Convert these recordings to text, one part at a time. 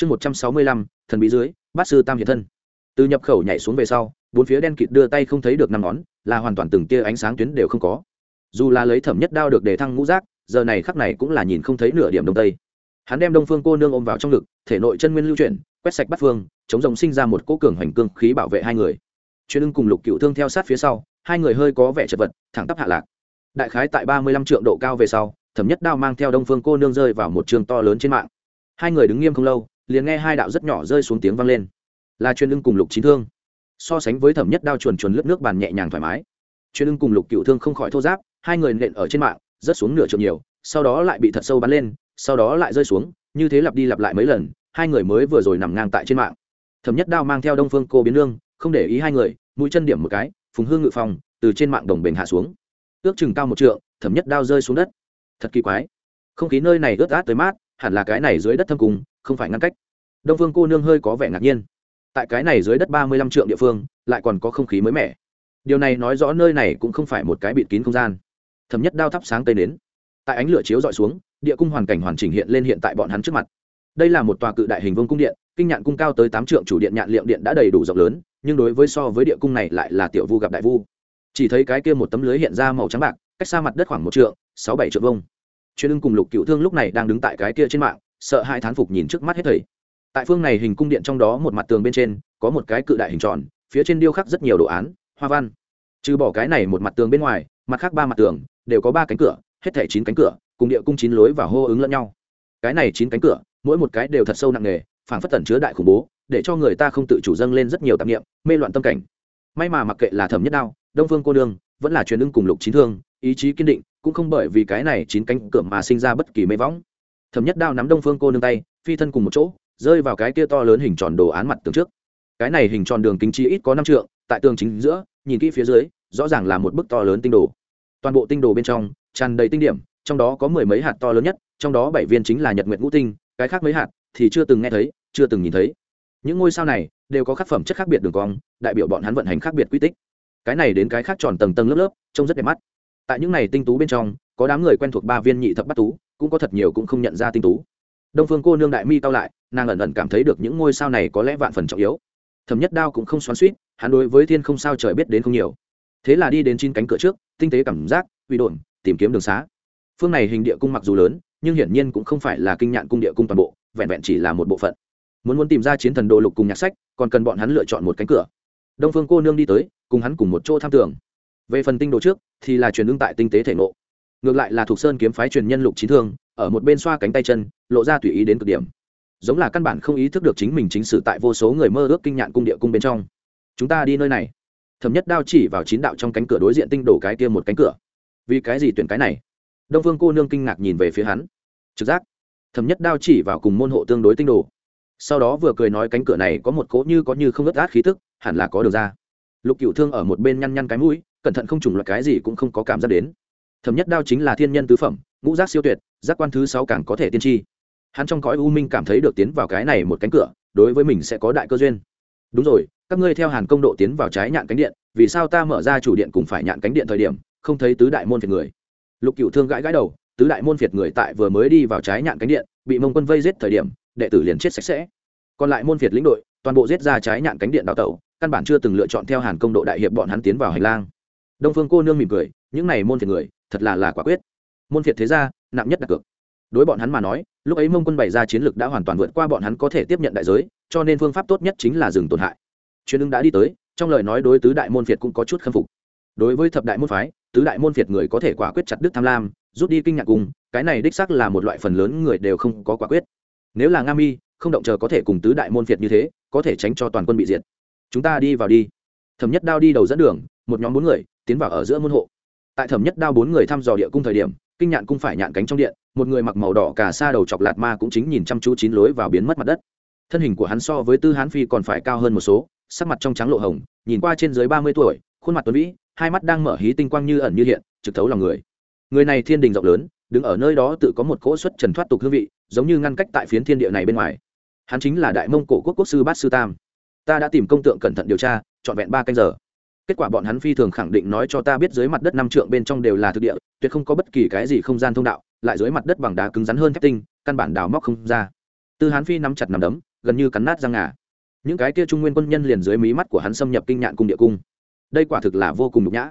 chương một trăm sáu mươi lăm, thần bí dưới, bát sư tam hiện thân. Từ nhập khẩu nhảy xuống về sau, bốn phía đen kịt đưa tay không thấy được năm ngón, là hoàn toàn từng tia ánh sáng tuyến đều không có. Dù là lấy thẩm nhất đao được đề thăng ngũ rác giờ này khắc này cũng là nhìn không thấy nửa điểm đông tây. Hắn đem đông phương cô nương ôm vào trong ngực, thể nội chân nguyên lưu chuyển, quét sạch bắt phương, chống rồng sinh ra một cỗ cường hoành cương khí bảo vệ hai người. Chuyên ưng cùng lục cựu thương theo sát phía sau, hai người hơi có vẻ chật vật, thẳng tắp hạ lạc. Đại khái tại ba mươi lăm trượng độ cao về sau, thẩm nhất đao mang theo đông phương cô nương rơi vào một trường to lớn trên mạng. Hai người đứng nghiêm không lâu liền nghe hai đạo rất nhỏ rơi xuống tiếng vang lên. Là chuyên ưng cùng lục chín thương. So sánh với thẩm nhất đao chuồn chuồn lướt nước bàn nhẹ nhàng thoải mái. Chuyên ưng cùng lục cựu thương không khỏi thô giáp, hai người nện ở trên mạng, rớt xuống nửa trượng nhiều, sau đó lại bị thật sâu bắn lên, sau đó lại rơi xuống, như thế lặp đi lặp lại mấy lần, hai người mới vừa rồi nằm ngang tại trên mạng. Thẩm nhất đao mang theo đông phương cô biến lương, không để ý hai người, mũi chân điểm một cái, phùng hương ngự phòng, từ trên mạng đồng bền hạ xuống. Ước chừng cao một trượng, thẩm nhất đao rơi xuống đất. Thật kỳ quái. Không khí nơi này ướt át tới mát hẳn là cái này dưới đất thâm cung, không phải ngăn cách. Đông phương cô nương hơi có vẻ ngạc nhiên. Tại cái này dưới đất ba mươi lăm trượng địa phương lại còn có không khí mới mẻ. Điều này nói rõ nơi này cũng không phải một cái bịt kín không gian. Thẩm nhất đao thắp sáng tây đến tại ánh lửa chiếu dọi xuống địa cung hoàn cảnh hoàn chỉnh hiện lên hiện tại bọn hắn trước mặt. Đây là một tòa cự đại hình vương cung điện kinh nhạn cung cao tới tám trượng chủ điện nhạn liệm điện đã đầy đủ rộng lớn nhưng đối với so với địa cung này lại là tiểu vu gặp đại vu. Chỉ thấy cái kia một tấm lưới hiện ra màu trắng bạc cách xa mặt đất khoảng một trượng sáu bảy trượng vông chuyên ưng cùng lục cựu thương lúc này đang đứng tại cái kia trên mạng, sợ hai thán phục nhìn trước mắt hết thầy. Tại phương này hình cung điện trong đó một mặt tường bên trên, có một cái cự đại hình tròn, phía trên điêu khắc rất nhiều đồ án, hoa văn. Trừ bỏ cái này một mặt tường bên ngoài, mặt khác ba mặt tường đều có ba cánh cửa, hết thẻ chín cánh cửa, cùng địa cung chín lối và hô ứng lẫn nhau. Cái này chín cánh cửa, mỗi một cái đều thật sâu nặng nề, phảng phất tẩn chứa đại khủng bố, để cho người ta không tự chủ dâng lên rất nhiều tạp nghiệm mê loạn tâm cảnh. May mà mặc kệ là thẩm nhất đao, đông phương cô đương vẫn là truyền ưng cùng lục chín thương, ý chí kiên định cũng không bởi vì cái này chín cánh cửa mà sinh ra bất kỳ mê võng. Thẩm nhất đao nắm đông phương cô nương tay, phi thân cùng một chỗ, rơi vào cái kia to lớn hình tròn đồ án mặt tường trước. Cái này hình tròn đường kính chi ít có năm trượng, tại tường chính giữa, nhìn kỹ phía dưới, rõ ràng là một bức to lớn tinh đồ. Toàn bộ tinh đồ bên trong, tràn đầy tinh điểm, trong đó có mười mấy hạt to lớn nhất, trong đó bảy viên chính là nhật nguyện ngũ tinh, cái khác mấy hạt thì chưa từng nghe thấy, chưa từng nhìn thấy. Những ngôi sao này đều có khắc phẩm chất khác biệt đường cong, đại biểu bọn hắn vận hành khác biệt quy tích. Cái này đến cái khác tròn tầng tầng lớp lớp, trông rất đẹp mắt tại những này tinh tú bên trong, có đám người quen thuộc ba viên nhị thập bắt tú, cũng có thật nhiều cũng không nhận ra tinh tú. Đông phương cô nương đại mi cao lại, nàng ẩn ẩn cảm thấy được những ngôi sao này có lẽ vạn phần trọng yếu. Thẩm nhất đao cũng không xoắn suýt hắn đối với thiên không sao trời biết đến không nhiều. Thế là đi đến chín cánh cửa trước, tinh tế cảm giác, uy đồn tìm kiếm đường xá. Phương này hình địa cung mặc dù lớn, nhưng hiển nhiên cũng không phải là kinh nhạn cung địa cung toàn bộ, vẹn vẹn chỉ là một bộ phận. Muốn muốn tìm ra chiến thần đồ lục cùng nhạc sách, còn cần bọn hắn lựa chọn một cánh cửa. Đông phương cô nương đi tới, cùng hắn cùng một chỗ tham tưởng về phần tinh đồ trước, thì là truyền ưng tại tinh tế thể ngộ. Ngược lại là thuộc sơn kiếm phái truyền nhân lục chín thương, ở một bên xoa cánh tay chân, lộ ra tùy ý đến cực điểm. Giống là căn bản không ý thức được chính mình chính sử tại vô số người mơ ước kinh nhạn cung địa cung bên trong. Chúng ta đi nơi này. Thẩm nhất đao chỉ vào chín đạo trong cánh cửa đối diện tinh đổ cái kia một cánh cửa. Vì cái gì tuyển cái này? Đông phương cô nương kinh ngạc nhìn về phía hắn. Trực giác. Thẩm nhất đao chỉ vào cùng môn hộ tương đối tinh đồ. Sau đó vừa cười nói cánh cửa này có một cỗ như có như không ướt át khí tức, hẳn là có được ra. Lục cựu thương ở một bên nhăn nhăn cái mũi cẩn thận không trùng loại cái gì cũng không có cảm giác đến. Thẩm nhất đao chính là thiên nhân tứ phẩm, ngũ giác siêu tuyệt, giác quan thứ sáu càng có thể tiên tri. Hắn trong cõi u minh cảm thấy được tiến vào cái này một cánh cửa, đối với mình sẽ có đại cơ duyên. Đúng rồi, các ngươi theo hàn công độ tiến vào trái nhạn cánh điện, vì sao ta mở ra chủ điện cùng phải nhạn cánh điện thời điểm, không thấy tứ đại môn phiệt người? Lục cựu thương gãi gãi đầu, tứ đại môn phiệt người tại vừa mới đi vào trái nhạn cánh điện, bị mông quân vây giết thời điểm, đệ tử liền chết sạch sẽ. Còn lại môn phiệt lĩnh đội, toàn bộ giết ra trái nhạn cánh điện đào tẩu, căn bản chưa từng lựa chọn theo hàn công độ đại hiệp bọn hắn tiến vào hành lang đông phương cô nương mỉm cười, những này môn phiệt người, thật là là quả quyết. Môn phiệt thế gia, nặng nhất đặt cược. Đối bọn hắn mà nói, lúc ấy mông quân bày ra chiến lược đã hoàn toàn vượt qua bọn hắn có thể tiếp nhận đại giới, cho nên phương pháp tốt nhất chính là dừng tổn hại. Chuyên ứng đã đi tới, trong lời nói đối tứ đại môn phiệt cũng có chút khâm phục. Đối với thập đại môn phái, tứ đại môn phiệt người có thể quả quyết chặt đức tham lam, rút đi kinh ngạc cùng, cái này đích xác là một loại phần lớn người đều không có quả quyết. Nếu là nga mi, không động chờ có thể cùng tứ đại môn phiệt như thế, có thể tránh cho toàn quân bị diệt. Chúng ta đi vào đi. Thẩm nhất đao đi đầu dẫn đường, một nhóm bốn người tiến vào ở giữa môn hộ. Tại thẩm nhất đao bốn người thăm dò địa cung thời điểm, kinh nhạn cung phải nhạn cánh trong điện, một người mặc màu đỏ cả xa đầu chọc lạt ma cũng chính nhìn chăm chú chín lối vào biến mất mặt đất. Thân hình của hắn so với tư hán phi còn phải cao hơn một số, sắc mặt trong trắng lộ hồng, nhìn qua trên dưới ba mươi tuổi, khuôn mặt tuấn vĩ hai mắt đang mở hí tinh quang như ẩn như hiện, trực thấu lòng người. Người này thiên đình rộng lớn, đứng ở nơi đó tự có một cỗ xuất trần thoát tục hương vị, giống như ngăn cách tại phiến thiên địa này bên ngoài. Hắn chính là đại mông cổ quốc quốc sư bát sư tam. Ta đã tìm công tượng cẩn thận điều tra, trọn vẹn ba canh giờ kết quả bọn hắn phi thường khẳng định nói cho ta biết dưới mặt đất năm trượng bên trong đều là thực địa, tuyệt không có bất kỳ cái gì không gian thông đạo, lại dưới mặt đất bằng đá cứng rắn hơn thép tinh, căn bản đào móc không ra. Tư hán phi nắm chặt nằm đấm, gần như cắn nát răng ngà. Những cái kia trung nguyên quân nhân liền dưới mí mắt của hắn xâm nhập kinh nhạn cung địa cung. Đây quả thực là vô cùng nhục nhã.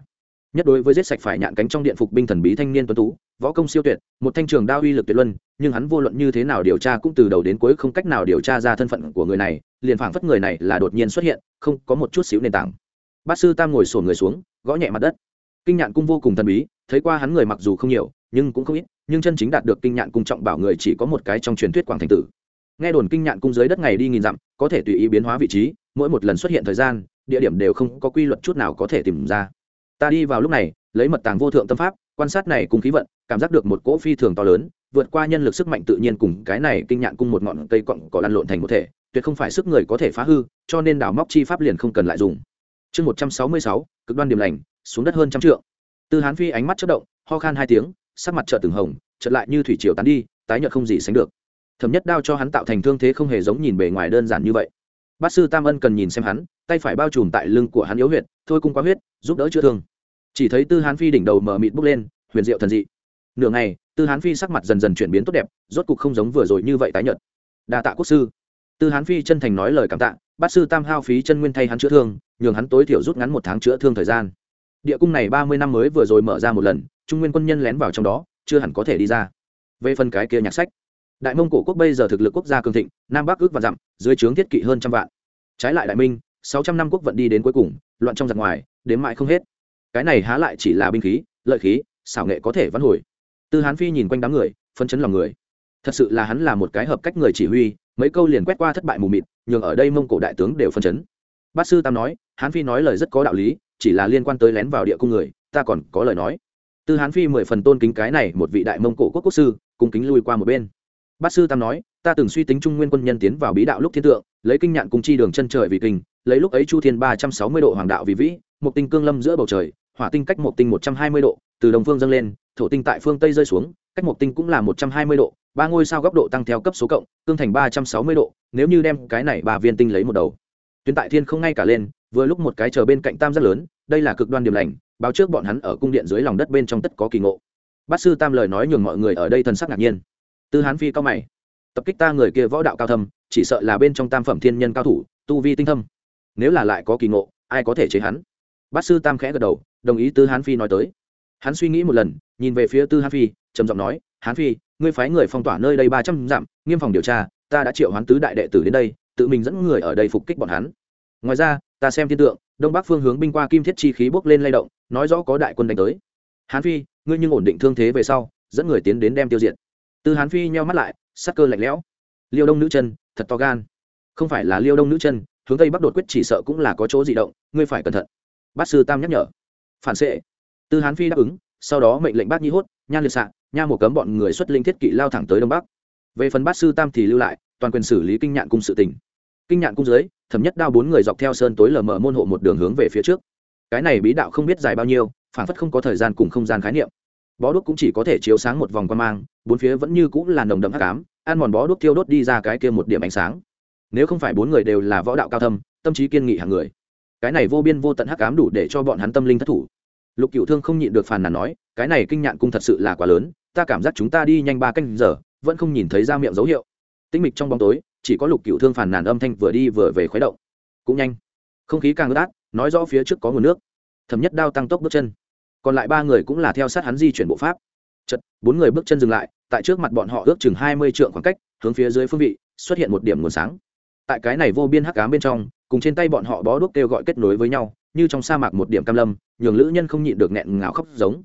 Nhất đối với giết sạch phải nhạn cánh trong điện phục binh thần bí thanh niên tuấn tú, võ công siêu tuyệt, một thanh trường đao uy lực tuyệt luân, nhưng hắn vô luận như thế nào điều tra cũng từ đầu đến cuối không cách nào điều tra ra thân phận của người này, liền phảng phất người này là đột nhiên xuất hiện, không có một chút xíu nền tảng bát sư tam ngồi sổ người xuống, gõ nhẹ mặt đất. Kinh nhạn cung vô cùng thần bí, thấy qua hắn người mặc dù không nhiều, nhưng cũng không ít, nhưng chân chính đạt được kinh nhạn cung trọng bảo người chỉ có một cái trong truyền thuyết quảng thành tử. Nghe đồn kinh nhạn cung dưới đất ngày đi nghìn dặm, có thể tùy ý biến hóa vị trí, mỗi một lần xuất hiện thời gian, địa điểm đều không có quy luật chút nào có thể tìm ra. Ta đi vào lúc này, lấy mật tàng vô thượng tâm pháp, quan sát này cùng khí vận, cảm giác được một cỗ phi thường to lớn, vượt qua nhân lực sức mạnh tự nhiên cùng cái này kinh nhạn cung một ngọn cây cọng cỏ lăn lộn thành một thể, tuyệt không phải sức người có thể phá hư, cho nên đào móc chi pháp liền không cần lại dùng chương một trăm sáu mươi sáu, cực đoan điểm lành, xuống đất hơn trăm trượng. Tư hán phi ánh mắt chất động, ho khan hai tiếng, sắc mặt trợ từng hồng, chợt lại như thủy triều tán đi, tái nhợt không gì sánh được. Thẩm nhất đao cho hắn tạo thành thương thế không hề giống nhìn bề ngoài đơn giản như vậy. Bát sư tam ân cần nhìn xem hắn, tay phải bao trùm tại lưng của hắn yếu huyệt, thôi cung quá huyết, giúp đỡ chữa thương. Chỉ thấy tư hán phi đỉnh đầu mở mịt bốc lên, huyền diệu thần dị. Nửa ngày, tư hán phi sắc mặt dần dần chuyển biến tốt đẹp, rốt cục không giống vừa rồi như vậy tái nhợt. Đa tạ quốc sư. Tư hán phi chân thành nói lời cảm tạ, bát sư tam hao phí chân nguyên thay hắn chữa thương nhường hắn tối thiểu rút ngắn một tháng chữa thương thời gian. Địa cung này ba mươi năm mới vừa rồi mở ra một lần, trung nguyên quân nhân lén vào trong đó, chưa hẳn có thể đi ra. Về phần cái kia nhạc sách, đại mông cổ quốc bây giờ thực lực quốc gia cường thịnh, nam bắc ước và dặm, dưới trướng thiết kỵ hơn trăm vạn. Trái lại đại minh, sáu trăm năm quốc vận đi đến cuối cùng, loạn trong giặc ngoài, đến mãi không hết. Cái này há lại chỉ là binh khí, lợi khí, xảo nghệ có thể vắn hồi. Tư hán phi nhìn quanh đám người, phân chấn lòng người. Thật sự là hắn là một cái hợp cách người chỉ huy, mấy câu liền quét qua thất bại mù mịt, nhường ở đây mông cổ đại tướng đều phân chấn. Bát sư tam nói hán phi nói lời rất có đạo lý, chỉ là liên quan tới lén vào địa cung người, ta còn có lời nói. Tư hán phi mười phần tôn kính cái này một vị đại mông cổ quốc quốc sư cùng kính lui qua một bên. Bát sư tam nói, ta từng suy tính trung nguyên quân nhân tiến vào bí đạo lúc thiên tượng, lấy kinh nhạn cùng chi đường chân trời vì kinh, lấy lúc ấy chu thiên ba trăm sáu mươi độ hoàng đạo vì vĩ, một tinh cương lâm giữa bầu trời, hỏa tinh cách một tinh một trăm hai mươi độ, từ đồng phương dâng lên, thổ tinh tại phương tây rơi xuống, cách một tinh cũng là một trăm hai mươi độ, ba ngôi sao góc độ tăng theo cấp số cộng, cương thành ba trăm sáu mươi độ, nếu như đem cái này ba viên tinh lấy một đầu tuyến tại thiên không ngay cả lên, vừa lúc một cái chờ bên cạnh tam rất lớn, đây là cực đoan điểm lành, báo trước bọn hắn ở cung điện dưới lòng đất bên trong tất có kỳ ngộ. Bát sư tam lời nói nhường mọi người ở đây thần sắc ngạc nhiên. Tư hán phi cao mày. Tập kích ta người kia võ đạo cao thâm, chỉ sợ là bên trong tam phẩm thiên nhân cao thủ, tu vi tinh thâm. Nếu là lại có kỳ ngộ, ai có thể chế hắn? Bát sư tam khẽ gật đầu, đồng ý tư hán phi nói tới. Hắn suy nghĩ một lần, nhìn về phía tư hán phi, trầm giọng nói, hán phi, ngươi phái người phong tỏa nơi đây ba trăm dặm, nghiêm phòng điều tra, ta đã triệu hoán tứ đại đệ tử đến đây tự mình dẫn người ở đây phục kích bọn hắn. Ngoài ra ta xem thiên tượng đông bắc phương hướng binh qua kim thiết chi khí bốc lên lay động nói rõ có đại quân đánh tới. Hán phi ngươi nhưng ổn định thương thế về sau dẫn người tiến đến đem tiêu diệt. Từ hán phi nheo mắt lại sắc cơ lạnh lẽo. Liêu đông nữ chân thật to gan. Không phải là liêu đông nữ chân hướng tây bắc đột quyết chỉ sợ cũng là có chỗ di động ngươi phải cẩn thận. Bát sư tam nhắc nhở. Phản xệ. Tư hán phi đáp ứng sau đó mệnh lệnh bác nhi hốt nhan liệt sạ, nha một cấm bọn người xuất linh thiết kỵ lao thẳng tới đông bắc. Về phần bát sư tam thì lưu lại toàn quyền xử lý kinh nhạn cung sự tỉnh kinh nhạn cung dưới, thẩm nhất đao bốn người dọc theo sơn tối lờ mờ môn hộ một đường hướng về phía trước. Cái này bí đạo không biết dài bao nhiêu, phản phất không có thời gian cùng không gian khái niệm. Bó đuốc cũng chỉ có thể chiếu sáng một vòng quan mang, bốn phía vẫn như cũng là nồng đậm hắc ám, ăn mòn bó đuốc thiêu đốt đi ra cái kia một điểm ánh sáng. Nếu không phải bốn người đều là võ đạo cao thâm, tâm trí kiên nghị hàng người, cái này vô biên vô tận hắc ám đủ để cho bọn hắn tâm linh thất thủ. Lục cựu thương không nhịn được phàn nàn nói, cái này kinh nhạn cung thật sự là quá lớn, ta cảm giác chúng ta đi nhanh ba canh giờ, vẫn không nhìn thấy ra miệng dấu hiệu. Tĩnh mịch trong bóng tối chỉ có lục cựu thương phàn nàn âm thanh vừa đi vừa về khuấy động. Cũng nhanh. Không khí càng ướt át, nói rõ phía trước có nguồn nước. Thẩm nhất đao tăng tốc bước chân. Còn lại ba người cũng là theo sát hắn di chuyển bộ pháp. Chật bốn người bước chân dừng lại, tại trước mặt bọn họ ước chừng hai mươi trượng khoảng cách, hướng phía dưới phương vị, xuất hiện một điểm nguồn sáng. Tại cái này vô biên hắc cám bên trong, cùng trên tay bọn họ bó đuốc kêu gọi kết nối với nhau, như trong sa mạc một điểm cam lâm, nhường lữ nhân không nhịn được nghẹn ngào khóc giống.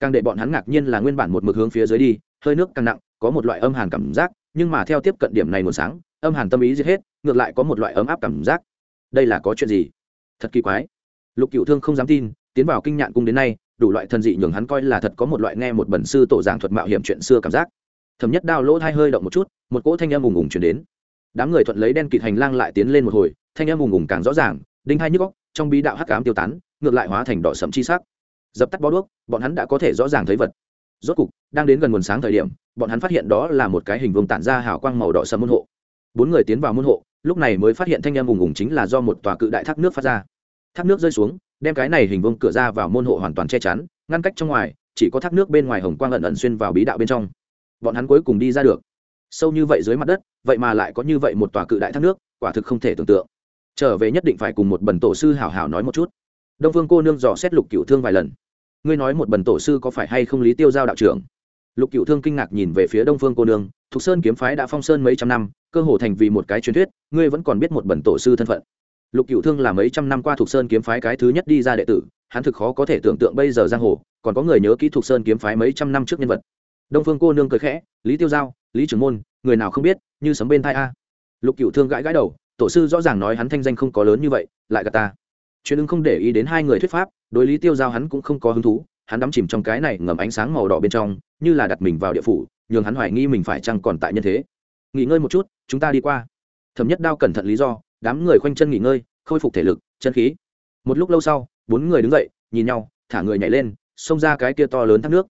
Càng để bọn hắn ngạc nhiên là nguyên bản một mực hướng phía dưới đi, hơi nước càng nặng, có một loại âm hàn cảm giác, nhưng mà theo tiếp cận điểm này nguồn sáng âm hàn tâm ý giết hết, ngược lại có một loại ấm áp cảm giác. Đây là có chuyện gì? Thật kỳ quái. Lục cựu thương không dám tin, tiến vào kinh nhạn cung đến nay, đủ loại thần dị nhường hắn coi là thật có một loại nghe một bẩn sư tổ giảng thuật mạo hiểm chuyện xưa cảm giác. Thẩm nhất đao lỗ hai hơi động một chút, một cỗ thanh âm ùng ùng chuyển đến. Đám người thuận lấy đen kịt hành lang lại tiến lên một hồi, thanh âm ùng ùng càng rõ ràng, đinh hai nhức góc trong bí đạo hắc cám tiêu tán, ngược lại hóa thành đỏ sẫm chi sắc. Dập tắt bó đuốc, bọn hắn đã có thể rõ ràng thấy vật. Rốt cục, đang đến gần nguồn sáng thời điểm, bọn hắn phát hiện đó là một cái hình vuông tản ra hào quang màu đỏ sẫm môn hộ bốn người tiến vào môn hộ, lúc này mới phát hiện thanh âm ùng ùng chính là do một tòa cự đại thác nước phát ra. Thác nước rơi xuống, đem cái này hình vuông cửa ra vào môn hộ hoàn toàn che chắn, ngăn cách trong ngoài, chỉ có thác nước bên ngoài hồng quang ẩn ẩn xuyên vào bí đạo bên trong. Bọn hắn cuối cùng đi ra được. Sâu như vậy dưới mặt đất, vậy mà lại có như vậy một tòa cự đại thác nước, quả thực không thể tưởng tượng. Trở về nhất định phải cùng một bần tổ sư hảo hảo nói một chút. Đông phương cô nương dò xét lục cựu thương vài lần. Ngươi nói một bần tổ sư có phải hay không lý tiêu giao đạo trưởng? Lục cựu thương kinh ngạc nhìn về phía đông phương cô nương, thục sơn kiếm phái đã phong sơn mấy trăm năm cơ hồ thành vì một cái truyền thuyết, ngươi vẫn còn biết một bẩn tổ sư thân phận. Lục cựu thương là mấy trăm năm qua thuộc sơn kiếm phái cái thứ nhất đi ra đệ tử, hắn thực khó có thể tưởng tượng bây giờ giang hồ, còn có người nhớ kỹ thuộc sơn kiếm phái mấy trăm năm trước nhân vật. Đông phương cô nương cười khẽ, lý tiêu giao, lý trưởng môn, người nào không biết, như sấm bên thai a. Lục cựu thương gãi gãi đầu, tổ sư rõ ràng nói hắn thanh danh không có lớn như vậy, lại gạt ta. Chuyện ưng không để ý đến hai người thuyết pháp, đối lý tiêu giao hắn cũng không có hứng thú, hắn đắm chìm trong cái này ngầm ánh sáng màu đỏ bên trong, như là đặt mình vào địa phủ, nhường hắn hoài nghi mình phải chăng còn tại nhân thế nghỉ ngơi một chút, chúng ta đi qua. Thẩm nhất đao cẩn thận lý do, đám người khoanh chân nghỉ ngơi, khôi phục thể lực, chân khí. Một lúc lâu sau, bốn người đứng dậy, nhìn nhau, thả người nhảy lên, xông ra cái kia to lớn thác nước.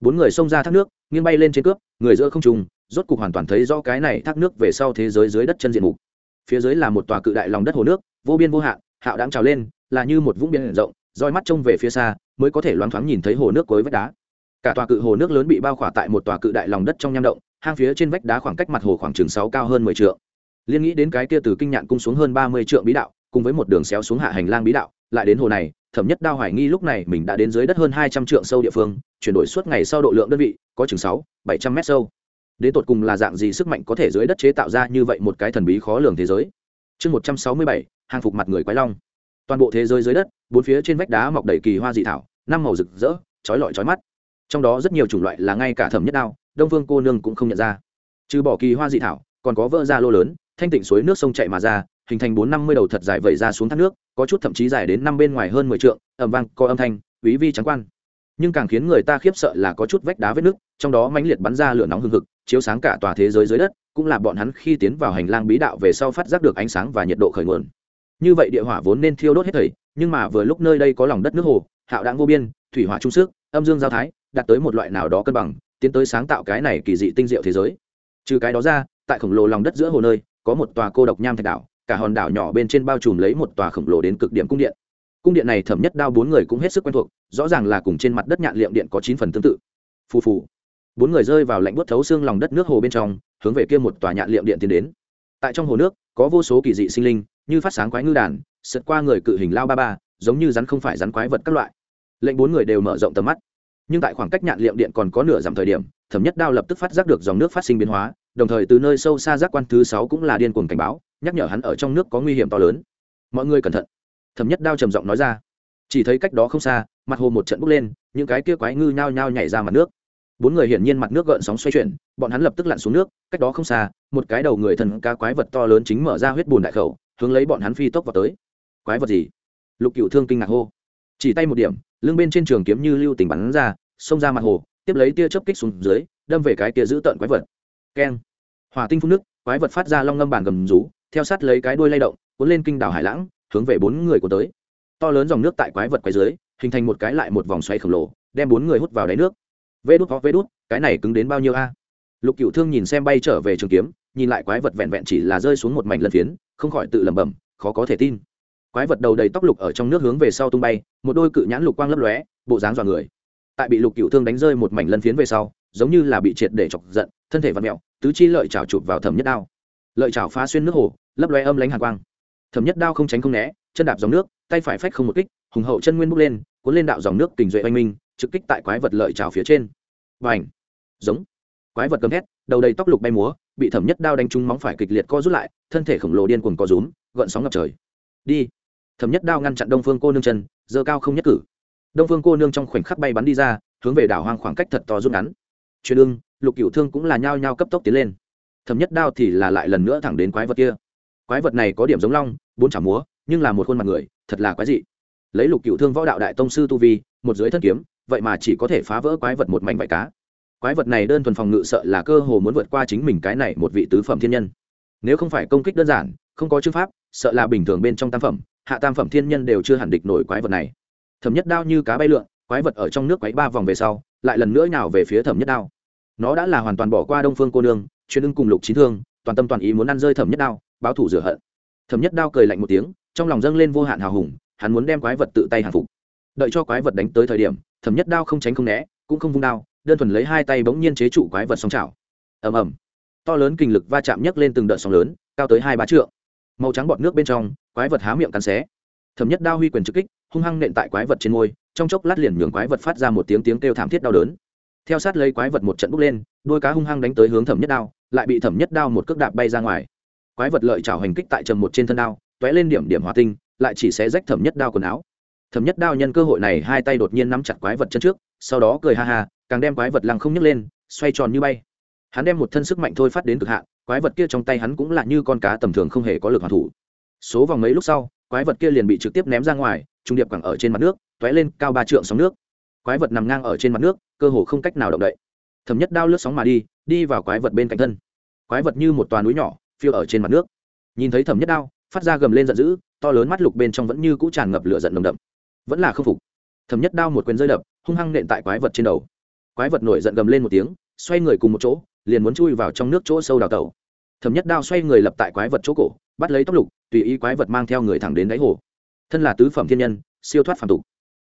Bốn người xông ra thác nước, nghiêng bay lên trên cướp, người giữa không trùng rốt cục hoàn toàn thấy rõ cái này thác nước về sau thế giới dưới đất chân diện mục. Phía dưới là một tòa cự đại lòng đất hồ nước, vô biên vô hạn, hạo đáng trào lên, là như một vũng biển rộng, roi mắt trông về phía xa, mới có thể loáng thoáng nhìn thấy hồ nước cuối vách đá. Cả tòa cự hồ nước lớn bị bao khỏa tại một tòa cự đại lòng đất trong nham động hang phía trên vách đá khoảng cách mặt hồ khoảng chừng sáu cao hơn mười trượng. Liên nghĩ đến cái kia từ kinh nhạn cung xuống hơn ba mươi trượng bí đạo, cùng với một đường xéo xuống hạ hành lang bí đạo, lại đến hồ này, thẩm nhất đao hoài nghi lúc này mình đã đến dưới đất hơn hai trăm trượng sâu địa phương, chuyển đổi suốt ngày sau độ lượng đơn vị, có chừng sáu, bảy trăm mét sâu. Đến tột cùng là dạng gì sức mạnh có thể dưới đất chế tạo ra như vậy một cái thần bí khó lường thế giới? Chương một trăm sáu mươi bảy hàng phục mặt người quái long. Toàn bộ thế giới dưới đất, bốn phía trên vách đá mọc đầy kỳ hoa dị thảo, năm màu rực rỡ trói lọi trói mắt. Trong đó rất nhiều chủng loại là ngay cả thẩm nhất đao đông phương cô nương cũng không nhận ra. Trừ bỏ kỳ hoa dị thảo, còn có vỡ ra lô lớn, thanh tịnh suối nước sông chạy mà ra, hình thành bốn năm mươi đầu thật dài vẩy ra xuống thác nước, có chút thậm chí dài đến năm bên ngoài hơn mười trượng ẩm vang, có âm thanh, quý vi trắng quan. Nhưng càng khiến người ta khiếp sợ là có chút vách đá vết nước, trong đó mãnh liệt bắn ra lửa nóng hừng hực, chiếu sáng cả tòa thế giới dưới đất, cũng là bọn hắn khi tiến vào hành lang bí đạo về sau phát giác được ánh sáng và nhiệt độ khởi nguồn. Như vậy địa hỏa vốn nên thiêu đốt hết thảy, nhưng mà vừa lúc nơi đây có lòng đất nước hồ, hạo đáng vô biên, thủy hỏa trung sức, âm dương giao thái, đạt tới một loại nào đó cân bằng tiến tới sáng tạo cái này kỳ dị tinh diệu thế giới. Trừ cái đó ra, tại khổng lồ lòng đất giữa hồ nơi, có một tòa cô độc nham thạch đảo, cả hòn đảo nhỏ bên trên bao trùm lấy một tòa khổng lồ đến cực điểm cung điện. Cung điện này thẩm nhất đao bốn người cũng hết sức quen thuộc, rõ ràng là cùng trên mặt đất nhạn liệm điện có chín phần tương tự. Phù phù. Bốn người rơi vào lạnh buốt thấu xương lòng đất nước hồ bên trong, hướng về kia một tòa nhạn liệm điện tiến đến. Tại trong hồ nước, có vô số kỳ dị sinh linh, như phát sáng quái ngư đàn, sượt qua người cự hình lao ba ba, giống như rắn không phải rắn quái vật các loại. Lệnh bốn người đều mở rộng tầm mắt nhưng tại khoảng cách nhạn liệm điện còn có nửa dặm thời điểm, thẩm nhất đao lập tức phát giác được dòng nước phát sinh biến hóa, đồng thời từ nơi sâu xa giác quan thứ sáu cũng là điên cuồng cảnh báo, nhắc nhở hắn ở trong nước có nguy hiểm to lớn. Mọi người cẩn thận. Thẩm nhất đao trầm giọng nói ra. Chỉ thấy cách đó không xa, mặt hồ một trận bốc lên, những cái kia quái ngư nhao nhao nhảy ra mặt nước. Bốn người hiển nhiên mặt nước gợn sóng xoay chuyển, bọn hắn lập tức lặn xuống nước, cách đó không xa, một cái đầu người thần ca quái vật to lớn chính mở ra huyết bùn đại khẩu, hướng lấy bọn hắn phi tốc vào tới. Quái vật gì? Lục cựu thương kinh ngạc hô chỉ tay một điểm, lưng bên trên trường kiếm như lưu tình bắn ra, xông ra mặt hồ, tiếp lấy tia chớp kích xuống dưới, đâm về cái tia giữ tợn quái vật. Keng. Hỏa tinh phun nước, quái vật phát ra long ngâm bàn gầm rú, theo sát lấy cái đuôi lay động, cuốn lên kinh đảo hải lãng, hướng về bốn người của tới. To lớn dòng nước tại quái vật quái dưới, hình thành một cái lại một vòng xoay khổng lồ, đem bốn người hút vào đáy nước. Vê đút có vê đút, cái này cứng đến bao nhiêu a? Lục cựu thương nhìn xem bay trở về trường kiếm, nhìn lại quái vật vẹn vẹn chỉ là rơi xuống một mảnh lân phiến, không khỏi tự lẩm bẩm, khó có thể tin quái vật đầu đầy tóc lục ở trong nước hướng về sau tung bay, một đôi cự nhãn lục quang lấp lóe, bộ dáng dọa người. Tại bị lục cựu thương đánh rơi một mảnh lân phiến về sau, giống như là bị triệt để chọc giận, thân thể vặn mẹo tứ chi lợi chảo chụp vào thẩm nhất đao. Lợi chảo phá xuyên nước hồ, lấp lóe âm lánh hàn quang. Thẩm nhất đao không tránh không né, chân đạp dòng nước, tay phải phách không một kích, hùng hậu chân nguyên bốc lên, cuốn lên đạo dòng nước kình duệ oanh minh, trực kích tại quái vật lợi trào phía trên. Và ảnh giống! Quái vật cấm hét đầu đầy tóc lục bay múa, bị thẩm nhất đao đánh trúng móng phải kịch liệt co rút lại, thân thể khổng lồ điên cuồng co rúm gợn sóng ngập trời. Đi! Thẩm nhất đao ngăn chặn đông phương cô nương chân dơ cao không nhất cử. Đông phương cô nương trong khoảnh khắc bay bắn đi ra, hướng về đảo hoang khoảng cách thật to rút ngắn. Truyền ưng, lục cửu thương cũng là nhao nhao cấp tốc tiến lên. Thẩm nhất đao thì là lại lần nữa thẳng đến quái vật kia. Quái vật này có điểm giống long, bốn chảo múa, nhưng là một khuôn mặt người, thật là quái dị. Lấy lục cựu thương võ đạo đại tông sư tu vi, một dưới thân kiếm, vậy mà chỉ có thể phá vỡ quái vật một mảnh vải cá. Quái vật này đơn thuần phòng ngự sợ là cơ hồ muốn vượt qua chính mình cái này một vị tứ phẩm thiên nhân. Nếu không phải công kích đơn giản, không có chữ pháp, sợ là bình thường bên trong tam phẩm hạ tam phẩm thiên nhân đều chưa hẳn địch nổi quái vật này. Thẩm nhất đao như cá bay lượn, quái vật ở trong nước quấy ba vòng về sau, lại lần nữa nào về phía thẩm nhất đao. Nó đã là hoàn toàn bỏ qua đông phương cô nương, chuyên ưng cùng lục trí thương, toàn tâm toàn ý muốn ăn rơi thẩm nhất đao, báo thủ rửa hận. Thẩm nhất đao cười lạnh một tiếng, trong lòng dâng lên vô hạn hào hùng, hắn muốn đem quái vật tự tay hàng phục. Đợi cho quái vật đánh tới thời điểm, thẩm nhất đao không tránh không né, cũng không vung đao, đơn thuần lấy hai tay bỗng nhiên chế trụ quái vật song trào ầm ầm. To lớn kinh lực va chạm nhấc lên từng đợt sóng lớn, cao tới hai ba trượng. Màu trắng bọt nước bên trong quái vật há miệng cắn xé. Thẩm nhất đao huy quyền trực kích, hung hăng nện tại quái vật trên môi, trong chốc lát liền nhường quái vật phát ra một tiếng tiếng kêu thảm thiết đau đớn. Theo sát lấy quái vật một trận bốc lên, đôi cá hung hăng đánh tới hướng thẩm nhất đao, lại bị thẩm nhất đao một cước đạp bay ra ngoài. Quái vật lợi chảo hành kích tại trầm một trên thân đao t lên điểm điểm hòa tinh, lại chỉ sẽ rách thẩm nhất đao quần áo. Thẩm nhất đao nhân cơ hội này hai tay đột nhiên nắm chặt quái vật chân trước, sau đó cười ha ha, càng đem quái vật lăng không nhấc lên, xoay tròn như bay. Hắn đem một thân sức mạnh thôi phát đến cực hạn, quái vật kia trong tay hắn cũng là như con cá tầm thường không hề có lực hoàn thủ số vòng mấy lúc sau, quái vật kia liền bị trực tiếp ném ra ngoài, trung điệp cẳng ở trên mặt nước t ó é lên cao ba trượng sóng nước. Quái vật nằm ngang ở trên mặt nước, cơ hồ không cách nào động đậy. Thẩm nhất đao lướt sóng mà đi đi vào quái vật bên cạnh thân. Quái vật như một toàn núi nhỏ, phiêu ở trên mặt nước. Nhìn thấy thẩm nhất đao, phát ra gầm lên giận dữ, to lớn mắt lục bên trong vẫn như cũ tràn ngập lửa giận nồng đậm. Vẫn là k phục. Thẩm nhất đao một quyền rơi đập, hung hăng nện tại quái vật trên đầu. Quái vật nổi giận gầm lên một tiếng, xoay người cùng một chỗ, liền muốn chui vào trong nước chỗ sâu đào tẩu. Thẩm nhất đao xoay người lập tại quái vật chỗ cổ bắt lấy tóc lục, tùy ý quái vật mang theo người thẳng đến đáy hồ. Thân là tứ phẩm thiên nhân, siêu thoát phản tục.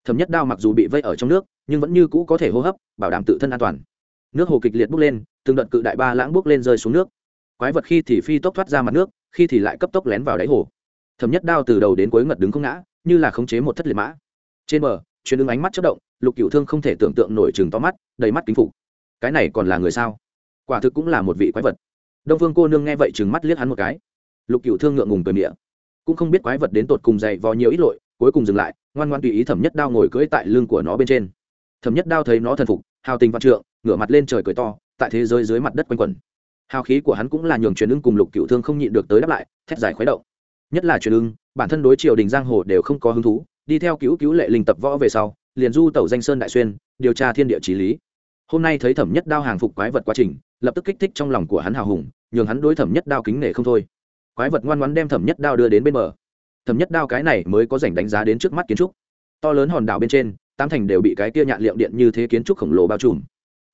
Thẩm nhất đao mặc dù bị vây ở trong nước, nhưng vẫn như cũ có thể hô hấp, bảo đảm tự thân an toàn. Nước hồ kịch liệt bốc lên, từng đợt cự đại ba lãng bốc lên rơi xuống nước. Quái vật khi thì phi tốc thoát ra mặt nước, khi thì lại cấp tốc lén vào đáy hồ. Thẩm nhất đao từ đầu đến cuối ngật đứng không ngã, như là khống chế một thất liệt mã. Trên bờ chuyến ứng ánh mắt chất động, lục cựu thương không thể tưởng tượng nổi chừng to mắt, đầy mắt kính phục. Cái này còn là người sao? Quả thực cũng là một vị quái vật. Đông vương cô nương nghe vậy chừng mắt liếc hắn một cái lục cựu thương ngượng ngùng cười miệng. Cũng không biết quái vật đến tột cùng dày vò nhiều ít lội, cuối cùng dừng lại, ngoan ngoan tùy ý thẩm nhất đao ngồi cưỡi tại lưng của nó bên trên. Thẩm nhất đao thấy nó thần phục, hào tình văn trượng, ngửa mặt lên trời cười to, tại thế giới dưới mặt đất quanh quẩn. Hào khí của hắn cũng là nhường truyền ưng cùng lục cựu thương không nhịn được tới đáp lại, thét giải khuấy động. Nhất là truyền ưng, bản thân đối triều đình giang hồ đều không có hứng thú, đi theo cứu cứu lệ linh tập võ về sau, liền du tẩu danh sơn đại xuyên, điều tra thiên địa trí lý. Hôm nay thấy thẩm nhất đao hàng phục quái vật quá trình, lập tức kích thích trong lòng của hắn hào hùng, nhường hắn đối thẩm nhất đao kính nể không thôi quái vật ngoan ngoãn đem thẩm nhất đao đưa đến bên bờ. Thẩm nhất đao cái này mới có dành đánh giá đến trước mắt kiến trúc. To lớn hòn đảo bên trên tam thành đều bị cái kia nhạn liệm điện như thế kiến trúc khổng lồ bao trùm.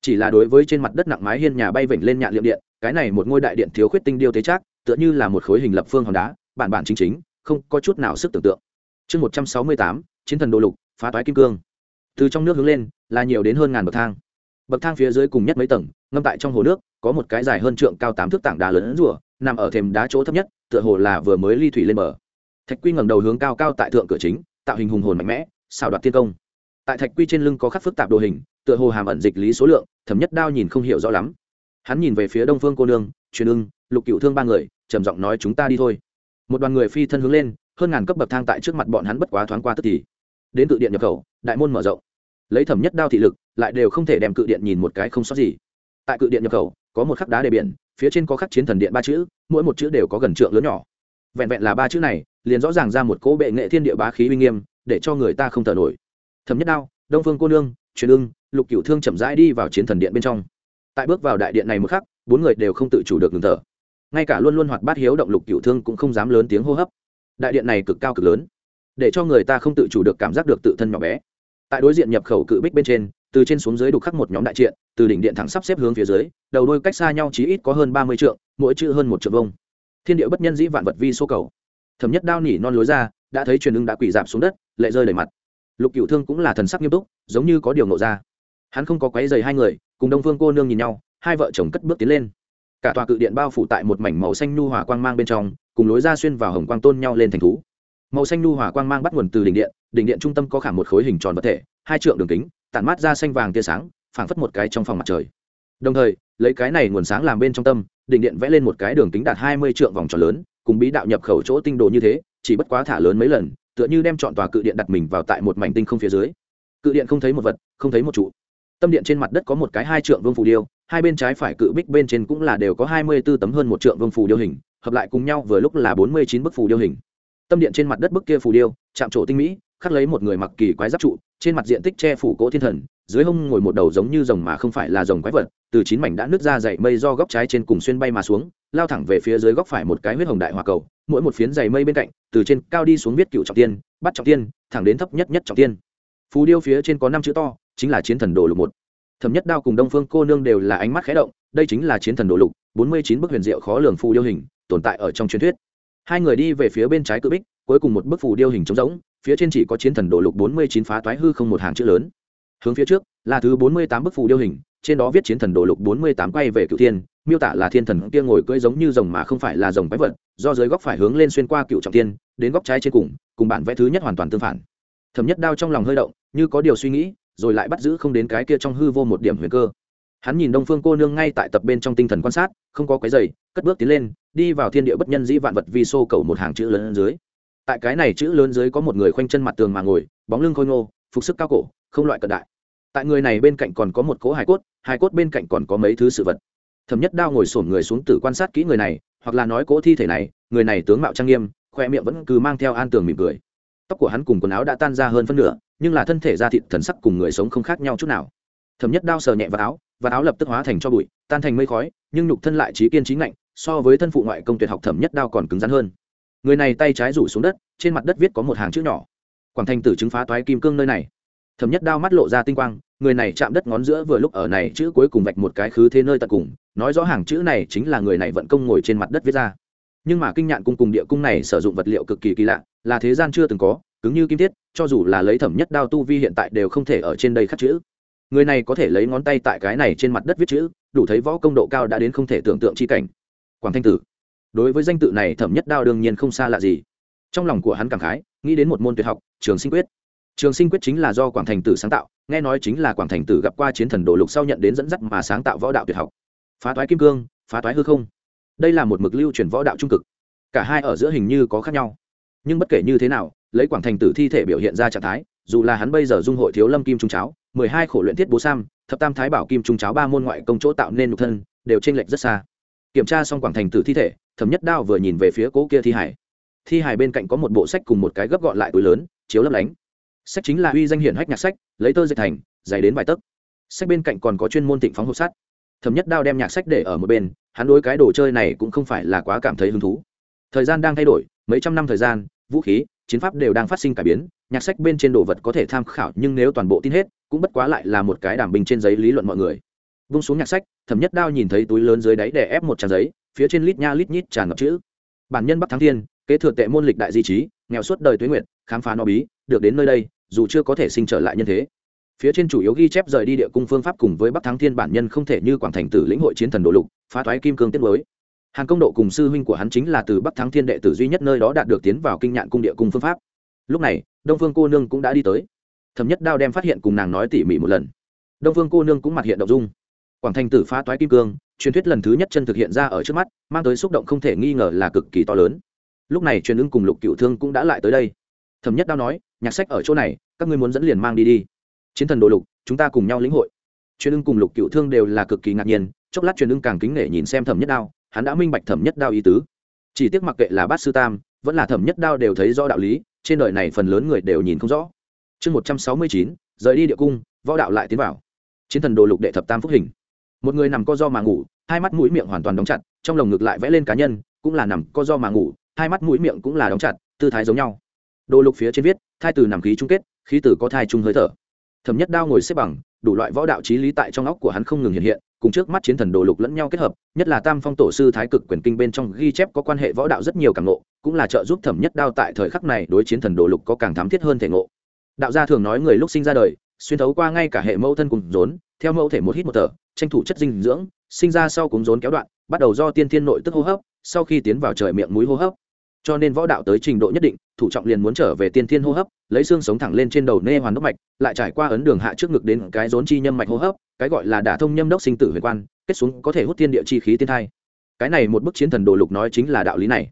Chỉ là đối với trên mặt đất nặng mái hiên nhà bay vểnh lên nhạn liệm điện, cái này một ngôi đại điện thiếu khuyết tinh điêu tế trác, tựa như là một khối hình lập phương hòn đá, bản bản chính chính, không có chút nào sức tưởng tượng. Chương một trăm sáu mươi tám, chiến thần đồ lục, phá toái kim cương. Từ trong nước hướng lên, là nhiều đến hơn ngàn bậc thang. Bậc thang phía dưới cùng nhất mấy tầng, ngâm tại trong hồ nước, có một cái dài hơn trượng cao tám thước tảng đá lớn rùa, nằm ở thềm đá chỗ thấp nhất tựa hồ là vừa mới ly thủy lên bờ. Thạch quy ngẩng đầu hướng cao cao tại thượng cửa chính, tạo hình hùng hồn mạnh mẽ, xảo đoạt thiên công. Tại thạch quy trên lưng có khắc phức tạp đồ hình, tựa hồ hàm ẩn dịch lý số lượng, thẩm nhất đao nhìn không hiểu rõ lắm. Hắn nhìn về phía đông phương cô nương, truyền ưng, lục cựu thương ba người, trầm giọng nói chúng ta đi thôi. Một đoàn người phi thân hướng lên, hơn ngàn cấp bậc thang tại trước mặt bọn hắn bất quá thoáng qua tức thì. Đến cự điện nhập khẩu, đại môn mở rộng. Lấy thẩm nhất đao thị lực, lại đều không thể đem cự điện nhìn một cái không sót gì. Tại cự điện nhập khẩu, có một khắc đá đề biển phía trên có khắc chiến thần điện ba chữ, mỗi một chữ đều có gần trượng lớn nhỏ. Vẹn vẹn là ba chữ này, liền rõ ràng ra một cỗ bệ nghệ thiên địa bá khí uy nghiêm, để cho người ta không thở nổi. Thấm nhất đao, đông phương cô nương, truyền ưng, lục cửu thương chậm rãi đi vào chiến thần điện bên trong. Tại bước vào đại điện này một khắc, bốn người đều không tự chủ được ngừng thở. Ngay cả luôn luôn hoạt bát hiếu động lục cửu thương cũng không dám lớn tiếng hô hấp. Đại điện này cực cao cực lớn, để cho người ta không tự chủ được cảm giác được tự thân nhỏ bé. Tại đối diện nhập khẩu cự bích bên trên từ trên xuống dưới đục khắc một nhóm đại triện, từ đỉnh điện thẳng sắp xếp hướng phía dưới, đầu đôi cách xa nhau chỉ ít có hơn ba mươi trượng, mỗi chữ hơn một trượng vông thiên địa bất nhân dĩ vạn vật vi số cầu. Thẩm nhất đao nỉ non lối ra, đã thấy truyền ưng đã quỳ dạp xuống đất, lệ rơi đầy mặt. Lục cựu thương cũng là thần sắc nghiêm túc, giống như có điều ngộ ra. Hắn không có quấy dày hai người, cùng đông phương cô nương nhìn nhau, hai vợ chồng cất bước tiến lên. Cả tòa cự điện bao phủ tại một mảnh màu xanh nhu hòa quang mang bên trong, cùng lối ra xuyên vào hồng quang tôn nhau lên thành thú. Màu xanh nhu hòa quang mang bắt nguồn từ đỉnh điện đỉnh điện trung tâm có khả một khối hình tròn vật thể, hai trượng đường kính tản mát ra xanh vàng tia sáng, phảng phất một cái trong phòng mặt trời. Đồng thời, lấy cái này nguồn sáng làm bên trong tâm, đỉnh điện vẽ lên một cái đường kính đạt hai mươi trượng vòng tròn lớn, cùng bí đạo nhập khẩu chỗ tinh đồ như thế, chỉ bất quá thả lớn mấy lần, tựa như đem chọn tòa cự điện đặt mình vào tại một mảnh tinh không phía dưới. Cự điện không thấy một vật, không thấy một trụ. Tâm điện trên mặt đất có một cái hai trượng vương phù điêu, hai bên trái phải cự bích bên trên cũng là đều có hai mươi b ố tấm hơn một trượng vương phù điêu hình, hợp lại cùng nhau vừa lúc là bốn mươi chín bức phù điêu hình. Tâm điện trên mặt đất bức kia phù điêu, chạm trổ tinh mỹ khắc lấy một người mặc kỳ quái giáp trụ, trên mặt diện tích che phủ cỗ thiên thần, dưới hông ngồi một đầu giống như rồng mà không phải là rồng quái vật, từ chín mảnh đã nứt ra dày mây do góc trái trên cùng xuyên bay mà xuống, lao thẳng về phía dưới góc phải một cái huyết hồng đại hòa cầu, mỗi một phiến dày mây bên cạnh, từ trên cao đi xuống viết cựu trọng tiên, bắt trọng tiên, thẳng đến thấp nhất nhất trọng tiên. Phù điêu phía trên có năm chữ to, chính là chiến thần đồ lục một. Thẩm nhất đao cùng đông phương cô nương đều là ánh mắt khẽ động, đây chính là chiến thần đồ lục, bốn mươi chín bức huyền diệu khó lường phù điêu hình, tồn tại ở trong truyền thuyết. Hai người đi về phía bên trái cự bích, cuối cùng một bức phù điêu hình trống rỗng phía trên chỉ có chiến thần đồ lục bốn mươi chín phá toái hư không một hàng chữ lớn. Hướng phía trước, là thứ bốn mươi tám bức phù điêu hình, trên đó viết chiến thần đồ lục bốn mươi tám quay về cựu thiên, miêu tả là thiên thần kia ngồi cưỡi giống như rồng mà không phải là rồng quái vật, do dưới góc phải hướng lên xuyên qua cựu trọng tiên đến góc trái trên cùng cùng bản vẽ thứ nhất hoàn toàn tương phản. Thẩm nhất đao trong lòng hơi động, như có điều suy nghĩ, rồi lại bắt giữ không đến cái kia trong hư vô một điểm huyền cơ. Hắn nhìn đông phương cô nương ngay tại tập bên trong tinh thần quan sát, không có cái giày cất bước tiến lên, đi vào thiên địa bất nhân dĩ vạn vật vi xô cầu một hàng chữ lớn dưới tại cái này chữ lớn dưới có một người khoanh chân mặt tường mà ngồi, bóng lưng khôi ngô, phục sức cao cổ, không loại cận đại. Tại người này bên cạnh còn có một cỗ hài cốt hài cốt bên cạnh còn có mấy thứ sự vật. Thẩm nhất đao ngồi sổn người xuống tử quan sát kỹ người này, hoặc là nói cỗ thi thể này, người này tướng mạo trang nghiêm, khoe miệng vẫn cứ mang theo an tường mỉm cười. Tóc của hắn cùng quần áo đã tan ra hơn phân nửa, nhưng là thân thể da thịt thần sắc cùng người sống không khác nhau chút nào. Thẩm nhất đao sờ nhẹ vào áo và áo lập tức hóa thành cho bụi, tan thành mây khói, nhưng nhục thân lại trí kiên trí ngạnh, so với thân phụ ngoại công tuyệt học thẩm nhất đao còn cứng rắn hơn người này tay trái rủ xuống đất, trên mặt đất viết có một hàng chữ nhỏ. Quảng thành tử chứng phá toái kim cương nơi này. Thẩm nhất đao mắt lộ ra tinh quang, người này chạm đất ngón giữa vừa lúc ở này chữ cuối cùng vạch một cái khứ thế nơi tận cùng, nói rõ hàng chữ này chính là người này vận công ngồi trên mặt đất viết ra. Nhưng mà kinh nhạn cung cùng địa cung này sử dụng vật liệu cực kỳ kỳ lạ, là thế gian chưa từng có, cứng như kim thiết, cho dù là lấy thẩm nhất đao tu vi hiện tại đều không thể ở trên đây khắc chữ. Người này có thể lấy ngón tay tại cái này trên mặt đất viết chữ, đủ thấy võ công độ cao đã đến không thể tưởng tượng chi cảnh. Quảng thanh tử đối với danh tự này thẩm nhất đao đương nhiên không xa lạ gì. Trong lòng của hắn cảm khái, nghĩ đến một môn tuyệt học, trường sinh quyết. Trường sinh quyết chính là do quảng thành tử sáng tạo, nghe nói chính là quảng thành tử gặp qua chiến thần đồ lục sau nhận đến dẫn dắt mà sáng tạo võ đạo tuyệt học. Phá toái kim cương, phá toái hư không. Đây là một mực lưu truyền võ đạo trung cực. Cả hai ở giữa hình như có khác nhau. Nhưng bất kể như thế nào, lấy quảng thành tử thi thể biểu hiện ra trạng thái, dù là hắn bây giờ dung hội thiếu lâm kim trung cháo, mười hai khổ luyện thiết bố sam, thập tam thái bảo kim trung cháo ba môn ngoại công chỗ tạo nên nhục thân, đều t r ê n lệch rất xa. Kiểm tra xong quảng thành tử thi thể thẩm nhất đao vừa nhìn về phía cố kia thi hải. Thi hải bên cạnh có một bộ sách cùng một cái gấp gọn lại túi lớn, chiếu lấp lánh. Sách chính là uy danh hiển hách nhạc sách, lấy tơ dệt thành, dày đến vài tấc. Sách bên cạnh còn có chuyên môn thịnh phóng hộp sắt. Thẩm nhất đao đem nhạc sách để ở một bên, hắn đối cái đồ chơi này cũng không phải là quá cảm thấy hứng thú. Thời gian đang thay đổi, mấy trăm năm thời gian, vũ khí, chiến pháp đều đang phát sinh cải biến, nhạc sách bên trên đồ vật có thể tham khảo nhưng nếu toàn bộ tin hết, cũng bất quá lại là một cái đảm bình trên giấy lý luận mọi người. Vung xuống nhạc sách, thẩm nhất đao nhìn thấy túi lớn dưới đáy để ép một trang giấy phía trên lít nha lít nhít tràn ngập chữ. Bản nhân bắc thắng thiên, kế thừa tệ môn lịch đại di trí, nghèo suốt đời tuế nguyệt, khám phá no bí, được đến nơi đây, dù chưa có thể sinh trở lại nhân thế. Phía trên chủ yếu ghi chép rời đi địa cung phương pháp cùng với bắc thắng thiên bản nhân không thể như quảng thành tử lĩnh hội chiến thần đồ lục, phá thoái kim cương tiết mới hàng công độ cùng sư huynh của hắn chính là từ bắc thắng thiên đệ tử duy nhất nơi đó đạt được tiến vào kinh nhạn cung địa cung phương pháp. Lúc này, đông phương cô nương cũng đã đi tới. Thẩm nhất đao đem phát hiện cùng nàng nói tỉ mỉ một lần. Đông phương cô nương cũng mặt hiện động dung. Quảng thành tử phá toái kim cương truyền thuyết lần thứ nhất chân thực hiện ra ở trước mắt, mang tới xúc động không thể nghi ngờ là cực kỳ to lớn. Lúc này truyền ưng cùng lục cựu thương cũng đã lại tới đây. Thẩm nhất đao nói, nhạc sách ở chỗ này, các ngươi muốn dẫn liền mang đi đi. Chiến thần đồ lục, chúng ta cùng nhau lĩnh hội. Truyền ưng cùng lục cựu thương đều là cực kỳ ngạc nhiên, chốc lát truyền ưng càng kính nể nhìn xem thẩm nhất đao, hắn đã minh bạch thẩm nhất đao ý tứ. Chỉ tiếc mặc kệ là bát sư tam, vẫn là thẩm nhất đao đều thấy rõ đạo lý, trên đời này phần lớn người đều nhìn không rõ. Chương một trăm sáu mươi chín, rời đi địa cung, võ đạo lại tiến vào. Chiến thần đồ lục đệ thập tam phúc hình một người nằm co do mà ngủ, hai mắt mũi miệng hoàn toàn đóng chặt, trong lồng ngực lại vẽ lên cá nhân, cũng là nằm co do mà ngủ, hai mắt mũi miệng cũng là đóng chặt, tư thái giống nhau. Đồ lục phía trên viết, thai từ nằm khí chung kết, khí từ có thai chung hơi thở. Thẩm nhất đao ngồi xếp bằng, đủ loại võ đạo trí lý tại trong óc của hắn không ngừng hiện hiện, cùng trước mắt chiến thần đồ lục lẫn nhau kết hợp, nhất là tam phong tổ sư thái cực quyền kinh bên trong ghi chép có quan hệ võ đạo rất nhiều càng ngộ, cũng là trợ giúp thẩm nhất đao tại thời khắc này đối chiến thần đồ lục có càng thám thiết hơn thể ngộ. Đạo gia thường nói người lúc sinh ra đời, xuyên thấu qua ngay cả hệ mẫu thân cùng rốn theo mẫu thể một hít một thở, tranh thủ chất dinh dưỡng, sinh ra sau cùng rốn kéo đoạn, bắt đầu do tiên thiên nội tức hô hấp, sau khi tiến vào trời miệng mũi hô hấp. Cho nên võ đạo tới trình độ nhất định, thủ trọng liền muốn trở về tiên thiên hô hấp, lấy xương sống thẳng lên trên đầu nê hoàn đốc mạch, lại trải qua ấn đường hạ trước ngực đến cái rốn chi nhâm mạch hô hấp, cái gọi là đả thông nhâm đốc sinh tử huyền quan, kết xuống có thể hút tiên địa chi khí tiên thai. Cái này một bức chiến thần đồ lục nói chính là đạo lý này.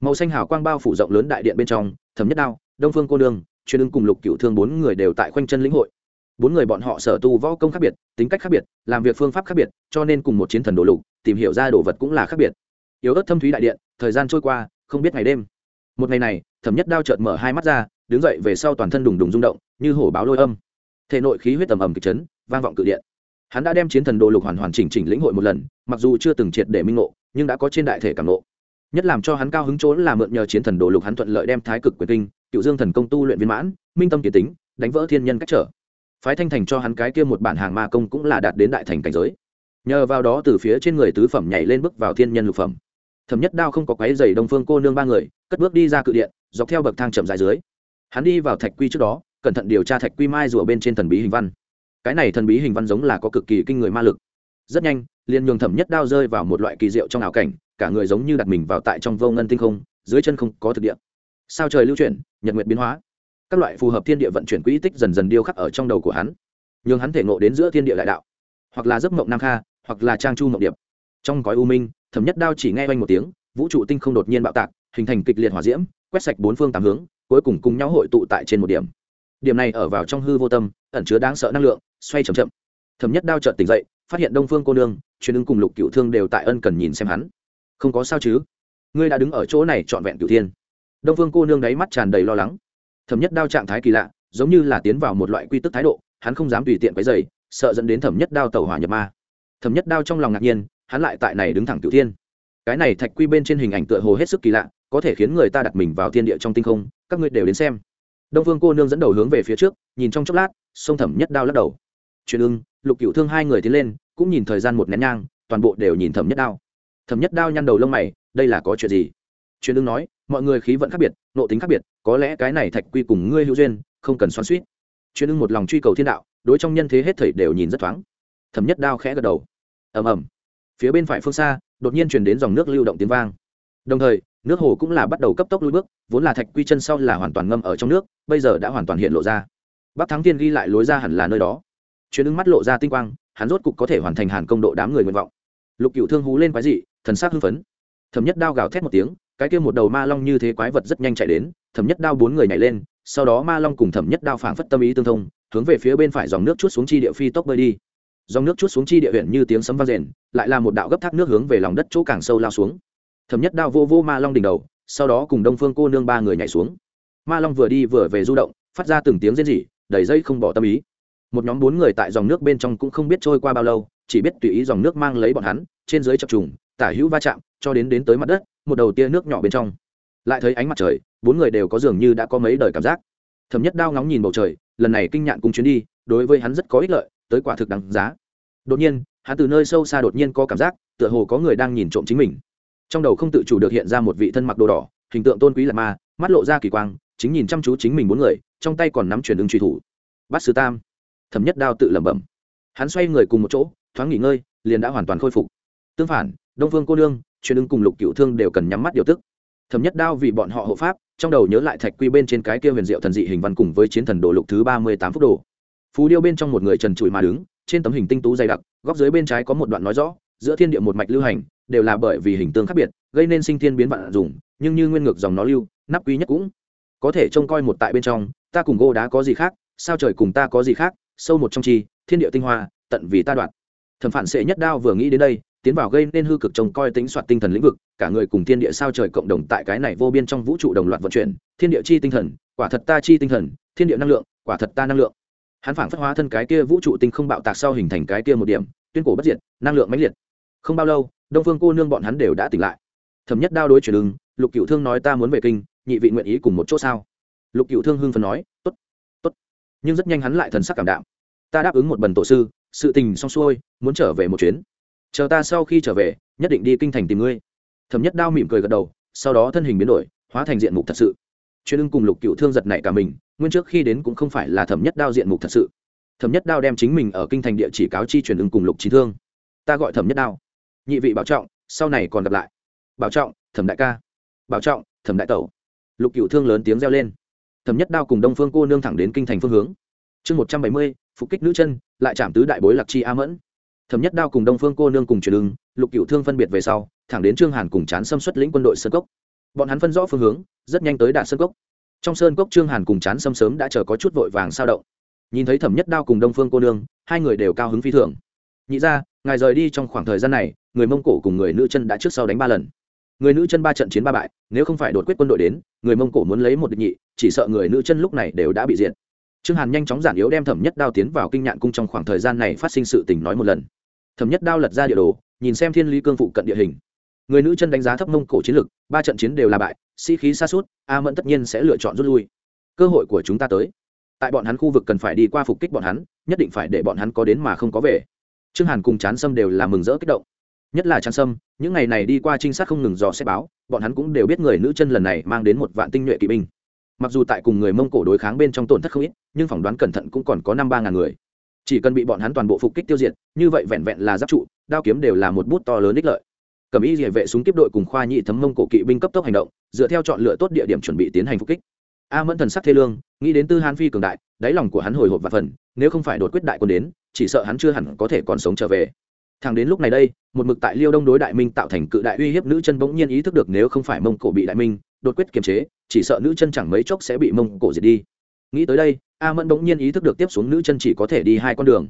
Màu xanh hào quang bao phủ rộng lớn đại điện bên trong, thẩm nhất đao, đông phương cô nương truyền ưng cùng lục cựu thương bốn người đều tại khoanh chân lĩnh hội bốn người bọn họ sở tu võ công khác biệt, tính cách khác biệt, làm việc phương pháp khác biệt, cho nên cùng một chiến thần đồ lục, tìm hiểu ra đồ vật cũng là khác biệt. Yếu ớt thâm thúy đại điện, thời gian trôi qua, không biết ngày đêm. Một ngày này, thẩm nhất đao chợt mở hai mắt ra, đứng dậy về sau toàn thân đùng đùng rung động, như hổ báo lôi âm. Thể nội khí huyết tầm ầm kịch chấn, vang vọng cự điện. Hắn đã đem chiến thần đồ lục hoàn hoàn chỉnh chỉnh lĩnh hội một lần, mặc dù chưa từng triệt để minh ngộ, nhưng đã có trên đại thể cảm ngộ. Nhất làm cho hắn cao hứng trốn là mượn nhờ chiến thần đồ lục hắn thuận lợi đem thái cực quyền kinh, cựu dương thần công tu luyện viên mãn, minh tâm kiến tính, đánh vỡ thiên nhân cách trở phái thanh thành cho hắn cái kia một bản hàng ma công cũng là đạt đến đại thành cảnh giới. Nhờ vào đó từ phía trên người tứ phẩm nhảy lên bước vào thiên nhân lục phẩm. Thẩm nhất đao không có quái dày đông phương cô nương ba người, cất bước đi ra cự điện, dọc theo bậc thang chậm dài dưới. Hắn đi vào thạch quy trước đó, cẩn thận điều tra thạch quy mai rùa bên trên thần bí hình văn. Cái này thần bí hình văn giống là có cực kỳ kinh người ma lực. Rất nhanh, liền nhường thẩm nhất đao rơi vào một loại kỳ diệu trong ảo cảnh, cả người giống như đặt mình vào tại trong vô ngân tinh không, dưới chân không có thực địa. Sao trời lưu chuyển, nhật nguyệt biến hóa các loại phù hợp thiên địa vận chuyển quỹ tích dần dần điêu khắc ở trong đầu của hắn. Nhường hắn thể ngộ đến giữa thiên địa đại đạo, hoặc là giấc mộng nam kha, hoặc là trang chu mộng điệp. Trong gói u minh, thẩm nhất đao chỉ nghe oanh một tiếng, vũ trụ tinh không đột nhiên bạo tạc, hình thành kịch liệt hỏa diễm, quét sạch bốn phương tám hướng, cuối cùng cùng nhau hội tụ tại trên một điểm. Điểm này ở vào trong hư vô tâm, ẩn chứa đáng sợ năng lượng, xoay chậm chậm. Thẩm nhất đao trợt tỉnh dậy, phát hiện đông phương cô nương truyền ứng cùng lục cựu thương đều tại ân cần nhìn xem hắn. Không có sao chứ? Ngươi đã đứng ở chỗ này trọn vẹn cựu thiên. Đông phương cô nương đáy mắt tràn đầy lo lắng thẩm nhất đao trạng thái kỳ lạ, giống như là tiến vào một loại quy tức thái độ, hắn không dám tùy tiện quấy dày sợ dẫn đến thẩm nhất đao tàu hỏa nhập ma. Thẩm nhất đao trong lòng ngạc nhiên, hắn lại tại này đứng thẳng cựu thiên. Cái này thạch quy bên trên hình ảnh tựa hồ hết sức kỳ lạ, có thể khiến người ta đặt mình vào thiên địa trong tinh không, các ngươi đều đến xem. Đông Vương cô nương dẫn đầu hướng về phía trước, nhìn trong chốc lát, sông thẩm nhất đao lắc đầu. Truyền ưng, lục cựu thương hai người tiến lên, cũng nhìn thời gian một nén nhang, toàn bộ đều nhìn thẩm nhất đao. Thẩm nhất đao nhăn đầu lông mày, đây là có chuyện gì? Truyền ưng nói, mọi người khí vận khác biệt, nộ tính khác biệt có lẽ cái này thạch quy cùng ngươi hữu duyên, không cần xoắn suýt. Chuyên ưng một lòng truy cầu thiên đạo, đối trong nhân thế hết thảy đều nhìn rất thoáng. Thẩm nhất đao khẽ gật đầu. Ầm ầm. Phía bên phải phương xa, đột nhiên truyền đến dòng nước lưu động tiếng vang. Đồng thời, nước hồ cũng là bắt đầu cấp tốc lui bước, vốn là thạch quy chân sau là hoàn toàn ngâm ở trong nước, bây giờ đã hoàn toàn hiện lộ ra. Bắc thắng tiên ghi lại lối ra hẳn là nơi đó. Chuyến ứng mắt lộ ra tinh quang, hắn rốt cục có thể hoàn thành hàn công độ đám người nguyện vọng. Lục cựu thương hú lên quái dị, thần sắc hưng phấn. Thẩm nhất đao gào thét một tiếng, cái kia một đầu ma long như thế quái vật rất nhanh chạy đến thẩm nhất đao bốn người nhảy lên, sau đó ma long cùng thẩm nhất đao phảng phất tâm ý tương thông, hướng về phía bên phải dòng nước chút xuống chi địa phi tốc bơi đi. Dòng nước chút xuống chi địa huyện như tiếng sấm vang rền, lại là một đạo gấp thác nước hướng về lòng đất chỗ càng sâu lao xuống. Thẩm nhất đao vô vô ma long đỉnh đầu, sau đó cùng đông phương cô nương ba người nhảy xuống. Ma long vừa đi vừa về du động, phát ra từng tiếng rên rỉ, đầy dây không bỏ tâm ý. Một nhóm bốn người tại dòng nước bên trong cũng không biết trôi qua bao lâu, chỉ biết tùy ý dòng nước mang lấy bọn hắn, trên dưới chập trùng, tả hữu va chạm, cho đến đến tới mặt đất, một đầu tia nước nhỏ bên trong. Lại thấy ánh mặt trời bốn người đều có dường như đã có mấy đời cảm giác. Thẩm nhất đao ngóng nhìn bầu trời, lần này kinh nhạn cùng chuyến đi, đối với hắn rất có ích lợi, tới quả thực đáng giá. Đột nhiên, hắn từ nơi sâu xa đột nhiên có cảm giác, tựa hồ có người đang nhìn trộm chính mình. Trong đầu không tự chủ được hiện ra một vị thân mặc đồ đỏ, hình tượng tôn quý là ma, mắt lộ ra kỳ quang, chính nhìn chăm chú chính mình bốn người, trong tay còn nắm truyền ứng truy thủ. Bắt sứ tam. Thẩm nhất đao tự lẩm bẩm. Hắn xoay người cùng một chỗ, thoáng nghỉ ngơi, liền đã hoàn toàn khôi phục. Tương phản, đông phương cô nương, truyền ứng cùng lục cựu thương đều cần nhắm mắt điều tức thẩm nhất đao vì bọn họ hộ pháp, trong đầu nhớ lại thạch quy bên trên cái kia huyền diệu thần dị hình văn cùng với chiến thần đồ lục thứ ba mươi tám phút đồ. Phú điêu bên trong một người trần trụi mà đứng, trên tấm hình tinh tú dày đặc, góc dưới bên trái có một đoạn nói rõ, giữa thiên địa một mạch lưu hành, đều là bởi vì hình tương khác biệt, gây nên sinh thiên biến vạn dùng nhưng như nguyên ngược dòng nó lưu, nắp quý nhất cũng. Có thể trông coi một tại bên trong, ta cùng gô đá có gì khác, sao trời cùng ta có gì khác, sâu một trong chi, thiên địa tinh hoa, tận vì ta đoạn. Thẩm phản sệ nhất đao vừa nghĩ đến đây tiến vào gây nên hư cực trông coi tính soạt tinh thần lĩnh vực, cả người cùng thiên địa sao trời cộng đồng tại cái này vô biên trong vũ trụ đồng loạt vận chuyển, thiên địa chi tinh thần, quả thật ta chi tinh thần, thiên địa năng lượng, quả thật ta năng lượng. Hắn phản phất hóa thân cái kia vũ trụ tinh không bạo tạc sau hình thành cái kia một điểm, tuyên cổ bất diệt, năng lượng mãnh liệt. Không bao lâu, đông phương cô nương bọn hắn đều đã tỉnh lại. Thẩm nhất đao đối chuyển ứng, lục cựu thương nói ta muốn về kinh, nhị vị nguyện ý cùng một chỗ sao? Lục cựu thương hưng phần nói t ố t t ố t nhưng rất nhanh hắn lại thần sắc cảm đạm. Ta đáp ứng một bần tổ sư, sự tình xong xuôi, muốn trở về một chuyến chờ ta sau khi trở về, nhất định đi kinh thành tìm ngươi. Thẩm nhất đao mỉm cười gật đầu, sau đó thân hình biến đổi, hóa thành diện mục thật sự. Chuyên ưng cùng lục cựu thương giật nảy cả mình, nguyên trước khi đến cũng không phải là thẩm nhất đao diện mục thật sự. Thẩm nhất đao đem chính mình ở kinh thành địa chỉ cáo chi truyền ưng cùng lục trí thương. Ta gọi thẩm nhất đao. Nhị vị bảo trọng, sau này còn gặp lại. Bảo trọng, thẩm đại ca. Bảo trọng, thẩm đại tẩu. Lục cựu thương lớn tiếng reo lên. Thẩm nhất đao cùng đông phương cô nương thẳng đến kinh thành phương hướng. Chương một trăm bảy mươi, phục kích nữ chân, lại chạm tứ đại bối lạc chi a mẫn thẩm nhất đao cùng đông phương cô nương cùng truyền ứng lục cựu thương phân biệt về sau, thẳng đến trương hàn cùng chán xâm xuất lĩnh quân đội sơn cốc. Bọn hắn phân rõ phương hướng, rất nhanh tới đạt sơn cốc. Trong sơn cốc trương hàn cùng chán xâm sớm đã chờ có chút vội vàng sao động. Nhìn thấy thẩm nhất đao cùng đông phương cô nương, hai người đều cao hứng phi thường. Nhị ra ngài rời đi trong khoảng thời gian này, người mông cổ cùng người nữ chân đã trước sau đánh ba lần. Người nữ chân ba trận chiến ba bại, nếu không phải đột quyết quân đội đến, người mông cổ muốn lấy một địch nhị, chỉ sợ người nữ chân lúc này đều đã bị diện. trương hàn nhanh chóng giản yếu đem thẩm nhất đao tiến vào kinh nhạn cung trong khoảng thời gian này phát sinh sự tình nói một lần thẩm nhất đao lật ra địa đồ, nhìn xem thiên lý cương phụ cận địa hình. Người nữ chân đánh giá thấp mông cổ chiến lực, ba trận chiến đều là bại, sĩ、si、khí xa suốt, a mẫn tất nhiên sẽ lựa chọn rút lui. Cơ hội của chúng ta tới. Tại bọn hắn khu vực cần phải đi qua phục kích bọn hắn, nhất định phải để bọn hắn có đến mà không có về. Trương hàn cùng chán sâm đều là mừng rỡ kích động. Nhất là chán sâm, những ngày này đi qua trinh sát không ngừng dò xét báo, bọn hắn cũng đều biết người nữ chân lần này mang đến một vạn tinh nhuệ kỵ binh. Mặc dù tại cùng người mông cổ đối kháng bên trong tổn thất không ít, nhưng phỏng đoán cẩn thận cũng còn có năm ba ngàn người chỉ cần bị bọn hắn toàn bộ phục kích tiêu diệt, như vậy vẹn vẹn là giáp trụ, đao kiếm đều là một bút to lớn ích lợi. Cầm ý địa vệ súng kiếp đội cùng khoa nhị thấm mông cổ kỵ binh cấp tốc hành động, dựa theo chọn lựa tốt địa điểm chuẩn bị tiến hành phục kích. A mẫn thần sắc thê lương, nghĩ đến tư hán phi cường đại, đáy lòng của hắn hồi hộp và phần, nếu không phải đột quyết đại quân đến, chỉ sợ hắn chưa hẳn có thể còn sống trở về. Thằng đến lúc này đây, một mực tại liêu đông đối đại minh tạo thành cự đại uy hiếp nữ chân bỗng nhiên ý thức được nếu không phải mông cổ bị đại minh đột quyết kiềm chế, chỉ sợ nữ chân chẳng mấy chốc sẽ bị mông cổ diệt đi. Nghĩ tới đây a mẫn bỗng nhiên ý thức được tiếp xuống nữ chân chỉ có thể đi hai con đường.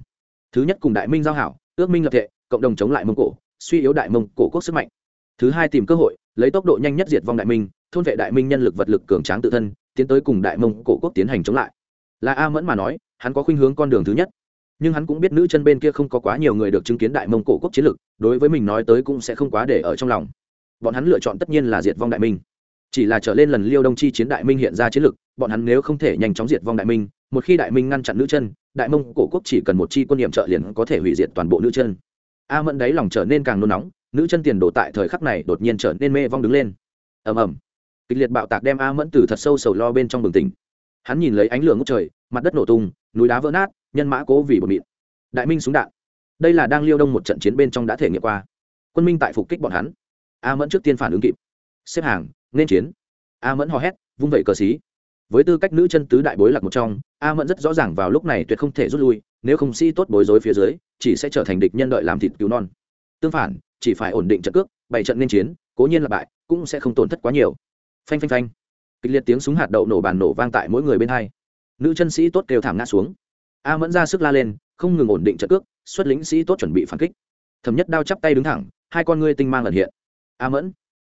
Thứ nhất cùng đại minh giao hảo, ước minh lập thệ cộng đồng chống lại mông cổ, suy yếu đại mông cổ quốc sức mạnh. Thứ hai tìm cơ hội, lấy tốc độ nhanh nhất diệt vong đại minh, thôn vệ đại minh nhân lực vật lực cường tráng tự thân, tiến tới cùng đại mông cổ quốc tiến hành chống lại. Là a mẫn mà nói, hắn có khuynh hướng con đường thứ nhất. Nhưng hắn cũng biết nữ chân bên kia không có quá nhiều người được chứng kiến đại mông cổ quốc chiến lực, đối với mình nói tới cũng sẽ không quá để ở trong lòng. Bọn hắn lựa chọn tất nhiên là diệt vong đại minh chỉ là trở lên lần liêu đông chi chiến đại minh hiện ra chiến lực, bọn hắn nếu không thể nhanh chóng diệt vong đại minh, một khi đại minh ngăn chặn nữ chân, đại mông cổ quốc chỉ cần một chi quân n trợ liền có thể hủy diệt toàn bộ nữ chân. A mẫn đáy lòng trở nên càng nôn nóng, nữ chân tiền đổ tại thời khắc này đột nhiên trở nên mê vong đứng lên. Ầm ầm. Kịch liệt bạo tạc đem a mẫn từ thật sâu sầu lo bên trong bừng tỉnh. Hắn nhìn lấy ánh lửa ngốc trời, mặt đất nổ tung, núi đá vỡ nát, nhân mã cố vì bột mịn. Đại minh súng đạn. Đây là đang liêu đông một trận chiến bên trong đã thể nghiệm qua. Quân minh tại phục kích bọn hắn. A mẫn trước tiên phản ứng kịp. Xếp hàng nên chiến. A mẫn hò hét, vung vẩy cờ xí. Với tư cách nữ chân tứ đại bối lạc một trong, a mẫn rất rõ ràng vào lúc này tuyệt không thể rút lui, nếu không sĩ tốt bối rối phía dưới, chỉ sẽ trở thành địch nhân đợi làm thịt cứu non. Tương phản, chỉ phải ổn định trận cước, bảy trận nên chiến, cố nhiên là bại, cũng sẽ không tổn thất quá nhiều. Phanh phanh phanh. Kịch liệt tiếng súng hạt đậu nổ bàn nổ vang tại mỗi người bên hai. Nữ chân sĩ tốt kêu thảm ngã xuống. A mẫn ra sức la lên, không ngừng ổn định trận cước, xuất lính sĩ tốt chuẩn bị phản kích. Thẩm nhất đao chắp tay đứng thẳng, hai con ngươi tinh mang lần hiện. A mẫn,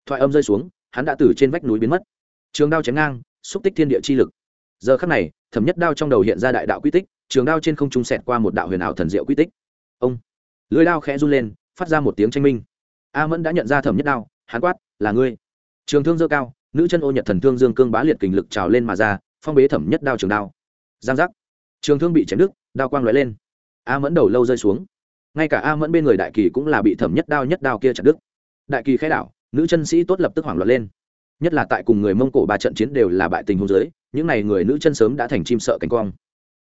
thoại âm rơi xuống hắn đã từ trên vách núi biến mất. Trường đao chém ngang, xúc tích thiên địa chi lực. Giờ khắc này, thẩm nhất đao trong đầu hiện ra đại đạo quy tích, trường đao trên không trung sẹt qua một đạo huyền ảo thần diệu quy tích. Ông! Lưới đao khẽ run lên, phát ra một tiếng tranh minh. A mẫn đã nhận ra thẩm nhất đao, hắn quát, là ngươi. Trường thương dơ cao, nữ chân ô nhật thần thương dương cương bá liệt kình lực trào lên mà ra, phong bế thẩm nhất đao trường đao. Giang giác. Trường thương bị chém đứt, đao quang lóe lên. A mẫn đầu lâu rơi xuống. Ngay cả a mẫn bên người đại kỳ cũng là bị thẩm nhất đao nhất đao kia chặt đứt. Đại kỳ khai đảo nữ chân sĩ tốt lập tức hoảng loạn lên. Nhất là tại cùng người mông cổ ba trận chiến đều là bại tình hôn giới, những n à y người nữ chân sớm đã thành chim sợ cánh quang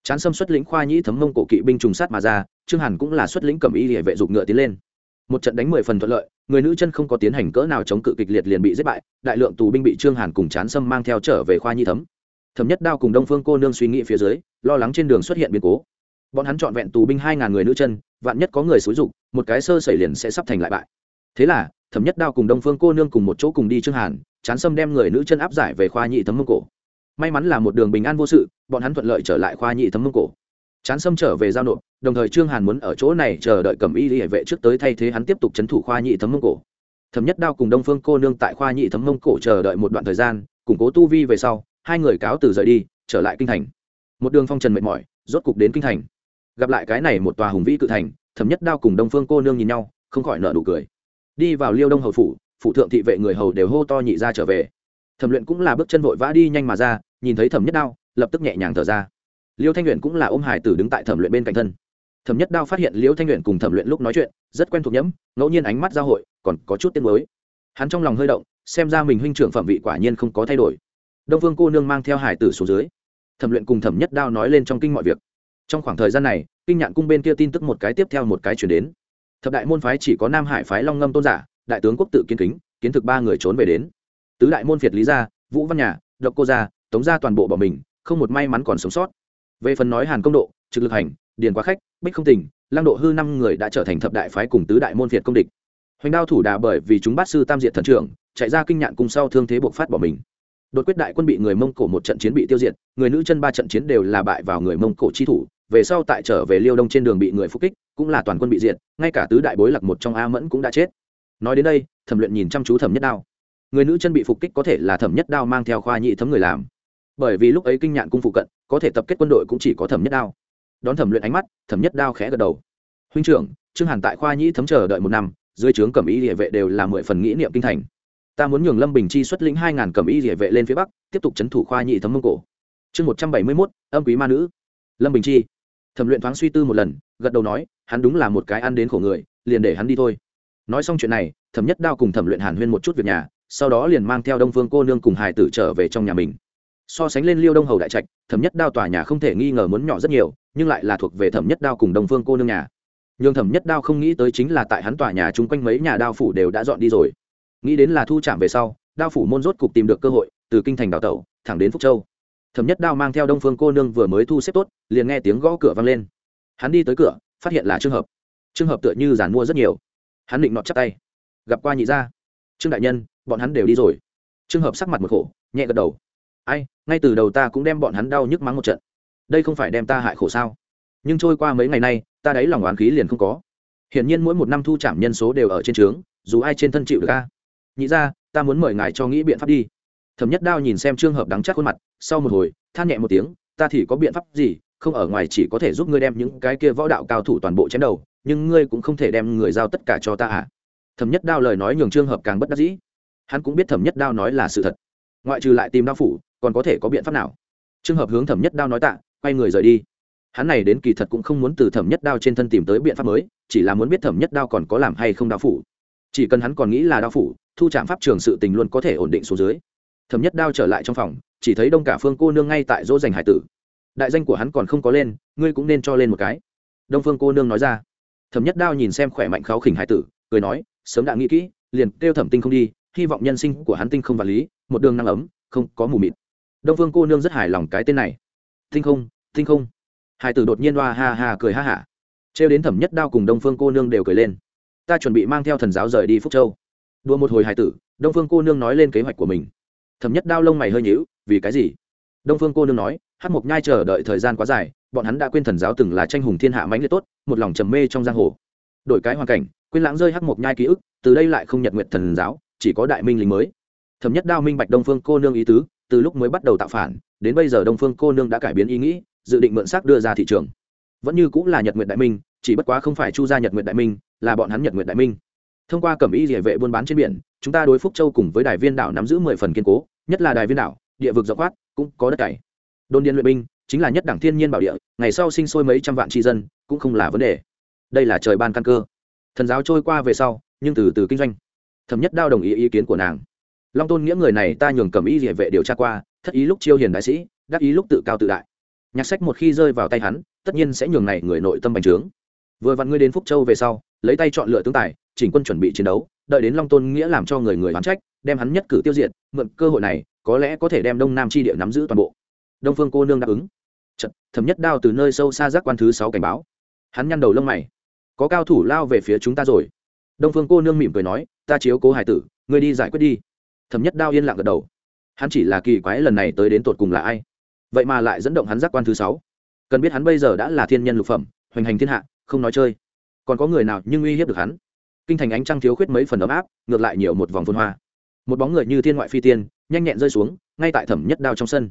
chán xâm xuất lĩnh khoa nhĩ thấm mông cổ kỵ binh trùng sát mà ra, trương hàn cũng là xuất lĩnh cầm y địa vệ dục ngựa tiến lên. Một trận đánh mười phần thuận lợi, người nữ chân không có tiến hành cỡ nào chống cự kịch liệt liền bị giết bại, đại lượng tù binh bị trương hàn cùng chán xâm mang theo trở về khoa nhi thấm. Thấm nhất đao cùng đông phương cô nương suy nghĩ phía dưới, lo lắng trên đường xuất hiện biến cố. Bọn hắn trọn vẹn tù binh hai ngàn người nữ chân, vạn nhất có người xúi dục, một cái sơ xảy liền sẽ sắp thành lại bại. Thế là thẩm nhất đao cùng đông phương cô nương cùng một chỗ cùng đi trương hàn, chán Sâm đem người nữ chân áp giải về khoa nhị thấm mông cổ. May mắn là một đường bình an vô sự, bọn hắn thuận lợi trở lại khoa nhị thấm mông cổ. Chán Sâm trở về giao nộp, đồng thời trương hàn muốn ở chỗ này chờ đợi cầm y hệ vệ trước tới thay thế hắn tiếp tục c h ấ n thủ khoa nhị thấm mông cổ. Thẩm nhất đao cùng đông phương cô nương tại khoa nhị thấm mông cổ chờ đợi một đoạn thời gian, củng cố tu vi về sau, hai người cáo từ rời đi, trở lại kinh thành. Một đường phong trần mệt mỏi, rốt cục đến kinh thành. Gặp lại cái này một tòa hùng vĩ cự thành, thẩm nhất đao cùng đông phương cô nương nhìn nhau, không khỏi nợ nụ cười đi vào liêu đông hầu phủ phụ thượng thị vệ người hầu đều hô to nhị ra trở về. Thẩm luyện cũng là bước chân vội vã đi nhanh mà ra, nhìn thấy thẩm nhất đao, lập tức nhẹ nhàng thở ra. Liêu thanh luyện cũng là ôm hải tử đứng tại thẩm luyện bên cạnh thân. Thẩm nhất đao phát hiện liêu thanh luyện cùng thẩm luyện lúc nói chuyện, rất quen thuộc nhẫm, ngẫu nhiên ánh mắt giao hội, còn có chút tiếng mới hắn trong lòng hơi động, xem ra mình huynh trưởng phẩm vị quả nhiên không có thay đổi. Đông phương cô nương mang theo hải tử xuống dưới. Thẩm luyện cùng thẩm nhất đao nói lên trong kinh mọi việc. Trong khoảng thời gian này, kinh nhạn cung bên kia tin tức một cái tiếp theo một cái chuyển đến thập đại môn phái chỉ có nam hải phái long ngâm tôn giả đại tướng quốc tự kiến kính kiến thực ba người trốn về đến tứ đại môn việt lý gia vũ văn nhà độc cô gia tống gia toàn bộ bỏ mình không một may mắn còn sống sót về phần nói hàn công độ trực lực hành điền quá khách bích không tình lăng độ hư năm người đã trở thành thập đại phái cùng tứ đại môn việt công địch hoành đao thủ đà bởi vì chúng bát sư tam diệt thần trưởng chạy ra kinh nhạn cùng sau thương thế buộc phát bỏ mình đột quyết đại quân bị người mông cổ một trận chiến bị tiêu diệt người nữ chân ba trận chiến đều là bại vào người mông cổ chi thủ về sau tại trở về liêu đông trên đường bị người phục kích, cũng là toàn quân bị diệt, ngay cả tứ đại bối lạc một trong a mẫn cũng đã chết. Nói đến đây, thẩm luyện nhìn chăm chú thẩm nhất đao. Người nữ chân bị phục kích có thể là thẩm nhất đao mang theo khoa nhị thấm người làm. Bởi vì lúc ấy kinh nhạn cung phụ cận, có thể tập kết quân đội cũng chỉ có thẩm nhất đao. Đón thẩm luyện ánh mắt, thẩm nhất đao khẽ gật đầu. Huynh trưởng, trương hàn tại khoa nhĩ thấm chờ đợi một năm, dưới trướng cẩm y địa vệ đều là mười phần nghĩ niệm kinh thành. Ta muốn nhường lâm bình chi xuất lĩnh hai ngàn cẩm y địa vệ lên phía bắc, tiếp tục c h ấ n thủ khoa nhị thấm mông cổ. Chương một trăm bảy mươi mốt, âm quý ma nữ. Lâm bình chi thẩm luyện thoáng suy tư một lần, gật đầu nói, hắn đúng là một cái ăn đến khổ người, liền để hắn đi thôi. Nói xong chuyện này, thẩm nhất đao cùng thẩm luyện hàn huyên một chút việc nhà, sau đó liền mang theo đông phương cô nương cùng hải tử trở về trong nhà mình. So sánh lên liêu đông hầu đại trạch, thẩm nhất đao tòa nhà không thể nghi ngờ muốn nhỏ rất nhiều, nhưng lại là thuộc về thẩm nhất đao cùng Đông phương cô nương nhà. Nhưng thẩm nhất đao không nghĩ tới chính là tại hắn tòa nhà chung quanh mấy nhà đao phủ đều đã dọn đi rồi. Nghĩ đến là thu trạm về sau, đao phủ môn rốt cục tìm được cơ hội, từ kinh thành đào tẩu, thẳng đến phúc châu thẩm nhất đao mang theo đông phương cô nương vừa mới thu xếp tốt, liền nghe tiếng gõ cửa vang lên. Hắn đi tới cửa, phát hiện là trường hợp. Trường hợp tựa như giàn mua rất nhiều. Hắn định nọt chắp tay. Gặp qua nhị gia. Trương đại nhân, bọn hắn đều đi rồi. Trường hợp sắc mặt một khổ, nhẹ gật đầu. Ai, ngay từ đầu ta cũng đem bọn hắn đau nhức mắng một trận. Đây không phải đem ta hại khổ sao? Nhưng trôi qua mấy ngày nay, ta đáy lòng oán khí liền không có. Hiển nhiên mỗi một năm thu trảm nhân số đều ở trên trướng, dù ai trên thân chịu được ca nhị ra ta muốn mời ngài cho nghĩ biện pháp đi thẩm nhất đao nhìn xem trường hợp đắng chắc khuôn mặt, sau một hồi, than nhẹ một tiếng, ta thì có biện pháp gì? Không ở ngoài chỉ có thể giúp ngươi đem những cái kia võ đạo cao thủ toàn bộ chém đầu, nhưng ngươi cũng không thể đem người giao tất cả cho ta à? Thẩm nhất đao lời nói nhường trường hợp càng bất đắc dĩ. Hắn cũng biết thẩm nhất đao nói là sự thật. Ngoại trừ lại tìm đao phủ, còn có thể có biện pháp nào? Trường hợp hướng thẩm nhất đao nói tạ, quay người rời đi. Hắn này đến kỳ thật cũng không muốn từ thẩm nhất đao trên thân tìm tới biện pháp mới, chỉ là muốn biết thẩm nhất đao còn có làm hay không đao phủ. Chỉ cần hắn còn nghĩ là đao phủ, thu trạm pháp trường sự tình luôn có thể ổn định xuống dưới thẩm nhất đao trở lại trong phòng, chỉ thấy đông cả phương cô nương ngay tại dỗ dành hải tử. Đại danh của hắn còn không có lên, ngươi cũng nên cho lên một cái. Đông phương cô nương nói ra. Thẩm nhất đao nhìn xem khỏe mạnh kháo khỉnh hải tử, cười nói, sớm đã nghĩ kỹ, liền kêu thẩm tinh không đi, hy vọng nhân sinh của hắn tinh không và lý, một đường năng ấm, không có mù mịt. Đông phương cô nương rất hài lòng cái tên này. Tinh không tinh không. Hải tử đột nhiên hoa ha ha cười ha hả. Trêu đến thẩm nhất đao cùng đông phương cô nương đều cười lên. Ta chuẩn bị mang theo thần giáo rời đi phúc châu. Đua một hồi hải tử, đông phương cô nương nói lên kế hoạch của mình thẩm nhất đao lông mày hơi nhíu, vì cái gì? Đông phương cô nương nói hát mộc nhai chờ đợi thời gian quá dài, bọn hắn đã quên thần giáo từng là tranh hùng thiên hạ mãnh liệt tốt, một lòng trầm mê trong giang hồ. Đổi cái hoàn cảnh, quên lãng rơi hắc mộc nhai ký ức, từ đây lại không nhật nguyện thần giáo, chỉ có đại minh lính mới. Thẩm nhất đao minh bạch đông phương cô nương ý tứ, từ lúc mới bắt đầu tạo phản, đến bây giờ đông phương cô nương đã cải biến ý nghĩ, dự định mượn xác đưa ra thị trường. Vẫn như cũng là nhật nguyện đại minh, chỉ bất quá không phải chu gia nhật nguyện đại minh, là bọn hắn nhật nguyện đại minh thông qua cẩm y địa vệ buôn bán trên biển, chúng ta đối phúc châu cùng với đài viên đảo nắm giữ mười phần kiên cố, nhất là đài viên đảo, địa vực rộng khoát, cũng có đất cày đồn điền luyện binh chính là nhất đảng thiên nhiên bảo địa, ngày sau sinh sôi mấy trăm vạn tri dân cũng không là vấn đề. Đây là trời ban căn cơ. Thần giáo trôi qua về sau, nhưng từ từ kinh doanh. Thẩm nhất đao đồng ý ý kiến của nàng. Long tôn nghĩa người này ta nhường cầm y địa vệ điều tra qua, thất ý lúc chiêu hiền đại sĩ, đắc ý lúc tự cao tự đại. Nhạc sách một khi rơi vào tay hắn, tất nhiên sẽ nhường này người nội tâm bành trướng. Vừa vặn ngươi đến phúc châu về sau, lấy tay chọn lựa tướng tài chỉnh quân chuẩn bị chiến đấu đợi đến long tôn nghĩa làm cho người người oán trách đem hắn nhất cử tiêu diệt mượn cơ hội này có lẽ có thể đem đông nam tri địa nắm giữ toàn bộ. Đông phương cô nương đáp ứng. Chật, thấm nhất đao từ nơi sâu xa giác quan thứ sáu cảnh báo. Hắn nhăn đầu lông mày. Có cao thủ lao về phía chúng ta rồi. Đông phương cô nương mỉm cười nói ta chiếu cố hải tử ngươi đi giải quyết đi. Thấm nhất đao yên lặng gật đầu. Hắn chỉ là kỳ quái lần này tới đến tột cùng là ai. Vậy mà lại dẫn động hắn giác quan thứ sáu. Cần biết hắn bây giờ đã là thiên nhân lục phẩm hoành hành thiên hạ không nói chơi. Còn có người nào nhưng uy hiếp được hắn? Kinh thành ánh trăng thiếu khuyết mấy phần ấm áp, ngược lại nhiều một vòng phun hoa. Một bóng người như thiên ngoại phi tiên, nhanh nhẹn rơi xuống, ngay tại thẩm nhất đao trong sân.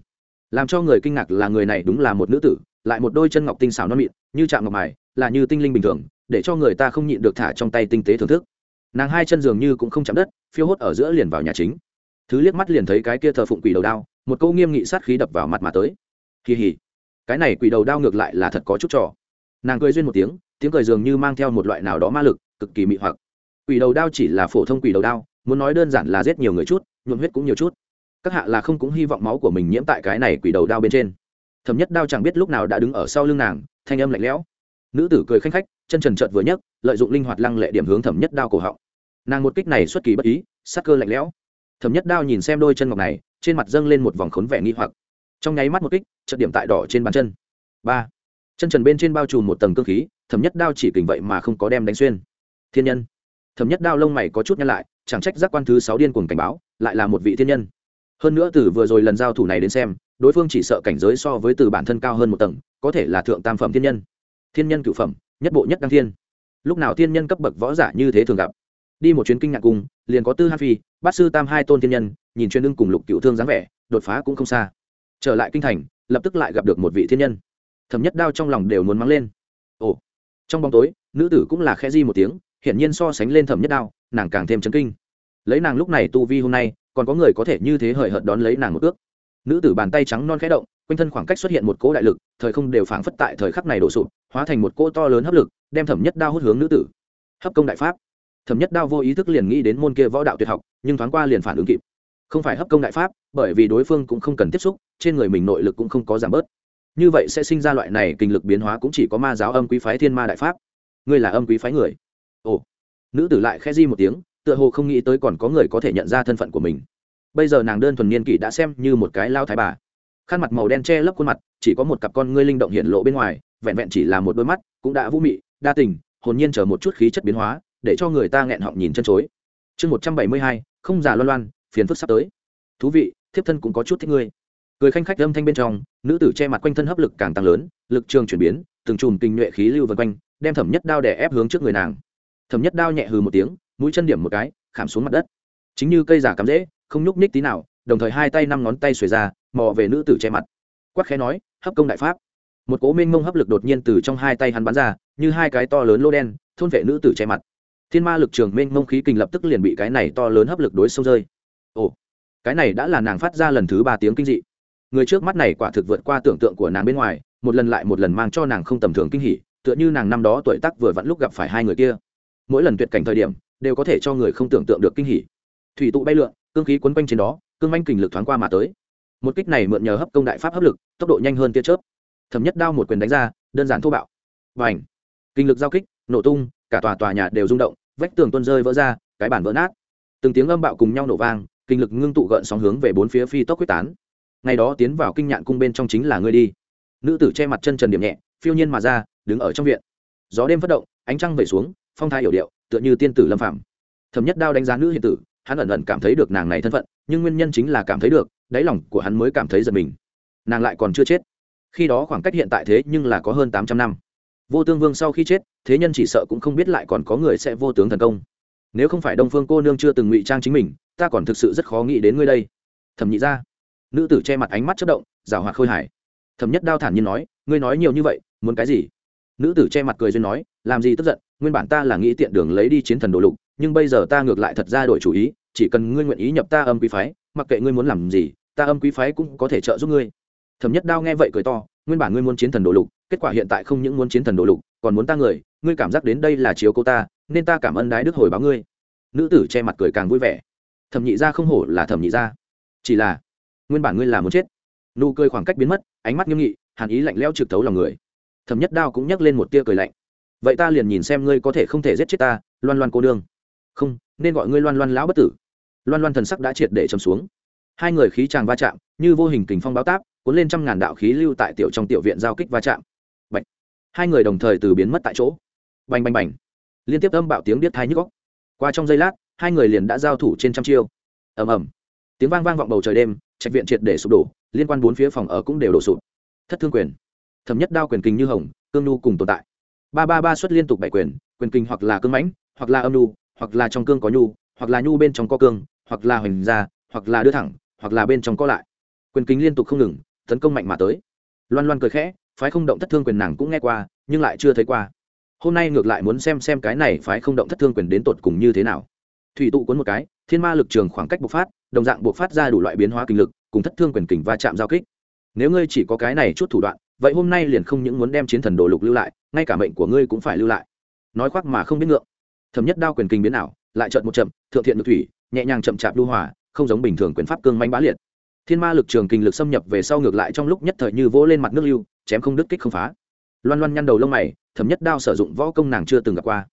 Làm cho người kinh ngạc là người này đúng là một nữ tử, lại một đôi chân ngọc tinh xảo non mịn, như chạm ngọc mài, là như tinh linh bình thường, để cho người ta không nhịn được thả trong tay tinh tế thưởng thức. Nàng hai chân dường như cũng không chạm đất, phiêu hốt ở giữa liền vào nhà chính. Thứ liếc mắt liền thấy cái kia thờ phụng quỷ đầu đao, một câu nghiêm nghị sát khí đập vào mặt mà tới. Kỳ hỉ. Cái này quỷ đầu đao ngược lại là thật có chút trò. Nàng cười duyên một tiếng tiếng cười dường như mang theo một loại nào đó ma lực, cực kỳ mị hoặc quỷ đầu đao chỉ là phổ thông quỷ đầu đao, muốn nói đơn giản là giết nhiều người chút, nhuộm huyết cũng nhiều chút. Các hạ là không cũng hy vọng máu của mình nhiễm tại cái này quỷ đầu đao bên trên. Thẩm nhất đao chẳng biết lúc nào đã đứng ở sau lưng nàng, thanh âm lạnh lẽo. Nữ tử cười khanh khách, chân trần trợt vừa nhấc, lợi dụng linh hoạt lăng lệ điểm hướng thẩm nhất đao cổ họng. Nàng một kích này xuất kỳ bất ý, sắc cơ lạnh lẽo. Thẩm nhất đao nhìn xem đôi chân ngọc này, trên mặt dâng lên một vòng khốn vẻ nghi hoặc. Trong nháy mắt một kích trận điểm tại đỏ trên bàn chân. Ba. Chân trần bên trên bao trùm một tầng cơ khí, thẩm nhất đao chỉ kình vậy mà không có đem đánh xuyên. Thiên nhân thẩm nhất đao lông mày có chút nhăn lại, chẳng trách giác quan thứ sáu điên cuồng cảnh báo, lại là một vị thiên nhân. Hơn nữa từ vừa rồi lần giao thủ này đến xem, đối phương chỉ sợ cảnh giới so với từ bản thân cao hơn một tầng, có thể là thượng tam phẩm thiên nhân. Thiên nhân cựu phẩm, nhất bộ nhất đăng thiên. Lúc nào thiên nhân cấp bậc võ giả như thế thường gặp? Đi một chuyến kinh ngạc cung liền có tư hát phi, bát sư tam hai tôn thiên nhân, nhìn chuyên ưng cùng lục cựu thương dáng vẻ, đột phá cũng không xa. Trở lại kinh thành, lập tức lại gặp được một vị thiên nhân. Thẩm nhất đao trong lòng đều muốn mắng lên. Ồ. Trong bóng tối, nữ tử cũng là khe di một tiếng hiển nhiên so sánh lên thẩm nhất đao, nàng càng thêm chấn kinh. Lấy nàng lúc này tu vi hôm nay, còn có người có thể như thế hời hợt đón lấy nàng một ước. Nữ tử bàn tay trắng non khẽ động, quanh thân khoảng cách xuất hiện một cỗ đại lực, thời không đều phảng phất tại thời khắc này đổ sụp, hóa thành một cỗ to lớn hấp lực, đem thẩm nhất đao hút hướng nữ tử. Hấp công đại pháp. Thẩm nhất đao vô ý thức liền nghĩ đến môn kia võ đạo tuyệt học, nhưng thoáng qua liền phản ứng kịp. Không phải hấp công đại pháp, bởi vì đối phương cũng không cần tiếp xúc, trên người mình nội lực cũng không có giảm bớt. Như vậy sẽ sinh ra loại này kinh lực biến hóa cũng chỉ có ma giáo âm quý phái thiên ma đại pháp. Ngươi là âm quý phái người ồ. Nữ tử lại khẽ di một tiếng, tựa hồ không nghĩ tới còn có người có thể nhận ra thân phận của mình. Bây giờ nàng đơn thuần niên kỷ đã xem như một cái lao thái bà. Khăn mặt màu đen che lấp khuôn mặt, chỉ có một cặp con ngươi linh động hiện lộ bên ngoài, vẹn vẹn chỉ là một đôi mắt, cũng đã vũ mị, đa tình, hồn nhiên chờ một chút khí chất biến hóa, để cho người ta nghẹn họng nhìn chân chối. Chương một trăm bảy mươi hai, không già loan loan, phiền phức sắp tới. Thú vị, thiếp thân cũng có chút thích ngươi. Cười khanh khách âm thanh bên trong, nữ tử che mặt quanh thân hấp lực càng tăng lớn, lực trường chuyển biến, từng chùm kinh nhuệ khí lưu vân quanh, đem thẩm nhất đao đè ép hướng trước người nàng thẩm nhất đao nhẹ hừ một tiếng, mũi chân điểm một cái, khảm xuống mặt đất. Chính như cây giả cắm dễ không nhúc nhích tí nào, đồng thời hai tay năm ngón tay xuề ra, mò về nữ tử che mặt. Quắc khẽ nói, hấp công đại pháp. Một cố minh mông hấp lực đột nhiên từ trong hai tay hắn bắn ra, như hai cái to lớn lô đen, thôn vệ nữ tử che mặt. Thiên ma lực trường minh mông khí kinh lập tức liền bị cái này to lớn hấp lực đối sâu rơi. Ồ, cái này đã là nàng phát ra lần thứ ba tiếng kinh dị. Người trước mắt này quả thực vượt qua tưởng tượng của nàng bên ngoài, một lần lại một lần mang cho nàng không tầm thường kinh hỉ, tựa như nàng năm đó tuổi tác vừa vặn lúc gặp phải hai người kia mỗi lần tuyệt cảnh thời điểm đều có thể cho người không tưởng tượng được kinh hỉ. Thủy tụ bay lượn, cương khí quấn quanh trên đó, cương manh kình lực thoáng qua mà tới. Một kích này mượn nhờ hấp công đại pháp hấp lực, tốc độ nhanh hơn tia chớp. Thẩm nhất đao một quyền đánh ra, đơn giản thô bạo. Và ảnh kinh lực giao kích, nổ tung, cả tòa tòa nhà đều rung động, vách tường tuôn rơi vỡ ra, cái bản vỡ nát. Từng tiếng âm bạo cùng nhau nổ vang kinh lực ngưng tụ gợn sóng hướng về bốn phía phi tốc quyết tán. Ngày đó tiến vào kinh nhạn cung bên trong chính là ngươi đi. Nữ tử che mặt chân trần điểm nhẹ, phiêu nhiên mà ra, đứng ở trong viện. Gió đêm phất động, ánh trăng về xuống phong thái hiểu điệu, tựa như tiên tử lâm phạm thẩm nhất đao đánh giá nữ hiện tử, hắn ẩn ẩn cảm thấy được nàng này thân phận, nhưng nguyên nhân chính là cảm thấy được, đáy lòng của hắn mới cảm thấy giật mình. Nàng lại còn chưa chết. Khi đó khoảng cách hiện tại thế nhưng là có hơn tám trăm năm. Vô tương vương sau khi chết, thế nhân chỉ sợ cũng không biết lại còn có người sẽ vô tướng thần công. Nếu không phải đông phương cô nương chưa từng ngụy trang chính mình, ta còn thực sự rất khó nghĩ đến ngươi đây. Thẩm nhị ra nữ tử che mặt ánh mắt chất động rào hoạt khôi hải thẩm nhất đao thản nhiên nói, ngươi nói nhiều như vậy, muốn cái gì? Nữ tử che mặt cười duyên nói làm gì tức giận, nguyên bản ta là nghĩ tiện đường lấy đi chiến thần đồ lục, nhưng bây giờ ta ngược lại thật ra đổi chủ ý, chỉ cần ngươi nguyện ý nhập ta âm quý phái, mặc kệ ngươi muốn làm gì, ta âm quý phái cũng có thể trợ giúp ngươi. Thẩm nhất đao nghe vậy cười to, nguyên bản ngươi muốn chiến thần đồ lục, kết quả hiện tại không những muốn chiến thần đồ lục, còn muốn ta người, ngươi cảm giác đến đây là chiếu cô ta, nên ta cảm ơn đái đức hồi báo ngươi. Nữ tử che mặt cười càng vui vẻ. Thẩm nhị ra không hổ là thẩm nhị ra chỉ là, nguyên bản ngươi là muốn chết. Nụ cười khoảng cách biến mất, ánh mắt nghiêm nghị, hàn ý lạnh lẽo trực thấu lòng người. Thẩm nhất đao cũng nhắc lên một tia cười lạnh vậy ta liền nhìn xem ngươi có thể không thể giết chết ta, loan loan cô đương không, nên gọi ngươi loan loan lão bất tử. Loan loan thần sắc đã triệt để châm xuống. Hai người khí tràng va chạm, như vô hình kình phong báo táp, cuốn lên trăm ngàn đạo khí lưu tại tiểu trong tiểu viện giao kích va chạm. Bạch. hai người đồng thời từ biến mất tại chỗ. Bành bành bành. Liên tiếp âm bạo tiếng điếc thai nhức góc qua trong giây lát, hai người liền đã giao thủ trên trăm chiêu. Ầm ầm. Tiếng vang vang vọng bầu trời đêm, trạch viện triệt để sụp đổ, liên quan bốn phía phòng ở cũng đều đổ sụp. Thất thương quyền. Thẩm nhất đao quyền kình như hồng, cương nhu cùng tồn tại ba ba ba xuất liên tục bảy quyền quyền kinh hoặc là cương mãnh, hoặc là âm nhu, hoặc là trong cương có nhu, hoặc là nhu bên trong có cương, hoặc là hoành ra, hoặc là đưa thẳng, hoặc là bên trong có lại. Quyền kính liên tục không ngừng, tấn công mạnh mà tới. Loan loan cười khẽ, phái không động thất thương quyền nàng cũng nghe qua, nhưng lại chưa thấy qua. Hôm nay ngược lại muốn xem xem cái này phái không động thất thương quyền đến tột cùng như thế nào. Thủy tụ cuốn một cái, thiên ma lực trường khoảng cách bộc phát, đồng dạng bộc phát ra đủ loại biến hóa kinh lực, cùng thất thương quyền kình va chạm giao kích. Nếu ngươi chỉ có cái này chút thủ đoạn vậy hôm nay liền không những muốn đem chiến thần đồ lục lưu lại, ngay cả mệnh của ngươi cũng phải lưu lại. Nói khoác mà không biết ngượng. Thẩm nhất đao quyền kinh biến ảo, lại trợn một chậm, thượng thiện được thủy, nhẹ nhàng chậm chạp lưu hòa, không giống bình thường quyền pháp cương manh bá liệt. Thiên ma lực trường kinh lực xâm nhập về sau ngược lại trong lúc nhất thời như vỗ lên mặt nước lưu, chém không đứt kích không phá. Loan loan nhăn đầu lông mày, thẩm nhất đao sử dụng võ công nàng chưa từng gặp qua.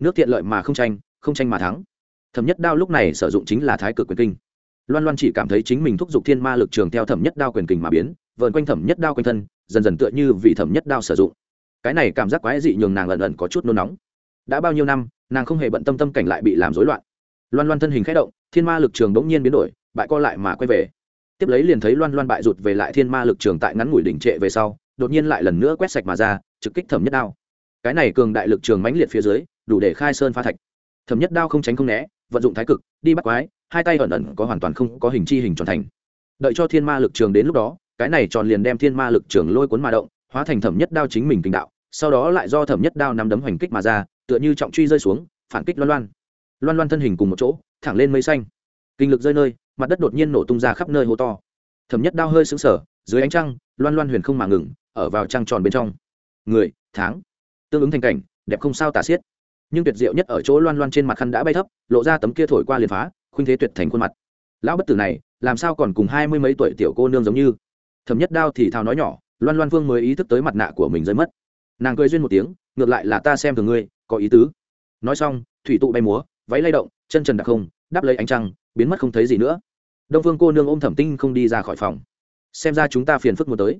Nước thiện lợi mà không tranh không tranh mà thắng. Thẩm nhất đao lúc này sử dụng chính là thái cực quyền kinh. Loan loan chỉ cảm thấy chính mình thúc giục thiên ma lực trường theo thẩm nhất đao quyền kình mà biến vợn quanh thẩm nhất đao quanh thân dần dần tựa như vị thẩm nhất đao sử dụng. Cái này cảm giác quái dị nhường nàng ẩn ẩn có chút nôn nóng. Đã bao nhiêu năm, nàng không hề bận tâm tâm cảnh lại bị làm rối loạn. Loan loan thân hình k h ẽ động, thiên ma lực trường đ ỗ n g nhiên biến đổi, bại co lại mà quay về. Tiếp lấy liền thấy loan loan bại rụt về lại thiên ma lực trường tại ngắn ngủi đỉnh trệ về sau, đột nhiên lại lần nữa quét sạch mà ra, trực kích thẩm nhất đao. Cái này cường đại lực trường mãnh liệt phía dưới, đủ để khai sơn pha thạch. Thẩm nhất đao không tránh không né, vận dụng thái cực, đi bắt quái, hai tay ẩn ẩn có hoàn toàn không có hình chi hình tròn thành. Đợi cho thiên ma lực trường đến lúc đó cái này tròn liền đem thiên ma lực trường lôi cuốn ma động, hóa thành thẩm nhất đao chính mình kinh đạo, sau đó lại do thẩm nhất đao nắm đấm hoành kích mà ra, tựa như trọng truy rơi xuống, phản kích loan loan. Loan loan thân hình cùng một chỗ, thẳng lên mây xanh. Kinh lực rơi nơi, mặt đất đột nhiên nổ tung ra khắp nơi hô to. Thẩm nhất đao hơi xứng sở dưới ánh trăng, loan loan huyền không mà ngừng, ở vào trăng tròn bên trong. Người, tháng. Tương ứng thành cảnh, đẹp không sao tả xiết. Nhưng tuyệt diệu nhất ở chỗ loan loan trên mặt khăn đã bay thấp, lộ ra tấm kia thổi qua liền phá, khuynh thế tuyệt thành khuôn mặt. Lão bất tử này, làm sao còn cùng hai mươi mấy tuổi tiểu cô nương giống như? Thẩm nhất đao thì thào nói nhỏ, loan loan vương mới ý thức tới mặt nạ của mình rơi mất. Nàng cười duyên một tiếng, ngược lại là ta xem thường ngươi, có ý tứ. Nói xong, thủy tụ bay múa, váy lay động, chân trần đặc không đáp lấy ánh trăng, biến mất không thấy gì nữa. Đông phương cô nương ôm thẩm tinh không đi ra khỏi phòng. Xem ra chúng ta phiền phức muốn tới.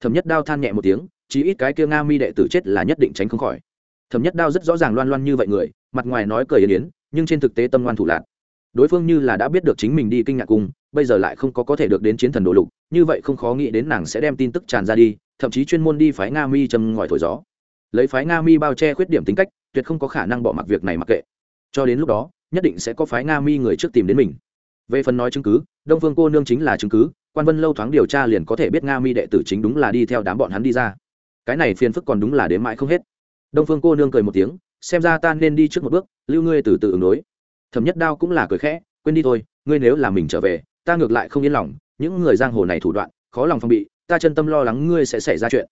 Thẩm nhất đao than nhẹ một tiếng, chí ít cái kia nga mi đệ tử chết là nhất định tránh không khỏi. Thẩm nhất đao rất rõ ràng loan loan như vậy người, mặt ngoài nói cười yên yến, nhưng trên thực tế tâm ngoan thủ lạc đối phương như là đã biết được chính mình đi kinh ngạc cung bây giờ lại không có có thể được đến chiến thần đồ lục như vậy không khó nghĩ đến nàng sẽ đem tin tức tràn ra đi, thậm chí chuyên môn đi phái nga mi châm ngòi thổi gió. Lấy phái nga mi bao che khuyết điểm tính cách, tuyệt không có khả năng bỏ mặc việc này mặc kệ. Cho đến lúc đó, nhất định sẽ có phái nga mi người trước tìm đến mình. Về phần nói chứng cứ, đông phương cô nương chính là chứng cứ, quan vân lâu thoáng điều tra liền có thể biết nga mi đệ tử chính đúng là đi theo đám bọn hắn đi ra. Cái này phiền phức còn đúng là đến mãi không hết. Đông phương cô nương cười một tiếng, xem ra ta nên đi trước một bước, lưu ngươi từ từ ứng đối. Thẩm nhất đao cũng là cười khẽ, quên đi thôi, ngươi nếu là mình trở về, ta ngược lại không yên lòng những người giang hồ này thủ đoạn, khó lòng phòng bị, ta chân tâm lo lắng ngươi sẽ xảy ra chuyện.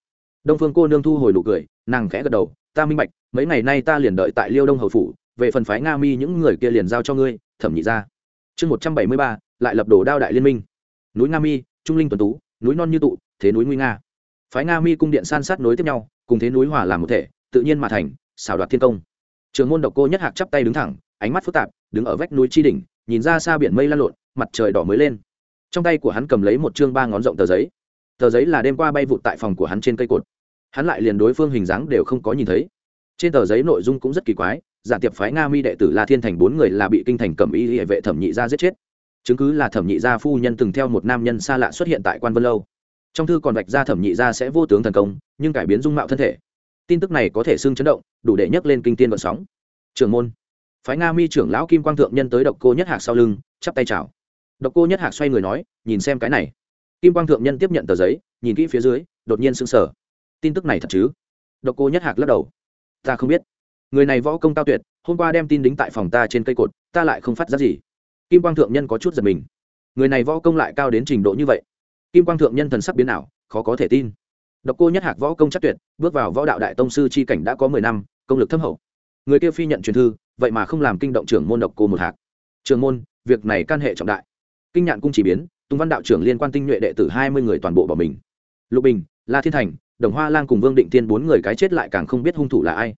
Đông phương cô nương thu hồi nụ cười, nàng khẽ gật đầu, ta minh bạch, mấy ngày nay ta liền đợi tại liêu đông hầu phủ, về phần phái nga mi những người kia liền giao cho ngươi, thẩm nhị ra chương một trăm bảy mươi ba, lại lập đồ đao đại liên minh. Núi nga mi, trung linh tuần tú, núi non như tụ, thế núi nguy nga. Phái nga mi cung điện san sát nối tiếp nhau, cùng thế núi hòa làm một thể, tự nhiên mà thành, xảo đoạt thiên công. Trường môn độc cô nhất hạc chắp tay đứng thẳng, ánh mắt phức tạp, đứng ở vách núi chi đỉnh, nhìn ra xa biển mây lan lộn, mặt trời đỏ mới lên trong tay của hắn cầm lấy một chương ba ngón rộng tờ giấy. Tờ giấy là đêm qua bay vụt tại phòng của hắn trên cây cột. Hắn lại liền đối phương hình dáng đều không có nhìn thấy. Trên tờ giấy nội dung cũng rất kỳ quái, giả tiệp phái nga mi đệ tử la thiên thành bốn người là bị kinh thành cầm y hệ vệ thẩm nhị gia giết chết. Chứng cứ là thẩm nhị gia phu nhân từng theo một nam nhân xa lạ xuất hiện tại quan vân lâu. Trong thư còn vạch ra thẩm nhị gia sẽ vô tướng thần công, nhưng cải biến dung mạo thân thể. Tin tức này có thể xưng chấn động, đủ để nhấc lên kinh tiên vận sóng. Trưởng môn. Phái nga mi trưởng lão kim quang thượng nhân tới độc cô nhất hạc sau lưng, chắp tay chào độc cô nhất hạc xoay người nói, nhìn xem cái này. Kim quang thượng nhân tiếp nhận tờ giấy, nhìn kỹ phía dưới, đột nhiên sững sờ. Tin tức này thật chứ? Độc cô nhất hạc lắc đầu. Ta không biết. Người này võ công cao tuyệt, hôm qua đem tin đính tại phòng ta trên cây cột, ta lại không phát ra gì. Kim quang thượng nhân có chút giật mình. Người này võ công lại cao đến trình độ như vậy. Kim quang thượng nhân thần sắc biến ảo, khó có thể tin. Độc cô nhất hạc võ công chắc tuyệt, bước vào võ đạo đại tông sư c h i cảnh đã có mười năm, công lực thâm hậu. Người kia phi nhận truyền thư, vậy mà không làm kinh động trưởng môn độc cô một hạc. Trường môn, việc này can hệ trọng đại kinh nhạn cung chỉ biến, tùng văn đạo trưởng liên quan tinh nhuệ đệ tử hai mươi người toàn bộ bỏ mình. Lục bình, la thiên thành, đồng hoa Lan cùng vương định tiên bốn người cái chết lại càng không biết hung thủ là ai.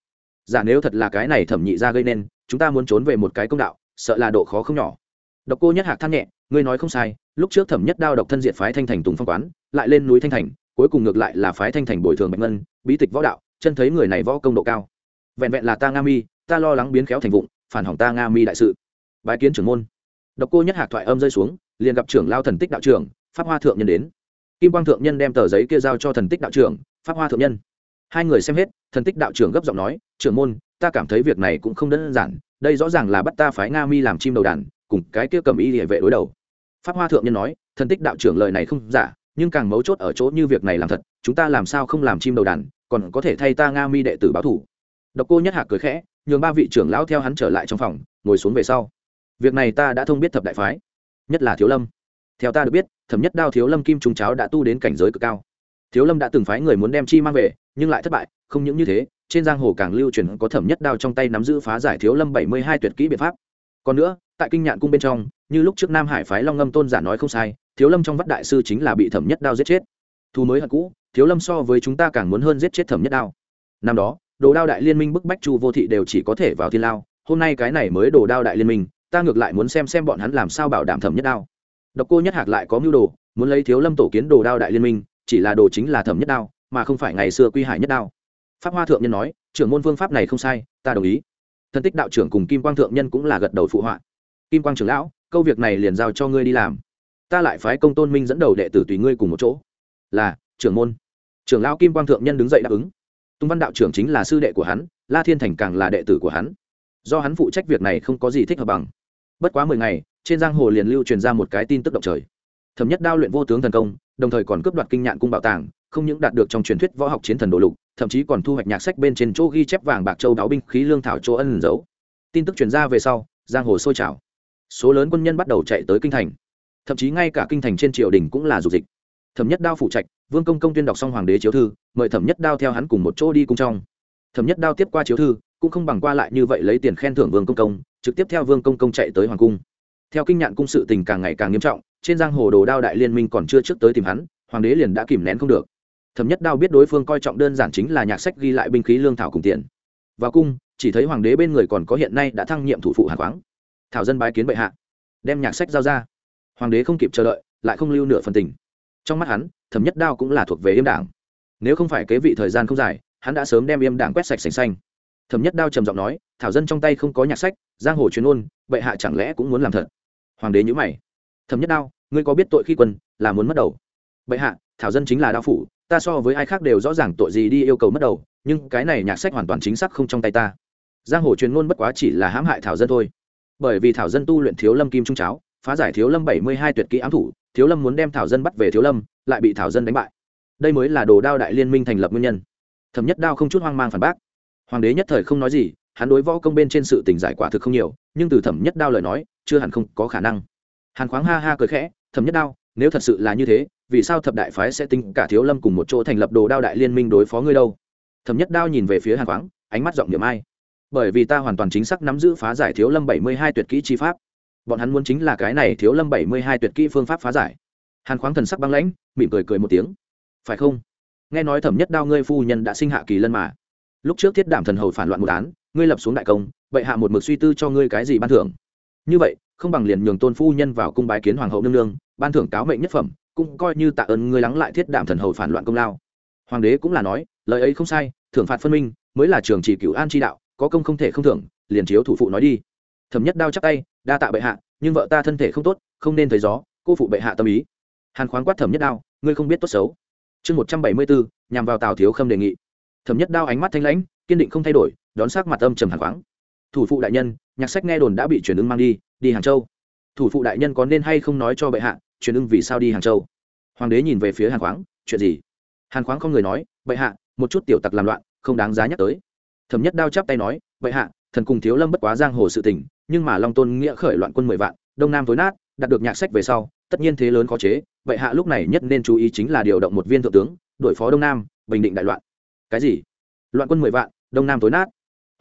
Giả nếu thật là cái này thẩm nhị ra gây nên, chúng ta muốn trốn về một cái công đạo, sợ là độ khó không nhỏ. Độc cô nhất hạc than nhẹ, ngươi nói không sai, lúc trước thẩm nhất đao độc thân diện phái thanh thành tùng phong quán, lại lên núi thanh thành, cuối cùng ngược lại là phái thanh thành bồi thường bạch ngân, bí tịch võ đạo, chân thấy người này võ công độ cao. Vẹn vẹn là ta nga mi, ta lo lắng biến khéo thành vụng, phản hỏng ta nga mi đại sự. Bài kiến trưởng môn độc cô nhất hạc thoại âm rơi xuống, liền gặp trưởng lao thần tích đạo trưởng, pháp hoa thượng nhân đến. Kim quang thượng nhân đem tờ giấy kia giao cho thần tích đạo trưởng, pháp hoa thượng nhân. Hai người xem hết, thần tích đạo trưởng gấp giọng nói, trưởng môn, ta cảm thấy việc này cũng không đơn giản, đây rõ ràng là bắt ta phái nga mi làm chim đầu đàn, cùng cái kia cầm y địa vệ đối đầu. Pháp hoa thượng nhân nói, thần tích đạo trưởng lời này không giả, nhưng càng mấu chốt ở chỗ như việc này làm thật, chúng ta làm sao không làm chim đầu đàn, còn có thể thay ta nga mi đệ tử báo thủ. Độc cô nhất hạc cười khẽ, nhường ba vị trưởng lão theo hắn trở lại trong phòng, ngồi xuống về sau việc này ta đã thông biết thập đại phái, nhất là thiếu lâm. Theo ta được biết, thẩm nhất đao thiếu lâm kim trung cháo đã tu đến cảnh giới cực cao. Thiếu lâm đã từng phái người muốn đem chi mang về, nhưng lại thất bại, không những như thế, trên giang hồ càng lưu truyền có thẩm nhất đao trong tay nắm giữ phá giải thiếu lâm bảy mươi hai tuyệt kỹ biện pháp. Còn nữa, tại kinh nhạn cung bên trong, như lúc trước nam hải phái long ngâm tôn giả nói không sai, thiếu lâm trong vắt đại sư chính là bị thẩm nhất đao giết chết. Thu mới hận cũ, thiếu lâm so với chúng ta càng muốn hơn giết chết thẩm nhất đao. Năm đó, đồ đao đại liên minh bức bách chu vô thị đều chỉ có thể vào thiên lao, hôm nay cái này mới đồ đao đại liên minh ta ngược lại muốn xem xem bọn hắn làm sao bảo đảm thẩm nhất đao. Độc cô nhất hạc lại có mưu đồ, muốn lấy thiếu lâm tổ kiến đồ đao đại liên minh, chỉ là đồ chính là thẩm nhất đao, mà không phải ngày xưa quy hải nhất đao. Pháp hoa thượng nhân nói, trưởng môn phương pháp này không sai, ta đồng ý. Thân tích đạo trưởng cùng kim quang thượng nhân cũng là gật đầu phụ họa. Kim quang trưởng lão, câu việc này liền giao cho ngươi đi làm. Ta lại phái công tôn minh dẫn đầu đệ tử tùy ngươi cùng một chỗ. Là, trưởng môn. Trưởng lão kim quang thượng nhân đứng dậy đáp ứng. Tung văn đạo trưởng chính là sư đệ của hắn, la thiên thành càng là đệ tử của hắn. Do hắn phụ trách việc này không có gì thích hợp bằng bất quá mười ngày, trên giang hồ liền lưu truyền ra một cái tin tức động trời. Thẩm nhất đao luyện vô tướng thần công, đồng thời còn cướp đoạt kinh nhạn cung bảo tàng, không những đạt được trong truyền thuyết võ học chiến thần đồ lục, thậm chí còn thu hoạch nhạc sách bên trên chỗ ghi chép vàng bạc châu đáo binh khí lương thảo chỗ ân giấu tin tức truyền ra về sau, giang hồ sôi trào. Số lớn quân nhân bắt đầu chạy tới kinh thành. Thậm chí ngay cả kinh thành trên triều đình cũng là dục dịch. Thẩm nhất đao phụ trạch vương công công tuyên đọc xong hoàng đế chiếu thư, mời thẩm nhất đao theo hắn cùng một chỗ đi cung trong. Thẩm nhất đao tiếp qua chiếu thư, cũng không bằng qua lại như vậy lấy tiền khen thưởng vương công công trực tiếp theo vương công công chạy tới hoàng cung. Theo kinh nhạn cung sự tình càng ngày càng nghiêm trọng, trên giang hồ đồ đao đại liên minh còn chưa trước tới tìm hắn, hoàng đế liền đã kìm nén không được. Thẩm nhất đao biết đối phương coi trọng đơn giản chính là nhạc sách ghi lại binh khí lương thảo cùng tiền. Vào cung, chỉ thấy hoàng đế bên người còn có hiện nay đã thăng nhiệm thủ phụ hàn khoáng thảo dân bái kiến bệ hạ, đem nhạc sách giao ra. Hoàng đế không kịp chờ đợi, lại không lưu nửa phần tình. Trong mắt hắn, thẩm nhất đao cũng là thuộc về yêm đảng. Nếu không phải kế vị thời gian không dài, hắn đã sớm đem yêm đảng quét sạch sành xanh thẩm nhất đao trầm giọng nói, thảo dân trong tay không có nhạc sách, giang hồ chuyên ôn bệ hạ chẳng lẽ cũng muốn làm thật? Hoàng đế nhữ mày. Thẩm nhất đao, ngươi có biết tội khi quân, là muốn mất đầu? Bệ hạ, thảo dân chính là đao phủ, ta so với ai khác đều rõ ràng tội gì đi yêu cầu mất đầu, nhưng cái này nhạc sách hoàn toàn chính xác không trong tay ta. Giang hồ truyền ngôn bất quá chỉ là hãm hại thảo dân thôi. Bởi vì thảo dân tu luyện thiếu lâm kim trung cháo, phá giải thiếu lâm bảy mươi hai tuyệt kỹ ám thủ, thiếu lâm muốn đem thảo dân bắt về thiếu lâm, lại bị thảo dân đánh bại. Đây mới là đồ đao đại liên minh thành lập nguyên nhân. Thẩm nhất đao không chút hoang mang phản bác hoàng đế nhất thời không nói gì, hắn đối võ công bên trên sự tình giải quả thực không nhiều, nhưng từ thẩm nhất đao lời nói, chưa hẳn không có khả năng. Hàn khoáng ha ha cười khẽ, thẩm nhất đao, nếu thật sự là như thế, vì sao thập đại phái sẽ tính cả thiếu lâm cùng một chỗ thành lập đồ đao đại liên minh đối phó ngươi đâu? Thẩm nhất đao nhìn về phía hàn khoáng, ánh mắt giọng niệm ai bởi vì ta hoàn toàn chính xác nắm giữ phá giải thiếu lâm bảy mươi hai tuyệt kỹ chi pháp. Bọn hắn muốn chính là cái này thiếu lâm bảy mươi hai tuyệt kỹ phương pháp phá giải. Hàn khoáng thần sắc băng lãnh, mỉm cười cười một tiếng. Phải không? Nghe nói thẩm nhất đao ngươi phu nhân đã sinh hạ kỳ lân mà lúc trước thiết đảm thần hầu phản loạn một án, ngươi lập xuống đại công vậy hạ một mực suy tư cho ngươi cái gì ban thưởng. Như vậy, không bằng liền nhường tôn phu nhân vào cung bái kiến hoàng hậu nương nương, ban thưởng cáo mệnh nhất phẩm, cũng coi như tạ ơn ngươi lắng lại thiết đảm thần hầu phản loạn công lao. Hoàng đế cũng là nói, lời ấy không sai, thưởng phạt phân minh, mới là trường chỉ cửu an chi đạo, có công không thể không thưởng, liền chiếu thủ phụ nói đi. Thẩm nhất đao chắc tay, đa tạ bệ hạ, nhưng vợ ta thân thể không tốt, không nên thấy gió, cô phụ bệ hạ tâm ý. Hàn khoáng quát thẩm nhất đao, ngươi không biết tốt xấu. Chương một trăm bảy mươi bốn nhằm vào tào thiếu khâm đề nghị thẩm nhất đao ánh mắt thanh lãnh, kiên định không thay đổi, đón sắc mặt âm trầm hàn khoáng thủ phụ đại nhân, nhạc sách nghe đồn đã bị truyền ưng mang đi đi hàng châu. Thủ phụ đại nhân có nên hay không nói cho bệ hạ, truyền ưng vì sao đi hàng châu? Hoàng đế nhìn về phía hàn khoáng chuyện gì? Hàn khoáng không người nói, bệ hạ, một chút tiểu tặc làm loạn, không đáng giá nhắc tới. Thẩm nhất đao chắp tay nói, bệ hạ, thần cùng thiếu lâm bất quá giang hồ sự tình, nhưng mà long tôn nghĩa khởi loạn quân mười vạn, đông nam tối nát, đạt được nhạc sách về sau, tất nhiên thế lớn khó chế, bệ hạ lúc này nhất nên chú ý chính là điều động một viên thượng tướng đội phó đông nam, bình định đại loạn cái gì? Loạn quân mười vạn, đông nam tối nát.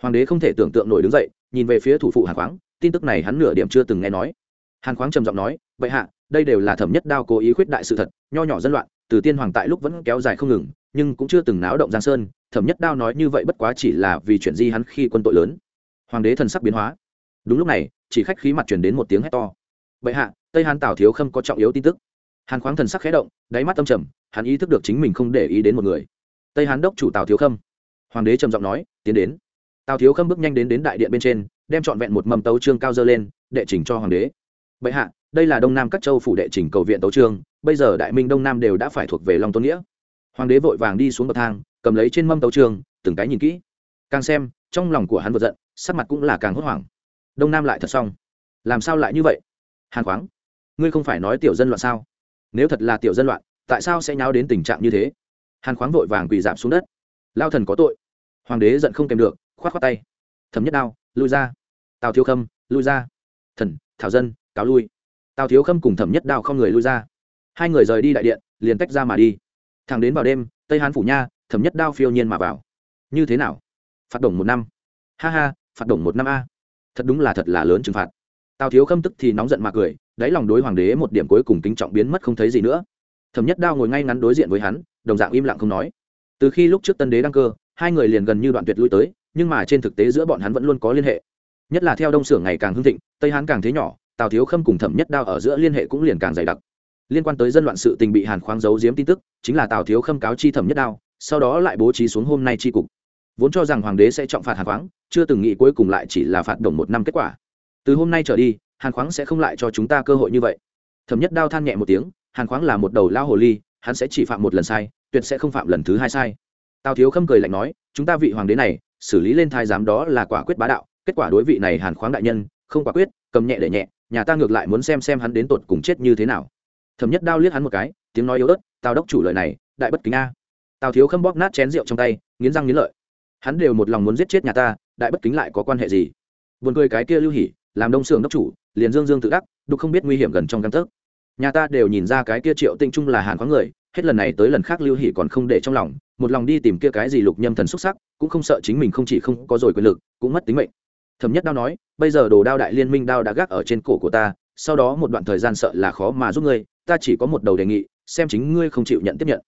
Hoàng đế không thể tưởng tượng nổi đứng dậy, nhìn về phía thủ phụ hàn khoáng, tin tức này hắn nửa điểm chưa từng nghe nói. Hàn khoáng trầm giọng nói vậy hạ, đây đều là thẩm nhất đao cố ý khuyết đại sự thật, nho nhỏ dân loạn, từ tiên hoàng tại lúc vẫn kéo dài không ngừng, nhưng cũng chưa từng náo động giang sơn, thẩm nhất đao nói như vậy bất quá chỉ là vì chuyện di hắn khi quân tội lớn. Hoàng đế thần sắc biến hóa. Đúng lúc này, chỉ khách khí mặt truyền đến một tiếng hét to. Bệ hạ, tây hàn tào thiếu khâm có trọng yếu tin tức. Hàn khoáng thần sắc khẽ động, đáy mắt tâm trầm, hắn ý thức được chính mình không để ý đến một người tây hán đốc chủ tào thiếu khâm hoàng đế trầm giọng nói tiến đến tào thiếu khâm bước nhanh đến đến đại điện bên trên đem trọn vẹn một mầm tấu trương cao dơ lên đệ trình cho hoàng đế bệ hạ đây là đông nam các châu phủ đệ trình cầu viện tấu trương bây giờ đại minh đông nam đều đã phải thuộc về long tôn nghĩa hoàng đế vội vàng đi xuống bậc thang cầm lấy trên mâm tấu trương từng cái nhìn kỹ càng xem trong lòng của hắn vượt giận sắc mặt cũng là càng hốt hoảng đông nam lại thật xong làm sao lại như vậy hàn khoáng ngươi không phải nói tiểu dân loạn sao nếu thật là tiểu dân loạn tại sao sẽ nháo đến tình trạng như thế hàn khoáng vội vàng quỳ giảm xuống đất. Lao thần có tội. Hoàng đế giận không kèm được k h o á t k h o á tay. Thấm nhất đao, lui ra. Tào thiếu khâm, lui ra. Thần, thảo dân, cáo lui. Tào thiếu khâm cùng thẩm nhất đao không người lui ra. Hai người rời đi đại điện, liền tách ra mà đi. Thằng đến vào đêm, tây hán phủ nha, thẩm nhất đao phiêu nhiên mà vào. Như thế nào? Phạt đồng một năm. Ha ha, phạt đồng một năm a. Thật đúng là thật là lớn trừng phạt. Tào thiếu khâm tức thì nóng giận mà cười, đáy lòng đối hoàng đế một điểm cuối cùng kính trọng biến mất không thấy gì nữa thẩm nhất đao ngồi ngay ngắn đối diện với hắn, đồng dạng im lặng không nói. Từ khi lúc trước tân đế đăng cơ, hai người liền gần như đoạn tuyệt lui tới, nhưng mà trên thực tế giữa bọn hắn vẫn luôn có liên hệ. Nhất là theo đông xưởng ngày càng hưng thịnh, tây hán càng thế nhỏ, tào thiếu khâm cùng thẩm nhất đao ở giữa liên hệ cũng liền càng dày đặc. Liên quan tới dân loạn sự tình bị hàn khoáng giấu giếm tin tức, chính là tào thiếu khâm cáo chi thẩm nhất đao, sau đó lại bố trí xuống hôm nay tri cục. Vốn cho rằng hoàng đế sẽ trọng phạt hàn khoáng, chưa từng nghĩ cuối cùng lại chỉ là phạt đồng một năm kết quả. Từ hôm nay trở đi, hàn khoáng sẽ không lại cho chúng ta cơ hội như vậy. Thẩm nhất đao than nhẹ một tiếng hàn khoáng là một đầu lao hồ ly, hắn sẽ chỉ phạm một lần sai, tuyệt sẽ không phạm lần thứ hai sai. Tào thiếu khâm cười lạnh nói, chúng ta vị hoàng đế này, xử lý lên thái giám đó là quả quyết bá đạo, kết quả đối vị này hàn khoáng đại nhân, không quả quyết, cầm nhẹ để nhẹ, nhà ta ngược lại muốn xem xem hắn đến tột cùng chết như thế nào. Thẩm nhất đao liếc hắn một cái, tiếng nói yếu ớt, tào đốc chủ lời này, đại bất kính a. Tào thiếu khâm bóp nát chén rượu trong tay, nghiến răng nghiến lợi. Hắn đều một lòng muốn giết chết nhà ta, đại bất kính lại có quan hệ gì? Buồn cười cái kia lưu hỉ làm đông xưởng đốc chủ, liền dương dương tự đắc, đục không biết nguy hiểm gần trong căn tấc nhà ta đều nhìn ra cái kia triệu tinh trung là hàn khoáng người, hết lần này tới lần khác lưu hỷ còn không để trong lòng, một lòng đi tìm kia cái gì lục nhâm thần xuất sắc, cũng không sợ chính mình không chỉ không có rồi quyền lực, cũng mất tính mệnh. Thẩm nhất đao nói, bây giờ đồ đao đại liên minh đao đã gác ở trên cổ của ta, sau đó một đoạn thời gian sợ là khó mà giúp ngươi, ta chỉ có một đầu đề nghị, xem chính ngươi không chịu nhận tiếp nhận.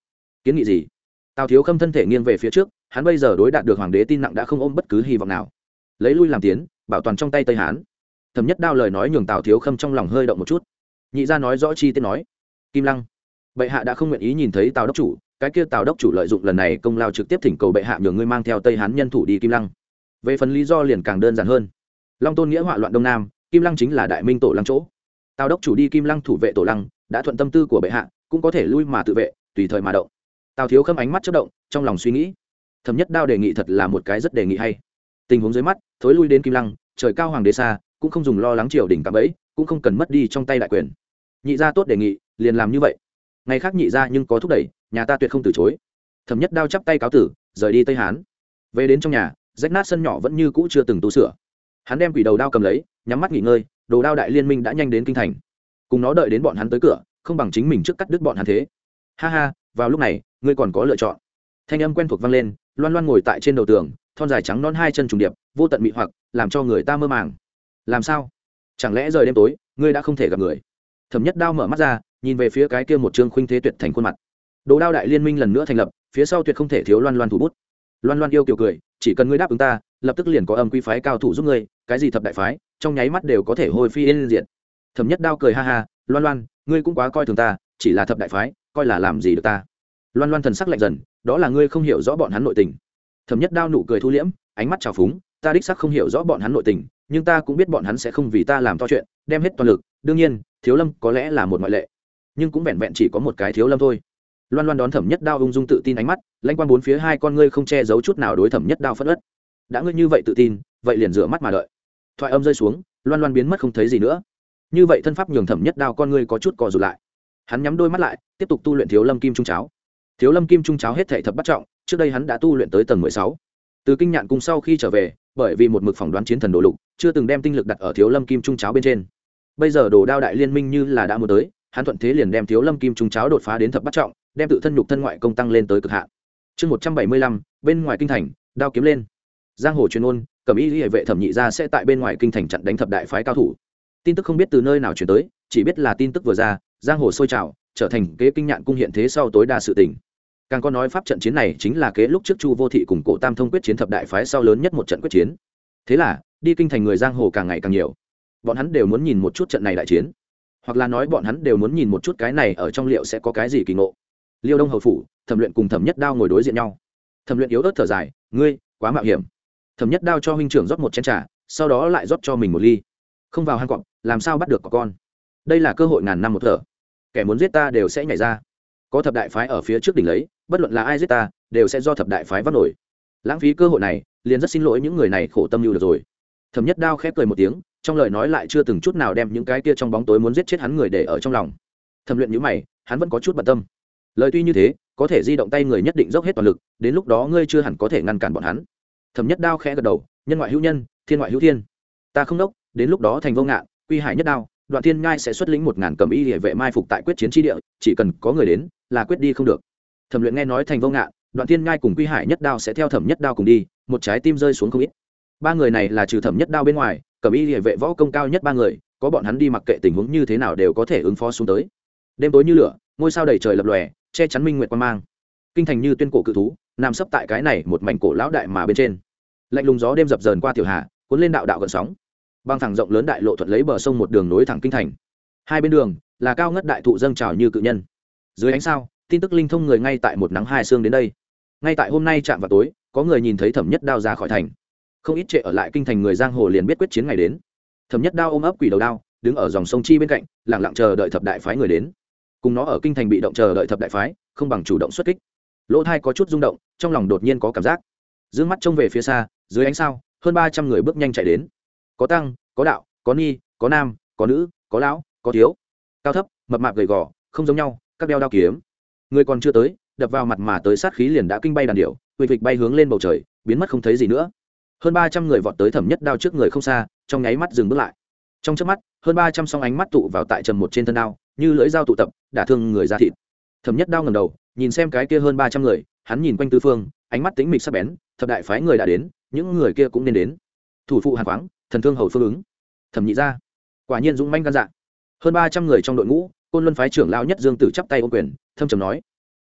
Kiến nghị gì? Tào thiếu khâm thân thể nghiêng về phía trước, hắn bây giờ đối đạt được hoàng đế tin nặng đã không ôm bất cứ hy vọng nào. Lấy lui làm tiến, bảo toàn trong tay tây hán. Thẩm nhất đao lời nói nhường tào thiếu khâm trong lòng hơi động một chút nhị ra nói rõ chi tiết nói. Kim lăng, bệ hạ đã không nguyện ý nhìn thấy tào đốc chủ, cái kia tào đốc chủ lợi dụng lần này công lao trực tiếp thỉnh cầu bệ hạ nhường ngươi mang theo tây hán nhân thủ đi kim lăng. Về phần lý do liền càng đơn giản hơn. Long tôn nghĩa họa loạn đông nam, kim lăng chính là đại minh tổ lăng chỗ. Tào đốc chủ đi kim lăng thủ vệ tổ lăng, đã thuận tâm tư của bệ hạ, cũng có thể lui mà tự vệ, tùy thời mà động. Tào thiếu khâm ánh mắt chất động, trong lòng suy nghĩ. Thẩm nhất đao đề nghị thật là một cái rất đề nghị hay. Tình huống dưới mắt, thối lui đến kim lăng, trời cao hoàng đế xa, cũng không dùng lo lắng triều đình cạm ấy cũng không cần mất đi trong tay đại quyền nhị gia tốt đề nghị, liền làm như vậy. Ngày khác nhị gia nhưng có thúc đẩy, nhà ta tuyệt không từ chối. Thẩm nhất đao chắp tay cáo tử, rời đi tây hán. Về đến trong nhà, rách nát sân nhỏ vẫn như cũ chưa từng tu sửa. Hắn đem quỷ đầu đao cầm lấy, nhắm mắt nghỉ ngơi, đồ đao đại liên minh đã nhanh đến kinh thành. Cùng nó đợi đến bọn hắn tới cửa, không bằng chính mình trước cắt đứt bọn hắn thế. Ha ha, vào lúc này, ngươi còn có lựa chọn. Thanh âm quen thuộc vang lên, loan loan ngồi tại trên đầu tường, thon dài trắng non hai chân trùng điệp, vô tận mị hoặc, làm cho người ta mơ màng. Làm sao? Chẳng lẽ rời đêm tối, ngươi đã không thể gặp người? Thẩm nhất đao mở mắt ra, nhìn về phía cái kia một trương khuynh thế tuyệt thành khuôn mặt. Đồ đao đại liên minh lần nữa thành lập, phía sau tuyệt không thể thiếu loan loan thủ bút. Loan loan yêu kiều cười, chỉ cần ngươi đáp ứng ta, lập tức liền có âm quy phái cao thủ giúp ngươi, cái gì thập đại phái, trong nháy mắt đều có thể hồi phi yên diện thẩm nhất đao cười ha ha, loan loan, ngươi cũng quá coi thường ta, chỉ là thập đại phái, coi là làm gì được ta. Loan loan thần sắc lạnh dần, đó là ngươi không hiểu rõ bọn hắn nội tình. Thẩm nhất đao nụ cười thu liễm, ánh mắt trào phúng, ta đích sắc không hiểu rõ bọn hắn nội tình, nhưng ta cũng biết bọn hắn sẽ không vì ta làm to chuyện, đem hết toàn lực, đương nhiên thiếu lâm có lẽ là một ngoại lệ, nhưng cũng vẹn vẹn chỉ có một cái thiếu lâm thôi. Loan loan đón thẩm nhất đao ung dung tự tin ánh mắt, lanh quan bốn phía hai con ngươi không che giấu chút nào đối thẩm nhất đao phất ất đã ngươi như vậy tự tin, vậy liền rửa mắt mà đợi. Thoại âm rơi xuống, loan loan biến mất không thấy gì nữa. Như vậy thân pháp nhường thẩm nhất đao con ngươi có chút cò rụt lại. Hắn nhắm đôi mắt lại, tiếp tục tu luyện thiếu lâm kim trung cháo. Thiếu lâm kim trung cháo hết thể thập bắt trọng, trước đây hắn đã tu luyện tới tầng mười sáu. Từ kinh nhạn cùng sau khi trở về, bởi vì một mực phỏng đoán chiến thần đồ lục, chưa từng đem tinh lực đặt ở thiếu lâm kim trung cháo bên trên bây giờ đồ đao đại liên minh như là đã muốn tới, hắn thuận thế liền đem thiếu lâm kim trung cháo đột phá đến thập bắt trọng, đem tự thân nhục thân ngoại công tăng lên tới cực hạn. Chương một trăm bảy mươi lăm, bên ngoài kinh thành, đao kiếm lên. Giang hồ truyền ôn, cẩm y hệ vệ thẩm nhị ra sẽ tại bên ngoài kinh thành chặn đánh thập đại phái cao thủ. Tin tức không biết từ nơi nào chuyển tới, chỉ biết là tin tức vừa ra, giang hồ sôi trào, trở thành kế kinh nhạn cung hiện thế sau tối đa sự tình. Càng có nói pháp trận chiến này chính là kế lúc trước chu vô thị cùng cổ tam thông quyết chiến thập đại phái sau lớn nhất một trận quyết chiến. Thế là, đi kinh thành người giang hồ càng ngày càng nhiều bọn hắn đều muốn nhìn một chút trận này đại chiến. Hoặc là nói bọn hắn đều muốn nhìn một chút cái này ở trong liệu sẽ có cái gì kỳ ngộ. Liêu đông hầu phủ, thẩm luyện cùng thẩm nhất đao ngồi đối diện nhau. Thẩm luyện yếu ớt thở dài, ngươi, quá mạo hiểm. Thẩm nhất đao cho huynh trưởng rót một chén t r à sau đó lại rót cho mình một ly. Không vào hang cọp, làm sao bắt được có con? Đây là cơ hội ngàn năm một thở. Kẻ muốn giết ta đều sẽ nhảy ra. Có thập đại phái ở phía trước đỉnh lấy, bất luận là ai giết ta, đều sẽ do thập đại phái vắt nổi. Lãng phí cơ hội này, liền rất xin lỗi những người này khổ tâm lưu được rồi. Thẩm nhất đao khép cười một tiếng trong lời nói lại chưa từng chút nào đem những cái kia trong bóng tối muốn giết chết hắn người để ở trong lòng. Thẩm luyện nhữ mày, hắn vẫn có chút bận tâm. Lời tuy như thế, có thể di động tay người nhất định dốc hết toàn lực, đến lúc đó ngươi chưa hẳn có thể ngăn cản bọn hắn. Thẩm nhất đao khẽ gật đầu, nhân ngoại hữu nhân, thiên ngoại hữu thiên. Ta không đốc, đến lúc đó thành vô ngạn, quy hải nhất đao, đoạn thiên ngai sẽ xuất lĩnh một ngàn cầm y địa vệ mai phục tại quyết chiến tri địa, chỉ cần có người đến, là quyết đi không được. Thẩm luyện nghe nói thành vô ngạn, đoạn thiên ngai cùng quy hải nhất đao sẽ theo thẩm nhất đao cùng đi, một trái tim rơi xuống không ít ba người này là trừ thẩm nhất đao bên ngoài cầm y địa vệ võ công cao nhất ba người, có bọn hắn đi mặc kệ tình huống như thế nào đều có thể ứng phó xuống tới. Đêm tối như lửa, ngôi sao đầy trời lập lòe, che chắn minh nguyệt quan mang. Kinh thành như tuyên cổ cự thú, nằm sấp tại cái này một mảnh cổ lão đại mà bên trên. Lạnh lùng gió đêm dập dờn qua tiểu hà, cuốn lên đạo đạo gần sóng. Băng thẳng rộng lớn đại lộ thuận lấy bờ sông một đường nối thẳng kinh thành. Hai bên đường, là cao ngất đại thụ dâng trào như cự nhân. Dưới ánh sao, tin tức linh thông người ngay tại một nắng hai sương đến đây. Ngay tại hôm nay chạm vào tối, có người nhìn thấy thẩm nhất đao ra khỏi thành không ít trệ ở lại kinh thành người giang hồ liền biết quyết chiến ngày đến. Thẩm nhất đao ôm ấp quỷ đầu đao, đứng ở dòng sông chi bên cạnh lẳng lặng chờ đợi thập đại phái người đến. Cùng nó ở kinh thành bị động chờ đợi thập đại phái, không bằng chủ động xuất kích. Lỗ thai có chút rung động, trong lòng đột nhiên có cảm giác. D mắt trông về phía xa, dưới ánh sao, hơn ba trăm người bước nhanh chạy đến. Có tăng, có đạo, có ni, có nam, có nữ, có lão, có thiếu. Cao thấp, mập mạp gầy gò, không giống nhau, các đeo đao kiếm. Người còn chưa tới, đập vào mặt mà tới sát khí liền đã kinh bay đàn điệu huỵch vịt bay hướng lên bầu trời, biến mất không thấy gì nữa hơn ba trăm người vọt tới thẩm nhất đao trước người không xa, trong nháy mắt dừng bước lại. Trong trước mắt, hơn ba trăm song ánh mắt tụ vào tại trầm một trên thân đao, như lưỡi dao tụ tập, đả thương người ra thịt. Thẩm nhất đao ngầm đầu, nhìn xem cái kia hơn ba trăm người, hắn nhìn quanh tư phương, ánh mắt tính mịch sắc bén, thập đại phái người đã đến, những người kia cũng nên đến. Thủ phụ hàn khoáng thần thương hầu phương ứng. Thẩm nhị ra quả nhiên dũng manh gan dạ. Hơn ba trăm người trong đội ngũ, côn luân phái trưởng lão nhất dương tử chắp tay ô quyền, thâm trầm nói.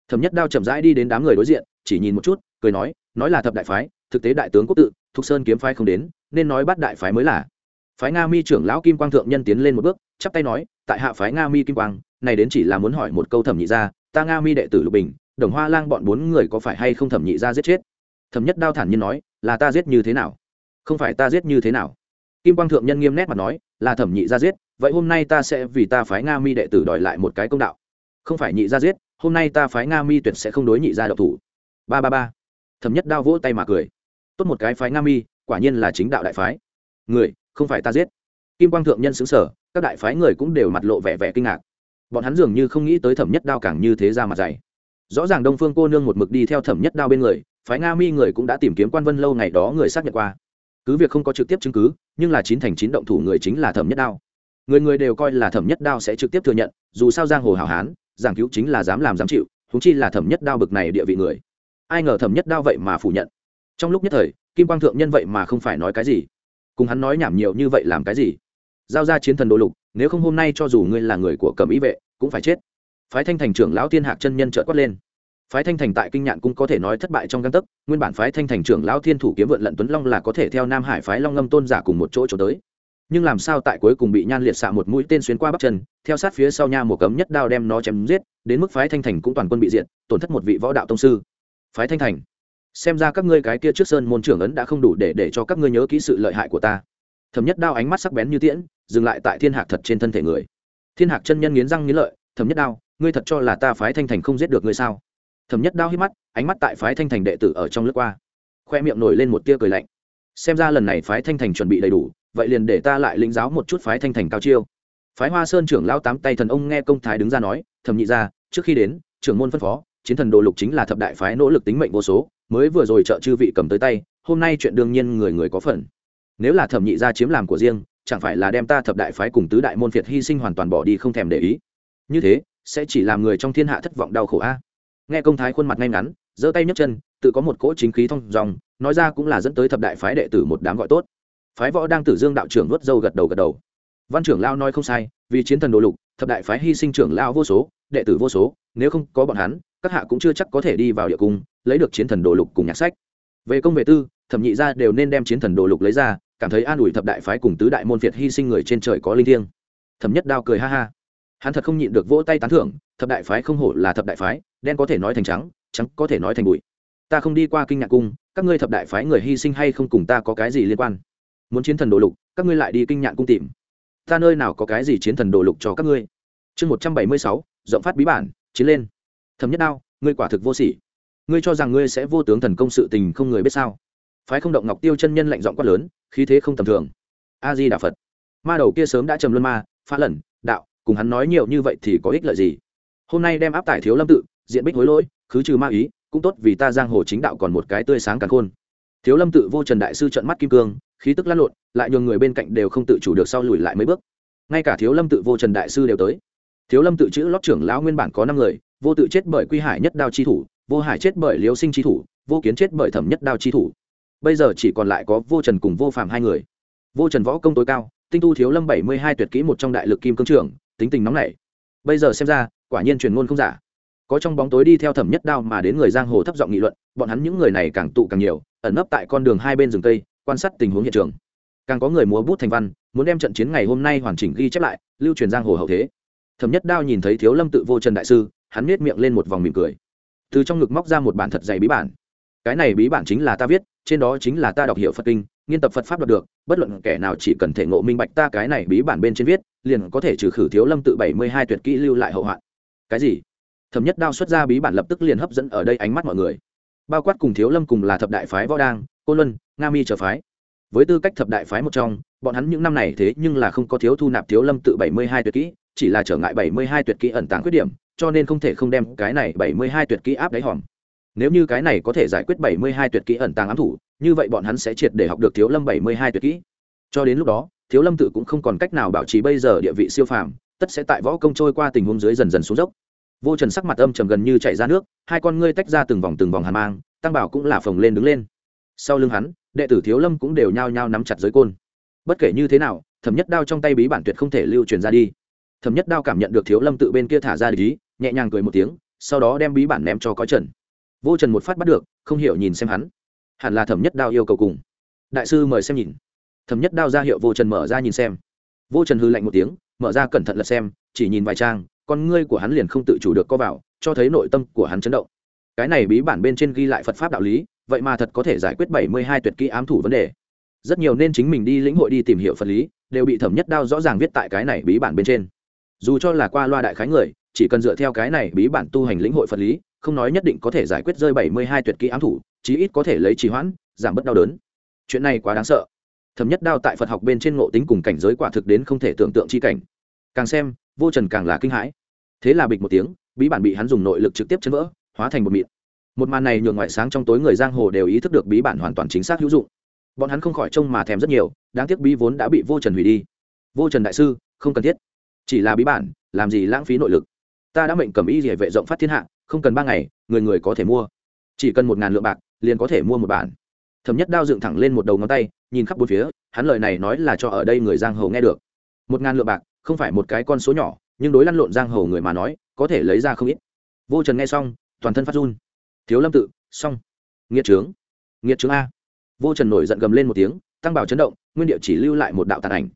Thẩm nhất đao chậm rãi đi đến đám người đối diện, chỉ nhìn một chút, cười nói nói là thập đại phái, thực tế đại tướng quốc tự thục sơn kiếm phái không đến, nên nói bắt đại phái mới là. Phái nga mi trưởng lão kim quang thượng nhân tiến lên một bước, chắp tay nói, tại hạ phái nga mi kim quang, này đến chỉ là muốn hỏi một câu thẩm nhị ra ta nga mi đệ tử lục bình, đồng hoa lang bọn bốn người có phải hay không thẩm nhị ra giết chết? Thẩm nhất đao thản nhiên nói, là ta giết như thế nào? Không phải ta giết như thế nào? Kim quang thượng nhân nghiêm nét mặt nói, là thẩm nhị ra giết, vậy hôm nay ta sẽ vì ta phái nga mi đệ tử đòi lại một cái công đạo. Không phải nhị ra giết, hôm nay ta phái nga mi tuyệt sẽ không đối nhị ra độc thủ. Ba ba ba. Thẩm nhất đao vỗ tay mà cười tốt một cái phái nga mi, quả nhiên là chính đạo đại phái. Người, không phải ta giết. Kim quang thượng nhân xứng sở các đại phái người cũng đều mặt lộ vẻ vẻ kinh ngạc. Bọn hắn dường như không nghĩ tới thẩm nhất đao càng như thế ra mặt dày. Rõ ràng đông phương cô nương một mực đi theo thẩm nhất đao bên người, phái nga mi người cũng đã tìm kiếm quan vân lâu ngày đó người xác nhận qua. Cứ việc không có trực tiếp chứng cứ, nhưng là chín thành chín động thủ người chính là thẩm nhất đao. Người người đều coi là thẩm nhất đao sẽ trực tiếp thừa nhận, dù sao giang hồ hảo hán, giảng cứu chính là dám làm dám chịu húng chi là thẩm nhất đao bực này địa vị người. Ai ngờ thẩm nhất đao vậy mà phủ nhận trong lúc nhất thời, kim quang thượng nhân vậy mà không phải nói cái gì. Cùng hắn nói nhảm nhiều như vậy làm cái gì? Giao ra chiến thần đồ lục, nếu không hôm nay cho dù ngươi là người của cẩm ý vệ, cũng phải chết. Phái thanh thành trưởng lão thiên hạc chân nhân trợt quát lên. Phái thanh thành tại kinh nhạn cũng có thể nói thất bại trong găng tấc, nguyên bản phái thanh thành trưởng lão thiên thủ kiếm vượn lận tuấn long là có thể theo nam hải phái long ngâm tôn giả cùng một chỗ chỗ tới. Nhưng làm sao tại cuối cùng bị nhan liệt xạ một mũi tên xuyên qua bắp chân, theo sát phía sau nha một cấm nhất đao đem nó chém giết, đến mức phái thanh thành cũng toàn quân bị diệt, tổn thất một vị võ đạo tông sư. Phái thanh thành xem ra các ngươi cái kia trước sơn môn trưởng ấn đã không đủ để để cho các ngươi nhớ kỹ sự lợi hại của ta. Thẩm nhất đao ánh mắt sắc bén như tiễn, dừng lại tại thiên hạc thật trên thân thể người. Thiên hạc chân nhân nghiến răng nghiến lợi, thẩm nhất đao, ngươi thật cho là ta phái thanh thành không giết được ngươi sao? Thẩm nhất đao hít mắt, ánh mắt tại phái thanh thành đệ tử ở trong lướt qua. Khoe miệng nổi lên một tia cười lạnh. Xem ra lần này phái thanh thành chuẩn bị đầy đủ, vậy liền để ta lại lĩnh giáo một chút phái thanh thành cao chiêu. Phái hoa sơn trưởng lao tám tay thần ông nghe công thái đứng ra nói, thẩm nhị ra trước khi đến, trưởng môn phân phó, chiến thần đồ lục chính là thập đại phái nỗ lực tính mệnh vô số mới vừa rồi trợ chư vị cầm tới tay, hôm nay chuyện đương nhiên người người có phần. Nếu là thẩm nhị gia chiếm làm của riêng, chẳng phải là đem ta thập đại phái cùng tứ đại môn phiệt hy sinh hoàn toàn bỏ đi không thèm để ý. Như thế, sẽ chỉ làm người trong thiên hạ thất vọng đau khổ a. Nghe công thái khuôn mặt ngay ngắn, giơ tay nhấc chân, tự có một cỗ chính khí thông dòng, nói ra cũng là dẫn tới thập đại phái đệ tử một đám gọi tốt. Phái võ đang tử dương đạo trưởng vớt dâu gật đầu gật đầu. Văn trưởng lao nói không sai, vì chiến thần đồ lục, thập đại phái hy sinh trưởng lao vô số, đệ tử vô số, nếu không có bọn hắn, các hạ cũng chưa chắc có thể đi vào địa cung lấy được chiến thần đồ lục cùng nhạc sách. Về công về tư, thẩm nhị gia đều nên đem chiến thần đồ lục lấy ra, cảm thấy an ủi thập đại phái cùng tứ đại môn việt hy sinh người trên trời có linh thiêng. Thẩm nhất đao cười ha ha. Hắn thật không nhịn được vỗ tay tán thưởng, thập đại phái không hổ là thập đại phái, đen có thể nói thành trắng trắng có thể nói thành bụi. Ta không đi qua kinh nhạc cung, các ngươi thập đại phái người hy sinh hay không cùng ta có cái gì liên quan? Muốn chiến thần đồ lục, các ngươi lại đi kinh nhạn cung tìm. Ta nơi nào có cái gì chiến thần đồ lục cho các ngươi? Chương một trăm bảy mươi sáu, rộng phát bí bản, chiến lên. Thấm nhất đao, ngươi quả thực vô sỉ ngươi cho rằng ngươi sẽ vô tướng thần công sự tình không người biết sao? Phái không động ngọc tiêu chân nhân lạnh giọng quát lớn khí thế không tầm thường. A di đà phật. Ma đầu kia sớm đã trầm luân ma phá lẩn, đạo cùng hắn nói nhiều như vậy thì có ích lợi gì? Hôm nay đem áp tải thiếu lâm tự diện bích hối lỗi khứ trừ ma ý cũng tốt vì ta giang hồ chính đạo còn một cái tươi sáng càng khôn. Thiếu lâm tự vô trần đại sư trận mắt kim cương khí tức lăn lộn lại nhường người bên cạnh đều không tự chủ được sau lùi lại mấy bước. Ngay cả thiếu lâm tự vô trần đại sư đều tới. Thiếu lâm tự chữ lót trưởng lão nguyên bản có năm người vô tự chết bởi quy hải nhất đao chi thủ vô hải chết bởi liêu sinh chi thủ, vô kiến chết bởi thẩm nhất đao chi thủ. Bây giờ chỉ còn lại có vô trần cùng vô phạm hai người. Vô trần võ công tối cao, tinh tu thiếu lâm bảy mươi hai tuyệt kỹ một trong đại lực kim cương trưởng, tính tình nóng nảy. Bây giờ xem ra, quả nhiên truyền ngôn không giả. Có trong bóng tối đi theo thẩm nhất đao mà đến người giang hồ thấp giọng nghị luận, bọn hắn những người này càng tụ càng nhiều, ẩn nấp tại con đường hai bên rừng cây, quan sát tình huống hiện trường. Càng có người múa bút thành văn, muốn đem trận chiến ngày hôm nay hoàn chỉnh ghi chép lại, lưu truyền giang hồ hậu thế. Thẩm nhất đao nhìn thấy thiếu lâm tự vô trần đại sư, hắn nết miệng lên một vòng mỉm cười từ trong ngực móc ra một bản thật dày bí bản. Cái này bí bản chính là ta viết, trên đó chính là ta đọc hiểu phật kinh, nghiên tập phật pháp đọc được, bất luận kẻ nào chỉ cần thể ngộ minh bạch ta cái này bí bản bên trên viết, liền có thể trừ khử thiếu lâm tự bảy mươi hai tuyệt kỹ lưu lại hậu hoạn. Cái gì? Thẩm nhất đao xuất ra bí bản lập tức liền hấp dẫn ở đây ánh mắt mọi người. Bao quát cùng thiếu lâm cùng là thập đại phái võ đang, cô luân, nga mi trở phái. Với tư cách thập đại phái một trong, bọn hắn những năm này thế nhưng là không có thiếu thu nạp thiếu lâm tự bảy mươi hai tuyệt kỹ, chỉ là trở ngại bảy mươi hai tuyệt kỹ ẩn tàng khuyết điểm cho nên không thể không đem cái này bảy mươi hai tuyệt kỹ áp đáy hòm. Nếu như cái này có thể giải quyết bảy mươi hai tuyệt kỹ ẩn tàng ám thủ, như vậy bọn hắn sẽ triệt để học được thiếu lâm bảy mươi hai tuyệt kỹ. Cho đến lúc đó, thiếu lâm tự cũng không còn cách nào bảo trì bây giờ địa vị siêu phàm, tất sẽ tại võ công trôi qua tình huống dưới dần dần xuống dốc. Vô trần sắc mặt âm trầm gần như chạy ra nước, hai con ngươi tách ra từng vòng từng vòng hàn mang, tăng bảo cũng là phồng lên đứng lên. Sau lưng hắn, đệ tử thiếu lâm cũng đều nhao nhao nắm chặt giới côn. Bất kể như thế nào, thẩm nhất đao trong tay bí bản tuyệt không thể lưu truyền ra đi. Thẩm nhất đao cảm nhận được thiếu lâm tự bên kia thả ra lý nhẹ nhàng cười một tiếng, sau đó đem bí bản ném cho có trần. Vô trần một phát bắt được, không hiểu nhìn xem hắn. Hẳn là thẩm nhất đao yêu cầu cùng. Đại sư mời xem nhìn. Thẩm nhất đao ra hiệu vô trần mở ra nhìn xem. Vô trần hư lạnh một tiếng, mở ra cẩn thận lật xem, chỉ nhìn vài trang, con ngươi của hắn liền không tự chủ được co vào, cho thấy nội tâm của hắn chấn động. Cái này bí bản bên trên ghi lại phật pháp đạo lý, vậy mà thật có thể giải quyết bảy mươi hai tuyệt kỹ ám thủ vấn đề. Rất nhiều nên chính mình đi lĩnh hội đi tìm hiểu phật lý, đều bị thẩm nhất đao rõ ràng viết tại cái này bí bản bên trên. Dù cho là qua loa đại khái người chỉ cần dựa theo cái này bí bản tu hành lĩnh hội phật lý, không nói nhất định có thể giải quyết rơi bảy mươi hai tuyệt kỹ ám thủ, chí ít có thể lấy trì hoãn, giảm bớt đau đớn. Chuyện này quá đáng sợ. Thấm nhất đao tại phật học bên trên ngộ tính cùng cảnh giới quả thực đến không thể tưởng tượng chi cảnh. Càng xem, vô trần càng là kinh hãi. Thế là bịch một tiếng, bí bản bị hắn dùng nội lực trực tiếp chấn vỡ, hóa thành một mịn. Một màn này nhường ngoại sáng trong tối người giang hồ đều ý thức được bí bản hoàn toàn chính xác hữu dụng. Bọn hắn không khỏi trông mà thèm rất nhiều, đáng tiếc bí vốn đã bị vô trần hủy đi. Vô trần đại sư, không cần thiết. Chỉ là bí bản, làm gì lãng phí nội lực? Ta đã mệnh cầm y địa vệ rộng phát thiên hạ, không cần ba ngày, người người có thể mua. Chỉ cần một ngàn lượng bạc, liền có thể mua một bản. Thẩm nhất đao dựng thẳng lên một đầu ngón tay, nhìn khắp bốn phía, hắn lời này nói là cho ở đây người giang hồ nghe được. Một ngàn lượng bạc, không phải một cái con số nhỏ, nhưng đối lăn lộn giang hồ người mà nói, có thể lấy ra không ít. Vô trần nghe xong, toàn thân phát run. Thiếu lâm tự, xong. Nghiệt trướng. Nghiệt trướng a. Vô trần nổi giận gầm lên một tiếng, tăng bảo chấn động, nguyên địa chỉ lưu lại một đạo tàn ảnh.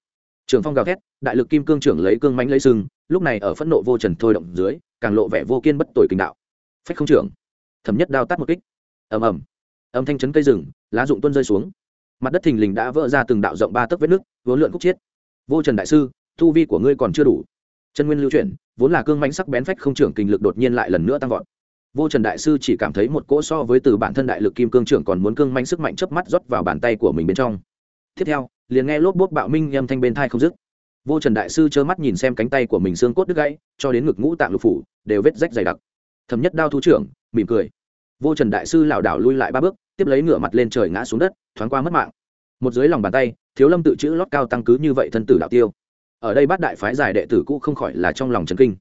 Trường phong gào thét, đại lực kim cương trưởng lấy cương mánh lấy sừng lúc này ở phẫn nộ vô trần thôi động dưới, càng lộ vẻ vô kiên bất tội kinh đạo. Phách không trưởng. Thẩm nhất đao tắt một kích. Ầm ầm. Âm thanh chấn cây rừng, lá dụng tuân rơi xuống. Mặt đất thình lình đã vỡ ra từng đạo rộng ba tấc vết nước vốn lượn khúc chiết. Vô trần đại sư, thu vi của ngươi còn chưa đủ. Chân nguyên lưu chuyển, vốn là cương mánh sắc bén phách không trưởng kinh lực đột nhiên lại lần nữa tăng vọt. Vô trần đại sư chỉ cảm thấy một cỗ so với từ bản thân đại lực kim cương trưởng còn muốn cương mánh sức mạnh chớp mắt rót vào bàn tay của mình bên trong. Tiếp theo, liền nghe lốp bốt bạo minh âm thanh bên thai không dứt vô trần đại sư trơ mắt nhìn xem cánh tay của mình xương cốt đứt gãy, cho đến ngực ngũ tạng lục phủ, đều vết rách dày đặc. Thấm nhất đao thú trưởng, mỉm cười. Vô trần đại sư lảo đảo lui lại ba bước, tiếp lấy ngửa mặt lên trời ngã xuống đất, thoáng qua mất mạng. Một dưới lòng bàn tay, thiếu lâm tự chữ lót cao tăng cứ như vậy thân tử đạo tiêu. Ở đây bát đại phái giải đệ tử cũ không khỏi là trong lòng trần kinh.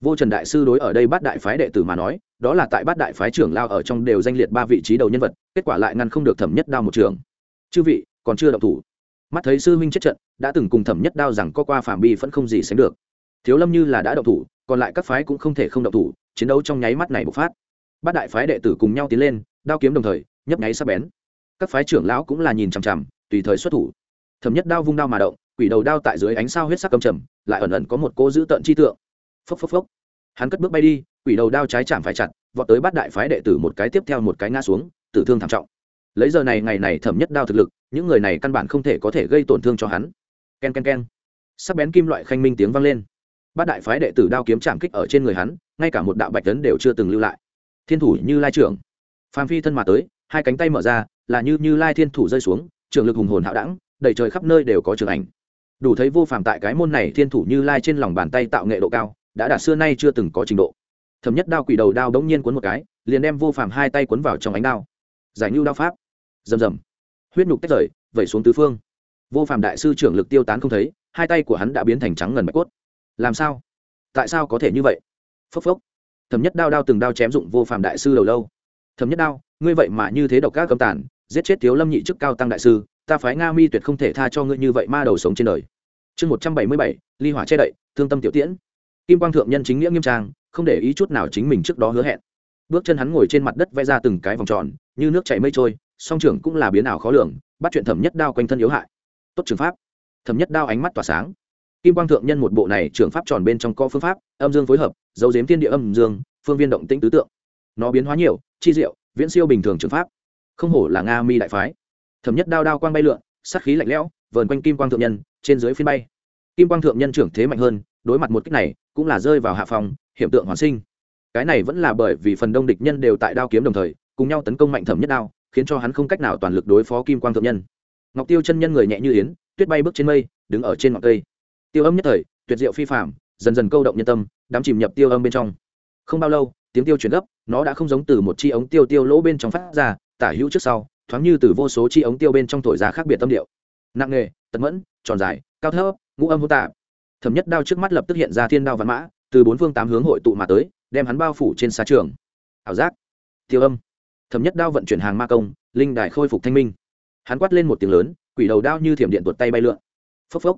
Vô trần đại sư đối ở đây bát đại phái đệ tử mà nói, đó là tại bát đại phái trưởng lao ở trong đều danh liệt ba vị trí đầu nhân vật, kết quả lại ngăn không được thẩm nhất đao một trường. Chư vị, còn chưa động thủ. Mắt thấy sư huynh chết trận đã từng cùng thẩm nhất đao rằng có qua phàm bi vẫn không gì sánh được. Thiếu lâm như là đã động thủ, còn lại các phái cũng không thể không động thủ, chiến đấu trong nháy mắt này bộc phát. Bát đại phái đệ tử cùng nhau tiến lên, đao kiếm đồng thời, nhấp nháy sắp bén. Các phái trưởng lão cũng là nhìn chằm chằm, tùy thời xuất thủ. Thẩm nhất đao vung đao mà động, quỷ đầu đao tại dưới ánh sao huyết sắc cầm trầm, lại ẩn ẩn có một cô giữ tận chi tượng. Phốc phốc phốc. Hắn cất bước bay đi, quỷ đầu đao trái chạm phải chặt, vọt tới bắt đại phái đệ tử một cái tiếp theo một cái ngã xuống, tử thương thảm trọng. Lấy giờ này ngày này thẩm nhất đao thực lực, những người này căn bản không thể có thể gây tổn thương cho hắn k e n k e n k e n sắc bén kim loại khanh minh tiếng vang lên. Bát đại phái đệ tử đao kiếm chạm kích ở trên người hắn, ngay cả một đạo bạch tấn đều chưa từng lưu lại. Thiên thủ như lai trưởng. Phan phi thân mà tới, hai cánh tay mở ra, là như như lai thiên thủ rơi xuống, trường lực hùng hồn hạo đẳng, đầy trời khắp nơi đều có trường ảnh. Đủ thấy vô phàm tại cái môn này thiên thủ như lai trên lòng bàn tay tạo nghệ độ cao, đã đạt xưa nay chưa từng có trình độ. Thấm nhất đao quỷ đầu đao đống nhiên cuốn một cái, liền đem vô phàm hai tay cuốn vào trong ánh đao. Giải nhu đao pháp. Rầm rầm. Huyết nhục tách rời, vẩy xuống tứ phương vô phạm đại sư trưởng lực tiêu tán không thấy, hai tay của hắn đã biến thành trắng ngần bạch cốt. Làm sao? Tại sao có thể như vậy? Phốc phốc. Thẩm nhất đao đao từng đao chém dụng vô phạm đại sư đầu lâu. Thẩm nhất đao, ngươi vậy mà như thế độc các cầm tàn, giết chết thiếu lâm nhị chức cao tăng đại sư, ta phái nga mi tuyệt không thể tha cho ngươi như vậy ma đầu sống trên đời. Chương một trăm bảy mươi bảy, ly hỏa che đậy, thương tâm tiểu tiễn. Kim quang thượng nhân chính nghĩa nghiêm trang, không để ý chút nào chính mình trước đó hứa hẹn. Bước chân hắn ngồi trên mặt đất vẽ ra từng cái vòng tròn, như nước chảy mây trôi, song trưởng cũng là biến ảo khó lường, bắt chuyện thẩm nhất đao quanh thân yếu hại tốt trường pháp. Thấm nhất đao ánh mắt tỏa sáng. Kim quang thượng nhân một bộ này trường pháp tròn bên trong co phương pháp, âm dương phối hợp, dấu dếm thiên địa âm dương, phương viên động tĩnh tứ tượng. Nó biến hóa nhiều, chi diệu, viễn siêu bình thường trường pháp. Không hổ là nga mi đại phái. Thấm nhất đao đao quang bay lượn, sát khí lạnh lẽo, vờn quanh kim quang thượng nhân, trên dưới phiên bay. Kim quang thượng nhân trưởng thế mạnh hơn, đối mặt một cách này, cũng là rơi vào hạ phòng hiện tượng hoàn sinh. Cái này vẫn là bởi vì phần đông địch nhân đều tại đao kiếm đồng thời, cùng nhau tấn công mạnh thẩm nhất đao, khiến cho hắn không cách nào toàn lực đối phó kim quang thượng nhân ngọc tiêu chân nhân người nhẹ như yến, tuyết bay bước trên mây, đứng ở trên ngọn cây. Tiêu âm nhất thời, tuyệt diệu phi phạm dần dần câu động nhân tâm đám chìm nhập tiêu âm bên trong. Không bao lâu, tiếng tiêu chuyển gấp, nó đã không giống từ một chi ống tiêu tiêu lỗ bên trong phát ra, tả hữu trước sau, thoáng như từ vô số chi ống tiêu bên trong thổi ra khác biệt tâm điệu. Nặng nghề tật mẫn, tròn dài, cao thấp, ngũ âm vô tạ thẩm nhất đao trước mắt lập tức hiện ra thiên đao văn mã, từ bốn phương tám hướng hội tụ mà tới, đem hắn bao phủ trên xa trường. Ảo giác. Tiêu âm. Thẩm nhất đao vận chuyển hàng ma công, linh đài khôi phục thanh minh hắn quát lên một tiếng lớn, quỷ đầu đao như thiểm điện tuột tay bay lượn. Phốc phốc.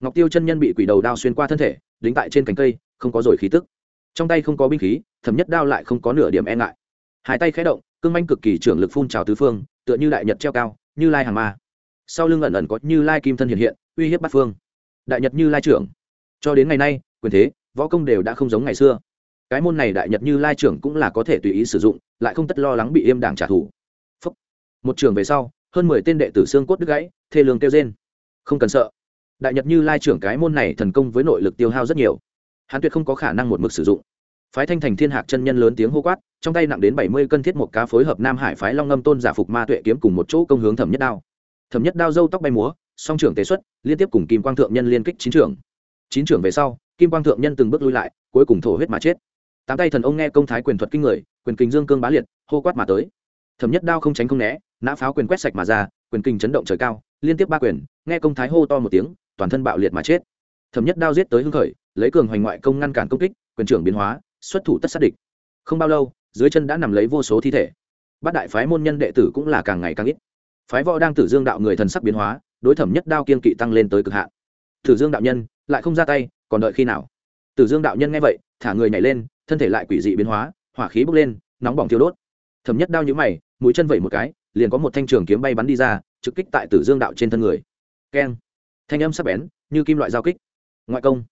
Ngọc tiêu chân nhân bị quỷ đầu đao xuyên qua thân thể, đính tại trên cành cây, không có rồi khí tức. Trong tay không có binh khí, thẩm nhất đao lại không có nửa điểm e ngại. Hai tay khé động, cương manh cực kỳ trưởng lực phun trào tứ phương, tựa như đại nhật treo cao, như lai hàng ma. Sau lưng ẩn ẩn có như lai kim thân hiện hiện, uy hiếp bát phương. Đại nhật như lai trưởng. Cho đến ngày nay, quyền thế, võ công đều đã không giống ngày xưa. Cái môn này đại nhật như lai trưởng cũng là có thể tùy ý sử dụng, lại không tất lo lắng bị yêm đảng trả thù. Phúc. một trường về sau hơn mười tên đệ tử xương cốt đứt gãy, thê lương kêu trên không cần sợ. Đại nhật như lai trưởng cái môn này thần công với nội lực tiêu hao rất nhiều. Hắn tuyệt không có khả năng một mực sử dụng. Phái thanh thành thiên hạc chân nhân lớn tiếng hô quát, trong tay nặng đến bảy mươi cân thiết một cá phối hợp nam hải phái long ngâm tôn giả phục ma tuệ kiếm cùng một chỗ công hướng thẩm nhất đao. Thẩm nhất đao dâu tóc bay múa, song trưởng tế xuất, liên tiếp cùng kim quang thượng nhân liên kích chín trưởng. Chín trưởng về sau, kim quang thượng nhân từng bước lui lại, cuối cùng thổ huyết mà chết. Tám tay thần ông nghe công thái quyền thuật kinh người, quyền kình dương cương bá liệt, hô quát mà tới. Thẩm nhất đao không tránh không né nã pháo quyền quét sạch mà ra, quyền kinh chấn động trời cao, liên tiếp ba quyền, nghe công thái hô to một tiếng, toàn thân bạo liệt mà chết. Thẩm nhất đao giết tới hưng khởi, lấy cường hoành ngoại công ngăn cản công kích, quyền trưởng biến hóa, xuất thủ tất sát địch. Không bao lâu, dưới chân đã nằm lấy vô số thi thể. Bát đại phái môn nhân đệ tử cũng là càng ngày càng ít. Phái võ đang tử dương đạo người thần sắc biến hóa, đối thẩm nhất đao kiên kỵ tăng lên tới cực hạn. Tử dương đạo nhân, lại không ra tay, còn đợi khi nào? Tử dương đạo nhân nghe vậy, thả người nhảy lên, thân thể lại quỷ dị biến hóa, hỏa khí bốc lên, nóng bỏng thiêu đốt. Thẩm nhất đao nhũ mày, mũi chân vẩy một cái liền có một thanh trường kiếm bay bắn đi ra, trực kích tại tử dương đạo trên thân người. Keng. Thanh âm sắc bén, như kim loại giao kích. Ngoại công.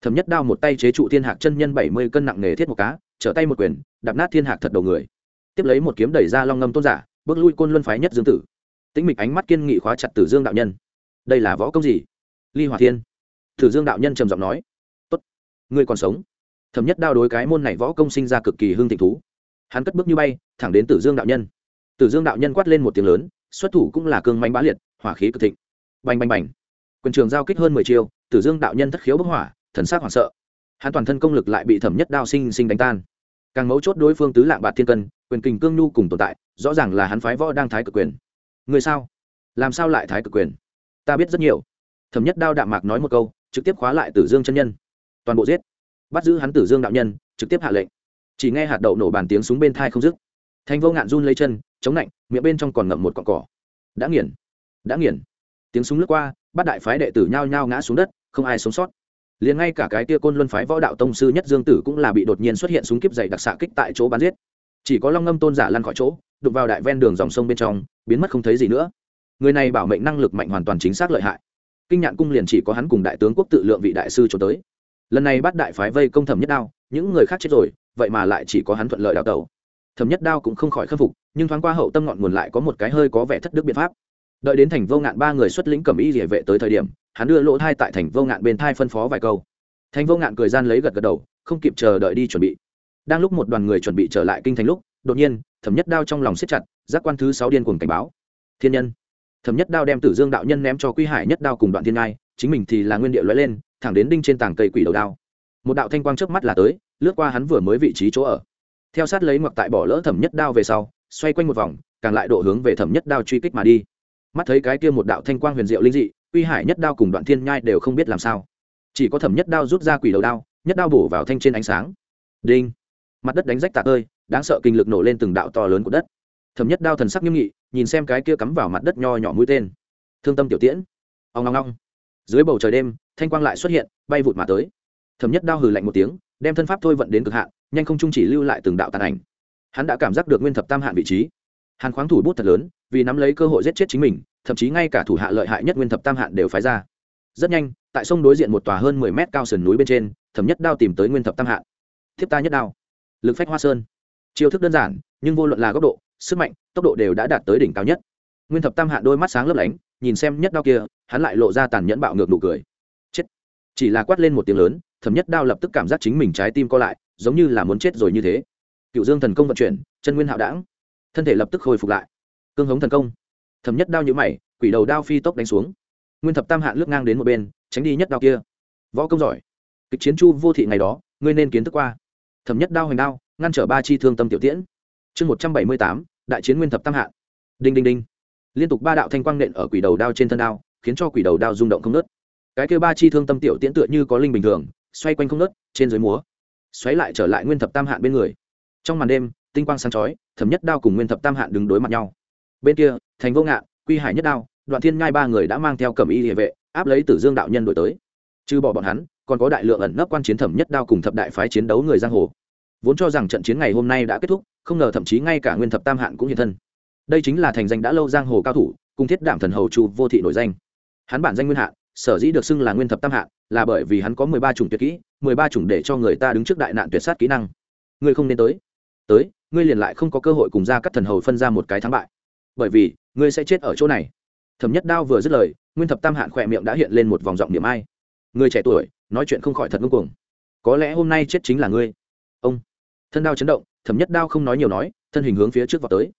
Thấm nhất đao một tay chế trụ thiên hạc chân nhân bảy mươi cân nặng nghề thiết một cá, trở tay một quyền, đạp nát thiên hạc thật đầu người. Tiếp lấy một kiếm đẩy ra long ngâm tôn giả, bước lui côn luân phái nhất dương tử. Tĩnh mịch ánh mắt kiên nghị khóa chặt tử dương đạo nhân. Đây là võ công gì? Ly hòa thiên. Tử dương đạo nhân trầm giọng nói. Tốt. Ngươi còn sống. Thấm nhất đao đối cái môn này võ công sinh ra cực kỳ hương thịnh thú. Hắn cất bước như bay, thẳng đến tử dương đạo nhân tử dương đạo nhân quát lên một tiếng lớn, xuất thủ cũng là cương mãnh bá liệt, hỏa khí cực thịnh. Bành bành bành. Quyền trường giao kích hơn mười chiêu, tử dương đạo nhân thất khiếu bốc hỏa, thần sắc hoảng sợ. Hắn toàn thân công lực lại bị thẩm nhất đao sinh sinh đánh tan. Càng mấu chốt đối phương tứ lạng bạt thiên cân, quyền kình cương nhu cùng tồn tại, rõ ràng là hắn phái võ đang thái cực quyền. Người sao? Làm sao lại thái cực quyền? Ta biết rất nhiều. Thẩm nhất đao đạm mạc nói một câu, trực tiếp khóa lại tử dương chân nhân. Toàn bộ giết. Bắt giữ hắn tử dương đạo nhân, trực tiếp hạ lệnh. Chỉ nghe hạt đậu nổ bàn tiếng súng bên thai không dứt. Thanh vô ngạn run lấy chân chống lạnh miệng bên trong còn ngậm một cọn cỏ. Đã nghiền đã nghiền. Tiếng súng lướt qua bắt đại phái đệ tử nhao nhao ngã xuống đất, không ai sống sót. Liền ngay cả cái tia côn luân phái võ đạo tông sư nhất dương tử cũng là bị đột nhiên xuất hiện súng kiếp dày đặc xạ kích tại chỗ bắn giết. Chỉ có long ngâm tôn giả lăn khỏi chỗ đục vào đại ven đường dòng sông bên trong, biến mất không thấy gì nữa. Người này bảo mệnh năng lực mạnh hoàn toàn chính xác lợi hại. Kinh nhạn cung liền chỉ có hắn cùng đại tướng quốc tự lượng vị đại sư cho tới. Lần này bắt đại phái vây công thẩm nhất đao, những người khác chết rồi, vậy mà lại chỉ có hắn thuận lợi đào tẩu thẩm nhất đao cũng không khỏi khâm phục, nhưng thoáng qua hậu tâm ngọn nguồn lại có một cái hơi có vẻ thất đức biện pháp. Đợi đến thành vô ngạn ba người xuất lĩnh cầm y địa vệ tới thời điểm, hắn đưa lỗ thai tại thành vô ngạn bên thai phân phó vài câu. Thành vô ngạn cười gian lấy gật gật đầu, không kịp chờ đợi đi chuẩn bị. Đang lúc một đoàn người chuẩn bị trở lại kinh thành lúc, đột nhiên, thẩm nhất đao trong lòng siết chặt, giác quan thứ sáu điên cuồng cảnh báo. Thiên nhân. Thẩm nhất đao đem tử dương đạo nhân ném cho quy hải nhất đao cùng đoạn thiên ngai, chính mình thì là nguyên địa lóe lên, thẳng đến đinh trên tảng cây quỷ đầu đao. Một đạo thanh quang trước mắt là tới, lướt qua hắn vừa mới vị trí chỗ ở theo sát lấy ngoặc tại bỏ lỡ thẩm nhất đao về sau, xoay quanh một vòng, càng lại độ hướng về thẩm nhất đao truy kích mà đi. Mắt thấy cái kia một đạo thanh quang huyền diệu linh dị, uy hải nhất đao cùng đoạn thiên nhai đều không biết làm sao. Chỉ có thẩm nhất đao rút ra quỷ đầu đao, nhất đao bổ vào thanh trên ánh sáng. Đinh! Mặt đất đánh rách tạc ơi đáng sợ kinh lực nổ lên từng đạo to lớn của đất. Thẩm nhất đao thần sắc nghiêm nghị, nhìn xem cái kia cắm vào mặt đất nho nhỏ mũi tên. Thương tâm tiểu tiễn. Ông ngong ngong dưới bầu trời đêm, thanh quang lại xuất hiện, bay vụt mà tới. Thẩm nhất đao hừ lạnh một tiếng, đem thân pháp thôi vận đến cực hạn nhanh không trung chỉ lưu lại từng đạo tàn ảnh. Hắn đã cảm giác được nguyên thập tam hạn vị trí. Hàn khoáng thủ bút thật lớn, vì nắm lấy cơ hội giết chết chính mình, thậm chí ngay cả thủ hạ lợi hại nhất nguyên thập tam hạn đều phái ra. Rất nhanh, tại sông đối diện một tòa hơn mười mét cao sườn núi bên trên, thẩm nhất đao tìm tới nguyên thập tam hạn. Thiếp ta nhất đao. Lực phách hoa sơn. Chiêu thức đơn giản, nhưng vô luận là góc độ, sức mạnh, tốc độ đều đã đạt tới đỉnh cao nhất. Nguyên thập tam hạn đôi mắt sáng lấp lánh, nhìn xem nhất đao kia, hắn lại lộ ra tàn nhẫn bạo ngược nụ cười. Chết. Chỉ là quát lên một tiếng lớn, thẩm nhất đao lập tức cảm giác chính mình trái tim co lại giống như là muốn chết rồi như thế. Cựu dương thần công vận chuyển, chân nguyên hạo đảng. Thân thể lập tức hồi phục lại. Cương hống thần công. Thẩm nhất đao nhữ mày, quỷ đầu đao phi tốc đánh xuống. Nguyên thập tam hạn lướt ngang đến một bên, tránh đi nhất đao kia. Võ công giỏi. Kịch chiến chu vô thị ngày đó, ngươi nên kiến thức qua. Thẩm nhất đao hoành đao, ngăn trở ba chi thương tâm tiểu tiễn. Chương một trăm bảy mươi tám, đại chiến nguyên thập tam hạn đinh đinh đinh. Liên tục ba đạo thanh quang nện ở quỷ đầu đao trên thân đao, khiến cho quỷ đầu đao rung động không nớt cái kêu ba chi thương tâm tiểu tiễn tựa như có linh bình thường, xoay quanh không nớt trên dưới múa xoáy lại trở lại nguyên thập tam hạn bên người. Trong màn đêm, tinh quang sáng chói, thẩm nhất đao cùng nguyên thập tam hạn đứng đối mặt nhau. Bên kia, thành vô ngạn, quy hải nhất đao, đoạn thiên ngai ba người đã mang theo cầm y địa vệ, áp lấy tử dương đạo nhân đổi tới. Trừ bỏ bọn hắn, còn có đại lượng ẩn nấp quan chiến thẩm nhất đao cùng thập đại phái chiến đấu người giang hồ. Vốn cho rằng trận chiến ngày hôm nay đã kết thúc, không ngờ thậm chí ngay cả nguyên thập tam hạn cũng hiện thân. Đây chính là thành danh đã lâu giang hồ cao thủ, cùng thiết đảm thần hầu chu vô thị nổi danh. Hắn bản danh nguyên hạn sở dĩ được xưng là nguyên thập tam hạng là bởi vì hắn có mười ba chủng tuyệt kỹ, mười ba chủng để cho người ta đứng trước đại nạn tuyệt sát kỹ năng. Ngươi không nên tới. Tới, ngươi liền lại không có cơ hội cùng ra các thần hầu phân ra một cái thắng bại. Bởi vì, ngươi sẽ chết ở chỗ này. Thẩm nhất đao vừa dứt lời, nguyên thập tam hạn khỏe miệng đã hiện lên một vòng giọng niệm ai. Người trẻ tuổi, nói chuyện không khỏi thật ngưng cuồng. Có lẽ hôm nay chết chính là ngươi. Ông. Thân đao chấn động, thẩm nhất đao không nói nhiều nói, thân hình hướng phía trước vào tới.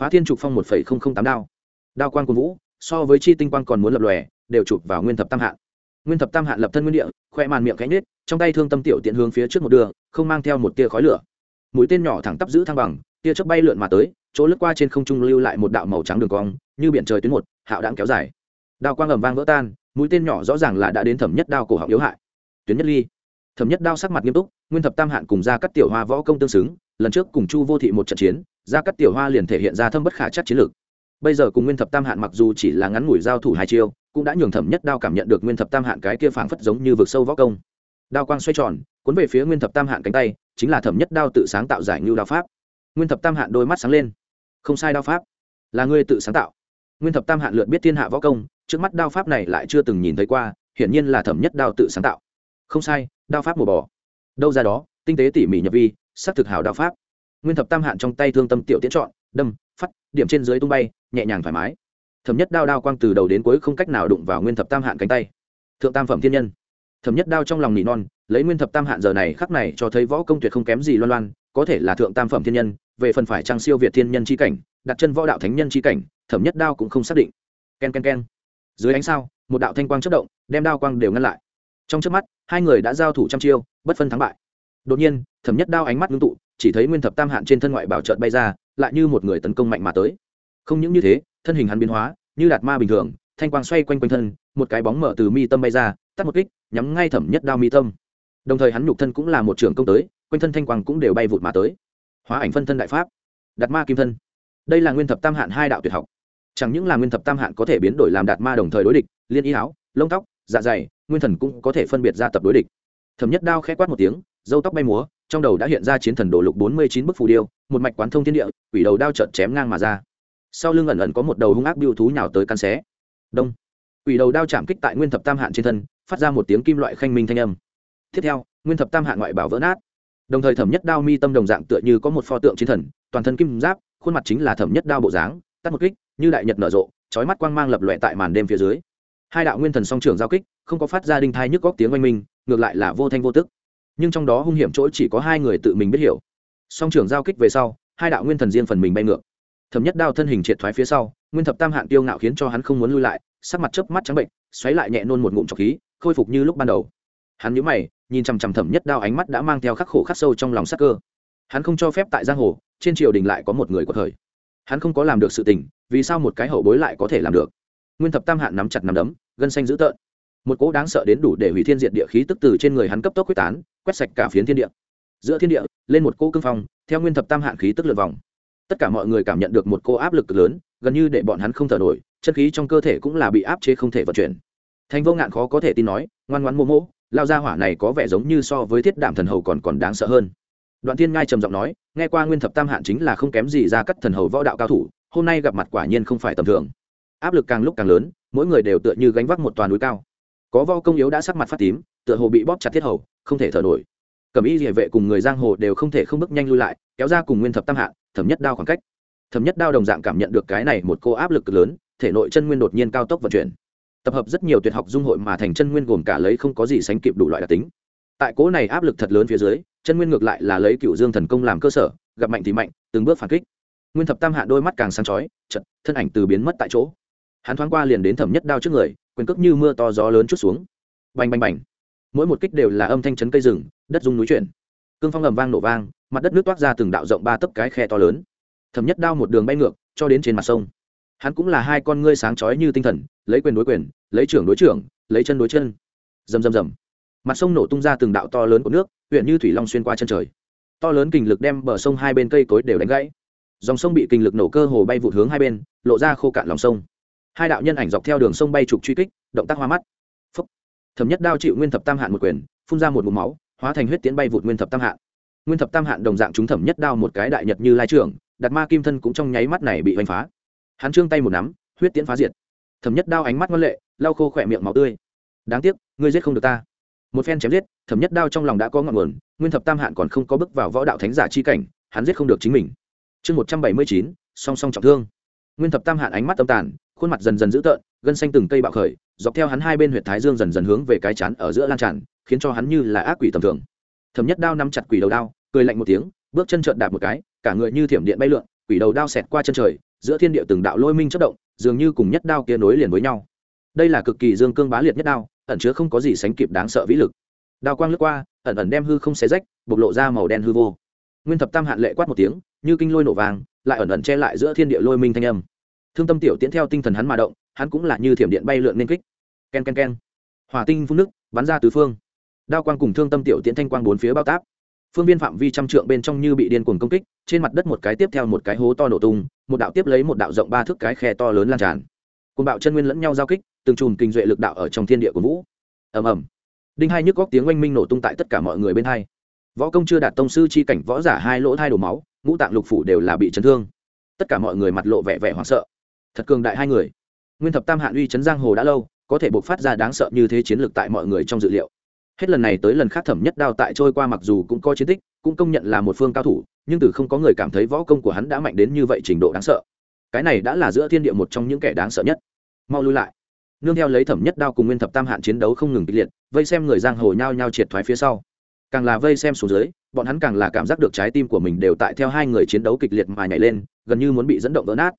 Phá thiên trục phong một phẩy không không tám đao. Đao quan quân vũ, so với chi tinh quang còn muốn lập lòe đều chụp vào nguyên thập tam hạn. Nguyên thập tam hạn lập thân nguyên địa, khoe màn miệng cánh nết trong tay thương tâm tiểu tiện hướng phía trước một đường, không mang theo một tia khói lửa. Mũi tên nhỏ thẳng tắp giữ thăng bằng, tia chớp bay lượn mà tới, chỗ lướt qua trên không trung lưu lại một đạo màu trắng đường cong, như biển trời tuyến một, hạo đãng kéo dài. Đao quang ầm vang vỡ tan, mũi tên nhỏ rõ ràng là đã đến thẩm nhất đao cổ họng yếu hại. Tuyến nhất ly. Thẩm nhất đao sắc mặt nghiêm túc, nguyên thập tam hạn cùng ra cắt tiểu hoa võ công tương xứng, lần trước cùng chu vô thị một trận chiến ra cắt tiểu hoa liền thể hiện ra thâm bất khả chắc chiến lược bây giờ cùng nguyên thập tam hạn mặc dù chỉ là ngắn ngủi giao thủ hai chiêu, cũng đã nhường thẩm nhất đao cảm nhận được nguyên thập tam hạn cái kia phảng phất giống như vực sâu võ công. Đao quang xoay tròn, cuốn về phía nguyên thập tam hạn cánh tay, chính là thẩm nhất đao tự sáng tạo giải ngưu đao pháp. Nguyên thập tam hạn đôi mắt sáng lên. Không sai đao pháp. Là ngươi tự sáng tạo. Nguyên thập tam hạn lượt biết thiên hạ võ công, trước mắt đao pháp này lại chưa từng nhìn thấy qua, hiển nhiên là thẩm nhất đao tự sáng tạo. Không sai, đao pháp mùa bò. Đâu ra đó, tinh tế tỉ mỉ nhập vi sắc thực hảo đao pháp nguyên thập tam hạn trong tay thương tâm tiểu tiễn chọn, đâm phát điểm trên dưới tung bay, nhẹ nhàng thoải mái. Thẩm nhất đao đao quang từ đầu đến cuối không cách nào đụng vào nguyên thập tam hạn cánh tay. Thượng tam phẩm thiên nhân. Thẩm nhất đao trong lòng nỉ non, lấy nguyên thập tam hạn giờ này khắc này cho thấy võ công tuyệt không kém gì loan loan, có thể là thượng tam phẩm thiên nhân, về phần phải trang siêu việt thiên nhân c h i cảnh, đặt chân võ đạo thánh nhân c h i cảnh, thẩm nhất đao cũng không xác định. K e n k e n k e n dưới ánh sao, một đạo thanh quang chất động, đem đao quang đều ngăn lại. Trong trước mắt, hai người đã giao thủ trăm chiêu, bất phân thắng bại. Đột nhiên, thẩm nhất đao ánh mắt ngưng tụ chỉ thấy nguyên thập tam hạn trên thân ngoại bảo trợt bay ra, lại như một người tấn công mạnh mà tới. Không những như thế, thân hình hắn biến hóa, như đạt ma bình thường, thanh quang xoay quanh quanh thân, một cái bóng mở từ mi tâm bay ra, tắt một kích, nhắm ngay thẩm nhất đao mi tâm. Đồng thời hắn nhục thân cũng là một trưởng công tới, quanh thân thanh quang cũng đều bay vụt mà tới. Hóa ảnh phân thân đại pháp. Đạt ma kim thân. Đây là nguyên thập tam hạn hai đạo tuyệt học. Chẳng những là nguyên thập tam hạn có thể biến đổi làm đạt ma đồng thời đối địch, liên y áo, lông tóc dạ dày, nguyên thần cũng có thể phân biệt ra tập đối địch. Thẩm nhất đao khẽ quát một tiếng dâu tóc bay múa trong đầu đã hiện ra chiến thần đồ lục bốn mươi chín bức phù điêu, một mạch quán thông thiên địa, quỷ đầu đao trợn chém ngang mà ra. Sau lưng ẩn ẩn có một đầu hung ác biêu thú nhào tới căn xé. Đông. Quỷ đầu đao chạm kích tại nguyên thập tam hạn trên thân, phát ra một tiếng kim loại khanh minh thanh âm. Tiếp theo, nguyên thập tam hạn ngoại bảo vỡ nát. Đồng thời thẩm nhất đao mi tâm đồng dạng tựa như có một pho tượng chiến thần, toàn thân kim giáp, khuôn mặt chính là thẩm nhất đao bộ dáng, tắt một kích, như đại nhật nở rộ trói mắt quang mang lập lòe tại màn đêm phía dưới. Hai đạo nguyên thần song trưởng giao kích, không có phát ra đinh thai nhức góc tiếng oanh minh, ngược lại là vô thanh vô tức nhưng trong đó hung hiểm chỗ chỉ có hai người tự mình biết hiểu. Song trường giao kích về sau, hai đạo nguyên thần riêng phần mình bay ngược. Thẩm nhất đao thân hình triệt thoái phía sau, nguyên thập tam hạng tiêu ngạo khiến cho hắn không muốn lui lại, sắc mặt chớp mắt trắng bệnh, xoáy lại nhẹ nôn một ngụm trọc khí, khôi phục như lúc ban đầu. Hắn nhíu mày, nhìn chằm chằm thẩm nhất đao ánh mắt đã mang theo khắc khổ khắc sâu trong lòng sắc cơ. Hắn không cho phép tại giang hồ, trên triều đình lại có một người có thời. Hắn không có làm được sự tình, vì sao một cái hậu bối lại có thể làm được? Nguyên thập tam hạn nắm chặt nắm đấm, gân xanh dữ tợn một cỗ đáng sợ đến đủ để hủy thiên diệt địa khí tức từ trên người hắn cấp tốc quyết tán, quét sạch cả phiến thiên địa. Giữa thiên địa, lên một cỗ cương phong, theo nguyên thập tam hạn khí tức lượt vòng. Tất cả mọi người cảm nhận được một cô áp lực lớn, gần như để bọn hắn không thở nổi, chân khí trong cơ thể cũng là bị áp chế không thể vận chuyển. Thành vô ngạn khó có thể tin nói, ngoan ngoãn mô mô lao ra hỏa này có vẻ giống như so với thiết đảm thần hầu còn còn đáng sợ hơn. Đoạn thiên ngai trầm giọng nói, nghe qua nguyên thập tam hạn chính là không kém gì ra cắt thần hầu võ đạo cao thủ, hôm nay gặp mặt quả nhiên không phải tầm thường. Áp lực càng lúc càng lớn, mỗi người đều tựa như gánh vác một toàn núi cao có vo công yếu đã sắc mặt phát tím tựa hồ bị bóp chặt thiết hầu không thể thở nổi. Cầm y địa vệ cùng người giang hồ đều không thể không bước nhanh lui lại kéo ra cùng nguyên thập tam Hạ, thẩm nhất đao khoảng cách. Thẩm nhất đao đồng dạng cảm nhận được cái này một cô áp lực lớn thể nội chân nguyên đột nhiên cao tốc vận chuyển. Tập hợp rất nhiều tuyệt học dung hội mà thành chân nguyên gồm cả lấy không có gì sánh kịp đủ loại đặc tính. Tại cố này áp lực thật lớn phía dưới chân nguyên ngược lại là lấy cựu dương thần công làm cơ sở gặp mạnh thì mạnh từng bước phản kích. Nguyên thập tam hạ đôi mắt càng sáng chói chật thân ảnh từ biến mất tại chỗ. Hắn thoáng qua liền đến thẩm nhất đao trước người quyền cước như mưa to gió lớn chút xuống. Bành bành bành. Mỗi một kích đều là âm thanh chấn cây rừng, đất rung núi chuyển. Cương phong ầm vang nổ vang, mặt đất nước toát ra từng đạo rộng ba tấc cái khe to lớn. Thấm nhất đao một đường bay ngược, cho đến trên mặt sông. Hắn cũng là hai con ngươi sáng chói như tinh thần, lấy quyền đối quyền, lấy trưởng đối trưởng, lấy chân đối chân. Rầm rầm rầm. Mặt sông nổ tung ra từng đạo to lớn của nước, huyện như thủy long xuyên qua chân trời. To lớn kình lực đem bờ sông hai bên cây cối đều đánh gãy. Dòng sông bị kình lực nổ cơ hồ bay vụt hướng hai bên, lộ ra khô cạn lòng sông hai đạo nhân ảnh dọc theo đường sông bay trục truy kích, động tác hoa mắt. Phúc. thẩm nhất đao chịu nguyên thập tam hạn một quyền, phun ra một mụ máu, hóa thành huyết tiễn bay vụt nguyên thập tam hạn. Nguyên thập tam hạn đồng dạng chúng thẩm nhất đao một cái đại nhật như lai trưởng, đặt ma kim thân cũng trong nháy mắt này bị hoành phá. Hắn trương tay một nắm, huyết tiễn phá diệt. Thẩm nhất đao ánh mắt ngoan lệ, lau khô khỏe miệng máu tươi. Đáng tiếc, ngươi giết không được ta. Một phen chém giết, thẩm nhất đao trong lòng đã có ngọn nguồn, nguyên thập tam hạn còn không có bước vào võ đạo thánh giả chi cảnh, hắn giết không được chính mình. Chương một trăm bảy mươi chín, song song trọng thương. Nguyên thập tam hạn ánh mắt tâm tàn khuôn mặt dần dần dữ tợn, gân xanh từng cây bạo khởi, dọc theo hắn hai bên huyệt thái dương dần dần hướng về cái chán ở giữa lan tràn, khiến cho hắn như là ác quỷ tầm thường. Thấm nhất đao nắm chặt quỷ đầu đao, cười lạnh một tiếng, bước chân trợn đạp một cái, cả người như thiểm điện bay lượn, quỷ đầu đao xẹt qua chân trời, giữa thiên địa từng đạo lôi minh chất động, dường như cùng nhất đao kia nối liền với nhau. Đây là cực kỳ dương cương bá liệt nhất đao, ẩn chứa không có gì sánh kịp đáng sợ vĩ lực. Đao quang lướt qua, ẩn ẩn đem hư không xé rách, bộc lộ ra màu đen hư vô. Nguyên thập tam hạn lệ quát một tiếng, như kinh lôi nổ vàng, lại ẩn ẩn che lại giữa thiên địa lôi minh thanh âm thương tâm tiểu tiến theo tinh thần hắn mà động, hắn cũng là như thiểm điện bay lượn nên kích. K e n k e n k e n hòa tinh phun nước, bắn ra tứ phương. Đao quang cùng thương tâm tiểu tiến thanh quang bốn phía bao táp. Phương viên phạm vi trăm trượng bên trong như bị điên cuồng công kích, trên mặt đất một cái tiếp theo một cái hố to nổ tung, một đạo tiếp lấy một đạo rộng ba thước cái khe to lớn lan tràn. Cùng bạo chân nguyên lẫn nhau giao kích, từng chùm kinh duệ lực đạo ở trong thiên địa của vũ. Ầm ầm. Đinh hai nhức góc tiếng oanh minh nổ tung tại tất cả mọi người bên hai. Võ công chưa đạt tông sư chi cảnh võ giả hai lỗ thai đổ máu, ngũ tạng lục phủ đều là bị chấn thương. Tất cả mọi người mặt lộ vẻ vẻ hoảng sợ thật cường đại hai người. Nguyên thập tam hạn uy chấn giang hồ đã lâu, có thể buộc phát ra đáng sợ như thế chiến lược tại mọi người trong dự liệu. Hết lần này tới lần khác thẩm nhất đao tại trôi qua mặc dù cũng có chiến tích, cũng công nhận là một phương cao thủ, nhưng từ không có người cảm thấy võ công của hắn đã mạnh đến như vậy trình độ đáng sợ. Cái này đã là giữa thiên địa một trong những kẻ đáng sợ nhất. Mau lui lại. Nương theo lấy thẩm nhất đao cùng nguyên thập tam hạn chiến đấu không ngừng kịch liệt, vây xem người giang hồ nhao nhao triệt thoái phía sau. Càng là vây xem xuống dưới, bọn hắn càng là cảm giác được trái tim của mình đều tại theo hai người chiến đấu kịch liệt mà nhảy lên, gần như muốn bị dẫn động vỡ nát.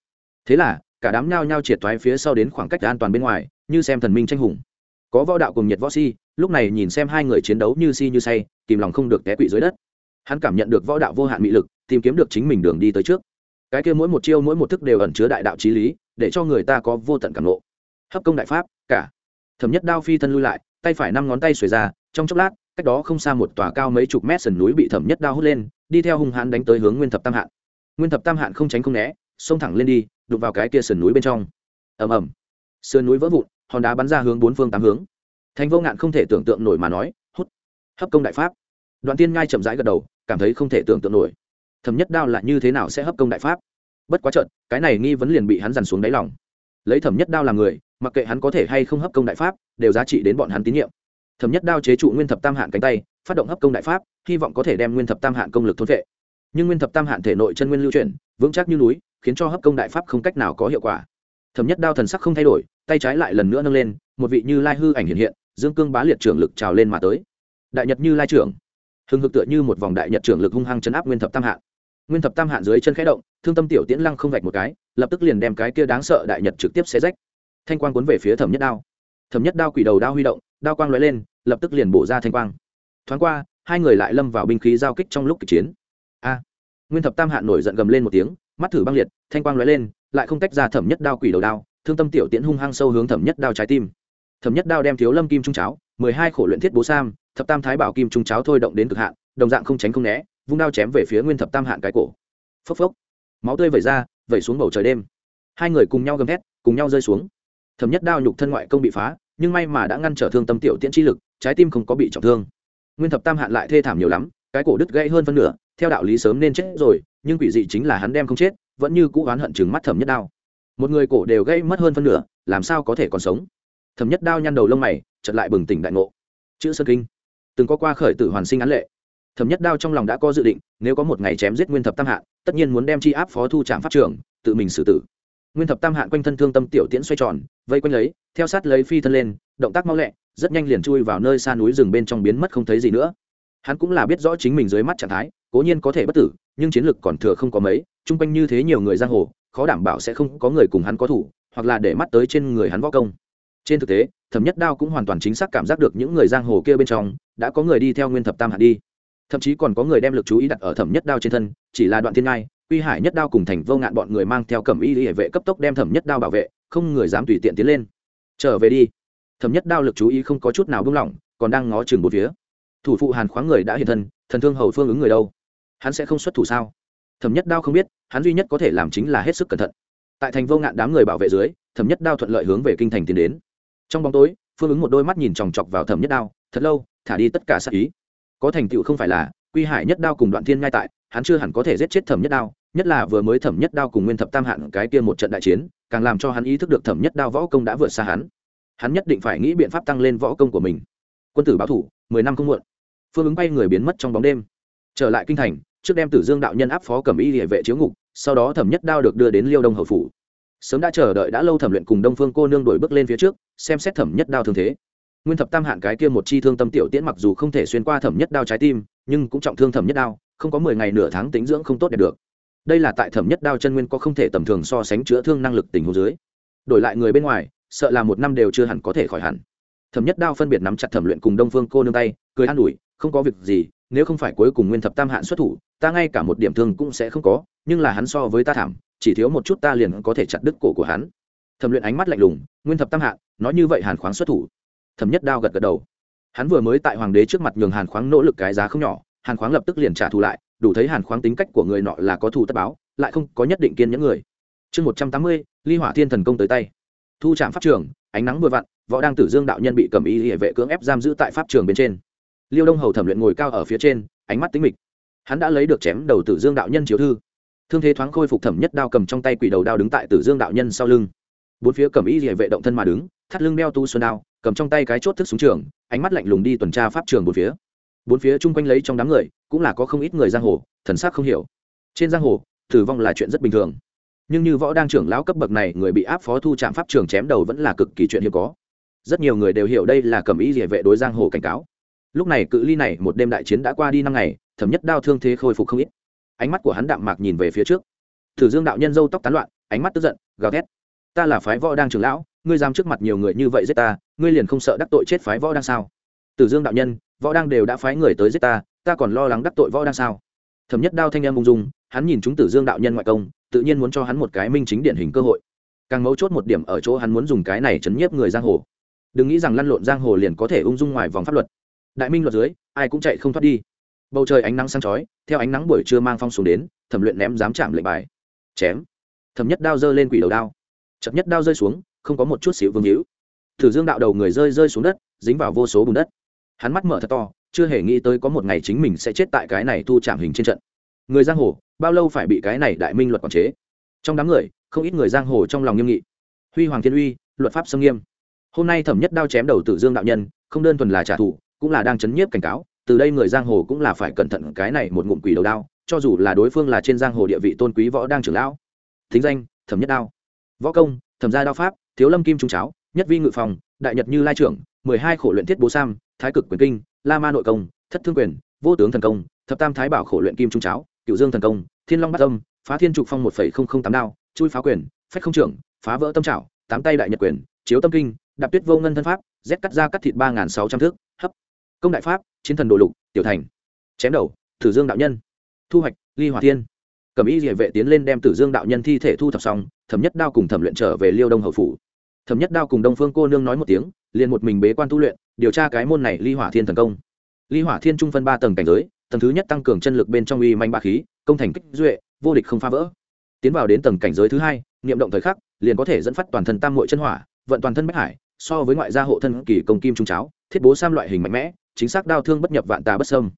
Thế là cả đám nhao nhao triệt thoái phía sau đến khoảng cách an toàn bên ngoài, như xem thần minh tranh hùng. Có võ đạo cùng nhiệt võ si, lúc này nhìn xem hai người chiến đấu như si như say, kìm lòng không được té quỵ dưới đất. Hắn cảm nhận được võ đạo vô hạn mị lực, tìm kiếm được chính mình đường đi tới trước. Cái kia mỗi một chiêu mỗi một thức đều ẩn chứa đại đạo trí lý, để cho người ta có vô tận cảm lộ hấp công đại pháp, cả. Thẩm nhất đao phi thân lui lại, tay phải năm ngón tay xuề ra, trong chốc lát, cách đó không xa một tòa cao mấy chục mét sườn núi bị thẩm nhất đao hút lên, đi theo hung hãn đánh tới hướng nguyên thập tam hạn. Nguyên thập tam hạn không tránh không né xông thẳng lên đi đục vào cái kia sườn núi bên trong. Ầm ầm. Sườn núi vỡ vụn, hòn đá bắn ra hướng bốn phương tám hướng. Thành vô ngạn không thể tưởng tượng nổi mà nói, hút. Hấp công đại pháp. Đoạn tiên ngai chậm rãi gật đầu, cảm thấy không thể tưởng tượng nổi. Thẩm nhất đao là như thế nào sẽ hấp công đại pháp? Bất quá trận cái này nghi vấn liền bị hắn dằn xuống đáy lòng. Lấy thẩm nhất đao làm người, mặc kệ hắn có thể hay không hấp công đại pháp, đều giá trị đến bọn hắn tín nhiệm. Thẩm nhất đao chế trụ nguyên thập tam hạn cánh tay, phát động hấp công đại pháp, hy vọng có thể đem nguyên thập tam hạn công lực thôn vệ. Nhưng nguyên thập tam hạn thể nội chân nguyên lưu chuyển, vững chắc như núi khiến cho hấp công đại pháp không cách nào có hiệu quả. Thẩm nhất đao thần sắc không thay đổi, tay trái lại lần nữa nâng lên, một vị như lai hư ảnh hiện hiện, dương cương bá liệt trưởng lực trào lên mà tới. Đại nhật như lai trưởng. Hừng hực tựa như một vòng đại nhật trưởng lực hung hăng chấn áp nguyên thập tam hạn. Nguyên thập tam hạn dưới chân khẽ động, thương tâm tiểu tiễn lăng không vạch một cái, lập tức liền đem cái kia đáng sợ đại nhật trực tiếp xé rách. Thanh quang cuốn về phía thẩm nhất đao. Thẩm nhất đao quỷ đầu đao huy động, đao quang lóe lên, lập tức liền bổ ra thanh quang. Thoáng qua, hai người lại lâm vào binh khí giao kích trong lúc kịch chiến. A! Nguyên thập tam hạn nổi giận gầm lên một tiếng mắt thử băng liệt, thanh quang lóe lên, lại không tách ra thẩm nhất đao quỷ đầu đao, thương tâm tiểu tiễn hung hăng sâu hướng thẩm nhất đao trái tim. Thẩm nhất đao đem thiếu lâm kim trung cháo, mười hai khổ luyện thiết bố sam, thập tam thái bảo kim trung cháo thôi động đến cực hạn, đồng dạng không tránh không né, vung đao chém về phía nguyên thập tam hạn cái cổ. Phốc phốc. Máu tươi vẩy ra, vẩy xuống bầu trời đêm. Hai người cùng nhau gầm thét, cùng nhau rơi xuống. Thẩm nhất đao nhục thân ngoại công bị phá, nhưng may mà đã ngăn trở thương tâm tiểu tiễn chi lực, trái tim không có bị trọng thương. Nguyên thập tam hạn lại thê thảm nhiều lắm, cái cổ đứt gãy hơn phân nửa theo đạo lý sớm nên chết rồi, nhưng quỷ dị chính là hắn đem không chết, vẫn như cũ oán hận chừng mắt thẩm nhất đao. Một người cổ đều gây mất hơn phân nửa, làm sao có thể còn sống? Thẩm nhất đao nhăn đầu lông mày chật lại bừng tỉnh đại ngộ. Chữ sơn kinh. Từng có qua khởi tử hoàn sinh án lệ. Thẩm nhất đao trong lòng đã có dự định, nếu có một ngày chém giết nguyên thập tam hạn tất nhiên muốn đem chi áp phó thu trạm pháp trưởng tự mình xử tử. Nguyên thập tam hạn quanh thân thương tâm tiểu tiễn xoay tròn, vây quanh lấy, theo sát lấy phi thân lên, động tác mau lẹ, rất nhanh liền chui vào nơi xa núi rừng bên trong biến mất không thấy gì nữa hắn cũng là biết rõ chính mình dưới mắt trạng thái, cố nhiên có thể bất tử, nhưng chiến lực còn thừa không có mấy, chung quanh như thế nhiều người giang hồ, khó đảm bảo sẽ không có người cùng hắn có thủ, hoặc là để mắt tới trên người hắn võ công. Trên thực tế, thẩm nhất đao cũng hoàn toàn chính xác cảm giác được những người giang hồ kia bên trong, đã có người đi theo nguyên thập tam hạt đi. Thậm chí còn có người đem lực chú ý đặt ở thẩm nhất đao trên thân, chỉ là đoạn thiên ngai, quy hải nhất đao cùng thành vô ngạn bọn người mang theo cẩm y hệ vệ cấp tốc đem thẩm nhất đao bảo vệ, không người dám tùy tiện tiến lên. Trở về đi. Thẩm nhất đao lực chú ý không có chút nào buông lỏng, còn đang ngó chừng một phía thủ phụ hàn khoáng người đã hiện thân, thần thương hầu phương ứng người đâu? Hắn sẽ không xuất thủ sao? Thẩm nhất đao không biết, hắn duy nhất có thể làm chính là hết sức cẩn thận. Tại thành vô ngạn đám người bảo vệ dưới, thẩm nhất đao thuận lợi hướng về kinh thành tiến đến. Trong bóng tối, phương ứng một đôi mắt nhìn chòng chọc vào thẩm nhất đao, thật lâu, thả đi tất cả sát ý. Có thành tựu không phải là, quy hải nhất đao cùng đoạn thiên ngay tại, hắn chưa hẳn có thể giết chết thẩm nhất đao, nhất là vừa mới thẩm nhất đao cùng nguyên thập tam hạn cái kia một trận đại chiến, càng làm cho hắn ý thức được thẩm nhất đao võ công đã vượt xa hắn. Hắn nhất định phải nghĩ biện pháp tăng lên võ công của mình. Quân tử báo thủ, mười năm không muộn phương ứng bay người biến mất trong bóng đêm. Trở lại kinh thành, trước đem tử dương đạo nhân áp phó cầm y địa vệ chiếu ngục, sau đó thẩm nhất đao được đưa đến liêu đông hậu phủ. Sớm đã chờ đợi đã lâu thẩm luyện cùng đông phương cô nương đổi bước lên phía trước, xem xét thẩm nhất đao thương thế. Nguyên thập tam hạn cái kia một chi thương tâm tiểu tiễn mặc dù không thể xuyên qua thẩm nhất đao trái tim, nhưng cũng trọng thương thẩm nhất đao, không có mười ngày nửa tháng tính dưỡng không tốt đẹp được. Đây là tại thẩm nhất đao chân nguyên có không thể tầm thường so sánh chữa thương năng lực tình hồ dưới. Đổi lại người bên ngoài, sợ là một năm đều chưa hẳn có thể khỏi hẳn. Thẩm nhất đao phân biệt nắm chặt thẩm luyện cùng đông phương cô nương tay, cười an ủi không có việc gì, nếu không phải cuối cùng nguyên thập tam hạn xuất thủ, ta ngay cả một điểm thương cũng sẽ không có, nhưng là hắn so với ta thảm, chỉ thiếu một chút ta liền có thể chặt đứt cổ của hắn. Thẩm luyện ánh mắt lạnh lùng, nguyên thập tam hạn, nói như vậy hàn khoáng xuất thủ. Thẩm nhất đao gật gật đầu. Hắn vừa mới tại hoàng đế trước mặt nhường hàn khoáng nỗ lực cái giá không nhỏ, hàn khoáng lập tức liền trả thù lại, đủ thấy hàn khoáng tính cách của người nọ là có thù tất báo, lại không có nhất định kiên những người. Chương một trăm tám mươi, ly hỏa thiên thần công tới tay. Thu trạm pháp trường, ánh nắng vừa vặn, võ đang tử dương đạo nhân bị cầm y hệ vệ cưỡng ép giam giữ tại pháp trường bên trên liêu đông hầu thẩm luyện ngồi cao ở phía trên, ánh mắt tính mịch. Hắn đã lấy được chém đầu tử dương đạo nhân chiếu thư. Thương thế thoáng khôi phục thẩm nhất đao cầm trong tay quỷ đầu đao đứng tại tử dương đạo nhân sau lưng. Bốn phía cầm y địa vệ động thân mà đứng, thắt lưng đeo tu xuân đao, cầm trong tay cái chốt thức súng trường, ánh mắt lạnh lùng đi tuần tra pháp trường bốn phía. Bốn phía chung quanh lấy trong đám người, cũng là có không ít người giang hồ, thần sắc không hiểu. Trên giang hồ, tử vong là chuyện rất bình thường. Nhưng như võ đang trưởng lão cấp bậc này, người bị áp phó thu trạm pháp trường chém đầu vẫn là cực kỳ chuyện hiếm có. Rất nhiều người đều hiểu đây là cầm ý địa vệ đối giang hồ cảnh cáo lúc này cự ly này một đêm đại chiến đã qua đi năm ngày, thẩm nhất đao thương thế khôi phục không ít. Ánh mắt của hắn đạm mạc nhìn về phía trước. Thử dương đạo nhân dâu tóc tán loạn, ánh mắt tức giận, gào thét. Ta là phái võ đang trưởng lão, ngươi dám trước mặt nhiều người như vậy giết ta, ngươi liền không sợ đắc tội chết phái võ đang sao? Tử dương đạo nhân, võ đang đều đã phái người tới giết ta ta còn lo lắng đắc tội võ đang sao? Thẩm nhất đao thanh em ung dung, hắn nhìn chúng tử dương đạo nhân ngoại công, tự nhiên muốn cho hắn một cái minh chính điển hình cơ hội. Càng mấu chốt một điểm ở chỗ hắn muốn dùng cái này chấn nhiếp người giang hồ. Đừng nghĩ rằng lăn lộn giang hồ liền có thể ung dung ngoài vòng pháp luật đại minh luật dưới, ai cũng chạy không thoát đi. Bầu trời ánh nắng sáng chói, theo ánh nắng buổi trưa mang phong xuống đến, thẩm luyện ném dám chạm lệnh bài. Chém. Thẩm nhất đao giơ lên quỷ đầu đao. Chậm nhất đao rơi xuống, không có một chút xíu vương hữu. Thử dương đạo đầu người rơi rơi xuống đất, dính vào vô số bùn đất. Hắn mắt mở thật to, chưa hề nghĩ tới có một ngày chính mình sẽ chết tại cái này thu chạm hình trên trận. Người giang hồ, bao lâu phải bị cái này đại minh luật quản chế? Trong đám người, không ít người giang hồ trong lòng nghiêm nghị. Huy hoàng thiên uy, luật pháp xâm nghiêm. Hôm nay thẩm nhất đao chém đầu tử dương đạo nhân, không đơn thuần là trả thù cũng là đang chấn nhiếp cảnh cáo, từ đây người giang hồ cũng là phải cẩn thận cái này một ngụm quỷ đầu đao, cho dù là đối phương là trên giang hồ địa vị tôn quý võ đang trưởng lão. Thính danh, thẩm nhất đao. Võ công, thẩm gia đao pháp, thiếu lâm kim trung cháo, nhất vi ngự phòng, đại nhật như lai trưởng, mười hai khổ luyện thiết bố sam, thái cực quyền kinh, la ma nội công, thất thương quyền, vô tướng thần công, thập tam thái bảo khổ luyện kim trung cháo, cựu dương thần công, thiên long bát tâm phá thiên trục phong một phẩy không không tám đao, chui phá quyền, phách không trưởng, phá vỡ tâm trảo, tám tay đại nhật quyền, chiếu tâm kinh, đạp tuyết vô ngân thân pháp rét cắt ra cắt thịt ba n sáu trăm thước, hấp công đại pháp, chiến thần đồ lục, tiểu thành. Chém đầu, tử dương đạo nhân. Thu hoạch, ly hòa thiên. Cầm ý địa vệ tiến lên đem tử dương đạo nhân thi thể thu thập xong, thẩm nhất đao cùng thẩm luyện trở về liêu đông hậu phủ. Thẩm nhất đao cùng đông phương cô nương nói một tiếng, liền một mình bế quan tu luyện, điều tra cái môn này ly hỏa thiên thần công. Ly hỏa thiên trung phân ba tầng cảnh giới, tầng thứ nhất tăng cường chân lực bên trong uy manh ba khí, công thành kích duệ, vô địch không phá vỡ. Tiến vào đến tầng cảnh giới thứ hai, niệm động thời khắc, liền có thể dẫn phát toàn thân tam muội chân hỏa, vận toàn thân bách hải, so với ngoại gia hộ thân kỳ công kim trung cháo, thiết bố sam loại hình mạnh mẽ chính xác đao thương bất nhập vạn tà bất sâm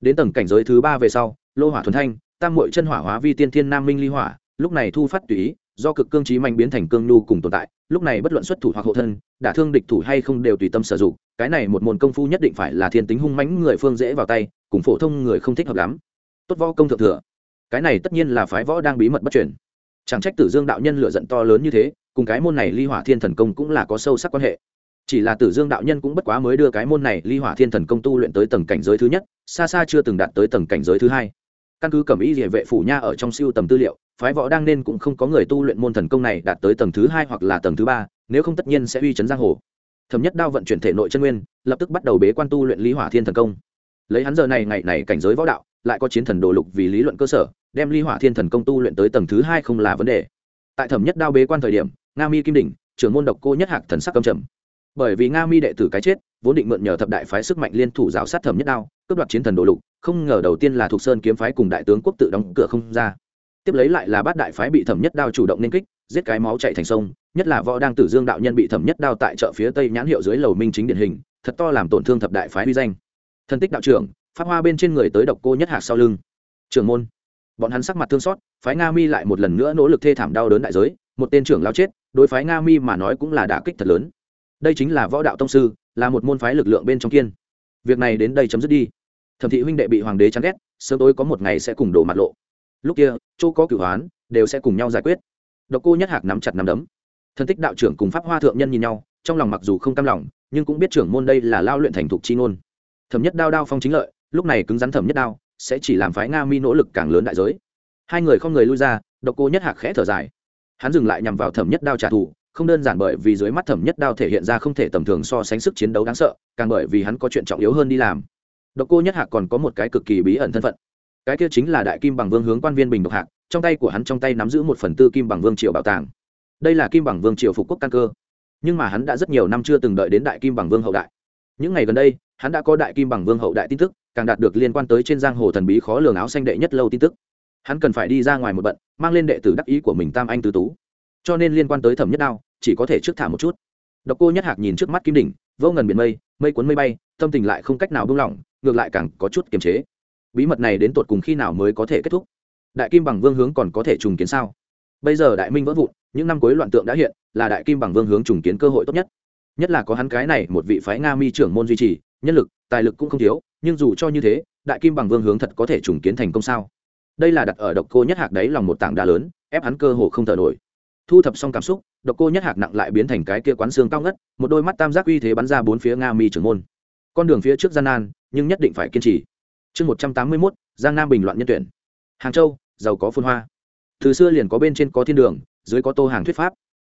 đến tầng cảnh giới thứ ba về sau, lô hỏa thuần thanh, tam muội chân hỏa hóa vi tiên thiên nam minh ly hỏa, lúc này thu phát tùy ý, do cực cương trí mạnh biến thành cương nhu cùng tồn tại, lúc này bất luận xuất thủ hoặc hộ thân, đả thương địch thủ hay không đều tùy tâm sử dụng, cái này một môn công phu nhất định phải là thiên tính hung mãnh người phương dễ vào tay, cùng phổ thông người không thích hợp lắm. Tốt võ công thượng thừa. Cái này tất nhiên là phái võ đang bí mật bất truyền. chẳng trách tử dương đạo nhân lựa giận to lớn như thế, cùng cái môn này ly hỏa thiên thần công cũng là có sâu sắc quan hệ chỉ là tử dương đạo nhân cũng bất quá mới đưa cái môn này ly hỏa thiên thần công tu luyện tới tầng cảnh giới thứ nhất, xa xa chưa từng đạt tới tầng cảnh giới thứ hai. Căn cứ cẩm ý địa vệ phủ nha ở trong siêu tầm tư liệu, phái võ đang nên cũng không có người tu luyện môn thần công này đạt tới tầng thứ hai hoặc là tầng thứ ba, nếu không tất nhiên sẽ uy chấn giang hồ. Thẩm nhất đao vận chuyển thể nội chân nguyên, lập tức bắt đầu bế quan tu luyện lý hỏa thiên thần công. Lấy hắn giờ này ngày này cảnh giới võ đạo, lại có chiến thần đồ lục vì lý luận cơ sở, đem ly hỏa thiên thần công tu luyện tới tầng thứ hai không là vấn đề. Tại thẩm nhất đao bế quan thời điểm, nga mi kim đỉnh, trưởng môn độc cô nhất hạc thần sắc cầm trầm bởi vì nga mi đệ tử cái chết, vốn định mượn nhờ thập đại phái sức mạnh liên thủ giáo sát thẩm nhất đao, cướp đoạt chiến thần đồ lục, không ngờ đầu tiên là thuộc sơn kiếm phái cùng đại tướng quốc tự đóng cửa không ra. Tiếp lấy lại là bát đại phái bị thẩm nhất đao chủ động nên kích, giết cái máu chạy thành sông, nhất là võ đang tử dương đạo nhân bị thẩm nhất đao tại chợ phía tây nhãn hiệu dưới lầu minh chính điển hình, thật to làm tổn thương thập đại phái uy danh. Thân tích đạo trưởng, pháp hoa bên trên người tới độc cô nhất hạc sau lưng. Trưởng môn. Bọn hắn sắc mặt thương xót, phái nga mi lại một lần nữa nỗ lực thê thảm đau đớn đại giới, một tên trưởng lao chết, đối phái nga mi mà nói cũng là đả kích thật lớn đây chính là võ đạo tông sư, là một môn phái lực lượng bên trong kiên. Việc này đến đây chấm dứt đi. Thẩm thị huynh đệ bị hoàng đế chán ghét, sớm tối có một ngày sẽ cùng đổ mặt lộ. Lúc kia, chỗ có cửu hoán, đều sẽ cùng nhau giải quyết. Độc cô nhất hạc nắm chặt nắm đấm. Thân tích đạo trưởng cùng pháp hoa thượng nhân nhìn nhau, trong lòng mặc dù không cam lòng, nhưng cũng biết trưởng môn đây là lao luyện thành thục chi ngôn. Thẩm nhất đao đao phong chính lợi, lúc này cứng rắn thẩm nhất đao, sẽ chỉ làm phái nga mi nỗ lực càng lớn đại giới. Hai người không người lui ra, độc cô nhất hạc khẽ thở dài. Hắn dừng lại nhằm vào thẩm nhất đao trả thù không đơn giản bởi vì dưới mắt thẩm nhất đao thể hiện ra không thể tầm thường so sánh sức chiến đấu đáng sợ, càng bởi vì hắn có chuyện trọng yếu hơn đi làm. Độc cô nhất hạc còn có một cái cực kỳ bí ẩn thân phận. Cái kia chính là đại kim bằng vương hướng quan viên bình độc hạc, trong tay của hắn trong tay nắm giữ một phần tư kim bằng vương triều bảo tàng. Đây là kim bằng vương triều phục quốc căn cơ. Nhưng mà hắn đã rất nhiều năm chưa từng đợi đến đại kim bằng vương hậu đại. Những ngày gần đây, hắn đã có đại kim bằng vương hậu đại tin tức, càng đạt được liên quan tới trên giang hồ thần bí khó lường áo xanh đệ nhất lâu tin tức. Hắn cần phải đi ra ngoài một bận, mang lên đệ tử đắc ý của mình tam anh tứ tú. Cho nên liên quan tới thẩm nhất đao chỉ có thể trước thả một chút. Độc cô nhất hạc nhìn trước mắt kim đỉnh, vô ngần biển mây mây cuốn mây bay, tâm tình lại không cách nào buông lỏng, ngược lại càng có chút kiềm chế. Bí mật này đến tột cùng khi nào mới có thể kết thúc? Đại kim bằng vương hướng còn có thể trùng kiến sao? Bây giờ đại minh vỡ vụn, những năm cuối loạn tượng đã hiện, là đại kim bằng vương hướng trùng kiến cơ hội tốt nhất. Nhất là có hắn cái này một vị phái nga mi trưởng môn duy trì, nhân lực, tài lực cũng không thiếu, nhưng dù cho như thế, đại kim bằng vương hướng thật có thể trùng kiến thành công sao? Đây là đặt ở độc cô nhất hạc đấy lòng một tảng đá lớn, ép hắn cơ hồ không thở nổi thu thập xong cảm xúc, độc cô nhất hạc nặng lại biến thành cái kia quán xương cao ngất, một đôi mắt tam giác uy thế bắn ra bốn phía nga mi trưởng môn. Con đường phía trước gian nan, nhưng nhất định phải kiên trì. Chương một trăm tám mươi mốt, giang nam bình loạn nhân tuyển. Hàng châu, giàu có phun hoa. Từ xưa liền có bên trên có thiên đường, dưới có tô hàng thuyết pháp.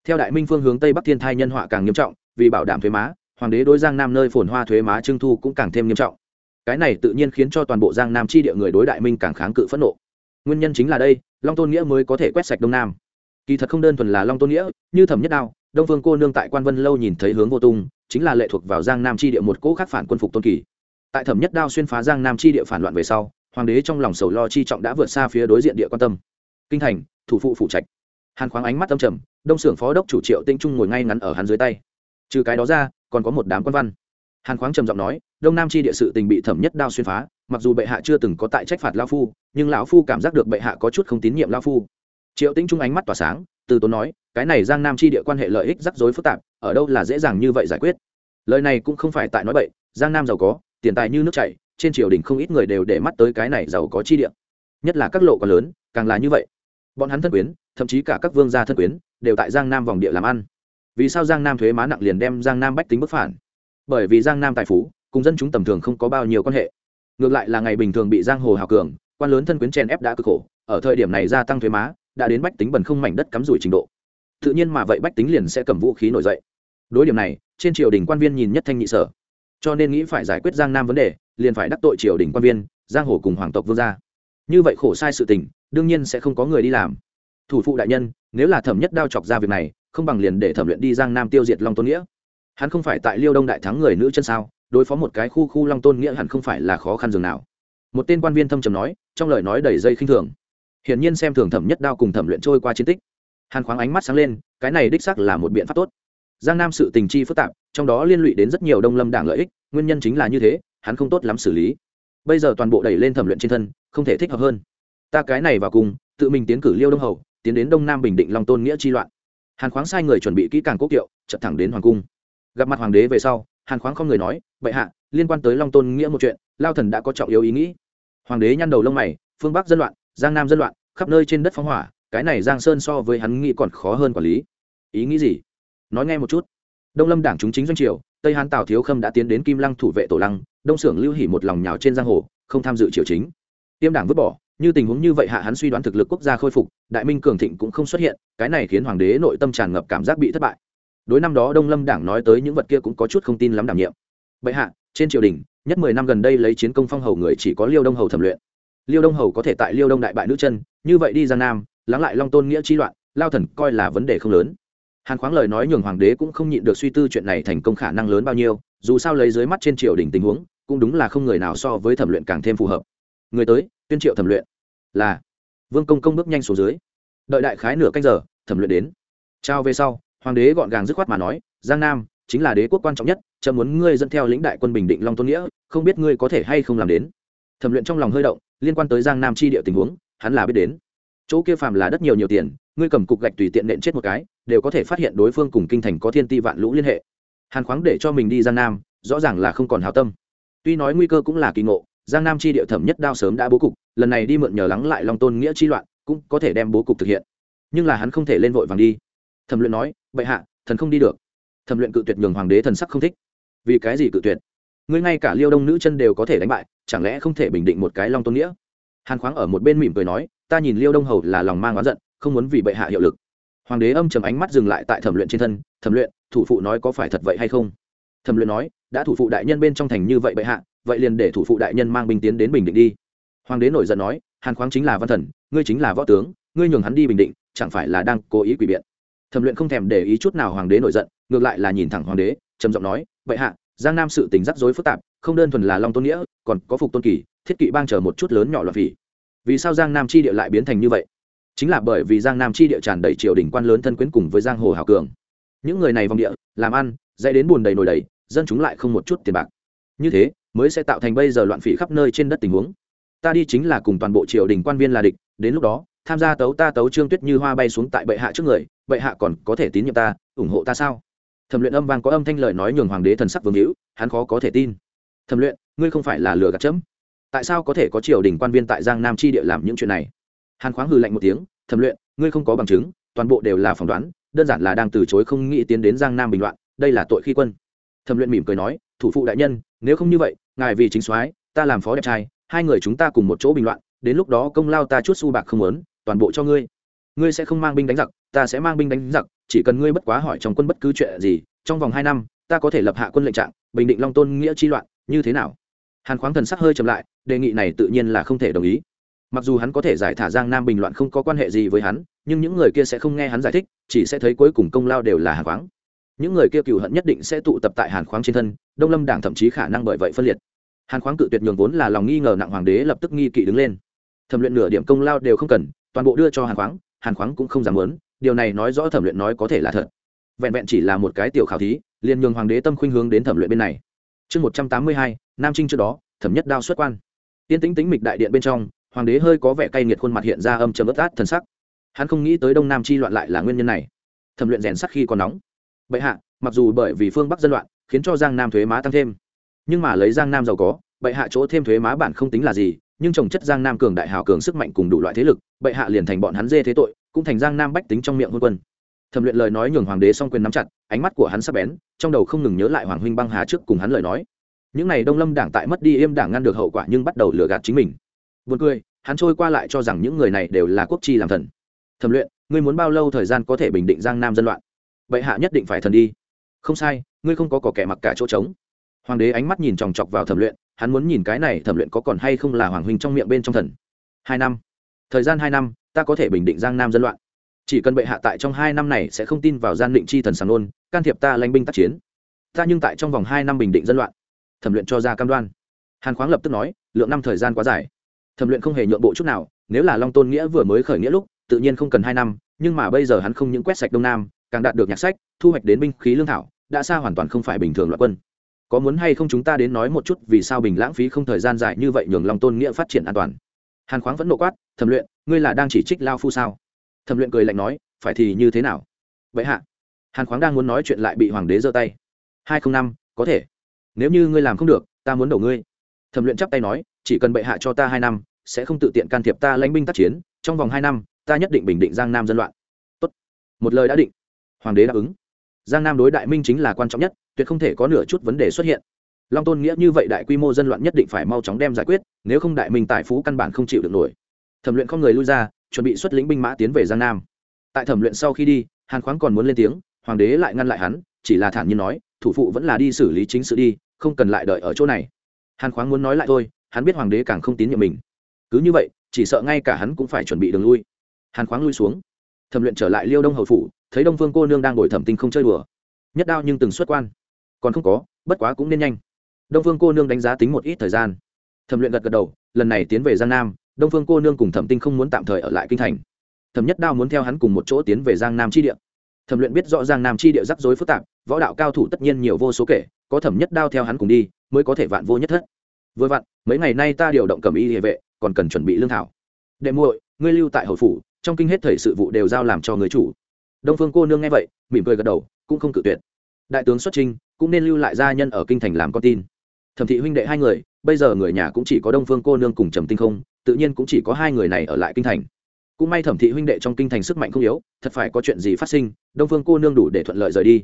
Theo đại minh phương hướng tây bắc thiên thai nhân họa càng nghiêm trọng, vì bảo đảm thuế má, hoàng đế đối giang nam nơi phồn hoa thuế má trưng thu cũng càng thêm nghiêm trọng. Cái này tự nhiên khiến cho toàn bộ giang nam chi địa người đối đại minh càng kháng cự phẫn nộ. Nguyên nhân chính là đây, long tôn nghĩa mới có thể quét sạch đông nam kỳ thật không đơn thuần là long tôn nghĩa, như thẩm nhất đao, đông phương cô nương tại quan vân lâu nhìn thấy hướng vô tung, chính là lệ thuộc vào giang nam chi địa một cỗ khác phản quân phục tôn kỳ. Tại thẩm nhất đao xuyên phá giang nam chi địa phản loạn về sau, hoàng đế trong lòng sầu lo chi trọng đã vượt xa phía đối diện địa quan tâm. Kinh thành, thủ phụ phụ trạch. Hàn khoáng ánh mắt tâm trầm, đông xưởng phó đốc chủ triệu tinh trung ngồi ngay ngắn ở hắn dưới tay. Trừ cái đó ra, còn có một đám quan văn. Hàn khoáng trầm giọng nói, đông nam chi địa sự tình bị thẩm nhất đao xuyên phá, mặc dù bệ hạ chưa từng có tại trách phạt lao phu, nhưng lão phu cảm giác được bệ hạ có chút không tín nhiệm lao phu triệu Tĩnh trung ánh mắt tỏa sáng, từ tốn nói, cái này giang nam chi địa quan hệ lợi ích rắc rối phức tạp, ở đâu là dễ dàng như vậy giải quyết? Lời này cũng không phải tại nói bậy, giang nam giàu có, tiền tài như nước chảy, trên triều đình không ít người đều để mắt tới cái này giàu có chi địa. Nhất là các lộ còn lớn, càng là như vậy. Bọn hắn thân quyến, thậm chí cả các vương gia thân quyến, đều tại giang nam vòng địa làm ăn. Vì sao giang nam thuế má nặng liền đem giang nam bách tính bức phản? Bởi vì giang nam tài phú, cùng dân chúng tầm thường không có bao nhiêu quan hệ. Ngược lại là ngày bình thường bị giang hồ hào cường, quan lớn thân quyến chèn ép đã cực khổ, ở thời điểm này gia tăng thuế má đã đến bách tính bần không mảnh đất cắm rủi trình độ. Tự nhiên mà vậy bách tính liền sẽ cầm vũ khí nổi dậy. Đối điểm này, trên triều đình quan viên nhìn nhất thanh nhị sở. Cho nên nghĩ phải giải quyết giang nam vấn đề, liền phải đắc tội triều đình quan viên, giang hồ cùng hoàng tộc vương gia. Như vậy khổ sai sự tình, đương nhiên sẽ không có người đi làm. Thủ phụ đại nhân, nếu là thẩm nhất đao chọc ra việc này, không bằng liền để thẩm luyện đi giang nam tiêu diệt long tôn nghĩa. Hắn không phải tại liêu đông đại thắng người nữ chân sao, đối phó một cái khu khu long tôn nghĩa hẳn không phải là khó khăn dường nào. Một tên quan viên thâm trầm nói, trong lời nói đầy dây khinh thường hiển nhiên xem thường thẩm nhất đao cùng thẩm luyện trôi qua chiến tích. Hàn khoáng ánh mắt sáng lên, cái này đích sắc là một biện pháp tốt. Giang nam sự tình chi phức tạp, trong đó liên lụy đến rất nhiều đông lâm đảng lợi ích, nguyên nhân chính là như thế, hắn không tốt lắm xử lý. Bây giờ toàn bộ đẩy lên thẩm luyện trên thân, không thể thích hợp hơn. Ta cái này vào cùng, tự mình tiến cử liêu đông hầu, tiến đến đông nam bình định long tôn nghĩa chi loạn. Hàn khoáng sai người chuẩn bị kỹ càng quốc kiệu chậm thẳng đến hoàng cung. Gặp mặt hoàng đế về sau, hàn khoáng không người nói, bệ hạ, liên quan tới long tôn nghĩa một chuyện, lao thần đã có trọng yếu ý nghĩ. Hoàng đế nhăn đầu lông mày, phương bắc dân loạn giang nam dân loạn, khắp nơi trên đất phóng hỏa, cái này giang sơn so với hắn nghĩ còn khó hơn quản lý. Ý nghĩ gì? Nói nghe một chút. Đông lâm đảng chúng chính doanh triều, tây hán tào thiếu khâm đã tiến đến kim lăng thủ vệ tổ lăng, đông xưởng lưu hỉ một lòng nhào trên giang hồ, không tham dự triều chính. Tiêm đảng vứt bỏ, như tình huống như vậy hạ hắn suy đoán thực lực quốc gia khôi phục, đại minh cường thịnh cũng không xuất hiện, cái này khiến hoàng đế nội tâm tràn ngập cảm giác bị thất bại. Đối năm đó đông lâm đảng nói tới những vật kia cũng có chút không tin lắm đảm nhiệm. Bệ hạ, trên triều đình, nhất mười năm gần đây lấy chiến công phong hầu người chỉ có liêu đông hầu thẩm luyện liêu đông hầu có thể tại liêu đông đại bại nữ chân, như vậy đi giang nam, lắng lại long tôn nghĩa chi loạn, lao thần coi là vấn đề không lớn. Hàn khoáng lời nói nhường hoàng đế cũng không nhịn được suy tư chuyện này thành công khả năng lớn bao nhiêu, dù sao lấy dưới mắt trên triều đình tình huống, cũng đúng là không người nào so với thẩm luyện càng thêm phù hợp. Người tới, tuyên triệu thẩm luyện. Là, vương công công bước nhanh xuống dưới. Đợi đại khái nửa canh giờ, thẩm luyện đến. Trao về sau, hoàng đế gọn gàng dứt khoát mà nói, giang nam, chính là đế quốc quan trọng nhất chậm muốn ngươi dẫn theo lĩnh đại quân bình định long tôn nghĩa, không biết ngươi có thể hay không làm đến. Thẩm luyện trong lòng hơi động liên quan tới giang nam chi địa tình huống, hắn là biết đến. Chỗ kia phàm là đất nhiều nhiều tiền, ngươi cầm cục gạch tùy tiện nện chết một cái, đều có thể phát hiện đối phương cùng kinh thành có thiên ti vạn lũ liên hệ. Hàn khoáng để cho mình đi giang nam, rõ ràng là không còn hào tâm. Tuy nói nguy cơ cũng là kỳ ngộ, giang nam chi địa thẩm nhất đao sớm đã bố cục, lần này đi mượn nhờ lắng lại long tôn nghĩa chi loạn, cũng có thể đem bố cục thực hiện. Nhưng là hắn không thể lên vội vàng đi. Thẩm luyện nói, bệ hạ, thần không đi được. Thẩm luyện cự tuyệt nhường hoàng đế thần sắc không thích. Vì cái gì cự tuyệt? Ngươi ngay cả liêu đông nữ chân đều có thể đánh bại chẳng lẽ không thể bình định một cái long tôn nghĩa? Hàn khoáng ở một bên mỉm cười nói, ta nhìn liêu đông hầu là lòng mang oán giận, không muốn vì bệ hạ hiệu lực. Hoàng đế âm chầm ánh mắt dừng lại tại thẩm luyện trên thân, thẩm luyện, thủ phụ nói có phải thật vậy hay không? Thẩm luyện nói, đã thủ phụ đại nhân bên trong thành như vậy bệ hạ, vậy liền để thủ phụ đại nhân mang binh tiến đến bình định đi. Hoàng đế nổi giận nói, hàn khoáng chính là văn thần, ngươi chính là võ tướng, ngươi nhường hắn đi bình định, chẳng phải là đang cố ý quỷ biện? Thẩm luyện không thèm để ý chút nào hoàng đế nổi giận, ngược lại là nhìn thẳng hoàng đế, trầm giọng nói, bệ hạ, giang nam sự tình rắc rối phức tạp không đơn thuần là long tôn nghĩa, còn có phục tôn kỳ, thiết kỵ bang chờ một chút lớn nhỏ loạn vì. Vì sao giang nam chi địa lại biến thành như vậy? Chính là bởi vì giang nam chi địa tràn đầy triều đình quan lớn thân quyến cùng với giang hồ hào cường. Những người này vòng địa, làm ăn, dạy đến buồn đầy nồi đầy, dân chúng lại không một chút tiền bạc. Như thế, mới sẽ tạo thành bây giờ loạn phỉ khắp nơi trên đất tình huống. Ta đi chính là cùng toàn bộ triều đình quan viên là địch, đến lúc đó, tham gia tấu ta tấu trương tuyết như hoa bay xuống tại bệ hạ trước người, bệ hạ còn có thể tín nhiệm ta, ủng hộ ta sao? Thẩm luyện âm vang có âm thanh lời nói nhường hoàng đế thần sắc vương hữu, hắn khó có thể tin thẩm luyện, ngươi không phải là lừa gạt chấm. Tại sao có thể có triều đình quan viên tại giang nam chi địa làm những chuyện này? Hàn khoáng hừ lạnh một tiếng, thẩm luyện, ngươi không có bằng chứng, toàn bộ đều là phỏng đoán, đơn giản là đang từ chối không nghĩ tiến đến giang nam bình loạn đây là tội khi quân. Thẩm luyện mỉm cười nói, thủ phụ đại nhân, nếu không như vậy, ngài vì chính soái, ta làm phó đẹp trai, hai người chúng ta cùng một chỗ bình loạn đến lúc đó công lao ta chút su bạc không lớn, toàn bộ cho ngươi. Ngươi sẽ không mang binh đánh giặc, ta sẽ mang binh đánh giặc, chỉ cần ngươi bất quá hỏi trong quân bất cứ chuyện gì, trong vòng hai năm, ta có thể lập hạ quân lệnh trạng, bình định long tôn nghĩa chi loạn như thế nào? Hàn khoáng thần sắc hơi chậm lại, đề nghị này tự nhiên là không thể đồng ý. Mặc dù hắn có thể giải thả giang nam bình loạn không có quan hệ gì với hắn, nhưng những người kia sẽ không nghe hắn giải thích, chỉ sẽ thấy cuối cùng công lao đều là hàn khoáng. Những người kia cựu hận nhất định sẽ tụ tập tại hàn khoáng trên thân, đông lâm đảng thậm chí khả năng bởi vậy phân liệt. Hàn khoáng cự tuyệt nhường vốn là lòng nghi ngờ nặng hoàng đế lập tức nghi kỵ đứng lên. Thẩm luyện nửa điểm công lao đều không cần, toàn bộ đưa cho hàn khoáng hàn khoáng cũng không dám lớn điều này nói rõ thẩm luyện nói có thể là thật. Vẹn vẹn chỉ là một cái tiểu khảo thí, liền nhường hoàng đế tâm khuynh hướng đến thẩm luyện bên này chương một trăm tám mươi hai, nam trinh trước đó, thẩm nhất đao xuất quan. Tiên tĩnh tĩnh mịch đại điện bên trong, hoàng đế hơi có vẻ cay nghiệt khuôn mặt hiện ra âm trầm ướt át thần sắc. Hắn không nghĩ tới đông nam chi loạn lại là nguyên nhân này. Thẩm luyện rèn sắc khi còn nóng. Bệ hạ, mặc dù bởi vì phương bắc dân loạn, khiến cho giang nam thuế má tăng thêm. Nhưng mà lấy giang nam giàu có, bệ hạ chỗ thêm thuế má bản không tính là gì, nhưng trồng chất giang nam cường đại hào cường sức mạnh cùng đủ loại thế lực, bệ hạ liền thành bọn hắn dê thế tội, cũng thành giang nam bách tính trong miệng hôn quân thẩm luyện lời nói nhường hoàng đế song quyền nắm chặt ánh mắt của hắn sắp bén trong đầu không ngừng nhớ lại hoàng huynh băng hà trước cùng hắn lời nói những n à y đông lâm đảng tại mất đi im đảng ngăn được hậu quả nhưng bắt đầu lừa gạt chính mình Buồn cười, hắn trôi qua lại cho rằng những người này đều là quốc chi làm thần. Thẩm luyện, ngươi muốn bao lâu thời gian có thể bình định Giang Nam dân loạn? Bệ hạ nhất định phải thần đi. Không sai, ngươi không có cỏ kẻ mặc cả chỗ trống. Hoàng đế ánh mắt nhìn chòng chọc vào Thẩm luyện, hắn muốn nhìn cái này Thẩm luyện có còn hay không là hoàng huynh trong miệng bên trong thần. Hai năm. Thời gian hai năm, ta có thể bình định Giang Nam dân loạn. Chỉ cần bệ hạ tại trong hai năm này sẽ không tin vào gian định chi thần sàng nôn, can thiệp ta lãnh binh tác chiến. Ta nhưng tại trong vòng hai năm bình định dân loạn. Thẩm luyện cho ra cam đoan. Hàn Khoáng lập tức nói, lượng năm thời gian quá dài thẩm luyện không hề nhượng bộ chút nào nếu là long tôn nghĩa vừa mới khởi nghĩa lúc tự nhiên không cần hai năm nhưng mà bây giờ hắn không những quét sạch đông nam càng đạt được nhạc sách thu hoạch đến binh khí lương thảo đã xa hoàn toàn không phải bình thường loại quân có muốn hay không chúng ta đến nói một chút vì sao bình lãng phí không thời gian dài như vậy nhường long tôn nghĩa phát triển an toàn hàn khoáng vẫn nộ quát thẩm luyện ngươi là đang chỉ trích lao phu sao thẩm luyện cười lạnh nói, phải thì như thế nào? Vậy hạ, hàn khoáng đang muốn nói chuyện lại bị hoàng đế giơ tay. Hai không năm, có thể. Nếu như ngươi làm không được, ta muốn đầu ngươi. Thẩm luyện chắp tay nói, chỉ cần bệ hạ cho ta hai năm, sẽ không tự tiện can thiệp ta lãnh binh tác chiến, trong vòng hai năm, ta nhất định bình định giang nam dân loạn. Tốt. một lời đã định. Hoàng đế đáp ứng. Giang nam đối đại minh chính là quan trọng nhất, tuyệt không thể có nửa chút vấn đề xuất hiện. Long tôn nghĩa như vậy đại quy mô dân loạn nhất định phải mau chóng đem giải quyết, nếu không đại minh tài phú căn bản không chịu được nổi. Thẩm luyện không người lui ra chuẩn bị xuất lĩnh binh mã tiến về giang nam. Tại thẩm luyện sau khi đi, hàn khoáng còn muốn lên tiếng, hoàng đế lại ngăn lại hắn, chỉ là thản nhiên nói, thủ phụ vẫn là đi xử lý chính sự đi, không cần lại đợi ở chỗ này. Hàn khoáng muốn nói lại thôi, hắn biết hoàng đế càng không tín nhiệm mình. Cứ như vậy, chỉ sợ ngay cả hắn cũng phải chuẩn bị đường lui. Hàn khoáng lui xuống. Thẩm luyện trở lại liêu đông hầu phủ, thấy đông phương cô nương đang ngồi thẩm tinh không chơi đùa. Nhất đao nhưng từng xuất quan. Còn không có, bất quá cũng nên nhanh. Đông phương cô nương đánh giá tính một ít thời gian. Thẩm luyện gật gật đầu, lần này tiến về giang nam đông phương cô nương cùng thẩm tinh không muốn tạm thời ở lại kinh thành. Thẩm nhất đao muốn theo hắn cùng một chỗ tiến về giang nam tri địa. Thẩm luyện biết rõ giang nam tri địa rắc rối phức tạp, võ đạo cao thủ tất nhiên nhiều vô số kể, có thẩm nhất đao theo hắn cùng đi, mới có thể vạn vô nhất thất. Vừa vặn, mấy ngày nay ta điều động cầm y địa vệ, còn cần chuẩn bị lương thảo. Đệ muội, ngươi lưu tại hậu phủ, trong kinh hết thầy sự vụ đều giao làm cho người chủ. Đông phương cô nương nghe vậy, mỉm cười gật đầu, cũng không cự tuyệt. Đại tướng xuất trinh cũng nên lưu lại gia nhân ở kinh thành làm con tin. Thẩm thị huynh đệ hai người, bây giờ người nhà cũng chỉ có đông phương cô nương cùng trầm tinh không tự nhiên cũng chỉ có hai người này ở lại kinh thành. Cũng may thẩm thị huynh đệ trong kinh thành sức mạnh không yếu, thật phải có chuyện gì phát sinh, đông phương cô nương đủ để thuận lợi rời đi.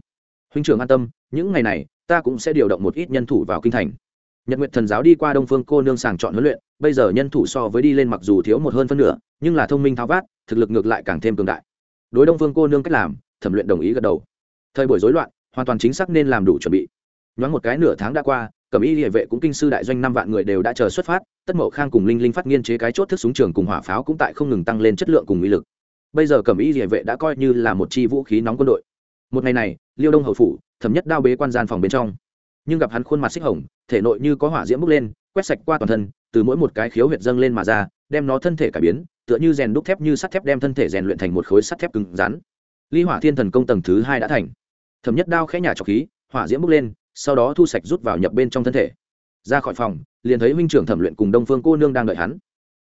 Huynh trưởng an tâm, những ngày này, ta cũng sẽ điều động một ít nhân thủ vào kinh thành. Nhật nguyện thần giáo đi qua đông phương cô nương sàng chọn huấn luyện, bây giờ nhân thủ so với đi lên mặc dù thiếu một hơn phân nửa, nhưng là thông minh tháo vát, thực lực ngược lại càng thêm cường đại. Đối đông phương cô nương cách làm, thẩm luyện đồng ý gật đầu. Thời buổi rối loạn, hoàn toàn chính xác nên làm đủ chuẩn bị. Nhoáng một cái nửa tháng đã qua, cẩm y địa vệ cũng kinh sư đại doanh năm vạn người đều đã chờ xuất phát tất mậu khang cùng linh linh phát nghiên chế cái chốt thức súng trường cùng hỏa pháo cũng tại không ngừng tăng lên chất lượng cùng uy lực. Bây giờ cẩm y địa vệ đã coi như là một chi vũ khí nóng quân đội. Một ngày này, liêu đông hậu phủ, thẩm nhất đao bế quan gian phòng bên trong. Nhưng gặp hắn khuôn mặt xích hồng, thể nội như có hỏa diễm bốc lên, quét sạch qua toàn thân, từ mỗi một cái khiếu huyệt dâng lên mà ra, đem nó thân thể cải biến, tựa như rèn đúc thép như sắt thép đem thân thể rèn luyện thành một khối sắt thép cứng rắn. Ly hỏa thiên thần công tầng thứ hai đã thành. Thẩm nhất đao khẽ nhả trọc khí, hỏa diễm bốc lên, sau đó thu sạch rút vào nhập bên trong thân thể ra khỏi phòng, liền thấy huynh trưởng thẩm luyện cùng đông phương cô nương đang đợi hắn.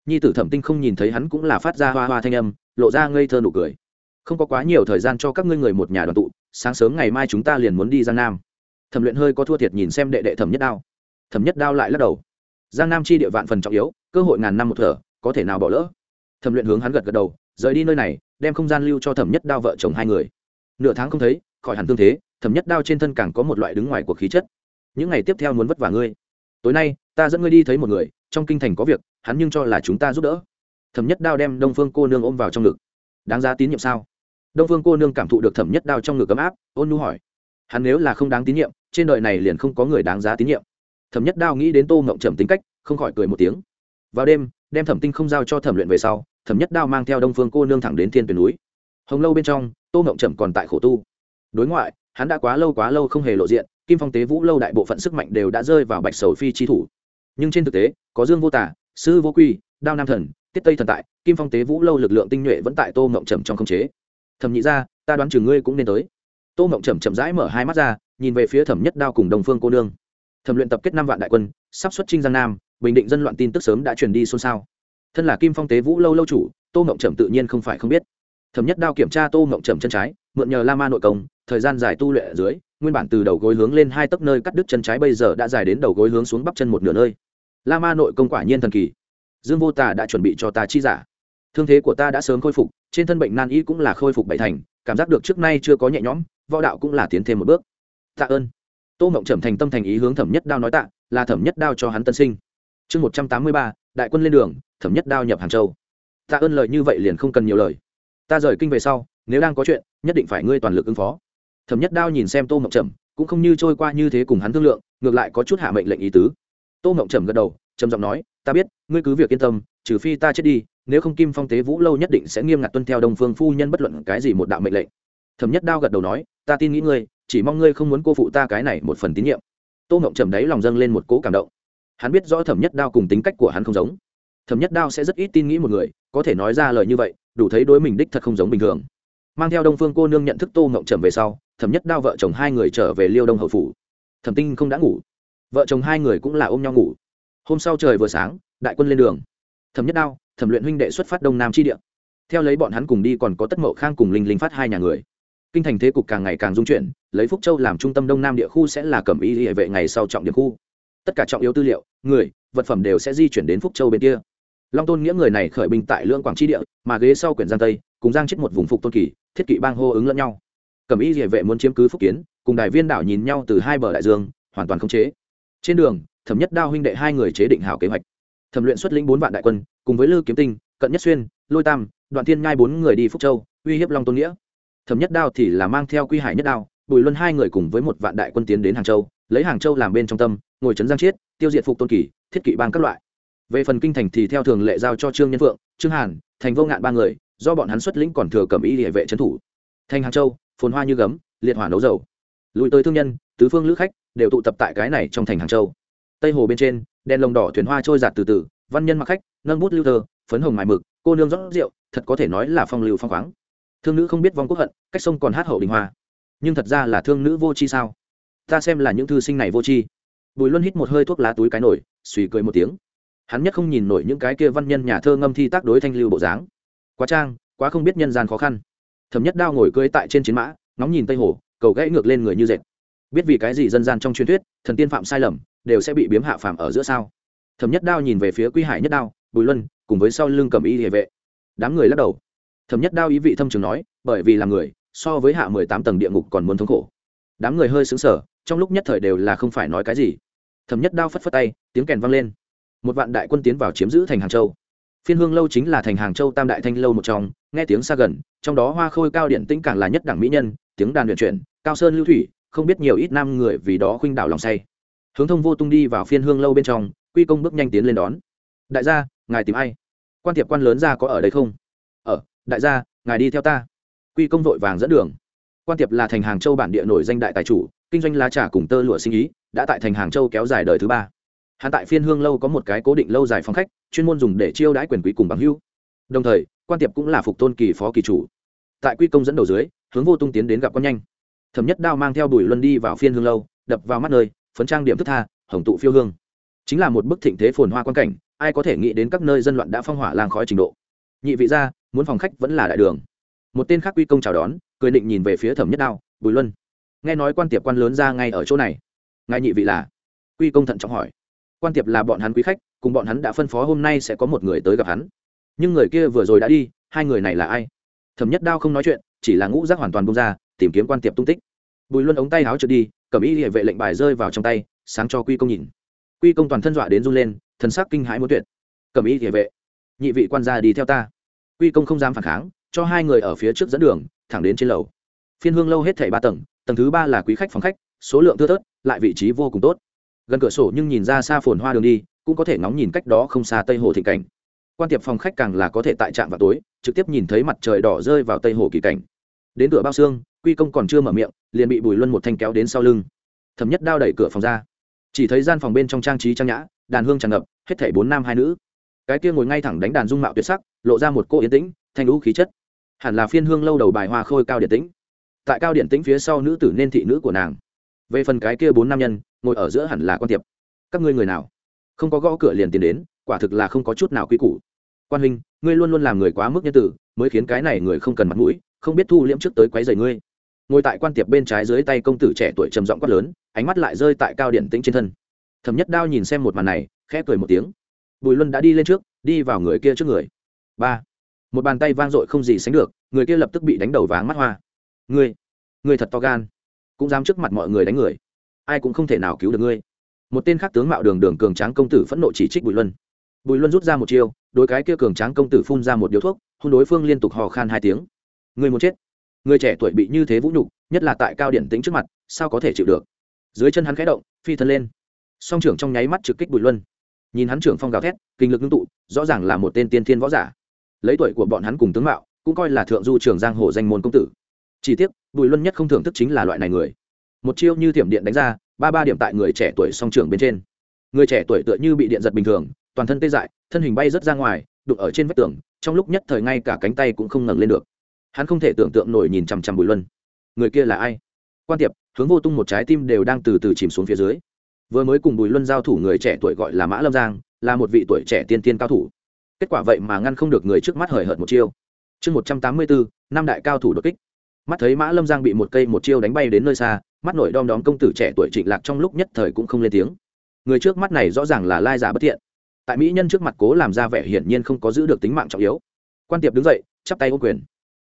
Nhi tử thẩm tinh không nhìn thấy hắn cũng là phát ra hoa hoa thanh âm, lộ ra ngây thơ nụ cười. Không có quá nhiều thời gian cho các ngươi người một nhà đoàn tụ, sáng sớm ngày mai chúng ta liền muốn đi giang nam. Thẩm luyện hơi có thua thiệt nhìn xem đệ đệ thẩm nhất đao. Thẩm nhất đao lại lắc đầu. Giang nam chi địa vạn phần trọng yếu, cơ hội ngàn năm một thở, có thể nào bỏ lỡ? Thẩm luyện hướng hắn gật gật đầu, rời đi nơi này, đem không gian lưu cho thẩm nhất đao vợ chồng hai người. Nửa tháng không thấy, khỏi hẳn tương thế, thẩm nhất đao trên thân càng có một loại đứng ngoài cuộc khí chất. Những ngày tiếp theo muốn vất vả ngươi tối nay, ta dẫn ngươi đi thấy một người, trong kinh thành có việc, hắn nhưng cho là chúng ta giúp đỡ. Thẩm nhất đao đem đông phương cô nương ôm vào trong ngực. Đáng giá tín nhiệm sao? Đông phương cô nương cảm thụ được thẩm nhất đao trong ngực ấm áp, ôn nu hỏi. Hắn nếu là không đáng tín nhiệm, trên đời này liền không có người đáng giá tín nhiệm. Thẩm nhất đao nghĩ đến tô ngộng trầm tính cách, không khỏi cười một tiếng. Vào đêm, đem thẩm tinh không giao cho thẩm luyện về sau, thẩm nhất đao mang theo đông phương cô nương thẳng đến thiên tuyển núi. Hồng lâu bên trong, tô ngộng trầm còn tại khổ tu. Đối ngoại, hắn đã quá lâu quá lâu không hề lộ diện kim phong tế vũ lâu đại bộ phận sức mạnh đều đã rơi vào bạch sầu phi chi thủ. Nhưng trên thực tế, có dương vô tả sư vô quy, đao nam thần, tiết tây thần tại, kim phong tế vũ lâu lực lượng tinh nhuệ vẫn tại tô mộng trầm trong không chế. Thẩm nhị ra ta đoán chừng ngươi cũng nên tới. Tô mộng trầm chậm rãi mở hai mắt ra, nhìn về phía thẩm nhất đao cùng đồng phương cô nương. Thẩm luyện tập kết năm vạn đại quân, sắp xuất trinh giang nam, bình định dân loạn tin tức sớm đã truyền đi xôn xao. Thân là kim phong tế vũ lâu lâu chủ, tô mộng trầm tự nhiên không phải không biết. Thẩm nhất đao kiểm tra tô mộng trầm chân trái, mượn nhờ la ma nội công thời gian dài tu luyện ở dưới, nguyên bản từ đầu gối hướng lên hai tấc nơi cắt đứt chân trái bây giờ đã dài đến đầu gối hướng xuống bắp chân một nửa nơi. La ma nội công quả nhiên thần kỳ. Dương vô tà đã chuẩn bị cho ta chi giả. Thương thế của ta đã sớm khôi phục, trên thân bệnh nan y cũng là khôi phục bảy thành, cảm giác được trước nay chưa có nhẹ nhõm, võ đạo cũng là tiến thêm một bước. Tạ ơn. Tô mộng trầm thành tâm thành ý hướng thẩm nhất đao nói tạ, là thẩm nhất đao cho hắn tân sinh. Chương một trăm tám mươi ba, đại quân lên đường, thẩm nhất đao nhập hàng châu. Tạ ơn lời như vậy liền không cần nhiều lời. Ta rời kinh về sau, nếu đang có chuyện, nhất định phải ngươi toàn lực ứng phó thẩm nhất đao nhìn xem tô mộng trầm, cũng không như trôi qua như thế cùng hắn thương lượng, ngược lại có chút hạ mệnh lệnh ý tứ. Tô mộng trầm gật đầu, trầm giọng nói, ta biết, ngươi cứ việc yên tâm, trừ phi ta chết đi, nếu không kim phong tế vũ lâu nhất định sẽ nghiêm ngặt tuân theo đồng phương phu nhân bất luận cái gì một đạo mệnh lệnh. Thẩm nhất đao gật đầu nói, ta tin nghĩ ngươi, chỉ mong ngươi không muốn cô phụ ta cái này một phần tín nhiệm. Tô mộng trầm đấy lòng dâng lên một cỗ cảm động. Hắn biết rõ thẩm nhất đao cùng tính cách của hắn không giống. Thẩm nhất đao sẽ rất ít tin nghĩ một người, có thể nói ra lời như vậy, đủ thấy đối mình đích thật không giống bình thường. Mang theo đông phương cô nương nhận thức tô mộng trầm về sau thẩm nhất đao vợ chồng hai người trở về liêu đông hậu phủ thẩm tinh không đã ngủ vợ chồng hai người cũng là ôm nhau ngủ hôm sau trời vừa sáng đại quân lên đường thẩm nhất đao thẩm luyện huynh đệ xuất phát đông nam chi địa theo lấy bọn hắn cùng đi còn có tất mậu khang cùng linh linh phát hai nhà người kinh thành thế cục càng ngày càng dung chuyển lấy phúc châu làm trung tâm đông nam địa khu sẽ là cẩm y hệ vệ ngày sau trọng địa khu tất cả trọng yếu tư liệu người vật phẩm đều sẽ di chuyển đến phúc châu bên kia long tôn nghĩa người này khởi binh tại lưỡng quảng tri địa mà ghế sau quyển giang tây cùng giang chết một vùng phục tôn kỳ thiết kỵ bang hô ứng lẫn nhau cẩm y địa vệ muốn chiếm cứ phúc kiến, cùng đại viên đảo nhìn nhau từ hai bờ đại dương, hoàn toàn không chế. Trên đường, thẩm nhất đao huynh đệ hai người chế định hảo kế hoạch. Thẩm luyện xuất lĩnh bốn vạn đại quân, cùng với lư kiếm tinh, cận nhất xuyên, lôi tam, đoạn thiên ngai bốn người đi phúc châu, uy hiếp long tôn nghĩa. Thẩm nhất đao thì là mang theo quy hải nhất đao, bùi luân hai người cùng với một vạn đại quân tiến đến hàng châu, lấy hàng châu làm bên trong tâm, ngồi trấn giang chiết, tiêu diệt phục tôn kỳ, thiết kỵ bang các loại. Về phần kinh thành thì theo thường lệ giao cho trương nhân phượng, trương hàn, thành vô ngạn ba người, do bọn hắn xuất lĩnh còn thừa cầm ý địa vệ trấn thủ. Thành hàng châu phồn hoa như gấm, liệt hỏa nấu dầu. Lùi tới thương nhân, tứ phương lữ khách đều tụ tập tại cái này trong thành hàng châu. Tây hồ bên trên, đèn lồng đỏ thuyền hoa trôi giạt từ từ, văn nhân mặc khách, nâng bút lưu thơ, phấn hồng mài mực, cô nương rót rượu, thật có thể nói là phong lưu phong khoáng. Thương nữ không biết vong quốc hận, cách sông còn hát hậu đình hoa. Nhưng thật ra là thương nữ vô chi sao? Ta xem là những thư sinh này vô chi. bùi luân hít một hơi thuốc lá túi cái nổi suy cười một tiếng. Hắn nhất không nhìn nổi những cái kia văn nhân nhà thơ ngâm thi tác đối thanh lưu bộ dáng. Quá trang, quá không biết nhân gian khó khăn thẩm nhất đao ngồi cưỡi tại trên chiến mã, ngóng nhìn tây hồ, cầu gãy ngược lên người như dệt. Biết vì cái gì dân gian trong truyền thuyết, thần tiên phạm sai lầm, đều sẽ bị biếm hạ phàm ở giữa sao? Thẩm nhất đao nhìn về phía quy hải nhất đao, bùi luân, cùng với sau lưng cầm y địa vệ. Đám người lắc đầu. Thẩm nhất đao ý vị thâm trường nói, bởi vì là người, so với hạ mười tám tầng địa ngục còn muốn thống khổ. Đám người hơi xứng sở trong lúc nhất thời đều là không phải nói cái gì. Thẩm nhất đao phất phất tay, tiếng kèn vang lên. Một vạn đại quân tiến vào chiếm giữ thành hàng châu phiên hương lâu chính là thành hàng châu tam đại thanh lâu một trong, nghe tiếng xa gần, trong đó hoa khôi cao điện tĩnh càng là nhất đẳng mỹ nhân, tiếng đàn luyện chuyển, cao sơn lưu thủy, không biết nhiều ít nam người vì đó khuynh đảo lòng say. Hướng thông vô tung đi vào phiên hương lâu bên trong, quy công bước nhanh tiến lên đón. Đại gia, ngài tìm ai? Quan tiệp quan lớn ra có ở đây không? Ở, đại gia, ngài đi theo ta. Quy công vội vàng dẫn đường. Quan tiệp là thành hàng châu bản địa nổi danh đại tài chủ, kinh doanh lá trà cùng tơ lụa sinh ý, đã tại thành hàng châu kéo dài đời thứ ba hắn tại phiên hương lâu có một cái cố định lâu dài phòng khách, chuyên môn dùng để chiêu đãi quyền quý cùng bằng hưu đồng thời, quan tiệp cũng là phục tôn kỳ phó kỳ chủ. Tại quy công dẫn đầu dưới, hướng vô tung tiến đến gặp con nhanh. Thẩm nhất đao mang theo bùi luân đi vào phiên hương lâu, đập vào mắt nơi, phấn trang điểm thức tha, hồng tụ phiêu hương. Chính là một bức thịnh thế phồn hoa quan cảnh, ai có thể nghĩ đến các nơi dân loạn đã phong hỏa lang khói trình độ. Nhị vị gia, muốn phòng khách vẫn là đại đường. Một tên khác quy công chào đón, cười định nhìn về phía thẩm nhất đao, bùi luân, nghe nói quan tiệp quan lớn ra ngay ở chỗ này. Ngài nhị vị là? Quy công thận trọng hỏi quan tiệp là bọn hắn quý khách, cùng bọn hắn đã phân phó hôm nay sẽ có một người tới gặp hắn. Nhưng người kia vừa rồi đã đi, hai người này là ai? Thẩm nhất đao không nói chuyện, chỉ là ngũ giác hoàn toàn bông ra, tìm kiếm quan tiệp tung tích. Bùi luân ống tay áo trượt đi, cầm y địa vệ lệnh bài rơi vào trong tay, sáng cho quy công nhìn. Quy công toàn thân dọa đến run lên, thần sắc kinh hãi muốn tuyệt. Cầm y địa vệ. Nhị vị quan gia đi theo ta. Quy công không dám phản kháng, cho hai người ở phía trước dẫn đường, thẳng đến trên lầu. Phiên hương lâu hết thảy ba tầng tầng thứ ba là quý khách phòng khách, số lượng thưa thớt, lại vị trí vô cùng tốt gần cửa sổ nhưng nhìn ra xa phồn hoa đường đi, cũng có thể ngóng nhìn cách đó không xa tây hồ thị cảnh. Quan tiệp phòng khách càng là có thể tại trạm vào tối, trực tiếp nhìn thấy mặt trời đỏ rơi vào tây hồ kỳ cảnh. Đến cửa bao xương, quy công còn chưa mở miệng, liền bị bùi luân một thanh kéo đến sau lưng. Thẩm nhất đao đẩy cửa phòng ra. Chỉ thấy gian phòng bên trong trang trí trang nhã, đàn hương tràn ngập, hết thảy bốn nam hai nữ. Cái kia ngồi ngay thẳng đánh đàn dung mạo tuyệt sắc, lộ ra một cô yên tĩnh, thanh lũ khí chất. Hẳn là phiên hương lâu đầu bài hoa khôi cao điện tĩnh. Tại cao điện tĩnh phía sau nữ tử nên thị nữ của nàng về phần cái kia bốn nam nhân, ngồi ở giữa hẳn là quan tiệp. Các ngươi người nào? Không có gõ cửa liền tiến đến, quả thực là không có chút nào quy củ. Quan huynh, ngươi luôn luôn làm người quá mức nhân tử mới khiến cái này người không cần mặt mũi, không biết thu liễm trước tới quấy rầy ngươi. Ngồi tại quan tiệp bên trái dưới tay công tử trẻ tuổi trầm giọng quát lớn, ánh mắt lại rơi tại cao điện tĩnh trên thân. Thẩm nhất đao nhìn xem một màn này, khẽ cười một tiếng. Bùi luân đã đi lên trước, đi vào người kia trước người. Ba. Một bàn tay vang dội không gì sánh được, người kia lập tức bị đánh đầu váng mắt hoa. Ngươi ngươi thật to gan cũng dám trước mặt mọi người đánh người. Ai cũng không thể nào cứu được ngươi. Một tên khác tướng mạo đường đường cường tráng công tử phẫn nộ chỉ trích bùi luân. Bùi luân rút ra một chiêu đôi cái kia cường tráng công tử phun ra một điếu thuốc hôn đối phương liên tục hò khan hai tiếng. Người muốn chết? Người trẻ tuổi bị như thế vũ nhục, nhất là tại cao điển tính trước mặt, sao có thể chịu được? Dưới chân hắn khẽ động, phi thân lên. Song trưởng trong nháy mắt trực kích bùi luân. Nhìn hắn trưởng phong gào thét, kinh lực ngưng tụ, rõ ràng là một tên tiên thiên võ giả. Lấy tuổi của bọn hắn cùng tướng mạo, cũng coi là thượng du trường giang hồ danh môn công tử chỉ tiếc bùi luân nhất không thưởng thức chính là loại này người. Một chiêu như thiểm điện đánh ra, ba ba điểm tại người trẻ tuổi song trưởng bên trên. Người trẻ tuổi tựa như bị điện giật bình thường, toàn thân tê dại, thân hình bay rớt ra ngoài, đụng ở trên vách tường, trong lúc nhất thời ngay cả cánh tay cũng không ngẩng lên được. Hắn không thể tưởng tượng nổi nhìn chằm chằm bùi luân. Người kia là ai? Quan tiệp, hướng vô tung một trái tim đều đang từ từ chìm xuống phía dưới. Vừa mới cùng bùi luân giao thủ người trẻ tuổi gọi là mã lâm giang, là một vị tuổi trẻ tiên tiên cao thủ. Kết quả vậy mà ngăn không được người trước mắt hời hợt một chiêu. Chương một trăm tám mươi bốn năm đại cao thủ đột kích mắt thấy mã lâm giang bị một cây một chiêu đánh bay đến nơi xa, mắt nổi đom đóm công tử trẻ tuổi trịnh lạc trong lúc nhất thời cũng không lên tiếng. Người trước mắt này rõ ràng là lai giả bất thiện. Tại mỹ nhân trước mặt cố làm ra vẻ hiển nhiên không có giữ được tính mạng trọng yếu. Quan tiệp đứng dậy, chắp tay ô quyền.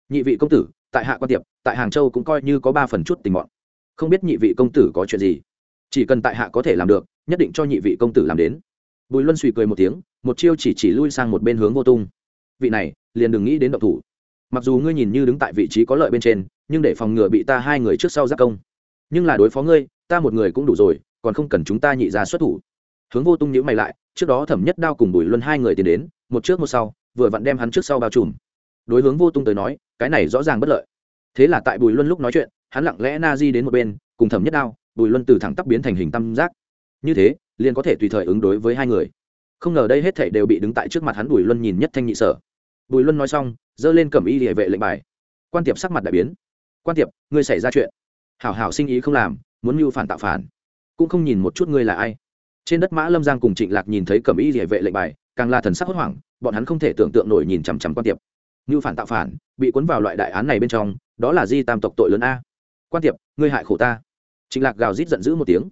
Nhị vị công tử, tại hạ quan tiệp, tại hàng châu cũng coi như có ba phần chút tình bọn không biết nhị vị công tử có chuyện gì? Chỉ cần tại hạ có thể làm được, nhất định cho nhị vị công tử làm đến. Bùi luân suy cười một tiếng, một chiêu chỉ chỉ lui sang một bên hướng vô tung. Vị này, liền đừng nghĩ đến động thủ mặc dù ngươi nhìn như đứng tại vị trí có lợi bên trên, nhưng để phòng ngừa bị ta hai người trước sau giác công. Nhưng là đối phó ngươi, ta một người cũng đủ rồi, còn không cần chúng ta nhị ra xuất thủ. Hướng vô tung nhữ mày lại, trước đó thẩm nhất đao cùng bùi luân hai người tiến đến, một trước một sau, vừa vặn đem hắn trước sau bao trùm. Đối hướng vô tung tới nói, cái này rõ ràng bất lợi. Thế là tại bùi luân lúc nói chuyện, hắn lặng lẽ na di đến một bên, cùng thẩm nhất đao, bùi luân từ thẳng tắp biến thành hình tam giác. Như thế, liền có thể tùy thời ứng đối với hai người. Không ngờ đây hết thảy đều bị đứng tại trước mặt hắn bùi luân nhìn nhất thanh nhị sở. Bùi luân nói xong giơ lên cầm y địa vệ lệnh bài. Quan tiệp sắc mặt đại biến. Quan tiệp, ngươi xảy ra chuyện. Hảo hảo sinh ý không làm, muốn mưu phản tạo phản. Cũng không nhìn một chút ngươi là ai. Trên đất mã lâm giang cùng trịnh lạc nhìn thấy cầm y địa vệ lệnh bài, càng là thần sắc hốt hoảng, bọn hắn không thể tưởng tượng nổi nhìn chằm chằm quan tiệp. Mưu phản tạo phản, bị cuốn vào loại đại án này bên trong, đó là di tam tộc tội lớn a. Quan tiệp, ngươi hại khổ ta. Trịnh lạc gào rít giận dữ một tiếng.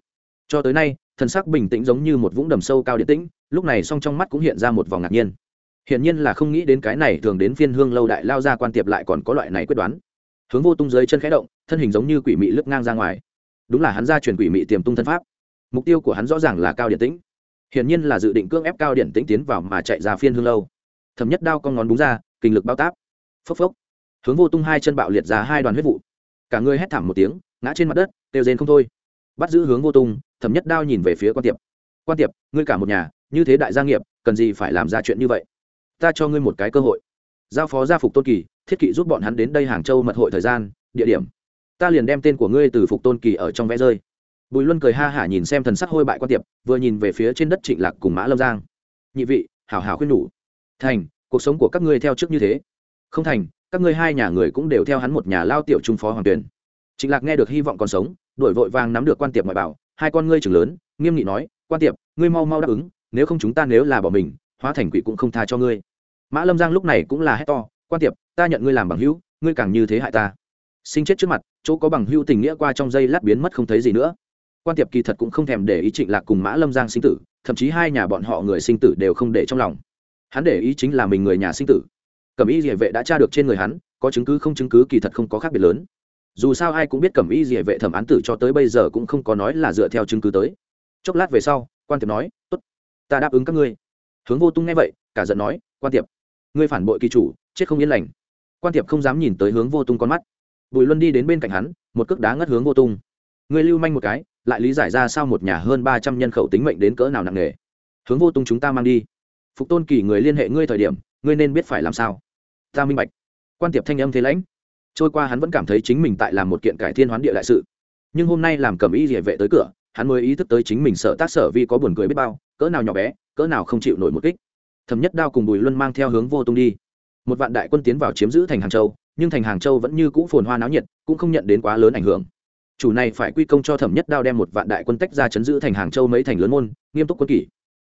Cho tới nay, thần sắc bình tĩnh giống như một vũng đầm sâu cao điện tĩnh, lúc này song trong mắt cũng hiện ra một vòng ngạc nhiên hiển nhiên là không nghĩ đến cái này thường đến phiên hương lâu đại lao ra quan tiệp lại còn có loại này quyết đoán. Hướng vô tung dưới chân khẽ động, thân hình giống như quỷ mị lướt ngang ra ngoài. Đúng là hắn ra truyền quỷ mị tiềm tung thân pháp. Mục tiêu của hắn rõ ràng là cao điện tĩnh. Hiển nhiên là dự định cưỡng ép cao điện tĩnh tiến vào mà chạy ra phiên hương lâu. Thẩm nhất đao con ngón búng ra, kinh lực bao táp. Phốc phốc. Hướng vô tung hai chân bạo liệt ra hai đoàn huyết vụ. Cả người hét thảm một tiếng, ngã trên mặt đất, kêu rên không thôi. Bắt giữ hướng vô tung, thẩm nhất đao nhìn về phía quan tiệp. Quan tiệp, ngươi cả một nhà, như thế đại gia nghiệp, cần gì phải làm ra chuyện như vậy? Ta cho ngươi một cái cơ hội. Giao phó gia phục tôn kỳ, thiết kỵ giúp bọn hắn đến đây hàng châu mật hội thời gian, địa điểm. Ta liền đem tên của ngươi từ phục tôn kỳ ở trong vẽ rơi. Bùi luân cười ha hả nhìn xem thần sắc hôi bại quan tiệp, vừa nhìn về phía trên đất trịnh lạc cùng mã lâm giang. Nhị vị, hảo hảo khuyên nhủ. Thành, cuộc sống của các ngươi theo trước như thế. Không thành, các ngươi hai nhà người cũng đều theo hắn một nhà lao tiểu trung phó hoàng tuyển. Trịnh lạc nghe được hy vọng còn sống, đổi vội vàng nắm được quan tiệp ngoại bảo, hai con ngươi trưởng lớn, nghiêm nghị nói, quan tiệp, ngươi mau mau đáp ứng, nếu không chúng ta nếu là bỏ mình, hóa thành quỷ cũng không tha cho ngươi mã lâm giang lúc này cũng là hét to, quan tiệp, ta nhận ngươi làm bằng hữu, ngươi càng như thế hại ta. Sinh chết trước mặt, chỗ có bằng hữu tình nghĩa qua trong giây lát biến mất không thấy gì nữa. Quan tiệp kỳ thật cũng không thèm để ý trịnh lạc cùng mã lâm giang sinh tử, thậm chí hai nhà bọn họ người sinh tử đều không để trong lòng. Hắn để ý chính là mình người nhà sinh tử. Cẩm y địa vệ đã tra được trên người hắn, có chứng cứ không chứng cứ kỳ thật không có khác biệt lớn. Dù sao ai cũng biết cẩm y địa vệ thẩm án tử cho tới bây giờ cũng không có nói là dựa theo chứng cứ tới. Chốc lát về sau, quan tiệp nói, tốt, ta đáp ứng các ngươi. Hướng vô tung nghe vậy, cả giận nói, quan tiệp ngươi phản bội kỳ chủ, chết không yên lành. Quan tiệp không dám nhìn tới hướng vô tung con mắt. Bùi luân đi đến bên cạnh hắn, một cước đá ngất hướng vô tung. Ngươi lưu manh một cái, lại lý giải ra sao một nhà hơn ba trăm nhân khẩu tính mệnh đến cỡ nào nặng nề. Hướng vô tung chúng ta mang đi. Phục tôn kỳ người liên hệ ngươi thời điểm, ngươi nên biết phải làm sao. Ta minh bạch. Quan tiệp thanh âm thế lãnh. Trôi qua hắn vẫn cảm thấy chính mình tại làm một kiện cải thiên hoán địa đại sự. Nhưng hôm nay làm cầm ý địa vệ tới cửa, hắn mới ý thức tới chính mình sợ tác sở vi có buồn cười biết bao, cỡ nào nhỏ bé, cỡ nào không chịu nổi một kích thẩm nhất đao cùng bùi luân mang theo hướng vô tung đi. Một vạn đại quân tiến vào chiếm giữ thành hàng châu, nhưng thành hàng châu vẫn như cũ phồn hoa náo nhiệt, cũng không nhận đến quá lớn ảnh hưởng. Chủ này phải quy công cho thẩm nhất đao đem một vạn đại quân tách ra chấn giữ thành hàng châu mấy thành lớn môn, nghiêm túc quân kỷ.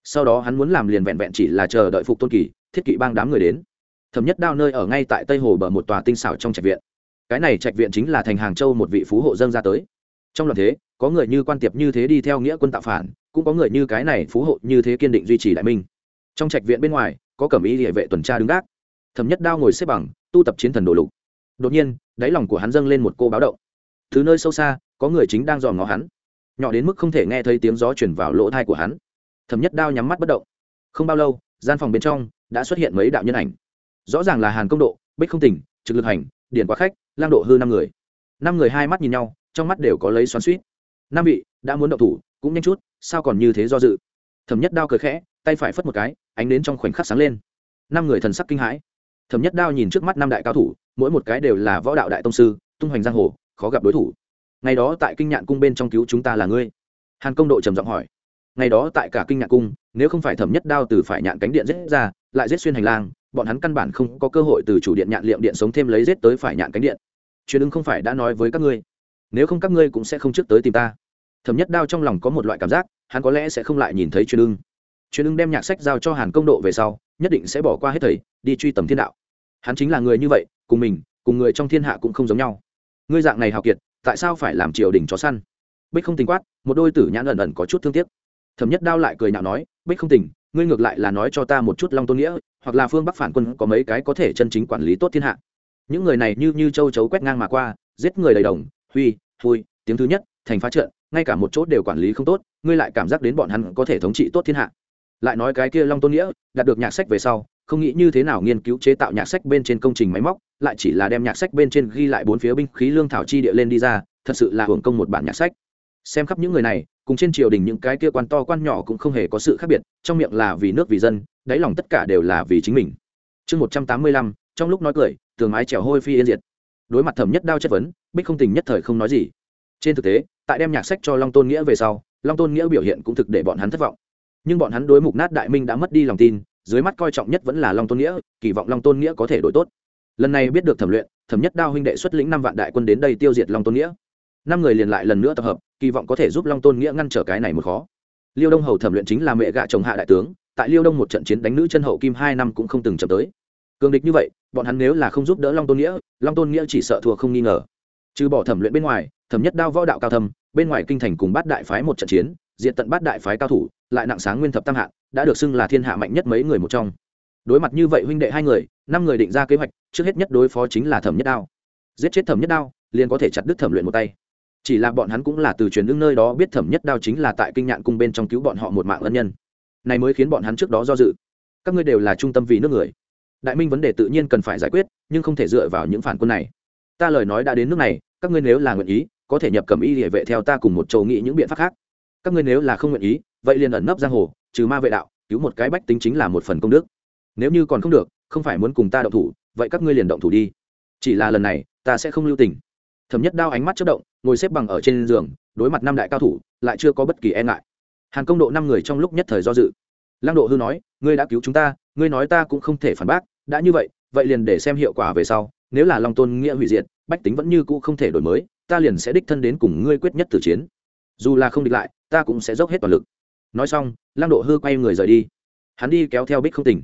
Sau đó hắn muốn làm liền vẹn vẹn chỉ là chờ đợi phục tôn kỳ thiết kỵ bang đám người đến. Thẩm nhất đao nơi ở ngay tại tây hồ bờ một tòa tinh xảo trong trạch viện. Cái này trạch viện chính là thành hàng châu một vị phú hộ dân ra tới. Trong loạn thế, có người như quan tiệp như thế đi theo nghĩa quân tạo phản, cũng có người như cái này phú hộ như thế kiên định duy trì đại minh trong trạch viện bên ngoài, có cẩm y địa vệ tuần tra đứng gác. Thẩm nhất đao ngồi xếp bằng, tu tập chiến thần đồ lục. Đột nhiên, đáy lòng của hắn dâng lên một cô báo động. Thứ nơi sâu xa, có người chính đang dòm ngó hắn. Nhỏ đến mức không thể nghe thấy tiếng gió chuyển vào lỗ thai của hắn. Thẩm nhất đao nhắm mắt bất động. Không bao lâu, gian phòng bên trong đã xuất hiện mấy đạo nhân ảnh. Rõ ràng là hàn công độ, bích không tỉnh trực lực hành, điển quá khách, lang độ hư năm người. Năm người hai mắt nhìn nhau, trong mắt đều có lấy xoắn suýt năm vị đã muốn động thủ, cũng nhanh chút, sao còn như thế do dự? Thẩm nhất đao cười khẽ, tay phải phất một cái ánh đến trong khoảnh khắc sáng lên. Năm người thần sắc kinh hãi. Thẩm nhất đao nhìn trước mắt năm đại cao thủ, mỗi một cái đều là võ đạo đại tông sư, tung hoành giang hồ, khó gặp đối thủ. Ngày đó tại kinh nhạn cung bên trong cứu chúng ta là ngươi. Hàn công độ trầm giọng hỏi. Ngày đó tại cả kinh nhạn cung, nếu không phải thẩm nhất đao từ phải nhạn cánh điện giết ra, lại giết xuyên hành lang, bọn hắn căn bản không có cơ hội từ chủ điện nhạn liệm điện sống thêm lấy giết tới phải nhạn cánh điện. Truyền ứng không phải đã nói với các ngươi. Nếu không các ngươi cũng sẽ không trước tới tìm ta. Thẩm nhất đao trong lòng có một loại cảm giác, hắn có lẽ sẽ không lại nhìn thấy truyền ưng truyền ưng đem nhạc sách giao cho hàn công độ về sau nhất định sẽ bỏ qua hết thầy đi truy tầm thiên đạo. Hắn chính là người như vậy cùng mình cùng người trong thiên hạ cũng không giống nhau. Ngươi dạng này hào kiệt tại sao phải làm triều đình chó săn? Bích không tình quát một đôi tử nhãn ẩn ẩn có chút thương tiếc. Thẩm nhất đao lại cười nhạo nói bích không tình ngươi ngược lại là nói cho ta một chút long tôn nghĩa hoặc là phương bắc phản quân có mấy cái có thể chân chính quản lý tốt thiên hạ. Những người này như như châu chấu quét ngang mà qua giết người đầy đồng huy huy, tiếng thứ nhất thành phá trợ, ngay cả một chốt đều quản lý không tốt ngươi lại cảm giác đến bọn hắn có thể thống trị tốt thiên hạ lại nói cái kia long tôn nghĩa, đạt được nhạc sách về sau, không nghĩ như thế nào nghiên cứu chế tạo nhạc sách bên trên công trình máy móc, lại chỉ là đem nhạc sách bên trên ghi lại bốn phía binh khí lương thảo chi địa lên đi ra, thật sự là hưởng công một bản nhạc sách. Xem khắp những người này, cùng trên triều đình những cái kia quan to quan nhỏ cũng không hề có sự khác biệt, trong miệng là vì nước vì dân, đáy lòng tất cả đều là vì chính mình. Chương một trăm tám mươi lăm, trong lúc nói cười, tường mái trèo hôi phi yên diệt. Đối mặt thẩm nhất đao chất vấn, bích không tình nhất thời không nói gì. Trên thực tế, tại đem nhạc sách cho long tôn nghĩa về sau, long tôn nghĩa biểu hiện cũng thực để bọn hắn thất vọng nhưng bọn hắn đối mục nát đại minh đã mất đi lòng tin, dưới mắt coi trọng nhất vẫn là long tôn nghĩa, kỳ vọng long tôn nghĩa có thể đổi tốt. Lần này biết được thẩm luyện, thẩm nhất đao huynh đệ xuất lĩnh năm vạn đại quân đến đây tiêu diệt long tôn nghĩa. Năm người liền lại lần nữa tập hợp, kỳ vọng có thể giúp long tôn nghĩa ngăn trở cái này một khó. Liêu đông hầu thẩm luyện chính là mẹ gạ chồng hạ đại tướng, tại liêu đông một trận chiến đánh nữ chân hậu kim hai năm cũng không từng chậm tới. Cường địch như vậy, bọn hắn nếu là không giúp đỡ long tôn nghĩa, long tôn nghĩa chỉ sợ thua không nghi ngờ trừ bỏ thẩm luyện bên ngoài thẩm nhất đao võ đạo cao thâm bên ngoài kinh thành cùng bát đại phái một trận chiến diện tận bát đại phái cao thủ lại nặng sáng nguyên thập tam hạng, đã được xưng là thiên hạ mạnh nhất mấy người một trong. Đối mặt như vậy huynh đệ hai người năm người định ra kế hoạch trước hết nhất đối phó chính là thẩm nhất đao. Giết chết thẩm nhất đao liền có thể chặt đứt thẩm luyện một tay. Chỉ là bọn hắn cũng là từ truyền ứng nơi đó biết thẩm nhất đao chính là tại kinh nhạn cung bên trong cứu bọn họ một mạng ân nhân. Này mới khiến bọn hắn trước đó do dự. Các ngươi đều là trung tâm vì nước người. Đại minh vấn đề tự nhiên cần phải giải quyết nhưng không thể dựa vào những phản quân này ta lời nói đã đến nước này, các ngươi nếu là nguyện ý, có thể nhập cầm y địa vệ theo ta cùng một châu nghĩ những biện pháp khác. Các ngươi nếu là không nguyện ý, vậy liền ẩn nấp giang hồ, trừ ma vệ đạo, cứu một cái bách tính chính là một phần công đức. Nếu như còn không được, không phải muốn cùng ta động thủ, vậy các ngươi liền động thủ đi. Chỉ là lần này, ta sẽ không lưu tình. Thẩm nhất đao ánh mắt chất động, ngồi xếp bằng ở trên giường, đối mặt năm đại cao thủ, lại chưa có bất kỳ e ngại. Hàn công độ năm người trong lúc nhất thời do dự. Lăng độ hư nói, ngươi đã cứu chúng ta, ngươi nói ta cũng không thể phản bác, đã như vậy vậy liền để xem hiệu quả về sau nếu là long tôn nghĩa hủy diệt, bách tính vẫn như cũ không thể đổi mới, ta liền sẽ đích thân đến cùng ngươi quyết nhất tử chiến. Dù là không địch lại, ta cũng sẽ dốc hết toàn lực. Nói xong, lăng độ hư quay người rời đi. Hắn đi kéo theo bích không tỉnh.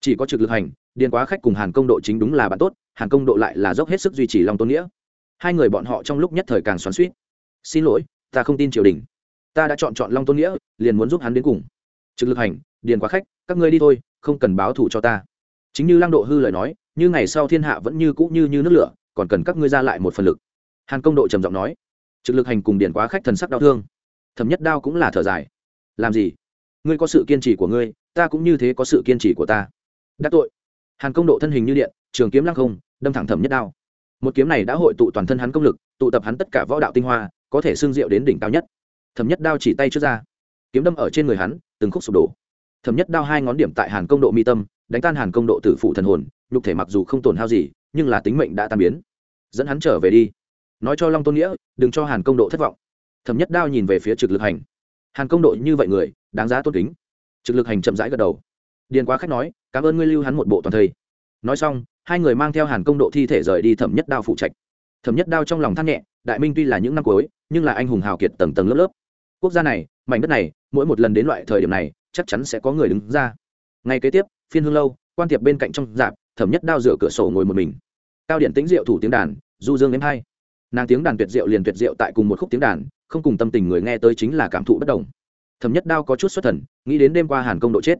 Chỉ có trực lực hành, điền quá khách cùng hàn công độ chính đúng là bạn tốt, hàn công độ lại là dốc hết sức duy trì long tôn nghĩa. Hai người bọn họ trong lúc nhất thời càng xoắn suýt xin lỗi, ta không tin triều đình. Ta đã chọn chọn long tôn nghĩa, liền muốn giúp hắn đến cùng. Trực lực hành, điền quá khách, các ngươi đi thôi, không cần báo thù cho ta. Chính như lăng độ hư lời nói như ngày sau thiên hạ vẫn như cũ như như nước lửa, còn cần các ngươi ra lại một phần lực. Hàn công độ trầm giọng nói, trực lực hành cùng điển quá khách thần sắc đau thương. Thẩm nhất đao cũng là thở dài. Làm gì? Ngươi có sự kiên trì của ngươi, ta cũng như thế có sự kiên trì của ta. Đắc tội. Hàn công độ thân hình như điện, trường kiếm lăng không, đâm thẳng thẩm nhất đao. Một kiếm này đã hội tụ toàn thân hắn công lực, tụ tập hắn tất cả võ đạo tinh hoa, có thể xương diệu đến đỉnh cao nhất. Thẩm nhất đao chỉ tay trước ra. Kiếm đâm ở trên người hắn, từng khúc sụp đổ. Thẩm nhất đao hai ngón điểm tại hàn công độ mi tâm, đánh tan hàn công độ tử phụ thần hồn nhục thể mặc dù không tổn hao gì, nhưng là tính mệnh đã tan biến. Dẫn hắn trở về đi. Nói cho long tôn nghĩa, đừng cho hàn công độ thất vọng. Thẩm nhất đao nhìn về phía trực lực hành. Hàn công độ như vậy người, đáng giá tôn kính. Trực lực hành chậm rãi gật đầu. Điền quá khách nói, cảm ơn ngươi lưu hắn một bộ toàn thây. Nói xong, hai người mang theo hàn công độ thi thể rời đi thẩm nhất đao phụ trạch. Thẩm nhất đao trong lòng than nhẹ, đại minh tuy là những năm cuối, nhưng là anh hùng hào kiệt tầng tầng lớp lớp. Quốc gia này, mảnh đất này, mỗi một lần đến loại thời điểm này, chắc chắn sẽ có người đứng ra. Ngay kế tiếp, phiên hương lâu, quan tiệp bên cạnh trong dạp thẩm nhất đao dựa cửa sổ ngồi một mình. Cao điện tĩnh diệu thủ tiếng đàn, du dương đến hai nàng tiếng đàn tuyệt diệu liền tuyệt diệu tại cùng một khúc tiếng đàn, không cùng tâm tình người nghe tới chính là cảm thụ bất đồng. Thẩm nhất đao có chút xuất thần, nghĩ đến đêm qua hàn công độ chết.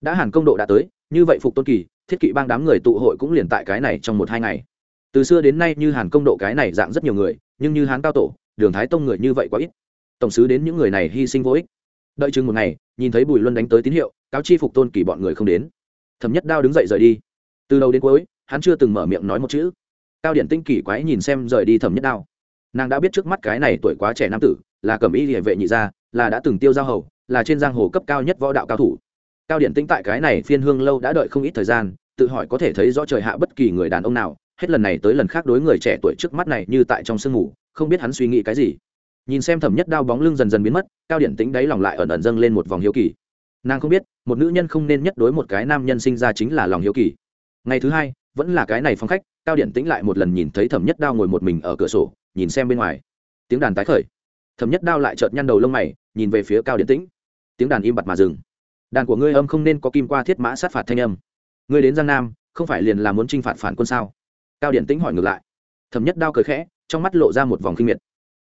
Đã hàn công độ đã tới, như vậy phục tôn kỳ, thiết kỵ bang đám người tụ hội cũng liền tại cái này trong một hai ngày. Từ xưa đến nay như hàn công độ cái này dạng rất nhiều người, nhưng như hán cao tổ, đường thái tông người như vậy quá ít. Tổng sứ đến những người này hy sinh vô ích. Đợi chừng một ngày, nhìn thấy bùi luân đánh tới tín hiệu, cáo chi phục tôn kỳ bọn người không đến. Thẩm nhất đao đứng dậy rời đi từ đầu đến cuối, hắn chưa từng mở miệng nói một chữ. Cao điện tinh kỳ quái nhìn xem rời đi thẩm nhất đao. Nàng đã biết trước mắt cái này tuổi quá trẻ nam tử, là cầm y địa vệ nhị gia, là đã từng tiêu giao hầu, là trên giang hồ cấp cao nhất võ đạo cao thủ. Cao điện tinh tại cái này phiên hương lâu đã đợi không ít thời gian, tự hỏi có thể thấy rõ trời hạ bất kỳ người đàn ông nào, hết lần này tới lần khác đối người trẻ tuổi trước mắt này như tại trong sương ngủ không biết hắn suy nghĩ cái gì. Nhìn xem thẩm nhất đao bóng lưng dần dần biến mất, cao điện tính đáy lòng lại ẩn ẩn dâng lên một vòng hiếu kỳ. Nàng không biết, một nữ nhân không nên nhất đối một cái nam nhân sinh ra chính là lòng hiếu kỳ ngày thứ hai, vẫn là cái này phong khách, cao điện tĩnh lại một lần nhìn thấy thẩm nhất đao ngồi một mình ở cửa sổ, nhìn xem bên ngoài. Tiếng đàn tái khởi. Thẩm nhất đao lại chợt nhăn đầu lông mày, nhìn về phía cao điện tĩnh. Tiếng đàn im bặt mà dừng. Đàn của ngươi âm không nên có kim qua thiết mã sát phạt thanh âm. Ngươi đến giang nam, không phải liền là muốn t r i n h phạt phản quân sao? Cao điện tĩnh hỏi ngược lại. Thẩm nhất đao cười khẽ, trong mắt lộ ra một vòng kinh miệt.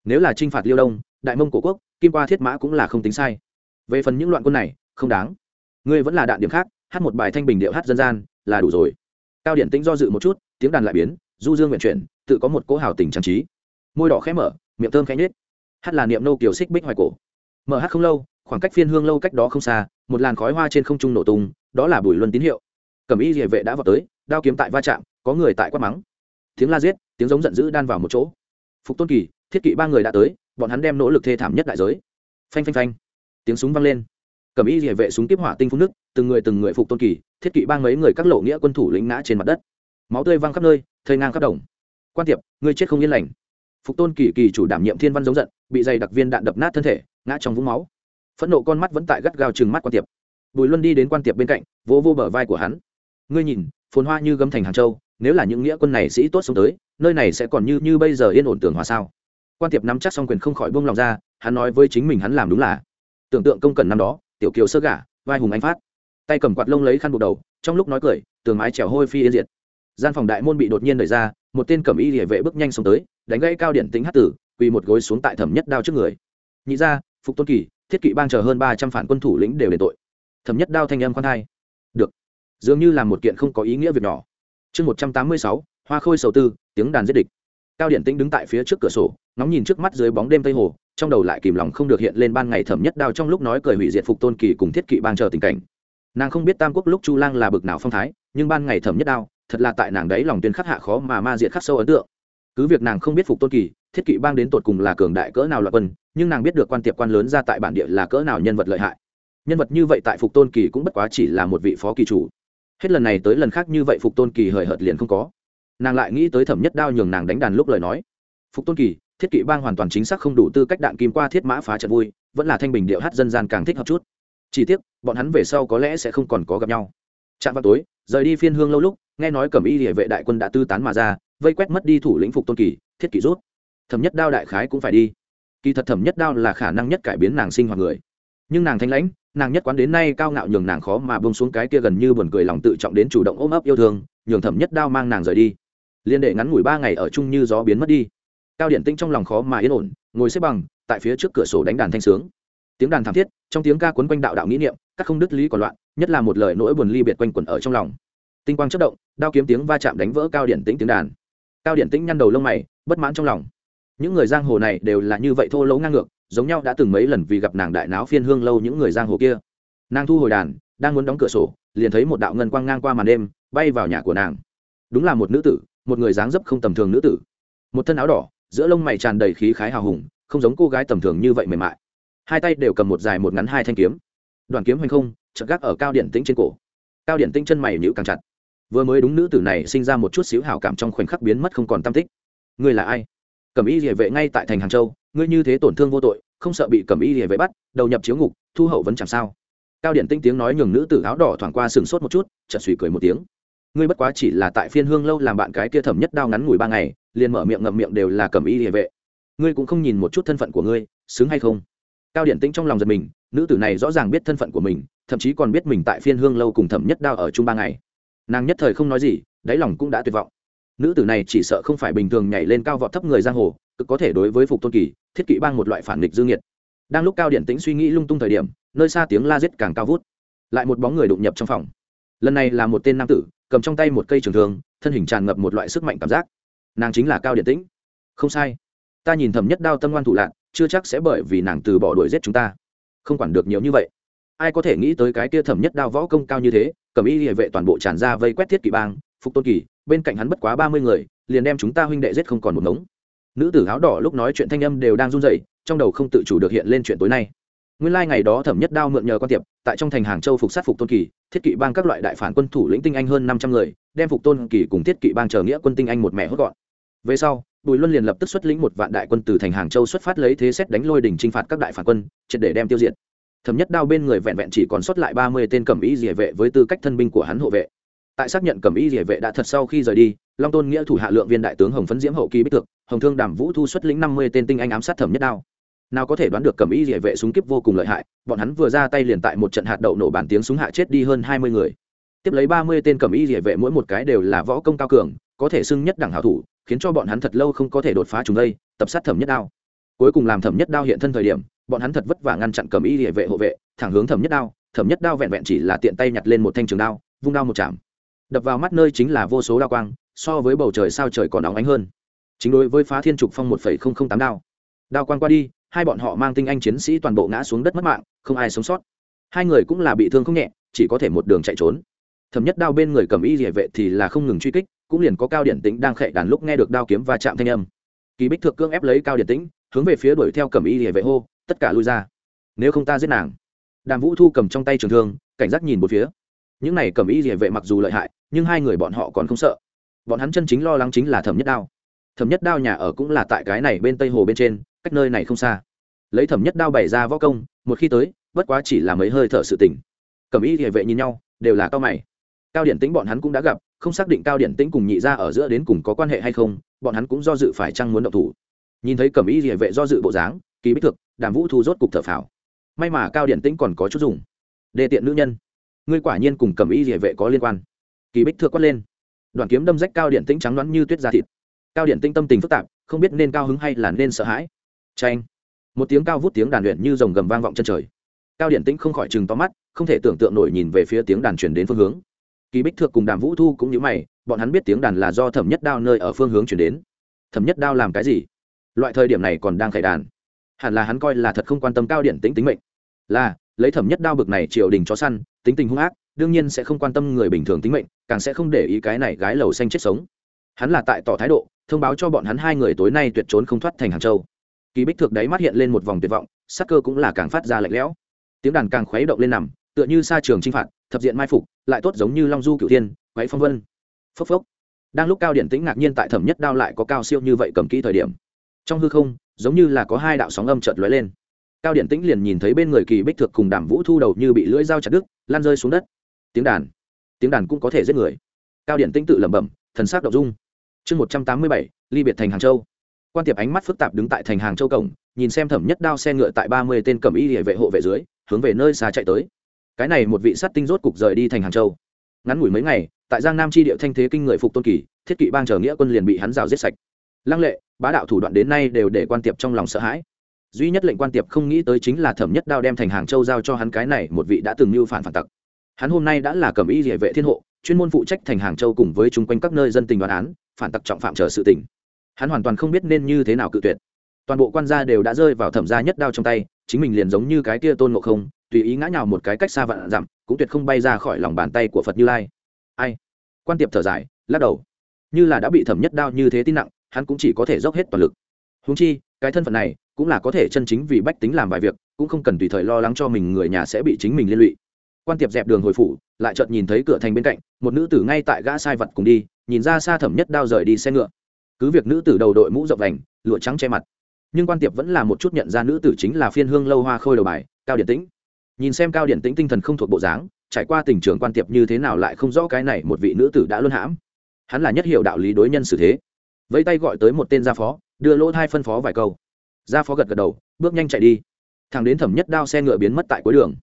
Nếu là t r i n h phạt liêu đông, đại mông cổ quốc, kim qua thiết mã cũng là không tính sai. Về phần những loạn quân này, không đáng. Ngươi vẫn là đạn điểm khác, hát một bài thanh bình điệu hát dân gian, là đủ rồi cao điện tĩnh do dự một chút, tiếng đàn lại biến, du dương nguyện chuyển, tự có một cỗ hào tình trang trí. Môi đỏ khẽ mở, miệng thơm khẽ nhết hát là niệm nô kiều xích bích hoài cổ. Mở hát không lâu, khoảng cách phiên hương lâu cách đó không xa, một làn khói hoa trên không trung nổ tung, đó là bùi luân tín hiệu. Cầm y địa vệ đã vào tới, đao kiếm tại va chạm, có người tại quát mắng. Tiếng la giết, tiếng giống giận dữ đan vào một chỗ. Phục tôn kỳ, thiết kỵ ba người đã tới, bọn hắn đem nỗ lực thê thảm nhất đại giới. Phanh phanh phanh. Tiếng súng vang lên cầm y địa vệ súng tiếp hỏa tinh phun nước, từng người từng người phục tôn kỳ, thiết kỵ ba mấy người các lộ nghĩa quân thủ lĩnh ngã trên mặt đất. Máu tươi văng khắp nơi, thây ngang khắp đồng. Quan tiệp ngươi chết không yên lành. Phục tôn kỳ kỳ chủ đảm nhiệm thiên văn giống giận, bị dày đặc viên đạn đập nát thân thể, ngã trong vũng máu. Phẫn nộ con mắt vẫn tại gắt gao chừng mắt quan tiệp bùi luân đi đến quan tiệp bên cạnh, vỗ vô bờ vai của hắn. Ngươi nhìn, phồn hoa như gấm thành hàng châu, nếu là những nghĩa quân này sĩ tốt sống tới, nơi này sẽ còn như như bây giờ yên ổn tưởng hòa sao? Quan tiệp nắm chắc xong quyền không khỏi buông lòng ra, hắn nói với chính mình hắn làm đúng là. Tưởng tượng công cần năm đó tiểu kiều sơ gả, vai hùng anh phát. Tay cầm quạt lông lấy khăn buộc đầu, trong lúc nói cười, tường mái trèo hôi phi yên diệt. Gian phòng đại môn bị đột nhiên đẩy ra, một tên cẩm y địa vệ bước nhanh xuống tới, đánh gãy cao điện tính hát tử, quỳ một gối xuống tại thẩm nhất đao trước người. Nhị ra phục tôn kỳ, thiết kỵ bang chờ hơn ba trăm phản quân thủ lĩnh đều đền tội. Thẩm nhất đao thanh âm khoan thai. Được. Dường như là một kiện không có ý nghĩa việc nhỏ. Chương một trăm tám mươi sáu, hoa khôi sầu tư, tiếng đàn giết địch. Cao điện tĩnh đứng tại phía trước cửa sổ nóng nhìn trước mắt dưới bóng đêm tây hồ trong đầu lại kìm lòng không được hiện lên ban ngày thẩm nhất đao trong lúc nói cười hủy diệt phục tôn kỳ cùng thiết kỵ bang chờ tình cảnh. Nàng không biết tam quốc lúc chu lang là bực nào phong thái, nhưng ban ngày thẩm nhất đao, thật là tại nàng đấy lòng tuyên khắc hạ khó mà ma diệt khắc sâu ấn tượng. Cứ việc nàng không biết phục tôn kỳ, thiết kỵ bang đến tột cùng là cường đại cỡ nào loại quân, nhưng nàng biết được quan tiệp quan lớn ra tại bản địa là cỡ nào nhân vật lợi hại. Nhân vật như vậy tại phục tôn kỳ cũng bất quá chỉ là một vị phó kỳ chủ. Hết lần này tới lần khác như vậy phục tôn kỳ hời hợt liền không có. Nàng lại nghĩ tới thẩm nhất đao nhường nàng đánh đàn lúc lời nói. Phục tôn kỳ thiết kỵ bang hoàn toàn chính xác không đủ tư cách đạn kim qua thiết mã phá trận vui, vẫn là thanh bình điệu hát dân gian càng thích hợp chút. Chỉ tiếc, bọn hắn về sau có lẽ sẽ không còn có gặp nhau. Chạm vào tối, rời đi phiên hương lâu lúc, nghe nói cẩm y địa vệ đại quân đã tư tán mà ra, vây quét mất đi thủ lĩnh phục tôn kỳ, thiết kỷ rút. Thẩm nhất đao đại khái cũng phải đi. Kỳ thật thẩm nhất đao là khả năng nhất cải biến nàng sinh hoạt người. Nhưng nàng thanh lãnh, nàng nhất quán đến nay cao ngạo nhường nàng khó mà bông xuống cái kia gần như buồn cười lòng tự trọng đến chủ động ôm ấp yêu thương, nhường thẩm nhất đao mang nàng rời đi. Liên đệ ngắn ngủi ba ngày ở chung như gió biến mất đi cao điện Tĩnh trong lòng khó mà yên ổn, ngồi xếp bằng, tại phía trước cửa sổ đánh đàn thanh sướng. Tiếng đàn thảm thiết, trong tiếng ca quấn quanh đạo đạo nghĩ niệm, các không đứt lý còn loạn, nhất là một lời nỗi buồn ly biệt quanh quẩn ở trong lòng. Tinh quang chất động, đao kiếm tiếng va chạm đánh vỡ cao điện tĩnh tiếng đàn. Cao điện tĩnh nhăn đầu lông mày, bất mãn trong lòng. Những người giang hồ này đều là như vậy thô lỗ ngang ngược, giống nhau đã từng mấy lần vì gặp nàng đại náo phiên hương lâu những người giang hồ kia. Nàng thu hồi đàn, đang muốn đóng cửa sổ, liền thấy một đạo ngân quang ngang qua màn đêm, bay vào nhà của nàng. Đúng là một nữ tử, một người dáng dấp không tầm thường nữ tử. Một thân áo đỏ giữa lông mày tràn đầy khí khái hào hùng, không giống cô gái tầm thường như vậy mềm mại. Hai tay đều cầm một dài một ngắn hai thanh kiếm. Đoàn kiếm hoành không, chợt gác ở cao điện tĩnh trên cổ. Cao điện tĩnh chân mày nhíu càng chặt. Vừa mới đúng nữ tử này sinh ra một chút xíu hảo cảm trong khoảnh khắc biến mất không còn tâm tích. Ngươi là ai? Cẩm y địa vệ ngay tại thành hàng châu, ngươi như thế tổn thương vô tội, không sợ bị cẩm y địa vệ bắt, đầu nhập chiếu ngục, thu hậu vẫn chẳng sao. Cao điện tinh tiếng nói nhường nữ tử áo đỏ thoảng qua sừng sốt một chút, chợt suy cười một tiếng. Ngươi bất quá chỉ là tại phiên hương lâu làm bạn cái kia thẩm nhất đao ngắn ngủi ba ngày liền mở miệng ngậm miệng đều là cẩm y địa vệ. Ngươi cũng không nhìn một chút thân phận của ngươi, xứng hay không? Cao điện tĩnh trong lòng giật mình, nữ tử này rõ ràng biết thân phận của mình, thậm chí còn biết mình tại phiên hương lâu cùng thẩm nhất đao ở chung ba ngày. Nàng nhất thời không nói gì, đáy lòng cũng đã tuyệt vọng. Nữ tử này chỉ sợ không phải bình thường nhảy lên cao vọt thấp người giang hồ, cực có thể đối với phục tôn kỳ, thiết kỵ bang một loại phản nghịch dương nhiệt đang lúc cao điện tĩnh suy nghĩ lung tung thời điểm, nơi xa tiếng la giết càng cao vút. Lại một bóng người đụng nhập trong phòng. Lần này là một tên nam tử, cầm trong tay một cây trường thương, thân hình tràn ngập một loại sức mạnh cảm giác nàng chính là cao điện tĩnh. Không sai. Ta nhìn thầm nhất đao tâm ngoan thủ lạc chưa chắc sẽ bởi vì nàng từ bỏ đuổi giết chúng ta. Không quản được nhiều như vậy. Ai có thể nghĩ tới cái kia thẩm nhất đao võ công cao như thế, cầm y địa vệ toàn bộ tràn ra vây quét thiết kỵ bang, phục tôn kỳ, bên cạnh hắn bất quá ba mươi người, liền đem chúng ta huynh đệ giết không còn một ngống. Nữ tử áo đỏ lúc nói chuyện thanh âm đều đang run rẩy, trong đầu không tự chủ được hiện lên chuyện tối nay. Nguyên lai ngày đó thẩm nhất đao mượn nhờ quan tiệp, tại trong thành hàng châu phục sát phục tôn kỳ, thiết kỵ bang các loại đại phản quân thủ lĩnh tinh anh hơn năm trăm người, đem phục tôn kỳ cùng thiết kỵ bang chờ nghĩa quân tinh anh một mẹ hốt gọn về sau, bùi luân liền lập tức xuất lĩnh một vạn đại quân từ thành hàng châu xuất phát lấy thế xét đánh lôi đỉnh h phạt các đại phản quân, triệt để đem tiêu diệt. Thấm nhất đao bên người vẹn vẹn chỉ còn sót lại ba mươi tên cẩm ý địa vệ với tư cách thân binh của hắn hộ vệ. Tại xác nhận cẩm y địa vệ đã thật sau khi rời đi, long tôn nghĩa thủ hạ lượng viên đại tướng hồng phấn diễm hậu kỳ bích thực hồng thương đàm vũ thu xuất lĩnh năm mươi tên tinh anh ám sát thẩm nhất đao. Nào có thể đoán được cẩm y địa vệ súng kíp vô cùng lợi hại, bọn hắn vừa ra tay liền tại một trận hạt đậu nổ bàn tiếng súng hạ chết đi hơn hai mươi người. Tiếp lấy ba mươi tên cẩm y địa vệ mỗi một cái đều là võ công cao cường, có thể xưng nhất đẳng hảo thủ khiến cho bọn hắn thật lâu không có thể đột phá chúng đây, tập sát thẩm nhất đao. Cuối cùng làm thẩm nhất đao hiện thân thời điểm, bọn hắn thật vất vả ngăn chặn cầm y địa vệ hộ vệ, thẳng hướng thẩm nhất đao, thẩm nhất đao vẹn vẹn chỉ là tiện tay nhặt lên một thanh trường đao, vung đao một chạm. Đập vào mắt nơi chính là vô số đao quang, so với bầu trời sao trời còn nóng ánh hơn. Chính đối với phá thiên trục phong một phẩy không không tám đao. Đao quang qua đi, hai bọn họ mang tinh anh chiến sĩ toàn bộ ngã xuống đất mất mạng, không ai sống sót. Hai người cũng là bị thương không nhẹ, chỉ có thể một đường chạy trốn. Thẩm nhất đao bên người cầm y địa vệ thì là không ngừng truy kích cũng liền có cao điển tĩnh đang khệ đàn lúc nghe được đao kiếm và chạm thanh âm. Kỳ bích thượng cương ép lấy cao điển tĩnh, hướng về phía đuổi theo cầm y hệ vệ hô, tất cả lui ra. Nếu không ta giết nàng. Đàm vũ thu cầm trong tay trường thương, cảnh giác nhìn một phía. Những này cầm y hệ vệ mặc dù lợi hại, nhưng hai người bọn họ còn không sợ. Bọn hắn chân chính lo lắng chính là thẩm nhất đao. Thẩm nhất đao nhà ở cũng là tại cái này bên tây hồ bên trên, cách nơi này không xa. Lấy thẩm nhất đao bày ra võ công, một khi tới, bất quá chỉ là mấy hơi thở sự tình. Cầm y địa vệ nhìn nhau, đều là cao mày. Cao điển tính bọn hắn cũng đã gặp không xác định cao điển tĩnh cùng nhị ra ở giữa đến cùng có quan hệ hay không, bọn hắn cũng do dự phải chăng muốn động thủ. Nhìn thấy cẩm ý địa vệ do dự bộ dáng, kỳ bích thực, đàm vũ thu rốt cục thở phào. May mà cao điển tĩnh còn có chút dùng. Đề tiện nữ nhân. Ngươi quả nhiên cùng cẩm ý địa vệ có liên quan. Kỳ bích thượng quát lên. Đoàn kiếm đâm rách cao điện tĩnh trắng đoán như tuyết da thịt. Cao điện tĩnh tâm tình phức tạp, không biết nên cao hứng hay là nên sợ hãi. Tranh một tiếng cao vút tiếng đàn luyện như dòng gầm vang vọng chân trời. Cao điện tĩnh không khỏi chừng to mắt, không thể tưởng tượng nổi nhìn về phía tiếng đàn truyền đến phương hướng kỳ bích thượng cùng đàm vũ thu cũng như mày, bọn hắn biết tiếng đàn là do thẩm nhất đao nơi ở phương hướng chuyển đến. Thẩm nhất đao làm cái gì? Loại thời điểm này còn đang khải đàn. Hẳn là hắn coi là thật không quan tâm cao điện tính tính mệnh. Là, lấy thẩm nhất đao bực này triều đình chó săn, tính tình hung ác, đương nhiên sẽ không quan tâm người bình thường tính mệnh, càng sẽ không để ý cái này gái lầu xanh chết sống. Hắn là tại tỏ thái độ, thông báo cho bọn hắn hai người tối nay tuyệt trốn không thoát thành hàng châu. Kỳ bích Thượng đấy mắt hiện lên một vòng tuyệt vọng, sắc cơ cũng là càng phát ra lạnh lẽo. Tiếng đàn càng khuấy động lên nằm, tựa như sa trường chinh phạt thập diện mai phục, lại tốt giống như long du cửu thiên quấy phong vân. Phốc phốc. Đang lúc cao điển tĩnh ngạc nhiên tại thẩm nhất đao lại có cao siêu như vậy cầm kỹ thời điểm. Trong hư không, giống như là có hai đạo sóng âm chợt lóe lên. Cao điển tĩnh liền nhìn thấy bên người kỳ bích thực cùng đàm vũ thu đầu như bị lưỡi dao chặt đứt, lan rơi xuống đất. Tiếng đàn. Tiếng đàn cũng có thể giết người. Cao điện Tĩnh tự lẩm bẩm, thần sắc đậu dung. Chương một trăm tám mươi bảy, ly biệt thành hàng châu. Quan tiệp ánh mắt phức tạp đứng tại thành hàng châu cổng, nhìn xem thẩm nhất đao xe ngựa tại ba mươi tên cầm y địa vệ hộ vệ dưới, hướng về nơi xa chạy tới cái này một vị sát tinh rốt cục rời đi thành hàng châu. Ngắn ngủi mấy ngày, tại giang nam tri địa thanh thế kinh người phục tôn kỳ, thiết kỵ bang trở nghĩa quân liền bị hắn rào giết sạch. Lăng lệ, bá đạo thủ đoạn đến nay đều để quan tiệp trong lòng sợ hãi. Duy nhất lệnh quan tiệp không nghĩ tới chính là thẩm nhất đao đem thành hàng châu giao cho hắn cái này, một vị đã từng mưu phản phản tặc. Hắn hôm nay đã là cầm y địa vệ thiên hộ, chuyên môn phụ trách thành hàng châu cùng với chung quanh các nơi dân tình đoán án, phản tặc trọng phạm trở sự tình. Hắn hoàn toàn không biết nên như thế nào cự tuyệt. Toàn bộ quan gia đều đã rơi vào thẩm gia nhất đao trong tay, chính mình liền giống như cái kia tôn ngộ không tùy ý ngã nhào một cái cách xa vạn dặm, cũng tuyệt không bay ra khỏi lòng bàn tay của phật như lai. Ai? Quan tiệp thở dài, lắc đầu. Như là đã bị thẩm nhất đao như thế tin nặng, hắn cũng chỉ có thể dốc hết toàn lực. Húng chi, cái thân phận này cũng là có thể chân chính vì bách tính làm vài việc, cũng không cần tùy thời lo lắng cho mình người nhà sẽ bị chính mình liên lụy. Quan tiệp dẹp đường hồi phủ, lại chợt nhìn thấy cửa thành bên cạnh, một nữ tử ngay tại gã sai vật cùng đi, nhìn ra xa thẩm nhất đao rời đi xe ngựa. Cứ việc nữ tử đầu đội mũ rộng vành, lụa trắng che mặt, nhưng quan tiệp vẫn là một chút nhận ra nữ tử chính là phiên hương lâu hoa khôi đầu bài, cao điển tĩnh nhìn xem cao điển tĩnh tinh thần không thuộc bộ dáng, trải qua tình trường quan tiệp như thế nào lại không rõ cái này một vị nữ tử đã luân hãm. Hắn là nhất hiệu đạo lý đối nhân xử thế. Vẫy tay gọi tới một tên gia phó, đưa lỗ thai phân phó vài câu. Gia phó gật gật đầu, bước nhanh chạy đi. Thằng đến thẩm nhất đao xe ngựa biến mất tại cuối đường.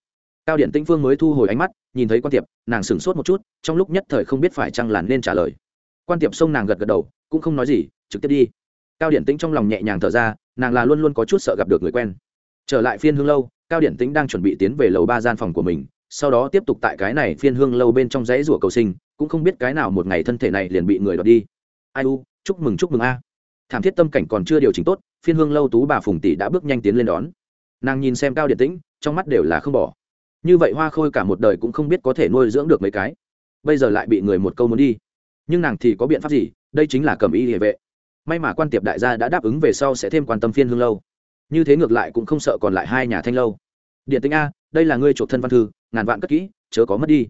Cao điện tĩnh phương mới thu hồi ánh mắt, nhìn thấy quan tiệp, nàng sửng sốt một chút, trong lúc nhất thời không biết phải chăng làn nên trả lời. Quan tiệp xông nàng gật gật đầu, cũng không nói gì, trực tiếp đi. Cao điện tĩnh trong lòng nhẹ nhàng thở ra, nàng là luôn luôn có chút sợ gặp được người quen. Trở lại phiên hương lâu cao điện tĩnh đang chuẩn bị tiến về lầu ba gian phòng của mình, sau đó tiếp tục tại cái này phiên hương lâu bên trong dãy rủa cầu sinh, cũng không biết cái nào một ngày thân thể này liền bị người đoạt đi. Ai u, chúc mừng chúc mừng a. Thảm thiết tâm cảnh còn chưa điều chỉnh tốt, phiên hương lâu tú bà phùng tỷ đã bước nhanh tiến lên đón. Nàng nhìn xem cao điện tĩnh, trong mắt đều là không bỏ. Như vậy hoa khôi cả một đời cũng không biết có thể nuôi dưỡng được mấy cái. Bây giờ lại bị người một câu muốn đi. Nhưng nàng thì có biện pháp gì? Đây chính là cầm y địa vệ. May mà quan tiệp đại gia đã đáp ứng về sau sẽ thêm quan tâm phiên hương lâu như thế ngược lại cũng không sợ còn lại hai nhà thanh lâu. Điện tính a, đây là ngươi chuộc thân văn thư, ngàn vạn cất kỹ, chớ có mất đi.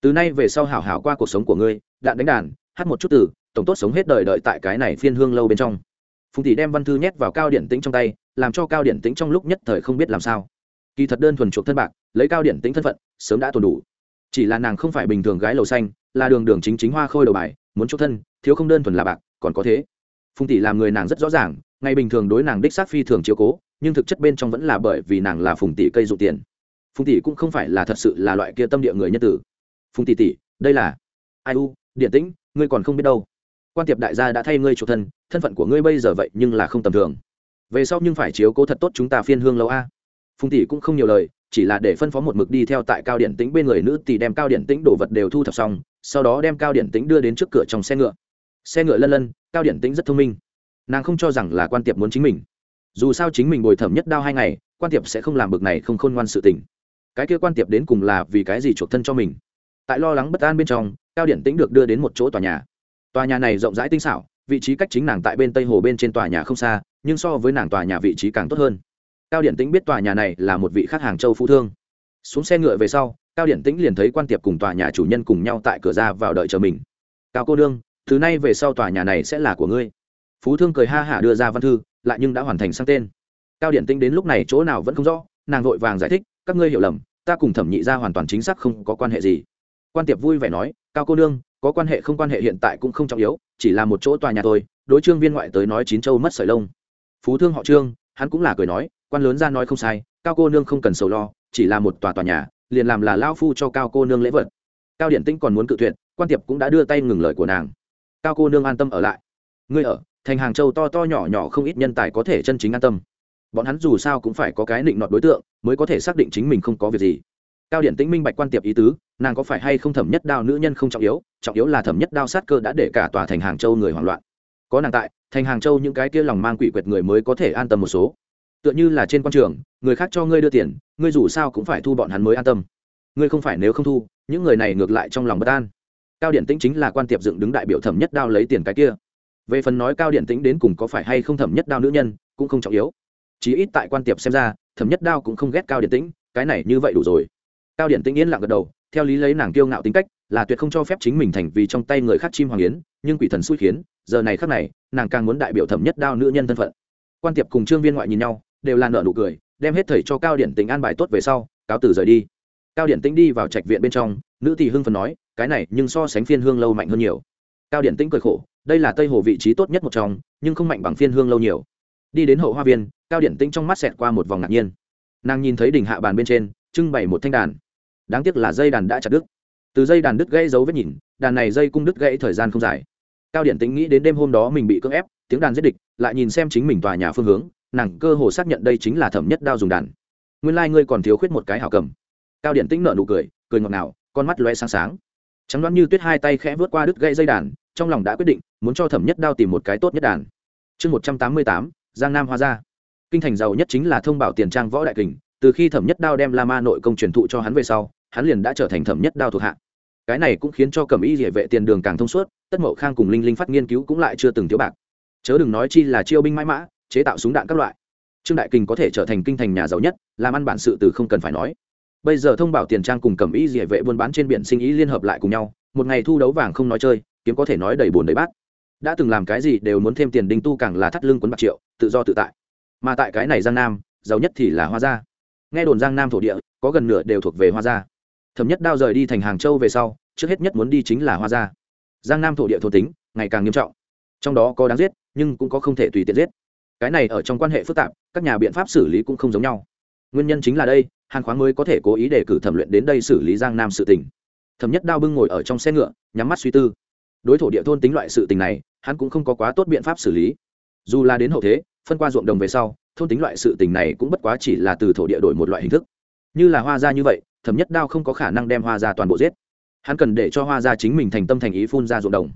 Từ nay về sau hảo hảo qua cuộc sống của ngươi, đạn đánh đàn, hát một chút từ, tổng tốt sống hết đời đợi tại cái này phiên hương lâu bên trong. Phùng tỷ đem văn thư nhét vào cao điện tĩnh trong tay, làm cho cao điện tĩnh trong lúc nhất thời không biết làm sao. Kỳ thật đơn thuần chuộc thân bạc, lấy cao điện tĩnh thân phận, sớm đã tồn đủ. Chỉ là nàng không phải bình thường gái lầu xanh, là đường đường chính chính hoa khôi đầu bài, muốn chuộc thân, thiếu không đơn thuần là bạc, còn có thế. Phùng tỷ làm người nàng rất rõ ràng ngày bình thường đối nàng đích xác phi thường chiếu cố, nhưng thực chất bên trong vẫn là bởi vì nàng là phùng tỷ cây dụ tiền. Phùng tỷ cũng không phải là thật sự là loại kia tâm địa người nhân tử. Phùng tỷ tỷ, đây là ai u, điện tĩnh, ngươi còn không biết đâu. Quan tiệp đại gia đã thay ngươi chủ thân thân phận của ngươi bây giờ vậy nhưng là không tầm thường. Về sau nhưng phải chiếu cố thật tốt chúng ta phiên hương lâu a. Phùng tỷ cũng không nhiều lời, chỉ là để phân phó một mực đi theo tại cao điện tĩnh bên người nữ tỷ đem cao điện tĩnh đồ vật đều thu thập xong, sau đó đem cao điện tĩnh đưa đến trước cửa trong xe ngựa. Xe ngựa lân lân, cao điện tĩnh rất thông minh nàng không cho rằng là quan tiệp muốn chính mình. Dù sao chính mình bồi thẩm nhất đao hai ngày, quan tiệp sẽ không làm bực này không khôn ngoan sự tình. Cái kia quan tiệp đến cùng là vì cái gì chuộc thân cho mình? Tại lo lắng bất an bên trong, cao điện tĩnh được đưa đến một chỗ tòa nhà. Tòa nhà này rộng rãi tinh xảo, vị trí cách chính nàng tại bên tây hồ bên trên tòa nhà không xa, nhưng so với nàng tòa nhà vị trí càng tốt hơn. Cao điển tĩnh biết tòa nhà này là một vị khách hàng châu phú thương. Xuống xe ngựa về sau, cao điển tĩnh liền thấy quan tiệp cùng tòa nhà chủ nhân cùng nhau tại cửa ra vào đợi chờ mình. Cao cô đương từ nay về sau tòa nhà này sẽ là của ngươi phú thương cười ha hả đưa ra văn thư, lại nhưng đã hoàn thành sang tên. Cao điển Tinh đến lúc này chỗ nào vẫn không rõ, nàng vội vàng giải thích, các ngươi hiểu lầm, ta cùng thẩm nhị ra hoàn toàn chính xác không có quan hệ gì. Quan tiệp vui vẻ nói, cao cô nương, có quan hệ không quan hệ hiện tại cũng không trọng yếu, chỉ là một chỗ tòa nhà thôi, đối trương viên ngoại tới nói chín châu mất sợi lông. Phú thương họ trương, hắn cũng là cười nói, quan lớn ra nói không sai, cao cô nương không cần sầu lo, chỉ là một tòa tòa nhà, liền làm là lao phu cho cao cô nương lễ vật. Cao điện tĩnh còn muốn cự tuyệt, quan tiệp cũng đã đưa tay ngừng lời của nàng. Cao cô nương an tâm ở lại. Ngươi ở thành hàng châu to to nhỏ nhỏ không ít nhân tài có thể chân chính an tâm. Bọn hắn dù sao cũng phải có cái định nọt đối tượng, mới có thể xác định chính mình không có việc gì. Cao điện tĩnh minh bạch quan tiệp ý tứ, nàng có phải hay không thẩm nhất đao nữ nhân không trọng yếu trọng yếu là thẩm nhất đao sát cơ đã để cả tòa thành hàng châu người hoảng loạn. Có nàng tại, thành hàng châu những cái kia lòng mang quỷ quyệt người mới có thể an tâm một số. Tựa như là trên quan trường, người khác cho ngươi đưa tiền, ngươi dù sao cũng phải thu bọn hắn mới an tâm. Ngươi không phải nếu không thu, những người này ngược lại trong lòng bất an. Cao điện tĩnh chính là quan tiệp dựng đứng đại biểu thẩm nhất đao lấy tiền cái kia về phần nói cao điện tĩnh đến cùng có phải hay không thẩm nhất đao nữ nhân, cũng không trọng yếu. Chí ít tại quan tiệp xem ra, thẩm nhất đao cũng không ghét cao điện tĩnh, cái này như vậy đủ rồi. Cao điện tĩnh yên lặng gật đầu, theo lý lấy nàng kiêu ngạo tính cách, là tuyệt không cho phép chính mình thành vì trong tay người khác chim hoàng yến, nhưng quỷ thần xui khiến, giờ này khác này, nàng càng muốn đại biểu thẩm nhất đao nữ nhân thân phận. Quan tiệp cùng trương viên ngoại nhìn nhau, đều là nợ nụ cười, đem hết thầy cho cao điện tĩnh an bài tốt về sau, cáo tử rời đi. Cao điện tĩnh đi vào trạch viện bên trong, nữ thì hưng phần nói, cái này nhưng so sánh phiên hương lâu mạnh hơn nhiều. Cao điện tĩnh cười khổ đây là tây hồ vị trí tốt nhất một trong, nhưng không mạnh bằng phiên hương lâu nhiều. Đi đến hậu hoa viên, cao điện tĩnh trong mắt xẹt qua một vòng ngạc nhiên. Nàng nhìn thấy đỉnh hạ bàn bên trên, trưng bày một thanh đàn. Đáng tiếc là dây đàn đã chặt đứt. Từ dây đàn đứt gãy dấu vết nhìn, đàn này dây cung đứt gãy thời gian không dài. Cao điện tĩnh nghĩ đến đêm hôm đó mình bị cưỡng ép, tiếng đàn giết địch, lại nhìn xem chính mình tòa nhà phương hướng, nàng cơ hồ xác nhận đây chính là thẩm nhất đao dùng đàn. Nguyên lai、like、ngươi còn thiếu khuyết một cái hảo cầm. Cao điện tĩnh nợ nụ cười cười ngọt ngào, con mắt loe sáng sáng. Trắng đoán như tuyết hai tay khẽ vớt qua đứt gãy dây đàn trong lòng đã quyết định, muốn cho thẩm nhất đao tìm một cái tốt nhất đàn. Chương một trăm tám mươi tám, giang nam hoa gia. Kinh thành giàu nhất chính là thông bảo tiền trang võ đại kình, từ khi thẩm nhất đao đem la ma nội công truyền thụ cho hắn về sau, hắn liền đã trở thành thẩm nhất đao thuộc hạ. Cái này cũng khiến cho cẩm y địa vệ tiền đường càng thông suốt, tất mậu khang cùng linh linh phát nghiên cứu cũng lại chưa từng thiếu bạc. Chớ đừng nói chi là chiêu binh mãi mã, chế tạo súng đạn các loại. Trương đại kình có thể trở thành kinh thành nhà giàu nhất, làm ăn bản sự từ không cần phải nói. Bây giờ thông bảo tiền trang cùng cẩm y địa vệ buôn bán trên biển sinh ý liên hợp lại cùng nhau, một ngày thu đấu vàng không nói chơi kiếm có thể nói đầy bồn đầy bát. Đã từng làm cái gì đều muốn thêm tiền đinh tu càng là thắt lưng quấn bạc triệu, tự do tự tại. Mà tại cái này giang nam, giàu nhất thì là hoa gia. Nghe đồn giang nam thổ địa, có gần nửa đều thuộc về hoa gia. Thẩm nhất đao rời đi thành hàng châu về sau, trước hết nhất muốn đi chính là hoa gia. Giang nam thổ địa thổ tính, ngày càng nghiêm trọng. Trong đó có đáng giết, nhưng cũng có không thể tùy tiện giết. Cái này ở trong quan hệ phức tạp, các nhà biện pháp xử lý cũng không giống nhau. Nguyên nhân chính là đây hàn khoáng mới có thể cố ý để cử thẩm luyện đến đây xử lý giang nam sự tình. Thẩm nhất đao bưng ngồi ở trong xe ngựa, nhắm mắt suy tư đối thổ địa thôn tính loại sự tình này, hắn cũng không có quá tốt biện pháp xử lý. Dù là đến hậu thế, phân qua ruộng đồng về sau, thôn tính loại sự tình này cũng bất quá chỉ là từ thổ địa đổi một loại hình thức. Như là hoa ra như vậy, thẩm nhất đao không có khả năng đem hoa ra toàn bộ giết. Hắn cần để cho hoa ra chính mình thành tâm thành ý phun ra ruộng đồng.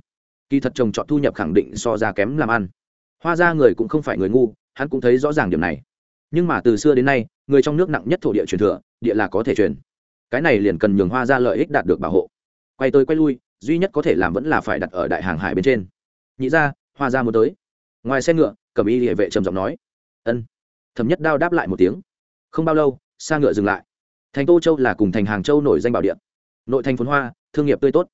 Kỳ thật trồng trọt thu nhập khẳng định so ra kém làm ăn. Hoa ra người cũng không phải người ngu, hắn cũng thấy rõ ràng điểm này. Nhưng mà từ xưa đến nay, người trong nước nặng nhất thổ địa truyền thừa, địa là có thể truyền. Cái này liền cần nhường hoa ra lợi ích đạt được bảo hộ. Quay tới quay lui duy nhất có thể làm vẫn là phải đặt ở đại hàng hải bên trên. Nhị ra hoa gia muốn tới. Ngoài xe ngựa, cẩm y địa vệ trầm giọng nói. Ân. Thẩm nhất đao đáp lại một tiếng. Không bao lâu xa ngựa dừng lại. Thành tô châu là cùng thành hàng châu nổi danh bảo địa. Nội thành phồn hoa, thương nghiệp tươi tốt.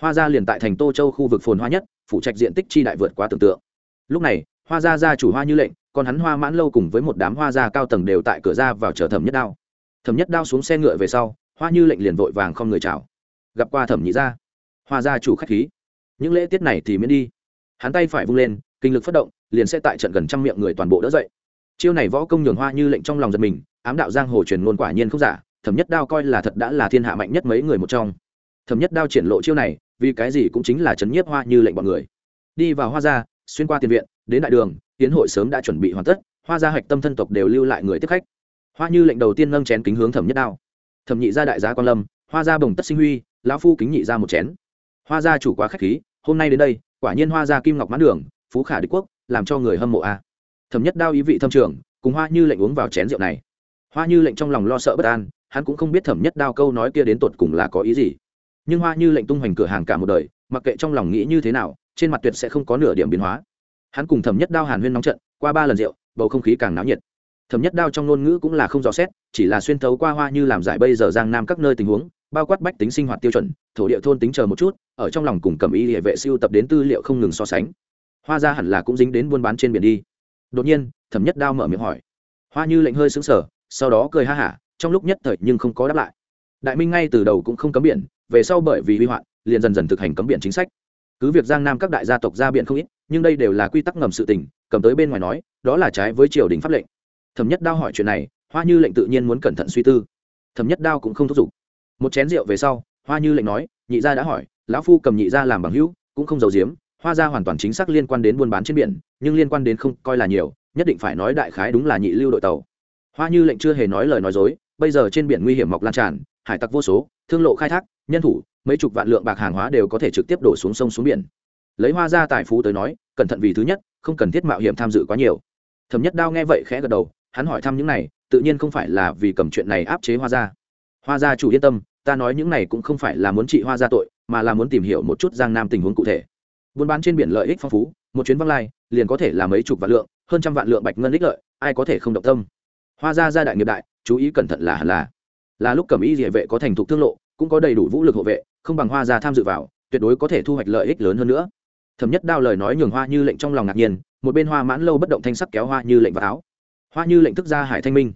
Hoa gia liền tại thành tô châu khu vực phồn hoa nhất phụ trách diện tích chi đại vượt quá tưởng tượng. Lúc này, hoa gia gia chủ hoa như lệnh, còn hắn hoa mãn lâu cùng với một đám hoa gia cao tầng đều tại cửa ra vào chờ thẩm nhất đao. Thẩm nhất đao xuống xe ngựa về sau, hoa như lệnh liền vội vàng không người chào. Gặp qua thẩm nhị gia hoa gia chủ khách khí. Những lễ tiết này thì miễn đi. Hắn tay phải vung lên, kinh lực phát động, liền sẽ tại trận gần trăm miệng người toàn bộ đỡ dậy. Chiêu này võ công nhường hoa như lệnh trong lòng giật mình, ám đạo giang hồ truyền ngôn quả nhiên không giả, thẩm nhất đao coi là thật đã là thiên hạ mạnh nhất mấy người một trong. Thẩm nhất đao triển lộ chiêu này, vì cái gì cũng chính là chấn nhiếp hoa như lệnh bọn người. Đi vào hoa gia, xuyên qua tiền viện, đến đại đường, tiến hội sớm đã chuẩn bị hoàn tất, hoa gia hạch tâm thân tộc đều lưu lại người tiếp khách. Hoa như lệnh đầu tiên nâng chén kính hướng thẩm nhất đao. Thẩm nhị gia đại gia quan lâm, hoa gia bồng tất sinh huy, lão phu kính nhị ra một chén hoa gia chủ quá khách khí, hôm nay đến đây, quả nhiên hoa gia kim ngọc mãn đường, phú khả đế quốc, làm cho người hâm mộ a. Thẩm nhất đao ý vị thâm trường, cùng hoa như lệnh uống vào chén rượu này. Hoa như lệnh trong lòng lo sợ bất an, hắn cũng không biết thẩm nhất đao câu nói kia đến tột cùng là có ý gì. Nhưng hoa như lệnh tung hoành cửa hàng cả một đời, mặc kệ trong lòng nghĩ như thế nào, trên mặt tuyệt sẽ không có nửa điểm biến hóa. Hắn cùng thẩm nhất đao hàn huyên nóng trận, qua ba lần rượu, bầu không khí càng náo nhiệt. Thẩm nhất đao trong ngôn ngữ cũng là không rõ xét, chỉ là xuyên thấu qua hoa như làm giải bây giờ giang nam các nơi tình huống bao quát bách tính sinh hoạt tiêu chuẩn, thổ địa thôn tính chờ một chút, ở trong lòng cùng cầm y địa vệ siêu tập đến tư liệu không ngừng so sánh. Hoa ra hẳn là cũng dính đến buôn bán trên biển đi. Đột nhiên, thẩm nhất đao mở miệng hỏi. Hoa như lệnh hơi xứng sở sau đó cười ha hả, trong lúc nhất thời nhưng không có đáp lại. Đại minh ngay từ đầu cũng không cấm biển, về sau bởi vì huy hoạn, liền dần dần thực hành cấm biển chính sách. Cứ việc giang nam các đại gia tộc ra biển không ít, nhưng đây đều là quy tắc ngầm sự tình, cầm tới bên ngoài nói, đó là trái với triều đình pháp lệnh. Thẩm nhất đao hỏi chuyện này, hoa như lệnh tự nhiên muốn cẩn thận suy tư. Thẩm nhất đao cũng không thúc giục một chén rượu về sau, hoa như lệnh nói, nhị gia đã hỏi, lão phu cầm nhị gia làm bằng hữu, cũng không giấu giếm, hoa gia hoàn toàn chính xác liên quan đến buôn bán trên biển, nhưng liên quan đến không coi là nhiều, nhất định phải nói đại khái đúng là nhị lưu đội tàu. Hoa như lệnh chưa hề nói lời nói dối, bây giờ trên biển nguy hiểm mọc lan tràn, hải tặc vô số, thương lộ khai thác, nhân thủ, mấy chục vạn lượng bạc hàng hóa đều có thể trực tiếp đổ xuống sông xuống biển. Lấy hoa gia tài phú tới nói, cẩn thận vì thứ nhất, không cần thiết mạo hiểm tham dự quá nhiều. Thẩm nhất đao nghe vậy khẽ gật đầu, hắn hỏi thăm những này, tự nhiên không phải là vì cầm chuyện này áp chế hoa gia. Hoa gia chủ yên tâm ta nói những này cũng không phải là muốn trị hoa gia tội, mà là muốn tìm hiểu một chút giang nam tình huống cụ thể. Buôn bán trên biển lợi ích phong phú, một chuyến văng lai, liền có thể là mấy chục vạn lượng, hơn trăm vạn lượng bạch ngân ích lợi, ai có thể không động tâm? Hoa gia gia đại nghiệp đại, chú ý cẩn thận là hẳn là. Là lúc cẩm y địa vệ có thành thục thương lộ, cũng có đầy đủ vũ lực hộ vệ, không bằng hoa gia tham dự vào, tuyệt đối có thể thu hoạch lợi ích lớn hơn nữa. Thẩm nhất đao lời nói nhường hoa như lệnh trong lòng ngạc nhiên, một bên hoa mãn lâu bất động thanh sắc kéo hoa như lệnh vào áo. Hoa như lệnh thức ra hải thanh minh.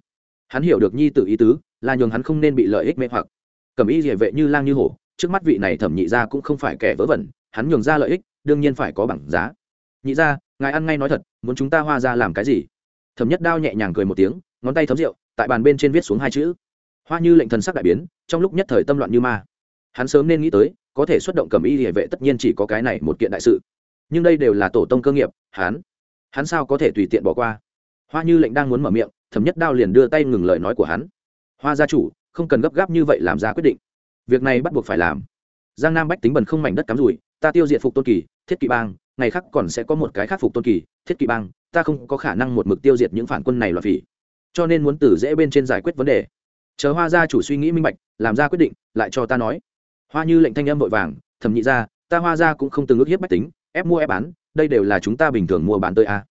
Hắn hiểu được nhi tự ý tứ, là nhường hắn không nên bị lợi ích mê hoặc cẩm y địa vệ như lang như hổ, trước mắt vị này thẩm nhị gia cũng không phải kẻ vớ vẩn, hắn nhường ra lợi ích, đương nhiên phải có bảng giá. Nhị gia, ngài ăn ngay nói thật, muốn chúng ta hoa ra làm cái gì? Thẩm nhất đao nhẹ nhàng cười một tiếng, ngón tay thấm rượu, tại bàn bên trên viết xuống hai chữ. Hoa như lệnh thần sắc đại biến, trong lúc nhất thời tâm loạn như ma. Hắn sớm nên nghĩ tới, có thể xuất động cầm y địa vệ tất nhiên chỉ có cái này một kiện đại sự. Nhưng đây đều là tổ tông cơ nghiệp, hắn hắn sao có thể tùy tiện bỏ qua? Hoa như lệnh đang muốn mở miệng, thẩm nhất đao liền đưa tay ngừng lời nói của hắn. Hoa gia chủ không cần gấp gáp như vậy làm ra quyết định. Việc này bắt buộc phải làm. Giang nam bách tính bần không mảnh đất cắm rủi, ta tiêu diệt phục tôn kỳ, thiết kỵ bang, ngày khác còn sẽ có một cái khắc phục tôn kỳ, thiết kỵ bang, ta không có khả năng một mực tiêu diệt những phản quân này loạt phỉ cho nên muốn từ dễ bên trên giải quyết vấn đề. Chờ hoa gia chủ suy nghĩ minh bạch, làm ra quyết định, lại cho ta nói. Hoa như lệnh thanh âm vội vàng, thẩm nhị ra ta hoa gia cũng không từng ước hiếp bách tính, ép mua ép bán, đây đều là chúng ta bình thường mua bán tới a. À.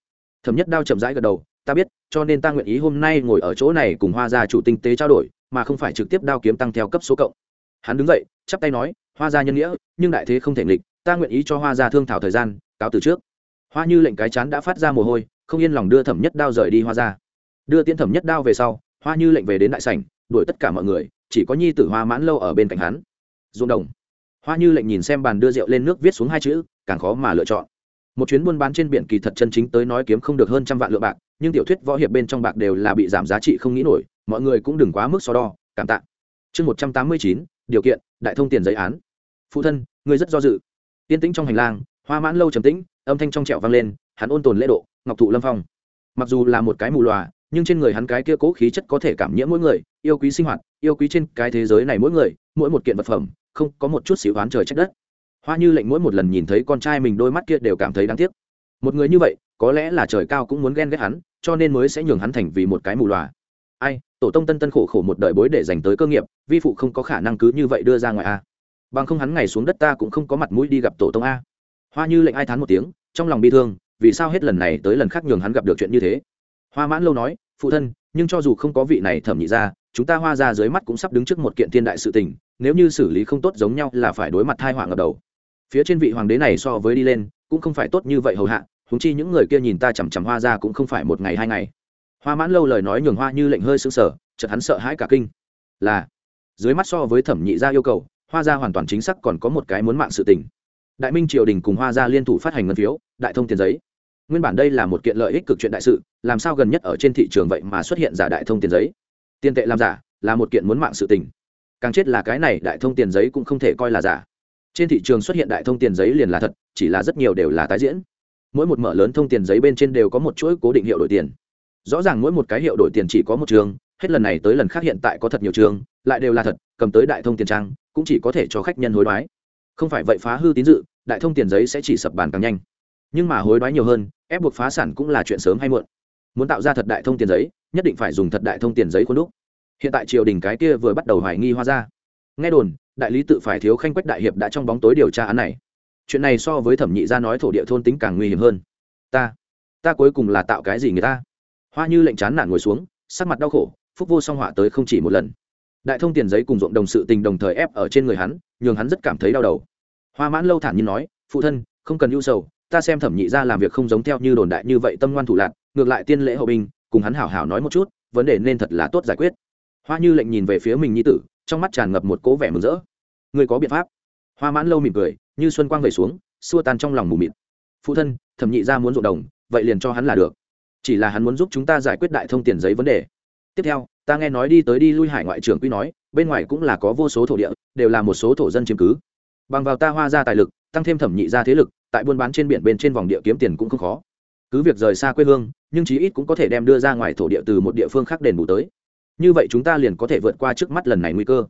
thẩm nhất đao chậm rãi gật đầu, ta biết, cho nên ta nguyện ý hôm nay ngồi ở chỗ này cùng hoa gia chủ tinh tế trao đổi mà không phải trực tiếp đao kiếm tăng theo cấp số cộng. Hắn đứng dậy, chắp tay nói, hoa gia nhân nghĩa, nhưng đại thế không thể nghịch, ta nguyện ý cho hoa gia thương thảo thời gian, cáo từ trước. Hoa như lệnh cái chán đã phát ra mồ hôi, không yên lòng đưa thẩm nhất đao rời đi hoa gia. Đưa tiễn thẩm nhất đao về sau, hoa như lệnh về đến đại sảnh, đuổi tất cả mọi người, chỉ có nhi tử hoa mãn lâu ở bên cạnh hắn. Ruộng đồng. Hoa như lệnh nhìn xem bàn đưa rượu lên nước viết xuống hai chữ, càng khó mà lựa chọn. Một chuyến buôn bán trên biển kỳ thật chân chính tới nói kiếm không được hơn trăm vạn lượng bạc, nhưng tiểu thuyết võ hiệp bên trong bạc đều là bị giảm giá trị không nghĩ nổi mọi người cũng đừng quá mức so đo, cảm tạ. Chương một trăm tám mươi chín, điều kiện, đại thông tiền giấy án. Phụ thân người rất do dự. Tiên tĩnh trong hành lang, hoa mãn lâu trầm tĩnh, âm thanh trong trẹo vang lên, hắn ôn tồn lễ độ, ngọc thụ lâm phong. Mặc dù là một cái mù loà nhưng trên người hắn cái kia cố khí chất có thể cảm nhiễm mỗi người, yêu quý sinh hoạt, yêu quý trên cái thế giới này mỗi người, mỗi một kiện vật phẩm, không có một chút xíu oán trời trách đất. Hoa như lệnh mỗi một lần nhìn thấy con trai mình đôi mắt kia đều cảm thấy đáng tiếc. Một người như vậy, có lẽ là trời cao cũng muốn ghen ghét hắn, cho nên mới sẽ nhường hắn thành vì một cái mù loà ai, tổ tông tân tân khổ khổ một đời bối để dành tới cơ nghiệp, vi phụ không có khả năng cứ như vậy đưa ra ngoài a. Bằng không hắn ngày xuống đất ta cũng không có mặt mũi đi gặp tổ tông a. Hoa như lệnh ai thán một tiếng, trong lòng bi thương, vì sao hết lần này tới lần khác nhường hắn gặp được chuyện như thế? Hoa mãn lâu nói, phụ thân, nhưng cho dù không có vị này thẩm nhị ra chúng ta hoa ra dưới mắt cũng sắp đứng trước một kiện thiên đại sự tình, nếu như xử lý không tốt giống nhau là phải đối mặt thai họa ngập đầu. Phía trên vị hoàng đế này so với đi lên, cũng không phải tốt như vậy hầu hạ húng chi những người kia nhìn ta chằm chằm hoa ra cũng không phải một ngày hai ngày hoa mãn lâu lời nói nhường hoa như lệnh hơi sững sờ, chợt hắn sợ hãi cả kinh. Là, dưới mắt so với thẩm nhị gia yêu cầu, hoa gia hoàn toàn chính xác còn có một cái muốn mạng sự tình. Đại minh triều đình cùng hoa gia liên thủ phát hành ngân phiếu, đại thông tiền giấy. Nguyên bản đây là một kiện lợi ích cực chuyện đại sự, làm sao gần nhất ở trên thị trường vậy mà xuất hiện giả đại thông tiền giấy? Tiền tệ làm giả, là một kiện muốn mạng sự tình. Càng chết là cái này đại thông tiền giấy cũng không thể coi là giả. Trên thị trường xuất hiện đại thông tiền giấy liền là thật, chỉ là rất nhiều đều là tái diễn. Mỗi một mở lớn thông tiền giấy bên trên đều có một chuỗi cố định hiệu đổi tiền rõ ràng mỗi một cái hiệu đổi tiền chỉ có một trường, hết lần này tới lần khác hiện tại có thật nhiều trường, lại đều là thật, cầm tới đại thông tiền trang, cũng chỉ có thể cho khách nhân hối đoái. Không phải vậy phá hư tín dự, đại thông tiền giấy sẽ chỉ sập bàn càng nhanh. Nhưng mà hối đoái nhiều hơn, ép buộc phá sản cũng là chuyện sớm hay muộn. Muốn tạo ra thật đại thông tiền giấy, nhất định phải dùng thật đại thông tiền giấy khuôn đúc. Hiện tại triều đình cái kia vừa bắt đầu hoài nghi hoa ra. Nghe đồn, đại lý tự phải thiếu khanh quách đại hiệp đã trong bóng tối điều tra án này. Chuyện này so với thẩm nhị gia nói thổ địa thôn tính càng nguy hiểm hơn. Ta ta cuối cùng là tạo cái gì người ta? Hoa như lệnh chán nản ngồi xuống, sắc mặt đau khổ, phúc vô song họa tới không chỉ một lần. Đại thông tiền giấy cùng ruộng đồng sự tình đồng thời ép ở trên người hắn, nhường hắn rất cảm thấy đau đầu. Hoa mãn lâu thản nhiên nói, phụ thân, không cần ưu sầu, ta xem thẩm nhị ra làm việc không giống theo như đồn đại như vậy tâm ngoan thủ lạc, ngược lại tiên lễ hậu binh, cùng hắn hảo hảo nói một chút, vấn đề nên thật là tốt giải quyết. Hoa như lệnh nhìn về phía mình nhi tử, trong mắt tràn ngập một cố vẻ mừng rỡ. Người có biện pháp. Hoa mãn lâu mỉm cười, như xuân quang về xuống, xua tan trong lòng mù mịt. Phụ thân, thẩm nhị ra muốn ruộng đồng, vậy liền cho hắn là được chỉ là hắn muốn giúp chúng ta giải quyết đại thông tiền giấy vấn đề. Tiếp theo, ta nghe nói đi tới đi lui hải ngoại trưởng quy nói, bên ngoài cũng là có vô số thổ địa, đều là một số thổ dân chiếm cứ. Bằng vào ta hoa ra tài lực, tăng thêm thẩm nhị ra thế lực, tại buôn bán trên biển bên trên vòng địa kiếm tiền cũng không khó. Cứ việc rời xa quê hương, nhưng chí ít cũng có thể đem đưa ra ngoài thổ địa từ một địa phương khác đền bù tới. Như vậy chúng ta liền có thể vượt qua trước mắt lần này nguy cơ.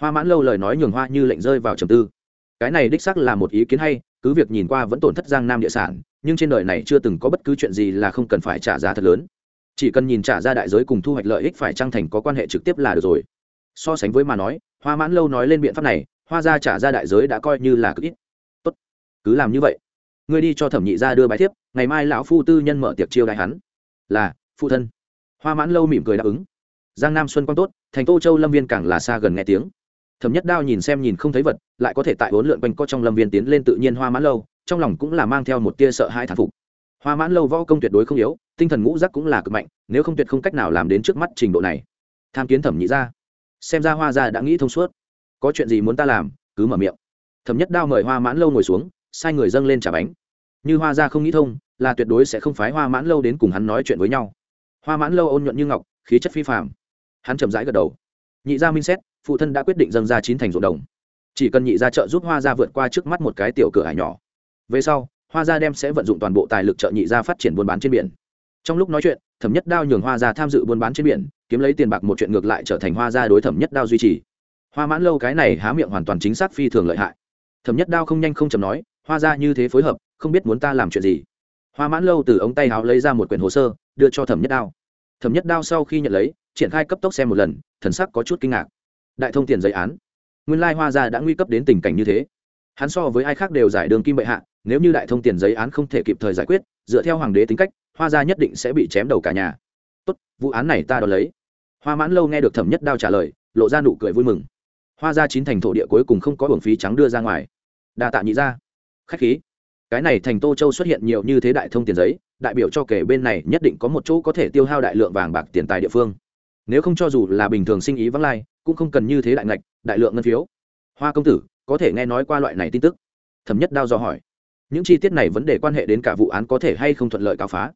Hoa mãn lâu lời nói nhường hoa như lệnh rơi vào trầm tư cái này đích xác là một ý kiến hay, cứ việc nhìn qua vẫn tổn thất giang nam địa sản, nhưng trên đời này chưa từng có bất cứ chuyện gì là không cần phải trả giá thật lớn. Chỉ cần nhìn trả ra đại giới cùng thu hoạch lợi ích phải trang thành có quan hệ trực tiếp là được rồi. So sánh với mà nói, hoa mãn lâu nói lên biện pháp này, hoa ra trả ra đại giới đã coi như là cực ít. Tốt, cứ làm như vậy. Ngươi đi cho thẩm nhị ra đưa bài thiếp, ngày mai lão phu tư nhân mở tiệc chiêu đại hắn. Là, phụ thân. Hoa mãn lâu mỉm cười đáp ứng. Giang nam xuân quang tốt, thành tô châu lâm viên càng là xa gần nghe tiếng thẩm nhất đao nhìn xem nhìn không thấy vật, lại có thể tại bốn lượn quanh co trong lâm viên tiến lên tự nhiên hoa mãn lâu, trong lòng cũng là mang theo một tia sợ hãi thản phục. Hoa mãn lâu võ công tuyệt đối không yếu, tinh thần ngũ giác cũng là cực mạnh, nếu không tuyệt không cách nào làm đến trước mắt trình độ này. Tham kiến thẩm nhị ra xem ra hoa gia đã nghĩ thông suốt. Có chuyện gì muốn ta làm, cứ mở miệng. Thẩm nhất đao mời hoa mãn lâu ngồi xuống, sai người dâng lên trả bánh. Như hoa gia không nghĩ thông, là tuyệt đối sẽ không phái hoa mãn lâu đến cùng hắn nói chuyện với nhau. Hoa mãn lâu ôn nhuận như ngọc, khí chất phi phạm hắn chậm rãi gật đầu. Nhị gia minh xét phụ thân đã quyết định dâng ra chín thành ruộng đồng. Chỉ cần nhị gia trợ giúp hoa gia vượt qua trước mắt một cái tiểu cửa hải nhỏ. Về sau, hoa gia đem sẽ vận dụng toàn bộ tài lực trợ nhị gia phát triển buôn bán trên biển. Trong lúc nói chuyện, thẩm nhất đao nhường hoa gia tham dự buôn bán trên biển, kiếm lấy tiền bạc một chuyện ngược lại trở thành hoa gia đối thẩm nhất đao duy trì. Hoa mãn lâu cái này há miệng hoàn toàn chính xác phi thường lợi hại. Thẩm nhất đao không nhanh không chầm nói, hoa gia như thế phối hợp, không biết muốn ta làm chuyện gì? Hoa mãn lâu từ ống tay háo lấy ra một quyển hồ sơ, đưa cho thẩm nhất đao. Thẩm nhất đao sau khi nhận lấy, triển khai cấp tốc xem một lần, thần sắc có chút kinh ngạc đại thông tiền giấy án. Nguyên lai hoa gia đã nguy cấp đến tình cảnh như thế. Hắn so với ai khác đều giải đường kim bệ hạ, nếu như đại thông tiền giấy án không thể kịp thời giải quyết, dựa theo hoàng đế tính cách, hoa gia nhất định sẽ bị chém đầu cả nhà. Tốt, vụ án này ta đo lấy. Hoa mãn lâu nghe được thẩm nhất đao trả lời, lộ ra nụ cười vui mừng. Hoa gia chín thành thổ địa cuối cùng không có hưởng phí trắng đưa ra ngoài. Đa tạ nhị ra khách khí. Cái này thành tô châu xuất hiện nhiều như thế đại thông tiền giấy, đại biểu cho kể bên này nhất định có một chỗ có thể tiêu hao đại lượng vàng bạc tiền tài địa phương nếu không cho dù là bình thường sinh ý vắng lai, cũng không cần như thế đại ngạch, đại lượng ngân phiếu. Hoa công tử, có thể nghe nói qua loại này tin tức? Thẩm nhất đao do hỏi. Những chi tiết này vấn đề quan hệ đến cả vụ án có thể hay không thuận lợi cáo phá?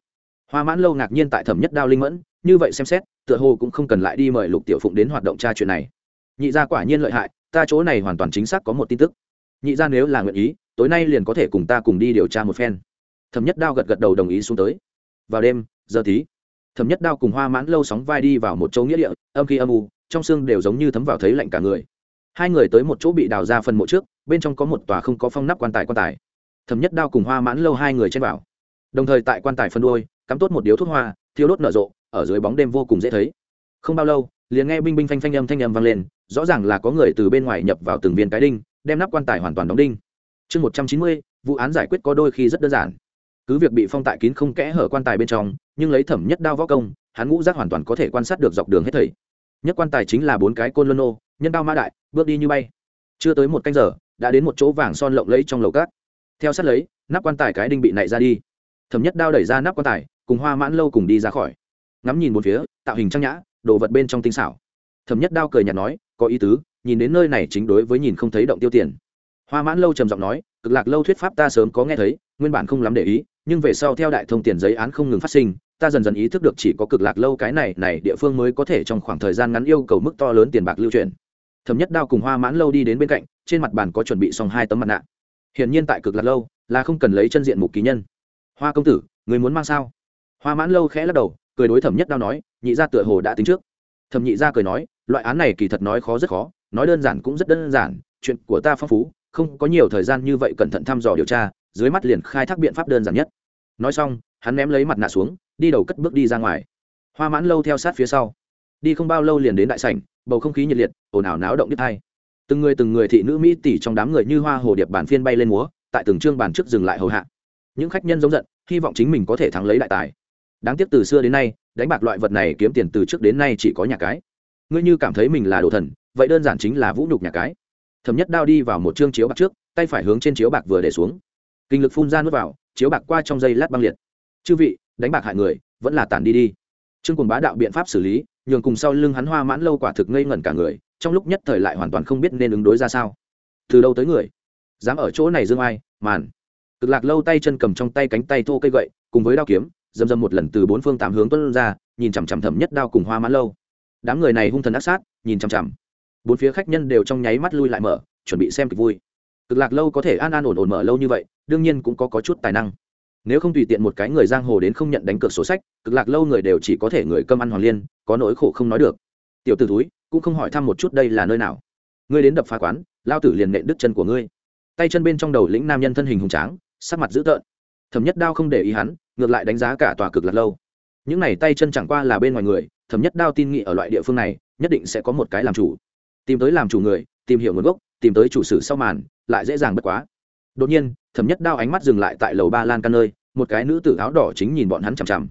Hoa mãn lâu ngạc nhiên tại thẩm nhất đao linh mẫn, như vậy xem xét, tựa hồ cũng không cần lại đi mời lục tiểu phụng đến hoạt động tra chuyện này. Nhị gia quả nhiên lợi hại, ta chỗ này hoàn toàn chính xác có một tin tức. Nhị gia nếu là nguyện ý, tối nay liền có thể cùng ta cùng đi điều tra một phen. Thẩm nhất đao gật gật đầu đồng ý xuống tới. Vào đêm, giờ tí thẩm nhất đao cùng hoa mãn lâu sóng vai đi vào một chỗ nghĩa địa, âm khi âm u, trong xương đều giống như thấm vào thấy lạnh cả người. Hai người tới một chỗ bị đào ra phần mộ trước, bên trong có một tòa không có phong nắp quan tài quan tài. Thẩm nhất đao cùng hoa mãn lâu hai người chen vào. Đồng thời tại quan tài phân đôi, cắm tốt một điếu thuốc hoa, thiêu đốt nở rộ, ở dưới bóng đêm vô cùng dễ thấy. Không bao lâu, liền nghe binh binh phanh phanh âm thanh âm vang lên, rõ ràng là có người từ bên ngoài nhập vào từng viên cái đinh, đem nắp quan tài hoàn toàn đóng đinh. Chương một trăm chín mươi, vụ án giải quyết có đôi khi rất đơn giản. Cứ việc bị phong tại kín không kẽ hở quan tài bên trong nhưng lấy thẩm nhất đao võ công, hắn ngũ giác hoàn toàn có thể quan sát được dọc đường hết thầy nhất quan tài chính là bốn cái côn lân ô nhân đao mã đại, bước đi như bay. Chưa tới một canh giờ, đã đến một chỗ vàng son lộng lẫy trong lầu cát. Theo sát lấy, nắp quan tài cái đinh bị nảy ra đi. Thẩm nhất đao đẩy ra nắp quan tài, cùng hoa mãn lâu cùng đi ra khỏi. Ngắm nhìn một phía, tạo hình trang nhã, đồ vật bên trong tinh xảo. Thẩm nhất đao cười nhạt nói, có ý tứ, nhìn đến nơi này chính đối với nhìn không thấy động tiêu tiền. Hoa mãn lâu trầm giọng nói, cực lạc lâu thuyết pháp ta sớm có nghe thấy, nguyên bản không lắm để ý, nhưng về sau theo đại thông tiền giấy án không ngừng phát sinh ta dần dần ý thức được chỉ có cực lạc lâu cái này này địa phương mới có thể trong khoảng thời gian ngắn yêu cầu mức to lớn tiền bạc lưu chuyển thẩm nhất đao cùng hoa mãn lâu đi đến bên cạnh, trên mặt bàn có chuẩn bị xong hai tấm mặt nạ. Hiển nhiên tại cực lạc lâu, là không cần lấy chân diện mục ký nhân. Hoa công tử, người muốn mang sao? Hoa mãn lâu khẽ lắc đầu, cười đối thẩm nhất đao nói, nhị gia tựa hồ đã tính trước. Thẩm nhị gia cười nói, loại án này kỳ thật nói khó rất khó, nói đơn giản cũng rất đơn giản, chuyện của ta phong phú, không có nhiều thời gian như vậy cẩn thận thăm dò điều tra, dưới mắt liền khai thác biện pháp đơn giản nhất. Nói xong, hắn ném lấy mặt nạ xuống đi đầu cất bước đi ra ngoài. Hoa mãn lâu theo sát phía sau. Đi không bao lâu liền đến đại sảnh, bầu không khí nhiệt liệt, ồn ào náo động nhất hai từng người từng người thị nữ mỹ tỷ trong đám người như hoa hồ điệp bản phiên bay lên múa, tại từng trương bàn trước dừng lại hầu hạ. Những khách nhân giống giận, hy vọng chính mình có thể thắng lấy đại tài. Đáng tiếc từ xưa đến nay, đánh bạc loại vật này kiếm tiền từ trước đến nay chỉ có nhà cái. Ngươi như cảm thấy mình là đồ thần, vậy đơn giản chính là vũ nhục nhà cái. Thẩm nhất đao đi vào một chương chiếu bạc trước, tay phải hướng trên chiếu bạc vừa để xuống. Kinh lực phun ra nước vào, chiếu bạc qua trong dây lát băng liệt. Chư vị đánh bạc hại người vẫn là tản đi đi. Trương cùng bá đạo biện pháp xử lý nhường cùng sau lưng hắn hoa mãn lâu quả thực ngây ngẩn cả người trong lúc nhất thời lại hoàn toàn không biết nên ứng đối ra sao. Từ đâu tới người? Dám ở chỗ này dương ai màn. Cực lạc lâu tay chân cầm trong tay cánh tay thô cây gậy cùng với đao kiếm dầm dầm một lần từ bốn phương tám hướng tuân ra nhìn chằm chằm thẩm nhất đao cùng hoa mãn lâu. Đám người này hung thần ác sát nhìn chằm chằm. Bốn phía khách nhân đều trong nháy mắt lui lại mở chuẩn bị xem kịch vui. Cực lạc lâu có thể an an ổn ổn mở lâu như vậy đương nhiên cũng có, có chút tài năng nếu không tùy tiện một cái người giang hồ đến không nhận đánh cược sổ sách, cực lạc lâu người đều chỉ có thể người cơm ăn hoàng liên, có nỗi khổ không nói được. Tiểu t ử túi cũng không hỏi thăm một chút đây là nơi nào. Ngươi đến đập phá quán, lao tử liền nện đứt chân của ngươi. Tay chân bên trong đầu lĩnh nam nhân thân hình hùng tráng, sắc mặt dữ tợn. Thẩm nhất đao không để ý hắn, ngược lại đánh giá cả tòa cực lạc lâu. Những này tay chân chẳng qua là bên ngoài người, thẩm nhất đao tin nghị ở loại địa phương này, nhất định sẽ có một cái làm chủ. Tìm tới làm chủ người, tìm hiểu nguồn gốc, tìm tới chủ sử sau màn, lại dễ dàng bất quá. Đột nhiên thẩm nhất đao ánh mắt dừng lại tại lầu ba lan căn nơi, một cái nữ tử áo đỏ chính nhìn bọn hắn chằm chằm.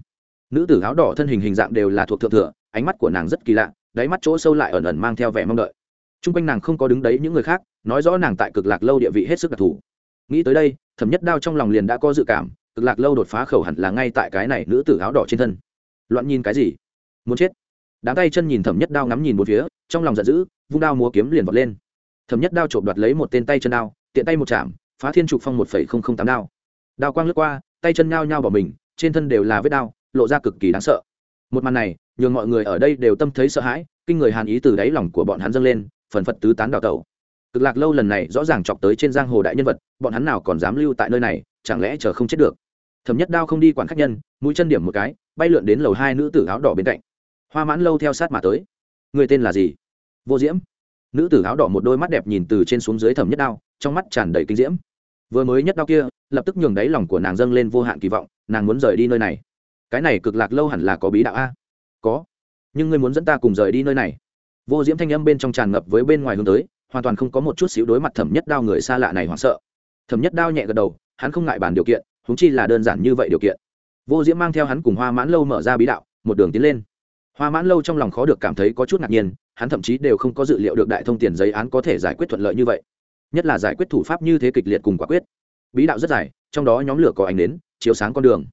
Nữ tử áo đỏ thân hình hình dạng đều là thuộc thượng thừa, ánh mắt của nàng rất kỳ lạ, đáy mắt chỗ sâu lại ẩn ẩn mang theo vẻ mong đợi. T r u n g quanh nàng không có đứng đấy những người khác, nói rõ nàng tại cực lạc lâu địa vị hết sức đặc thù. Nghĩ tới đây, thẩm nhất đao trong lòng liền đã có dự cảm, cực lạc lâu đột phá khẩu hẳn là ngay tại cái này nữ tử áo đỏ trên thân. Loạn nhìn cái gì? Muốn chết. Đám tay chân nhìn thẩm nhất đao ngắm nhìn một phía, trong lòng giận dữ, vung đao múa kiếm liền vọt lên. Thẩm nhất đao trộm đoạt lấy một tên tay chân đao, tiện tay một chạm phá thiên trục phong một phẩy không không tám đao. Đao quang lướt qua, tay chân nhao nhao bỏ mình, trên thân đều là vết đao, lộ ra cực kỳ đáng sợ. Một màn này, nhường mọi người ở đây đều tâm thấy sợ hãi, kinh người hàn ý từ đáy lòng của bọn hắn dâng lên, phần phật tứ tán đào tẩu. Cực lạc lâu lần này rõ ràng chọc tới trên giang hồ đại nhân vật, bọn hắn nào còn dám lưu tại nơi này, chẳng lẽ chờ không chết được? Thẩm nhất đao không đi quản khách nhân, mũi chân điểm một cái, bay lượn đến lầu hai nữ tử áo đỏ bên cạnh. Hoa mãn lâu theo sát mà tới. Người tên là gì? Vô diễm. Nữ tử áo đỏ một đôi mắt đẹp nhìn từ trên xuống dưới thẩm nhất đao, trong mắt tràn đầy kinh diễm vừa mới nhất đau kia, lập tức nhường đáy lòng của nàng dâng lên vô hạn kỳ vọng, nàng muốn rời đi nơi này. Cái này cực lạc lâu hẳn là có bí đạo a? Có. Nhưng ngươi muốn dẫn ta cùng rời đi nơi này. Vô diễm thanh âm bên trong tràn ngập với bên ngoài hướng tới, hoàn toàn không có một chút xíu đối mặt thẩm nhất đao người xa lạ này hoảng sợ. Thẩm nhất đao nhẹ gật đầu, hắn không ngại bàn điều kiện húng chi là đơn giản như vậy điều kiện. Vô diễm mang theo hắn cùng hoa mãn lâu mở ra bí đạo, một đường tiến lên. Hoa mãn lâu trong lòng khó được cảm thấy có chút ngạc nhiên, hắn thậm chí đều không có dự liệu được đại thông tiền giấy án có thể giải quyết thuận lợi như vậy nhất là giải quyết thủ pháp như thế kịch liệt cùng quả quyết. Bí đạo rất dài, trong đó nhóm lửa có ánh đến chiếu sáng con đường.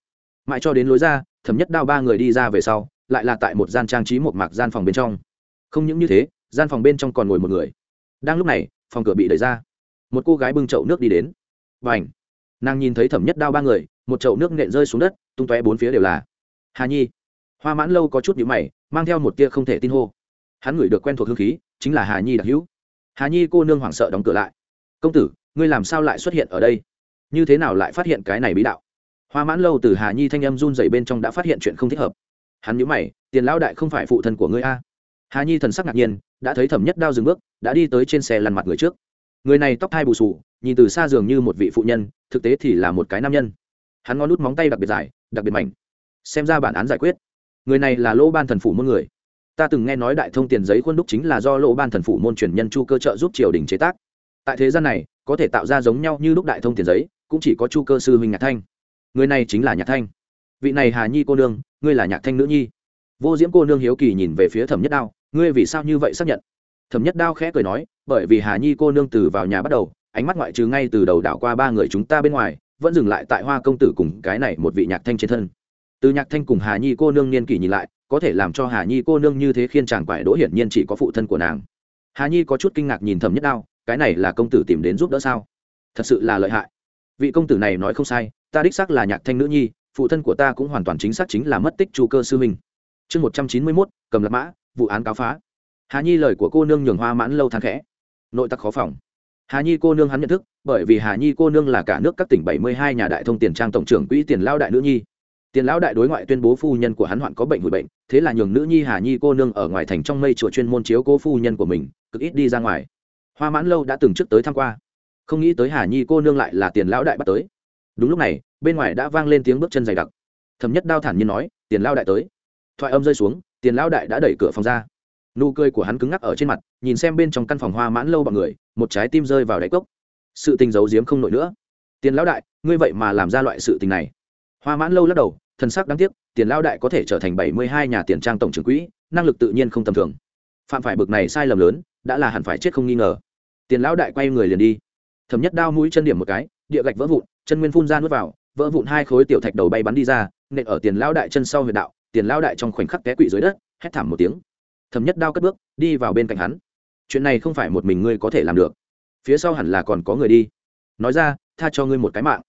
Mãi cho đến lối ra, thẩm nhất đao ba người đi ra về sau, lại là tại một gian trang trí một mạc gian phòng bên trong. Không những như thế, gian phòng bên trong còn ngồi một người. Đang lúc này, phòng cửa bị đẩy ra. Một cô gái bưng chậu nước đi đến. Và ảnh nàng nhìn thấy thẩm nhất đao ba người, một chậu nước nện rơi xuống đất, tung tóe bốn phía đều là. Hà nhi! Hoa mãn lâu có chút nhữ mày, mang theo một tia không thể tin hô. Hắn ngửi được quen thuộc hương khí, chính là hà nhi đặc hữu. Hà nhi cô nương hoảng sợ đóng cửa lại công tử, ngươi làm sao lại xuất hiện ở đây? Như thế nào lại phát hiện cái này bí đạo? Hoa mãn lâu từ hà nhi thanh âm run dày bên trong đã phát hiện chuyện không thích hợp. Hắn nhữ mày, tiền lão đại không phải phụ thân của ngươi a? Hà nhi thần sắc ngạc nhiên, đã thấy thẩm nhất đao dừng bước, đã đi tới trên xe lăn mặt người trước. Người này tóc thai bù sù nhìn từ xa dường như một vị phụ nhân, thực tế thì là một cái nam nhân. Hắn ngón nút móng tay đặc biệt dài, đặc biệt mảnh. Xem ra bản án giải quyết. Người này là lỗ ban thần phủ môn người. Ta từng nghe nói đại thông tiền giấy khuôn đúc chính là do lỗ ban thần phủ môn truyền nhân chu cơ trợ giúp triều đình chế tác tại thế gian này, có thể tạo ra giống nhau như lúc đại thông tiền giấy, cũng chỉ có chu cơ sư huynh nhạc thanh. Người này chính là nhạc thanh. Vị này hà nhi cô nương, ngươi là nhạc thanh nữ nhi. Vô diễm cô nương hiếu kỳ nhìn về phía thẩm nhất đao, ngươi vì sao như vậy xác nhận? Thẩm nhất đao khẽ cười nói, bởi vì hà nhi cô nương từ vào nhà bắt đầu, ánh mắt ngoại trừ ngay từ đầu đảo qua ba người chúng ta bên ngoài, vẫn dừng lại tại hoa công tử cùng cái này một vị nhạc thanh trên thân. Từ nhạc thanh cùng hà nhi cô nương niên kỷ nhìn lại, có thể làm cho hà nhi cô nương như thế khiên chàng quải đỗ hiển nhiên chỉ có phụ thân của nàng. Hà nhi có chút kinh ngạc nhìn thẩm nhất đao cái này là công tử tìm đến giúp đỡ sao? Thật sự là lợi hại. Vị công tử này nói không sai, ta đích xác là nhạc thanh nữ nhi, phụ thân của ta cũng hoàn toàn chính xác chính là mất tích chu cơ sư minh chương một trăm chín mươi mốt, cầm lạc mã, vụ án cáo phá. Hà nhi lời của cô nương nhường hoa mãn lâu thang khẽ. Nội tắc khó phòng. Hà nhi cô nương hắn nhận thức, bởi vì hà nhi cô nương là cả nước các tỉnh bảy mươi hai nhà đại thông tiền trang tổng trưởng quỹ tiền lao đại nữ nhi. Tiền lão đại đối ngoại tuyên bố phu nhân của hắn hoạn có bệnh hủy bệnh, thế là nhường nữ nhi hà nhi cô nương ở ngoài thành trong mây chùa chuyên môn chiếu cô phu nhân của mình, cực ít đi ra ngoài hoa mãn lâu đã từng trước tới tham q u a không nghĩ tới hà nhi cô nương lại là tiền lão đại bắt tới đúng lúc này bên ngoài đã vang lên tiếng bước chân dày đặc thầm nhất đao thản nhiên nói tiền lao đại tới thoại âm rơi xuống tiền lao đại đã đẩy cửa phòng ra nụ cười của hắn cứng ngắc ở trên mặt nhìn xem bên trong căn phòng hoa mãn lâu b ọ n người một trái tim rơi vào đáy cốc sự tình giấu giếm không nổi nữa tiền lão đại ngươi vậy mà làm ra loại sự tình này hoa mãn lâu lắc đầu thân sắc đáng tiếc tiền lao đại có thể trở thành bảy mươi hai nhà tiền trang tổng trưởng quỹ năng lực tự nhiên không tầm thường phạm phải bực này sai lầm lớn đã là hẳn phải chết không nghi ngờ tiền lão đại quay người liền đi. Thẩm nhất đao mũi chân điểm một cái, địa gạch vỡ vụn, chân nguyên phun ra nuốt vào, vỡ vụn hai khối tiểu thạch đầu bay bắn đi ra, nện ở tiền lão đại chân sau huyệt đạo, tiền Lão đại trong khoảnh khắc té quỵ dưới đất, hét thảm một tiếng. Thẩm nhất đao cất bước, đi vào bên cạnh hắn. Chuyện này không phải một mình ngươi có thể làm được. Phía sau hẳn là còn có người đi. Nói ra, tha cho ngươi một cái mạng.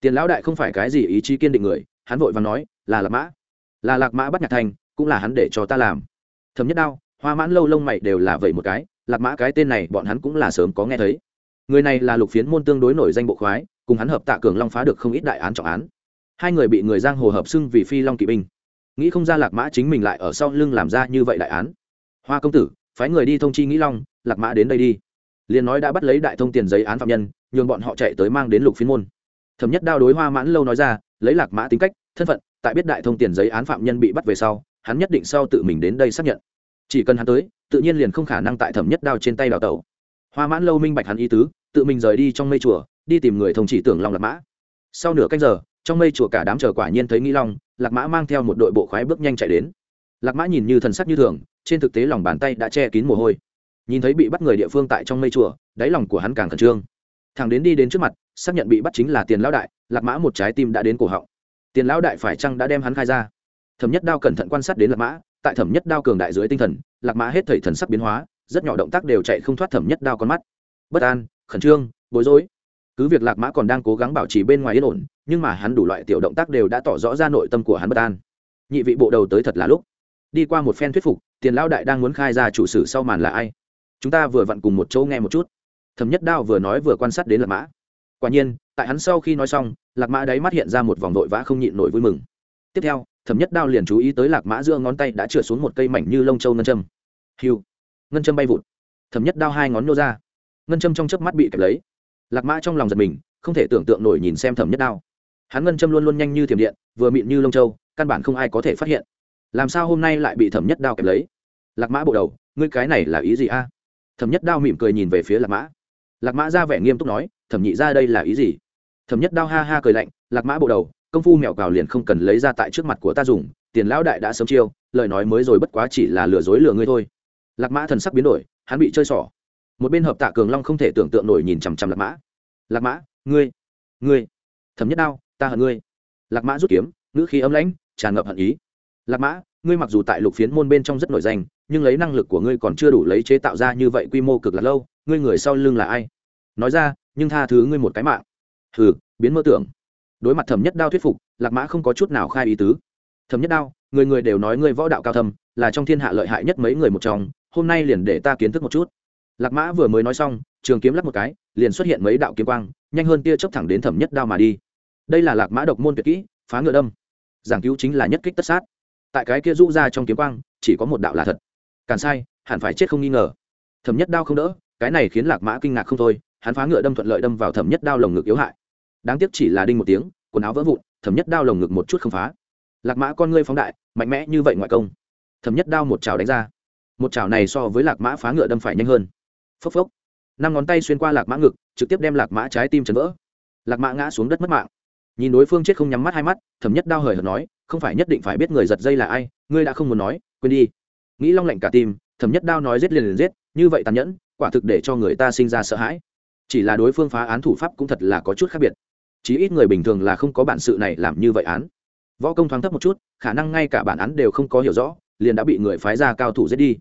Tiền lão đại không phải cái gì ý chí kiên định người, hắn vội và nói, là lạc mã. Là lạc mã bắt nhạc thành, cũng là hắn để cho ta làm. Thấm nhất đao, hoa mãn lâu lông mày đều là vậy một cái lạc mã cái tên này bọn hắn cũng là sớm có nghe thấy. Người này là lục phiến môn tương đối nổi danh bộ khoái, cùng hắn hợp tạ cường long phá được không ít đại án trọng án. Hai người bị người giang hồ hợp xưng vì phi long kỵ binh. Nghĩ không ra lạc mã chính mình lại ở sau lưng làm ra như vậy đại án. Hoa công tử, phái người đi thông chi nghĩ long, lạc mã đến đây đi. Liền nói đã bắt lấy đại thông tiền giấy án phạm nhân, nhường bọn họ chạy tới mang đến lục phiến môn. Thẩm nhất đao đối hoa mãn lâu nói ra, lấy lạc mã tính cách, thân phận, tại biết đại thông tiền giấy án phạm nhân bị bắt về sau, hắn nhất định sau tự mình đến đây xác nhận chỉ cần hắn tới, tự nhiên liền không khả năng tại thẩm nhất đao trên tay đào tẩu. Hoa mãn lâu minh bạch hắn ý tứ, tự mình rời đi trong mây chùa, đi tìm người thông chỉ tưởng long lạc mã. Sau nửa canh giờ, trong mây chùa cả đám chờ quả nhiên thấy nghĩ long, lạc mã mang theo một đội bộ khoái bước nhanh chạy đến. Lạc mã nhìn như thần sắc như thường, trên thực tế lòng bàn tay đã che kín mồ hôi. Nhìn thấy bị bắt người địa phương tại trong mây chùa, đáy lòng của hắn càng khẩn trương. Thằng đến đi đến trước mặt, xác nhận bị bắt chính là tiền lão đại, lạc mã một trái tim đã đến cổ họng. Tiền lão đại phải chăng đã đem hắn khai ra? Thẩm nhất đao cẩn thận quan sát đến lạc mã tại thẩm nhất đao cường đại dưới tinh thần, lạc mã hết thầy thần sắc biến hóa, rất nhỏ động tác đều chạy không thoát thẩm nhất đao con mắt. Bất an, khẩn trương, bối rối. Cứ việc lạc mã còn đang cố gắng bảo trì bên ngoài yên ổn, nhưng mà hắn đủ loại tiểu động tác đều đã tỏ rõ ra nội tâm của hắn bất an. Nhị vị bộ đầu tới thật là lúc. Đi qua một phen thuyết phục, tiền lão đại đang muốn khai ra chủ sử sau màn là ai? Chúng ta vừa vặn cùng một chỗ nghe một chút. Thẩm nhất đao vừa nói vừa quan sát đến lạc mã. Quả nhiên, tại hắn sau khi nói xong, lạc mã đáy mắt hiện ra một vòng vội vã không nhịn nổi vui mừng. Tiếp theo thẩm nhất đao liền chú ý tới lạc mã giữa ngón tay đã trượt xuống một cây mảnh như lông châu ngân châm. Hiu ngân châm bay vụt. Thẩm nhất đao hai ngón nô ra. Ngân châm trong chớp mắt bị kẹp lấy. Lạc mã trong lòng giật mình, không thể tưởng tượng nổi nhìn xem thẩm nhất đao. Hắn ngân châm luôn luôn nhanh như thiểm điện, vừa mịn như lông châu, căn bản không ai có thể phát hiện. Làm sao hôm nay lại bị thẩm nhất đao kẹp lấy? Lạc mã bộ đầu, ngươi cái này là ý gì a? Thẩm nhất đao mỉm cười nhìn về phía lạc mã. Lạc mã ra vẻ nghiêm túc nói, thẩm nhị ra đây là ý gì? Thẩm nhất đao ha ha cười lạnh, lạc mã bộ đầu công phu mèo cào liền không cần lấy ra tại trước mặt của ta dùng, tiền lão đại đã sớm chiêu, lời nói mới rồi bất quá chỉ là lừa dối lừa ngươi thôi. Lạc mã thần sắc biến đổi, hắn bị chơi xỏ. Một bên hợp tạ cường long không thể tưởng tượng nổi nhìn chằm chằm lạc mã. Lạc mã, ngươi ngươi thấm nhất đao, ta hận ngươi. Lạc mã rút kiếm, ngữ khí ấm lãnh, tràn ngập hận ý. Lạc mã, ngươi mặc dù tại lục phiến môn bên trong rất nổi danh, nhưng lấy năng lực của ngươi còn chưa đủ lấy chế tạo ra như vậy quy mô cực là lâu, ngươi người sau lưng là ai? Nói ra, nhưng tha thứ ngươi một cái mạng. Hừ, biến mơ tưởng đối mặt thẩm nhất đao thuyết phục, lạc mã không có chút nào khai ý tứ. Thẩm nhất đao, người người đều nói ngươi võ đạo cao thâm, là trong thiên hạ lợi hại nhất mấy người một trong, hôm nay liền để ta kiến thức một chút. Lạc mã vừa mới nói xong, trường kiếm lắp một cái, liền xuất hiện mấy đạo kiếm quang, nhanh hơn tia chớp thẳng đến thẩm nhất đao mà đi. Đây là lạc mã độc môn tuyệt kỹ, phá ngựa đâm. Giảng cứu chính là nhất kích tất sát. Tại cái kia rũ ra trong kiếm quang, chỉ có một đạo là thật. Càn sai, hẳn phải chết không nghi ngờ. Thẩm nhất đao không đỡ, cái này khiến lạc mã kinh ngạc không thôi, hắn phá ngựa đâm thuận lợi đâm vào thẩm nhất đao lồng ngực yếu hại đáng tiếc chỉ là đinh một tiếng, quần áo vỡ vụn, thẩm nhất đao lồng ngực một chút không phá. Lạc mã con ngươi phóng đại, mạnh mẽ như vậy ngoại công. Thẩm nhất đao một chảo đánh ra. Một chảo này so với lạc mã phá ngựa đâm phải nhanh hơn. Phốc phốc. Năm ngón tay xuyên qua lạc mã ngực, trực tiếp đem lạc mã trái tim chấn vỡ. Lạc mã ngã xuống đất mất mạng. Nhìn đối phương chết không nhắm mắt hai mắt, thẩm nhất đao hời hợt nói, không phải nhất định phải biết người giật dây là ai, ngươi đã không muốn nói, quên đi. Nghĩ long lạnh cả tim, thẩm nhất đao nói giết liền liền giết, như vậy tàn nhẫn, quả thực để cho người ta sinh ra sợ hãi. Chỉ là đối phương phá án thủ pháp cũng thật là có chút khác biệt chí ít người bình thường là không có bản sự này làm như vậy án. Võ công thoáng thấp một chút, khả năng ngay cả bản án đều không có hiểu rõ, liền đã bị người phái ra cao thủ giết đi.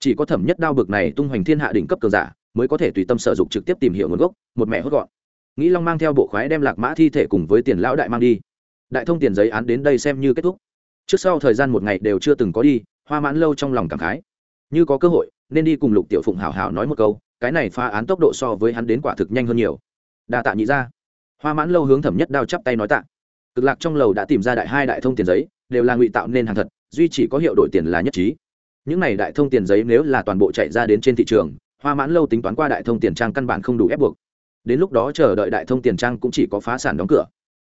Chỉ có thẩm nhất đao bực này tung hoành thiên hạ đỉnh cấp cường giả, mới có thể tùy tâm sở dục trực tiếp tìm hiểu nguồn gốc, một mẹ hốt gọn. Nghĩ long mang theo bộ khoái đem lạc mã thi thể cùng với tiền lão đại mang đi. Đại thông tiền giấy án đến đây xem như kết thúc. Trước sau thời gian một ngày đều chưa từng có đi, hoa mãn lâu trong lòng cảm khái. Như có cơ hội, nên đi cùng lục tiểu phụng hảo hảo nói một câu, cái này pha án tốc độ so với hắn đến quả thực nhanh hơn nhiều. Đa tạ nhị ra hoa mãn lâu hướng thẩm nhất đao chắp tay nói tạ. Cực lạc trong lầu đã tìm ra đại hai đại thông tiền giấy, đều là ngụy tạo nên hàng thật, duy chỉ có hiệu đổi tiền là nhất trí. Những này đại thông tiền giấy nếu là toàn bộ chạy ra đến trên thị trường, hoa mãn lâu tính toán qua đại thông tiền trang căn bản không đủ ép buộc. Đến lúc đó chờ đợi đại thông tiền trang cũng chỉ có phá sản đóng cửa.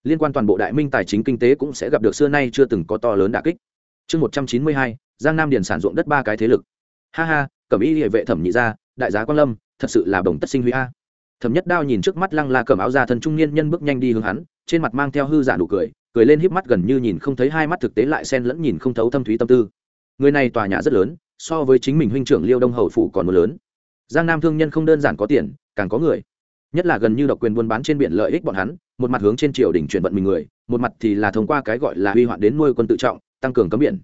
Liên quan toàn bộ đại minh tài chính kinh tế cũng sẽ gặp được xưa nay chưa từng có to lớn đà kích. Chương một trăm chín mươi hai, giang nam điền sản ruộng đất ba cái thế lực. Ha ha, cẩm y địa vệ thẩm nhị gia, đại giá quan lâm, thật sự là đồng tất sinh huy a thẩm nhất đao nhìn trước mắt lăng la cầm áo ra thân trung niên nhân bước nhanh đi hướng hắn, trên mặt mang theo hư giả nụ cười cười lên híp mắt gần như nhìn không thấy hai mắt thực tế lại xen lẫn nhìn không thấu thâm thúy tâm tư. Người này tòa nhà rất lớn, so với chính mình huynh trưởng liêu đông hậu phủ còn một lớn. Giang nam thương nhân không đơn giản có tiền, càng có người. Nhất là gần như độc quyền buôn bán trên biển lợi ích bọn hắn, một mặt hướng trên triều đình chuyển vận mình người, một mặt thì là thông qua cái gọi là huy hoạn đến nuôi quân tự trọng, tăng cường cấm biển.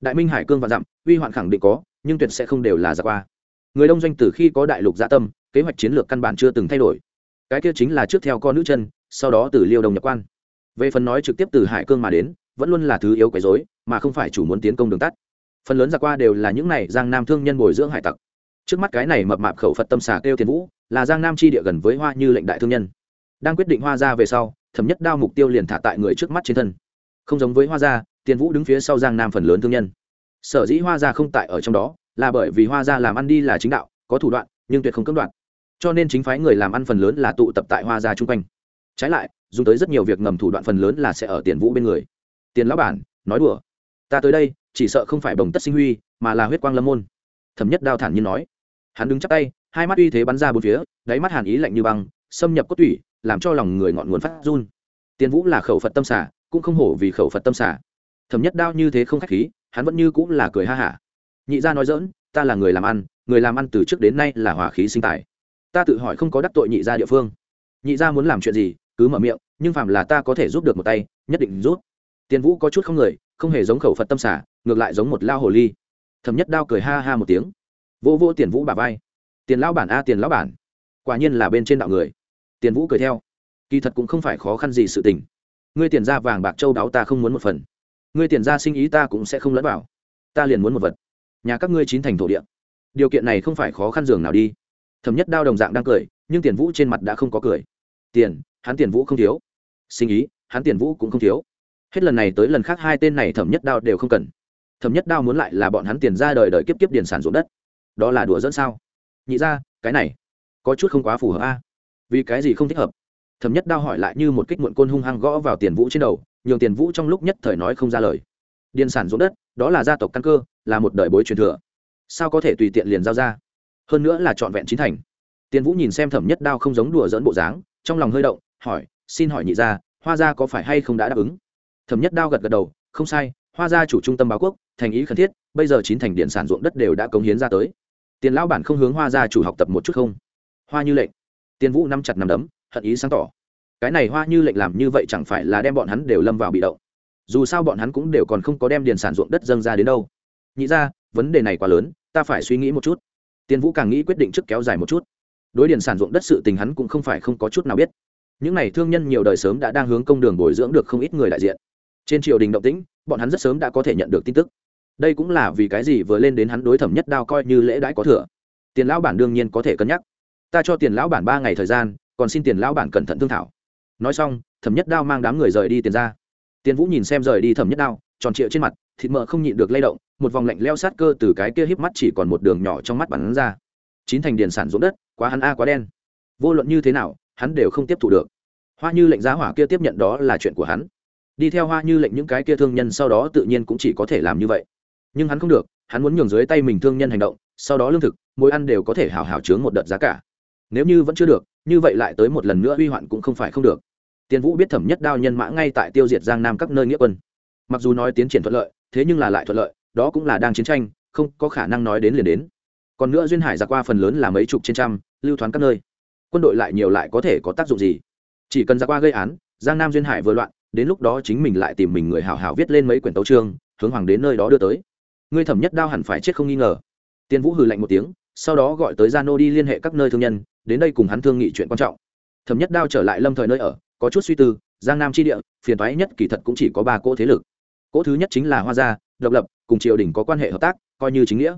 Đại minh hải cương và dặm, uy hoạn khẳng định có, nhưng tuyệt sẽ không đều là giặc qua. Người đông doanh từ khi có đại lục dạ tâm kế hoạch chiến lược căn bản chưa từng thay đổi. Cái kia chính là trước theo con nữ chân, sau đó từ liêu đồng nhập quan. Về phần nói trực tiếp từ hải cương mà đến, vẫn luôn là thứ yếu quấy dối mà không phải chủ muốn tiến công đường tắt. Phần lớn ra qua đều là những này giang nam thương nhân bồi dưỡng hải tặc. Trước mắt cái này mập mạp khẩu phật tâm xà kêu thiên vũ, là giang nam chi địa gần với hoa như lệnh đại thương nhân. Đang quyết định hoa ra về sau, thẩm nhất đao mục tiêu liền thả tại người trước mắt trên thân. Không giống với hoa gia tiền vũ đứng phía sau giang nam phần lớn thương nhân. Sở dĩ hoa gia không tại ở trong đó, là bởi vì hoa gia làm ăn đi là chính đạo, có thủ đoạn, nhưng tuyệt không cưỡng đoạn cho nên chính phái người làm ăn phần lớn là tụ tập tại hoa gia chung quanh. Trái lại, dùng tới rất nhiều việc ngầm thủ đoạn phần lớn là sẽ ở tiền vũ bên người. Tiền lão bản, nói đùa. Ta tới đây, chỉ sợ không phải bồng tất sinh huy, mà là huyết quang lâm môn. Thẩm nhất đao thản nhiên nói. Hắn đứng chắp tay, hai mắt uy thế bắn ra bốn phía, đáy mắt hàn ý lạnh như băng, xâm nhập cốt tủy, làm cho lòng người ngọn nguồn phát run. Tiền vũ là khẩu phật tâm xả cũng không hổ vì khẩu phật tâm xả thẩm nhất đao như thế không khách khí, hắn vẫn như cũng là cười ha hả. Nhị gia nói dỡn ta là người làm ăn, người làm ăn từ trước đến nay là hỏa khí sinh tài ta tự hỏi không có đắc tội nhị gia địa phương. Nhị gia muốn làm chuyện gì, cứ mở miệng, nhưng phạm là ta có thể giúp được một tay, nhất định giúp. tiền vũ có chút không người, không hề giống khẩu phật tâm xả, ngược lại giống một lao hồ ly. Thẩm nhất đao cười ha ha một tiếng. Vô vô tiền vũ bà vai. Tiền lão bản a, tiền lão bản. Quả nhiên là bên trên đạo người. Tiền vũ cười theo. Kỳ thật cũng không phải khó khăn gì sự tình. Ngươi tiền ra vàng bạc châu đáo ta không muốn một phần. Ngươi tiền ra sinh ý ta cũng sẽ không lẫn vào. Ta liền muốn một vật. Nhà các ngươi chín thành thổ địa. Điều kiện này không phải khó khăn giường nào đi thẩm nhất đao đồng dạng đang cười, nhưng tiền vũ trên mặt đã không có cười. Tiền, hắn tiền vũ không thiếu. Sinh ý, hắn tiền vũ cũng không thiếu. Hết lần này tới lần khác hai tên này thẩm nhất đao đều không cần. Thẩm nhất đao muốn lại là bọn hắn tiền ra đời đời kiếp kiếp điền sản ruộng đất. Đó là đùa dẫn sao? Nhị ra, cái này, có chút không quá phù hợp a. Vì cái gì không thích hợp? Thẩm nhất đao hỏi lại như một kích muộn côn hung hăng gõ vào tiền vũ trên đầu, nhường tiền vũ trong lúc nhất thời nói không ra lời. Điền sản ruộng đất, đó là gia tộc căn cơ, là một đời bối truyền thừa. Sao có thể tùy tiện liền giao ra? Hơn nữa là trọn vẹn chính thành. Tiền vũ nhìn xem thẩm nhất đao không giống đùa dỡn bộ dáng, trong lòng hơi động, hỏi, xin hỏi nhị gia, hoa gia có phải hay không đã đáp ứng? Thẩm nhất đao gật gật đầu, không sai, hoa gia chủ trung tâm báo quốc, thành ý khẩn thiết, bây giờ chín thành điện sản ruộng đất đều đã cống hiến ra tới. Tiền lão bản không hướng hoa gia chủ học tập một chút không? Hoa như lệnh. Tiền vũ nắm chặt nằm đấm, hận ý sáng tỏ. Cái này hoa như lệnh làm như vậy chẳng phải là đem bọn hắn đều lâm vào bị động. Dù sao bọn hắn cũng đều còn không có đem điền sản ruộng đất dâng ra đến đâu. Nhị ra vấn đề này quá lớn, ta phải suy nghĩ một chút tiền vũ càng nghĩ quyết định trước kéo dài một chút. Đối điền sản ruộng đất sự tình hắn cũng không phải không có chút nào biết. Những n à y thương nhân nhiều đời sớm đã đang hướng công đường bồi dưỡng được không ít người đại diện. Trên triều đình động tĩnh, bọn hắn rất sớm đã có thể nhận được tin tức. Đây cũng là vì cái gì vừa lên đến hắn đối thẩm nhất đao coi như lễ đãi có thừa. Tiền lão bản đương nhiên có thể cân nhắc. Ta cho tiền lão bản ba ngày thời gian, còn xin tiền lão bản cẩn thận thương thảo. Nói xong, thẩm nhất đao mang đám người rời đi tiền ra. Tiền vũ nhìn xem rời đi thẩm nhất đao tròn trịa trên mặt, thịt mỡ không nhịn được lay động, một vòng lạnh leo sát cơ từ cái kia híp mắt chỉ còn một đường nhỏ trong mắt bắn ra. Chín thành điền sản ruộng đất, quá hắn a quá đen. Vô luận như thế nào, hắn đều không tiếp thụ được. Hoa như lệnh giá hỏa kia tiếp nhận đó là chuyện của hắn. Đi theo hoa như lệnh những cái kia thương nhân sau đó tự nhiên cũng chỉ có thể làm như vậy. Nhưng hắn không được, hắn muốn nhường dưới tay mình thương nhân hành động, sau đó lương thực mỗi ăn đều có thể hào hào chướng một đợt giá cả. Nếu như vẫn chưa được, như vậy lại tới một lần nữa uy hoạn cũng không phải không được. Tiền vũ biết thẩm nhất đao nhân mã ngay tại tiêu diệt giang nam các nơi nghĩa quân mặc dù nói tiến triển thuận lợi, thế nhưng là lại thuận lợi, đó cũng là đang chiến tranh, không có khả năng nói đến liền đến. Còn nữa duyên hải ra qua phần lớn là mấy chục trên trăm, lưu thoáng các nơi. Quân đội lại nhiều lại có thể có tác dụng gì? Chỉ cần ra qua gây án, giang nam duyên hải vừa loạn, đến lúc đó chính mình lại tìm mình người hào hào viết lên mấy quyển tấu trương hướng hoàng đến nơi đó đưa tới. Ngươi thẩm nhất đao hẳn phải chết không nghi ngờ. Tiên vũ hừ lạnh một tiếng, sau đó gọi tới gia nô đi liên hệ các nơi thương nhân, đến đây cùng hắn thương nghị chuyện quan trọng. Thẩm nhất đao trở lại lâm thời nơi ở, có chút suy tư, giang nam tri địa, phiền toái nhất kỳ thật cũng chỉ có ba cỗ thế lực cỗ thứ nhất chính là hoa gia, độc lập, cùng triều đình có quan hệ hợp tác, coi như chính nghĩa.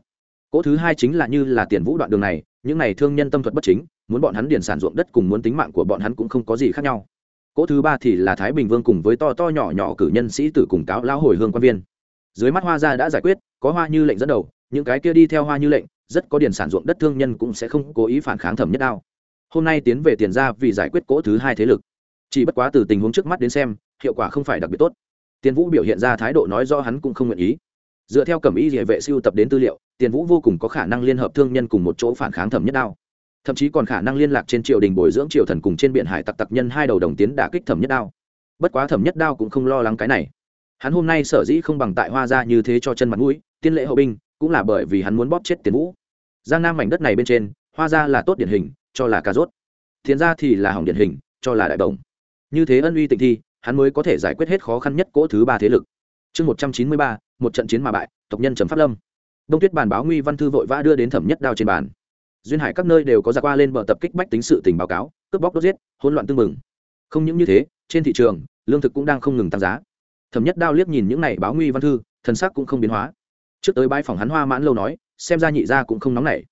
Cỗ thứ hai chính là như là tiền vũ đoạn đường này, những này thương nhân tâm thuật bất chính, muốn bọn hắn điền sản ruộng đất cùng muốn tính mạng của bọn hắn cũng không có gì khác nhau. Cỗ thứ ba thì là thái bình vương cùng với to to nhỏ nhỏ cử nhân sĩ tử cùng cáo lão hồi hương quan viên. Dưới mắt hoa gia đã giải quyết, có hoa như lệnh dẫn đầu, những cái kia đi theo hoa như lệnh, rất có điền sản ruộng đất thương nhân cũng sẽ không cố ý phản kháng thẩm nhất đao. Hôm nay tiến về tiền ra vì giải quyết cỗ thứ hai thế lực. Chỉ bất quá từ tình huống trước mắt đến xem, hiệu quả không phải đặc biệt tốt tiền vũ biểu hiện ra thái độ nói do hắn cũng không nguyện ý. Dựa theo cẩm ý địa vệ siêu tập đến tư liệu, tiền vũ vô cùng có khả năng liên hợp thương nhân cùng một chỗ phản kháng thẩm nhất đao. Thậm chí còn khả năng liên lạc trên triều đình bồi dưỡng triều thần cùng trên biển hải tặc tặc nhân hai đầu đồng tiến đả kích thẩm nhất đao. Bất quá thẩm nhất đao cũng không lo lắng cái này. Hắn hôm nay sở dĩ không bằng tại hoa ra như thế cho chân mặt mũi, tiên lễ hậu binh, cũng là bởi vì hắn muốn bóp chết tiền vũ. Giang nam mảnh đất này bên trên, hoa ra là tốt điển hình, cho là cà rốt. Thiền ra thì là hỏng điển hình, cho là đại đồng như thế ân uy tịnh thi hắn mới có thể giải quyết hết khó khăn nhất cỗ thứ ba thế lực. Chương một trăm chín mươi ba, một trận chiến mà bại, tộc nhân trầm pháp lâm. Đông tuyết bàn báo nguy văn thư vội vã đưa đến thẩm nhất đao trên bàn. Duyên hải các nơi đều có giặc qua lên bờ tập kích bách tính sự tình báo cáo, cướp bóc đốt giết, hỗn loạn tương mừng không những như thế, trên thị trường, lương thực cũng đang không ngừng tăng giá. Thẩm nhất đao liếc nhìn những này báo nguy văn thư, thần sắc cũng không biến hóa. Trước tới bãi phòng hắn hoa mãn lâu nói, xem ra nhị gia cũng không nóng nảy.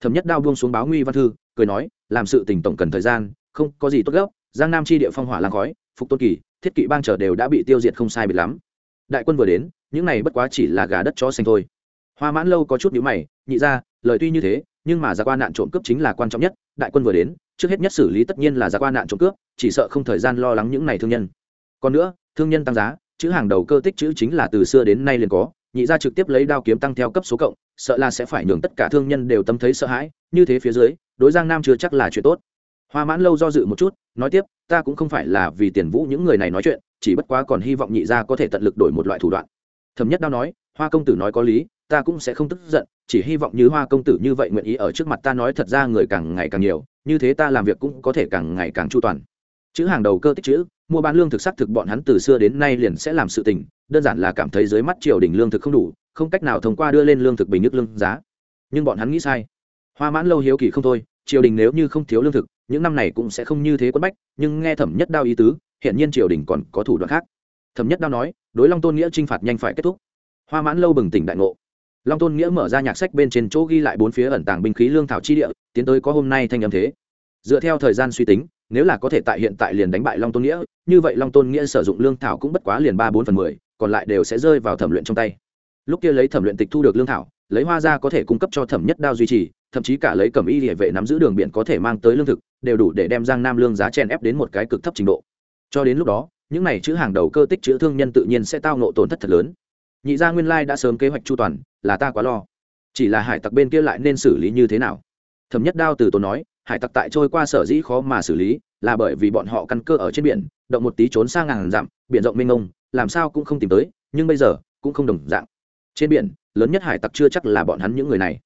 Thẩm nhất đao buông xuống báo nguy văn thư, cười nói, làm sự tình tổng cần thời gian, không có gì tốt gấp, giang nam chi địa phong hỏa lang khói, phục tôn kỳ thiết kỵ bang trở đều đã bị tiêu diệt không sai biệt lắm. Đại quân vừa đến, những này bất quá chỉ là gà đất chó xanh thôi. Hoa mãn lâu có chút nhíu mày, nhị ra, lời tuy như thế, nhưng mà ra qua nạn trộm cướp chính là quan trọng nhất. Đại quân vừa đến, trước hết nhất xử lý tất nhiên là ra qua nạn trộm cướp, chỉ sợ không thời gian lo lắng những này thương nhân. Còn nữa, thương nhân tăng giá, chữ hàng đầu cơ tích chữ chính là từ xưa đến nay liền có. Nhị ra trực tiếp lấy đao kiếm tăng theo cấp số cộng, sợ là sẽ phải nhường tất cả thương nhân đều tâm thấy sợ hãi. Như thế phía dưới, đối giang nam chưa chắc là chuyện tốt. Hoa mãn lâu do dự một chút, nói tiếp ta cũng không phải là vì tiền vũ những người này nói chuyện, chỉ bất quá còn hy vọng nhị gia có thể tận lực đổi một loại thủ đoạn. Thẩm nhất đao nói, hoa công tử nói có lý, ta cũng sẽ không tức giận, chỉ hy vọng như hoa công tử như vậy nguyện ý ở trước mặt ta nói thật ra người càng ngày càng nhiều, như thế ta làm việc cũng có thể càng ngày càng chu toàn. Chữ hàng đầu cơ tích chữ, mua bán lương thực sắc thực bọn hắn từ xưa đến nay liền sẽ làm sự tình, đơn giản là cảm thấy dưới mắt triều đình lương thực không đủ, không cách nào thông qua đưa lên lương thực bình nước lương giá. Nhưng bọn hắn nghĩ sai. Hoa mãn lâu hiếu kỳ không thôi, triều đình nếu như không thiếu lương thực những năm này cũng sẽ không như thế quất bách, nhưng nghe thẩm nhất đao ý tứ hiện nhiên triều đình còn có thủ đoạn khác. Thẩm nhất đao nói, đối long tôn nghĩa t r i n h phạt nhanh phải kết thúc. Hoa mãn lâu bừng tỉnh đại ngộ. Long tôn nghĩa mở ra nhạc sách bên trên chỗ ghi lại bốn phía ẩn tàng binh khí lương thảo chi địa, tiến tới có hôm nay thanh âm thế. Dựa theo thời gian suy tính, nếu là có thể tại hiện tại liền đánh bại long tôn nghĩa, như vậy long tôn nghĩa sử dụng lương thảo cũng bất quá liền ba bốn phần mười, còn lại đều sẽ rơi vào thẩm luyện trong tay. Lúc kia lấy thẩm luyện tịch thu được lương thảo, lấy hoa ra có thể cung cấp cho thẩm nhất đao duy trì, thậm chí cả lấy cẩm y địa vệ nắm giữ đường biển có thể mang tới lương thực đều đủ để đem giang nam lương giá chèn ép đến một cái cực thấp trình độ. Cho đến lúc đó, những này chữ hàng đầu cơ tích chữ thương nhân tự nhiên sẽ tao nộ tổn thất thật lớn. Nhị gia nguyên lai đã sớm kế hoạch chu toàn, là ta quá lo. Chỉ là hải tặc bên kia lại nên xử lý như thế nào? Thẩm nhất đao từ tốn nói, hải tặc tại trôi qua sở dĩ khó mà xử lý, là bởi vì bọn họ căn cơ ở trên biển, động một tí trốn sang ngàn dặm, biển rộng mênh mông, làm sao cũng không tìm tới, nhưng bây giờ, cũng không đồng dạng. Trên biển, lớn nhất hải tặc chưa chắc là bọn hắn những người này.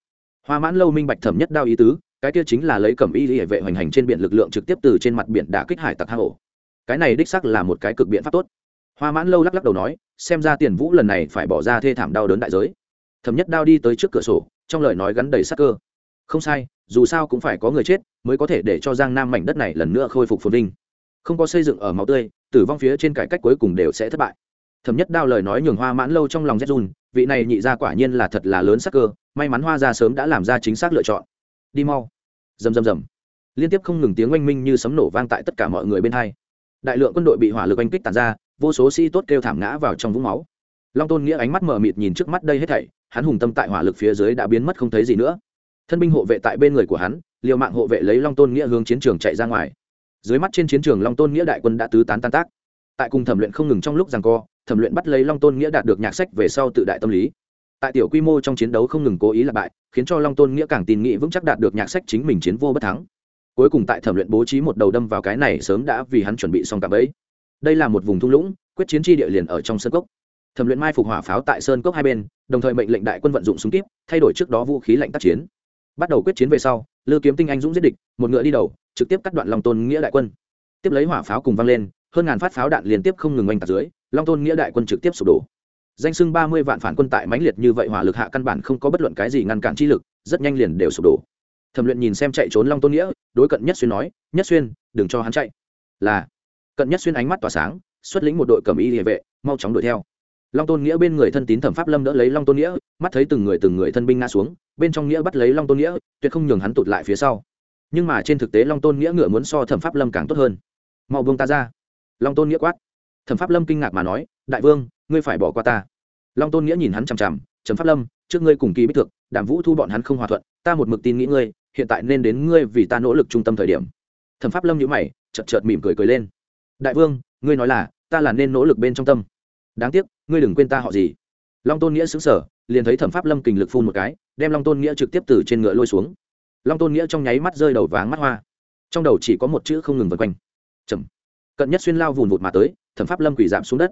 Hoa mãn lâu minh bạch thẩm nhất đao ý tứ cái kia chính là lấy cẩm y hệ vệ hoành hành trên biển lực lượng trực tiếp từ trên mặt biển đã kích hải tặc hang ổ. Cái này đích sắc là một cái cực biện pháp tốt. Hoa mãn lâu lắc lắc đầu nói, xem ra tiền vũ lần này phải bỏ ra thê thảm đau đớn đại giới. Thẩm nhất đao đi tới trước cửa sổ, trong lời nói gắn đầy sắc cơ. Không sai, dù sao cũng phải có người chết mới có thể để cho giang nam mảnh đất này lần nữa khôi phục phồn vinh. Không có xây dựng ở máu tươi, tử vong phía trên cải cách cuối cùng đều sẽ thất bại. Thẩm nhất đao lời nói nhường hoa mãn lâu trong lòng rét run, vị này nhị ra quả nhiên là thật là lớn sắc cơ, may mắn hoa ra sớm đã làm ra chính xác lựa chọn. Đi mau rầm rầm rầm. Liên tiếp không ngừng tiếng oanh minh như sấm nổ vang tại tất cả mọi người bên hai. Đại lượng quân đội bị hỏa lực oanh kích tàn ra, vô số sĩ tốt kêu thảm ngã vào trong vũng máu. Long tôn nghĩa ánh mắt mở mịt nhìn trước mắt đây hết thảy, hắn hùng tâm tại hỏa lực phía dưới đã biến mất không thấy gì nữa. Thân binh hộ vệ tại bên người của hắn, liều mạng hộ vệ lấy long tôn nghĩa hướng chiến trường chạy ra ngoài. Dưới mắt trên chiến trường long tôn nghĩa đại quân đã tứ tán tan tác. Tại cùng thẩm luyện không ngừng trong lúc rằng co, thẩm luyện bắt lấy long tôn nghĩa đạt được nhạc sách về sau tự đại tâm lý tại tiểu quy mô trong chiến đấu không ngừng cố ý là bại, khiến cho long tôn nghĩa càng tin nghĩ vững chắc đạt được nhạc sách chính mình chiến vô bất thắng. Cuối cùng tại thẩm luyện bố trí một đầu đâm vào cái này sớm đã vì hắn chuẩn bị xong cả bẫy. Đây là một vùng thung lũng, quyết chiến tri địa liền ở trong sơn cốc. Thẩm luyện mai phục hỏa pháo tại sơn cốc hai bên, đồng thời mệnh lệnh đại quân vận dụng súng kíp, thay đổi trước đó vũ khí lạnh tác chiến. Bắt đầu quyết chiến về sau, lư kiếm tinh anh dũng giết địch, một ngựa đi đầu, trực tiếp cắt đoạn long tôn nghĩa đại quân. Tiếp lấy hỏa pháo cùng văng lên, hơn ngàn phát pháo đạn liên tiếp không ngừng oanh tạc dưới, long tôn nghĩa đại quân trực tiếp sụp đổ danh sưng ba mươi vạn phản quân tại mãnh liệt như vậy hỏa lực hạ căn bản không có bất luận cái gì ngăn cản chi lực, rất nhanh liền đều sụp đổ. Thẩm luyện nhìn xem chạy trốn long tôn nghĩa, đối cận nhất xuyên nói, nhất xuyên, đừng cho hắn chạy. Là, cận nhất xuyên ánh mắt tỏa sáng, xuất lĩnh một đội cầm y địa vệ, mau chóng đuổi theo. Long tôn nghĩa bên người thân tín thẩm pháp lâm đỡ lấy long tôn nghĩa, mắt thấy từng người từng người thân binh ngã xuống, bên trong nghĩa bắt lấy long tôn nghĩa, tuyệt không nhường hắn tụt lại phía sau. Nhưng mà trên thực tế long tôn nghĩa ngựa muốn so thẩm pháp lâm càng tốt hơn. Mau buông ta ra. Long tôn nghĩa quát. Thẩm pháp lâm kinh ngạc mà nói, đại vương ngươi phải bỏ qua ta. Long tôn nghĩa nhìn hắn chằm chằm, trầm pháp lâm, trước ngươi cùng kỳ bích thực đàm vũ thu bọn hắn không hòa thuận, ta một mực tin nghĩ ngươi, hiện tại nên đến ngươi vì ta nỗ lực trung tâm thời điểm. Thẩm pháp lâm nhữ mày, chợt chợt mỉm cười cười lên. Đại vương, ngươi nói là, ta là nên nỗ lực bên trong tâm. Đáng tiếc, ngươi đừng quên ta họ gì. Long tôn nghĩa xứng sở liền thấy thẩm pháp lâm kình lực phun một cái, đem long tôn nghĩa trực tiếp từ trên ngựa lôi xuống. Long tôn nghĩa trong nháy mắt rơi đầu váng mắt hoa. Trong đầu chỉ có một chữ không ngừng vần quanh. Trầm cận nhất xuyên lao vùn vụt mà tới, thẩm pháp lâm quỷ giảm xuống đất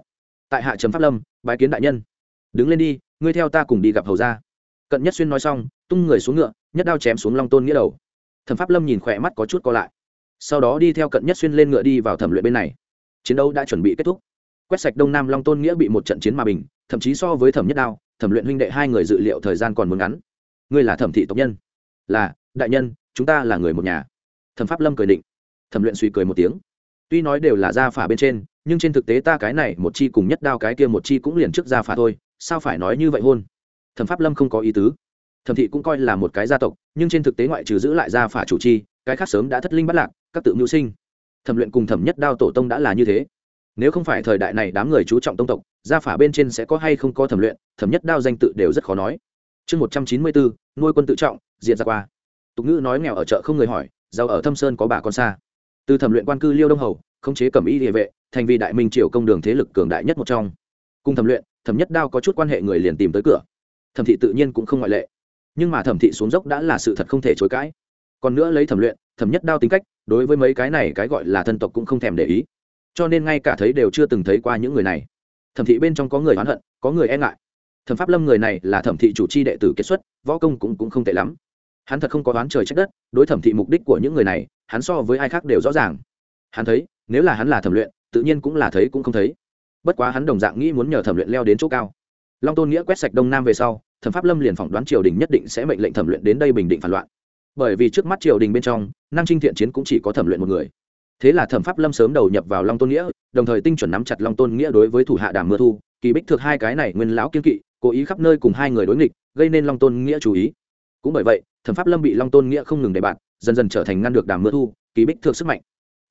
tại hạ trầm pháp lâm, bái kiến đại nhân. Đứng lên đi, ngươi theo ta cùng đi gặp hầu ra cận nhất xuyên nói xong, tung người xuống ngựa, nhất đao chém xuống long tôn nghĩa đầu. Thẩm pháp lâm nhìn khỏe mắt có chút co lại. Sau đó đi theo cận nhất xuyên lên ngựa đi vào thẩm luyện bên này. Chiến đấu đã chuẩn bị kết thúc. Quét sạch đông nam long tôn nghĩa bị một trận chiến mà bình, thậm chí so với thẩm nhất đao, thẩm luyện huynh đệ hai người dự liệu thời gian còn muốn ngắn. Ngươi là thẩm thị tộc nhân? Là, đại nhân, chúng ta là người một nhà. Thẩm pháp lâm cười định. Thẩm luyện suy cười một tiếng tuy nói đều là gia phả bên trên, nhưng trên thực tế ta cái này một chi cùng nhất đao cái kia một chi cũng liền trước gia phả thôi, sao phải nói như vậy hôn? Thẩm pháp lâm không có ý tứ. Thẩm thị cũng coi là một cái gia tộc, nhưng trên thực tế ngoại trừ giữ lại gia phả chủ chi, cái khác sớm đã thất linh bắt lạc, các tự mưu sinh. Thẩm luyện cùng thẩm nhất đao tổ tông đã là như thế. Nếu không phải thời đại này đám người chú trọng tông tộc, gia phả bên trên sẽ có hay không có thẩm luyện, thẩm nhất đao danh tự đều rất khó nói. Chương một trăm chín mươi bốn, nuôi quân tự trọng diện ra qua. Tục ngữ nói nghèo ở chợ không người hỏi, giàu ở thâm sơn có bà con xa từ thẩm luyện quan cư liêu đông hầu khống chế cẩm y địa vệ thành vì đại minh triều công đường thế lực cường đại nhất một trong. Cùng thẩm luyện thẩm nhất đao có chút quan hệ người liền tìm tới cửa. Thẩm thị tự nhiên cũng không ngoại lệ. Nhưng mà thẩm thị xuống dốc đã là sự thật không thể chối cãi. Còn nữa lấy thẩm luyện thẩm nhất đao tính cách đối với mấy cái này cái gọi là thân tộc cũng không thèm để ý. Cho nên ngay cả thấy đều chưa từng thấy qua những người này. Thẩm thị bên trong có người oán hận có người e ngại. Thẩm pháp lâm người này là thẩm thị chủ c h i đệ tử kết xuất võ công cũng, cũng không tệ lắm hắn thật không có đoán trời trách đất, đối thẩm thị mục đích của những người này, hắn so với ai khác đều rõ ràng. Hắn thấy, nếu là hắn là thẩm luyện, tự nhiên cũng là thấy cũng không thấy. Bất quá hắn đồng dạng nghĩ muốn nhờ thẩm luyện leo đến chỗ cao. Long tôn nghĩa quét sạch đông nam về sau, thẩm pháp lâm liền phỏng đoán triều đình nhất định sẽ mệnh lệnh thẩm luyện đến đây bình định phản loạn. Bởi vì trước mắt triều đình bên trong năng trinh thiện chiến cũng chỉ có thẩm luyện một người. Thế là thẩm pháp lâm sớm đầu nhập vào long tôn nghĩa, đồng thời tinh chuẩn nắm chặt long tôn nghĩa đối với thủ hạ đàm mưa thu, kỳ bích thực hai cái này nguyên lão kiên kỵ, cố ý khắp nơi cùng hai người đối nghịch, gây nên long tôn nghĩa chú ý. Cũng bởi vậy thẩm pháp lâm bị long tôn nghĩa không ngừng đề bạt, dần dần trở thành ngăn được đàm mưa thu, kỳ bích thượng sức mạnh.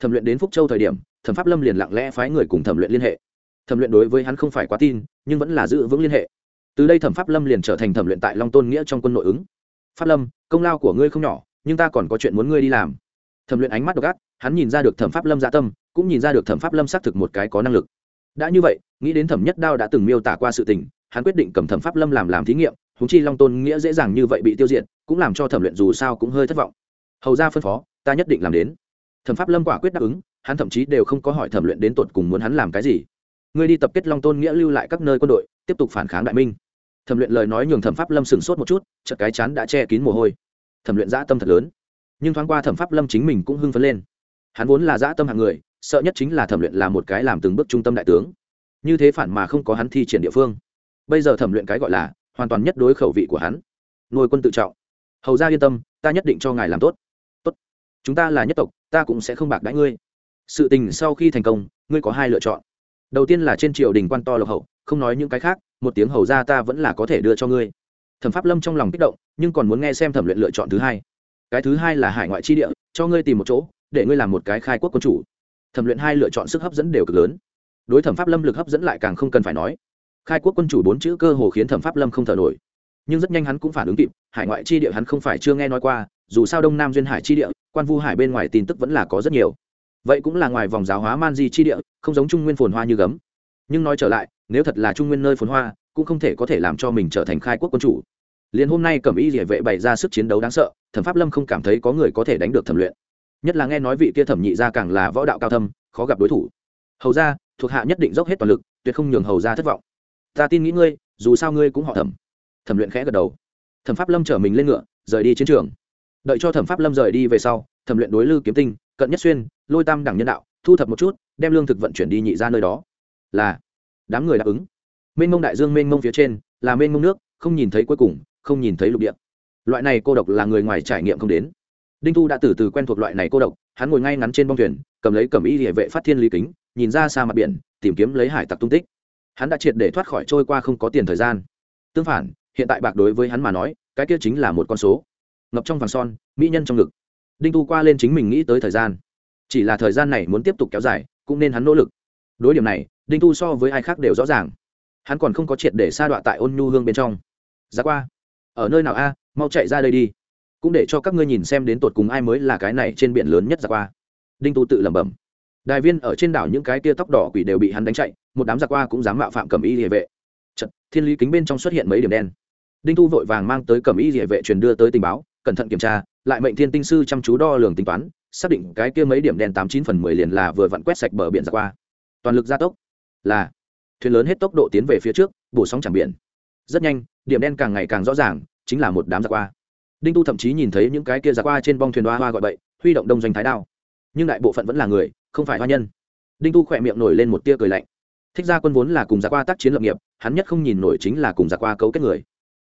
Thẩm luyện đến phúc châu thời điểm, thẩm pháp lâm liền lặng lẽ phái người cùng thẩm luyện liên hệ. Thẩm luyện đối với hắn không phải quá tin, nhưng vẫn là giữ vững liên hệ. Từ đây thẩm pháp lâm liền trở thành thẩm luyện tại long tôn nghĩa trong quân nội ứng. Pháp lâm, công lao của ngươi không nhỏ, nhưng ta còn có chuyện muốn ngươi đi làm. Thẩm luyện ánh mắt độc ác, hắn nhìn ra được thẩm pháp lâm dạ tâm, cũng nhìn ra được thẩm pháp lâm xác thực một cái có năng lực. Đã như vậy, nghĩ đến thẩm nhất đao đã từng miêu tả qua sự tình, hắn quyết định cầm thẩm pháp lâm làm làm thí nghiệm húng chi long tôn nghĩa dễ dàng như vậy bị tiêu diệt, cũng làm cho thẩm luyện dù sao cũng hơi thất vọng. Hầu ra phân phó, ta nhất định làm đến. Thẩm pháp lâm quả quyết đáp ứng, hắn thậm chí đều không có hỏi thẩm luyện đến tột cùng muốn hắn làm cái gì. Ngươi đi tập kết long tôn nghĩa lưu lại các nơi quân đội, tiếp tục phản kháng đại minh. Thẩm luyện lời nói nhường thẩm pháp lâm sửng sốt một chút, chợt cái chán đã che kín mồ hôi. Thẩm luyện dã tâm thật lớn. Nhưng thoáng qua thẩm pháp lâm chính mình cũng hưng phấn lên. Hắn vốn là dã tâm hạng người, sợ nhất chính là thẩm luyện là một cái làm từng bước trung tâm đại tướng. Như thế phản mà không có hắn thi triển địa phương. Bây giờ thẩm luyện cái gọi là hoàn toàn nhất đối khẩu vị của hắn. Nuôi quân tự trọng. Hầu ra yên tâm, ta nhất định cho ngài làm tốt. Tốt. Chúng ta là nhất tộc, ta cũng sẽ không bạc đãi ngươi. Sự tình sau khi thành công, ngươi có hai lựa chọn. Đầu tiên là trên triều đình quan to lộc hậu, không nói những cái khác, một tiếng hầu ra ta vẫn là có thể đưa cho ngươi. Thẩm pháp lâm trong lòng kích động, nhưng còn muốn nghe xem thẩm luyện lựa chọn thứ hai. Cái thứ hai là hải ngoại chi địa, cho ngươi tìm một chỗ, để ngươi làm một cái khai quốc quân chủ. Thẩm luyện hai lựa chọn sức hấp dẫn đều cực lớn. Đối thẩm pháp lâm lực hấp dẫn lại càng không cần phải nói khai quốc quân chủ bốn chữ cơ hồ khiến thẩm pháp lâm không thở nổi. Nhưng rất nhanh hắn cũng phản ứng kịp, hải ngoại chi địa hắn không phải chưa nghe nói qua, dù sao đông nam duyên hải chi địa, quan vu hải bên ngoài tin tức vẫn là có rất nhiều. Vậy cũng là ngoài vòng giáo hóa man di chi địa, không giống trung nguyên phồn hoa như gấm. Nhưng nói trở lại, nếu thật là trung nguyên nơi phồn hoa, cũng không thể có thể làm cho mình trở thành khai quốc quân chủ. Liền hôm nay cẩm y địa vệ bày ra sức chiến đấu đáng sợ, thẩm pháp lâm không cảm thấy có người có thể đánh được thẩm luyện. Nhất là nghe nói vị kia thẩm nhị gia càng là võ đạo cao thâm, khó gặp đối thủ. Hầu ra thuộc hạ nhất định dốc hết toàn lực, tuyệt không nhường hầu ra thất vọng ta tin nghĩ ngươi, dù sao ngươi cũng họ thẩm. Thẩm luyện khẽ gật đầu. Thẩm pháp lâm chở mình lên ngựa, rời đi chiến trường. Đợi cho thẩm pháp lâm rời đi về sau, thẩm luyện đối lư kiếm tinh, cận nhất xuyên, lôi tam đẳng nhân đạo, thu thập một chút, đem lương thực vận chuyển đi nhị ra nơi đó. Là, đám người đáp ứng. Mênh mông đại dương mênh mông phía trên, là mênh mông nước, không nhìn thấy cuối cùng, không nhìn thấy lục địa. Loại này cô độc là người ngoài trải nghiệm không đến. Đinh thu đã từ từ quen thuộc loại này cô độc, hắn ngồi ngay ngắn trên bông thuyền, cầm lấy cầm y địa vệ phát thiên lý kính, nhìn ra xa mặt biển, tìm kiếm lấy hải tặc tung tích hắn đã triệt để thoát khỏi trôi qua không có tiền thời gian. Tương phản, hiện tại bạc đối với hắn mà nói, cái kia chính là một con số. Ngập trong vàng son, mỹ nhân trong ngực. Đinh tu qua lên chính mình nghĩ tới thời gian. Chỉ là thời gian này muốn tiếp tục kéo dài, cũng nên hắn nỗ lực. Đối điểm này, đinh tu so với ai khác đều rõ ràng. Hắn còn không có triệt để sa đọa tại ôn nhu hương bên trong. Ra qua. Ở nơi nào a, mau chạy ra đây đi. Cũng để cho các ngươi nhìn xem đến tột cùng ai mới là cái này trên biển lớn nhất ra qua. Đinh tu tự lẩm bẩm đại viên ở trên đảo những cái tia tóc đỏ quỷ đều bị hắn đánh chạy một đám giặc qua cũng dám mạo phạm cầm y địa vệ. Chật, thiên lý kính bên trong xuất hiện mấy điểm đen. Đinh tu vội vàng mang tới cầm y địa vệ truyền đưa tới tình báo cẩn thận kiểm tra lại mệnh thiên tinh sư chăm chú đo lường tính toán xác định cái kia mấy điểm đen tám chín phần mười liền là vừa vặn quét sạch bờ biển ra qua. Toàn lực gia tốc. Là thuyền lớn hết tốc độ tiến về phía trước bổ sóng chẳng biển. Rất nhanh điểm đen càng ngày càng rõ ràng chính là một đám giặc qua. Đinh tu thậm chí nhìn thấy những cái kia giặc qua trên bong thuyền hoa hoa gọi bậy huy động đông doanh thái đao nhưng đại bộ phận vẫn là người, không phải hoa nhân. Đinh tu khỏe miệng nổi lên một tia cười lạnh. Thích ra quân vốn là cùng Giả qua tác chiến lập nghiệp, hắn nhất không nhìn nổi chính là cùng Giả qua cấu kết người.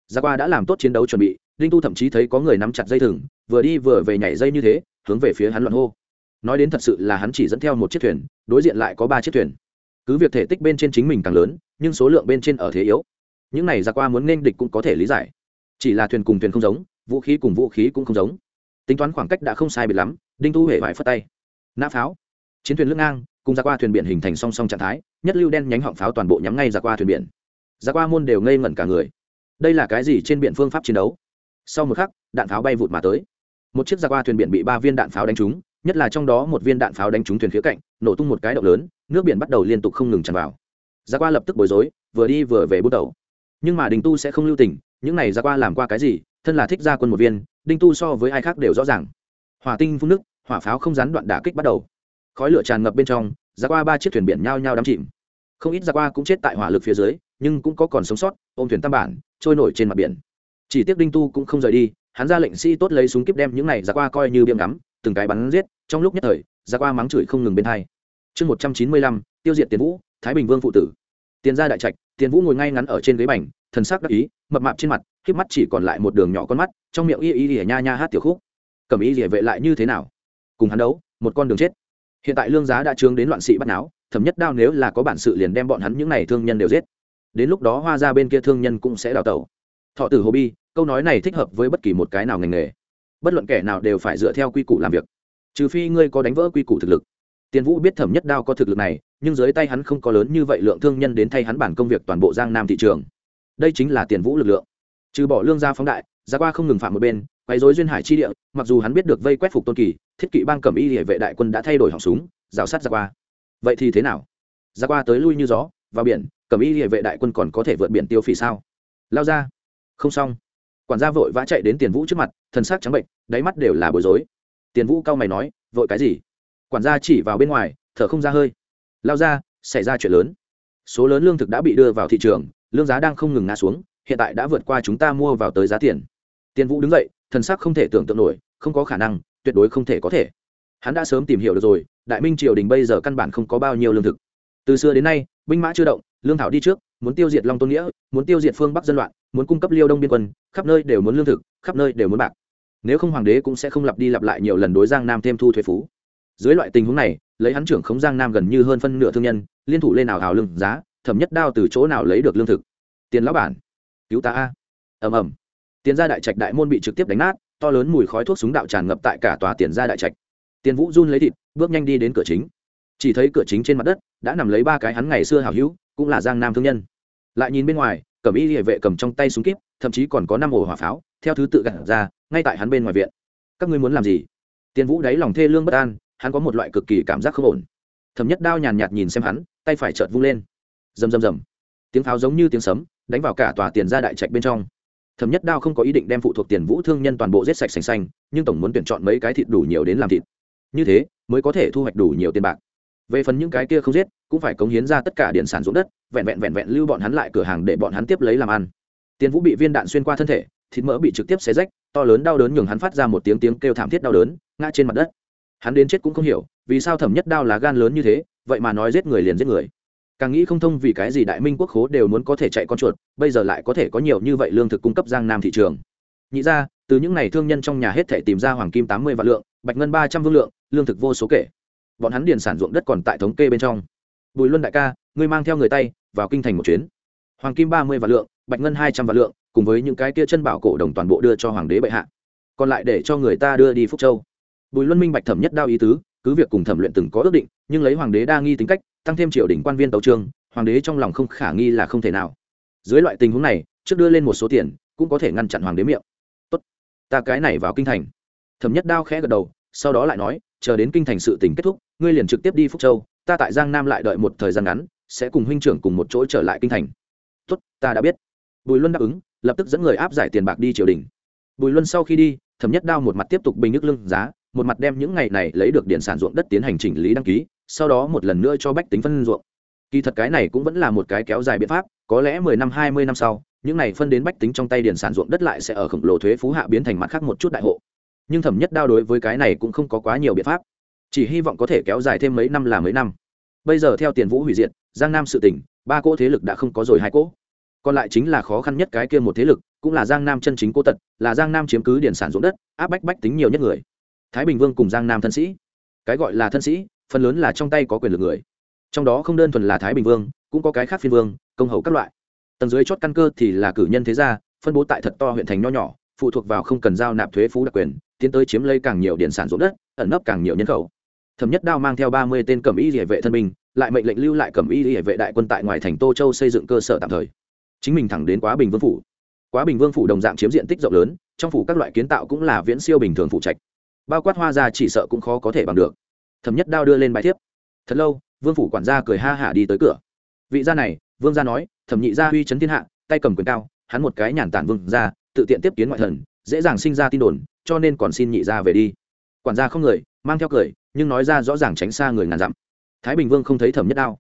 Giả qua đã làm tốt chiến đấu chuẩn bị, đinh tu thậm chí thấy có người nắm chặt dây thừng, vừa đi vừa về nhảy dây như thế, hướng về phía hắn loạn hô. Nói đến thật sự là hắn chỉ dẫn theo một chiếc thuyền, đối diện lại có ba chiếc thuyền. Cứ việc thể tích bên trên chính mình càng lớn, nhưng số lượng bên trên ở thế yếu. Những này ra qua muốn nên địch cũng có thể lý giải. Chỉ là thuyền cùng thuyền không giống, vũ khí cùng vũ khí cũng không giống. Tính toán khoảng cách đã không sai biệt lắm, đinh tu hề phải phất tay nã pháo. Chiến thuyền lưng ngang, cùng ra qua thuyền biển hình thành song song trạng thái, nhất lưu đen nhánh họng pháo toàn bộ nhắm ngay ra qua thuyền biển. Ra qua môn đều ngây ngẩn cả người. Đây là cái gì trên biển phương pháp chiến đấu? Sau một khắc, đạn pháo bay vụt mà tới. Một chiếc ra qua thuyền biển bị ba viên đạn pháo đánh trúng, nhất là trong đó một viên đạn pháo đánh trúng thuyền phía cạnh, nổ tung một cái động lớn, nước biển bắt đầu liên tục không ngừng tràn vào. Ra qua lập tức bối rối, vừa đi vừa về bút đầu. Nhưng mà đình tu sẽ không lưu tình, những này ra qua làm qua cái gì, thân là thích ra quân một viên đinh tu so với ai khác đều rõ ràng. Hỏa tinh phun nước hỏa pháo không gián đoạn đả kích bắt đầu. Khói lửa tràn ngập bên trong ra qua ba chiếc thuyền biển nhao nhao đắm chìm. Không ít ra qua cũng chết tại hỏa lực phía dưới, nhưng cũng có còn sống sót, ôm thuyền tam bản, trôi nổi trên mặt biển. Chỉ tiếc đinh tu cũng không rời đi, hắn ra lệnh sĩ tốt lấy súng kíp đem những này ra qua coi như biếm ngắm, từng cái bắn giết, trong lúc nhất thời ra qua mắng chửi không ngừng bên hai. Chương một trăm chín mươi lăm, tiêu diệt tiền vũ, thái bình vương phụ tử. Tiền gia đại trạch, tiền vũ ngồi ngay ngắn ở trên ghế bành, thần sắc đắc ý, mập mạp trên mặt k mắt chỉ còn lại một đường nhỏ con mắt, trong miệng y y y nha nha hát tiểu khúc. Cầm y ỉa vệ lại như thế nào? Cùng hắn đấu, một con đường chết. Hiện tại lương giá đã trướng đến loạn sĩ bắt náo, thẩm nhất đao nếu là có bản sự liền đem bọn hắn những n à y thương nhân đều giết. Đến lúc đó hoa ra bên kia thương nhân cũng sẽ đào tẩu. Thọ tử hồ bi, câu nói này thích hợp với bất kỳ một cái nào ngành nghề. Bất luận kẻ nào đều phải dựa theo quy củ làm việc. Trừ phi ngươi có đánh vỡ quy củ thực lực. Tiền vũ biết thẩm nhất đao có thực lực này, nhưng dưới tay hắn không có lớn như vậy lượng thương nhân đến thay hắn bản công việc toàn bộ giang nam thị trường. Đây chính là tiền vũ lực lượng. Trừ bỏ lương gia phóng đại gia qua không ngừng phạm một bên quấy rối duyên hải chi địa, mặc dù hắn biết được vây quét phục tôn kỳ, thiết kỵ bang cẩm y địa vệ đại quân đã thay đổi họng súng, rào sát gia qua. Vậy thì thế nào? Gia qua tới lui như gió, vào biển, cẩm y địa vệ đại quân còn có thể vượt biển tiêu phỉ sao? Lao ra. Không xong. Quản gia vội vã chạy đến tiền vũ trước mặt thân xác trắng bệnh, đáy mắt đều là bối rối. Tiền vũ cao mày nói, vội cái gì? Quản gia chỉ vào bên ngoài, thở không ra hơi. Lao ra, xảy ra chuyện lớn. Số lớn lương thực đã bị đưa vào thị trường, lương giá đang không ngừng ngã xuống, hiện tại đã vượt qua chúng ta mua vào tới giá tiền. Tiền vũ đứng dậy thần sắc không thể tưởng tượng nổi, không có khả năng, tuyệt đối không thể có thể. Hắn đã sớm tìm hiểu được rồi, đại minh triều đình bây giờ căn bản không có bao nhiêu lương thực. Từ xưa đến nay, binh mã chưa động, lương thảo đi trước, muốn tiêu diệt long tôn nghĩa, muốn tiêu diệt phương bắc dân loạn, muốn cung cấp liêu đông biên quân, khắp nơi đều muốn lương thực, khắp nơi đều muốn bạc. Nếu không hoàng đế cũng sẽ không lặp đi lặp lại nhiều lần đối giang nam thêm thu thuế phú. Dưới loại tình huống này, lấy hắn trưởng khống giang nam gần như hơn phân nửa thương nhân, liên thủ lên nào hào lương giá, thẩm nhất đao từ chỗ nào lấy được lương thực? Tiền lão bản. Cứu ta a. Ầm ầm tiền gia đại trạch đại môn bị trực tiếp đánh nát, to lớn mùi khói thuốc súng đạo tràn ngập tại cả tòa tiền gia đại trạch. Tiền vũ run lấy thịt, bước nhanh đi đến cửa chính. Chỉ thấy cửa chính trên mặt đất, đã nằm lấy ba cái hắn ngày xưa hào hữu, cũng là giang nam thương nhân. Lại nhìn bên ngoài, cầm y địa vệ cầm trong tay súng kíp, thậm chí còn có năm ổ hỏa pháo, theo thứ tự gặt ra, ngay tại hắn bên ngoài viện. Các ngươi muốn làm gì? Tiền vũ đáy lòng thê lương bất an, hắn có một loại cực kỳ cảm giác không ổn. Thẩm nhất đao nhàn nhạt nhìn xem hắn, tay phải chợt vung lên. Rầm rầm rầm. Tiếng pháo giống như tiếng sấm, đánh vào cả tòa tiền gia đại trạch bên trong thẩm nhất đao không có ý định đem phụ thuộc tiền vũ thương nhân toàn bộ giết sạch sành xanh, nhưng tổng muốn tuyển chọn mấy cái thịt đủ nhiều đến làm thịt. Như thế, mới có thể thu hoạch đủ nhiều tiền bạc. Về phần những cái kia không giết, cũng phải cống hiến ra tất cả điện sản ruộng đất, vẹn vẹn vẹn vẹn lưu bọn hắn lại cửa hàng để bọn hắn tiếp lấy làm ăn. Tiền vũ bị viên đạn xuyên qua thân thể, thịt mỡ bị trực tiếp xé rách, to lớn đau đớn nhường hắn phát ra một tiếng tiếng kêu thảm thiết đau đớn, ngã trên mặt đất. Hắn đến chết cũng không hiểu, vì sao thẩm nhất đao là gan lớn như thế, vậy mà nói giết người liền giết người càng nghĩ không thông vì cái gì đại minh quốc khố đều muốn có thể chạy con chuột, bây giờ lại có thể có nhiều như vậy lương thực cung cấp giang nam thị trường. Nhị ra, từ những n à y thương nhân trong nhà hết thể tìm ra hoàng kim tám mươi vạn lượng, bạch ngân ba trăm vương lượng, lương thực vô số kể. Bọn hắn điền sản ruộng đất còn tại thống kê bên trong. Bùi luân đại ca, ngươi mang theo người tay, vào kinh thành một chuyến. Hoàng kim ba mươi vạn lượng, bạch ngân hai trăm vạn lượng, cùng với những cái kia chân bảo cổ đồng toàn bộ đưa cho hoàng đế bệ hạ. Còn lại để cho người ta đưa đi phúc châu. Bùi luân minh bạch thẩm nhất đao ý tứ, cứ việc cùng thẩm luyện từng có ước định, nhưng lấy hoàng đế đa nghi tính cách tăng thêm triều đình quan viên tấu trương, hoàng đế trong lòng không khả nghi là không thể nào. Dưới loại tình huống này, trước đưa lên một số tiền, cũng có thể ngăn chặn hoàng đế miệng. Tốt, ta cái này vào kinh thành. Thẩm nhất đao khẽ gật đầu, sau đó lại nói, chờ đến kinh thành sự tình kết thúc, ngươi liền trực tiếp đi phúc châu, ta tại giang nam lại đợi một thời gian ngắn, sẽ cùng huynh trưởng cùng một chỗ trở lại kinh thành. Tốt, ta đã biết. Bùi luân đáp ứng, lập tức dẫn người áp giải tiền bạc đi triều đình. Bùi luân sau khi đi, thẩm nhất đao một mặt tiếp tục bình nước lương giá, một mặt đem những ngày này lấy được điện sản ruộng đất tiến hành chỉnh lý đăng ký sau đó một lần nữa cho bách tính phân ruộng. Kỳ thật cái này cũng vẫn là một cái kéo dài biện pháp, có lẽ mười năm, hai mươi năm sau, những này phân đến bách tính trong tay điền sản ruộng đất lại sẽ ở khổng lồ thuế phú hạ biến thành mặt khác một chút đại hộ. Nhưng thẩm nhất đao đối với cái này cũng không có quá nhiều biện pháp. Chỉ hy vọng có thể kéo dài thêm mấy năm là mấy năm. Bây giờ theo tiền vũ hủy diệt, giang nam sự tỉnh, ba cỗ thế lực đã không có rồi hai cỗ. Còn lại chính là khó khăn nhất cái kia một thế lực, cũng là giang nam chân chính cố tật, là giang nam chiếm cứ điển sản ruộng đất, áp bách bách tính nhiều nhất người. Thái bình vương cùng giang nam thân sĩ. Cái gọi là thân sĩ phần lớn là trong tay có quyền lực người. Trong đó không đơn thuần là thái bình vương, cũng có cái khác phiên vương, công hầu các loại. Tầng dưới chót căn cơ thì là cử nhân thế gia, phân bố tại thật to huyện thành nho nhỏ, phụ thuộc vào không cần giao nạp thuế phú đặc quyền, tiến tới chiếm lấy càng nhiều điện sản ruộng đất, ẩn nấp càng nhiều nhân khẩu. Thẩm nhất đao mang theo ba mươi tên cẩm y địa vệ thân binh, lại mệnh lệnh lưu lại cẩm y địa vệ đại quân tại ngoài thành tô châu xây dựng cơ sở tạm thời. Chính mình thẳng đến quá bình vương phủ. Quá bình vương phủ đồng dạng chiếm diện tích rộng lớn, trong phủ các loại kiến tạo cũng là viễn siêu bình thường phủ trạch. Bao quát hoa ra chỉ sợ cũng khó có thể bằng được thẩm nhất đao đưa lên bài thiếp. Thật lâu, vương phủ quản gia cười ha hả đi tới cửa. Vị gia này, vương gia nói, thẩm nhị gia uy chấn thiên hạ, tay cầm quyền cao, hắn một cái nhàn tản vương gia, tự tiện tiếp kiến ngoại thần, dễ dàng sinh ra tin đồn, cho nên còn xin nhị gia về đi. Quản gia không người, mang theo cười, nhưng nói ra rõ ràng tránh xa người ngàn dặm. Thái bình vương không thấy thẩm nhất đao.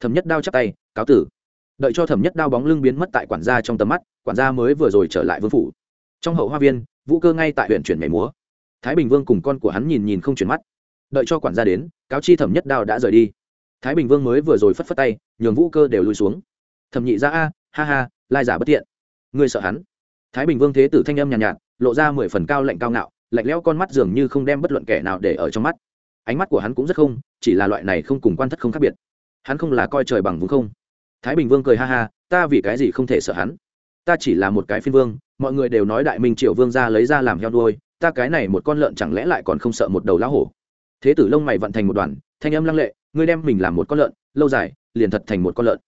Thẩm nhất đao chắp tay, cáo tử. Đợi cho thẩm nhất đao bóng lưng biến mất tại quản gia trong tầm mắt, quản gia mới vừa rồi trở lại vương phủ. Trong hậu hoa viên, vũ cơ ngay tại huyện chuyển nhảy múa. Thái bình vương cùng con của hắn nhìn nhìn không chuyển mắt đợi cho quản gia đến cáo chi thẩm nhất đao đã rời đi. Thái bình vương mới vừa rồi phất phất tay nhường vũ cơ đều lùi xuống. Thẩm nhị ra a ha ha lai giả bất tiện. Ngươi sợ hắn? Thái bình vương thế tử thanh âm nhàn nhạt, nhạt lộ ra mười phần cao lạnh cao ngạo lạnh lẽo con mắt dường như không đem bất luận kẻ nào để ở trong mắt. Ánh mắt của hắn cũng rất không chỉ là loại này không cùng quan thất không khác biệt. Hắn không là coi trời bằng vùng không. Thái bình vương cười ha ha ta vì cái gì không thể sợ hắn? Ta chỉ là một cái phiên vương mọi người đều nói đại minh triệu vương ra lấy ra làm heo đuôi ta cái này một con lợn chẳng lẽ lại còn không sợ một đầu lá hổ? Thế tử lông mày vận thành một đoàn, thanh âm lăng lệ, ngươi đem mình làm một con lợn, lâu dài, liền thật thành một con lợn.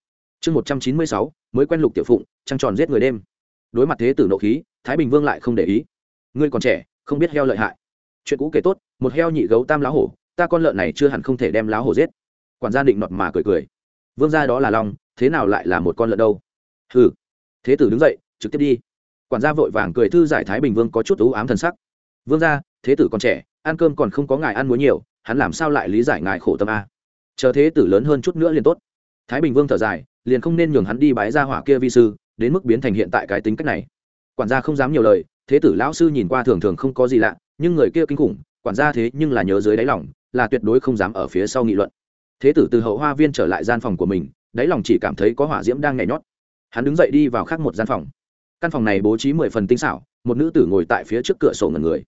Chương một trăm chín mươi sáu, mới quen lục tiểu phụng, trăng tròn giết người đêm. Đối mặt thế tử nộ khí, thái bình vương lại không để ý. Ngươi còn trẻ, không biết heo lợi hại. Chuyện cũ kể tốt, một heo nhị gấu tam lá hổ, ta con lợn này chưa hẳn không thể đem lá hổ giết. Quản gia định nọt mà cười cười. Vương gia đó là long, thế nào lại là một con lợn đâu? Hừ. Thế tử đứng dậy, trực tiếp đi. Quản gia vội vàng cười thư giải thái bình vương có chút ú ám thần sắc. Vương gia, thế tử còn trẻ ăn cơm còn không có ngài ăn muối nhiều, hắn làm sao lại lý giải ngài khổ tâm a? Chờ thế tử lớn hơn chút nữa liền tốt. Thái bình vương thở dài, liền không nên nhường hắn đi bái ra hỏa kia vi sư, đến mức biến thành hiện tại cái tính cách này. Quản gia không dám nhiều lời, thế tử lão sư nhìn qua thường thường không có gì lạ, nhưng người kia kinh khủng, quản gia thế nhưng là nhớ dưới đáy lòng, là tuyệt đối không dám ở phía sau nghị luận. Thế tử từ hậu hoa viên trở lại gian phòng của mình, đáy lòng chỉ cảm thấy có hỏa diễm đang nhảy nhót. Hắn đứng dậy đi vào khác một gian phòng. Căn phòng này bố trí mười phần tinh xảo, một nữ tử ngồi tại phía trước cửa sổ ngần người.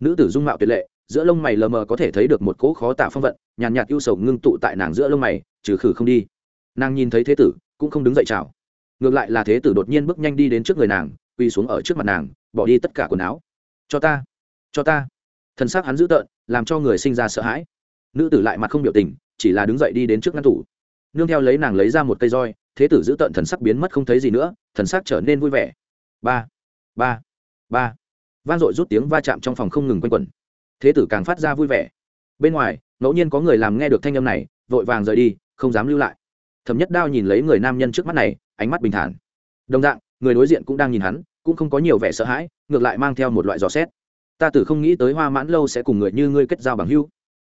Nữ tử dung mạo tuyệt lệ giữa lông mày lờ mờ có thể thấy được một cỗ khó tả phong vận, nhàn nhạt ưu sầu ngưng tụ tại nàng giữa lông mày, trừ khử không đi. Nàng nhìn thấy thế tử, cũng không đứng dậy chào. Ngược lại là thế tử đột nhiên bước nhanh đi đến trước người nàng, quỳ xuống ở trước mặt nàng, bỏ đi tất cả quần áo. Cho ta cho ta. Thân xác hắn dữ tợn, làm cho người sinh ra sợ hãi. Nữ tử lại mặt không biểu tình, chỉ là đứng dậy đi đến trước ngăn tủ. Nương theo lấy nàng lấy ra một cây roi, thế tử giữ tận thần sắc biến mất không thấy gì nữa, thần sắc trở nên vui vẻ. Ba ba ba. Van dội rút tiếng va chạm trong phòng không ngừng quanh quẩn thế tử càng phát ra vui vẻ. Bên ngoài, ngẫu nhiên có người làm nghe được thanh âm này, vội vàng rời đi, không dám lưu lại. Thẩm nhất đao nhìn lấy người nam nhân trước mắt này, ánh mắt bình thản. Đồng dạng, người đối diện cũng đang nhìn hắn, cũng không có nhiều vẻ sợ hãi, ngược lại mang theo một loại dò xét. Ta tử không nghĩ tới hoa mãn lâu sẽ cùng người như ngươi kết giao bằng hưu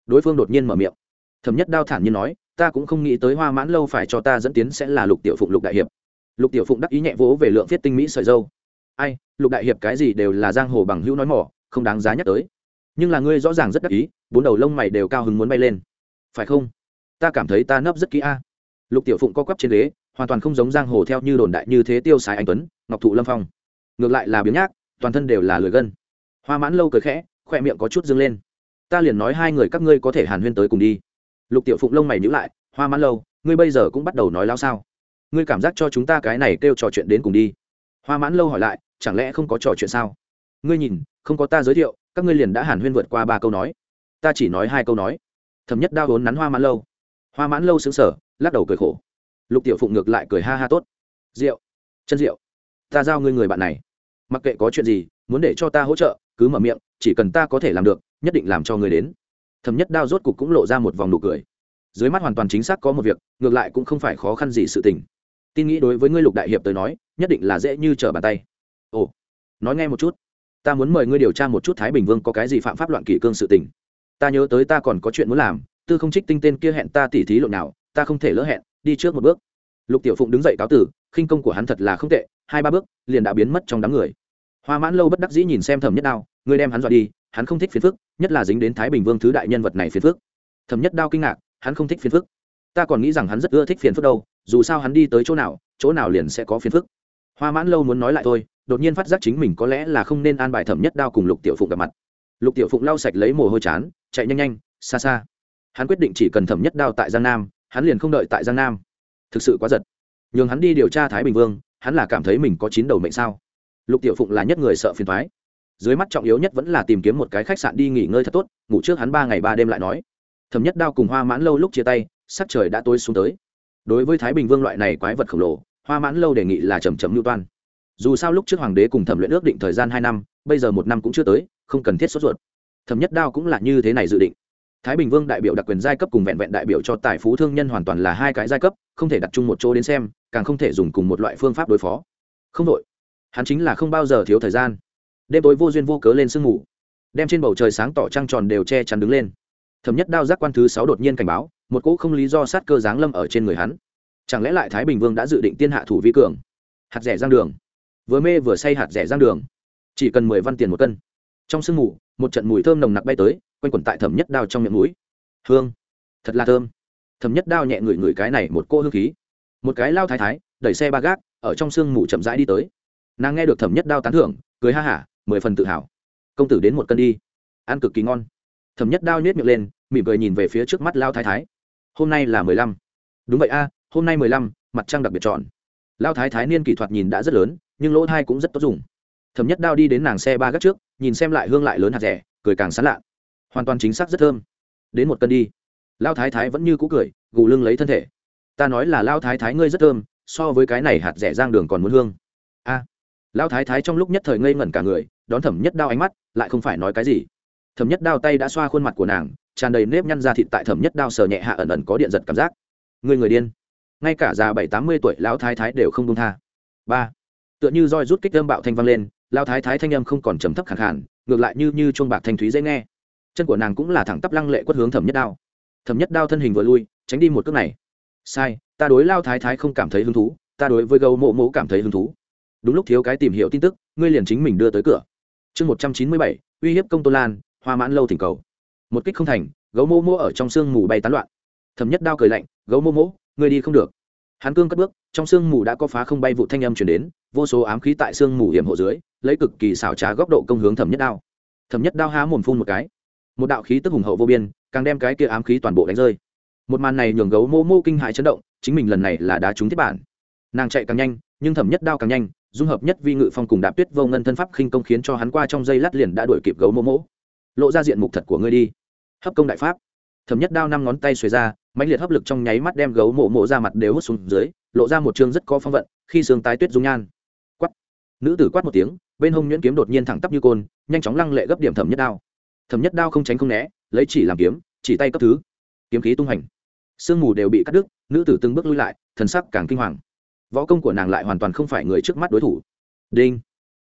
đối phương đột nhiên mở miệng. Thẩm nhất đao thản nhiên nói, ta cũng không nghĩ tới hoa mãn lâu phải cho ta dẫn tiến sẽ là lục tiểu phụng lục đại hiệp. Lục tiểu phụng đắc ý nhẹ vỗ về lượng viết tinh mỹ sợi dâu. Ai, lục đại hiệp cái gì đều là giang hồ bằng hữu nói mỏ, không đáng giá nhắc tới nhưng là ngươi rõ ràng rất đắc ý, bốn đầu lông mày đều cao hứng muốn bay lên. Phải không? Ta cảm thấy ta nấp rất kỹ a. Lục tiểu phụng co quắp trên ghế, hoàn toàn không giống giang hồ theo như đồn đại như thế tiêu xài anh tuấn, ngọc thụ lâm phong. Ngược lại là biếng nhác, toàn thân đều là lười gân. Hoa mãn lâu cười khẽ, khoe miệng có chút dâng lên. Ta liền nói hai người các ngươi có thể hàn huyên tới cùng đi. Lục tiểu phụng lông mày nhữ lại, hoa mãn lâu, ngươi bây giờ cũng bắt đầu nói lao sao? Ngươi cảm giác cho chúng ta cái này kêu trò chuyện đến cùng đi. Hoa mãn lâu hỏi lại, chẳng lẽ không có trò chuyện sao? Ngươi nhìn, không có ta giới thiệu các ngươi liền đã hàn huyên vượt qua ba câu nói. Ta chỉ nói hai câu nói. Thầm nhất Đao vốn nắn hoa mãn lâu. Hoa mãn lâu xứng sở lắc đầu cười khổ. Lục tiểu phụng ngược lại cười ha ha tốt. Rượu. Chân rượu. Ta giao ngươi người bạn này. Mặc kệ có chuyện gì, muốn để cho ta hỗ trợ, cứ mở miệng, chỉ cần ta có thể làm được, nhất định làm cho người đến. Thầm nhất đao rốt cục cũng lộ ra một vòng nụ cười. Dưới mắt hoàn toàn chính xác có một việc, ngược lại cũng không phải khó khăn gì sự tình. Tin nghĩ đối với ngươi lục đại hiệp tới nói, nhất định là dễ như trở bàn tay. Ồ, nói nghe một chút ta muốn mời ngươi điều tra một chút thái bình vương có cái gì phạm pháp loạn kỷ cương sự tình. Ta nhớ tới ta còn có chuyện muốn làm, tư không trích tinh tên kia hẹn ta tỉ thí lộn nào, ta không thể lỡ hẹn, đi trước một bước. Lục tiểu phụng đứng dậy cáo tử, khinh công của hắn thật là không tệ, hai ba bước, liền đã biến mất trong đám người. Hoa mãn lâu bất đắc dĩ nhìn xem thẩm nhất đao ngươi đem hắn dọa đi, hắn không thích phiền phức, nhất là dính đến thái bình vương thứ đại nhân vật này phiền phức. Thẩm nhất đao kinh ngạc, hắn không thích phiền phức. Ta còn nghĩ rằng hắn rất ưa thích phiền phức đâu, dù sao hắn đi tới chỗ nào chỗ nào liền sẽ có phiền phức hoa mãn lâu muốn nói lại thôi, đột nhiên phát giác chính mình có lẽ là không nên an bài thẩm nhất đao cùng lục tiểu phụng gặp mặt. Lục tiểu phụng lau sạch lấy mồ hôi chán, chạy nhanh nhanh, xa xa. Hắn quyết định chỉ cần thẩm nhất đao tại giang nam, hắn liền không đợi tại giang nam. Thực sự quá giật. Nhường hắn đi điều tra thái bình vương, hắn là cảm thấy mình có chín đầu mệnh sao? Lục tiểu phụng là nhất người sợ phiền thoái dưới mắt trọng yếu nhất vẫn là tìm kiếm một cái khách sạn đi nghỉ ngơi thật tốt, ngủ trước hắn ba ngày ba đêm lại nói. Thẩm nhất đao cùng hoa mãn lâu lúc chia tay, sắc trời đã tối xuống tới. Đối với thái bình vương loại này quái vật khổng lồ hoa mãn lâu đề nghị là chầm chậm lưu toan. Dù sao lúc trước hoàng đế cùng thẩm luyện ước định thời gian hai năm, bây giờ một năm cũng chưa tới, không cần thiết sốt ruột. Thẩm nhất đao cũng là như thế này dự định. Thái bình vương đại biểu đặc quyền giai cấp cùng vẹn vẹn đại biểu cho tài phú thương nhân hoàn toàn là hai cái giai cấp, không thể đặt chung một chỗ đến xem, càng không thể dùng cùng một loại phương pháp đối phó. Không đội. Hắn chính là không bao giờ thiếu thời gian. Đêm tối vô duyên vô cớ lên sương mù. Đem trên bầu trời sáng tỏ trăng tròn đều che chắn đứng lên. Thẩm nhất đao giác quan thứ sáu đột nhiên cảnh báo, một cỗ không lý do sát cơ giáng lâm ở trên người hắn chẳng lẽ lại thái bình vương đã dự định tiên hạ thủ vi cường? Hạt rẻ giang đường. Vừa mê vừa say hạt rẻ giang đường. Chỉ cần mười văn tiền một cân. Trong sương mù, một trận mùi thơm nồng nặc bay tới, quanh quẩn tại thẩm nhất đao trong miệng mũi. Hương. Thật là thơm. Thẩm nhất đao nhẹ ngửi ngửi cái này một cô hương khí. Một cái lao thái thái, đẩy xe ba gác, ở trong sương mù chậm rãi đi tới. Nàng nghe được thẩm nhất đao tán thưởng, cười ha hả, mười phần tự hào. Công tử đến một cân đi. Ăn cực kỳ ngon. Thẩm nhất đao nhét miệng lên, mỉm cười nhìn về phía trước mắt lao thái thái. Hôm nay là mười lăm. Đúng vậy a hôm nay mười lăm, mặt trăng đặc biệt chọn lao thái thái niên kỹ thuật nhìn đã rất lớn, nhưng lỗ thai cũng rất tốt dùng. Thẩm nhất đao đi đến nàng xe ba gác trước, nhìn xem lại hương lại lớn hạt rẻ, cười càng sán lạ. Hoàn toàn chính xác rất thơm. Đến một cân đi. Lao thái thái vẫn như cũ cười, gù lưng lấy thân thể. Ta nói là lao thái thái ngươi rất thơm, so với cái này hạt rẻ giang đường còn muốn hương. A. Lao thái thái trong lúc nhất thời ngây ngẩn cả người, đón thẩm nhất đao ánh mắt, lại không phải nói cái gì. Thẩm nhất đao tay đã xoa khuôn mặt của nàng, tràn đầy nếp nhăn ra thịt tại thẩm nhất đao sờ nhẹ hạ ẩn ẩn có điện giật cảm giác. Người người điên ngay cả già bảy tám mươi tuổi lão thái thái đều không đông tha. Ba, tựa như roi rút kích âm bạo thanh vang lên lao thái thái thanh âm không còn trầm thấp khẳng khản ngược lại như như chuông bạc thanh thúy dễ nghe. Chân của nàng cũng là thẳng tắp lăng lệ quất hướng thẩm nhất đao. Thẩm nhất đao thân hình vừa lui, tránh đi một cước này. Sai, ta đối lao thái thái không cảm thấy hứng thú, ta đối với gấu mộ mộ cảm thấy hứng thú. Đúng lúc thiếu cái tìm hiểu tin tức, ngươi liền chính mình đưa tới cửa. Chương một trăm chín mươi bảy, uy hiếp công tô lan, hoa mãn lâu thỉnh cầu. Một kích không thành, gấu mô mô ở trong sương mù bay tán loạn. Thẩm nhất đao cười lạnh, gấu mô mô ngươi đi không được. Hắn cương cất bước, trong sương mù đã có phá không bay vụ thanh âm chuyển đến, vô số ám khí tại sương mù hiểm hộ dưới, lấy cực kỳ xảo trá góc độ công hướng thẩm nhất đao. Thẩm nhất đao há mồm phun một cái. Một đạo khí tức hùng hậu vô biên, càng đem cái kia ám khí toàn bộ đánh rơi. Một màn này nhường gấu mô mô kinh hại chấn động, chính mình lần này là đá trúng thiết bản. Nàng chạy càng nhanh, nhưng thẩm nhất đao càng nhanh, dung hợp nhất vi ngự phong cùng đạp tuyết vô ngân thân pháp khinh công khiến cho hắn qua trong dây lát liền đã đuổi kịp gấu mô mô. Lộ ra diện mục thật của ngươi đi. Hấp công đại pháp. Thẩm nhất đao năm ngón tay xuề ra mãnh liệt hấp lực trong nháy mắt đem gấu mộ mộ ra mặt đều hút xuống dưới, lộ ra một chương rất có phong vận, khi xương tái tuyết dung nhan. Quắt nữ tử quát một tiếng, bên hông nhuyễn kiếm đột nhiên thẳng tắp như côn, nhanh chóng lăng lệ gấp điểm thẩm nhất đao. Thẩm nhất đao không tránh không né, lấy chỉ làm kiếm, chỉ tay cấp thứ. Kiếm khí tung hành. Sương mù đều bị cắt đứt, nữ tử từng bước lui lại, thần sắc càng kinh hoàng. Võ công của nàng lại hoàn toàn không phải người trước mắt đối thủ. Đinh.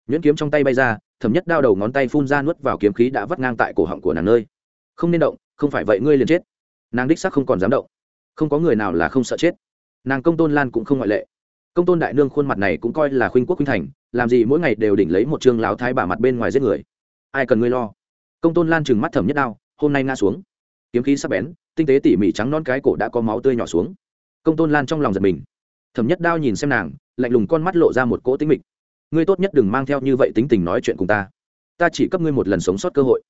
Nhuyễn kiếm trong tay bay ra, thẩm nhất đao đầu ngón tay phun ra nuốt vào kiếm khí đã vắt ngang tại cổ họng của nàng nơi. Không nên động, không phải vậy ngươi liền chết nàng đích sắc không còn dám động. Không có người nào là không sợ chết. Nàng công tôn lan cũng không ngoại lệ. Công tôn đại nương khuôn mặt này cũng coi là khuynh quốc khuynh thành, làm gì mỗi ngày đều đỉnh lấy một chương lão thái bà mặt bên ngoài giết người. Ai cần ngươi lo? Công tôn lan chừng mắt thẩm nhất đao, hôm nay ngã xuống. Kiếm khí sắp bén, tinh tế tỉ mỉ trắng non cái cổ đã có máu tươi nhỏ xuống. Công tôn lan trong lòng giật mình. Thẩm nhất đao nhìn xem nàng, lạnh lùng con mắt lộ ra một cỗ tính mịch. Ngươi tốt nhất đừng mang theo như vậy tính tình nói chuyện cùng ta. Ta chỉ cấp ngươi một lần sống sót cơ hội.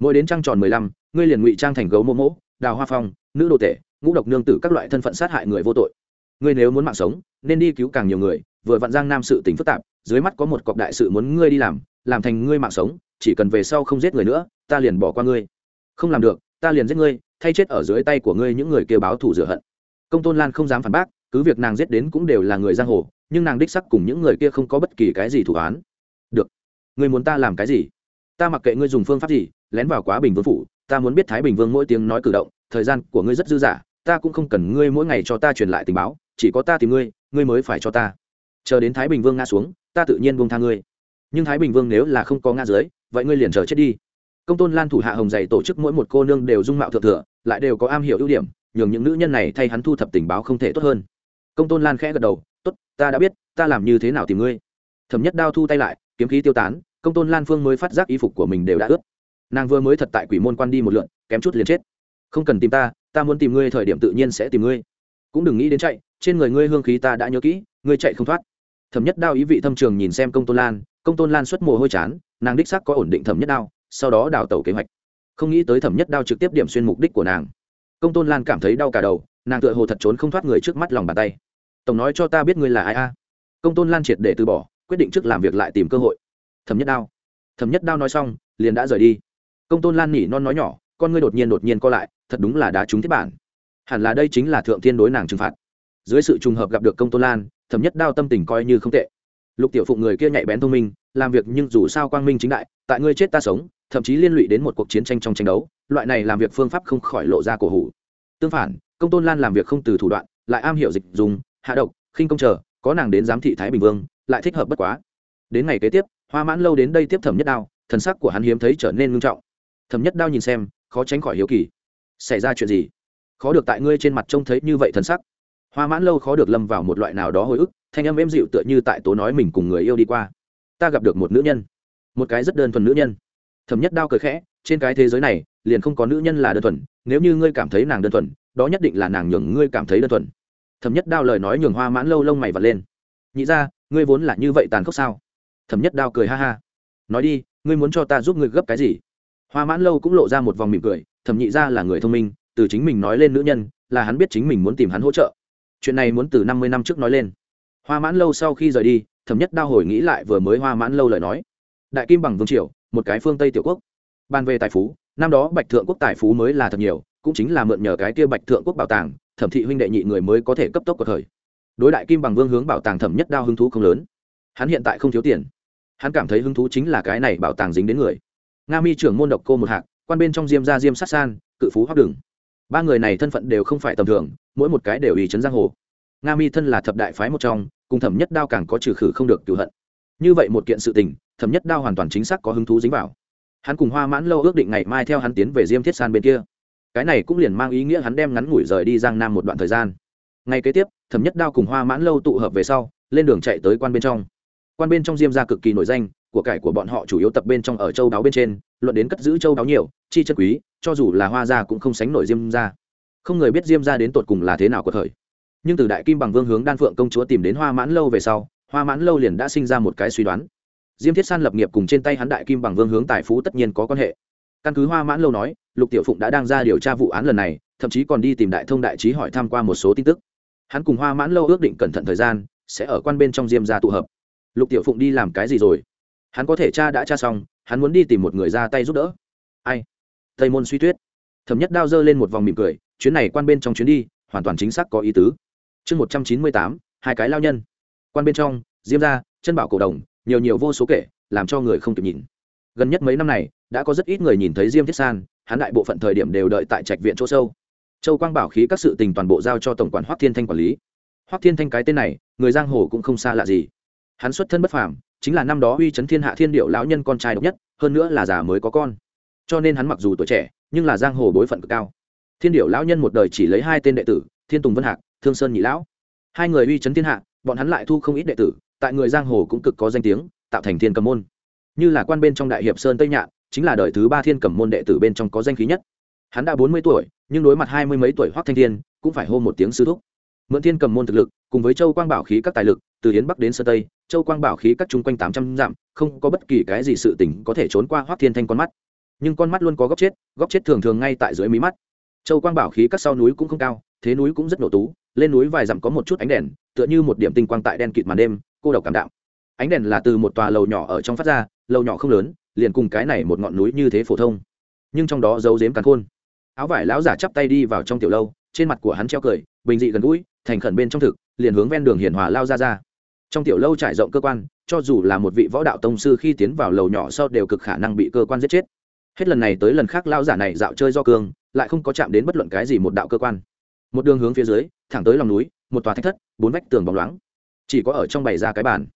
Mỗi đến trăng tròn mười lăm, ngươi liền ngụy trang thành gấu mô mỗ đào hoa phong, nữ đồ tể, ngũ độc nương tử các loại thân phận sát hại người vô tội. Ngươi nếu muốn mạng sống, nên đi cứu càng nhiều người, vừa vặn giang nam sự tính phức tạp, dưới mắt có một cọc đại sự muốn ngươi đi làm làm thành ngươi mạng sống, chỉ cần về sau không giết người nữa, ta liền bỏ qua ngươi. Không làm được, ta liền giết ngươi, thay chết ở dưới tay của ngươi những người kêu báo thù rửa hận. Công tôn lan không dám phản bác, cứ việc nàng giết đến cũng đều là người giang hồ, nhưng nàng đích sắc cùng những người kia không có bất kỳ cái gì thủ án. Được, ngươi muốn ta làm cái gì? Ta mặc kệ ngươi dùng phương pháp gì, lén vào quá bình vương phủ ta muốn biết thái bình vương mỗi tiếng nói cử động, thời gian của ngươi rất dư dả, ta cũng không cần ngươi mỗi ngày cho ta truyền lại tình báo, chỉ có ta tìm ngươi ngươi mới phải cho ta. Chờ đến thái bình vương ngã xuống, ta tự nhiên buông tha ngươi. Nhưng thái bình vương nếu là không có ngã dưới, vậy ngươi liền chờ chết đi. Công tôn lan thủ hạ hồng dày tổ chức mỗi một cô nương đều dung mạo thượng thừa, lại đều có am hiểu ưu điểm, nhường những nữ nhân này thay hắn thu thập tình báo không thể tốt hơn. Công tôn lan khẽ gật đầu, tốt, ta đã biết, ta làm như thế nào tìm ngươi. Thẩm nhất đao thu tay lại, kiếm khí tiêu tán, công tôn lan phương mới phát giác y phục của mình đều đã ướt nàng vừa mới thật tại quỷ môn quan đi một lượn, kém chút liền chết. Không cần tìm ta ta muốn tìm ngươi thời điểm tự nhiên sẽ tìm ngươi. Cũng đừng nghĩ đến chạy, trên người ngươi hương khí ta đã nhớ kỹ, ngươi chạy không thoát. Thẩm nhất đao ý vị thâm trường nhìn xem công tôn lan, công tôn lan xuất mồ hôi chán, nàng đích xác có ổn định thẩm nhất đao, sau đó đào tẩu kế hoạch. Không nghĩ tới thẩm nhất đao trực tiếp điểm xuyên mục đích của nàng. Công tôn lan cảm thấy đau cả đầu, nàng tựa hồ thật trốn không thoát người trước mắt lòng bàn tay. Tổng nói cho ta biết ngươi là ai a? Công tôn lan triệt để từ bỏ, quyết định trước làm việc lại tìm cơ hội. Thẩm nhất đao. Thẩm nhất đao nói xong, liền đã rời đi công tôn lan nhỉ non nói nhỏ, con ngươi đột nhiên đột nhiên co lại, thật đúng là đá trúng thiết bản. Hẳn là đây chính là thượng thiên đối nàng trừng phạt. Dưới sự trùng hợp gặp được công tôn lan, thẩm nhất đao tâm tình coi như không tệ. Lục tiểu phụng người kia nhạy bén thông minh, làm việc nhưng dù sao quang minh chính đại, tại ngươi chết ta sống, thậm chí liên lụy đến một cuộc chiến tranh trong tranh đấu, loại này làm việc phương pháp không khỏi lộ ra cổ hủ. Tương phản, công tôn lan làm việc không từ thủ đoạn, lại am hiểu dịch dùng, hạ độc, khinh công chờ, có nàng đến giám thị thái bình vương, lại thích hợp bất quá. Đến ngày kế tiếp, hoa mãn lâu đến đây tiếp thẩm nhất đao, thần sắc của hắn hiếm thấy trở nên ngưng trọng thẩm nhất đao nhìn xem, khó tránh khỏi hiếu kỳ. Xảy ra chuyện gì? Khó được tại ngươi trên mặt trông thấy như vậy thần sắc. Hoa mãn lâu khó được lâm vào một loại nào đó hồi ức, thanh âm êm dịu tựa như tại tố nói mình cùng người yêu đi qua. Ta gặp được một nữ nhân. Một cái rất đơn thuần nữ nhân. Thẩm nhất đao cười khẽ, trên cái thế giới này, liền không có nữ nhân là đơn thuần, nếu như ngươi cảm thấy nàng đơn thuần, đó nhất định là nàng nhường ngươi cảm thấy đơn thuần. Thẩm nhất đao lời nói nhường hoa mãn lâu lông mày vật lên. Nhị ra, ngươi vốn là như vậy tàn khốc sao? Thẩm nhất đao cười ha ha. Nói đi, ngươi muốn cho ta giúp ngươi gấp cái gì? Hoa mãn lâu cũng lộ ra một vòng mỉm cười, thẩm nhị ra là người thông minh, từ chính mình nói lên nữ nhân, là hắn biết chính mình muốn tìm hắn hỗ trợ. Chuyện này muốn từ năm mươi năm trước nói lên. Hoa mãn lâu sau khi rời đi, thẩm nhất đao hồi nghĩ lại vừa mới hoa mãn lâu lời nói. Đại kim bằng vương triều, một cái phương tây tiểu quốc. Ban về tài phú, năm đó bạch thượng quốc tài phú mới là thật nhiều, cũng chính là mượn nhờ cái kia bạch thượng quốc bảo tàng, thẩm thị huynh đệ nhị người mới có thể cấp tốc của thời. Đối đại kim bằng vương hướng bảo tàng thẩm nhất đao hứng thú không lớn. Hắn hiện tại không thiếu tiền. Hắn cảm thấy hứng thú chính là cái này bảo tàng dính đến người nga mi trưởng môn độc cô một hạng quan bên trong diêm gia diêm sát san, cự phú hoác đường. Ba người này thân phận đều không phải tầm thường, mỗi một cái đều ý chấn giang hồ. Nga mi thân là thập đại phái một trong, cùng thẩm nhất đao càng có trừ khử không được cựu hận. Như vậy một kiện sự tình, thẩm nhất đao hoàn toàn chính xác có hứng thú dính vào. Hắn cùng hoa mãn lâu ước định ngày mai theo hắn tiến về diêm thiết san bên kia. Cái này cũng liền mang ý nghĩa hắn đem ngắn ngủi rời đi giang nam một đoạn thời gian. Ngay kế tiếp, thẩm nhất đao cùng hoa mãn lâu tụ hợp về sau, lên đường chạy tới quan bên trong. Quan bên trong diêm ra cực kỳ nổi danh của cải của bọn họ chủ yếu tập bên trong ở châu đáo bên trên, luận đến cất giữ châu đáo nhiều, chi chân quý, cho dù là hoa gia cũng không sánh nổi diêm ra không người biết diêm ra đến tột cùng là thế nào của thời. Nhưng từ đại kim bằng vương hướng đan phượng công chúa tìm đến hoa mãn lâu về sau, hoa mãn lâu liền đã sinh ra một cái suy đoán. Diêm thiết san lập nghiệp cùng trên tay hắn đại kim bằng vương hướng tài phú tất nhiên có quan hệ. Căn cứ hoa mãn lâu nói, lục tiểu phụng đã đang ra điều tra vụ án lần này, thậm chí còn đi tìm đại thông đại trí hỏi tham q u a một số tin tức. Hắn cùng hoa mãn lâu ước định cẩn thận thời gian, sẽ ở quan bên trong diêm ra tụ hợp. Lục tiểu phụng đi làm cái gì rồi? Hắn có thể cha đã cha xong, hắn muốn đi tìm một người ra tay giúp đỡ. Ai? Tây môn suy tuyết. Thẩm nhất đao dơ lên một vòng mỉm cười, chuyến này quan bên trong chuyến đi, hoàn toàn chính xác có ý tứ. Chương một trăm chín mươi tám, hai cái lao nhân. Quan bên trong, diêm ra chân bảo cổ đồng, nhiều nhiều vô số kể, làm cho người không kịp nhìn. Gần nhất mấy năm này, đã có rất ít người nhìn thấy diêm thiết san, hắn đại bộ phận thời điểm đều đợi tại trạch viện chỗ sâu. Châu quang bảo khí các sự tình toàn bộ giao cho tổng quản hoác thiên thanh quản lý. Hoác thiên thanh cái tên này, người giang hồ cũng không xa lạ gì. Hắn xuất thân bất phàm chính là năm đó uy chấn thiên hạ thiên điệu lão nhân con trai độc nhất, hơn nữa là già mới có con. Cho nên hắn mặc dù tuổi trẻ, nhưng là giang hồ bối phận cực cao. Thiên điệu lão nhân một đời chỉ lấy hai tên đệ tử, thiên tùng vân hạc, thương sơn nhị lão. Hai người uy chấn thiên hạ, bọn hắn lại thu không ít đệ tử, tại người giang hồ cũng cực có danh tiếng, tạo thành thiên cầm môn. Như là quan bên trong đại hiệp sơn tây nhạn, chính là đời thứ ba thiên cầm môn đệ tử bên trong có danh khí nhất. Hắn đã bốn mươi tuổi, nhưng đối mặt hai mươi mấy tuổi hoác thanh thiên, cũng phải hô một tiếng sư thúc mượn thiên cầm môn thực lực, cùng với châu quang bảo khí các tài lực, từ yến bắc đến sơ tây, châu quang bảo khí các chung quanh tám trăm dặm, không có bất kỳ cái gì sự tỉnh có thể trốn qua hoác thiên thanh con mắt. Nhưng con mắt luôn có góc chết góc chết thường thường ngay tại dưới mí mắt. Châu quang bảo khí các sau núi cũng không cao, thế núi cũng rất nổ tú, lên núi vài dặm có một chút ánh đèn, tựa như một điểm tinh quang tại đen kịt màn đêm, cô độc cảm đạo ánh đèn là từ một tòa lầu nhỏ ở trong phát ra, lầu nhỏ không lớn, liền cùng cái này một ngọn núi như thế phổ thông. Nhưng trong đó giấu giếm càn khôn. Áo vải lão giả chắp tay đi vào trong tiểu lâu, trên mặt của hắn treo cười, bình dị gần gũi thành khẩn bên trong thực, liền hướng ven đường hiển hòa lao ra ra. Trong tiểu lâu trải rộng cơ quan, cho dù là một vị võ đạo tông sư khi tiến vào lầu nhỏ sau đều cực khả năng bị cơ quan giết chết. Hết lần này tới lần khác lao giả này dạo chơi do cương, lại không có chạm đến bất luận cái gì một đạo cơ quan. Một đường hướng phía dưới, thẳng tới lòng núi, một tòa thách thất, bốn vách tường bóng loáng. Chỉ có ở trong bày ra cái bàn.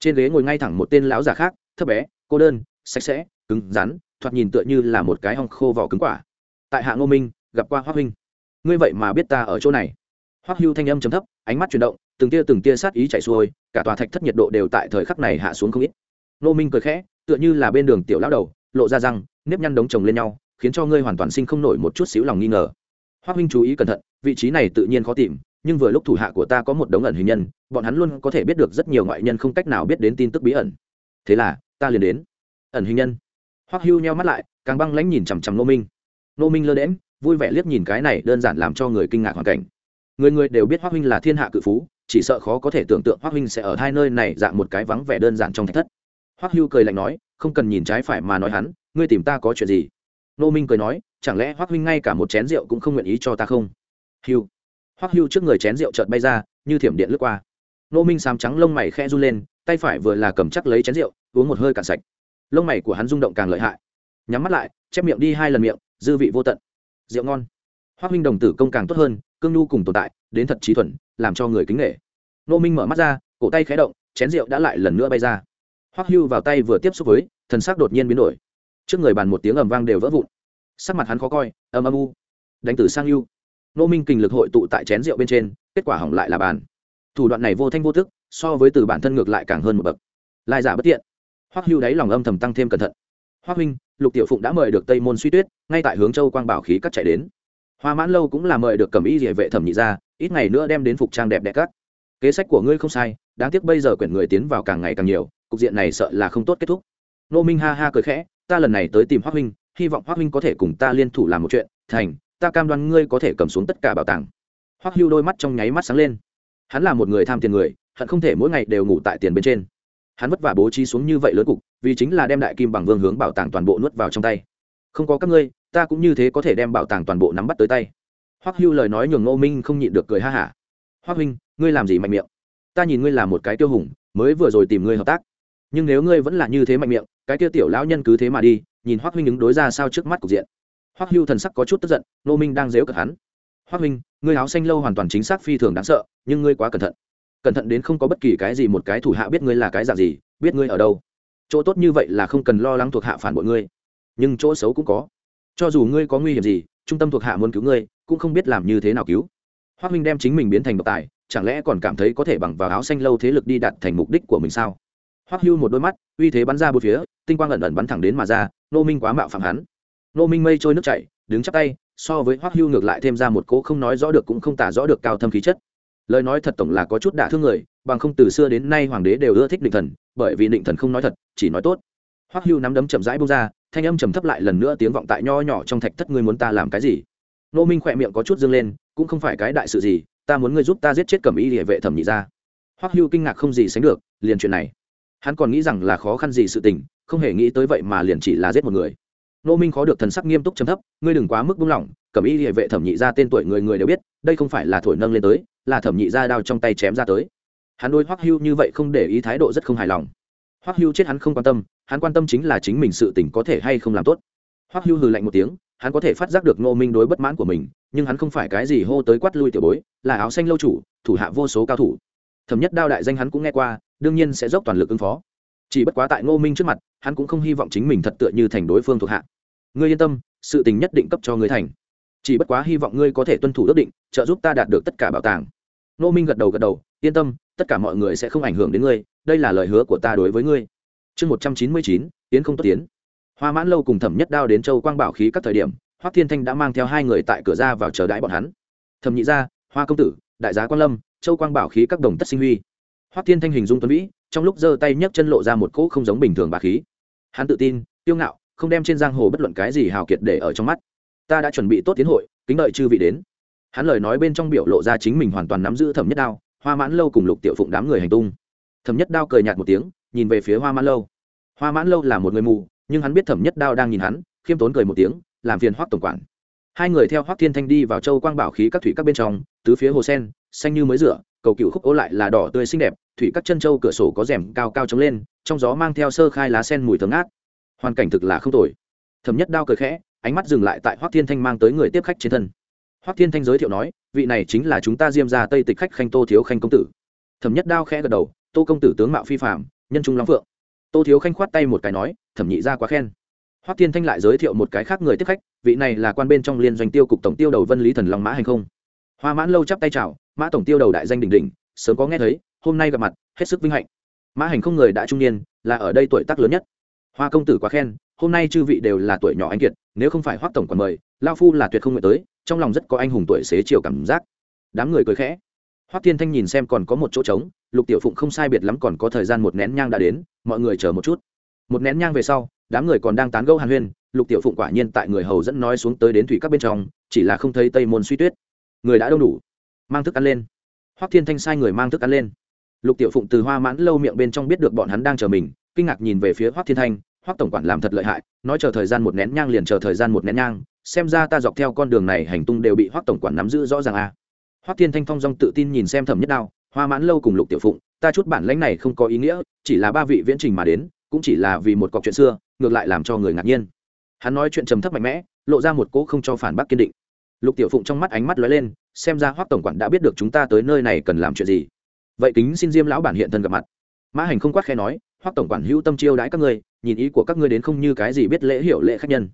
Trên ghế ngồi ngay thẳng một tên lão giả khác, thấp bé, cô đơn, sạch sẽ, cứng rắn, thoạt nhìn tựa như là một cái hong khô vỏ cứng quả. Tại hạ ngô minh, gặp qua hoác huynh. Ngươi vậy mà biết ta ở chỗ này hoắc hưu thanh âm chấm thấp, ánh mắt chuyển động, từng tia từng tia sát ý chạy xuôi, cả tòa thạch thất nhiệt độ đều tại thời khắc này hạ xuống không ít. Nô minh cười khẽ, tựa như là bên đường tiểu lão đầu, lộ ra răng, nếp nhăn đống chồng lên nhau, khiến cho ngươi hoàn toàn sinh không nổi một chút xíu lòng nghi ngờ. Hoắc huynh chú ý cẩn thận, vị trí này tự nhiên khó tìm, nhưng vừa lúc thủ hạ của ta có một đống ẩn hình nhân, bọn hắn luôn có thể biết được rất nhiều ngoại nhân không cách nào biết đến tin tức bí ẩn. Thế là, ta liền đến. Ẩn hình nhân. Hoắc hưu nheo mắt lại, càng băng lãnh nhìn chằm chằm nô minh. Nô minh lơ đễm vui vẻ liếc nhìn cái này đơn giản làm cho người kinh ngạc hoàn cảnh người người đều biết hoắc huynh là thiên hạ cự phú, chỉ sợ khó có thể tưởng tượng hoắc huynh sẽ ở hai nơi này dạng một cái vắng vẻ đơn giản trong thạch thất. Hoắc hưu cười lạnh nói, không cần nhìn trái phải mà nói hắn, ngươi tìm ta có chuyện gì? Nô minh cười nói, chẳng lẽ hoắc huynh ngay cả một chén rượu cũng không nguyện ý cho ta không? Hưu. Hoắc hưu trước người chén rượu chợt bay ra, như thiểm điện lướt qua. Nô minh sám trắng lông mày khe run lên, tay phải vừa là cầm chắc lấy chén rượu, uống một hơi cạn sạch. Lông mày của hắn rung động càng lợi hại. Nhắm mắt lại, chép miệng đi hai lần miệng, dư vị vô tận. Rượu ngon. Hoác huynh đồng tử công càng tốt hơn cương nhu cùng tồn tại, đến thật trí thuần, làm cho người kính nghệ nô minh mở mắt ra, cổ tay khé động, chén rượu đã lại lần nữa bay ra. Hoắc hưu vào tay vừa tiếp xúc với, thần sắc đột nhiên biến đổi. Trước người bàn một tiếng ầm vang đều vỡ vụn. Sắc mặt hắn khó coi, âm âm u. Đánh tử sang ưu. Nô minh kình lực hội tụ tại chén rượu bên trên, kết quả hỏng lại là bàn. Thủ đoạn này vô thanh vô thức so với từ bản thân ngược lại càng hơn một bậc. Lai giả bất tiện. Hoắc hưu đáy lòng âm thầm tăng thêm cẩn thận. Hoắc huynh, lục tiểu phụng đã mời được tây môn suy tuyết, ngay tại hướng châu quang bảo khí cắt chạy đến hoa mãn lâu cũng là mời được cầm y địa vệ thẩm nhị ra ít ngày nữa đem đến phục trang đẹp đẽ cắt kế sách của ngươi không sai, đáng tiếc bây giờ quyển người tiến vào càng ngày càng nhiều, cục diện này sợ là không tốt kết thúc. Nô minh ha ha cười khẽ, ta lần này tới tìm hoắc huynh, hy vọng hoắc huynh có thể cùng ta liên thủ làm một chuyện, thành, ta cam đoan ngươi có thể cầm xuống tất cả bảo tàng. Hoắc hưu đôi mắt trong nháy mắt sáng lên. Hắn là một người tham tiền người, hận không thể mỗi ngày đều ngủ tại tiền bên trên. Hắn vất vả bố trí xuống như vậy lớn cục, vì chính là đem đại kim bằng vương hướng bảo tàng toàn bộ nuốt vào trong tay. Không có các ngươi ta cũng như thế có thể đem bảo tàng toàn bộ nắm bắt tới tay. Hoắc hưu lời nói nhường ngô minh không nhịn được cười ha hả. Hoắc huynh, ngươi làm gì mạnh miệng? Ta nhìn ngươi là một cái tiêu hùng, mới vừa rồi tìm ngươi hợp tác. Nhưng nếu ngươi vẫn là như thế mạnh miệng, cái tiêu tiểu lão nhân cứ thế mà đi, nhìn hoắc huynh ứng đối ra sao trước mắt cục diện. Hoắc hưu thần sắc có chút tức giận, ngô minh đang dếu cật hắn. Hoắc huynh, ngươi áo xanh lâu hoàn toàn chính xác phi thường đáng sợ, nhưng ngươi quá cẩn thận. Cẩn thận đến không có bất kỳ cái gì một cái thủ hạ biết ngươi là cái dạng gì, biết ngươi ở đâu. Chỗ tốt như vậy là không cần lo lắng thuộc hạ phản bội ngươi. Nhưng chỗ xấu cũng có cho dù ngươi có nguy hiểm gì, trung tâm thuộc hạ muốn cứu ngươi, cũng không biết làm như thế nào cứu. Hoác minh đem chính mình biến thành độc tài, chẳng lẽ còn cảm thấy có thể bằng vào áo xanh lâu thế lực đi đặt thành mục đích của mình sao? Hoác hưu một đôi mắt, uy thế bắn ra bốn phía, tinh quang ẩn ẩn bắn thẳng đến mà ra, nô minh quá mạo phạm hắn. Nô minh mây trôi nước chảy, đứng chắp tay, so với hoác hưu ngược lại thêm ra một cỗ không nói rõ được cũng không tả rõ được cao thâm khí chất. Lời nói thật tổng là có chút đả thương người, bằng không từ xưa đến nay hoàng đế đều ưa thích định thần, bởi vì định thần không nói thật, chỉ nói tốt. Hoắc hưu nắm đấm chậm rãi bông ra thanh âm trầm thấp lại lần nữa tiếng vọng tại nho nhỏ trong thạch thất, ngươi muốn ta làm cái gì? Nô minh khỏe miệng có chút dâng lên, cũng không phải cái đại sự gì, ta muốn ngươi giúp ta giết chết cẩm y địa vệ thẩm nhị ra hoắc hưu kinh ngạc không gì sánh được, liền chuyện này. Hắn còn nghĩ rằng là khó khăn gì sự tình, không hề nghĩ tới vậy mà liền chỉ là giết một người. Nô minh khó được thần sắc nghiêm túc chấm thấp, ngươi đừng quá mức buông lỏng, cẩm y địa vệ thẩm nhị ra tên tuổi người người đều biết, đây không phải là thổi nâng lên tới, là thẩm nhị ra đao trong tay chém ra tới. Hắn đôi hoắc hưu như vậy không để ý thái độ rất không hài lòng. Hoắc hưu chết hắn không quan tâm hắn quan tâm chính là chính mình sự tình có thể hay không làm tốt. Hoắc hưu hừ lạnh một tiếng, hắn có thể phát giác được ngô minh đối bất mãn của mình, nhưng hắn không phải cái gì hô tới quát lui tiểu bối, là áo xanh lâu chủ, thủ hạ vô số cao thủ. Thẩm nhất đao đại danh hắn cũng nghe qua, đương nhiên sẽ dốc toàn lực ứng phó. Chỉ bất quá tại ngô minh trước mặt, hắn cũng không hy vọng chính mình thật tựa như thành đối phương thuộc hạ. Ngươi yên tâm, sự tình nhất định cấp cho ngươi thành. Chỉ bất quá hy vọng ngươi có thể tuân thủ ước định, trợ giúp ta đạt được tất cả bảo tàng. Ngô minh gật đầu gật đầu, yên tâm, tất cả mọi người sẽ không ảnh hưởng đến ngươi, đây là lời hứa của ta đối với ngươi chương một trăm chín mươi chín, tiến không tốt tiến. Hoa mãn lâu cùng thẩm nhất đao đến châu quang bảo khí các thời điểm, hoắc thiên thanh đã mang theo hai người tại cửa ra vào chờ đãi bọn hắn. Thẩm nhị gia, hoa công tử, đại giá quan lâm, châu quang bảo khí các đồng tất sinh huy. Hoắc thiên thanh hình dung tuấn vĩ trong lúc giơ tay nhấc chân lộ ra một cỗ không giống bình thường bà khí. Hắn tự tin tiêu ngạo, không đem trên giang hồ bất luận cái gì hào kiệt để ở trong mắt. Ta đã chuẩn bị tốt tiến hội, kính đợi chư vị đến. Hắn lời nói bên trong biểu lộ ra chính mình hoàn toàn nắm giữ thẩm nhất đao, hoa mãn lâu cùng lục tiểu phụng đám người hành tung. Thẩm nhất đao cười nhạt một tiếng nhìn về phía hoa mãn lâu. Hoa mãn lâu là một người mù, nhưng hắn biết thẩm nhất đao đang nhìn hắn, khiêm tốn cười một tiếng, làm phiền hoắc tổng quản. Hai người theo hoắc thiên thanh đi vào châu quang bảo khí các thủy các bên trong, tứ phía hồ sen, xanh như mới rửa, cầu cựu khúc ố lại là đỏ tươi xinh đẹp, thủy các chân châu cửa sổ có rèm cao cao trống lên, trong gió mang theo sơ khai lá sen mùi thơm ngát. Hoàn cảnh thực là không tồi. Thẩm nhất đao cười khẽ, ánh mắt dừng lại tại hoắc thiên thanh mang tới người tiếp khách trên thân. Hoắc thiên thanh giới thiệu nói, vị này chính là chúng ta diêm ra tây tịch khách khanh tô thiếu khanh công tử. Thẩm nhất đao khẽ gật đầu, tô công tử tướng mạo phi phạm nhân trung long phượng. Tô thiếu khanh khoát tay một cái nói, thẩm nhị ra quá khen. Hoắc thiên thanh lại giới thiệu một cái khác người tiếp khách, vị này là quan bên trong liên doanh tiêu cục tổng tiêu đầu vân lý thần long mã hành không? Hoa mãn lâu chắp tay chào, mã tổng tiêu đầu đại danh đỉnh đỉnh, sớm có nghe thấy, hôm nay gặp mặt, hết sức vinh hạnh. Mã hành không người đã trung niên, là ở đây tuổi tác lớn nhất. Hoa công tử quá khen, hôm nay chư vị đều là tuổi nhỏ anh kiệt, nếu không phải hoắc tổng còn mời lao phu là tuyệt không nguyện tới, trong lòng rất có anh hùng tuổi xế chiều cảm giác. Đám người cười khẽ hoắc thiên thanh nhìn xem còn có một chỗ trống, lục tiểu phụng không sai biệt lắm còn có thời gian một nén nhang đã đến, mọi người chờ một chút. Một nén nhang về sau, đám người còn đang tán gẫu hàn huyên, lục tiểu phụng quả nhiên tại người hầu dẫn nói xuống tới đến thủy các bên trong, chỉ là không thấy tây môn suy tuyết. Người đã đông đủ, mang thức ăn lên. Hoắc thiên thanh sai người mang thức ăn lên. Lục tiểu phụng từ hoa mãn lâu miệng bên trong biết được bọn hắn đang chờ mình, kinh ngạc nhìn về phía hoắc thiên thanh, hoắc tổng quản làm thật lợi hại, nói chờ thời gian một nén nhang liền chờ thời gian một nén nhang, xem ra ta dọc theo con đường này hành tung đều bị hoắc tổng quản nắm giữ rõ ràng a à hoắc thiên thanh phong dong tự tin nhìn xem thẩm nhất đao, hoa mãn lâu cùng lục tiểu phụng, ta chút bản lãnh này không có ý nghĩa, chỉ là ba vị viễn trình mà đến, cũng chỉ là vì một cọc chuyện xưa, ngược lại làm cho người ngạc nhiên. Hắn nói chuyện trầm thấp mạnh mẽ, lộ ra một cỗ không cho phản bác kiên định. Lục tiểu phụng trong mắt ánh mắt lóe lên, xem ra hoắc tổng quản đã biết được chúng ta tới nơi này cần làm chuyện gì. Vậy kính xin diêm lão bản hiện thân gặp mặt. Mã hành không quát khe nói, hoắc tổng quản hữu tâm chiêu đãi các ngươi, nhìn ý của các ngươi đến không như cái gì biết lễ hiểu lễ khách nhân.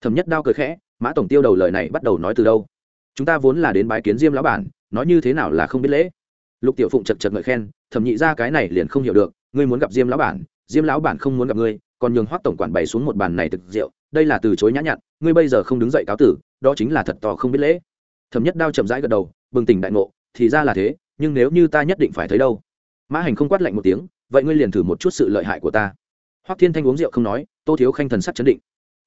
Thẩm nhất đao cười khẽ, mã tổng tiêu đầu lời này bắt đầu nói từ đâu? Chúng ta vốn là đến bái kiến diêm lão bản, nói như thế nào là không biết lễ. Lục tiểu phụng chật chật ngợi khen thẩm nhị ra cái này liền không hiểu được, ngươi muốn gặp diêm lão bản, diêm lão bản không muốn gặp ngươi, còn nhường hoắc tổng quản bày xuống một bàn này thực rượu, đây là từ chối nhã nhặn, ngươi bây giờ không đứng dậy cáo tử, đó chính là thật to không biết lễ. Thẩm nhất đao chậm rãi gật đầu, bừng tỉnh đại ngộ, thì ra là thế, nhưng nếu như ta nhất định phải thấy đâu. Mã hành không quát lạnh một tiếng, vậy ngươi liền thử một chút sự lợi hại của ta. Hoắc thiên thanh uống rượu không nói, tô thiếu khanh thần sắc chấn định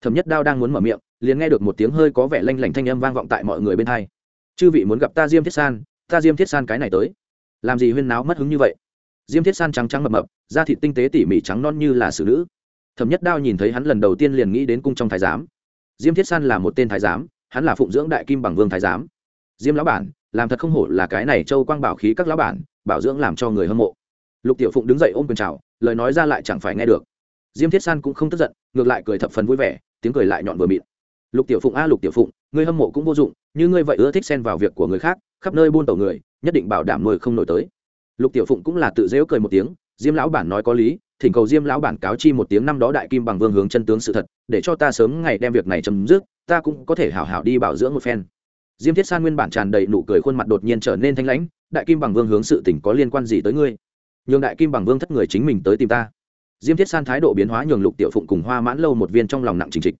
thẩm nhất đao đang muốn mở miệng, liền nghe được một tiếng hơi có vẻ lanh lảnh thanh âm vang vọng tại mọi người bên hai. Chư vị muốn gặp ta diêm thiết san, ta diêm thiết san cái này tới. Làm gì huyên náo mất hứng như vậy? Diêm thiết san trắng trắng mập mập, da thịt tinh tế tỉ mỉ trắng non như là xử nữ. Thẩm nhất đao nhìn thấy hắn lần đầu tiên liền nghĩ đến cung trong thái giám. Diêm thiết san là một tên thái giám, hắn là phụng dưỡng đại kim bằng vương thái giám. Diêm lão bản, làm thật không hổ là cái này châu quang bảo khí các lão bản, bảo dưỡng làm cho người hâm mộ. Lục tiểu phụng đứng dậy ôm quyền chào, lời nói ra lại chẳng phải nghe được. Diêm thiết san cũng không tức giận, ngược lại cười thập phần vui vẻ tiếng cười lại nhọn vừa mịn. Lục tiểu phụng a, lục tiểu phụng, ngươi hâm mộ cũng vô dụng, như ngươi vậy ưa thích xen vào việc của người khác, khắp nơi buôn tẩu người, nhất định bảo đảm nuôi không nổi tới. Lục tiểu phụng cũng là tự dễu cười một tiếng, diêm lão bản nói có lý, thỉnh cầu diêm lão bản cáo chi một tiếng năm đó đại kim bằng vương hướng chân tướng sự thật, để cho ta sớm ngày đem việc này chấm dứt, ta cũng có thể hảo hảo đi bảo dưỡng một phen. Diêm thiết san nguyên bản tràn đầy nụ cười khuôn mặt đột nhiên trở nên thanh lãnh, đại kim bằng vương hướng sự tỉnh có liên quan gì tới ngươi? Nhường đại kim bằng vương thất người chính mình tới tìm ta diêm thiết san thái độ biến hóa nhường lục tiểu phụng cùng hoa mãn lâu một viên trong lòng nặng trình trịch.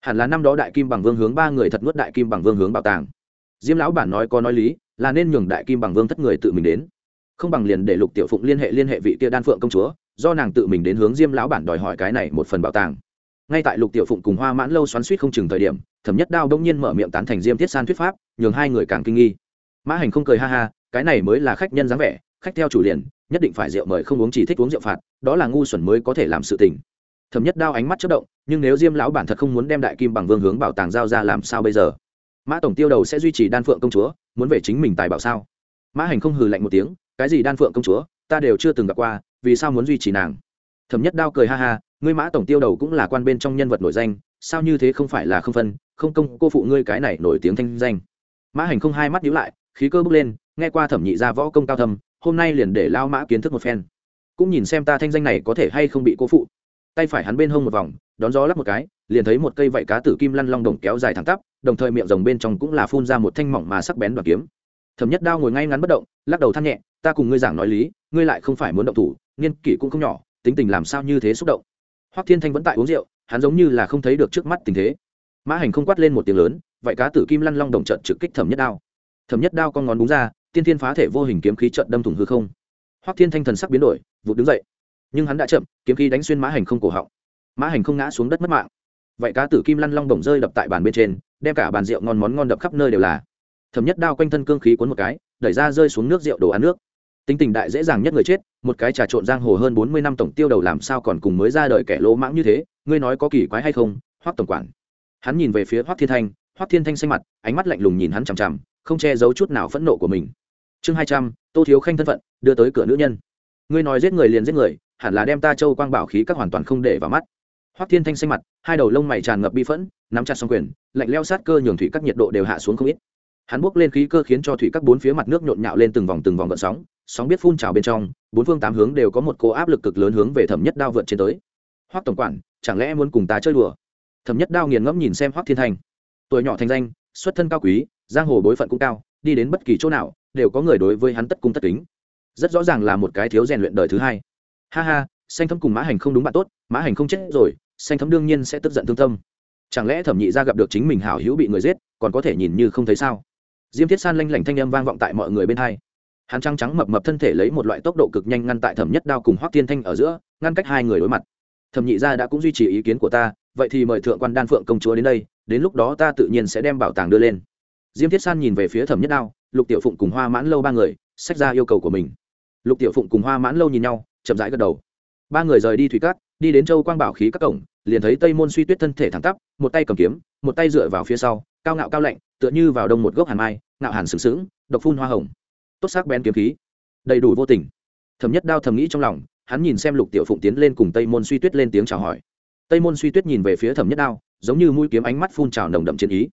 Hẳn là năm đó đại kim bằng vương hướng ba người thật nuốt đại kim bằng vương hướng bảo tàng. Diêm lão bản nói có nói lý, là nên nhường đại kim bằng vương thất người tự mình đến. Không bằng liền để lục tiểu phụng liên hệ liên hệ vị kia đan phượng công chúa, do nàng tự mình đến hướng diêm lão bản đòi hỏi cái này một phần bảo tàng. Ngay tại lục tiểu phụng cùng hoa mãn lâu xoắn suýt không chừng thời điểm, thẩm nhất đao đông nhiên mở miệng tán thành diêm thiết san thuyết pháp, nhường hai người càng kinh nghi. Mã hành không cười ha ha, cái này mới là khách nhân dáng vẻ, khách theo chủ liền nhất định phải rượu mời không uống chỉ thích uống rượu phạt, đó là ngu xuẩn mới có thể làm sự tình. Thẩm nhất đao ánh mắt chất động, nhưng nếu diêm lão bản thật không muốn đem đại kim bằng vương hướng bảo tàng giao ra làm sao bây giờ? Mã tổng tiêu đầu sẽ duy trì đan phượng công chúa, muốn về chính mình tài bảo sao? Mã hành không hừ lạnh một tiếng, cái gì đan phượng công chúa, ta đều chưa từng gặp qua, vì sao muốn duy trì nàng? Thẩm nhất đao cười ha ha, ngươi mã tổng tiêu đầu cũng là quan bên trong nhân vật nổi danh, sao như thế không phải là không phân, không công, cô phụ ngươi cái này nổi tiếng thanh danh. Mã hành không hai mắt nhíu lại, khí cơ bước lên, nghe qua thẩm nhị ra võ công cao thâm hôm nay liền để lao mã kiến thức một phen. Cũng nhìn xem ta thanh danh này có thể hay không bị cố phụ. Tay phải hắn bên hông một vòng, đón gió lắp một cái, liền thấy một cây vạy cá tử kim lăn long đồng kéo dài thẳng tắp, đồng thời miệng rồng bên trong cũng là phun ra một thanh mỏng mà sắc bén đoàn kiếm. Thẩm nhất đao ngồi ngay ngắn bất động, lắc đầu than nhẹ, ta cùng ngươi giảng nói lý, ngươi lại không phải muốn động thủ nghiên kỷ cũng không nhỏ, tính tình làm sao như thế xúc động. Hoắc thiên thanh vẫn tại uống rượu, hắn giống như là không thấy được trước mắt tình thế. Mã hành không quát lên một tiếng lớn vậy cá tử kim lăn long đồng trận trực kích thẩm nhất đao. Thẩm nhất đao con ngón búng ra tiên thiên phá thể vô hình kiếm khí trận đâm thủng hư không. Hoắc thiên thanh thần sắc biến đổi, vụt đứng dậy. Nhưng hắn đã chậm, kiếm khí đánh xuyên mã hành không cổ họng. Mã hành không ngã xuống đất mất mạng. Vậy cá tử kim lăn long đồng rơi đập tại bàn bên trên, đem cả bàn rượu ngon món ngon đập khắp nơi đều là. Thấm nhất đao quanh thân cương khí cuốn một cái, đẩy ra rơi xuống nước rượu đồ ăn nước. Tính tình đại dễ dàng nhất người chết, một cái trà trộn giang hồ hơn bốn mươi năm tổng tiêu đầu làm sao còn cùng mới ra đời kẻ lỗ mãng như thế, ngươi nói có kỳ quái hay không, hoắc tổng quản. Hắn nhìn về phía hoắc thiên thanh, hoắc thiên thanh xanh mặt, ánh mắt lạnh lùng nhìn hắn chằm chằm, không che giấu chút nào phẫn nộ của mình chương hai trăm, tô thiếu khanh thân phận, đưa tới cửa nữ nhân. Ngươi nói giết người liền giết người, hẳn là đem ta châu quang bảo khí các hoàn toàn không để vào mắt. Hoắc thiên thanh xanh mặt, hai đầu lông mày tràn ngập bi phẫn, nắm chặt xong quyền, lạnh leo sát cơ nhường thủy các nhiệt độ đều hạ xuống không ít. Hắn bốc lên khí cơ khiến cho thủy các bốn phía mặt nước nhộn nhạo lên từng vòng từng vòng gợn sóng sóng biết phun trào bên trong, bốn phương tám hướng đều có một cô áp lực cực lớn hướng về thẩm nhất đao vượt trên tới. Hoắc tổng quản, chẳng lẽ em muốn cùng ta chơi đùa? Thẩm nhất đao nghiền ngẫm nhìn xem hoắc thiên thanh. Tuổi nhỏ thành danh, xuất thân cao quý, giang hồ bối phận cũng cao, đi đến bất kỳ chỗ nào đều có người đối với hắn tất cung tất kính. Rất rõ ràng là một cái thiếu rèn luyện đời thứ hai. Ha ha, xanh thấm cùng mã hành không đúng bạn tốt, mã hành không chết rồi, xanh thấm đương nhiên sẽ tức giận thương tâm. Chẳng lẽ thẩm nhị ra gặp được chính mình hảo hữu bị người giết, còn có thể nhìn như không thấy sao? Diêm thiết san lanh lảnh thanh âm vang vọng tại mọi người bên hai. Hắn trắng trắng mập mập thân thể lấy một loại tốc độ cực nhanh ngăn tại thẩm nhất đao cùng hoác tiên thanh ở giữa, ngăn cách hai người đối mặt. Thẩm nhị gia đã cũng duy trì ý kiến của ta, vậy thì mời thượng quan đan phượng công chúa đến đây, đến lúc đó ta tự nhiên sẽ đem bảo tàng đưa lên. Diêm thiết san nhìn về phía thẩm nhất đao lục tiểu phụng cùng hoa mãn lâu ba người sách ra yêu cầu của mình. Lục tiểu phụng cùng hoa mãn lâu nhìn nhau, chậm rãi gật đầu. Ba người rời đi thủy cát, đi đến châu quang bảo khí các cổng, liền thấy tây môn suy tuyết thân thể thẳng tắp, một tay cầm kiếm, một tay dựa vào phía sau, cao ngạo cao lạnh, tựa như vào đông một gốc hàn mai, ngạo hàn sừng sững, độc phun hoa hồng. Tốt sắc bén kiếm khí. Đầy đủ vô tình. Thẩm nhất đao thầm nghĩ trong lòng, hắn nhìn xem lục tiểu phụng tiến lên cùng tây môn suy tuyết lên tiếng chào hỏi. Tây môn suy tuyết nhìn về phía thẩm nhất đao, giống như mũi kiếm ánh mắt phun trào nồng đậm chiến ý.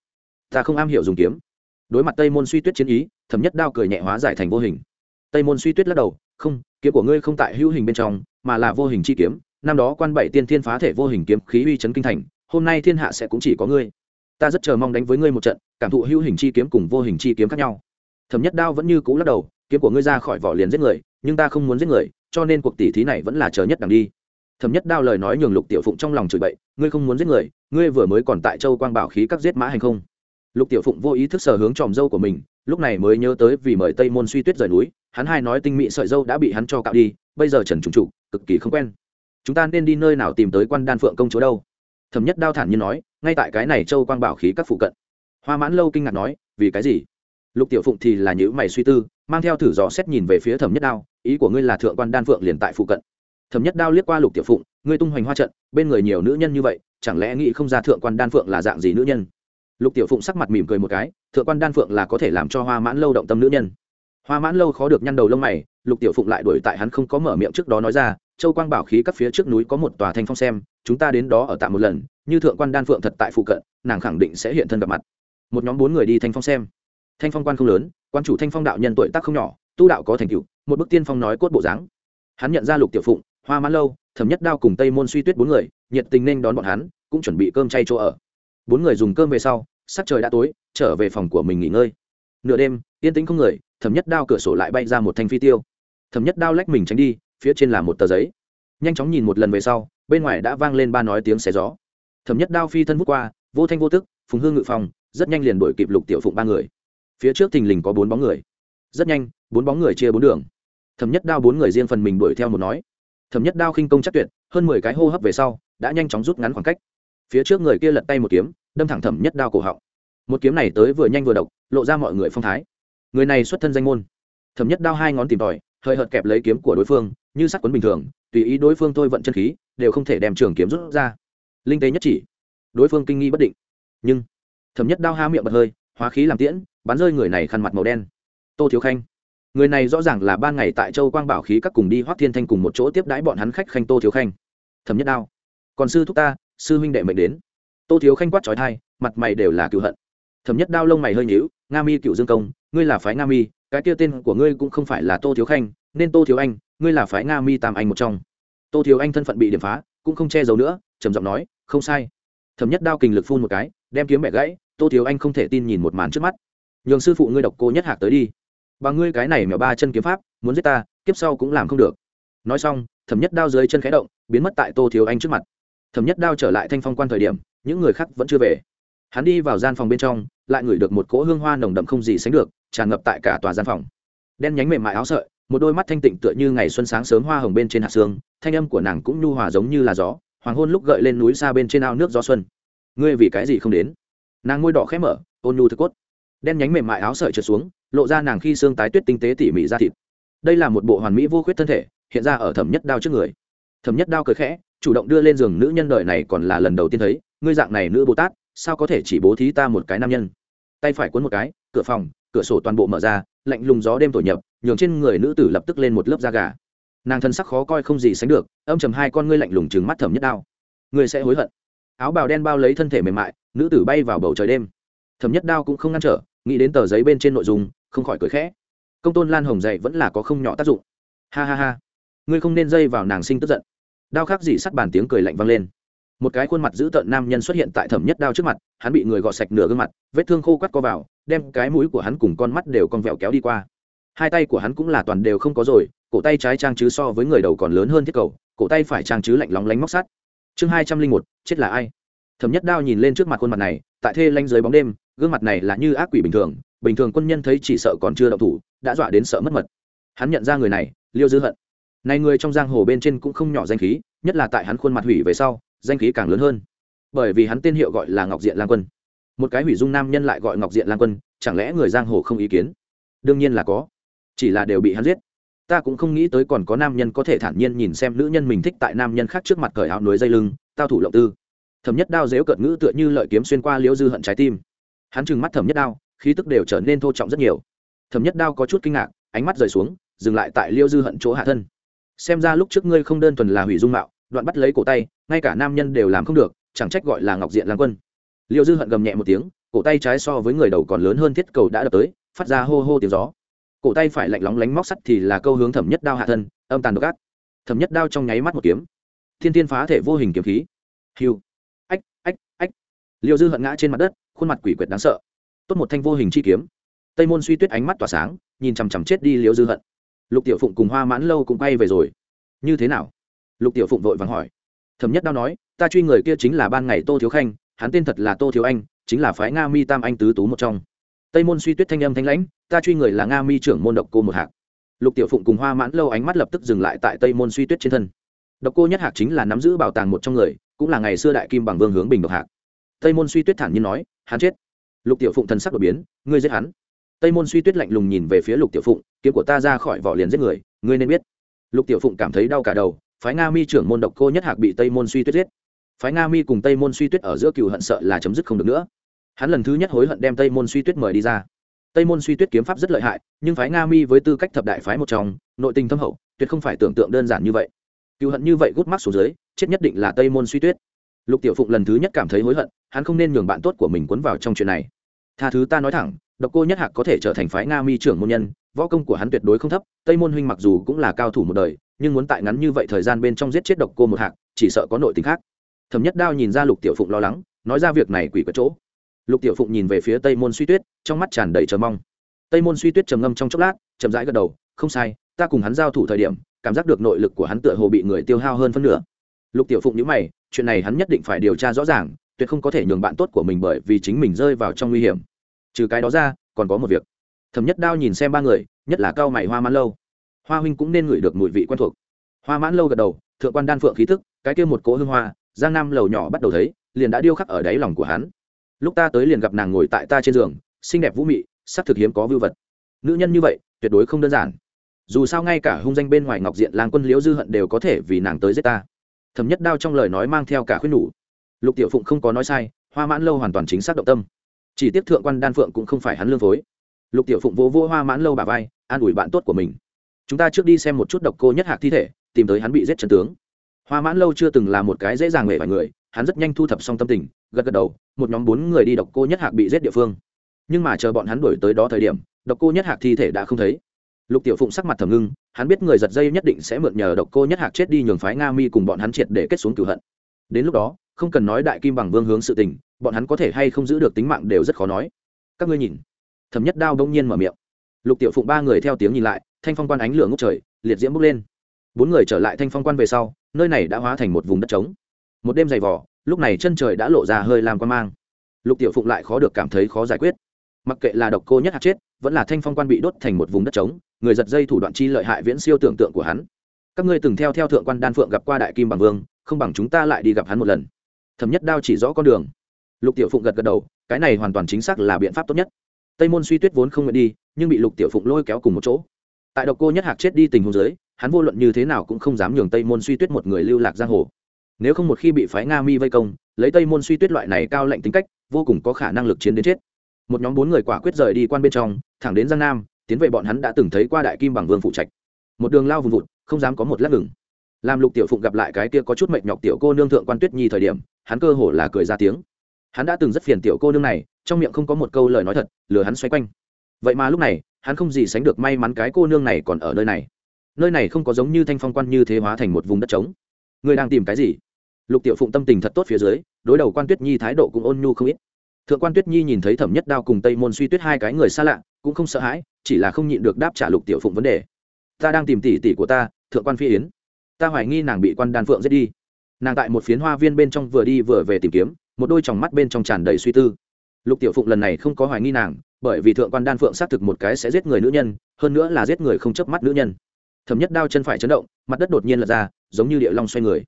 Ta không am hiểu dùng kiếm đối mặt tây môn suy tuyết chiến ý, thẩm nhất đao cười nhẹ hóa giải thành vô hình. Tây môn suy tuyết lắc đầu, không, kiếm của ngươi không tại hữu hình bên trong, mà là vô hình chi kiếm. Năm đó quan bảy tiên thiên phá thể vô hình kiếm khí uy chấn kinh thành, hôm nay thiên hạ sẽ cũng chỉ có ngươi. Ta rất chờ mong đánh với ngươi một trận, cảm thụ hữu hình chi kiếm cùng vô hình chi kiếm khác nhau. Thẩm nhất đao vẫn như cũ lắc đầu, kiếm của ngươi ra khỏi vỏ liền giết người, nhưng ta không muốn giết người, cho nên cuộc tỷ thí này vẫn là chờ nhất đằng đi. Thẩm nhất đao lời nói nhường lục tiểu phụng trong lòng chửi bậy, ngươi không muốn giết người, ngươi vừa mới còn tại châu quang bảo khí các giết mã hành không? Lục tiểu phụng vô ý thức sở hướng tròm dâu của mình, lúc này mới nhớ tới vì mời tây môn suy tuyết rời núi, hắn hai nói tinh mị sợi dâu đã bị hắn cho cạo đi, bây giờ trần trùng trụ cực kỳ không quen. Chúng ta nên đi nơi nào tìm tới quan đan phượng công chúa đâu? Thẩm nhất đao thản nhiên nói, ngay tại cái này châu quang bảo khí các phụ cận. Hoa mãn lâu kinh ngạc nói, vì cái gì? Lục tiểu phụng thì là nhữ mày suy tư, mang theo thử dò xét nhìn về phía thẩm nhất đao, ý của ngươi là thượng quan đan phượng liền tại phụ cận. Thẩm nhất đao liếc qua lục tiểu phụng, ngươi tung hoành hoa trận, bên người nhiều nữ nhân như vậy, chẳng lẽ nghĩ không ra thượng quan đan phượng là dạng gì nữ nhân? Lục tiểu phụng sắc mặt mỉm cười một cái, thượng quan đan phượng là có thể làm cho hoa mãn lâu động tâm nữ nhân. Hoa mãn lâu khó được nhăn đầu lông mày, lục tiểu phụng lại đuổi tại hắn không có mở miệng trước đó nói ra, châu quang bảo khí các phía trước núi có một tòa thanh phong xem, chúng ta đến đó ở tạm một lần, như thượng quan đan phượng thật tại phụ cận, nàng khẳng định sẽ hiện thân gặp mặt. Một nhóm bốn người đi thanh phong xem. Thanh phong quan không lớn, quan chủ thanh phong đạo nhân tuổi tác không nhỏ, tu đạo có thành tựu, một bức tiên phong nói cốt bộ dáng. Hắn nhận ra lục tiểu phụng, hoa mãn lâu, thẩm nhất đao cùng tây môn suy tuyết bốn người, nhiệt tình nên đón bọn hắn, cũng chuẩn bị cơm chay chỗ ở bốn người dùng cơm về sau, sắc trời đã tối, trở về phòng của mình nghỉ ngơi. Nửa đêm, yên tĩnh không người, thẩm nhất đao cửa sổ lại bay ra một thanh phi tiêu. Thẩm nhất đao lách mình tránh đi, phía trên là một tờ giấy. Nhanh chóng nhìn một lần về sau, bên ngoài đã vang lên ba nói tiếng xé gió. Thẩm nhất đao phi thân vút qua, vô thanh vô tức, phùng hương ngự phòng, rất nhanh liền đuổi kịp lục tiểu phụng ba người. Phía trước thình lình có bốn bóng người. Rất nhanh, bốn bóng người chia bốn đường. Thẩm nhất đao bốn người riêng phần mình đuổi theo một nói. Thẩm nhất đao khinh công chắc tuyệt, hơn mười cái hô hấp về sau, đã nhanh chóng rút ngắn khoảng cách phía trước người kia lật tay một kiếm, đâm thẳng thẩm nhất đao cổ họng. Một kiếm này tới vừa nhanh vừa độc, lộ ra mọi người phong thái. Người này xuất thân danh môn. Thẩm nhất đao hai ngón tìm tòi, hơi hợt kẹp lấy kiếm của đối phương, như sắc quấn bình thường, tùy ý đối phương thôi vận chân khí, đều không thể đem trường kiếm rút ra. Linh tế nhất chỉ. Đối phương kinh nghi bất định. Nhưng, thẩm nhất đao ha miệng bật hơi, hóa khí làm tiễn, bắn rơi người này khăn mặt màu đen. Tô thiếu khanh. Người này rõ ràng là ban ngày tại châu quang bảo khí các cùng đi hoác thiên thanh cùng một chỗ tiếp đãi bọn hắn khách khanh tô thiếu khanh. Thẩm nhất đao. Còn sư thúc ta sư huynh đệ mệnh đến. Tô thiếu khanh quát trói thai mặt mày đều là cựu hận. Thẩm nhất đao lông mày hơi nhíu, nga mi cựu dương công, ngươi là phái nga mi, cái kia tên của ngươi cũng không phải là tô thiếu khanh, nên tô thiếu anh, ngươi là phái nga mi tam anh một trong. Tô thiếu anh thân phận bị điểm phá, cũng không che giấu nữa, trầm giọng nói, không sai. Thẩm nhất đao kình lực phun một cái, đem kiếm bẻ gãy, tô thiếu anh không thể tin nhìn một màn trước mắt. Nhường sư phụ ngươi độc cô nhất hạc tới đi. Bà ngươi cái này mèo ba chân kiếm pháp, muốn giết ta, kiếp sau cũng làm không được. Nói xong, thẩm nhất đao dưới chân khẽ động, biến mất tại tô thiếu anh trước mặt thẩm nhất đao trở lại thanh phong quan thời điểm, những người khác vẫn chưa về. Hắn đi vào gian phòng bên trong, lại ngửi được một cỗ hương hoa nồng đậm không gì sánh được, tràn ngập tại cả tòa gian phòng. Đen nhánh mềm mại áo sợi, một đôi mắt thanh tịnh tựa như ngày xuân sáng sớm hoa hồng bên trên hạt xương thanh âm của nàng cũng nhu hòa giống như là gió, hoàng hôn lúc gợi lên núi xa bên trên ao nước gió xuân. Ngươi vì cái gì không đến? Nàng ngôi đỏ khẽ mở, ôn nhu thực cốt. Đen nhánh mềm mại áo sợi trượt xuống, lộ ra nàng khi xương tái tuyết tinh tế tỉ mỉ ra thịt. Đây là một bộ hoàn mỹ vô khuyết thân thể, hiện ra ở thẩm nhất đao trước người. Thẩm nhất đao cười khẽ chủ động đưa lên giường nữ nhân đời này còn là lần đầu tiên thấy, ngươi dạng này nữ bồ tát, sao có thể chỉ bố thí ta một cái nam nhân? Tay phải cuốn một cái, cửa phòng, cửa sổ toàn bộ mở ra, lạnh lùng gió đêm thổi nhập, nhường trên người nữ tử lập tức lên một lớp da gà. Nàng thân sắc khó coi không gì sánh được, âm chầm hai con ngươi lạnh lùng trừng mắt thẩm nhất đao. Ngươi sẽ hối hận. Áo bào đen bao lấy thân thể mềm mại, nữ tử bay vào bầu trời đêm. Thẩm nhất đao cũng không ngăn trở, nghĩ đến tờ giấy bên trên nội dung, không khỏi cười khẽ. Công tôn lan hồng dạy vẫn là có không nhỏ tác dụng. Ha ha ha. Ngươi không nên dây vào nàng sinh tức giận đao khắc dị sắt bàn tiếng cười lạnh vang lên. Một cái khuôn mặt dữ tợn nam nhân xuất hiện tại thẩm nhất đao trước mặt, hắn bị người gọt sạch nửa gương mặt, vết thương khô quắt co vào, đem cái mũi của hắn cùng con mắt đều con vẹo kéo đi qua. Hai tay của hắn cũng là toàn đều không có rồi, cổ tay trái trang chứ so với người đầu còn lớn hơn thiết cầu, cổ tay phải trang chứ lạnh lóng lánh móc sắt. Chương hai trăm linh một, chết là ai? Thẩm nhất đao nhìn lên trước mặt khuôn mặt này, tại thê lanh dưới bóng đêm, gương mặt này là như ác quỷ bình thường bình thường quân nhân thấy chỉ sợ còn chưa động thủ, đã dọa đến sợ mất mật. Hắn nhận ra người này, liêu dư hận này người trong giang hồ bên trên cũng không nhỏ danh khí, nhất là tại hắn khuôn mặt hủy về sau, danh khí càng lớn hơn. Bởi vì hắn tên hiệu gọi là ngọc diện lang quân. Một cái hủy dung nam nhân lại gọi ngọc diện lang quân, chẳng lẽ người giang hồ không ý kiến? Đương nhiên là có. Chỉ là đều bị hắn giết. Ta cũng không nghĩ tới còn có nam nhân có thể thản nhiên nhìn xem nữ nhân mình thích tại nam nhân khác trước mặt cởi áo núi dây lưng, tao thủ lộng tư. Thẩm nhất đao dếu cợt ngữ tựa như lợi kiếm xuyên qua liễu dư hận trái tim. Hắn trừng mắt thẩm nhất đao, khí tức đều trở nên thô trọng rất nhiều. Thẩm nhất đao có chút kinh ngạc, ánh mắt rời xuống, dừng lại tại liễu dư hận chỗ hạ thân xem ra lúc trước ngươi không đơn thuần là hủy dung mạo, đoạn bắt lấy cổ tay, ngay cả nam nhân đều làm không được, chẳng trách gọi là ngọc diện làm quân. Liệu dư hận gầm nhẹ một tiếng, cổ tay trái so với người đầu còn lớn hơn thiết cầu đã đập tới, phát ra hô hô tiếng gió. Cổ tay phải lạnh lóng lánh móc sắt thì là câu hướng thẩm nhất đao hạ thân, âm tàn độc ác. Thẩm nhất đao trong nháy mắt một kiếm. Thiên thiên phá thể vô hình kiếm khí. Hiu. Ách ách ách. Liêu dư hận ngã trên mặt đất, khuôn mặt quỷ quyệt đáng sợ. Tốt một thanh vô hình chi kiếm. Tây môn suy tuyết ánh mắt tỏa sáng, nhìn chằm chằm chết đi liêu dư hận lục tiểu phụng cùng hoa mãn lâu cũng quay về rồi. Như thế nào? Lục tiểu phụng vội vàng hỏi. Thẩm nhất đao nói, ta truy người kia chính là ban ngày tô thiếu khanh, hắn tên thật là tô thiếu anh, chính là phái nga mi tam anh tứ tú một trong. Tây môn suy tuyết thanh âm thanh lãnh, ta truy người là nga mi trưởng môn độc cô một hạc. Lục tiểu phụng cùng hoa mãn lâu ánh mắt lập tức dừng lại tại tây môn suy tuyết trên thân. Độc cô nhất hạc chính là nắm giữ bảo tàng một trong người, cũng là ngày xưa đại kim bằng vương hướng bình độc hạc. Tây môn suy tuyết thản nhiên nói, hắn chết. Lục tiểu phụng thần sắc đột biến, ngươi giết hắn. Tây môn suy tuyết lạnh lùng nhìn về phía lục tiểu phụng kiếm của ta ra khỏi vỏ liền giết người, ngươi nên biết. Lục tiểu phụng cảm thấy đau cả đầu, phái nga mi trưởng môn độc cô nhất hạc bị tây môn suy tuyết giết. Phái nga mi cùng tây môn suy tuyết ở giữa cựu hận sợ là chấm dứt không được nữa. Hắn lần thứ nhất hối hận đem tây môn suy tuyết mời đi ra. Tây môn suy tuyết kiếm pháp rất lợi hại, nhưng phái nga mi với tư cách thập đại phái một trong, nội tình thâm hậu, tuyệt không phải tưởng tượng đơn giản như vậy. Cựu hận như vậy gút mắt xuống dưới, chết nhất định là tây môn suy tuyết. Lục tiểu phụng lần thứ nhất cảm thấy hối hận, hắn không nên nhường bạn tốt của mình cuốn vào trong chuyện này. Tha thứ ta nói thẳng độc cô nhất hạc có thể trở thành phái nga mi trưởng môn nhân, võ công của hắn tuyệt đối không thấp, tây môn huynh mặc dù cũng là cao thủ một đời, nhưng muốn tại ngắn như vậy thời gian bên trong giết chết độc cô một hạc, chỉ sợ có nội tình khác. Thẩm nhất đao nhìn ra lục tiểu phụng lo lắng, nói ra việc này quỷ có chỗ. Lục tiểu phụng nhìn về phía tây môn suy tuyết, trong mắt tràn đầy chờ mong. Tây môn suy tuyết trầm ngâm trong chốc lát, chậm rãi gật đầu, không sai, ta cùng hắn giao thủ thời điểm, cảm giác được nội lực của hắn tựa hồ bị người tiêu hao hơn phân nửa. Lục tiểu phụng nhữ mày, chuyện này hắn nhất định phải điều tra rõ ràng, tuyệt không có thể nhường bạn tốt của mình bởi vì chính mình rơi vào trong nguy hiểm trừ cái đó ra, còn có một việc. Thẩm nhất đao nhìn xem ba người, nhất là cao mày hoa mãn lâu. Hoa huynh cũng nên ngửi được mùi vị quen thuộc. Hoa mãn lâu gật đầu, thượng quan đan phượng khí thức cái kia một cỗ hương hoa, giang nam lầu nhỏ bắt đầu thấy, liền đã điêu khắc ở đáy lòng của hắn. Lúc ta tới liền gặp nàng ngồi tại ta trên giường, xinh đẹp vũ mị, sắc thực hiếm có vưu vật. Nữ nhân như vậy, tuyệt đối không đơn giản. Dù sao ngay cả hung danh bên ngoài ngọc diện lang quân liễu dư hận đều có thể vì nàng tới giết ta. Thẩm nhất đao trong lời nói mang theo cả khuyên nhủ. Lục tiểu phụng không có nói sai, hoa mãn lâu hoàn toàn chính xác động tâm chỉ tiếp thượng quan đan phượng cũng không phải hắn lương phối. Lục tiểu phụng vỗ vỗ hoa mãn lâu bà vai, an ủi bạn tốt của mình. Chúng ta trước đi xem một chút độc cô nhất hạc thi thể, tìm tới hắn bị giết chân tướng. Hoa mãn lâu chưa từng là một cái dễ dàng nghề vài người, hắn rất nhanh thu thập xong tâm tình, gật gật đầu, một nhóm bốn người đi độc cô nhất hạc bị giết địa phương. Nhưng mà chờ bọn hắn đuổi tới đó thời điểm, độc cô nhất hạc thi thể đã không thấy. Lục tiểu phụng sắc mặt thầm ngưng, hắn biết người giật dây nhất định sẽ mượn nhờ độc cô nhất hạc chết đi nhường phái nga mi cùng bọn hắn triệt để kết xuống cửu hận. Đến lúc đó không cần nói đại kim bằng vương hướng sự tình, bọn hắn có thể hay không giữ được tính mạng đều rất khó nói. Các ngươi nhìn. Thẩm nhất đao đông nhiên mở miệng. Lục tiểu phụng ba người theo tiếng nhìn lại, thanh phong quan ánh lửa ngốc trời, liệt diễm bốc lên. Bốn người trở lại thanh phong quan về sau, nơi này đã hóa thành một vùng đất trống. Một đêm dày vỏ lúc này chân trời đã lộ ra hơi làm quan mang. Lục tiểu phụng lại khó được cảm thấy khó giải quyết. Mặc kệ là độc cô nhất hạt chết, vẫn là thanh phong quan bị đốt thành một vùng đất trống, người giật dây thủ đoạn chi lợi hại viễn siêu tưởng tượng của hắn. Các ngươi từng theo theo thượng quan đan phượng gặp qua đại kim bằng vương, không bằng chúng ta lại đi gặp hắn một lần thẩm nhất đao chỉ rõ con đường. Lục tiểu phụng gật gật đầu, cái này hoàn toàn chính xác là biện pháp tốt nhất. Tây môn suy tuyết vốn không nguyện đi, nhưng bị lục tiểu phụng lôi kéo cùng một chỗ. Tại độc cô nhất hạc chết đi tình huống giới hắn vô luận như thế nào cũng không dám nhường tây môn suy tuyết một người lưu lạc giang hồ. Nếu không một khi bị phái nga mi vây công, lấy tây môn suy tuyết loại này cao lệnh tính cách, vô cùng có khả năng lực chiến đến chết. Một nhóm bốn người quả quyết rời đi quan bên trong, thẳng đến giang nam, tiến về bọn hắn đã từng thấy qua đại kim bằng vương phụ trạch. Một đường lao vùng vụt, không dám có một lát ngừng. Làm lục tiểu phụng gặp lại cái kia có chút mệnh nhọc tiểu cô nương thượng quan tuyết nhi thời điểm hắn cơ hồ là cười ra tiếng. Hắn đã từng rất phiền tiểu cô nương này, trong miệng không có một câu lời nói thật, lừa hắn xoay quanh. Vậy mà lúc này, hắn không gì sánh được may mắn cái cô nương này còn ở nơi này. Nơi này không có giống như thanh phong quan như thế hóa thành một vùng đất trống. Người đang tìm cái gì? Lục tiểu phụng tâm tình thật tốt phía dưới, đối đầu quan tuyết nhi thái độ cũng ôn nhu không ít. Thượng quan tuyết nhi nhìn thấy thẩm nhất đao cùng tây môn suy tuyết hai cái người xa lạ, cũng không sợ hãi, chỉ là không nhịn được đáp trả lục tiểu phụng vấn đề. Ta đang tìm tỷ tỷ của ta, thượng quan phi yến. Ta hoài nghi nàng bị quan đan phượng giết đi nàng tại một phiến hoa viên bên trong vừa đi vừa về tìm kiếm một đôi tròng mắt bên trong tràn đầy suy tư. Lục tiểu phụng lần này không có hoài nghi nàng bởi vì thượng quan đan phượng xác thực một cái sẽ giết người nữ nhân hơn nữa là giết người không chớp mắt nữ nhân. Thấm nhất đao chân phải chấn động mặt đất đột nhiên lật ra giống như địa long xoay người.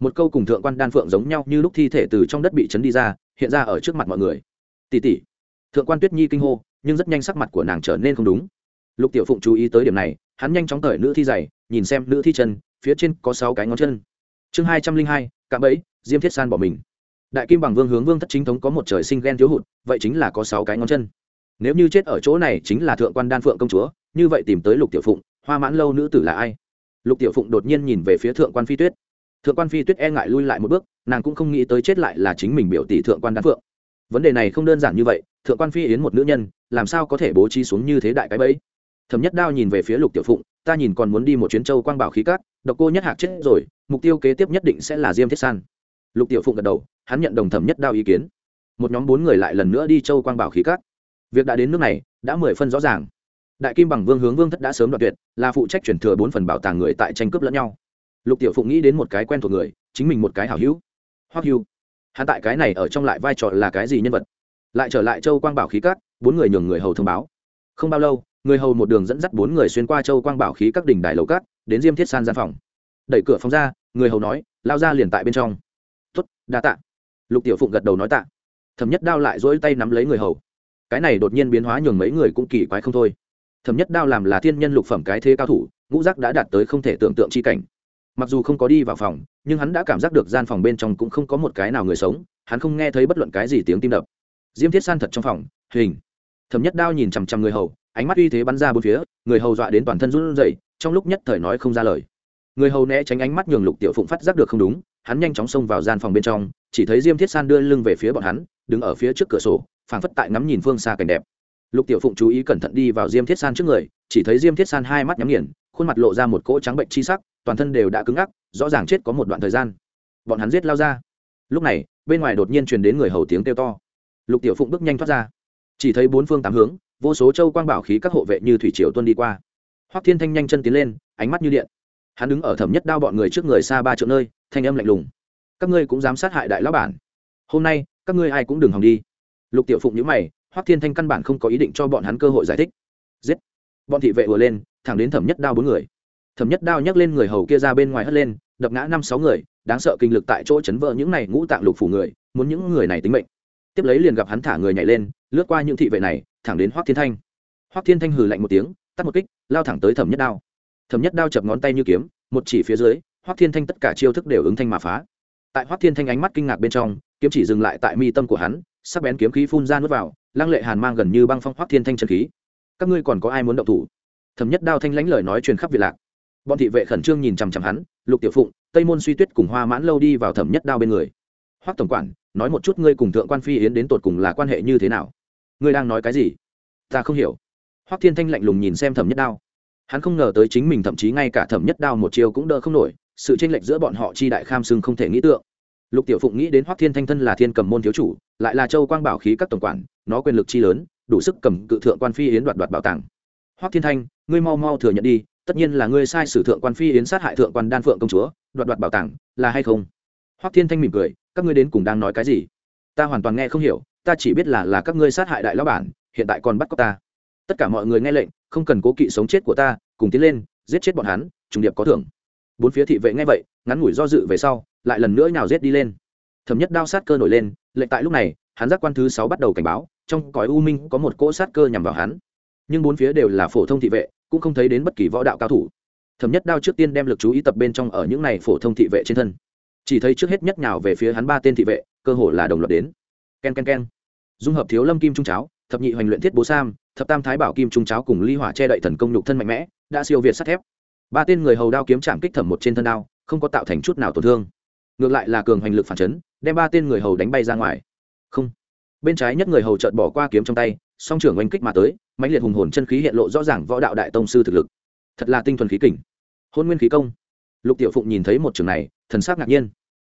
Một câu cùng thượng quan đan phượng giống nhau như lúc thi thể từ trong đất bị chấn đi ra hiện ra ở trước mặt mọi người. Tỉ tỷ. Thượng quan tuyết nhi kinh hô nhưng rất nhanh sắc mặt của nàng trở nên không đúng. Lục tiểu phụng chú ý tới điểm này hắn nhanh chóng cởi nữ thi giày, nhìn xem nữ thi chân phía trên có sáu cái ngón chân chương hai trăm linh hai, cạm bẫy, diêm thiết san bỏ mình. Đại kim bằng vương hướng vương thất chính thống có một trời sinh ghen thiếu hụt, vậy chính là có sáu cái ngón chân. Nếu như chết ở chỗ này chính là thượng quan đan phượng công chúa, như vậy tìm tới lục tiểu phụng, hoa mãn lâu nữ tử là ai? Lục tiểu phụng đột nhiên nhìn về phía thượng quan phi tuyết. Thượng quan phi tuyết e ngại lui lại một bước, nàng cũng không nghĩ tới chết lại là chính mình biểu tỷ thượng quan đan phượng. Vấn đề này không đơn giản như vậy, thượng quan phi yến một nữ nhân, làm sao có thể bố trí xuống như thế đại cái bẫy? Thẩm nhất đao nhìn về phía lục tiểu phụng ta nhìn còn muốn đi một chuyến châu quang bảo khí cát độc cô nhất hạc chết rồi, mục tiêu kế tiếp nhất định sẽ là diêm thiết san. Lục tiểu phụng gật đầu, hắn nhận đồng thẩm nhất đao ý kiến. Một nhóm bốn người lại lần nữa đi châu quang bảo khí cát việc đã đến nước này, đã mười phân rõ ràng. Đại kim bằng vương hướng vương thất đã sớm đoạt tuyệt, là phụ trách chuyển thừa bốn phần bảo tàng người tại tranh cướp lẫn nhau. Lục tiểu phụng nghĩ đến một cái quen thuộc người, chính mình một cái hảo hữu. Hoắc hữu hắn tại cái này ở trong lại vai trò là cái gì nhân vật? Lại trở lại châu quang bảo khí cát bốn người nhường người hầu thông báo. Không bao lâu người hầu một đường dẫn dắt bốn người xuyên qua châu quang bảo khí các đỉnh đài lầu cát, đến diêm thiết san gian phòng. Đẩy cửa phòng ra, người hầu nói, lao ra liền tại bên trong. Tuất đa tạ. Lục tiểu phụng gật đầu nói tạ. Thẩm nhất đao lại dỗi tay nắm lấy người hầu. Cái này đột nhiên biến hóa nhường mấy người cũng kỳ quái không thôi. Thẩm nhất đao làm là thiên nhân lục phẩm cái thế cao thủ, ngũ giác đã đạt tới không thể tưởng tượng chi cảnh. Mặc dù không có đi vào phòng, nhưng hắn đã cảm giác được gian phòng bên trong cũng không có một cái nào người sống, hắn không nghe thấy bất luận cái gì tiếng tim đập. Diêm thiết san thật trong phòng, hình. Thẩm nhất đao nhìn chằm chằm người hầu ánh mắt uy thế bắn ra bốn phía, người hầu dọa đến toàn thân run rẩy, trong lúc nhất thời nói không ra lời. Người hầu né tránh ánh mắt nhường lục tiểu phụng phát giác được không đúng, hắn nhanh chóng xông vào gian phòng bên trong, chỉ thấy diêm thiết san đưa lưng về phía bọn hắn, đứng ở phía trước cửa sổ, phảng phất tại ngắm nhìn phương xa cảnh đẹp. Lục tiểu phụng chú ý cẩn thận đi vào diêm thiết san trước người, chỉ thấy diêm thiết san hai mắt nhắm nghiền, khuôn mặt lộ ra một cỗ trắng bệnh chi sắc, toàn thân đều đã cứng ngắc, rõ ràng chết có một đoạn thời gian. Bọn hắn giết lao ra. Lúc này, bên ngoài đột nhiên truyền đến người hầu tiếng kêu to. Lục tiểu phụng bước nhanh thoát ra. Chỉ thấy bốn phương tám hướng vô số châu quang bảo khí các hộ vệ như thủy triều tuân đi qua. Hoắc thiên thanh nhanh chân tiến lên, ánh mắt như điện. Hắn đứng ở thẩm nhất đao bọn người trước người xa ba triệu nơi, thanh âm lạnh lùng. Các ngươi cũng dám sát hại đại lão bản. Hôm nay, các ngươi ai cũng đừng hòng đi. Lục tiểu phụng nhữ mày, hoắc thiên thanh căn bản không có ý định cho bọn hắn cơ hội giải thích. Giết! Bọn thị vệ vừa lên, thẳng đến thẩm nhất đao bốn người. Thẩm nhất đao nhấc lên người hầu kia ra bên ngoài hất lên, đập ngã năm sáu người, đáng sợ kinh lực tại chỗ chấn vỡ những này ngũ tạng lục phủ người, muốn những người này tính mệnh tiếp lấy liền gặp hắn thả người nhảy lên, lướt qua những thị vệ này, thẳng đến hoắc thiên thanh. Hoắc thiên thanh hừ lạnh một tiếng, tắt một kích, lao thẳng tới thẩm nhất đao. Thẩm nhất đao chập ngón tay như kiếm, một chỉ phía dưới, hoắc thiên thanh tất cả chiêu thức đều ứng thanh mà phá. Tại hoắc thiên thanh ánh mắt kinh ngạc bên trong, kiếm chỉ dừng lại tại mi tâm của hắn, sắc bén kiếm khí phun ra nuốt vào, lăng lệ hàn mang gần như băng phong hoắc thiên thanh chân khí. Các ngươi còn có ai muốn động thủ? Thẩm nhất đao thanh lãnh lời nói truyền khắp việt lạc. Bọn thị vệ khẩn trương nhìn chằm chằm hắn, lục tiểu phụng, tây môn suy tuyết cùng hoa mãn lâu đi vào thẩm nhất đao bên người. Hoắc tổng quản nói một chút ngươi cùng thượng quan phi yến đến tột cùng là quan hệ như thế nào? Ngươi đang nói cái gì? Ta không hiểu. Hoắc thiên thanh lạnh lùng nhìn xem thẩm nhất đao. Hắn không ngờ tới chính mình thậm chí ngay cả thẩm nhất đao một chiều cũng đỡ không nổi, sự tranh lệch giữa bọn họ chi đại kham sưng không thể nghĩ tượng. Lục tiểu phụng nghĩ đến hoắc thiên thanh thân là thiên cầm môn thiếu chủ, lại là châu quang bảo khí các tổng quản, nó quyền lực chi lớn, đủ sức cầm cự thượng quan phi yến đoạt đoạt bảo tàng. Hoắc thiên thanh, ngươi mau mau thừa nhận đi, tất nhiên là ngươi sai sử thượng quan phi yến sát hại thượng quan đan phượng công chúa, đoạt đoạt bảo tàng, là hay không? Hoắc thiên thanh mỉm cười, các ngươi đến cùng đang nói cái gì? Ta hoàn toàn nghe không hiểu, ta chỉ biết là là các ngươi sát hại đại lão bản, hiện tại còn bắt cóc ta. Tất cả mọi người nghe lệnh, không cần cố kỵ sống chết của ta, cùng tiến lên, giết chết bọn hắn, trùng điệp có thưởng. Bốn phía thị vệ nghe vậy, ngắn ngủi do dự về sau, lại lần nữa nào giết đi lên. Thẩm nhất đao sát cơ nổi lên, lệnh tại lúc này, hắn giác quan thứ sáu bắt đầu cảnh báo, trong cõi u minh có một cỗ sát cơ nhằm vào hắn. Nhưng bốn phía đều là phổ thông thị vệ, cũng không thấy đến bất kỳ võ đạo cao thủ. Thẩm nhất đao trước tiên đem lực chú ý tập bên trong ở những này phổ thông thị vệ trên thân chỉ thấy trước hết nhất nhào về phía hắn ba tên thị vệ, cơ hồ là đồng loạt đến. K e n k e n k e n dung hợp thiếu lâm kim trung cháo, thập nhị hoành luyện thiết bố sam, thập tam thái bảo kim trung cháo cùng ly hỏa che đậy thần công nhục thân mạnh mẽ, đã siêu việt sắt thép. Ba tên người hầu đao kiếm chạm kích thẩm một trên thân đao, không có tạo thành chút nào tổn thương. Ngược lại là cường hoành lực phản chấn, đem ba tên người hầu đánh bay ra ngoài. Không. Bên trái nhất người hầu trợt bỏ qua kiếm trong tay, song trưởng oanh kích mà tới, mãnh liệt hùng hồn chân khí hiện lộ rõ ràng võ đạo đại tông sư thực lực. Thật là tinh thuần khí kình. Hôn nguyên khí công. Lục tiểu phụng nhìn thấy một trường này thần sắc ngạc nhiên.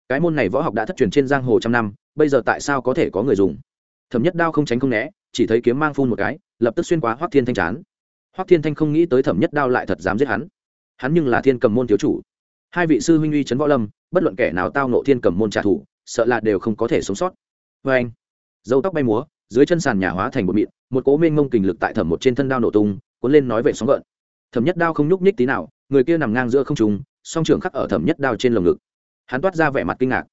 Cái môn này võ học đã thất truyền trên giang hồ trăm năm, bây giờ tại sao có thể có người dùng? Thẩm nhất đao không tránh không né, chỉ thấy kiếm mang phun một cái, lập tức xuyên qua hoắc thiên thanh chán. Hoắc thiên thanh không nghĩ tới thẩm nhất đao lại thật dám giết hắn. Hắn nhưng là thiên cầm môn thiếu chủ. Hai vị sư huynh uy trấn võ lâm, bất luận kẻ nào tao nộ thiên cầm môn trả thù, sợ là đều không có thể sống sót. Vê anh, dâu tóc bay múa, dưới chân sàn nhà hóa thành một mịn, một cố mênh mông kình lực tại thẩm một trên thân đao nổ tung, cuốn lên nói về sóng gợn. Thẩm nhất đao không nhúc nhích tí nào, người kia nằm ngang giữa không trùng song trường khắc ở thẩm nhất đao trên lồng ngực hắn toát ra vẻ mặt kinh ngạc.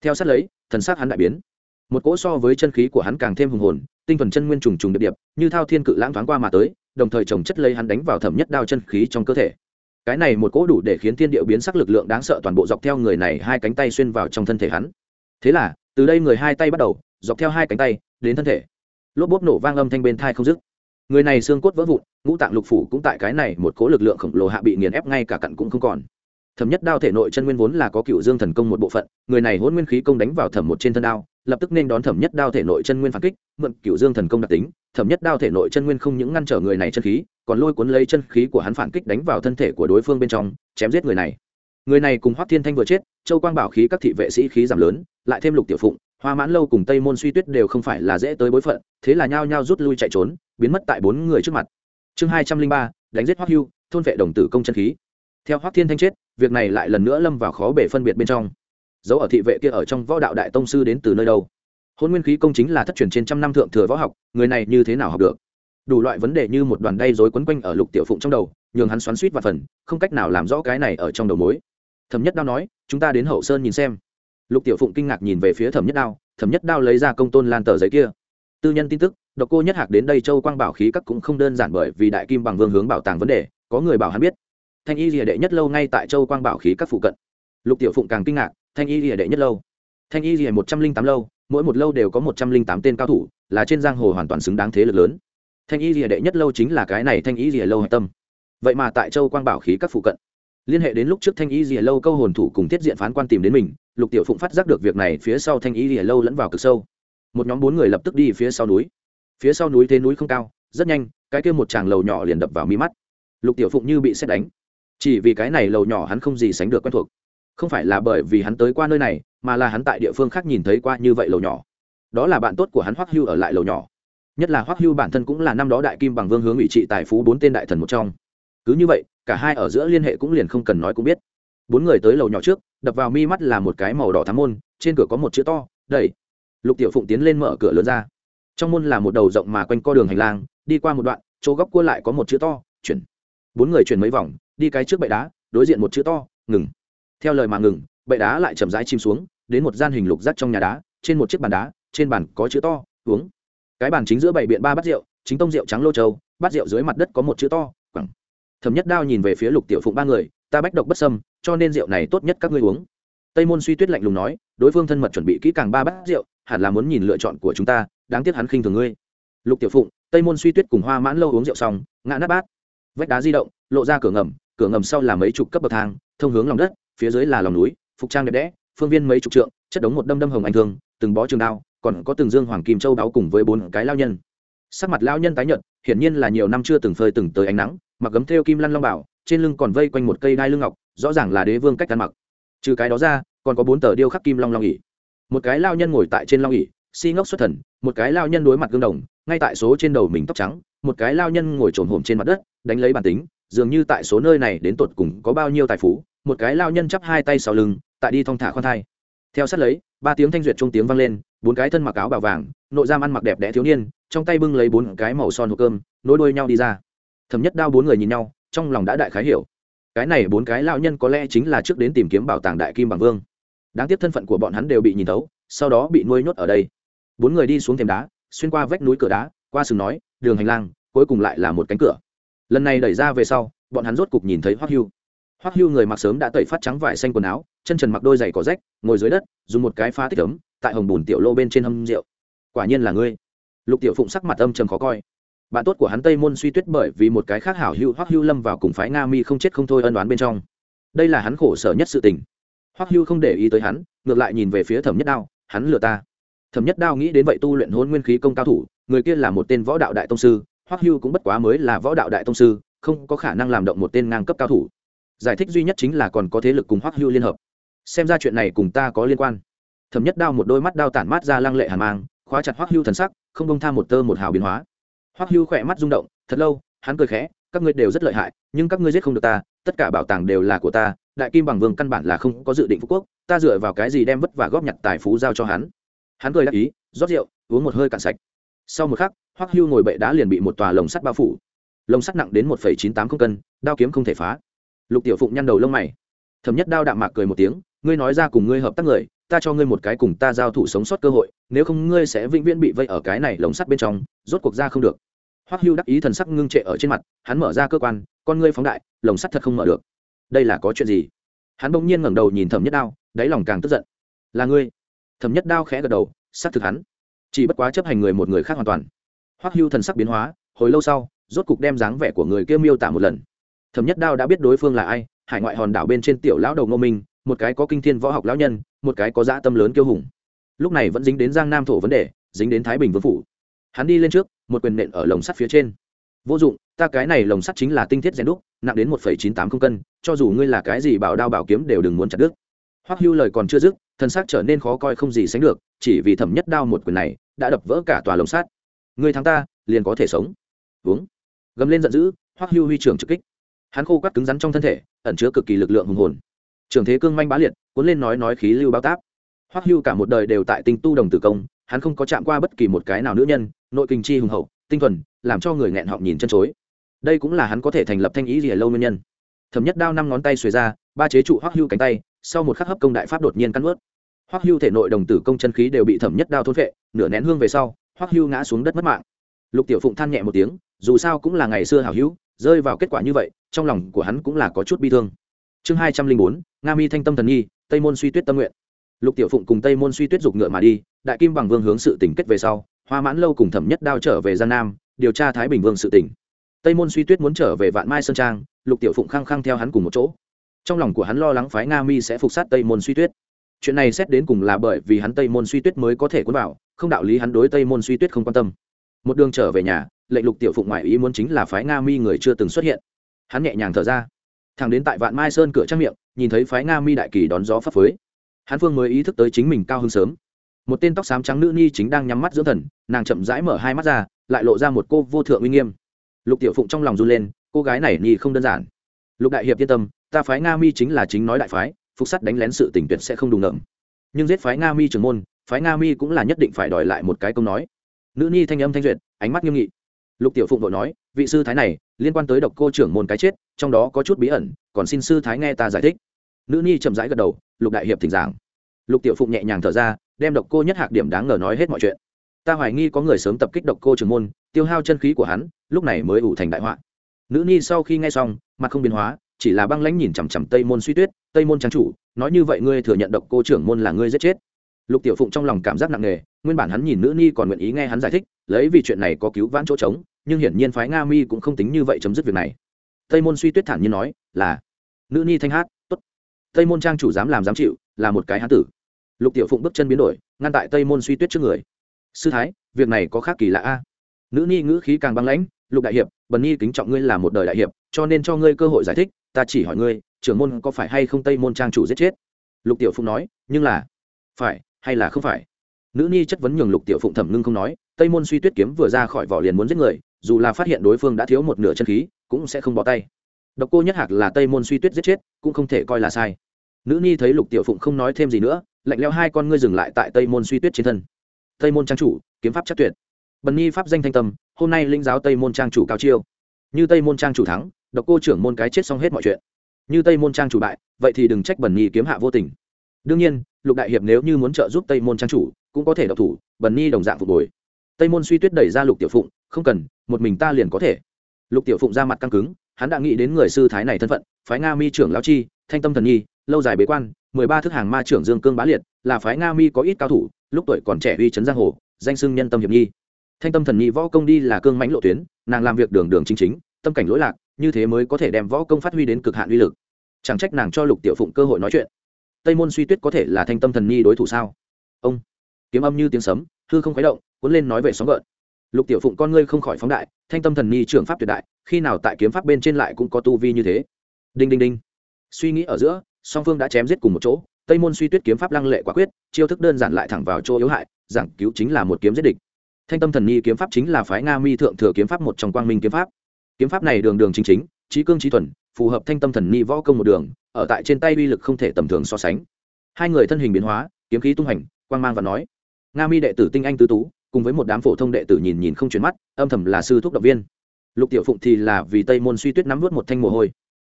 Theo sát lấy, thần sắc hắn đại biến. Một cỗ so với chân khí của hắn càng thêm hùng hồn, tinh thuần chân nguyên trùng trùng điệp điệp, như thao thiên cự lãng thoáng qua mà tới, đồng thời trồng chất lấy hắn đánh vào thẩm nhất đao chân khí trong cơ thể. Cái này một cỗ đủ để khiến thiên điệu biến sắc lực lượng đáng sợ toàn bộ dọc theo người này hai cánh tay xuyên vào trong thân thể hắn. Thế là, từ đây người hai tay bắt đầu, dọc theo hai cánh tay, đến thân thể. Lốp bốp nổ vang âm thanh bên thai không dứt. Người này xương cốt vỡ vụn, ngũ tạng lục phủ cũng tại cái này một cỗ lực lượng khổng lồ hạ bị nghiền ép ngay cả cặn cũng không còn thẩm nhất đao thể nội chân nguyên vốn là có cựu dương thần công một bộ phận, người này hôn nguyên khí công đánh vào thẩm một trên thân đao, lập tức nên đón thẩm nhất đao thể nội chân nguyên phản kích, mượn cựu dương thần công đặc tính, thẩm nhất đao thể nội chân nguyên không những ngăn trở người này chân khí, còn lôi cuốn lấy chân khí của hắn phản kích đánh vào thân thể của đối phương bên trong, chém giết người này. Người này cùng hoắc thiên thanh vừa chết, châu quang bảo khí các thị vệ sĩ khí giảm lớn, lại thêm lục tiểu phụng, hoa mãn lâu cùng tây môn suy tuyết đều không phải là dễ tới bối phận, thế là nhao nhao rút lui chạy trốn, biến mất tại bốn người trước mặt. Chương hai trăm linh ba, đánh giết hoắc hưu, thôn vệ đồng tử công chân khí. Theo hoắc thiên thanh chết việc này lại lần nữa lâm vào khó bể phân biệt bên trong. Dấu ở thị vệ kia ở trong võ đạo đại tông sư đến từ nơi đâu? Hôn nguyên khí công chính là thất truyền trên trăm năm thượng thừa võ học, người này như thế nào học được? Đủ loại vấn đề như một đoàn đay rối quấn quanh ở lục tiểu phụng trong đầu, nhường hắn xoắn suýt và phần, không cách nào làm rõ cái này ở trong đầu mối. Thẩm nhất đao nói, chúng ta đến hậu sơn nhìn xem. Lục tiểu phụng kinh ngạc nhìn về phía thẩm nhất đao, thẩm nhất đao lấy ra công tôn lan tờ giấy kia. Tư nhân tin tức, độc cô nhất hạc đến đây châu quang bảo khí các cũng không đơn giản bởi vì đại kim bằng vương hướng bảo tàng vấn đề, có người bảo hắn biết thanh y lìa đệ nhất lâu ngay tại châu quang bảo khí các phụ cận. Lục tiểu phụng càng kinh ngạc, thanh y lìa đệ nhất lâu. Thanh y lìa một trăm linh tám lâu, mỗi một lâu đều có một trăm linh tám tên cao thủ, là trên giang hồ hoàn toàn xứng đáng thế lực lớn. Thanh y lìa đệ nhất lâu chính là cái này thanh y lìa lâu hạch tâm. Vậy mà tại châu quang bảo khí các phụ cận, liên hệ đến lúc trước thanh y lìa lâu câu hồn thủ cùng tiết diện phán quan tìm đến mình, lục tiểu phụng phát giác được việc này phía sau thanh y lìa lâu lẫn vào cực sâu. Một nhóm bốn người lập tức đi phía sau núi. Phía sau núi thế núi không cao, rất nhanh, cái kia một tràng lầu nhỏ liền đập vào mi mắt. Lục tiểu phụng như bị xét đánh chỉ vì cái này lầu nhỏ hắn không gì sánh được quen thuộc. Không phải là bởi vì hắn tới qua nơi này, mà là hắn tại địa phương khác nhìn thấy qua như vậy lầu nhỏ. Đó là bạn tốt của hắn hoắc hưu ở lại lầu nhỏ. Nhất là hoắc hưu bản thân cũng là năm đó đại kim bằng vương hướng ủy trị tài phú bốn tên đại thần một trong. Cứ như vậy, cả hai ở giữa liên hệ cũng liền không cần nói cũng biết. Bốn người tới lầu nhỏ trước, đập vào mi mắt là một cái màu đỏ thám môn, trên cửa có một chữ to, đẩy. Lục tiểu phụng tiến lên mở cửa lớn ra. Trong môn là một đầu rộng mà quanh co đường hành lang, đi qua một đoạn, chỗ góc cua lại có một chữ to, chuyển. Bốn người chuyển mấy vòng đi cái trước bệ đá, đối diện một chữ to, ngừng. Theo lời mà ngừng, bệ đá lại chậm rãi chìm xuống, đến một gian hình lục rắt trong nhà đá, trên một chiếc bàn đá, trên bàn có chữ to, uống. Cái bàn chính giữa bảy biện ba bát rượu, chính tông rượu trắng lô châu, bát rượu dưới mặt đất có một chữ to, quẳng. Thẩm nhất đao nhìn về phía lục tiểu phụng ba người, ta bách độc bất sâm cho nên rượu này tốt nhất các ngươi uống. Tây môn suy tuyết lạnh lùng nói, đối phương thân mật chuẩn bị kỹ càng ba bát rượu, hẳn là muốn nhìn lựa chọn của chúng ta, đáng tiếc hắn khinh thường ngươi. Lục tiểu phụng, tây môn suy tuyết cùng hoa mãn lâu uống rượu xong, ngã nát bát. Vách đá di động, lộ ra cửa ngầm cửa ngầm sau là mấy chục cấp bậc thang, thông hướng lòng đất, phía dưới là lòng núi, phục trang đẹp đẽ, phương viên mấy chục trượng, chất đống một đâm đâm hồng anh thương, từng bó trường đao, còn có từng dương hoàng kim châu đáo cùng với bốn cái lao nhân. Sắc mặt lao nhân tái nhợt, hiển nhiên là nhiều năm chưa từng phơi từng tới ánh nắng, mặc gấm thêu kim lăn long bảo, trên lưng còn vây quanh một cây đai lưng ngọc, rõ ràng là đế vương cách ăn mặc. Trừ cái đó ra, còn có bốn tờ điêu khắc kim long long ỉ một cái lao nhân ngồi tại trên long ỉ si ngốc xuất thần, một cái lao nhân đối mặt gương đồng, ngay tại số trên đầu mình tóc trắng, một cái lao nhân ngồi trồn hổm trên mặt đất, đánh lấy bản tính dường như tại số nơi này đến tột cùng có bao nhiêu tài phú, một cái lao nhân chắp hai tay sau lưng, tại đi thong thả khoan thai. Theo sát lấy, ba tiếng thanh duyệt trung tiếng vang lên, bốn cái thân mặc áo bào vàng, nội giam ăn mặc đẹp đẽ thiếu niên, trong tay bưng lấy bốn cái màu son hộp cơm, nối đuôi nhau đi ra. Thầm nhất đao bốn người nhìn nhau, trong lòng đã đại khái hiểu. Cái này bốn cái lao nhân có lẽ chính là trước đến tìm kiếm bảo tàng đại kim bằng vương. Đáng tiếc thân phận của bọn hắn đều bị nhìn thấu, sau đó bị nuôi nhốt ở đây. Bốn người đi xuống thềm đá, xuyên qua vách núi cửa đá, qua sừng nói, đường hành lang, cuối cùng lại là một cánh cửa lần này đẩy ra về sau, bọn hắn rốt cục nhìn thấy hoắc hưu. Hoắc hưu người mặc sớm đã tẩy phát trắng vải xanh quần áo, chân trần mặc đôi giày có rách, ngồi dưới đất, dùng một cái pha tích ấm, tại hồng bùn tiểu lô bên trên hâm rượu. Quả nhiên là ngươi. Lục tiểu phụng sắc mặt âm trầm khó coi. Bạn tốt của hắn tây môn suy tuyết bởi vì một cái khác hảo hưu hoắc hưu lâm vào cùng phái nga mi không chết không thôi ân đoán bên trong. Đây là hắn khổ sở nhất sự tình. Hoắc hưu không để ý tới hắn, ngược lại nhìn về phía thẩm nhất đao, hắn lừa ta. Thẩm nhất đao nghĩ đến vậy tu luyện hôn nguyên khí công cao thủ, người kia là một tên võ đạo đại tông sư hoắc hưu cũng bất quá mới là võ đạo đại tông sư, không có khả năng làm động một tên ngang cấp cao thủ. Giải thích duy nhất chính là còn có thế lực cùng hoắc hưu liên hợp. Xem ra chuyện này cùng ta có liên quan. Thẩm nhất đao một đôi mắt đao tản mát ra lăng lệ hàn mang, khóa chặt hoắc hưu thần sắc, không bông tha một tơ một hào biến hóa. Hoắc hưu khỏe mắt rung động, thật lâu, hắn cười khẽ, các ngươi đều rất lợi hại, nhưng các ngươi giết không được ta, tất cả bảo tàng đều là của ta, đại kim bằng vương căn bản là không có dự định phú quốc, ta dựa vào cái gì đem vất và góp nhặt tài phú giao cho hắn? Hắn cười đáp ý, rót rượu, uống một hơi cạn sạch. Sau một khắc hoắc hưu ngồi bệ đá liền bị một tòa lồng sắt bao phủ. Lồng sắt nặng đến một chín tám không cân, đao kiếm không thể phá. Lục tiểu phụng nhăn đầu lông mày. Thẩm nhất đao đạm mạc cười một tiếng, ngươi nói ra cùng ngươi hợp tác người, ta cho ngươi một cái cùng ta giao thủ sống sót cơ hội, nếu không ngươi sẽ vĩnh viễn bị vây ở cái này lồng sắt bên trong, rốt cuộc ra không được. Hoắc hưu đắc ý thần sắc ngưng trệ ở trên mặt, hắn mở ra cơ quan, con ngươi phóng đại, lồng sắt thật không mở được. Đây là có chuyện gì? Hắn bỗng nhiên ngẩng đầu nhìn thẩm nhất đao, đáy lòng càng tức giận. Là ngươi. Thẩm nhất đao khẽ gật đầu, xác thực hắn. Chỉ bất quá chấp hành người một người khác hoàn toàn hoắc hưu thần sắc biến hóa, hồi lâu sau, rốt cục đem dáng vẻ của người kia miêu tả một lần. Thẩm nhất đao đã biết đối phương là ai, hải ngoại hòn đảo bên trên tiểu lão đầu ngô minh, một cái có kinh thiên võ học lão nhân, một cái có dã tâm lớn kiêu hùng. Lúc này vẫn dính đến giang nam thổ vấn đề, dính đến thái bình vương phủ. Hắn đi lên trước, một quyền nện ở lồng sắt phía trên. Vô dụng, ta cái này lồng sắt chính là tinh thiết rèn đúc, nặng đến một phẩy chín tám không cân, cho dù ngươi là cái gì bảo đao bảo kiếm đều đừng muốn chặt đứt. Hoắc hưu lời còn chưa dứt, thân xác trở nên khó coi không gì sánh được, chỉ vì thẩm nhất đao một quyền này, đã đập vỡ cả tòa lồng sắt ngươi thắng ta, liền có thể sống. Uống. Gầm lên giận dữ, hoắc hưu huy trưởng trực kích. Hắn khô quắt cứng rắn trong thân thể, ẩn chứa cực kỳ lực lượng hùng hồn. Trường thế cương manh bá liệt, cuốn lên nói nói khí lưu bao táp. Hoắc hưu cả một đời đều tại tinh tu đồng tử công, hắn không có chạm qua bất kỳ một cái nào nữ nhân, nội kinh chi hùng hậu, tinh thuần, làm cho người nghẹn họng nhìn chân chối. Đây cũng là hắn có thể thành lập thanh ý gì lâu nguyên nhân. Thẩm nhất đao năm ngón tay xuề ra, ba chế trụ hoắc hưu cánh tay, sau một khắc hấp công đại pháp đột nhiên cắn ướt hoắc hưu thể nội đồng tử công chân khí đều bị thẩm nhất đao thôn vệ nửa nén hương về sau hoắc hưu ngã xuống đất mất mạng. Lục tiểu phụng than nhẹ một tiếng, dù sao cũng là ngày xưa hảo hữu, rơi vào kết quả như vậy, trong lòng của hắn cũng là có chút bi thương. Chương hai trăm linh bốn, nga mi thanh tâm thần nhi tây môn suy tuyết tâm nguyện. Lục tiểu phụng cùng tây môn suy tuyết giục ngựa mà đi, đại kim bằng vương hướng sự tỉnh kết về sau, hoa mãn lâu cùng thẩm nhất đao trở về gian nam, điều tra thái bình vương sự tỉnh tây môn suy tuyết muốn trở về vạn mai sơn trang, lục tiểu phụng khăng khăng theo hắn cùng một chỗ. Trong lòng của hắn lo lắng phái nga mi sẽ phục sát tây môn suy tuyết chuyện này xét đến cùng là bởi vì hắn tây môn suy tuyết mới có thể cuốn vào, không đạo lý hắn đối tây môn suy tuyết không quan tâm. Một đường trở về nhà, lệnh lục tiểu phụng ngoại ý muốn chính là phái nga mi người chưa từng xuất hiện. Hắn nhẹ nhàng thở ra. Thằng đến tại vạn mai sơn cửa trang miệng, nhìn thấy phái nga mi đại kỳ đón gió phấp phới. Hắn phương mới ý thức tới chính mình cao hơn sớm. Một tên tóc xám trắng nữ ni chính đang nhắm mắt dưỡng thần, nàng chậm rãi mở hai mắt ra, lại lộ ra một cô vô thượng uy nghiêm. Lục tiểu phụng trong lòng run lên, cô gái này ni không đơn giản. Lục đại hiệp yên tâm, ta phái nga mi chính là chính nói đại phái phục sắt đánh lén sự tình tuyệt sẽ không đùng ngậm nhưng giết phái nga mi trưởng môn, phái nga mi cũng là nhất định phải đòi lại một cái công nói. Nữ Nhi thanh âm thanh duyệt, ánh mắt nghiêm nghị. Lục tiểu phụng vội nói, vị sư thái này, liên quan tới độc cô trưởng môn cái chết, trong đó có chút bí ẩn, còn xin sư thái nghe ta giải thích. Nữ Nhi chậm rãi gật đầu, lục đại hiệp thỉnh giảng. Lục tiểu phụng nhẹ nhàng thở ra, đem độc cô nhất hạc điểm đáng ngờ nói hết mọi chuyện. Ta hoài nghi có người sớm tập kích độc cô trưởng môn, tiêu hao chân khí của hắn, lúc này mới ủ thành đại họa. Nữ Nhi sau khi nghe xong, mặt không biến hóa chỉ là băng lãnh nhìn chằm chằm tây môn suy tuyết, tây môn trang chủ, nói như vậy ngươi thừa nhận độc cô trưởng môn là ngươi giết chết. Lục tiểu phụng trong lòng cảm giác nặng nề, nguyên bản hắn nhìn nữ ni còn nguyện ý nghe hắn giải thích, lấy vì chuyện này có cứu vãn chỗ trống, nhưng hiển nhiên phái nga mi cũng không tính như vậy chấm dứt việc này. Tây môn suy tuyết thản nhiên nói, là. Nữ ni thanh hát, tốt. Tây môn trang chủ dám làm dám chịu, là một cái hán tử. Lục tiểu phụng bước chân biến đổi, ngăn tại tây môn suy tuyết trước người. Sư thái, việc này có khác kỳ lạ a. Nữ ni ngữ khí càng băng lãnh, lục đại hiệp, bần ni kính trọng ngươi là một đời đại hiệp, cho nên cho ngươi cơ hội giải thích ta chỉ hỏi ngươi, trưởng môn có phải hay không tây môn trang chủ giết chết? Lục tiểu phụng nói, nhưng là, phải, hay là không phải? Nữ Nhi chất vấn nhường lục tiểu phụng thẩm ngưng không nói, tây môn suy tuyết kiếm vừa ra khỏi vỏ liền muốn giết người, dù là phát hiện đối phương đã thiếu một nửa chân khí, cũng sẽ không bỏ tay. Độc cô nhất hạc là tây môn suy tuyết giết chết, cũng không thể coi là sai. Nữ Nhi thấy lục tiểu phụng không nói thêm gì nữa, lạnh leo hai con ngươi dừng lại tại tây môn suy tuyết trên thân. Tây môn trang chủ, kiếm pháp chắc tuyệt. Bần nhi pháp danh thanh tâm, hôm nay linh giáo tây môn trang chủ cao chiêu. Như tây môn trang chủ thắng độc cô trưởng môn cái chết xong hết mọi chuyện. Như tây môn trang chủ bại, vậy thì đừng trách bần nhi kiếm hạ vô tình. Đương nhiên, lục đại hiệp nếu như muốn trợ giúp tây môn trang chủ, cũng có thể độc thủ, bần nhi đồng dạng phục hồi. Tây môn suy tuyết đẩy ra lục tiểu phụng, không cần, một mình ta liền có thể. Lục tiểu phụng ra mặt căng cứng, hắn đã nghĩ đến người sư thái này thân phận, phái nga mi trưởng lão chi, thanh tâm thần nhi, lâu dài bế quan, mười ba thức hàng ma trưởng dương cương bá liệt, là phái nga mi có ít cao thủ, lúc tuổi còn trẻ uy chấn giang hồ, danh xưng nhân tâm hiệp nhi. Thanh tâm thần nhi võ công đi là cương mãnh lộ tuyến, nàng làm việc đường đường chính chính, tâm cảnh lỗi lạc như thế mới có thể đem võ công phát huy đến cực hạn uy lực. Chẳng trách nàng cho lục tiểu phụng cơ hội nói chuyện. Tây môn suy tuyết có thể là thanh tâm thần nhi đối thủ sao? Ông, kiếm âm như tiếng sấm, hư không khuấy động, cuốn lên nói về sóng gợn. Lục tiểu phụng con ngươi không khỏi phóng đại, thanh tâm thần nhi trưởng pháp tuyệt đại, khi nào tại kiếm pháp bên trên lại cũng có tu vi như thế. Đinh đinh đinh. Suy nghĩ ở giữa, song phương đã chém giết cùng một chỗ, tây môn suy tuyết kiếm pháp lăng lệ quả quyết, chiêu thức đơn giản lại thẳng vào chỗ yếu hại, giảng cứu chính là một kiếm giết địch. Thanh tâm thần nhi kiếm pháp chính là phái nga mi thượng thừa kiếm pháp một trong quang minh kiếm pháp kiếm pháp này đường đường chính chính, trí cương trí thuần, phù hợp thanh tâm thần nhi võ công một đường, ở tại trên tay uy lực không thể tầm thường so sánh. Hai người thân hình biến hóa, kiếm khí tung hành, quang mang và nói. Nga mi đệ tử tinh anh tứ tú, cùng với một đám phổ thông đệ tử nhìn nhìn không chuyển mắt, âm thầm là sư thúc động viên. Lục tiểu phụng thì là vì tây môn suy tuyết nắm vớt một thanh mồ hôi.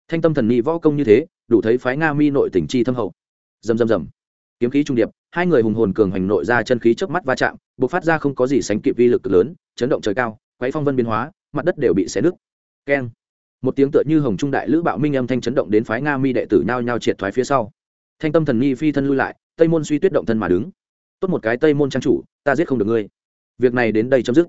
Thanh tâm thần ni võ công như thế, đủ thấy phái nga mi nội tỉnh chi thâm hậu. Dầm dầm dầm kiếm khí trung điệp, hai người hùng hồn cường hành nội ra chân khí trước mắt va chạm b ộ c phát ra không có gì sánh kịp vi lực lớn, chấn động trời cao, quấy phong vân biến hóa, mặt đất đều bị xé nứt keng. Một tiếng tựa như hồng trung đại lữ bạo minh âm thanh chấn động đến phái nga mi đệ tử nhao nhao triệt thoái phía sau. Thanh tâm thần nghi phi thân lui lại, tây môn suy tuyết động thân mà đứng. Tốt một cái tây môn trang chủ, ta giết không được ngươi. Việc này đến đây chấm dứt.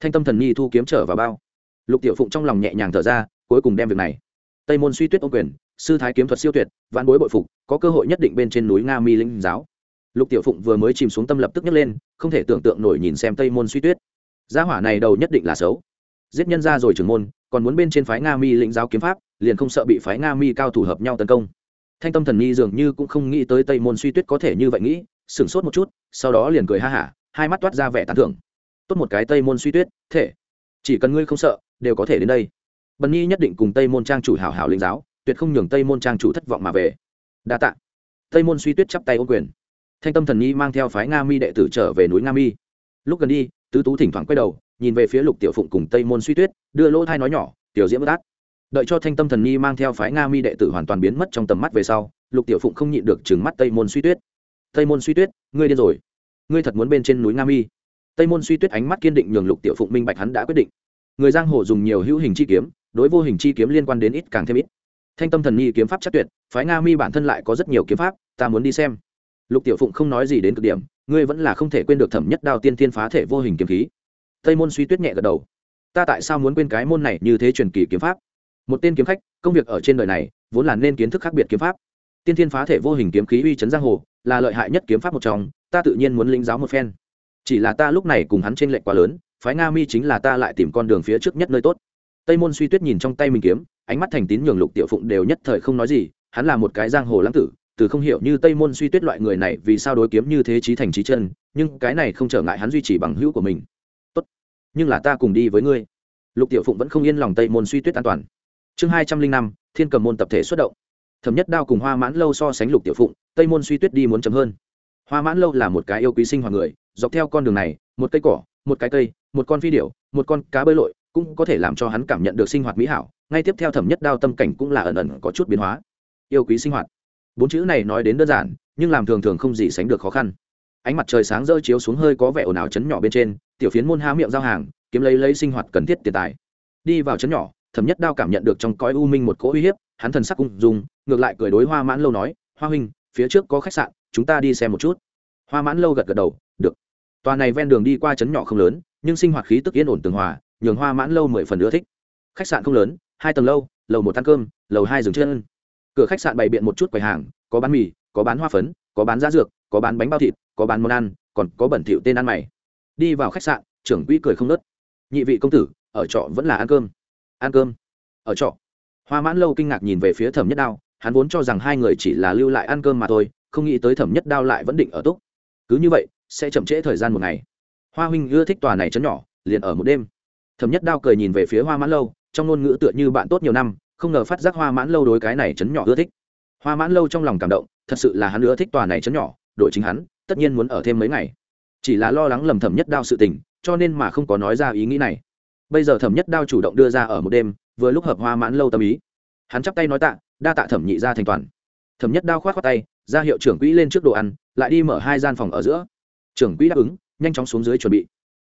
Thanh tâm thần nghi thu kiếm trở vào bao. Lục tiểu phụng trong lòng nhẹ nhàng thở ra, cuối cùng đem việc này. Tây môn suy tuyết ô quyền, sư thái kiếm thuật siêu tuyệt vạn bối bội phục, có cơ hội nhất định bên trên núi nga mi linh giáo. Lục tiểu phụng vừa mới chìm xuống tâm lập tức nhấc lên, không thể tưởng tượng nổi nhìn xem tây môn suy tuyết. Gia hỏa này đầu nhất định là xấu. Giết nhân ra rồi trưởng môn còn muốn bên trên phái nga mi lĩnh giáo kiếm pháp, liền không sợ bị phái nga mi cao thủ hợp nhau tấn công. Thanh tâm thần nhi dường như cũng không nghĩ tới tây môn suy tuyết có thể như vậy nghĩ, sửng sốt một chút, sau đó liền cười ha hả, hai mắt toát ra vẻ tán thưởng. Tốt một cái tây môn suy tuyết, thể. Chỉ cần ngươi không sợ, đều có thể đến đây. Bần nhi nhất định cùng tây môn trang chủ hảo hảo linh giáo, tuyệt không nhường tây môn trang chủ thất vọng mà về. Đa tạ. Tây môn suy tuyết chắp tay ô quyền. Thanh tâm thần nhi mang theo phái nga mi đệ tử trở về núi nga mi. Lúc gần đi, tứ tú thỉnh thoảng quay đầu, nhìn về phía lục tiểu phụng cùng tây môn suy tuyết đưa lỗ thai nói nhỏ, tiểu diễm bất át đợi cho thanh tâm thần nhi mang theo phái nga mi đệ tử hoàn toàn biến mất trong tầm mắt về sau, lục tiểu phụng không nhịn được trừng mắt tây môn suy tuyết. Tây môn suy tuyết, ngươi điên rồi. Ngươi thật muốn bên trên núi nga mi. Tây môn suy tuyết ánh mắt kiên định nhường lục tiểu phụng minh bạch hắn đã quyết định. Người giang hồ dùng nhiều hữu hình chi kiếm, đối vô hình chi kiếm liên quan đến ít càng thêm ít. Thanh tâm thần nhi kiếm pháp chắc tuyệt, phái nga mi bản thân lại có rất nhiều kiếm pháp, ta muốn đi xem. Lục tiểu phụng không nói gì đến cực điểm, ngươi vẫn là không thể quên được thẩm nhất đao tiên thiên phá thể vô hình kiếm khí. Tây môn suy tuyết nhẹ gật đầu ta tại sao muốn quên cái môn này như thế truyền kỳ kiếm pháp? Một tên kiếm khách, công việc ở trên đời này, vốn là nên kiến thức khác biệt kiếm pháp. Tiên thiên phá thể vô hình kiếm khí uy chấn giang hồ, là lợi hại nhất kiếm pháp một trong, ta tự nhiên muốn linh giáo một phen. Chỉ là ta lúc này cùng hắn trên lệnh quá lớn, phái nga mi chính là ta lại tìm con đường phía trước nhất nơi tốt. Tây môn suy tuyết nhìn trong tay mình kiếm, ánh mắt thành tín nhường lục tiểu phụng đều nhất thời không nói gì, hắn là một cái giang hồ lãng tử, từ không hiểu như tây môn suy tuyết loại người này vì sao đối kiếm như thế trí thành trí chân, nhưng cái này không trở ngại hắn duy trì bằng hữu của mình nhưng là ta cùng đi với ngươi. Lục tiểu phụng vẫn không yên lòng tây môn suy tuyết an toàn. Chương hai trăm linh năm, thiên cầm môn tập thể xuất động. Thẩm nhất đao cùng hoa mãn lâu so sánh lục tiểu phụng, tây môn suy tuyết đi muốn chấm hơn. Hoa mãn lâu là một cái yêu quý sinh hoạt người, dọc theo con đường này, một cây cỏ, một cái cây, một con phi điểu, một con cá bơi lội, cũng có thể làm cho hắn cảm nhận được sinh hoạt mỹ hảo, ngay tiếp theo thẩm nhất đao tâm cảnh cũng là ẩn ẩn có chút biến hóa. Yêu quý sinh hoạt. Bốn chữ này nói đến đơn giản, nhưng làm thường thường không gì sánh được khó khăn. Ánh mặt trời sáng rơi chiếu xuống hơi có vẻ ồn ào chấn nhỏ bên trên tiểu phiến môn há miệng giao hàng, kiếm lấy lấy sinh hoạt cần thiết tiền tài. Đi vào chấn nhỏ, thẩm nhất đao cảm nhận được trong cõi u minh một cỗ uy hiếp, hắn thần sắc cung dùng ngược lại cười đối hoa mãn lâu nói, hoa huynh, phía trước có khách sạn, chúng ta đi xem một chút. Hoa mãn lâu gật gật đầu, được. Tòa này ven đường đi qua chấn nhỏ không lớn, nhưng sinh hoạt khí tức yên ổn tường hòa, nhường hoa mãn lâu mười phần ưa thích. Khách sạn không lớn, hai tầng lâu, lầu một ăn cơm, lầu hai dừng chân. Cửa khách sạn bày biện một chút quầy hàng, có bán mì, có bán hoa phấn, có bán giá dược, có bán bánh bao thịt, có bán món ăn, còn có bẩn thịu tên ăn mày đi vào khách sạn, trưởng quỹ cười không nớt. Nhị vị công tử, ở trọ vẫn là ăn cơm. Ăn cơm. Ở trọ. Hoa mãn lâu kinh ngạc nhìn về phía thẩm nhất đao, hắn vốn cho rằng hai người chỉ là lưu lại ăn cơm mà thôi, không nghĩ tới thẩm nhất đao lại vẫn định ở túc. Cứ như vậy, sẽ chậm trễ thời gian một ngày. Hoa huynh ưa thích tòa này chấn nhỏ, liền ở một đêm. Thẩm nhất đao cười nhìn về phía hoa mãn lâu, trong ngôn ngữ tựa như bạn tốt nhiều năm, không ngờ phát giác hoa mãn lâu đối cái này chấn nhỏ ưa thích. Hoa mãn lâu trong lòng cảm động, thật sự là hắn ưa thích tòa này chấn nhỏ, đội chính hắn, tất nhiên muốn ở thêm mấy ngày chỉ là lo lắng lầm thẩm nhất đao sự tình, cho nên mà không có nói ra ý nghĩ này. Bây giờ thẩm nhất đao chủ động đưa ra ở một đêm, vừa lúc hợp hoa mãn lâu tâm ý. Hắn chắp tay nói tạ, đa tạ thẩm nhị ra thành toàn. Thẩm nhất đao khoát khoác tay, ra hiệu trưởng quỹ lên trước đồ ăn, lại đi mở hai gian phòng ở giữa. Trưởng quỹ đáp ứng, nhanh chóng xuống dưới chuẩn bị.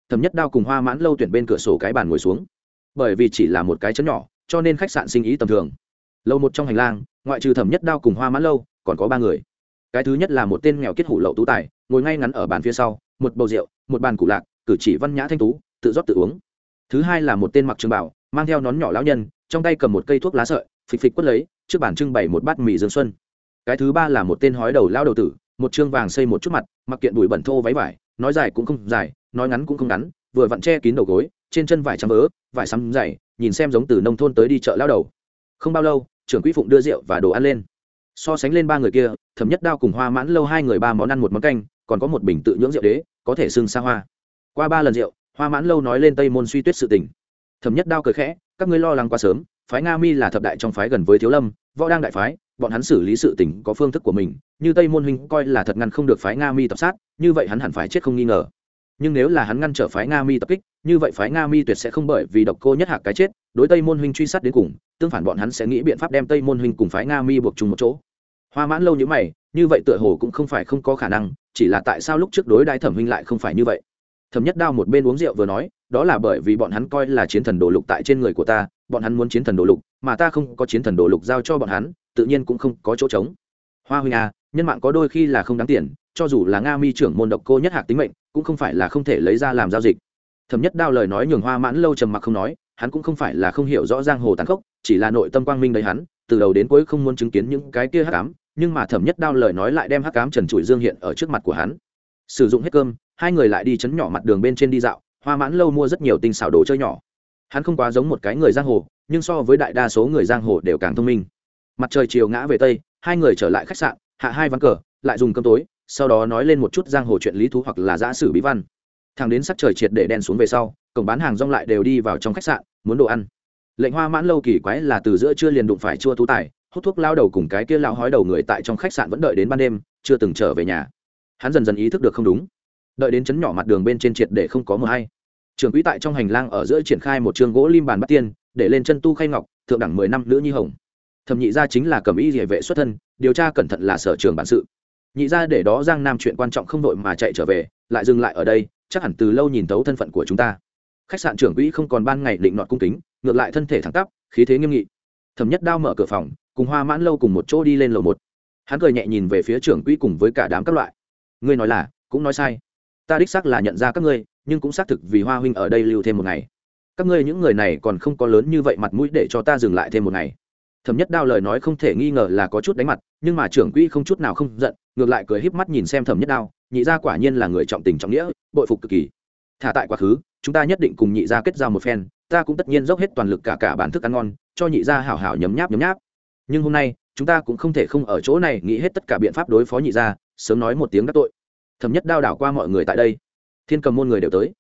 Thẩm nhất đao cùng hoa mãn lâu tuyển bên cửa sổ cái bàn ngồi xuống. Bởi vì chỉ là một cái chấn nhỏ, cho nên khách sạn sinh ý tầm thường. Lâu một trong hành lang, ngoại trừ thẩm nhất đao cùng hoa mãn lâu, còn có ba người. Cái thứ nhất là một tên nghèo kết hủ lậu tú tài ngồi ngay ngắn ở bàn phía sau, một bầu rượu, một bàn cụ lạc, cử chỉ văn nhã thanh tú, tự rót tự uống. Thứ hai là một tên mặc trường bảo, mang theo nón nhỏ lão nhân, trong tay cầm một cây thuốc lá sợi, phịch phịch quất lấy, trước bàn trưng bày một bát mì dương xuân. Cái thứ ba là một tên hói đầu lao đầu tử, một chương vàng xây một chút mặt, mặc kiện bụi bẩn thô váy vải, nói dài cũng không dài, nói ngắn cũng không ngắn, vừa vặn che kín đầu gối, trên chân vải trắng vớ vải sắm dày, nhìn xem giống từ nông thôn tới đi chợ lao đầu. Không bao lâu, trưởng quỹ phụng đưa rượu và đồ ăn lên. So sánh lên ba người kia, thẩm nhất đao cùng hoa mãn lâu hai người ba món ăn một món canh còn có một bình tự nhưỡng rượu đế, có thể xưng xa hoa. Qua ba lần rượu, hoa mãn lâu nói lên tây môn suy tuyết sự tình. Thẩm nhất đao cười khẽ, các ngươi lo lắng quá sớm, phái nga mi là thập đại trong phái gần với thiếu lâm, võ đang đại phái, bọn hắn xử lý sự tình có phương thức của mình, như tây môn huynh coi là thật ngăn không được phái nga mi tập sát, như vậy hắn hẳn phải chết không nghi ngờ. Nhưng nếu là hắn ngăn trở phái nga mi tập kích, như vậy phái nga mi tuyệt sẽ không bởi vì độc cô nhất hạc cái chết, đối tây môn huynh truy sát đến cùng, tương phản bọn hắn sẽ nghĩ biện pháp đem tây môn huynh cùng phái nga mi buộc chung một chỗ hoa mãn lâu như mày, như vậy tựa hồ cũng không phải không có khả năng, chỉ là tại sao lúc trước đối đại thẩm huynh lại không phải như vậy? Thẩm nhất đao một bên uống rượu vừa nói, đó là bởi vì bọn hắn coi là chiến thần đồ lục tại trên người của ta, bọn hắn muốn chiến thần đồ lục, mà ta không có chiến thần đồ lục giao cho bọn hắn, tự nhiên cũng không có chỗ trống. Hoa huynh à nhân mạng có đôi khi là không đáng tiền, cho dù là nga mi trưởng môn độc cô nhất hạc tính mệnh, cũng không phải là không thể lấy ra làm giao dịch. Thẩm nhất đao lời nói nhường hoa mãn lâu trầm mặc không nói, hắn cũng không phải là không hiểu rõ giang hồ tàn khốc, chỉ là nội tâm quang minh đấy hắn, từ đầu đến cuối không muốn chứng kiến những cái kia hắc ám nhưng mà thẩm nhất đao lời nói lại đem hắc ám trần trụi dương hiện ở trước mặt của hắn. Sử dụng hết cơm, hai người lại đi chấn nhỏ mặt đường bên trên đi dạo, hoa mãn lâu mua rất nhiều tinh xảo đồ chơi nhỏ. Hắn không quá giống một cái người giang hồ, nhưng so với đại đa số người giang hồ đều càng thông minh. Mặt trời chiều ngã về tây, hai người trở lại khách sạn, hạ hai ván cờ, lại dùng cơm tối, sau đó nói lên một chút giang hồ chuyện lý thú hoặc là giã sử bí văn. Thằng đến sắc trời triệt để đen xuống về sau, cổng bán hàng rong lại đều đi vào trong khách sạn, muốn đồ ăn. Lệnh hoa mãn lâu kỳ quái là từ giữa trưa liền đụng phải chua tú tài hút thuốc lao đầu cùng cái kia lao hói đầu người tại trong khách sạn vẫn đợi đến ban đêm, chưa từng trở về nhà. Hắn dần dần ý thức được không đúng. Đợi đến chấn nhỏ mặt đường bên trên triệt để không có mờ hay. Trường quỹ tại trong hành lang ở giữa triển khai một trường gỗ lim bàn bắt tiên, để lên chân tu khay ngọc, thượng đẳng mười năm nữ nhi hồng. Thẩm nhị gia chính là cầm y địa vệ xuất thân, điều tra cẩn thận là sở trường bản sự. Nhị gia để đó giang nam chuyện quan trọng không đội mà chạy trở về, lại dừng lại ở đây, chắc hẳn từ lâu nhìn tấu thân phận của chúng ta. Khách sạn trưởng quỹ không còn ban ngày định nọt cung kính, ngược lại thân thể thẳng tắp, khí thế nghiêm nghị. Thẩm nhất đao mở cửa phòng cùng hoa mãn lâu cùng một chỗ đi lên lầu một. Hắn cười nhẹ nhìn về phía trưởng quỹ cùng với cả đám các loại. Ngươi nói là, cũng nói sai. Ta đích xác là nhận ra các ngươi, nhưng cũng xác thực vì hoa huynh ở đây lưu thêm một ngày. Các ngươi những người này còn không có lớn như vậy mặt mũi để cho ta dừng lại thêm một ngày. Thẩm nhất đao lời nói không thể nghi ngờ là có chút đánh mặt, nhưng mà trưởng quỹ không chút nào không giận, ngược lại cười híp mắt nhìn xem thẩm nhất đao, nhị gia quả nhiên là người trọng tình trọng nghĩa, bội phục cực kỳ. Thả tại quá khứ, chúng ta nhất định cùng nhị gia kết giao một phen, ta cũng tất nhiên dốc hết toàn lực cả cả bản thức ăn ngon, cho nhị gia hảo hảo nhấm nháp nhấm nháp nhưng hôm nay, chúng ta cũng không thể không ở chỗ này nghĩ hết tất cả biện pháp đối phó nhị gia, sớm nói một tiếng đắc tội. Thẩm nhất đao đảo qua mọi người tại đây. Thiên cầm môn người đều tới.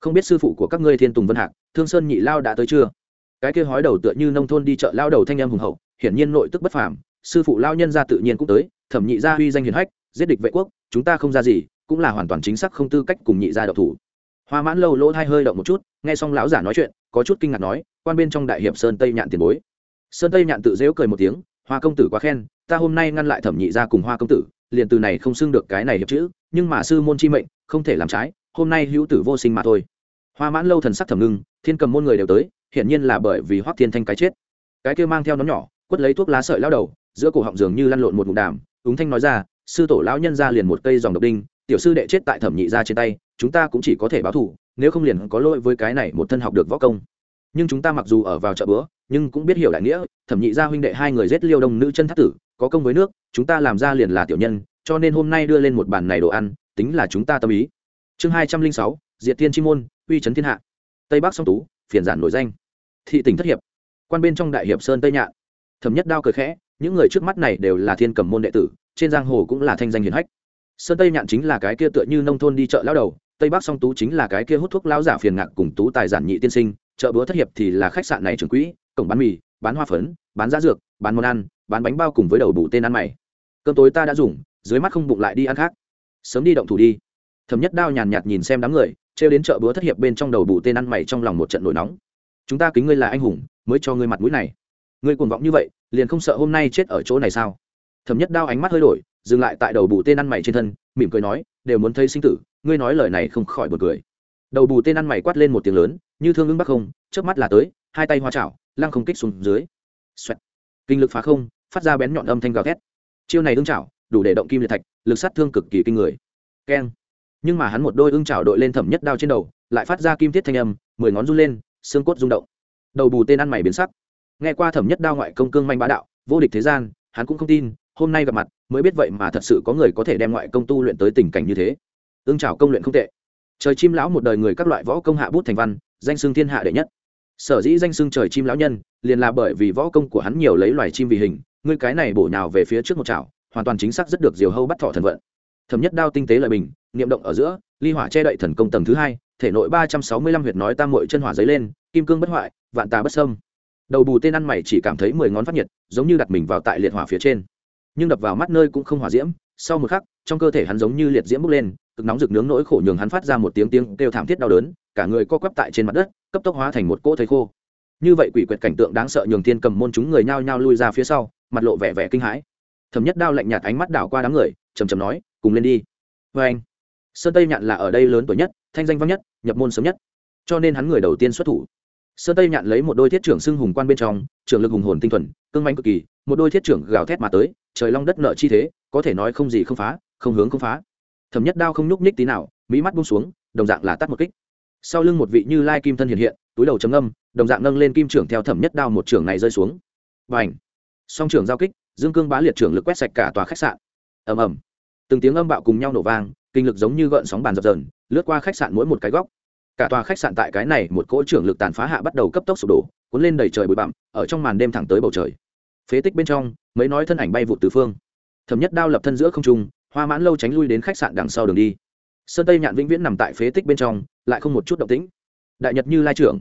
Không biết sư phụ của các ngươi thiên tùng vân hạc, thương sơn nhị lao đã tới chưa? Cái kia hói đầu tựa như nông thôn đi chợ lao đầu thanh em hùng hậu, hiển nhiên nội tức bất phàm, sư phụ lao nhân ra tự nhiên cũng tới, thẩm nhị gia huy danh hiền hách, giết địch vệ quốc, chúng ta không ra gì, cũng là hoàn toàn chính xác không tư cách cùng nhị gia độc thủ. Hoa mãn lâu lỗ hai hơi động một chút, nghe xong lão giả nói chuyện, có chút kinh ngạc nói, quan bên trong đại hiệp sơn tây nhạn tiền bối sơn tây nhạn tự dễu cười một tiếng, hoa công tử quá khen, ta hôm nay ngăn lại thẩm nhị gia cùng hoa công tử, liền từ này không xưng được cái này hiệp chữ, nhưng mà sư môn chi mệnh, không thể làm trái, hôm nay hữu tử vô sinh mà thôi. Hoa mãn lâu thần sắc thẩm ngưng, thiên cầm môn người đều tới, hiển nhiên là bởi vì hoắc thiên thanh cái chết. Cái kia mang theo nó nhỏ, quất lấy thuốc lá sợi lao đầu, giữa cổ họng dường như lăn lộn một ngụm đàm ứng thanh nói ra, sư tổ lão nhân ra liền một cây dòng độc đinh, tiểu sư đệ chết tại thẩm nhị ra trên tay, chúng ta cũng chỉ có thể báo thù, nếu không liền có lỗi với cái này một thân học được võ công. Nhưng chúng ta mặc dù ở vào chợ bữa nhưng cũng biết hiểu đại nghĩa, thẩm nhị gia huynh đệ hai người giết liêu đông nữ chân thác tử, có công với nước, chúng ta làm ra liền là tiểu nhân, cho nên hôm nay đưa lên một bàn này đồ ăn, tính là chúng ta tâm ý. Chương hai trăm linh sáu, diệt thiên chi môn, uy trấn thiên hạ. Tây bắc song tú, phiền giản nổi danh. Thị tỉnh thất hiệp. Quan bên trong đại hiệp sơn tây nhạn. Thẩm nhất đao cười khẽ, những người trước mắt này đều là thiên cầm môn đệ tử, trên giang hồ cũng là thanh danh hiền hách. Sơn tây nhạn chính là cái kia tựa như nông thôn đi chợ lao đầu, tây bắc song tú chính là cái kia hút thuốc lao giả phiền ngạc cùng tú tài giản nhị tiên sinh, chợ búa thất hiệp thì là khách sạn này trưởng quỹ cổng bán mì, bán hoa phấn, bán giá dược, bán món ăn, bán bánh bao cùng với đầu bù tên ăn mày. Cơm tối ta đã dùng, dưới mắt không bụng lại đi ăn khác. Sớm đi động thủ đi. Thẩm nhất đao nhàn nhạt nhìn xem đám người, trêu đến chợ búa thất hiệp bên trong đầu bù tên ăn mày trong lòng một trận nổi nóng. Chúng ta kính ngươi là anh hùng, mới cho ngươi mặt mũi này. Ngươi cuồng vọng như vậy, liền không sợ hôm nay chết ở chỗ này sao? Thẩm nhất đao ánh mắt hơi đổi, dừng lại tại đầu bù tên ăn mày trên thân, mỉm cười nói, đều muốn thấy sinh tử, ngươi nói lời này không khỏi bật cười. Đầu bù tên ăn mày quát lên một tiếng lớn, như thương ứng bắc không trước mắt là tới hai tay hoa chảo, lăng không kích xuống dưới. Xoẹt. kinh lực phá không, phát ra bén nhọn âm thanh gào thét. Chiêu này ưng chảo, đủ để động kim liệt thạch, lực sát thương cực kỳ kinh người. Keng. Nhưng mà hắn một đôi ưng chảo đội lên thẩm nhất đao trên đầu, lại phát ra kim thiết thanh âm, mười ngón run lên, xương cốt rung động. Đầu bù tên ăn mày biến sắc. Nghe qua thẩm nhất đao ngoại công cương manh bá đạo, vô địch thế gian, hắn cũng không tin, hôm nay gặp mặt, mới biết vậy mà thật sự có người có thể đem ngoại công tu luyện tới tình cảnh như thế. Ưng trào công luyện không tệ. Trời chim lão một đời người các loại võ công hạ bút thành văn, danh xương thiên hạ đệ nhất sở dĩ danh xưng trời chim lão nhân, liền là bởi vì võ công của hắn nhiều lấy loài chim vì hình, ngươi cái này bổ nhào về phía trước một chảo, hoàn toàn chính xác rất được diều hâu bắt thọ thần vận. Thẩm nhất đao tinh tế lợi bình, niệm động ở giữa, ly hỏa che đậy thần công tầng thứ hai, thể nội ba trăm sáu mươi lăm huyệt nói tam mội chân hỏa dấy lên, kim cương bất hoại, vạn tà bất sâm đầu bù tên ăn mày chỉ cảm thấy mười ngón phát nhiệt, giống như đặt mình vào tại liệt hỏa phía trên. Nhưng đập vào mắt nơi cũng không hỏa diễm, sau một khắc trong cơ thể hắn giống như liệt diễm bốc lên, cực nóng rực nướng nỗi khổ nhường hắn phát ra một tiếng tiếng kêu thảm thiết đau đớn, cả người co quắp tại trên mặt đất, cấp tốc hóa thành một cỗ thây khô. Như vậy quỷ quyệt cảnh tượng đáng sợ nhường thiên cầm môn chúng người nhao nhao lui ra phía sau, mặt lộ vẻ vẻ kinh hãi. Thẩm nhất đao lạnh nhạt ánh mắt đảo qua đám người chầm chầm nói, cùng lên đi. Vê anh. Sơn tây nhạn là ở đây lớn tuổi nhất, thanh danh vang nhất, nhập môn sớm nhất, cho nên hắn người đầu tiên xuất thủ. Sơn tây nhạn lấy một đôi thiết trưởng xưng hùng quan bên trong, trưởng lực hùng hồn tinh thuần, cương manh cực kỳ, một đôi thiết trưởng gào thét mà tới, trời long đất nợ chi thế, có thể nói không gì không phá không hướng không phá. Thẩm nhất đao không nhúc nhích tí nào, mỹ mắt bung xuống, đồng dạng là tắt một kích. Sau lưng một vị như lai kim thân hiện hiện, túi đầu chấm âm đồng dạng nâng lên kim trưởng theo thẩm nhất đao một trưởng này rơi xuống. Và ảnh song trưởng giao kích, dương cương bá liệt trưởng lực quét sạch cả tòa khách sạn. Ầm ầm. Từng tiếng âm bạo cùng nhau nổ vang, kinh lực giống như gợn sóng bàn dập dờn, lướt qua khách sạn mỗi một cái góc. Cả tòa khách sạn tại cái này một cỗ trưởng lực tàn phá hạ bắt đầu cấp tốc sụp đổ, cuốn lên đầy trời bụi bặm, ở trong màn đêm thẳng tới bầu trời. Phế tích bên trong, mấy nói thân ảnh bay vụt từ phương. Thẩm nhất đao lập thân giữa không trung hoa mãn lâu tránh lui đến khách sạn đằng sau đường đi. Sơn tây nhạn vĩnh viễn nằm tại phế tích bên trong, lại không một chút động tĩnh. Đại nhật như lai trưởng.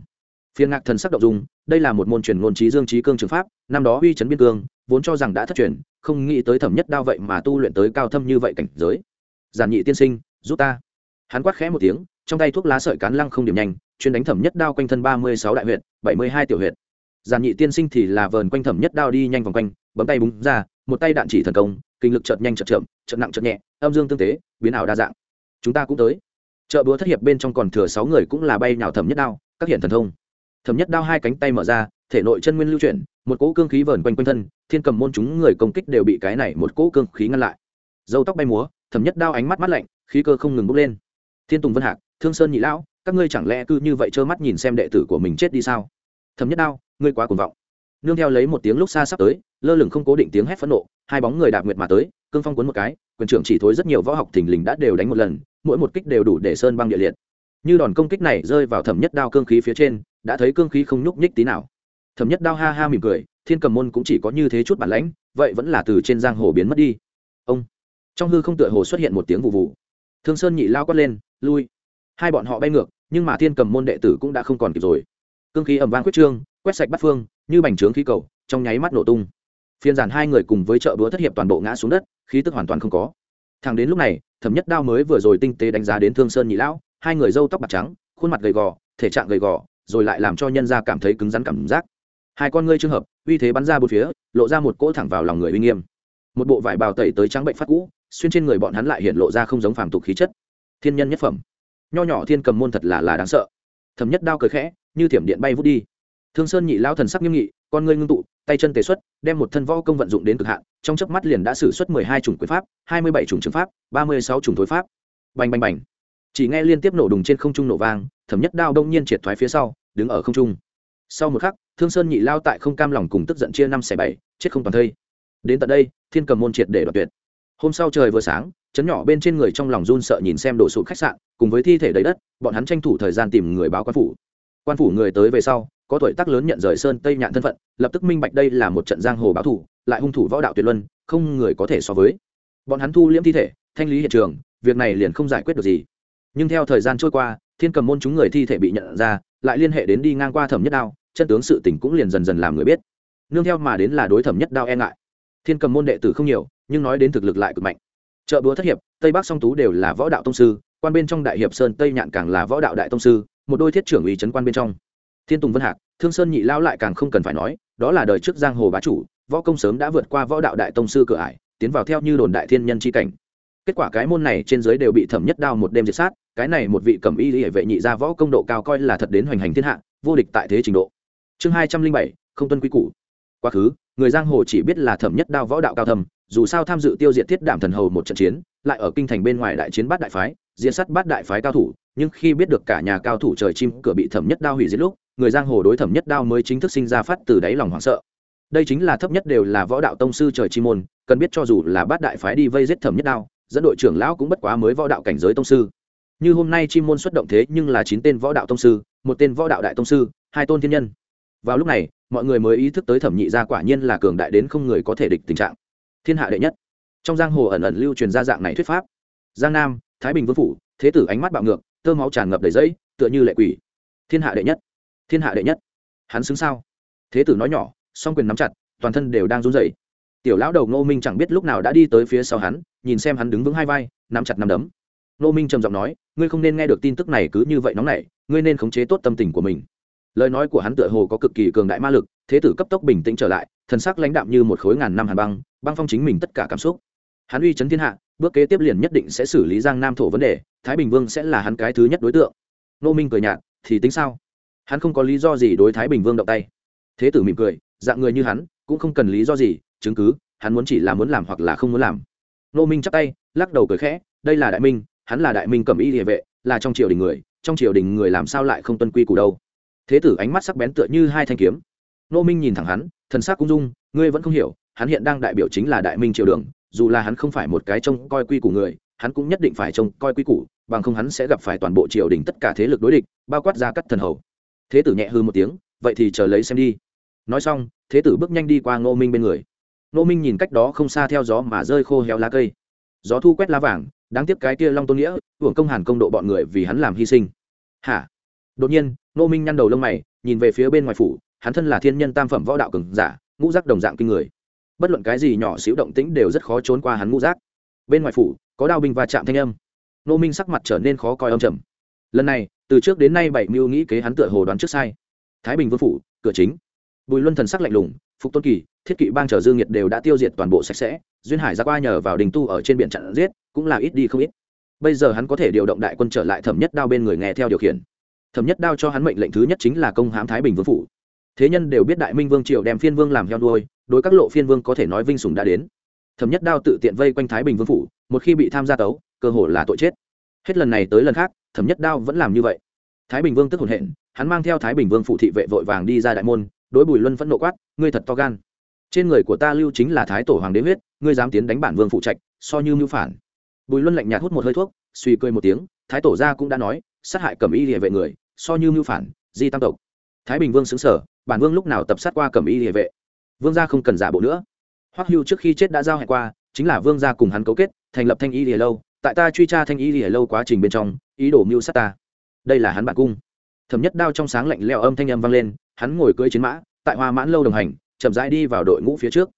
Phiên ngạc thần sắc động dung, đây là một môn truyền ngôn trí dương trí cương trường pháp, năm đó uy chấn biên cương, vốn cho rằng đã thất truyền, không nghĩ tới thẩm nhất đao vậy mà tu luyện tới cao thâm như vậy cảnh giới. Giản nhị tiên sinh, giúp ta. Hắn quát khẽ một tiếng, trong tay thuốc lá sợi cán lăng không điểm nhanh, chuyên đánh thẩm nhất đao quanh thân ba mươi sáu đại huyện bảy mươi hai tiểu huyện giản nhị tiên sinh thì là vờn quanh thẩm nhất đao đi nhanh vòng quanh, bấm tay búng ra, một tay đạn chỉ thần công kinh lực chợt nhanh chợt chậm, chợt nặng chợt nhẹ, âm dương tương tế, biến ảo đa dạng. Chúng ta cũng tới. Chợ búa thất hiệp bên trong còn thừa sáu người cũng là bay nhào thẩm nhất đao, các hiện thần thông. Thẩm nhất đao hai cánh tay mở ra, thể nội chân nguyên lưu chuyển, một cỗ cương khí vờn quanh quanh thân, thiên cầm môn chúng người công kích đều bị cái này một cỗ cương khí ngăn lại. Dâu tóc bay múa, thẩm nhất đao ánh mắt mắt lạnh, khí cơ không ngừng bốc lên. Thiên tùng vân hạc, thương sơn nhị lão, các ngươi chẳng lẽ cứ như vậy trơ mắt nhìn xem đệ tử của mình chết đi sao? Thẩm nhất đao, ngươi quá cuồng vọng nương theo lấy một tiếng lúc xa sắp tới, lơ lửng không cố định tiếng hét phẫn nộ, hai bóng người đạp nguyệt mà tới, cương phong cuốn một cái, quyền trưởng chỉ thối rất nhiều võ học thình lình đã đều đánh một lần, mỗi một kích đều đủ để sơn băng địa liệt. Như đòn công kích này rơi vào thẩm nhất đao cương khí phía trên, đã thấy cương khí không nhúc nhích tí nào. Thẩm nhất đao ha ha mỉm cười, thiên cầm môn cũng chỉ có như thế chút bản lãnh, vậy vẫn là từ trên giang hồ biến mất đi. Ông. Trong hư không tựa hồ xuất hiện một tiếng vụ vụ. Thương sơn nhị lao quát lên, lui. Hai bọn họ bay ngược, nhưng mà thiên cầm môn đệ tử cũng đã không còn kịp rồi. Cương khí ẩm vang quyết trương quét sạch bắt phương, như bành trướng khí cầu, trong nháy mắt nổ tung. Phiên giản hai người cùng với chợ búa thất hiệp toàn bộ ngã xuống đất, khí tức hoàn toàn không có. Thằng đến lúc này, thẩm nhất đao mới vừa rồi tinh tế đánh giá đến thương sơn nhị lão, hai người râu tóc bạc trắng, khuôn mặt gầy gò, thể trạng gầy gò, rồi lại làm cho nhân gia cảm thấy cứng rắn cảm giác. Hai con ngươi trường hợp, uy thế bắn ra bốn phía, lộ ra một cỗ thẳng vào lòng người uy nghiêm. Một bộ vải bào tẩy tới trắng bệnh phát cũ, xuyên trên người bọn hắn lại hiện lộ ra không giống phàm tục khí chất. Thiên nhân nhất phẩm. Nho nhỏ thiên cầm môn thật là là đáng sợ. Thẩm nhất đao cười khẽ, như thiểm điện bay vút đi thương sơn nhị lao thần sắc nghiêm nghị, con ngươi ngưng tụ, tay chân tề xuất, đem một thân võ công vận dụng đến cực hạn, trong chớp mắt liền đã xử suất mười hai chủng quyền pháp, hai mươi bảy chủng trường pháp, ba mươi sáu chủng thối pháp. Bành bành bành. Chỉ nghe liên tiếp nổ đùng trên không trung nổ vang, thẩm nhất đao đông nhiên triệt thoái phía sau, đứng ở không trung. Sau một khắc, thương sơn nhị lao tại không cam lòng cùng tức giận chia năm xẻ bảy, chết không toàn thây. Đến tận đây, thiên cầm môn triệt để đoạt tuyệt. Hôm sau trời vừa sáng chấn nhỏ bên trên người trong lòng run sợ nhìn xem đổ sụt khách sạn, cùng với thi thể đầy đất, bọn hắn tranh thủ thời gian tìm người báo quan phủ. Quan phủ người tới về sau có tuổi tác lớn nhận rời sơn tây nhạn thân phận, lập tức minh bạch đây là một trận giang hồ báo thủ lại hung thủ võ đạo tuyệt luân, không người có thể so với. Bọn hắn thu liễm thi thể, thanh lý hiện trường, việc này liền không giải quyết được gì. Nhưng theo thời gian trôi qua, thiên cầm môn chúng người thi thể bị nhận ra, lại liên hệ đến đi ngang qua thẩm nhất đao, chân tướng sự tình cũng liền dần dần làm người biết. Nương theo mà đến là đối thẩm nhất đao e ngại. Thiên cầm môn đệ tử không nhiều, nhưng nói đến thực lực lại cực mạnh. Chợ búa thất hiệp, tây bắc song tú đều là võ đạo tông sư, quan bên trong đại hiệp sơn tây nhạn càng là võ đạo đại tông sư, một đôi thiết trưởng ủy trấn quan bên trong thiên tùng vân hạc, thương sơn nhị lao lại càng không cần phải nói, đó là đời trước giang hồ bá chủ, võ công sớm đã vượt qua võ đạo đại tông sư cửa ải, tiến vào theo như đồn đại thiên nhân c h i cảnh. Kết quả cái môn này trên giới đều bị thẩm nhất đao một đêm diệt sát, cái này một vị cẩm y hệ vệ nhị ra võ công độ cao coi là thật đến hoành hành thiên hạ, vô địch tại thế trình độ. Chương hai trăm linh bảy, không tuân quy củ. Quá khứ, người giang hồ chỉ biết là thẩm nhất đao võ đạo cao thầm dù sao tham dự tiêu diệt thiết đảm thần hầu một trận chiến, lại ở kinh thành bên ngoài đại chiến bát đại phái diễn sắt bát đại phái cao thủ, nhưng khi biết được cả nhà cao thủ trời chim, cửa bị thẩm nhất đao hủy diệt lúc người giang hồ đối thẩm nhất đao mới chính thức sinh ra phát từ đáy lòng hoảng sợ. Đây chính là thấp nhất đều là võ đạo tông sư trời chi môn, cần biết cho dù là bát đại phái đi vây giết thẩm nhất đao, dẫn đội trưởng lão cũng bất quá mới võ đạo cảnh giới tông sư. Như hôm nay chi môn xuất động thế nhưng là chín tên võ đạo tông sư, một tên võ đạo đại tông sư, hai tôn thiên nhân. Vào lúc này, mọi người mới ý thức tới thẩm nhị gia quả nhiên là cường đại đến không người có thể địch tình trạng. Thiên hạ đệ nhất. Trong giang hồ ẩn ẩn lưu truyền ra dạng này thuyết pháp. Giang nam, thái bình vương phủ, thế tử ánh mắt bạo ngược, tơ máu tràn ngập đầy dẫy, tựa như lệ quỷ. Thiên hạ đệ nhất thiên hạ đệ nhất. Hắn xứng sao? Thế tử nói nhỏ, song quyền nắm chặt, toàn thân đều đang run rẩy. Tiểu lão đầu ngô minh chẳng biết lúc nào đã đi tới phía sau hắn, nhìn xem hắn đứng vững hai vai, nắm chặt nắm đấm. Ngô minh trầm giọng nói, ngươi không nên nghe được tin tức này cứ như vậy nóng nảy, ngươi nên khống chế tốt tâm tình của mình. Lời nói của hắn tựa hồ có cực kỳ cường đại ma lực, thế tử cấp tốc bình tĩnh trở lại, thần sắc lãnh đạm như một khối ngàn năm hàn băng băng phong chính mình tất cả cảm xúc. Hắn uy chấn thiên hạ, bước kế tiếp liền nhất định sẽ xử lý giang nam thổ vấn đề, thái bình vương sẽ là hắn cái thứ nhất đối tượng. Nô minh cười nhạt, thì tính sao? Hắn không có lý do gì đối thái bình vương động tay. Thế tử mỉm cười, dạng người như hắn, cũng không cần lý do gì, chứng cứ, hắn muốn chỉ là muốn làm hoặc là không muốn làm. Nô minh chắp tay, lắc đầu cười khẽ, đây là đại minh, hắn là đại minh cầm y địa vệ, là trong triều đình người, trong triều đình người làm sao lại không tuân quy củ đâu. Thế tử ánh mắt sắc bén tựa như hai thanh kiếm. Nô minh nhìn thẳng hắn, thần sắc cũng dung, ngươi vẫn không hiểu, hắn hiện đang đại biểu chính là đại minh triều đường, dù là hắn không phải một cái trông coi quy củ người, hắn cũng nhất định phải trông coi quy củ, bằng không hắn sẽ gặp phải toàn bộ triều đình tất cả thế lực đối địch, bao quát ra cắt thần hầu thế tử nhẹ hư một tiếng, vậy thì chờ lấy xem đi. Nói xong, thế tử bước nhanh đi qua ngô minh bên người. Ngô minh nhìn cách đó không xa theo gió mà rơi khô héo lá cây. Gió thu quét lá vàng, đáng tiếc cái kia long tôn nghĩa, hưởng công hàn công độ bọn người vì hắn làm hy sinh. Hả? Đột nhiên, ngô minh nhăn đầu lông mày, nhìn về phía bên ngoài phủ, hắn thân là thiên nhân tam phẩm võ đạo cường giả, ngũ giác đồng dạng kinh người. Bất luận cái gì nhỏ xíu động tĩnh đều rất khó trốn qua hắn ngũ giác. Bên ngoài phủ, có đao binh và chạm thanh âm. Nô minh sắc mặt trở nên khó coi âm trầm lần này, từ trước đến nay bảy mưu nghĩ kế hắn tựa hồ đoán trước sai. Thái bình vương phủ, cửa chính. Bùi luân thần sắc lạnh lùng, phục tôn kỳ, thiết kỵ bang chờ dương nhiệt đều đã tiêu diệt toàn bộ sạch sẽ, duyên hải ra qua nhờ vào đình tu ở trên biển chặn giết, cũng là ít đi không ít. Bây giờ hắn có thể điều động đại quân trở lại thẩm nhất đao bên người nghe theo điều khiển. Thẩm nhất đao cho hắn mệnh lệnh thứ nhất chính là công hãm thái bình vương phủ. Thế nhân đều biết đại minh vương triều đem phiên vương làm heo đuôi đối các lộ phiên vương có thể nói vinh sùng đã đến. Thẩm nhất đao tự tiện vây quanh thái bình vương phủ, một khi bị tham gia tấu, cơ hội là tội chết. Hết lần này tới lần khác thẩm nhất đao vẫn làm như vậy. Thái bình vương tức hồn hện, hắn mang theo thái bình vương phụ thị vệ vội vàng đi ra đại môn, đối bùi luân phẫn nộ quát, ngươi thật to gan. Trên người của ta lưu chính là thái tổ hoàng đế huyết, ngươi dám tiến đánh bản vương phụ trạch, so như mưu phản. Bùi luân lạnh nhạt hút một hơi thuốc, suy cười một tiếng, thái tổ gia cũng đã nói, sát hại cầm y địa vệ người, so như mưu phản, di tam tộc. Thái bình vương xứng sở bản vương lúc nào tập sát qua cầm y địa vệ? Vương gia không cần giả bộ nữa. Hoắc hưu trước khi chết đã giao hẹn qua, chính là vương gia cùng hắn cấu kết, thành lập thanh y địa lâu tại ta truy tra thanh y lìa lâu quá trình bên trong, ý đồ mưu sát ta. Đây là hắn bản cung. Thẩm nhất đao trong sáng lạnh leo âm thanh âm vang lên, hắn ngồi cưỡi chiến mã, tại hoa mãn lâu đồng hành, chậm rãi đi vào đội ngũ phía trước.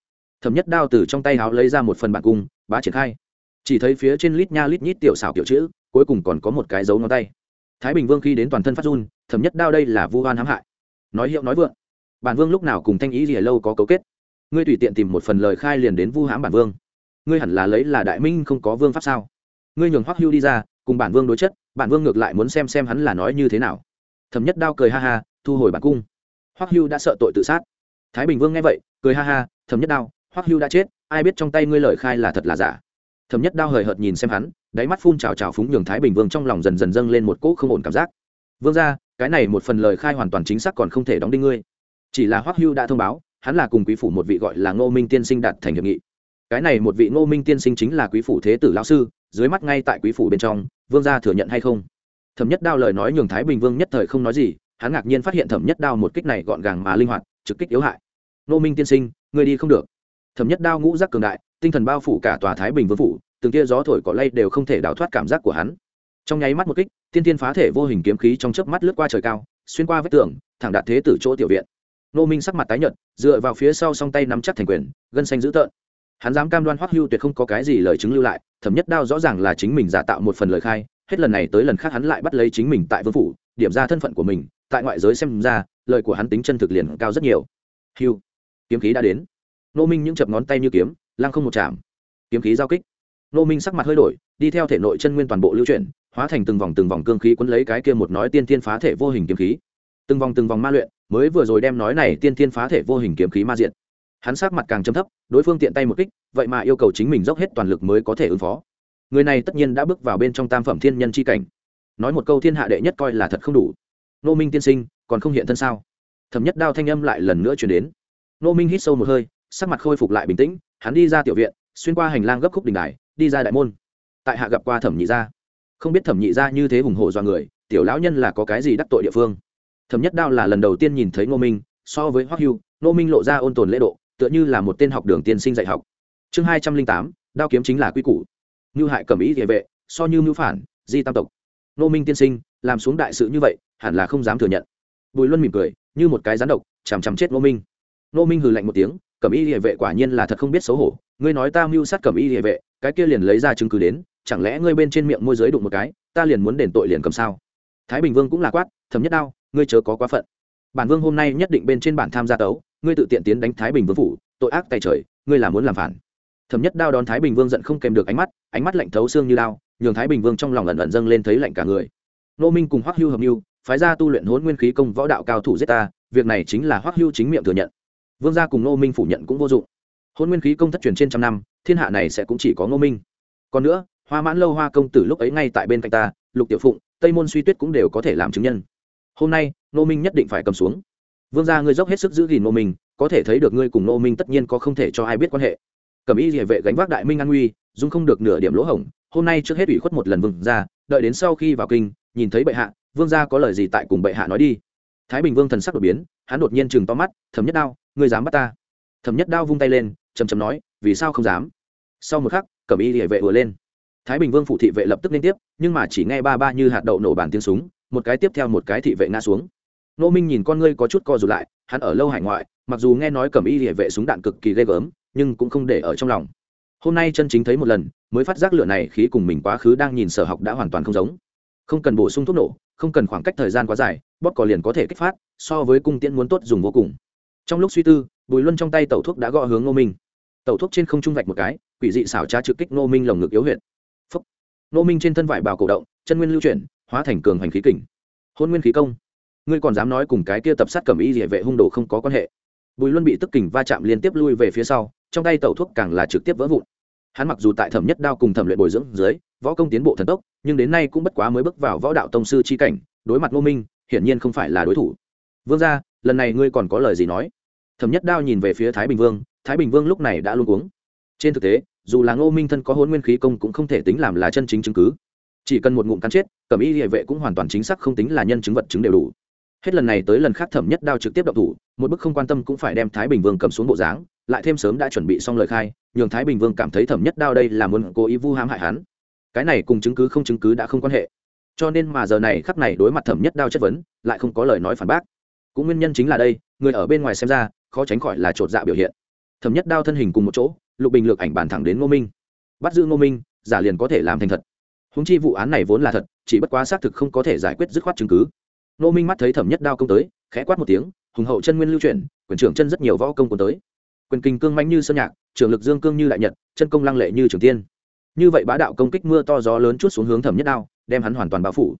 Thẩm nhất đao từ trong tay háo lấy ra một phần bản cung, bá triển khai. Chỉ thấy phía trên lít nha lít nhít tiểu xảo kiểu chữ, cuối cùng còn có một cái dấu ngón tay. Thái bình vương khi đến toàn thân phát run, thẩm nhất đao đây là vu hoan hãm hại. Nói hiệu nói vượng, bản vương lúc nào cùng thanh ý gì lâu có cấu kết? Ngươi tùy tiện tìm một phần lời khai liền đến vu hãm bản vương. Ngươi hẳn là lấy là đại minh không có vương pháp sao? Ngươi nhường hoắc hưu đi ra, cùng bản vương đối chất, bản vương ngược lại muốn xem xem hắn là nói như thế nào. Thẩm nhất đao cười ha ha, thu hồi bản cung. Hoắc hưu đã sợ tội tự sát. Thái bình vương nghe vậy, cười ha ha, thẩm nhất đao, hoắc hưu đã chết, ai biết trong tay ngươi lời khai là thật là giả. Thẩm nhất đao hời hợt nhìn xem hắn, đáy mắt phun trào trào phúng nhường thái bình vương trong lòng dần dần dâng lên một cỗ không ổn cảm giác. Vương ra cái này một phần lời khai hoàn toàn chính xác còn không thể đóng đinh ngươi. Chỉ là hoắc hưu đã thông báo, hắn là cùng quý phủ một vị gọi là ngô minh tiên sinh đạt thành hiệp nghị. Cái này một vị ngô minh tiên sinh chính là quý phủ thế tử lão sư dưới mắt ngay tại quý phủ bên trong, vương gia thừa nhận hay không? Thẩm nhất đao lời nói nhường thái bình vương nhất thời không nói gì, hắn ngạc nhiên phát hiện thẩm nhất đao một kích này gọn gàng mà linh hoạt, trực kích yếu hại. Nô minh tiên sinh, người đi không được. Thẩm nhất đao ngũ giác cường đại, tinh thần bao phủ cả tòa thái bình vương phủ, từng tia gió thổi cỏ lay đều không thể đào thoát cảm giác của hắn. Trong nháy mắt một kích, tiên tiên phá thể vô hình kiếm khí trong chớp mắt lướt qua trời cao, xuyên qua vết tường, thẳng đạt thế tử chỗ tiểu viện. Nô minh sắc mặt tái nhợt, dựa vào phía sau song tay nắm chắc thành quyền, gân xanh dữ tợn hắn dám cam đoan hoắc hưu tuyệt không có cái gì lời chứng lưu lại, thẩm nhất đao rõ ràng là chính mình giả tạo một phần lời khai, hết lần này tới lần khác hắn lại bắt lấy chính mình tại vương phủ, điểm ra thân phận của mình, tại ngoại giới xem ra, lời của hắn tính chân thực liền cao rất nhiều. Hưu, kiếm khí đã đến. Nô minh những chập ngón tay như kiếm, lăng không một chạm. Kiếm khí giao kích. Nô minh sắc mặt hơi đổi, đi theo thể nội chân nguyên toàn bộ lưu chuyển, hóa thành từng vòng từng vòng cương khí quấn lấy cái kia một nói tiên tiên phá thể vô hình kiếm khí. Từng vòng từng vòng ma luyện, mới vừa rồi đem nói này tiên tiên phá thể vô hình kiếm khí ma diện hắn sát mặt càng châm thấp, đối phương tiện tay một kích, vậy mà yêu cầu chính mình dốc hết toàn lực mới có thể ứng phó. Người này tất nhiên đã bước vào bên trong tam phẩm thiên nhân c h i cảnh. Nói một câu thiên hạ đệ nhất coi là thật không đủ. Nô minh tiên sinh, còn không hiện thân sao? Thẩm nhất đao thanh âm lại lần nữa chuyển đến. Nô minh hít sâu một hơi, sắc mặt khôi phục lại bình tĩnh, hắn đi ra tiểu viện, xuyên qua hành lang gấp khúc đình đài, đi ra đại môn. Tại hạ gặp qua thẩm nhị gia. Không biết thẩm nhị gia như thế hùng hổ do người, tiểu lão nhân là có cái gì đắc tội địa phương? Thẩm nhất đao là lần đầu tiên nhìn thấy ngô minh, so với hoắc hưu ngô minh lộ ra ôn tồn lễ độ tựa như là một tên học đường tiên sinh dạy học. Chương hai trăm linh tám, đao kiếm chính là quy củ. Như hại cầm ý địa vệ, so như mưu phản, di tam tộc. Nô minh tiên sinh, làm xuống đại sự như vậy, hẳn là không dám thừa nhận. Bùi luân mỉm cười, như một cái gián độc, chằm chằm chết nô minh. Nô minh hừ lạnh một tiếng cẩm y địa vệ quả nhiên là thật không biết xấu hổ. Ngươi nói ta mưu sát cẩm y địa vệ, cái kia liền lấy ra chứng cứ đến, chẳng lẽ ngươi bên trên miệng môi giới đụng một cái, ta liền muốn đền tội liền cầm sao? Thái bình vương cũng là quát thấm nhất đao, ngươi chớ có quá phận. Bản vương hôm nay nhất định bên trên bản tham gia tấu ngươi tự tiện tiến đánh thái bình vương phủ, tội ác tay trời, ngươi là muốn làm phản. Thẩm nhất đao đón thái bình vương giận không kèm được ánh mắt ánh mắt lạnh thấu xương như đao nhường thái bình vương trong lòng ẩn ẩn dâng lên thấy lạnh cả người. Nô minh cùng hoắc hưu hợp mưu, phái ra tu luyện hốn nguyên khí công võ đạo cao thủ giết ta, việc này chính là hoắc hưu chính miệng thừa nhận. Vương gia cùng nô minh phủ nhận cũng vô dụng. Hôn nguyên khí công thất truyền trên trăm năm, thiên hạ này sẽ cũng chỉ có nô minh. Còn nữa, hoa mãn lâu hoa công tử lúc ấy ngay tại bên cạnh ta, lục tiểu phụng, tây môn suy tuyết cũng đều có thể làm chứng nhân. Hôm nay nô minh nhất định phải cầm xuống vương gia ngươi dốc hết sức giữ gìn nô minh có thể thấy được ngươi cùng nô minh tất nhiên có không thể cho ai biết quan hệ. Cầm y địa vệ gánh vác đại minh an nguy dung không được nửa điểm lỗ hổng hôm nay trước hết ủy khuất một lần vương gia, đợi đến sau khi vào kinh nhìn thấy bệ hạ vương gia có lời gì tại cùng bệ hạ nói đi. Thái bình vương thần sắc đột biến hắn đột nhiên chừng to mắt thấm nhất đao ngươi dám bắt ta? Thấm nhất đao vung tay lên chầm chầm nói vì sao không dám? Sau một khắc Cẩm y địa vệ vừa lên. Thái bình vương phụ thị vệ lập tức liên tiếp nhưng mà chỉ nghe ba ba như hạt đậu nổ bàn tiếng súng một cái tiếp theo một cái thị vệ ngã xuống nô minh nhìn con ngươi có chút co rụt lại, hắn ở lâu hải ngoại, mặc dù nghe nói cầm y địa vệ súng đạn cực kỳ ghê gớm, nhưng cũng không để ở trong lòng. Hôm nay chân chính thấy một lần, mới phát giác lửa này khí cùng mình quá khứ đang nhìn sở học đã hoàn toàn không giống. Không cần bổ sung thuốc nổ, không cần khoảng cách thời gian quá dài, bóp cò liền có thể kích phát, so với cung tiễn muốn tốt dùng vô cùng. Trong lúc suy tư, bùi luân trong tay tẩu thuốc đã gõ hướng ngô minh. Tẩu thuốc trên không trung vạch một cái, quỷ dị xảo trá trực kích ngô minh lồng ngực yếu huyệt. Phúc. Ngô minh trên thân vải bào cổ động, chân nguyên lưu chuyển, hóa thành cường hành khí kình. Hôn nguyên khí công ngươi còn dám nói cùng cái kia tập sát cẩm y địa vệ hung đồ không có quan hệ. Bùi luân bị tức kình va chạm liên tiếp lui về phía sau, trong tay tẩu thuốc càng là trực tiếp vỡ vụn. Hắn mặc dù tại thẩm nhất đao cùng thẩm luyện bồi dưỡng dưới, võ công tiến bộ thần tốc, nhưng đến nay cũng bất quá mới bước vào võ đạo tông sư chi cảnh, đối mặt ngô minh, hiển nhiên không phải là đối thủ. Vương ra lần này ngươi còn có lời gì nói? Thẩm nhất đao nhìn về phía thái bình vương, thái bình vương lúc này đã luôn uống trên thực tế, dù là ngô minh thân có hôn nguyên khí công cũng không thể tính làm là chân chính chứng cứ. Chỉ cần một ngụm cắn chết cẩm y địa vệ cũng hoàn toàn chính xác không tính là nhân chứng vật chứng đều đủ hết lần này tới lần khác thẩm nhất đao trực tiếp động thủ, một bức không quan tâm cũng phải đem thái bình vương cầm xuống bộ dáng, lại thêm sớm đã chuẩn bị xong lời khai, nhường thái bình vương cảm thấy thẩm nhất đao đây là muốn cố ý vu hãm hại hắn. Cái này cùng chứng cứ không chứng cứ đã không quan hệ. Cho nên mà giờ này khắc này đối mặt thẩm nhất đao chất vấn, lại không có lời nói phản bác. Cũng nguyên nhân chính là đây, người ở bên ngoài xem ra, khó tránh khỏi là chột dạ biểu hiện. Thẩm nhất đao thân hình cùng một chỗ, lục bình lược ảnh bàn thẳng đến ngô minh. Bắt giữ ngô minh, giả liền có thể làm thành thật. Húng chi vụ án này vốn là thật, chỉ bất quá xác thực không có thể giải quyết dứt khoát chứng cứ nô minh mắt thấy thẩm nhất đao công tới, khẽ quát một tiếng, hùng hậu chân nguyên lưu chuyển, quyền trưởng chân rất nhiều võ công cuốn tới. Quyền kinh cương manh như sơn nhạc trường lực dương cương như đại nhật, chân công lăng lệ như trường tiên. Như vậy bá đạo công kích mưa to gió lớn chút xuống hướng thẩm nhất đao, đem hắn hoàn toàn bao phủ.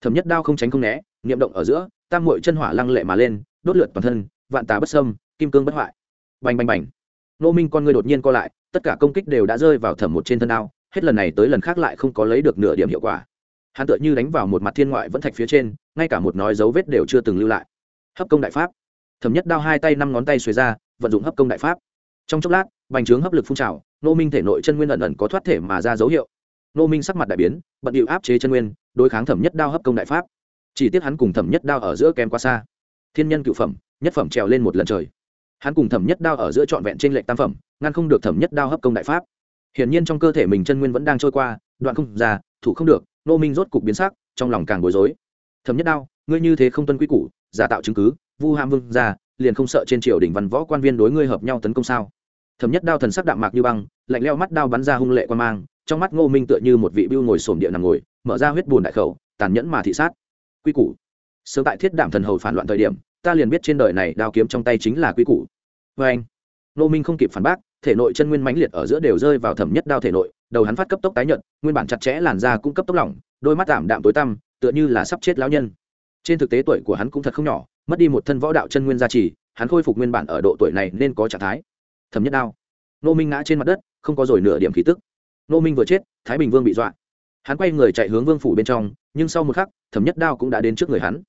Thẩm nhất đao không tránh không né, niệm động ở giữa, tam mội chân hỏa lăng lệ mà lên, đốt lượt toàn thân, vạn tà bất sâm kim cương bất hoại. Bành bành bành. Nô minh con người đột nhiên co lại, tất cả công kích đều đã rơi vào thẩm một trên thân đao, hết lần này tới lần khác lại không có lấy được nửa điểm hiệu quả hắn tựa như đánh vào một mặt thiên ngoại vẫn thạch phía trên, ngay cả một nói dấu vết đều chưa từng lưu lại. Hấp công đại pháp. Thẩm nhất đao hai tay năm ngón tay xuề ra, vận dụng hấp công đại pháp. Trong chốc lát, bành trướng hấp lực phun trào nô minh thể nội chân nguyên ẩn ẩn có thoát thể mà ra dấu hiệu. Nô minh sắc mặt đại biến, bận điệu áp chế chân nguyên, đối kháng thẩm nhất đao hấp công đại pháp. Chỉ tiếc hắn cùng thẩm nhất đao ở giữa kém quá xa. Thiên nhân cựu phẩm, nhất phẩm trèo lên một lần trời. Hắn cùng thẩm nhất đao ở giữa trọn vẹn trên lệnh tam phẩm, ngăn không được thẩm nhất đao hấp công đại pháp. Hiển nhiên trong cơ thể mình chân nguyên vẫn đang trôi qua, đoạn không ra, thủ không được nô minh rốt cục biến sắc, trong lòng càng bối rối. Thẩm nhất đao, ngươi như thế không tuân quy củ, giả tạo chứng cứ, vu ham vương ra, liền không sợ trên triều đình văn võ quan viên đối ngươi hợp nhau tấn công sao? Thẩm nhất đao thần sắc đạm mạc như băng, lạnh leo mắt đao bắn ra hung lệ quan mang, trong mắt ngô minh tựa như một vị bưu ngồi sổm địa nằm ngồi, mở ra huyết bùn đại khẩu, tàn nhẫn mà thị sát. Quy củ. Sớm tại thiết đảm thần hầu phản loạn thời điểm, ta liền biết trên đời này đao kiếm trong tay chính là quy củ. Vê anh ngô minh không kịp phản bác thể nội chân nguyên mãnh liệt ở giữa đều rơi vào thẩm nhất đao thể nội, đầu hắn phát cấp tốc tái nhận nguyên bản chặt chẽ làn da cũng cấp tốc lỏng, đôi mắt tạm đạm tối tăm, tựa như là sắp chết lão nhân. Trên thực tế tuổi của hắn cũng thật không nhỏ, mất đi một thân võ đạo chân nguyên gia trì, hắn khôi phục nguyên bản ở độ tuổi này nên có trạng thái. Thẩm nhất đao. Nô minh ngã trên mặt đất, không có rồi nửa điểm khí tức. Nô minh vừa chết, thái bình vương bị dọa. Hắn quay người chạy hướng vương phủ bên trong, nhưng sau một khắc, thẩm nhất đao cũng đã đến trước người hắn.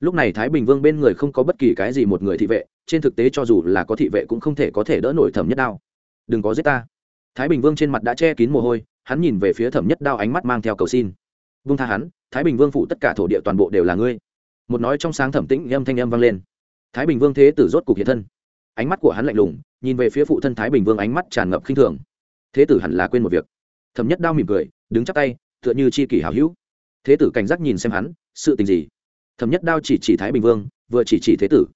Lúc này thái bình vương bên người không có bất kỳ cái gì một người thị vệ, trên thực tế cho dù là có thị vệ cũng không thể có thể đỡ nổi thẩm nhất đao đừng có giết ta. Thái bình vương trên mặt đã che kín mồ hôi, hắn nhìn về phía thẩm nhất đao ánh mắt mang theo cầu xin. Vương tha hắn, thái bình vương phụ tất cả thổ địa toàn bộ đều là ngươi. Một nói trong sáng thẩm tĩnh, âm thanh âm vang lên. Thái bình vương thế tử rốt cục hiện thân. Ánh mắt của hắn lạnh lùng, nhìn về phía phụ thân thái bình vương ánh mắt tràn ngập khinh thường. Thế tử hẳn là quên một việc. Thẩm nhất đao mỉm cười, đứng chắp tay, tựa như chi kỷ hảo hữu. Thế tử cảnh giác nhìn xem hắn, sự tình gì? Thẩm nhất đao chỉ chỉ thái bình vương, vừa chỉ chỉ thế tử.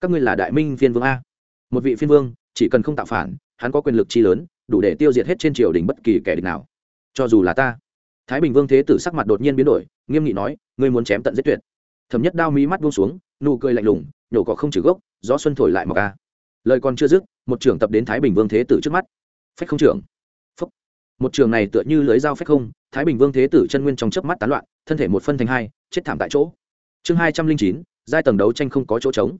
Các ngươi là đại minh phiên vương a. Một vị phiên vương, chỉ cần không tạo phản hắn có quyền lực chi lớn, đủ để tiêu diệt hết trên triều đình bất kỳ kẻ địch nào. Cho dù là ta. Thái bình vương thế tử sắc mặt đột nhiên biến đổi, nghiêm nghị nói, ngươi muốn chém tận giết tuyệt. Thẩm nhất đao mí mắt buông xuống, nụ cười lạnh lùng, nhổ cỏ không trừ gốc, gió xuân thổi lại mọc ca lời còn chưa dứt, một trưởng tập đến thái bình vương thế tử trước mắt. Phách không trưởng. Phúc. một trường này tựa như lưới dao phách không, thái bình vương thế tử chân nguyên trong chớp mắt tán loạn, thân thể một phân thành hai, chết thảm tại chỗ. Chương hai trăm linh chín, giai tầng đấu tranh không có chỗ trống.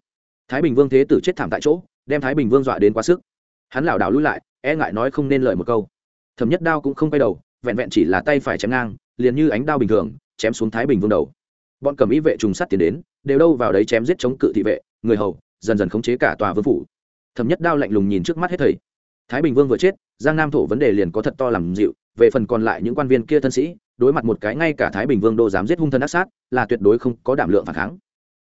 Thái bình vương thế tử chết thảm tại chỗ, đem thái bình vương dọa đến quá sức hắn lảo đảo lui lại e ngại nói không nên lời một câu. Thẩm nhất đao cũng không quay đầu, vẹn vẹn chỉ là tay phải chém ngang, liền như ánh đao bình thường, chém xuống thái bình vương đầu. Bọn cầm ý vệ trùng sát tiến đến, đều đâu vào đấy chém giết chống cự thị vệ, người hầu, dần dần khống chế cả tòa vương phủ. Thẩm nhất đao lạnh lùng nhìn trước mắt hết thầy. Thái bình vương vừa chết, giang nam thổ vấn đề liền có thật to làm dịu, về phần còn lại những quan viên kia thân sĩ, đối mặt một cái ngay cả thái bình vương đô dám giết hung thân ác sát, là tuyệt đối không có đảm lượng phản kháng.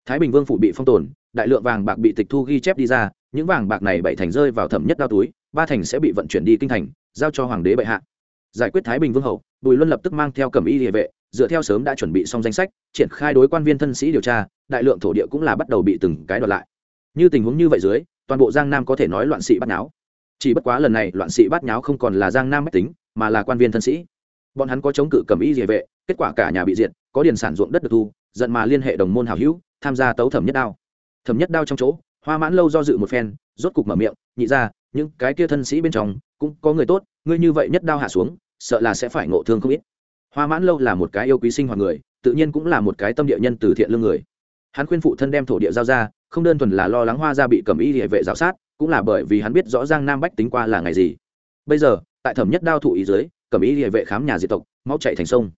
Thái bình vương phủ bị phong tồn đại lượng vàng bạc bị tịch thu ghi chép đi ra, những vàng bạc này bảy thành rơi vào thẩm nhất đao túi, ba thành sẽ bị vận chuyển đi kinh thành, giao cho hoàng đế bệ hạ. Giải quyết thái bình vương hậu, bùi luân lập tức mang theo cẩm y địa vệ, dựa theo sớm đã chuẩn bị xong danh sách, triển khai đối quan viên thân sĩ điều tra, đại lượng thổ địa cũng là bắt đầu bị từng cái đoạt lại. Như tình huống như vậy dưới, toàn bộ giang nam có thể nói loạn sĩ bắt nháo. Chỉ bất quá lần này loạn sĩ bắt nháo không còn là giang nam mách tính, mà là quan viên thân sĩ. Bọn hắn có chống cự cầm y địa vệ, kết quả cả nhà bị diệt, có điền sản ruộng đất được thu, giận mà liên hệ đồng môn hảo hữu, tham gia tấu thẩm nhất đao thẩm nhất đao trong chỗ, hoa mãn lâu do dự một phen, rốt cục mở miệng, nhị ra, những cái kia thân sĩ bên trong, cũng có người tốt, ngươi như vậy nhất đao hạ xuống, sợ là sẽ phải ngộ thương không ít. Hoa mãn lâu là một cái yêu quý sinh hoạt người, tự nhiên cũng là một cái tâm địa nhân từ thiện lương người. Hắn khuyên phụ thân đem thổ địa giao ra, không đơn thuần là lo lắng hoa ra bị cầm y địa vệ giáo sát, cũng là bởi vì hắn biết rõ ràng nam bách tính qua là ngày gì. Bây giờ, tại thẩm nhất đao thụ ý dưới, cầm y địa vệ khám nhà diệt tộc, máu chạy thành sông.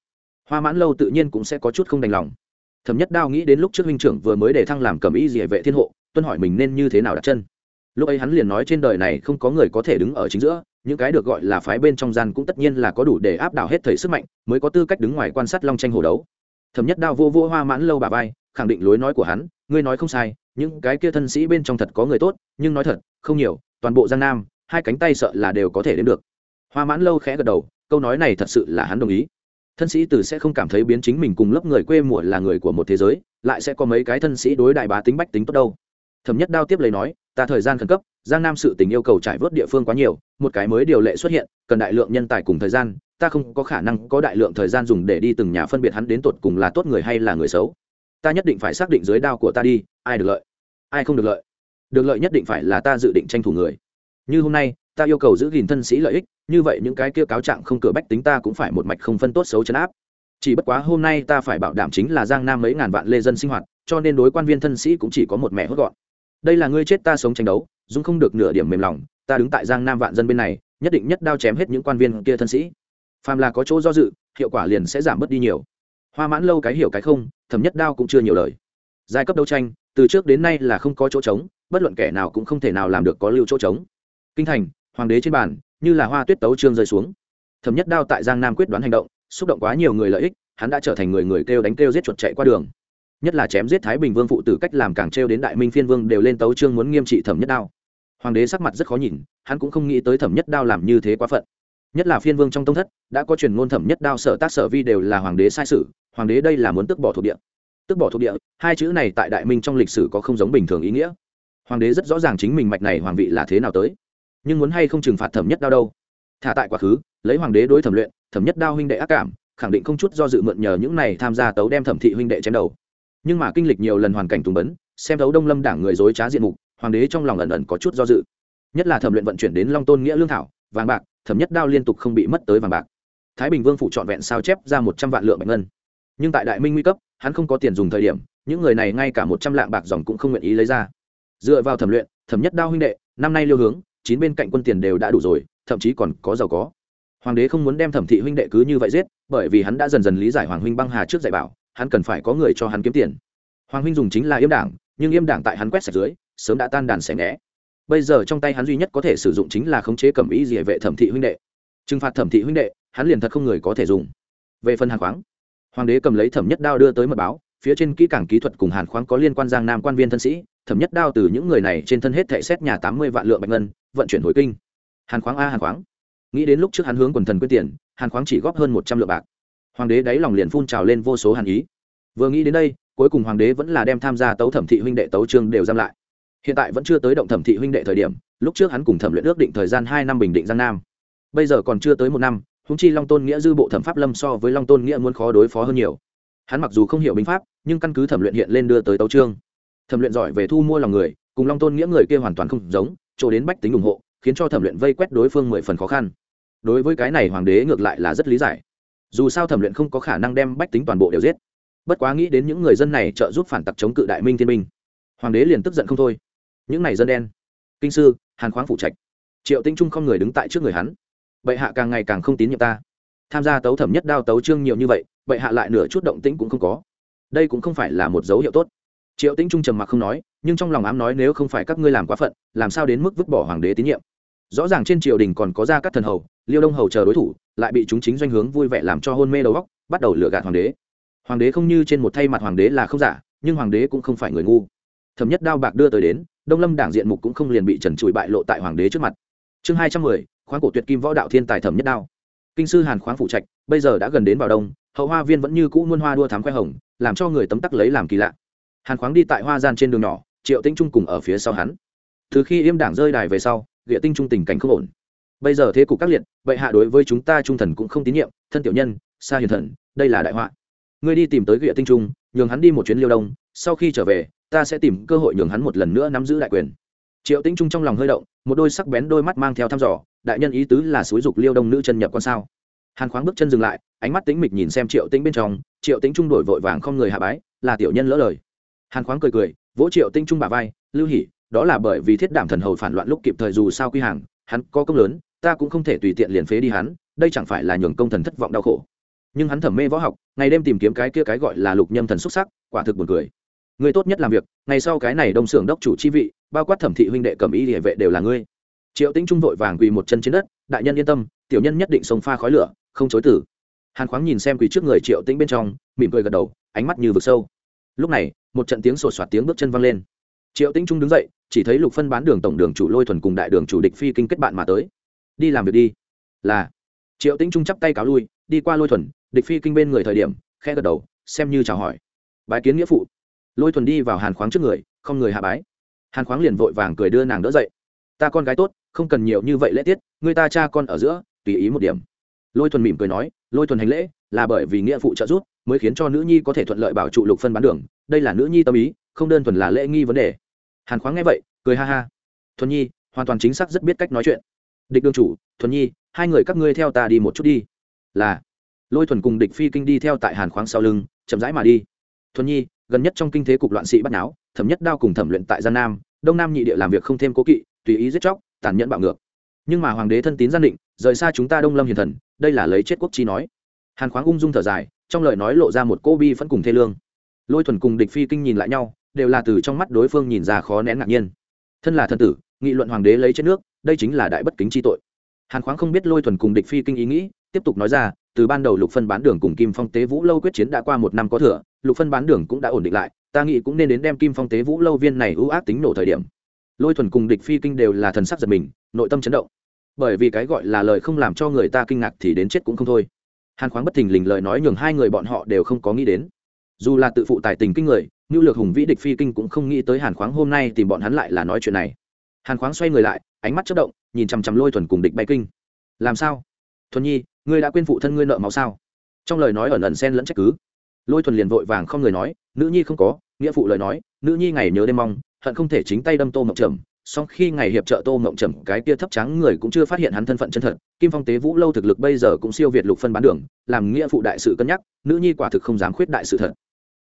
Hoa mãn lâu tự nhiên cũng sẽ có chút không đành lòng thẩm nhất đao nghĩ đến lúc trước huynh trưởng vừa mới để thăng làm cầm y Dị vệ thiên hộ, tuân hỏi mình nên như thế nào đặt chân. Lúc ấy hắn liền nói trên đời này không có người có thể đứng ở chính giữa, những cái được gọi là phái bên trong gian cũng tất nhiên là có đủ để áp đảo hết thời sức mạnh, mới có tư cách đứng ngoài quan sát long tranh hồ đấu. Thẩm nhất đao vô vô hoa mãn lâu bà vai, khẳng định lối nói của hắn, ngươi nói không sai, những cái kia thân sĩ bên trong thật có người tốt, nhưng nói thật, không nhiều, toàn bộ giang nam, hai cánh tay sợ là đều có thể đến được. Hoa mãn lâu khẽ gật đầu, câu nói này thật sự là hắn đồng ý thân sĩ từ sẽ không cảm thấy biến chính mình cùng lớp người quê mùa là người của một thế giới, lại sẽ có mấy cái thân sĩ đối đại bá tính bách tính tốt đâu. Thẩm nhất đao tiếp lấy nói, ta thời gian khẩn cấp, giang nam sự tình yêu cầu trải vớt địa phương quá nhiều, một cái mới điều lệ xuất hiện, cần đại lượng nhân tài cùng thời gian, ta không có khả năng có đại lượng thời gian dùng để đi từng nhà phân biệt hắn đến tột cùng là tốt người hay là người xấu. Ta nhất định phải xác định dưới đao của ta đi, ai được lợi, ai không được lợi. Được lợi nhất định phải là ta dự định tranh thủ người. Như hôm nay ta yêu cầu giữ gìn thân sĩ lợi ích, như vậy những cái kia cáo trạng không cửa bách tính ta cũng phải một mạch không phân tốt xấu chấn áp. Chỉ bất quá hôm nay ta phải bảo đảm chính là giang nam mấy ngàn vạn lê dân sinh hoạt, cho nên đối quan viên thân sĩ cũng chỉ có một mẹ hốt gọn. Đây là ngươi chết ta sống tranh đấu, dung không được nửa điểm mềm lòng, ta đứng tại giang nam vạn dân bên này, nhất định nhất đao chém hết những quan viên kia thân sĩ. Phàm là có chỗ do dự, hiệu quả liền sẽ giảm bớt đi nhiều. Hoa mãn lâu cái hiểu cái không thẩm nhất đao cũng chưa nhiều lời. Giai cấp đấu tranh, từ trước đến nay là không có chỗ trống, bất luận kẻ nào cũng không thể nào làm được có lưu chỗ trống. Kinh thành hoàng đế trên bàn như là hoa tuyết tấu trương rơi xuống. Thẩm nhất đao tại giang nam quyết đoán hành động xúc động quá nhiều người lợi ích hắn đã trở thành người người kêu đánh kêu giết chuột chạy qua đường. Nhất là chém giết thái bình vương phụ tử cách làm càng trêu đến đại minh phiên vương đều lên tấu trương muốn nghiêm trị thẩm nhất đao. Hoàng đế sắc mặt rất khó nhìn hắn cũng không nghĩ tới thẩm nhất đao làm như thế quá phận. Nhất là phiên vương trong tông thất đã có truyền ngôn thẩm nhất đao sở tác sở vi đều là hoàng đế sai sử, hoàng đế đây là muốn tước bỏ thuộc địa. Tước bỏ thuộc địa hai chữ này tại đại minh trong lịch sử có không giống bình thường ý nghĩa. Hoàng đế rất rõ ràng chính mình mạch này hoàng vị là thế nào tới nhưng muốn hay không trừng phạt thẩm nhất đao đâu. Thả tại quá khứ, lấy hoàng đế đối thẩm luyện, thẩm nhất đao huynh đệ ác cảm, khẳng định không chút do dự mượn nhờ những này tham gia tấu đem thẩm thị huynh đệ chém đầu. Nhưng mà kinh lịch nhiều lần hoàn cảnh tùng bấn, xem thấu đông lâm đảng người dối trá diện mục, hoàng đế trong lòng ẩn ẩn có chút do dự. Nhất là thẩm luyện vận chuyển đến long tôn nghĩa lương thảo, vàng bạc, thẩm nhất đao liên tục không bị mất tới vàng bạc. Thái bình vương phụ trọn vẹn sao chép ra một trăm vạn lượng bạch ngân. Nhưng tại đại minh nguy cấp, hắn không có tiền dùng thời điểm, những người này ngay cả một trăm lạng bạc dòng cũng không nguyện ý lấy ra. Dựa vào thẩm luyện, thẩm nhất đao huynh đệ, năm nay liêu hướng chín bên cạnh quân tiền đều đã đủ rồi, thậm chí còn có giàu có. Hoàng đế không muốn đem thẩm thị huynh đệ cứ như vậy giết, bởi vì hắn đã dần dần lý giải hoàng huynh băng hà trước dạy bảo, hắn cần phải có người cho hắn kiếm tiền. Hoàng huynh dùng chính là yêm đảng, nhưng yêm đảng tại hắn quét sạch dưới, sớm đã tan đàn xẻ nghẽ. Bây giờ trong tay hắn duy nhất có thể sử dụng chính là khống chế cẩm ý địa vệ thẩm thị huynh đệ. Trừng phạt thẩm thị huynh đệ, hắn liền thật không người có thể dùng. Về phần hàn khoáng, hoàng đế cầm lấy thẩm nhất đao đưa tới mật báo, phía trên kỹ cảng kỹ thuật cùng hàn khoáng có liên quan giang nam quan viên thân sĩ thẩm nhất đao từ những người này trên thân hết thệ xét nhà tám mươi vạn lượng bạch ngân, vận chuyển hồi kinh. Hàn khoáng a, hàn khoáng. Nghĩ đến lúc trước hắn hướng quần thần quyết tiền, hàn khoáng chỉ góp hơn một trăm lượng bạc. Hoàng đế đáy lòng liền phun trào lên vô số hàn ý. Vừa nghĩ đến đây, cuối cùng hoàng đế vẫn là đem tham gia tấu thẩm thị huynh đệ tấu trương đều giam lại. Hiện tại vẫn chưa tới động thẩm thị huynh đệ thời điểm, lúc trước hắn cùng thẩm luyện ước định thời gian hai năm bình định giang nam. Bây giờ còn chưa tới một năm húng chi long tôn nghĩa dư bộ thẩm pháp lâm so với long tôn nghĩa muốn khó đối phó hơn nhiều. Hắn mặc dù không hiểu binh pháp, nhưng căn cứ thẩm luyện hiện lên đưa tới tấu trương thẩm luyện giỏi về thu mua lòng người, cùng long tôn nghĩa người kia hoàn toàn không giống, chỗ đến bách tính ủng hộ, khiến cho thẩm luyện vây quét đối phương mười phần khó khăn. Đối với cái này hoàng đế ngược lại là rất lý giải. Dù sao thẩm luyện không có khả năng đem bách tính toàn bộ đều giết. Bất quá nghĩ đến những người dân này trợ giúp phản tặc chống cự đại minh thiên minh hoàng đế liền tức giận không thôi. Những này dân đen, kinh sư, hàn khoáng phụ trạch, triệu tinh trung không người đứng tại trước người hắn. Bệ hạ càng ngày càng không tín nhiệm ta. Tham gia tấu thẩm nhất đao tấu trương nhiều như vậy, bệ hạ lại nửa chút động tĩnh cũng không có. Đây cũng không phải là một dấu hiệu tốt triệu tĩnh trung trầm mặc không nói, nhưng trong lòng ám nói nếu không phải các ngươi làm quá phận, làm sao đến mức vứt bỏ hoàng đế tín nhiệm? Rõ ràng trên triều đình còn có ra các thần hầu, liêu đông hầu chờ đối thủ, lại bị chúng chính doanh hướng vui vẻ làm cho hôn mê đầu góc bắt đầu lừa gạt hoàng đế. Hoàng đế không như trên một thay mặt hoàng đế là không giả, nhưng hoàng đế cũng không phải người ngu. Thẩm nhất đao bạc đưa tới đến, đông lâm đảng diện mục cũng không liền bị trần trụi bại lộ tại hoàng đế trước mặt. Chương hai trăm mười, khoáng cổ tuyệt kim võ đạo thiên tài thẩm nhất đao. Kinh sư hàn khoáng phụ trạch, bây giờ đã gần đến vào đông, hậu hoa viên vẫn như cũ muôn hoa đua thám khoe hồng, làm cho người tấm tắc lấy làm kỳ lạ hàn khoáng đi tại hoa gian trên đường nhỏ, triệu tinh trung cùng ở phía sau hắn. Từ khi im đảng rơi đài về sau, địa tinh trung tình cảnh không ổn. Bây giờ thế cục các liệt vậy hạ đối với chúng ta trung thần cũng không tín nhiệm, thân tiểu nhân xa hiền thần, đây là đại họa. Ngươi đi tìm tới địa tinh trung, nhường hắn đi một chuyến liêu đông, sau khi trở về, ta sẽ tìm cơ hội nhường hắn một lần nữa nắm giữ đại quyền. Triệu tinh trung trong lòng hơi động, một đôi sắc bén đôi mắt mang theo thăm dò, đại nhân ý tứ là xúi dục liêu đông nữ chân nhập con sao? Hàn khoáng bước chân dừng lại, ánh mắt tính mịch nhìn xem triệu tĩnh bên trong, triệu tĩnh trung đổi vội vàng không người hạ bái, là tiểu nhân lỡ lời hàn khoáng cười cười, vỗ triệu tinh trung bà vai, lưu hỉ đó là bởi vì thiết đảm thần hầu phản loạn lúc kịp thời dù sao quy hàng, hắn có công lớn, ta cũng không thể tùy tiện liền phế đi hắn, đây chẳng phải là nhường công thần thất vọng đau khổ. Nhưng hắn thẩm mê võ học, ngày đêm tìm kiếm cái kia cái gọi là lục nhâm thần xuất sắc, quả thực buồn cười. Người tốt nhất làm việc, ngày sau cái này đông xưởng đốc chủ chi vị, bao quát thẩm thị huynh đệ cầm y địa vệ đều là ngươi. Triệu tĩnh trung vội vàng quỳ một chân trên đất, đại nhân yên tâm, tiểu nhân nhất định sông pha khói lửa, không chối tử hàn khoáng nhìn xem quỳ trước người triệu tĩnh bên trong, mỉm cười gật đầu, ánh mắt như vực sâu lúc này, một trận tiếng sột soạt tiếng bước chân văng lên. Triệu tĩnh trung đứng dậy, chỉ thấy lục phân bán đường tổng đường chủ lôi thuần cùng đại đường chủ địch phi kinh kết bạn mà tới. Đi làm việc đi. Là. Triệu tĩnh trung chắp tay cáo lui, đi qua lôi thuần, địch phi kinh bên người thời điểm khe gật đầu, xem như chào hỏi. Bái kiến nghĩa phụ. Lôi thuần đi vào hàn khoáng trước người, không người hạ bái. Hàn khoáng liền vội vàng cười đưa nàng đỡ dậy. Ta con gái tốt, không cần nhiều như vậy lễ tiết, người ta cha con ở giữa, tùy ý một điểm. Lôi thuần mỉm cười nói, lôi thuần hành lễ, là bởi vì nghĩa phụ trợ giúp mới khiến cho nữ nhi có thể thuận lợi bảo trụ lục phân bán đường. Đây là nữ nhi tâm ý, không đơn thuần là lễ nghi vấn đề. Hàn khoáng nghe vậy, cười ha ha. Thuần nhi, hoàn toàn chính xác rất biết cách nói chuyện. Địch đương chủ, thuần nhi, hai người các ngươi theo ta đi một chút đi. Là. Lôi thuần cùng địch phi kinh đi theo tại hàn khoáng sau lưng, chậm rãi mà đi. Thuần nhi, gần nhất trong kinh thế cục loạn sĩ bắt náo, thẩm nhất đao cùng thẩm luyện tại gian nam, đông nam nhị địa làm việc không thêm cố kỵ, tùy ý giết chóc, tàn nhẫn bạo ngược. Nhưng mà hoàng đế thân tín gian định, rời xa chúng ta đông lâm hiền thần, đây là lấy chết quốc chi nói. Hàn khoáng ung dung thở dài trong lời nói lộ ra một cô bi vẫn cùng thê lương. Lôi thuần cùng địch phi kinh nhìn lại nhau, đều là từ trong mắt đối phương nhìn ra khó nén ngạc nhiên. Thân là thân tử, nghị luận hoàng đế lấy chết nước, đây chính là đại bất kính chi tội. Hàn khoáng không biết lôi thuần cùng địch phi kinh ý nghĩ, tiếp tục nói ra, từ ban đầu lục phân bán đường cùng kim phong tế vũ lâu quyết chiến đã qua một năm có thừa, lục phân bán đường cũng đã ổn định lại, ta nghĩ cũng nên đến đem kim phong tế vũ lâu viên này ưu ác tính nổ thời điểm. Lôi thuần cùng địch phi kinh đều là thần sắc giật mình, nội tâm chấn động. Bởi vì cái gọi là lời không làm cho người ta kinh ngạc thì đến chết cũng không thôi hàn khoáng bất thình lình lời nói nhường hai người bọn họ đều không có nghĩ đến. Dù là tự phụ tài tình kinh người như lược hùng vĩ địch phi kinh cũng không nghĩ tới hàn khoáng hôm nay tìm bọn hắn lại là nói chuyện này. Hàn khoáng xoay người lại, ánh mắt chất động, nhìn chằm chằm lôi thuần cùng địch bay kinh. Làm sao? Thuần nhi, ngươi đã quên phụ thân ngươi nợ máu sao? Trong lời nói ẩn ẩn xen lẫn trách cứ. Lôi thuần liền vội vàng không người nói, nữ nhi không có. Nghĩa phụ lời nói, nữ nhi ngày nhớ đêm mong, hận không thể chính tay đâm tô mộng trầm song khi ngày hiệp trợ tô mộng trầm, cái kia thấp trắng người cũng chưa phát hiện hắn thân phận chân thật, kim phong tế vũ lâu thực lực bây giờ cũng siêu việt lục phân bán đường, làm nghĩa phụ đại sự cân nhắc, nữ nhi quả thực không dám khuyết đại sự thật.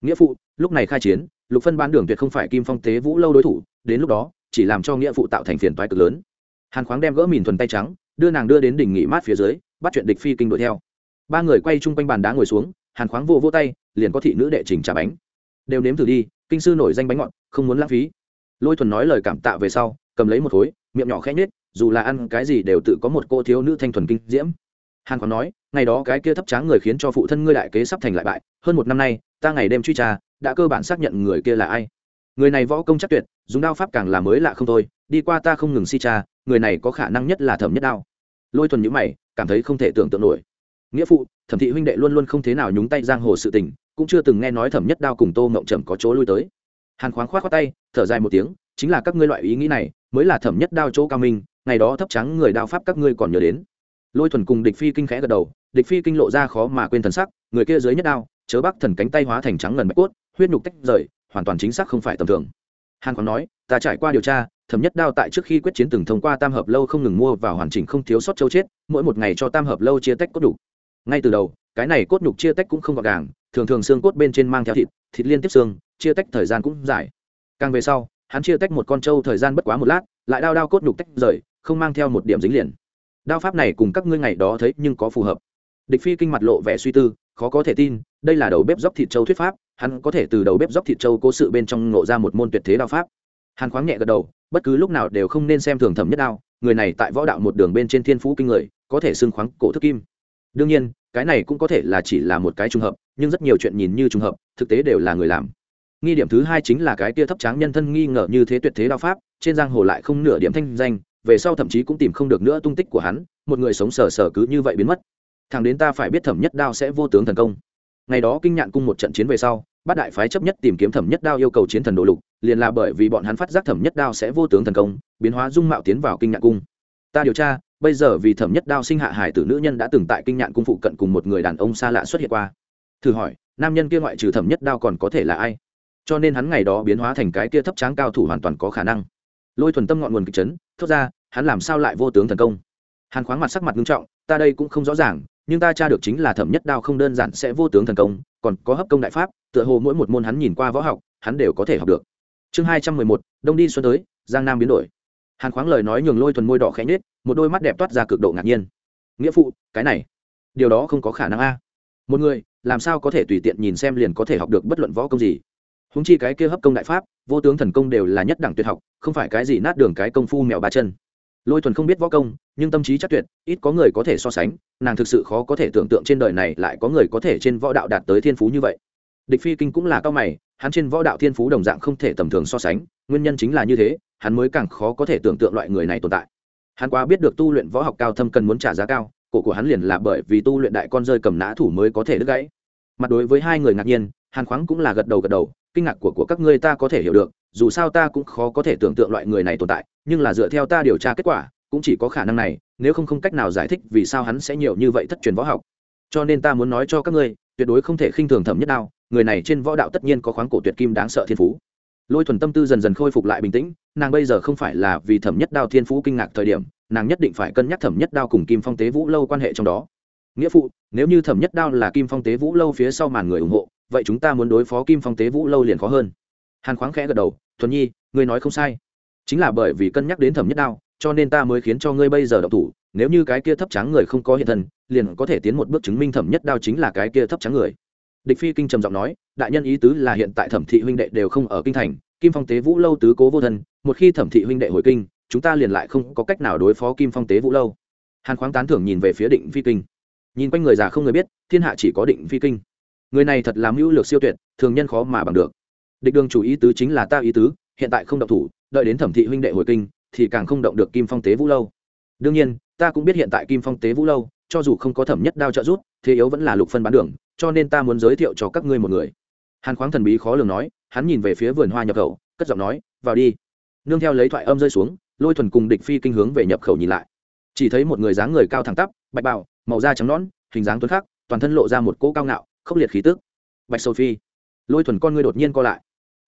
Nghĩa phụ, lúc này khai chiến, lục phân bán đường tuyệt không phải kim phong tế vũ lâu đối thủ, đến lúc đó, chỉ làm cho nghĩa phụ tạo thành phiền toái cực lớn. Hàn khoáng đem gỡ mìn thuần tay trắng, đưa nàng đưa đến đỉnh nghỉ mát phía dưới, bắt chuyện địch phi kinh đuổi theo. Ba người quay chung quanh bàn đá ngồi xuống, hàn khoáng vô vô tay, liền có thị nữ đệ trình trả bánh. Đều nếm thử đi, kinh sư nổi danh bánh ngọt, không muốn lãng phí lôi thuần nói lời cảm tạ về sau, cầm lấy một khối, miệng nhỏ khẽ nhết dù là ăn cái gì đều tự có một cô thiếu nữ thanh thuần kinh diễm. Hàn còn nói, ngày đó cái kia thấp tráng người khiến cho phụ thân ngươi đại kế sắp thành lại bại, hơn một năm nay, ta ngày đêm truy tra, đã cơ bản xác nhận người kia là ai. Người này võ công chắc tuyệt, dùng đao pháp càng là mới lạ không thôi, đi qua ta không ngừng si cha người này có khả năng nhất là thẩm nhất đao. Lôi thuần nhữ mày, cảm thấy không thể tưởng tượng nổi. Nghĩa phụ, thẩm thị huynh đệ luôn luôn không thế nào nhúng tay giang hồ sự tình, cũng chưa từng nghe nói thẩm nhất đao cùng tô mộng trầm có chỗ lui tới hàn khoáng khoát khoát tay, thở dài một tiếng, chính là các ngươi loại ý nghĩ này mới là thẩm nhất đao chỗ cao minh, ngày đó thấp trắng người đao pháp các ngươi còn nhớ đến lôi thuần cùng địch phi kinh khẽ gật đầu, địch phi kinh lộ ra khó mà quên thần sắc, người kia dưới nhất đao, chớ bắc thần cánh tay hóa thành trắng ngần bạch cốt, huyết nhục tách rời, hoàn toàn chính xác không phải tầm thường hàn khoáng nói, ta trải qua điều tra, thẩm nhất đao tại trước khi quyết chiến từng thông qua tam hợp lâu không ngừng mua và hoàn chỉnh không thiếu sót châu chết, mỗi một ngày cho tam hợp lâu chia tách cốt đủ. ngay từ đầu, cái này cốt nhục chia tách cũng không gọn gàng, thường thường xương cốt bên trên mang theo thịt thịt liên tiếp xương chia tách thời gian cũng dài. Càng về sau, hắn chia tách một con trâu thời gian bất quá một lát, lại đao đao cốt nhục tách rời, không mang theo một điểm dính liền. Đao pháp này cùng các ngươi ngày đó thấy nhưng có phù hợp. Địch phi kinh mặt lộ vẻ suy tư, khó có thể tin, đây là đầu bếp dốc thịt châu thuyết pháp, hắn có thể từ đầu bếp dốc thịt châu cố sự bên trong ngộ ra một môn tuyệt thế đao pháp. Hàn khoáng nhẹ gật đầu, bất cứ lúc nào đều không nên xem thường thẩm nhất đao, người này tại võ đạo một đường bên trên thiên phú kinh người, có thể xưng khoáng cổ thức kim. Đương nhiên, cái này cũng có thể là chỉ là một cái trùng hợp, nhưng rất nhiều chuyện nhìn như trùng hợp, thực tế đều là người làm nghi điểm thứ hai chính là cái kia thấp tráng nhân thân nghi ngờ như thế tuyệt thế đao pháp, trên giang hồ lại không nửa điểm thanh danh, về sau thậm chí cũng tìm không được nữa tung tích của hắn, một người sống sờ sờ cứ như vậy biến mất. Thằng đến ta phải biết thẩm nhất đao sẽ vô tướng thần công. Ngày đó kinh nhạn cung một trận chiến về sau, bát đại phái chấp nhất tìm kiếm thẩm nhất đao yêu cầu chiến thần đồ lục, liền là bởi vì bọn hắn phát giác thẩm nhất đao sẽ vô tướng thần công, biến hóa dung mạo tiến vào kinh nhạn cung. Ta điều tra, bây giờ vì thẩm nhất đao sinh hạ hải tử nữ nhân đã từng tại kinh nhạn cung phụ cận cùng một người đàn ông xa lạ xuất hiện qua. Thử hỏi, nam nhân kia ngoại trừ thẩm nhất đao còn có thể là ai? Cho nên hắn ngày đó biến hóa thành cái kia thấp tráng cao thủ hoàn toàn có khả năng. Lôi thuần tâm ngọn nguồn kịch chấn, thốt ra, hắn làm sao lại vô tướng thần công? Hàn khoáng mặt sắc mặt nghiêm trọng, ta đây cũng không rõ ràng, nhưng ta tra được chính là thẩm nhất đao không đơn giản sẽ vô tướng thần công, còn có hấp công đại pháp, tựa hồ mỗi một môn hắn nhìn qua võ học, hắn đều có thể học được. Chương hai trăm mười một, đông đi xuân tới, giang nam biến đổi. Hàn khoáng lời nói nhường lôi thuần môi đỏ khẽ nhết một đôi mắt đẹp toát ra cực độ ngạc nhiên. Nghĩa phụ, cái này, điều đó không có khả năng a. Một người, làm sao có thể tùy tiện nhìn xem liền có thể học được bất luận võ công gì? Húng chi cái kia hấp công đại pháp, vô tướng thần công đều là nhất đẳng tuyệt học, không phải cái gì nát đường cái công phu mèo ba chân. Lôi thuần không biết võ công, nhưng tâm trí chắc tuyệt, ít có người có thể so sánh, nàng thực sự khó có thể tưởng tượng trên đời này lại có người có thể trên võ đạo đạt tới thiên phú như vậy. Địch phi kinh cũng là cao mày, hắn trên võ đạo thiên phú đồng dạng không thể tầm thường so sánh, nguyên nhân chính là như thế, hắn mới càng khó có thể tưởng tượng loại người này tồn tại. Hắn quá biết được tu luyện võ học cao thâm cần muốn trả giá cao, cổ của hắn liền là bởi vì tu luyện đại con rơi cầm nã thủ mới có thể đứt gãy. Mặt đối với hai người ngạc nhiên, hàn khoáng cũng là gật đầu gật đầu kinh ngạc của của các ngươi ta có thể hiểu được, dù sao ta cũng khó có thể tưởng tượng loại người này tồn tại, nhưng là dựa theo ta điều tra kết quả, cũng chỉ có khả năng này, nếu không không cách nào giải thích vì sao hắn sẽ nhiều như vậy thất truyền võ học. Cho nên ta muốn nói cho các ngươi, tuyệt đối không thể khinh thường thẩm nhất đao, người này trên võ đạo tất nhiên có khoáng cổ tuyệt kim đáng sợ thiên phú. Lôi thuần tâm tư dần dần khôi phục lại bình tĩnh, nàng bây giờ không phải là vì thẩm nhất đao thiên phú kinh ngạc thời điểm, nàng nhất định phải cân nhắc thẩm nhất đao cùng kim phong tế vũ lâu quan hệ trong đó. Nghĩa phụ, nếu như thẩm nhất đao là kim phong tế vũ lâu phía sau màn người ủng hộ vậy chúng ta muốn đối phó kim phong tế vũ lâu liền khó hơn. Hàn khoáng khẽ gật đầu, thuần nhi, ngươi nói không sai. Chính là bởi vì cân nhắc đến thẩm nhất đao, cho nên ta mới khiến cho ngươi bây giờ đậu thủ. Nếu như cái kia thấp trắng người không có hiện thân, liền có thể tiến một bước chứng minh thẩm nhất đao chính là cái kia thấp trắng người. Địch phi kinh trầm giọng nói, đại nhân ý tứ là hiện tại thẩm thị huynh đệ đều không ở kinh thành, kim phong tế vũ lâu tứ cố vô thân, một khi thẩm thị huynh đệ hồi kinh, chúng ta liền lại không có cách nào đối phó kim phong tế vũ lâu. Hàn khoáng tán thưởng nhìn về phía định phi kinh. Nhìn quanh người già không người biết, thiên hạ chỉ có định phi kinh người này thật làm hữu lược siêu tuyệt, thường nhân khó mà bằng được. Địch đường chủ ý tứ chính là ta ý tứ, hiện tại không động thủ, đợi đến thẩm thị huynh đệ hồi kinh, thì càng không động được kim phong tế vũ lâu. Đương nhiên, ta cũng biết hiện tại kim phong tế vũ lâu, cho dù không có thẩm nhất đao trợ giúp, thế yếu vẫn là lục phân bán đường, cho nên ta muốn giới thiệu cho các ngươi một người. Hàn khoáng thần bí khó lường nói, hắn nhìn về phía vườn hoa nhập khẩu, cất giọng nói, vào đi. Nương theo lấy thoại âm rơi xuống, lôi thuần cùng địch phi kinh hướng về nhập khẩu nhìn lại. Chỉ thấy một người dáng người cao thẳng tắp, bạch bào, màu da trắng nõn, hình dáng tuấn khắc, toàn thân lộ ra một cỗ cao ngạo khốc liệt khí tức. Bạch sophie, lôi thuần con ngươi đột nhiên co lại.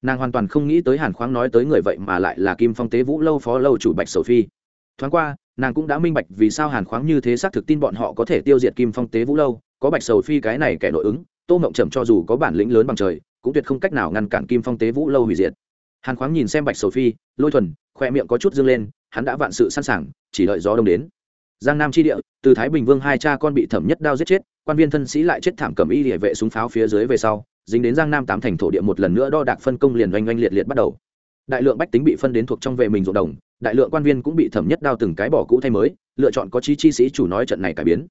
Nàng hoàn toàn không nghĩ tới hàn khoáng nói tới người vậy mà lại là kim phong tế vũ lâu phó lâu chủ bạch sophie. Thoáng qua, nàng cũng đã minh bạch vì sao hàn khoáng như thế xác thực tin bọn họ có thể tiêu diệt kim phong tế vũ lâu, có bạch sầu phi cái này kẻ nội ứng, tô mộng trầm cho dù có bản lĩnh lớn bằng trời, cũng tuyệt không cách nào ngăn cản kim phong tế vũ lâu hủy diệt. Hàn khoáng nhìn xem bạch sầu phi lôi thuần, khoe miệng có chút dâng lên, hắn đã vạn sự sẵn sàng, chỉ đợi gió đông đến. Giang nam tri địa, từ thái bình vương hai cha con bị thẩm nhất đao giết chết quan viên thân sĩ lại chết thảm cầm y địa vệ súng pháo phía dưới về sau, dính đến giang nam tám thành thổ địa một lần nữa đo đạc phân công liền oanh oanh liệt liệt bắt đầu. Đại lượng bách tính bị phân đến thuộc trong về mình ruộng đồng, đại lượng quan viên cũng bị thẩm nhất đao từng cái bỏ cũ thay mới, lựa chọn có chí chi sĩ chủ nói trận này cải biến.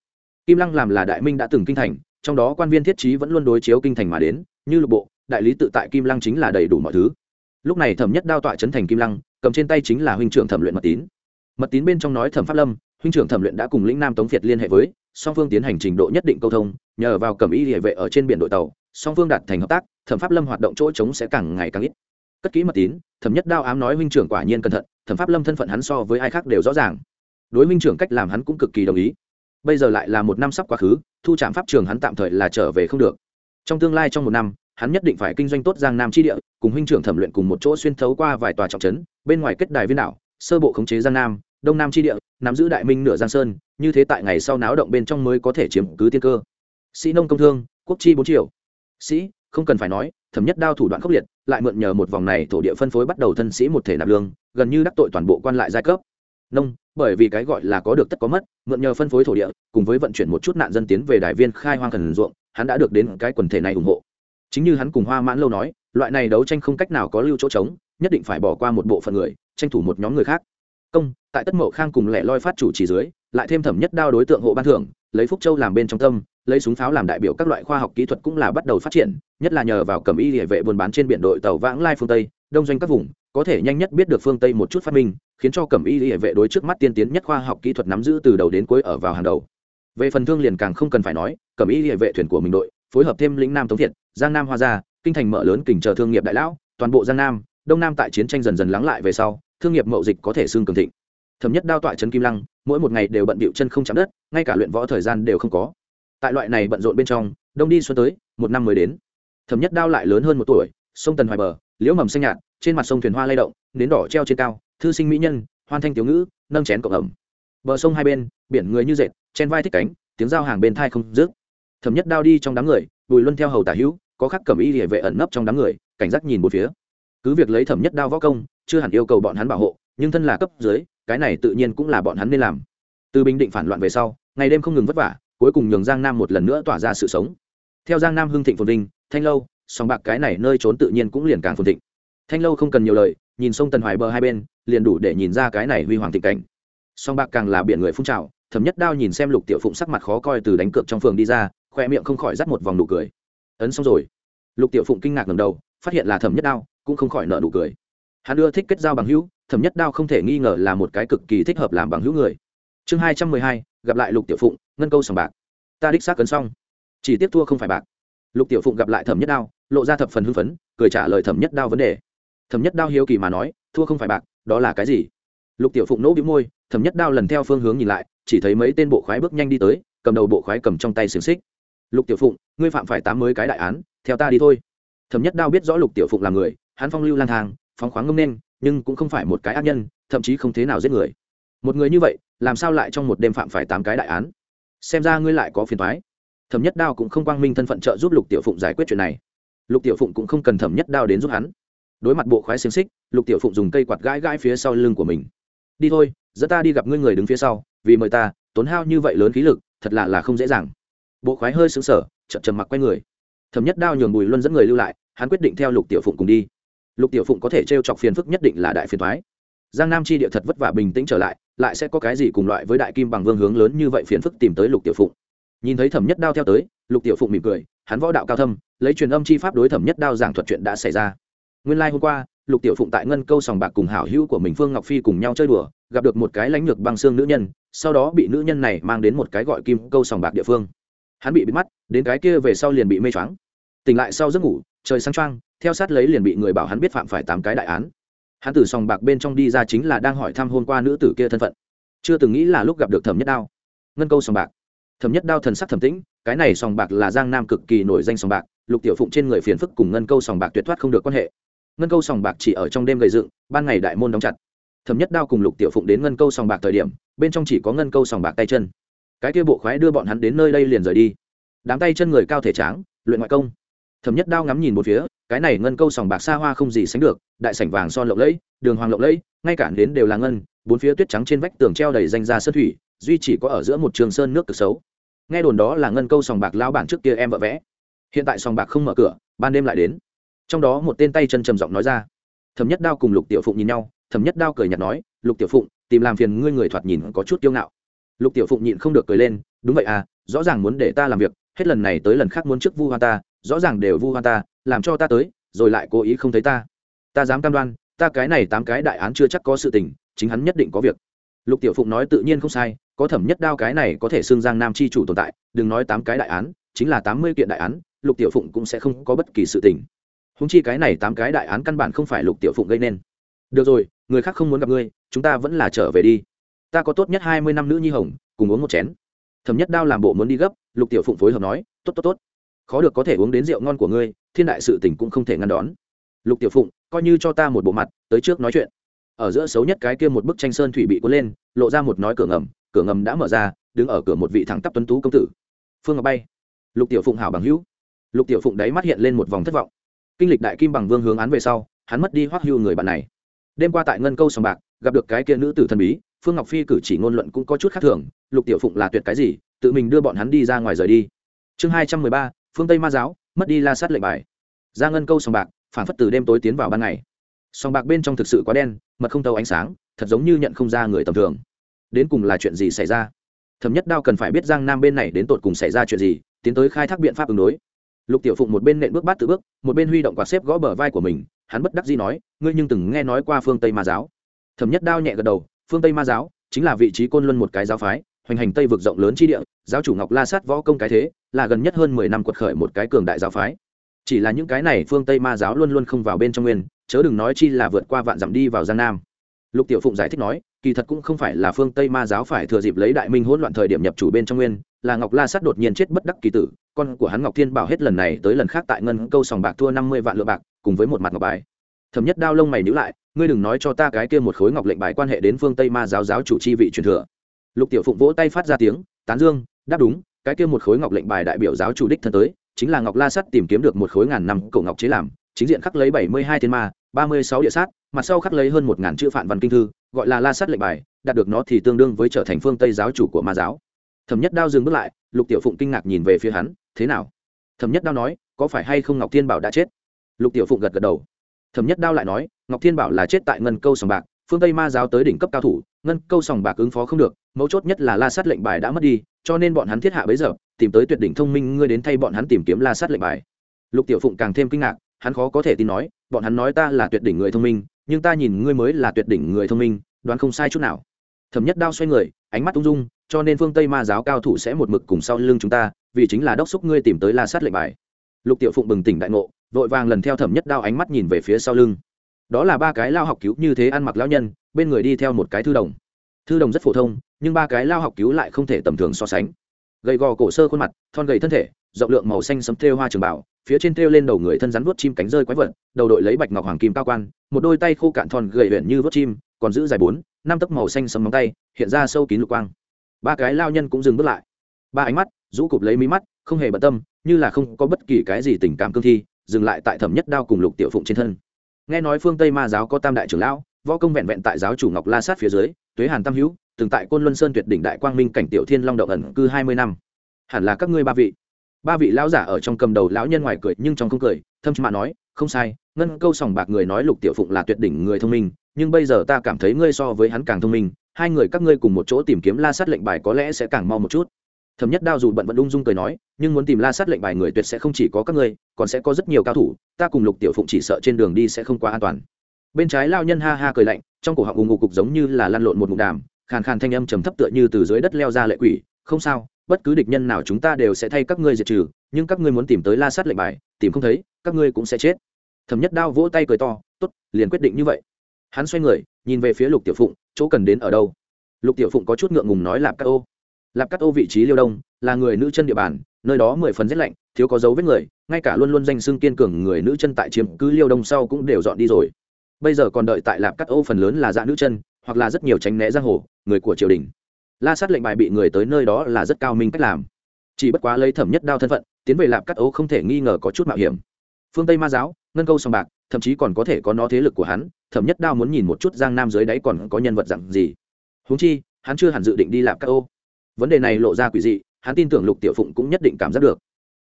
Kim lăng làm là đại minh đã từng kinh thành, trong đó quan viên thiết trí vẫn luôn đối chiếu kinh thành mà đến, như lục bộ, đại lý tự tại kim lăng chính là đầy đủ mọi thứ. Lúc này thẩm nhất đao tọa trấn thành kim lăng, cầm trên tay chính là huynh trưởng thẩm luyện mật tín. Mật tín bên trong nói thẩm pháp lâm, huynh trưởng thẩm luyện đã cùng lĩnh nam tống việt liên hệ với song phương tiến hành trình độ nhất định câu thông, nhờ vào cầm y địa vệ ở trên biển đội tàu, song phương đạt thành hợp tác, thẩm pháp lâm hoạt động chỗ trống sẽ càng ngày càng ít. Cất kỹ mật tín, thẩm nhất đao ám nói huynh trưởng quả nhiên cẩn thận, thẩm pháp lâm thân phận hắn so với ai khác đều rõ ràng. Đối huynh trưởng cách làm hắn cũng cực kỳ đồng ý. Bây giờ lại là một năm sắp quá khứ, thu trạm pháp trường hắn tạm thời là trở về không được. Trong tương lai trong một năm, hắn nhất định phải kinh doanh tốt giang nam tri địa, cùng huynh trưởng thẩm luyện cùng một chỗ xuyên thấu qua vài tòa trọng trấn, bên ngoài kết đài viên đảo, sơ bộ khống chế giang nam đông nam tri địa, nắm giữ đại minh nửa giang sơn, như thế tại ngày sau náo động bên trong mới có thể chiếm cứ tiên cơ. Sĩ nông công thương, quốc chi bốn triệu sĩ, không cần phải nói, thẩm nhất đao thủ đoạn khốc liệt, lại mượn nhờ một vòng này thổ địa phân phối bắt đầu thân sĩ một thể nạp lương, gần như đắc tội toàn bộ quan lại giai cấp. Nông, bởi vì cái gọi là có được tất có mất, mượn nhờ phân phối thổ địa, cùng với vận chuyển một chút nạn dân tiến về đại viên khai hoang thần ruộng, hắn đã được đến cái quần thể này ủng hộ. Chính như hắn cùng hoa mãn lâu nói, loại này đấu tranh không cách nào có lưu chỗ trống, nhất định phải bỏ qua một bộ phận người, tranh thủ một nhóm người khác công, tại tất mậu khang cùng lẻ loi phát chủ chỉ dưới, lại thêm thẩm nhất đao đối tượng hộ ban thưởng, lấy phúc châu làm bên trong tâm, lấy súng pháo làm đại biểu các loại khoa học kỹ thuật cũng là bắt đầu phát triển, nhất là nhờ vào cầm y địa vệ buôn bán trên biển đội tàu vãng lai phương tây, đông doanh các vùng, có thể nhanh nhất biết được phương tây một chút phát minh, khiến cho cẩm y địa vệ đối trước mắt tiên tiến nhất khoa học kỹ thuật nắm giữ từ đầu đến cuối ở vào hàng đầu. Về phần thương liền càng không cần phải nói cẩm y địa vệ thuyền của mình đội, phối hợp thêm lĩnh nam tống thiệt, giang nam hoa gia, kinh thành mở lớn kình chờ thương nghiệp đại lão, toàn bộ giang nam, đông nam tại chiến tranh dần dần lắng lại về sau thương nghiệp mậu dịch có thể xương cường thịnh. Thẩm nhất đao tọa trấn kim lăng, mỗi một ngày đều bận bịu chân không chạm đất, ngay cả luyện võ thời gian đều không có. Tại loại này bận rộn bên trong, đông đi xuân tới, một năm mới đến. Thẩm nhất đao lại lớn hơn một tuổi, sông tần hoài bờ, liễu mầm xanh nhạt, trên mặt sông thuyền hoa lay động, nến đỏ treo trên cao, thư sinh mỹ nhân, hoan thanh tiểu ngữ, nâng chén cộng ẩm. Bờ sông hai bên, biển người như dệt, chen vai thích cánh, tiếng giao hàng bên thai không dứt. Thẩm nhất đao đi trong đám người, bùi luân theo hầu tả hữu, có khắc cẩm y địa vệ ẩn nấp trong đám người, cảnh giác nhìn một phía. Cứ việc lấy thẩm nhất đao võ công chưa hẳn yêu cầu bọn hắn bảo hộ, nhưng thân là cấp dưới, cái này tự nhiên cũng là bọn hắn nên làm. Từ bình định phản loạn về sau, ngày đêm không ngừng vất vả, cuối cùng nhường giang nam một lần nữa tỏa ra sự sống. Theo giang nam hưng thịnh phồn vinh, thanh lâu song bạc cái này nơi trốn tự nhiên cũng liền càng phồn thịnh. Thanh lâu không cần nhiều lời, nhìn sông tần hoài bờ hai bên, liền đủ để nhìn ra cái này huy hoàng thịnh cảnh. Song bạc càng là biển người phun trào, thẩm nhất đao nhìn xem lục tiểu phụng sắc mặt khó coi từ đánh cược trong phường đi ra khoe miệng không khỏi dắt một vòng nụ cười. Ấn xong rồi. Lục tiểu phụng kinh ngạc ngầm đầu, phát hiện là thẩm nhất đao, cũng không khỏi nợ nụ cười hắn ưa thích kết giao bằng hữu, thẩm nhất đao không thể nghi ngờ là một cái cực kỳ thích hợp làm bằng hữu người. Chương hai trăm mười hai, gặp lại lục tiểu phụng, ngân câu sòng bạc. Ta đích xác cấn xong. Chỉ tiếp thua không phải bạc. Lục tiểu phụng gặp lại thẩm nhất đao, lộ ra thập phần hưng phấn, cười trả lời thẩm nhất đao vấn đề. Thẩm nhất đao hiếu kỳ mà nói, thua không phải bạc, đó là cái gì? Lục tiểu phụng nỗ bĩu môi, thẩm nhất đao lần theo phương hướng nhìn lại, chỉ thấy mấy tên bộ khoái bước nhanh đi tới, cầm đầu bộ khoái cầm trong tay xiềng xích. Lục tiểu phụng, ngươi phạm phải tám mới cái đại án, theo ta đi thôi. Thẩm nhất đao biết rõ lục tiểu phụng là người, hắn phong lưu lang thang phóng khoáng ngâm nên, nhưng cũng không phải một cái ác nhân, thậm chí không thế nào giết người. Một người như vậy, làm sao lại trong một đêm phạm phải tám cái đại án? Xem ra ngươi lại có phiền thoái thẩm nhất đao cũng không quang minh thân phận trợ giúp lục tiểu phụng giải quyết chuyện này. Lục tiểu phụng cũng không cần thẩm nhất đao đến giúp hắn. Đối mặt bộ khoái xiềng xích, lục tiểu phụng dùng cây quạt gãi gãi phía sau lưng của mình. Đi thôi, dẫn ta đi gặp ngươi người đứng phía sau, vì mời ta, tốn hao như vậy lớn khí lực, thật là là không dễ dàng. Bộ khoái hơi xứng sở chậm chậm mặc quay người. Thẩm nhất đao nhường bùi luân dẫn người lưu lại, hắn quyết định theo lục tiểu phụng cùng đi lục tiểu phụng có thể t r e o chọc phiền phức nhất định là đại phiền thoái. Giang nam chi địa thật vất vả bình tĩnh trở lại lại sẽ có cái gì cùng loại với đại kim bằng vương hướng lớn như vậy phiền phức tìm tới lục tiểu phụng. Nhìn thấy thẩm nhất đao theo tới, lục tiểu phụng mỉm cười, hắn võ đạo cao thâm, lấy truyền âm chi pháp đối thẩm nhất đao giảng thuật chuyện đã xảy ra. Nguyên lai、like、hôm qua, lục tiểu phụng tại ngân câu sòng bạc cùng hảo hữu của mình phương ngọc phi cùng nhau chơi đùa, gặp được một cái lãnh lược băng xương nữ nhân, sau đó bị nữ nhân này mang đến một cái gọi kim câu sòng bạc địa phương. Hắn bị bịt mắt, đến cái kia về sau liền bị mê choáng. Tỉnh lại sau giấc ngủ trời sáng trăng theo sát lấy liền bị người bảo hắn biết phạm phải tám cái đại án. Hắn từ sòng bạc bên trong đi ra chính là đang hỏi thăm hôm qua nữ tử kia thân phận. Chưa từng nghĩ là lúc gặp được thẩm nhất đao. Ngân câu sòng bạc. Thẩm nhất đao thần sắc thẩm tĩnh, cái này sòng bạc là giang nam cực kỳ nổi danh sòng bạc, lục tiểu phụng trên người phiền phức cùng ngân câu sòng bạc tuyệt thoát không được quan hệ. Ngân câu sòng bạc chỉ ở trong đêm gầy dựng, ban ngày đại môn đóng chặt. Thẩm nhất đao cùng lục tiểu phụng đến ngân câu sòng bạc thời điểm, bên trong chỉ có ngân câu sòng bạc tay chân. Cái kia bộ khoái đưa bọn hắn đến nơi đây liền rời đi. Đám tay chân người cao thể tráng, luyện ngoại công thẩm nhất đao ngắm nhìn một phía, cái này ngân câu sòng bạc xa hoa không gì sánh được, đại sảnh vàng son lộng lẫy, đường hoàng lộng lẫy, ngay cả đến đều là ngân, bốn phía tuyết trắng trên vách tường treo đầy danh gia sơn thủy, duy chỉ có ở giữa một trường sơn nước cực xấu. Nghe đồn đó là ngân câu sòng bạc lao bản trước kia em vợ vẽ. Hiện tại sòng bạc không mở cửa, ban đêm lại đến. Trong đó một tên tay chân trầm giọng nói ra. Thẩm nhất đao cùng lục tiểu phụng nhìn nhau, thẩm nhất đao cười nhạt nói, lục tiểu phụng, tìm làm phiền ngươi người thoạt nhìn có chút kiêu ngạo. Lục tiểu phụng nhịn không được cười lên, đúng vậy à rõ ràng muốn để ta làm việc hết lần này tới lần khác muốn trước vu hoa ta, rõ ràng đều vu hoa ta, làm cho ta tới, rồi lại cố ý không thấy ta. Ta dám cam đoan, ta cái này tám cái đại án chưa chắc có sự tình, chính hắn nhất định có việc. Lục tiểu phụng nói tự nhiên không sai, có thẩm nhất đao cái này có thể xưng giang nam chi chủ tồn tại, đừng nói tám cái đại án, chính là tám mươi kiện đại án, lục tiểu phụng cũng sẽ không có bất kỳ sự tình. Húng chi cái này tám cái đại án căn bản không phải lục tiểu phụng gây nên. Được rồi, người khác không muốn gặp ngươi, chúng ta vẫn là trở về đi. Ta có tốt nhất hai mươi năm nữ nhi hồng, cùng uống một chén thẩm nhất đao làm bộ muốn đi gấp, lục tiểu phụng phối hợp nói, tốt tốt tốt. Khó được có thể uống đến rượu ngon của ngươi, thiên đại sự tình cũng không thể ngăn đón. Lục tiểu phụng, coi như cho ta một bộ mặt, tới trước nói chuyện. Ở giữa xấu nhất cái kia một bức tranh sơn thủy bị cuốn lên, lộ ra một nói cửa ngầm cửa ngầm đã mở ra, đứng ở cửa một vị thẳng tắp tuấn tú công tử. Phương ngọc bay. Lục tiểu phụng hảo bằng hữu. Lục tiểu phụng đáy mắt hiện lên một vòng thất vọng. Kinh lịch đại kim bằng vương hướng án về sau, hắn mất đi hoắc hưu người bạn này. Đêm qua tại ngân câu sòng bạc, gặp được cái kia nữ tử thần bí phương ngọc phi cử chỉ ngôn luận cũng có chút khác thường, lục tiểu phụng là tuyệt cái gì, tự mình đưa bọn hắn đi ra ngoài rời đi. Chương hai trăm mười ba, phương tây ma giáo, mất đi la sát lệnh bài. Ra ngân câu sòng bạc, phản phất từ đêm tối tiến vào ban ngày. Sòng bạc bên trong thực sự quá đen, mật không tâu ánh sáng, thật giống như nhận không ra người tầm thường. Đến cùng là chuyện gì xảy ra? Thẩm nhất đao cần phải biết giang nam bên này đến tột cùng xảy ra chuyện gì, tiến tới khai thác biện pháp ứng đối. Lục tiểu phụng một bên nện bước bát tự bước, một bên huy động quạt xếp gõ bờ vai của mình, hắn bất đắc dĩ nói, ngươi nhưng từng nghe nói qua phương tây ma giáo? Thẩm nhất đao nhẹ gật đầu phương tây ma giáo chính là vị trí côn luân một cái giáo phái hoành hành tây vực rộng lớn chi địa giáo chủ ngọc la sát võ công cái thế là gần nhất hơn mười năm quật khởi một cái cường đại giáo phái chỉ là những cái này phương tây ma giáo luôn luôn không vào bên trong nguyên chớ đừng nói chi là vượt qua vạn dặm đi vào giang nam lục tiểu phụng giải thích nói kỳ thật cũng không phải là phương tây ma giáo phải thừa dịp lấy đại minh hỗn loạn thời điểm nhập chủ bên trong nguyên là ngọc la sát đột nhiên chết bất đắc kỳ tử con của hắn ngọc thiên bảo hết lần này tới lần khác tại ngân câu sòng bạc thua năm mươi vạn lượng bạc cùng với một mặt ngọc bài thẩm nhất đao lông mày nhữ lại, ngươi đừng nói cho ta cái kia một khối ngọc lệnh bài quan hệ đến phương tây ma giáo giáo chủ chi vị truyền thừa. Lục tiểu phụng vỗ tay phát ra tiếng, tán dương, đáp đúng, cái kia một khối ngọc lệnh bài đại biểu giáo chủ đích thân tới, chính là ngọc la sắt tìm kiếm được một khối ngàn năm cổ ngọc chế làm, chính diện khắc lấy bảy mươi hai thiên ma, ba mươi sáu địa sát, mặt sau khắc lấy hơn một ngàn chữ phản văn kinh thư, gọi là la sắt lệnh bài, đạt được nó thì tương đương với trở thành phương tây giáo chủ của ma giáo. Thẩm nhất đao dừng bước lại, lục tiểu phụng kinh ngạc nhìn về phía hắn, thế nào? Thẩm nhất đao nói, có phải hay không ngọc thiên bảo đã chết? Lục tiểu phụng gật gật đầu thẩm nhất đao lại nói, ngọc thiên bảo là chết tại ngân câu sòng bạc, phương tây ma giáo tới đỉnh cấp cao thủ, ngân câu sòng bạc ứng phó không được, mấu chốt nhất là la sát lệnh bài đã mất đi, cho nên bọn hắn thiết hạ bấy giờ, tìm tới tuyệt đỉnh thông minh, ngươi đến thay bọn hắn tìm kiếm la sát lệnh bài. Lục tiểu phụng càng thêm kinh ngạc, hắn khó có thể tin nói, bọn hắn nói ta là tuyệt đỉnh người thông minh, nhưng ta nhìn ngươi mới là tuyệt đỉnh người thông minh, đoán không sai chút nào. Thẩm nhất đao xoay người, ánh mắt tung dung, cho nên phương tây ma giáo cao thủ sẽ một mực cùng sau lưng chúng ta, vì chính là đốc xúc ngươi tìm tới la sát lệnh bài. Lục tiểu phụng bừng tỉnh đại ngộ vội vàng lần theo thẩm nhất đao ánh mắt nhìn về phía sau lưng. Đó là ba cái lao học cứu như thế ăn mặc lao nhân, bên người đi theo một cái thư đồng. Thư đồng rất phổ thông, nhưng ba cái lao học cứu lại không thể tầm thường so sánh. Gầy gò cổ sơ khuôn mặt, thon gầy thân thể, rộng lượng màu xanh sấm thêu hoa trường bảo, phía trên thêu lên đầu người thân rắn vuốt chim cánh rơi quái vật, đầu đội lấy bạch ngọc hoàng kim cao quan, một đôi tay khô cạn thon gầy huyện như vuốt chim, còn giữ dài bốn, năm tấc màu xanh sấm móng tay, hiện ra sâu kín lục quang. Ba cái lao nhân cũng dừng bước lại. Ba ánh mắt, rũ cụp lấy mí mắt, không hề bận tâm, như là không có bất kỳ cái gì tình cảm cương thi dừng lại tại thẩm nhất đao cùng lục tiểu phụng trên thân. Nghe nói phương tây ma giáo có tam đại trưởng lão, võ công vẹn vẹn tại giáo chủ ngọc la sát phía dưới, tuế hàn tam hữu, từng tại côn luân sơn tuyệt đỉnh đại quang minh cảnh tiểu thiên long động ẩn cư hai mươi năm. Hẳn là các ngươi ba vị. Ba vị lão giả ở trong cầm đầu lão nhân ngoài cười, nhưng trong không cười, thâm mạ nói, không sai, ngân câu sòng bạc người nói lục tiểu phụng là tuyệt đỉnh người thông minh, nhưng bây giờ ta cảm thấy ngươi so với hắn càng thông minh, hai người các ngươi cùng một chỗ tìm kiếm la sát lệnh bài có lẽ sẽ càng mau một chút thẩm nhất đao dù bận vẫn ung dung cười nói, nhưng muốn tìm la sát lệnh bài người tuyệt sẽ không chỉ có các ngươi, còn sẽ có rất nhiều cao thủ, ta cùng lục tiểu phụng chỉ sợ trên đường đi sẽ không quá an toàn. Bên trái lao nhân ha ha cười lạnh, trong cổ họng ùng ục cục giống như là lăn lộn một mục đàm, khàn khàn thanh âm trầm thấp tựa như từ dưới đất leo ra lệ quỷ, không sao, bất cứ địch nhân nào chúng ta đều sẽ thay các ngươi diệt trừ, nhưng các ngươi muốn tìm tới la sát lệnh bài, tìm không thấy, các ngươi cũng sẽ chết. Thẩm nhất đao vỗ tay cười to, tốt, liền quyết định như vậy. Hắn xoay người, nhìn về phía lục tiểu phụng, chỗ cần đến ở đâu? Lục tiểu phụng có chút ngượng ngùng nói lạp các ô lạp cát ô vị trí liêu đông, là người nữ chân địa bàn, nơi đó mười phần rét lạnh, thiếu có dấu vết người, ngay cả luôn luôn danh xưng kiên cường người nữ chân tại chiếm cứ liêu đông sau cũng đều dọn đi rồi. Bây giờ còn đợi tại lạp cát ô phần lớn là dạ nữ chân, hoặc là rất nhiều tránh né giang hồ, người của triều đình. La sát lệnh bài bị người tới nơi đó là rất cao minh cách làm. Chỉ bất quá lấy thẩm nhất đao thân phận, tiến về lạp cát ô không thể nghi ngờ có chút mạo hiểm. Phương tây ma giáo, ngân câu sòng bạc, thậm chí còn có thể có nó thế lực của hắn, thẩm nhất đao muốn nhìn một chút giang nam dưới đáy còn có nhân vật dặn gì. Húng chi, hắn chưa hẳn dự định đi lạp cát ô vấn đề này lộ ra quỷ dị, hắn tin tưởng lục tiểu phụng cũng nhất định cảm giác được.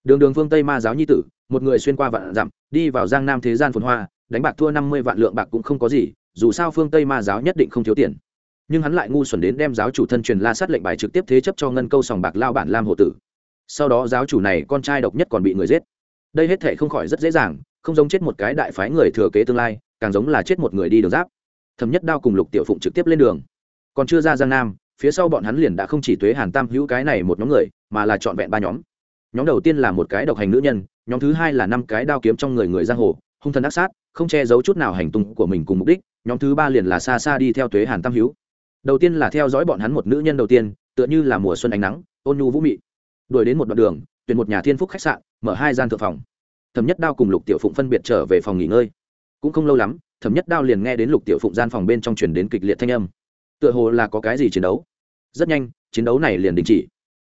Đường đường phương tây ma giáo nhi tử, một người xuyên qua vạn dặm, đi vào giang nam thế gian phồn hoa, đánh bạc thua năm mươi vạn lượng bạc cũng không có gì, dù sao phương tây ma giáo nhất định không thiếu tiền. Nhưng hắn lại ngu xuẩn đến đem giáo chủ thân truyền la sát lệnh bài trực tiếp thế chấp cho ngân câu sòng bạc lao bản lam hộ tử. Sau đó giáo chủ này con trai độc nhất còn bị người giết. Đây hết thể không khỏi rất dễ dàng, không giống chết một cái đại phái người thừa kế tương lai, càng giống là chết một người đi đường giáp. Thấm nhất đao cùng lục tiểu phụng trực tiếp lên đường. Còn chưa ra giang nam phía sau bọn hắn liền đã không chỉ tuế hàn tam hữu cái này một nhóm người, mà là trọn vẹn ba nhóm. Nhóm đầu tiên là một cái độc hành nữ nhân, nhóm thứ hai là năm cái đao kiếm trong người người giang hồ, hung thần ác sát, không che giấu chút nào hành tung của mình cùng mục đích, nhóm thứ ba liền là xa xa đi theo tuế hàn tam hữu. Đầu tiên là theo dõi bọn hắn một nữ nhân đầu tiên, tựa như là mùa xuân ánh nắng, ôn nhu vũ mị. Đuổi đến một đoạn đường, tuyển một nhà thiên phúc khách sạn, mở hai gian thượng phòng. Thẩm nhất đao cùng lục tiểu phụng phân biệt trở về phòng nghỉ ngơi. Cũng không lâu lắm, thẩm nhất đao liền nghe đến lục tiểu phụng gian phòng bên trong chuyển đến kịch liệt thanh âm. Tựa hồ là có cái gì chiến đấu rất nhanh, chiến đấu này liền đình chỉ.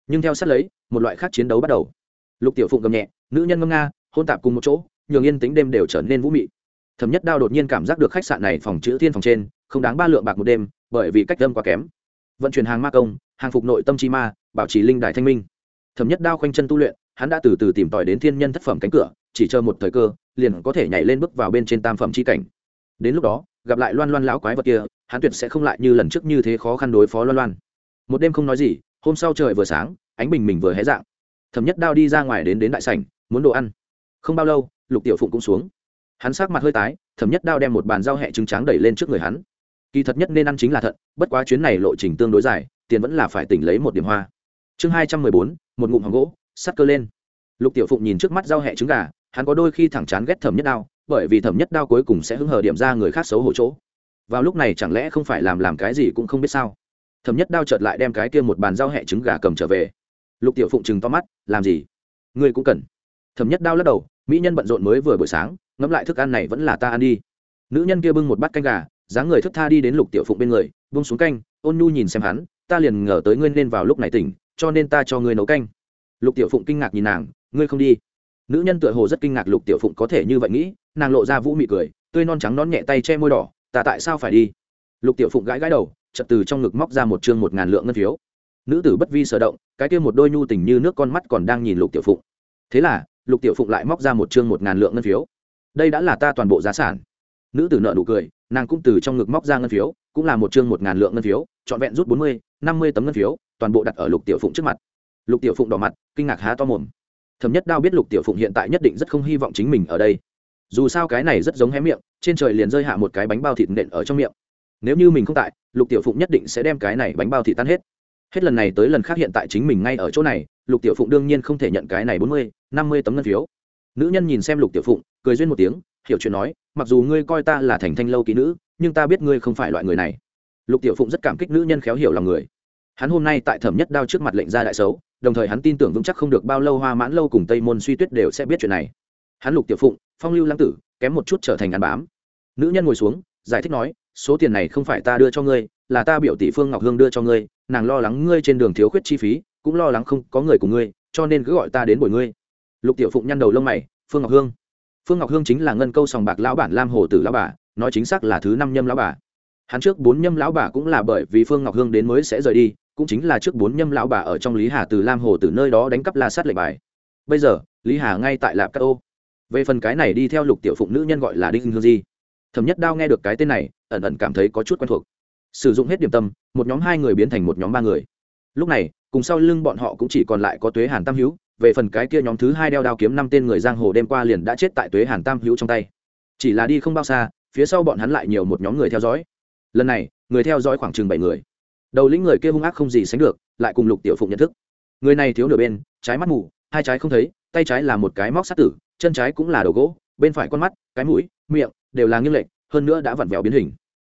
Nhưng theo sát lấy, một loại khác chiến đấu bắt đầu. Lục tiểu phụng gầm nhẹ, nữ nhân ngâm nga, hôn tạp cùng một chỗ, nhường yên tính đêm đều trở nên vũ mị. Thẩm nhất đao đột nhiên cảm giác được khách sạn này phòng chữ thiên phòng trên, không đáng ba lượng bạc một đêm, bởi vì cách đâm quá kém. Vận chuyển hàng ma công, hàng phục nội tâm chi ma, bảo trì linh đài thanh minh. Thẩm nhất đao khoanh chân tu luyện, hắn đã từ từ tìm tòi đến thiên nhân thất phẩm cánh cửa, chỉ chờ một thời cơ, liền có thể nhảy lên bước vào bên trên tam phẩm chi cảnh. Đến lúc đó, gặp lại loan loan lão quái vật kia, hắn tuyệt sẽ không lại như lần trước như thế khó khăn đối phó loan loan một đêm không nói gì, hôm sau trời vừa sáng, ánh bình mình vừa hé dạng. Thẩm nhất đao đi ra ngoài đến đến đại sảnh, muốn đồ ăn. Không bao lâu, lục tiểu phụng cũng xuống. Hắn sắc mặt hơi tái, thẩm nhất đao đem một bàn rau hẹ trứng tráng đẩy lên trước người hắn. Kỳ thật nhất nên ăn chính là thận, bất quá chuyến này lộ trình tương đối dài, tiền vẫn là phải tỉnh lấy một điểm hoa. Chương hai trăm mười bốn, một ngụm hoàng gỗ, sắt cơ lên. Lục tiểu phụng nhìn trước mắt rau hẹ trứng gà, hắn có đôi khi thẳng chán ghét thẩm nhất đao, bởi vì thẩm nhất đao cuối cùng sẽ hứng hờ điểm ra người khác xấu hổ chỗ. Vào lúc này chẳng lẽ không phải làm làm cái gì cũng không biết sao? Thẩm nhất đao chợt lại đem cái kia một bàn dao hẹ trứng gà cầm trở về. Lục tiểu phụng chừng to mắt, làm gì? Ngươi cũng cần. Thẩm nhất đao lắc đầu, mỹ nhân bận rộn mới vừa buổi sáng, ngẫm lại thức ăn này vẫn là ta ăn đi. Nữ nhân kia bưng một bát canh gà, dáng người thức tha đi đến lục tiểu phụng bên người bông xuống canh, ôn nhu nhìn xem hắn, ta liền ngờ tới ngươi nên vào lúc này tỉnh, cho nên ta cho ngươi nấu canh. Lục tiểu phụng kinh ngạc nhìn nàng, ngươi không đi? Nữ nhân tựa hồ rất kinh ngạc lục tiểu phụng có thể như vậy nghĩ, nàng lộ ra vũ mị cười, tươi non trắng nón nhẹ tay che môi đỏ, ta tại sao phải đi? Lục tiểu phụng gãi gãi đầu chợt từ trong ngực móc ra một chương một ngàn lượng ngân phiếu. Nữ tử bất vi sở động, cái kia một đôi nhu tình như nước con mắt còn đang nhìn lục tiểu phụng. Thế là, lục tiểu phụng lại móc ra một chương một ngàn lượng ngân phiếu. Đây đã là ta toàn bộ giá sản. Nữ tử nợ nụ cười, nàng cũng từ trong ngực móc ra ngân phiếu, cũng là một chương một ngàn lượng ngân phiếu, trọn vẹn rút bốn mươi, năm mươi tấm ngân phiếu, toàn bộ đặt ở lục tiểu phụng trước mặt. Lục tiểu phụng đỏ mặt, kinh ngạc há to mồm. Thẩm nhất đao biết lục tiểu phụng hiện tại nhất định rất không hy vọng chính mình ở đây. Dù sao cái này rất giống hé miệng, trên trời liền rơi hạ một cái bánh bao thịt nện ở trong miệng nếu như mình không tại, lục tiểu phụng nhất định sẽ đem cái này bánh bao thị tan hết. Hết lần này tới lần khác hiện tại chính mình ngay ở chỗ này, lục tiểu phụng đương nhiên không thể nhận cái này bốn mươi, năm mươi tấm ngân phiếu. Nữ nhân nhìn xem lục tiểu phụng, cười duyên một tiếng, hiểu chuyện nói, mặc dù ngươi coi ta là thành thanh lâu kỹ nữ, nhưng ta biết ngươi không phải loại người này. Lục tiểu phụng rất cảm kích nữ nhân khéo hiểu lòng người. Hắn hôm nay tại thẩm nhất đao trước mặt lệnh gia đại xấu, đồng thời hắn tin tưởng vững chắc không được bao lâu hoa mãn lâu cùng tây môn suy tuyết đều sẽ biết chuyện này. Hắn lục tiểu phụng, phong lưu lãng tử, kém một chút trở thành ăn bám. Nữ nhân ngồi xuống giải thích nói, số tiền này không phải ta đưa cho ngươi, là ta biểu tỷ phương ngọc hương đưa cho ngươi, nàng lo lắng ngươi trên đường thiếu khuyết chi phí, cũng lo lắng không có người cùng ngươi, cho nên cứ gọi ta đến bồi ngươi. Lục tiểu phụng nhăn đầu lông mày, phương ngọc hương. Phương ngọc hương chính là ngân câu sòng bạc lão bản lam hồ tử lão bà, nói chính xác là thứ năm nhâm lão bà. Hắn trước bốn nhâm lão bà cũng là bởi vì phương ngọc hương đến mới sẽ rời đi, cũng chính là trước bốn nhâm lão bà ở trong lý hà từ lam hồ từ nơi đó đánh cắp la sát lệnh bài. Bây giờ, lý hà ngay tại lạp các ô. Về phần cái này đi theo lục tiểu phụng nữ nhân gọi là đinh hương di thẩm nhất đao nghe được cái tên này, ẩn ẩn cảm thấy có chút quen thuộc. Sử dụng hết điểm tâm, một nhóm hai người biến thành một nhóm ba người. Lúc này, cùng sau lưng bọn họ cũng chỉ còn lại có tuế hàn tam hữu, về phần cái kia nhóm thứ hai đeo đao kiếm năm tên người giang hồ đêm qua liền đã chết tại tuế hàn tam hữu trong tay. Chỉ là đi không bao xa, phía sau bọn hắn lại nhiều một nhóm người theo dõi. Lần này, người theo dõi khoảng chừng bảy người. Đầu lĩnh người kia hung ác không gì sánh được, lại cùng lục tiểu phụng nhận thức. Người này thiếu nửa bên, trái mắt mù, hai trái không thấy, tay trái là một cái móc sát tử, chân trái cũng là đầu gỗ, bên phải con mắt, cái mũi, miệng đều là nghiêng lệch, hơn nữa đã vặn vẹo biến hình.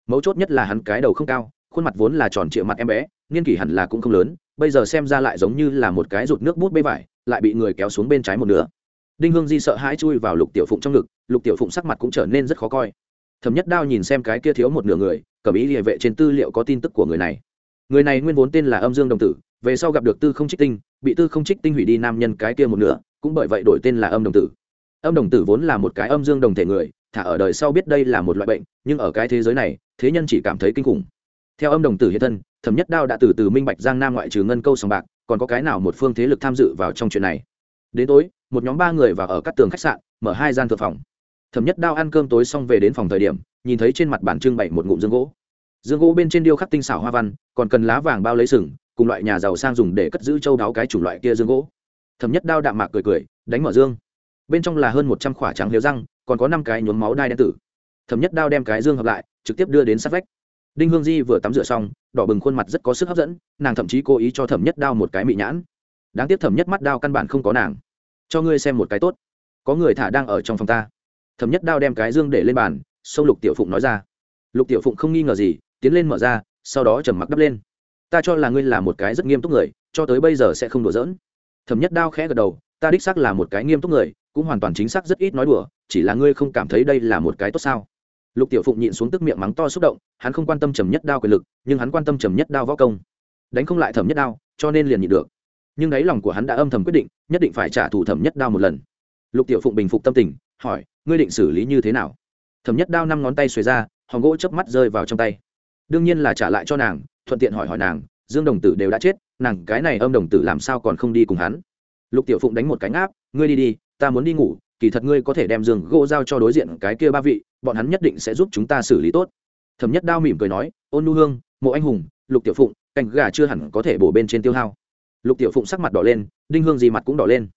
Mấu chốt nhất là hắn cái đầu không cao, khuôn mặt vốn là tròn trịa mặt em bé, niên kỷ hẳn là cũng không lớn, bây giờ xem ra lại giống như là một cái rụt nước bút bê vải, lại bị người kéo xuống bên trái một nửa. Đinh hương di sợ hãi chui vào lục tiểu phụng trong ngực, lục tiểu phụng sắc mặt cũng trở nên rất khó coi. Thẩm nhất đao nhìn xem cái kia thiếu một nửa người cẩm ý địa vệ trên tư liệu có tin tức của người này. Người này nguyên vốn tên là âm dương đồng tử, về sau gặp được tư không trích tinh, bị tư không trích tinh hủy đi nam nhân cái kia một nửa, cũng bởi vậy đổi tên là âm đồng tử. Âm đồng tử vốn là một cái âm dương đồng thể người thả ở đời sau biết đây là một loại bệnh, nhưng ở cái thế giới này, thế nhân chỉ cảm thấy kinh khủng. Theo âm đồng tử hiện thân, thẩm nhất đao đã từ từ minh bạch giang nam ngoại trừ ngân câu sòng bạc, còn có cái nào một phương thế lực tham dự vào trong chuyện này. Đến tối, một nhóm ba người vào ở các tường khách sạn, mở hai gian thượng phòng. Thẩm nhất đao ăn cơm tối xong về đến phòng thời điểm, nhìn thấy trên mặt bàn trưng bày một ngụm dương gỗ. Dương gỗ bên trên điêu khắc tinh xảo hoa văn, còn cần lá vàng bao lấy sừng, cùng loại nhà giàu sang dùng để cất giữ châu đáo cái chủng loại kia dương gỗ. Thẩm nhất đao đạm mạc cười cười, đánh mở dương. Bên trong là hơn một trăm khỏa trắng liếu răng còn có năm cái nhuốm máu đai đen tử. Thẩm nhất đao đem cái dương hợp lại, trực tiếp đưa đến sát vách. Đinh hương di vừa tắm rửa xong, đỏ bừng khuôn mặt rất có sức hấp dẫn, nàng thậm chí cố ý cho thẩm nhất đao một cái mị nhãn. Đáng tiếc thẩm nhất mắt đao căn bản không có nàng. Cho ngươi xem một cái tốt. Có người thả đang ở trong phòng ta. Thẩm nhất đao đem cái dương để lên bàn xông lục tiểu phụng nói ra. Lục tiểu phụng không nghi ngờ gì, tiến lên mở ra, sau đó trầm mặc đắp lên. Ta cho là ngươi là một cái rất nghiêm túc người, cho tới bây giờ sẽ không đùa giỡn. Thẩm nhất đao khẽ gật đầu, ta đích xác là một cái nghiêm túc người, cũng hoàn toàn chính xác rất ít nói đùa chỉ là ngươi không cảm thấy đây là một cái tốt sao? Lục tiểu phụng nhịn xuống tức miệng mắng to xúc động, hắn không quan tâm trầm nhất đao quyền lực, nhưng hắn quan tâm trầm nhất đao võ công. Đánh không lại thẩm nhất đao, cho nên liền nhịn được. Nhưng đáy lòng của hắn đã âm thầm quyết định, nhất định phải trả thù thẩm nhất đao một lần. Lục tiểu phụng bình phục tâm tình, hỏi, ngươi định xử lý như thế nào? Thẩm nhất đao năm ngón tay xuề ra hòn gỗ chớp mắt rơi vào trong tay. Đương nhiên là trả lại cho nàng, thuận tiện hỏi hỏi nàng, dương đồng tử đều đã chết, nàng cái này âm đồng tử làm sao còn không đi cùng hắn? Lục tiểu phụng đánh một cánh áp ngươi đi đi, ta muốn đi ngủ kỳ thật ngươi có thể đem giường gỗ giao cho đối diện cái kia ba vị, bọn hắn nhất định sẽ giúp chúng ta xử lý tốt. Thẩm nhất đao mỉm cười nói, ôn nu hương, mộ anh hùng, lục tiểu phụng, cành gà chưa hẳn có thể bổ bên trên tiêu hao. Lục tiểu phụng sắc mặt đỏ lên, đinh hương gì mặt cũng đỏ lên.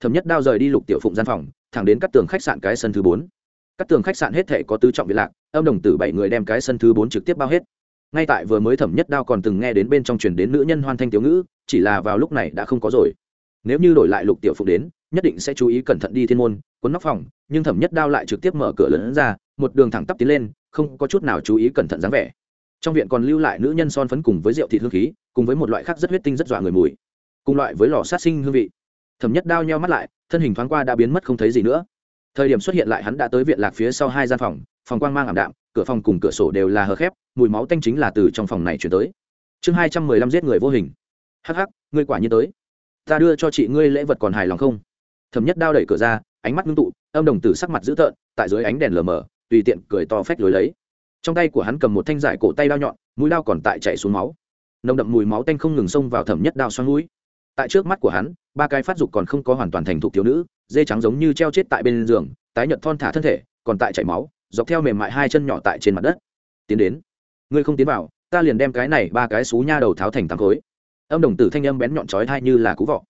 Thẩm nhất đao rời đi lục tiểu phụng gian phòng, thẳng đến các tường khách sạn cái sân thứ bốn. Các tường khách sạn hết thể có tứ trọng viện lạc, âm đồng tử bảy người đem cái sân thứ bốn trực tiếp bao hết. Ngay tại vừa mới thẩm nhất đao còn từng nghe đến bên trong truyền đến nữ nhân hoan thanh tiểu ngữ, chỉ là vào lúc này đã không có rồi. Nếu như đổi lại lục tiểu phụng đến nhất định sẽ chú ý cẩn thận đi thiên môn, cuốn nóc phòng, nhưng thẩm nhất đao lại trực tiếp mở cửa lớn ra, một đường thẳng tắp tiến lên, không có chút nào chú ý cẩn thận dáng vẻ. Trong viện còn lưu lại nữ nhân son phấn cùng với rượu thịt hương khí, cùng với một loại khác rất huyết tinh rất dọa người mùi, cùng loại với lò sát sinh hương vị. Thẩm nhất đao nheo mắt lại, thân hình thoáng qua đã biến mất không thấy gì nữa. Thời điểm xuất hiện lại hắn đã tới viện lạc phía sau hai gian phòng phòng quang mang ảm đạm, cửa phòng cùng cửa sổ đều là hờ khép, mùi máu tanh chính là từ trong phòng này chuyển tới. Chương hai trăm mười lăm giết người vô hình. Hắc hắc, ngươi quả nhiên tới. Ta đưa cho chị ngươi lễ vật còn hài lòng không? Thẩm nhất đao đẩy cửa ra, ánh mắt ngưng tụ, âm đồng tử sắc mặt dữ tợn, tại dưới ánh đèn lờ mờ, tùy tiện cười to phách lối lấy. Trong tay của hắn cầm một thanh giải cổ tay đao nhọn, mũi đao còn tại chạy xuống máu. Nồng đậm mùi máu tanh không ngừng xông vào thẩm nhất đao xoắn mũi. Tại trước mắt của hắn, ba cái phát dục còn không có hoàn toàn thành thục thiếu nữ, dê trắng giống như treo chết tại bên giường, tái nhợt thon thả thân thể, còn tại chảy máu, dọc theo mềm mại hai chân nhỏ tại trên mặt đất. Tiến đến, ngươi không tiến vào, ta liền đem cái này ba cái xú nha đầu tháo thành tám khối. Âm đồng tử thanh âm bén nhọn chói thai như là cú vọ.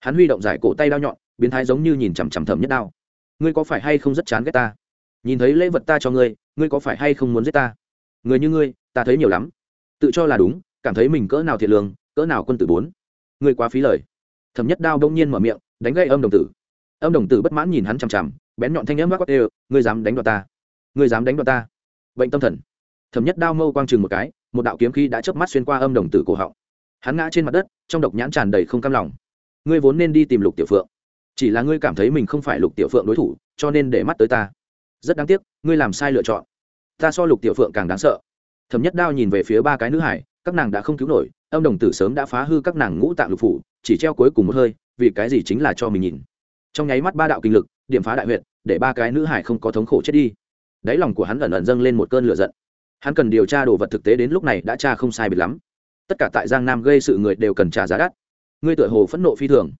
Hắn huy động giải cổ tay đao nhọn biến thái giống như nhìn chằm chằm thẩm nhất đao. Ngươi có phải hay không rất chán ghét ta? Nhìn thấy lễ vật ta cho ngươi ngươi có phải hay không muốn giết ta? Người như ngươi, ta thấy nhiều lắm. Tự cho là đúng, cảm thấy mình cỡ nào thiệt lương, cỡ nào quân tử bốn. Ngươi quá phí lời. Thẩm nhất đao đông nhiên mở miệng, đánh gây âm đồng tử. Âm đồng tử bất mãn nhìn hắn chằm chằm, bén nhọn thanh âm quát đều ngươi dám đánh đoạt ta? Ngươi dám đánh đoạt ta? Bệnh tâm thần. Thẩm nhất đao mâu quang chừng một cái, một đạo kiếm khí đã chớp mắt xuyên qua âm đồng tử cổ họng. Hắn ngã trên mặt đất, trong độc nhãn tràn đầy không cam lòng. Ngươi vốn nên đi tìm lục tiểu phượng chỉ là ngươi cảm thấy mình không phải lục tiểu phượng đối thủ, cho nên để mắt tới ta. Rất đáng tiếc, ngươi làm sai lựa chọn. Ta so lục tiểu phượng càng đáng sợ. Thẩm nhất đao nhìn về phía ba cái nữ hải, các nàng đã không cứu nổi, âm đồng tử sớm đã phá hư các nàng ngũ tạng lục phủ, chỉ treo cuối cùng một hơi, vì cái gì chính là cho mình nhìn. Trong nháy mắt ba đạo kinh lực, điểm phá đại huyệt, để ba cái nữ hải không có thống khổ chết đi. Đáy lòng của hắn ẩn ẩn dâng lên một cơn lửa giận. Hắn cần điều tra đồ vật thực tế đến lúc này đã tra không sai biệt lắm. Tất cả tại giang nam gây sự người đều cần trả giá đắt. Ngươi tựa hồ phẫn nộ phi thường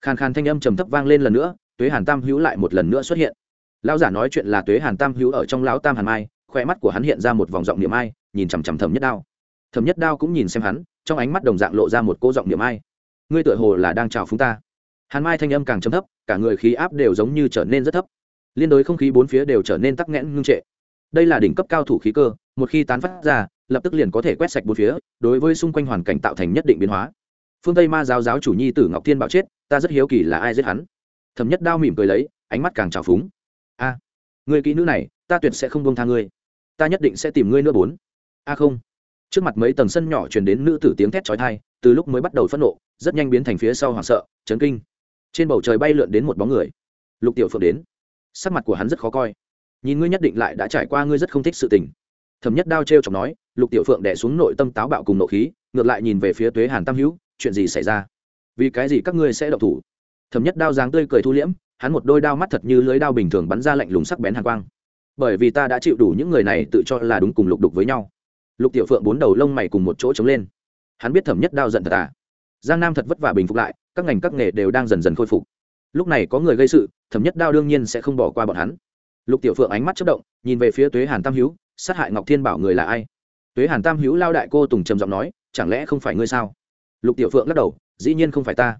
khàn khàn thanh âm trầm thấp vang lên lần nữa, tuế hàn tam hữu lại một lần nữa xuất hiện. Lão giả nói chuyện là tuế hàn tam hữu ở trong lão tam hàn mai khoe mắt của hắn hiện ra một vòng giọng niệm ai, nhìn chằm chằm thầm nhất đao. Thầm nhất đao cũng nhìn xem hắn, trong ánh mắt đồng dạng lộ ra một cô giọng niệm ai. Ngươi tựa hồ là đang chào phúng ta. Hàn mai thanh âm càng trầm thấp, cả người khí áp đều giống như trở nên rất thấp. Liên đối không khí bốn phía đều trở nên tắc nghẽn ngưng trệ. Đây là đỉnh cấp cao thủ khí cơ, một khi tán phát ra, lập tức liền có thể quét sạch bốn phía, đối với xung quanh hoàn cảnh tạo thành nhất định biến hóa phương tây ma giáo giáo chủ nhi tử ngọc thiên bảo chết, ta rất hiếu kỳ là ai giết hắn. Thẩm nhất đao mỉm cười lấy, ánh mắt càng trào phúng. A, người kỹ nữ này, ta tuyệt sẽ không buông tha ngươi. Ta nhất định sẽ tìm ngươi nữa bốn. A không. Trước mặt mấy tầng sân nhỏ truyền đến nữ tử tiếng thét chói tai, từ lúc mới bắt đầu phẫn nộ, rất nhanh biến thành phía sau hoảng sợ, chấn kinh. Trên bầu trời bay lượn đến một bóng người. Lục tiểu phượng đến. Sắc mặt của hắn rất khó coi. Nhìn ngươi nhất định lại đã trải qua ngươi rất không thích sự tình. Thẩm nhất đao t r e o chọc nói, lục tiểu phượng đẻ xuống nội tâm táo bạo cùng nộ khí, ngược lại nhìn về phía tuế hàn tam hữu chuyện gì xảy ra? Vì cái gì các ngươi sẽ độc thủ? Thẩm nhất đao dáng tươi cười thu liễm, hắn một đôi đao mắt thật như lưới đao bình thường bắn ra lạnh lùng sắc bén hàn quang. Bởi vì ta đã chịu đủ những người này tự cho là đúng cùng lục đục với nhau. Lục tiểu phượng bốn đầu lông mày cùng một chỗ chống lên. Hắn biết thẩm nhất đao giận thật à? Giang nam thật vất vả bình phục lại, các ngành các nghề đều đang dần dần khôi phục. Lúc này có người gây sự, thẩm nhất đao đương nhiên sẽ không bỏ qua bọn hắn. Lục tiểu phượng ánh mắt chất động, nhìn về phía tuế hàn tam hữu sát hại ngọc thiên bảo người là ai? Tuế hàn tam hữu lao đại cô tùng trầm giọng nói, chẳng lẽ không phải ngươi sao? Lục tiểu phượng lắc đầu, dĩ nhiên không phải ta.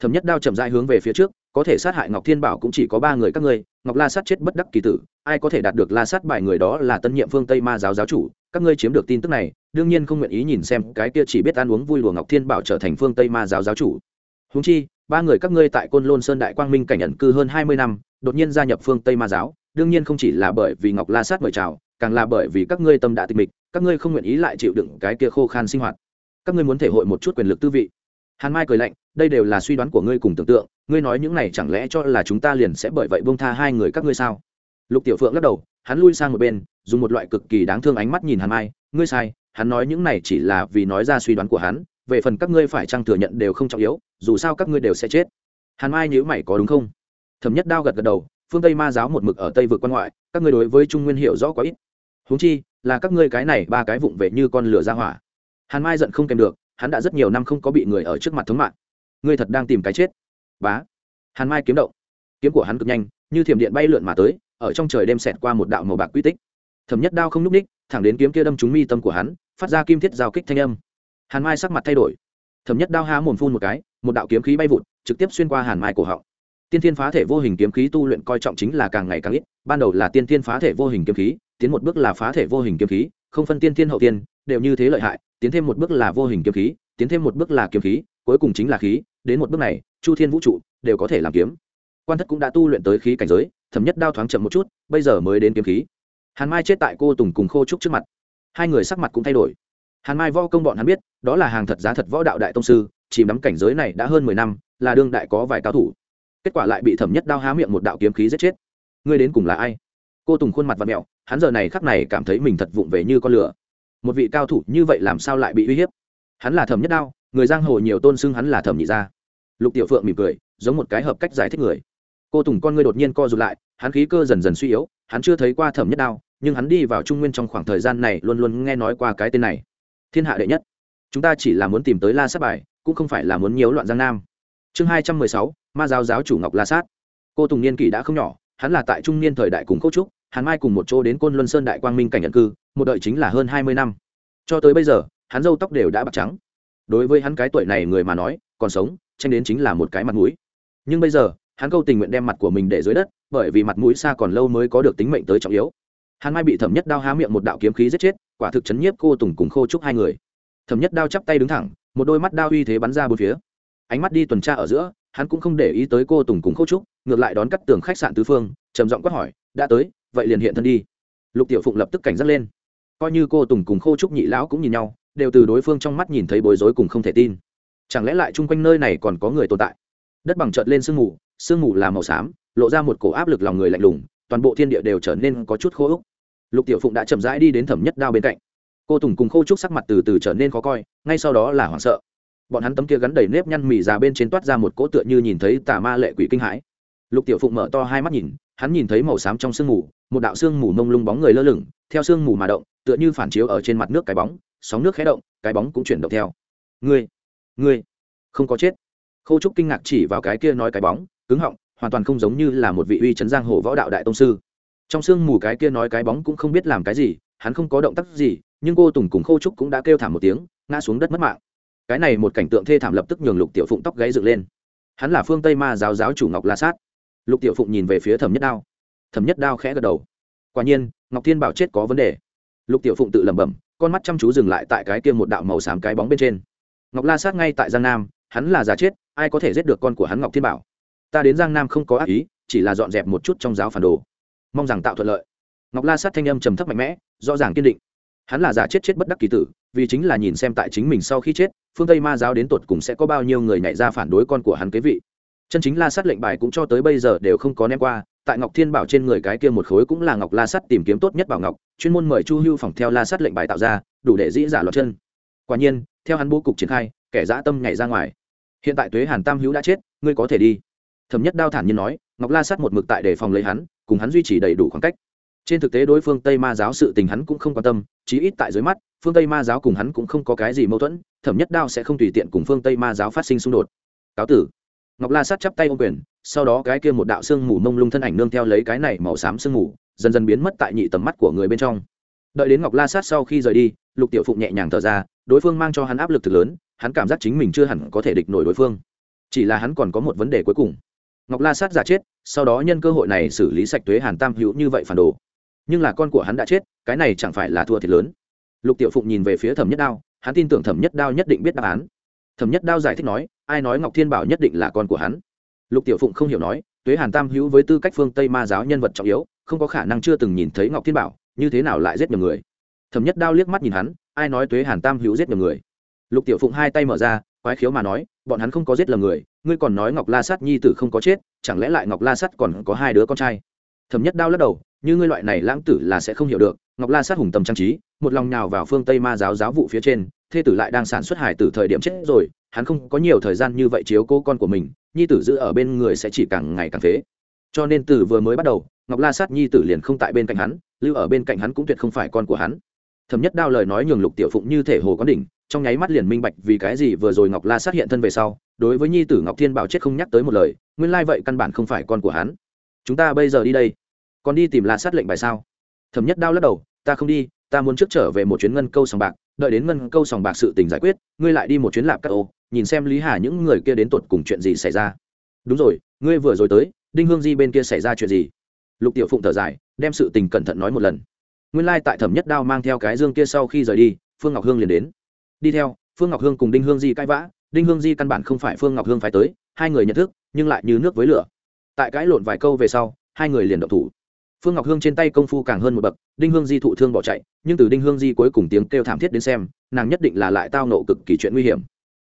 Thẩm nhất đao chậm dại hướng về phía trước, có thể sát hại ngọc thiên bảo cũng chỉ có ba người các ngươi, ngọc la sát chết bất đắc kỳ tử, ai có thể đạt được la sát bài người đó là tân nhiệm phương tây ma giáo giáo chủ, các ngươi chiếm được tin tức này, đương nhiên không nguyện ý nhìn xem cái kia chỉ biết ăn uống vui lùa ngọc thiên bảo trở thành phương tây ma giáo giáo chủ. Húng chi, ba người các ngươi tại côn lôn sơn đại quang minh cảnh ẩn cư hơn hai mươi năm, đột nhiên gia nhập phương tây ma giáo, đương nhiên không chỉ là bởi vì ngọc la sát mời chào, càng là bởi vì các ngươi tâm đã tịch mịch, các ngươi không nguyện ý lại chịu đựng cái kia khô khan sinh hoạt các ngươi muốn thể hội một chút quyền lực tư vị. Hàn mai cười lạnh, đây đều là suy đoán của ngươi cùng tưởng tượng, ngươi nói những này chẳng lẽ cho là chúng ta liền sẽ bởi vậy bông tha hai người các ngươi sao? Lục tiểu phượng lắc đầu, hắn lui sang một bên, dùng một loại cực kỳ đáng thương ánh mắt nhìn hàn mai, ngươi sai, hắn nói những này chỉ là vì nói ra suy đoán của hắn, về phần các ngươi phải chăng thừa nhận đều không trọng yếu, dù sao các ngươi đều sẽ chết. Hàn mai nhữ mày có đúng không? Thẩm nhất đao gật gật đầu, phương tây ma giáo một mực ở tây vực quan ngoại, các ngươi đối với trung nguyên hiểu rõ quá ít. Huống chi, là các ngươi cái này ba cái vụng về như con lửa ra hỏa hàn mai giận không kèm được, hắn đã rất nhiều năm không có bị người ở trước mặt thống mạng. Ngươi thật đang tìm cái chết. Bá. Hàn mai kiếm động. Kiếm của hắn cực nhanh, như thiểm điện bay lượn mà tới, ở trong trời đêm xẹt qua một đạo màu bạc quy tích. Thẩm nhất đao không n ú c ních, thẳng đến kiếm kia đâm trúng mi tâm của hắn, phát ra kim thiết giao kích thanh âm. Hàn mai sắc mặt thay đổi. Thẩm nhất đao há mồm phun một cái, một đạo kiếm khí bay vụt, trực tiếp xuyên qua hàn mai cổ họng. Tiên thiên phá thể vô hình kiếm khí tu luyện coi trọng chính là càng ngày càng ít, ban đầu là tiên thiên phá thể vô hình kiếm khí, tiến một bước là phá thể vô hình kiếm khí, không phân tiên thiên hậu tiên đều như thế lợi hại, tiến thêm một bước là vô hình kiếm khí, tiến thêm một bước là kiếm khí, cuối cùng chính là khí, đến một bước này, chu thiên vũ trụ đều có thể làm kiếm. Quan thất cũng đã tu luyện tới khí cảnh giới, thẩm nhất đao thoáng chậm một chút, bây giờ mới đến kiếm khí. Hàn mai chết tại cô tùng cùng khô trúc trước mặt. Hai người sắc mặt cũng thay đổi. Hàn mai võ công bọn hắn biết, đó là hàng thật giá thật võ đạo đại tông sư, chìm nắm cảnh giới này đã hơn mười năm, là đương đại có vài cao thủ. Kết quả lại bị thẩm nhất đao há miệng một đạo kiếm khí giết chết. Ngươi đến cùng là ai? Cô tùng khuôn mặt và mẹo, hắn giờ này khắc này cảm thấy mình thật vụng về như con lửa một vị cao thủ như vậy làm sao lại bị uy hiếp? Hắn là thẩm nhất đao, người giang hồ nhiều tôn xưng hắn là thẩm nhị gia. Lục tiểu phượng mỉm cười, giống một cái hợp cách giải thích người. Cô tùng con ngươi đột nhiên co rụt lại, hắn khí cơ dần dần suy yếu, hắn chưa thấy qua thẩm nhất đao, nhưng hắn đi vào trung nguyên trong khoảng thời gian này luôn luôn nghe nói qua cái tên này. Thiên hạ đệ nhất. Chúng ta chỉ là muốn tìm tới la sát bài, cũng không phải là muốn nhiễu loạn giang nam. Chương hai trăm mười sáu, ma giáo giáo chủ ngọc la sát. Cô tùng niên kỷ đã không nhỏ, hắn là tại trung niên thời đại cùng cấu trúc hắn mai cùng một chỗ đến côn luân sơn đại quang minh cảnh nhận cư, một đợi chính là hơn hai mươi năm. Cho tới bây giờ, hắn râu tóc đều đã bạc trắng. Đối với hắn cái tuổi này người mà nói, còn sống, tranh đến chính là một cái mặt mũi. Nhưng bây giờ, hắn câu tình nguyện đem mặt của mình để dưới đất, bởi vì mặt mũi xa còn lâu mới có được tính mệnh tới trọng yếu. Hắn mai bị thẩm nhất đao há miệng một đạo kiếm khí giết chết, quả thực chấn nhiếp cô tùng cùng khô trúc hai người. Thẩm nhất đao chắp tay đứng thẳng, một đôi mắt đao uy thế bắn ra bốn phía. Ánh mắt đi tuần tra ở giữa, hắn cũng không để ý tới cô tùng cùng khô trúc, ngược lại đón cắt tường khách sạn tứ phương, trầm giọng quát hỏi, đã tới vậy liền hiện thân đi. Lục tiểu phụng lập tức cảnh giác lên. Coi như cô tùng cùng khô trúc nhị lão cũng nhìn nhau, đều từ đối phương trong mắt nhìn thấy bối rối cùng không thể tin. Chẳng lẽ lại chung quanh nơi này còn có người tồn tại? Đất bằng trợt lên sương mù sương mù là màu xám, lộ ra một cổ áp lực lòng người lạnh lùng, toàn bộ thiên địa đều trở nên có chút khô úc lục tiểu phụng đã chậm rãi đi đến thẩm nhất đao bên cạnh. Cô tùng cùng khô trúc sắc mặt từ từ trở nên khó coi, ngay sau đó là hoảng sợ. Bọn hắn tấm kia gắn đầy nếp nhăn mì già bên trên toát ra một cỗ tựa như nhìn thấy tà ma lệ quỷ kinh hãi. Lục tiểu phụng mở to hai mắt nhìn, hắn nhìn thấy màu xám trong sương mù một đạo sương mù mông lung bóng người lơ lửng, theo sương mù mà động, tựa như phản chiếu ở trên mặt nước cái bóng, sóng nước khé động, cái bóng cũng chuyển động theo. Ngươi ngươi, không có chết. Khô trúc kinh ngạc chỉ vào cái kia nói cái bóng, cứng họng, hoàn toàn không giống như là một vị uy chấn giang hồ võ đạo đại tông sư. Trong sương mù cái kia nói cái bóng cũng không biết làm cái gì, hắn không có động tác gì, nhưng cô tùng cùng khô trúc cũng đã kêu thảm một tiếng, ngã xuống đất mất mạng. Cái này một cảnh tượng thê thảm lập tức nhường lục tiểu phụng tóc gáy dựng lên. Hắn là phương tây ma giáo giáo chủ ngọc la sát. Lục tiểu phụng nhìn về phía thẩm nhất đao thẩm nhất đao khẽ gật đầu. Quả nhiên, ngọc thiên bảo chết có vấn đề. Lục tiểu phụng tự lẩm bẩm, con mắt chăm chú dừng lại tại cái kia một đạo màu xám cái bóng bên trên. Ngọc la sát ngay tại giang nam, hắn là giả chết, ai có thể giết được con của hắn ngọc thiên bảo? Ta đến giang nam không có ác ý, chỉ là dọn dẹp một chút trong giáo phản đồ. Mong rằng tạo thuận lợi. Ngọc la sát thanh âm trầm thấp mạnh mẽ, rõ ràng kiên định. Hắn là giả chết chết bất đắc kỳ tử, vì chính là nhìn xem tại chính mình sau khi chết, phương tây ma giáo đến tột cùng sẽ có bao nhiêu người nhảy ra phản đối con của hắn kế vị. Chân chính la sát lệnh bài cũng cho tới bây giờ đều không có ném qua tại ngọc thiên bảo trên người cái kia một khối cũng là ngọc la sắt tìm kiếm tốt nhất bảo ngọc, chuyên môn mời chu hưu phòng theo la sắt lệnh bài tạo ra, đủ để dĩ giả loạt chân. Quả nhiên, theo hắn bố cục triển khai, kẻ dã tâm nhảy ra ngoài. Hiện tại tuế hàn tam hữu đã chết, ngươi có thể đi. Thẩm nhất đao thản nhiên nói, ngọc la sắt một mực tại để phòng lấy hắn, cùng hắn duy trì đầy đủ khoảng cách. Trên thực tế đối phương tây ma giáo sự tình hắn cũng không quan tâm, chí ít tại dưới mắt, phương tây ma giáo cùng hắn cũng không có cái gì mâu thuẫn, thẩm nhất đao sẽ không tùy tiện cùng phương tây ma giáo phát sinh xung đột. Cáo tử. Ngọc la sát chắp tay ô quyền sau đó cái kia một đạo sương mù mông lung thân ảnh nương theo lấy cái này màu xám sương mù, dần dần biến mất tại nhị tầm mắt của người bên trong. Đợi đến ngọc la sát sau khi rời đi, lục tiểu phụng nhẹ nhàng thở ra, đối phương mang cho hắn áp lực thực lớn, hắn cảm giác chính mình chưa hẳn có thể địch nổi đối phương. Chỉ là hắn còn có một vấn đề cuối cùng. Ngọc la sát giả chết, sau đó nhân cơ hội này xử lý sạch tuế hàn tam hữu như vậy phản đồ. Nhưng là con của hắn đã chết, cái này chẳng phải là thua thiệt lớn. Lục tiểu phụng nhìn về phía thẩm nhất đao, hắn tin tưởng thẩm nhất đao nhất định biết đáp án. Thẩm nhất đao giải thích nói, ai nói ngọc thiên bảo nhất định là con của hắn lục tiểu phụng không hiểu nói, tuế hàn tam hữu với tư cách phương tây ma giáo nhân vật trọng yếu, không có khả năng chưa từng nhìn thấy ngọc thiên bảo, như thế nào lại giết nhiều người? Thẩm nhất đao liếc mắt nhìn hắn, ai nói tuế hàn tam hữu giết nhiều người? Lục tiểu phụng hai tay mở ra, quái khiếu mà nói, bọn hắn không có giết lầm người, ngươi còn nói ngọc la sát nhi tử không có chết, chẳng lẽ lại ngọc la sát còn có hai đứa con trai? Thẩm nhất đao lắc đầu, như ngươi loại này lãng tử là sẽ không hiểu được, ngọc la sát hùng tâm trang trí, một lòng nhào vào phương tây ma giáo giáo vụ phía trên, thê tử lại đang sản xuất hải tử thời điểm chết rồi, hắn không có nhiều thời gian như vậy chiếu cô con của mình nhi tử giữ ở bên người sẽ chỉ càng ngày càng phế. Cho nên từ vừa mới bắt đầu, ngọc la sát nhi tử liền không tại bên cạnh hắn, lưu ở bên cạnh hắn cũng tuyệt không phải con của hắn. Thẩm nhất đao lời nói nhường lục tiểu phụng như thể hồ có đỉnh, trong nháy mắt liền minh bạch vì cái gì vừa rồi ngọc la sát hiện thân về sau, đối với nhi tử ngọc thiên bảo chết không nhắc tới một lời, nguyên lai vậy căn bản không phải con của hắn. Chúng ta bây giờ đi đây. Còn đi tìm la sát lệnh bài sao? Thẩm nhất đao lắc đầu, ta không đi ta muốn trước trở về một chuyến ngân câu sòng bạc, đợi đến ngân câu sòng bạc sự tình giải quyết, ngươi lại đi một chuyến lạp các ô, nhìn xem lý hà những người kia đến tột cùng chuyện gì xảy ra. Đúng rồi, ngươi vừa rồi tới, đinh hương di bên kia xảy ra chuyện gì? Lục tiểu phụng thở dài, đem sự tình cẩn thận nói một lần. Nguyên lai tại thẩm nhất đao mang theo cái dương kia sau khi rời đi, phương ngọc hương liền đến. Đi theo, phương ngọc hương cùng đinh hương di cãi vã, đinh hương di căn bản không phải phương ngọc hương phải tới, hai người nhận thức, nhưng lại như nước với lửa. Tại cãi lộn vài câu về sau, hai người liền động thủ phương ngọc hương trên tay công phu càng hơn một bậc, đinh hương di thụ thương bỏ chạy, nhưng từ đinh hương di cuối cùng tiếng kêu thảm thiết đến xem, nàng nhất định là lại tao nộ cực kỳ chuyện nguy hiểm.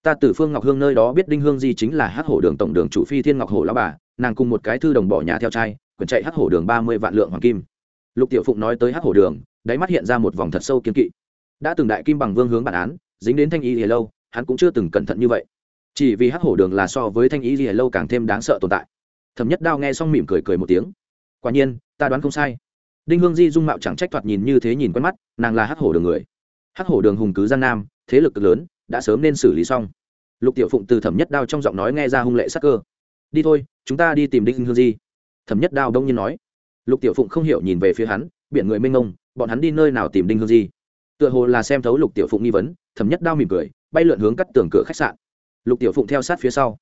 Ta từ phương ngọc hương nơi đó biết đinh hương di chính là hát hổ đường tổng đường chủ phi thiên ngọc hổ lão bà, nàng cùng một cái thư đồng bỏ nhà theo trai quyển chạy hát hổ đường ba mươi vạn lượng hoàng kim. Lục tiểu phụng nói tới hát hổ đường, đáy mắt hiện ra một vòng thật sâu kiên kỵ. Đã từng đại kim bằng vương hướng bản án, dính đến thanh y lìa lâu, hắn cũng chưa từng cẩn thận như vậy. Chỉ vì hát hổ đường là so với thanh y lìa lâu càng thêm đáng sợ tồn tại. Thẩm nhất đao nghe xong mỉm cười cười một tiếng. Quả nhiên ta đoán không sai. Đinh hương di dung mạo chẳng trách thoạt nhìn như thế nhìn quen mắt, nàng là hắc hổ đường người. Hắc hổ đường hùng cứ giang nam, thế lực cực lớn, đã sớm nên xử lý xong. Lục tiểu phụng từ thẩm nhất đao trong giọng nói nghe ra hung lệ sắc cơ. Đi thôi, chúng ta đi tìm đinh hương di. Thẩm nhất đao đông nhiên nói. Lục tiểu phụng không hiểu nhìn về phía hắn, biển người mênh ngông bọn hắn đi nơi nào tìm đinh hương di? Tựa hồ là xem thấu lục tiểu phụng nghi vấn, thẩm nhất đao mỉm cười, bay lượn hướng cắt tường cửa khách sạn. Lục tiểu phụng theo sát phía sau.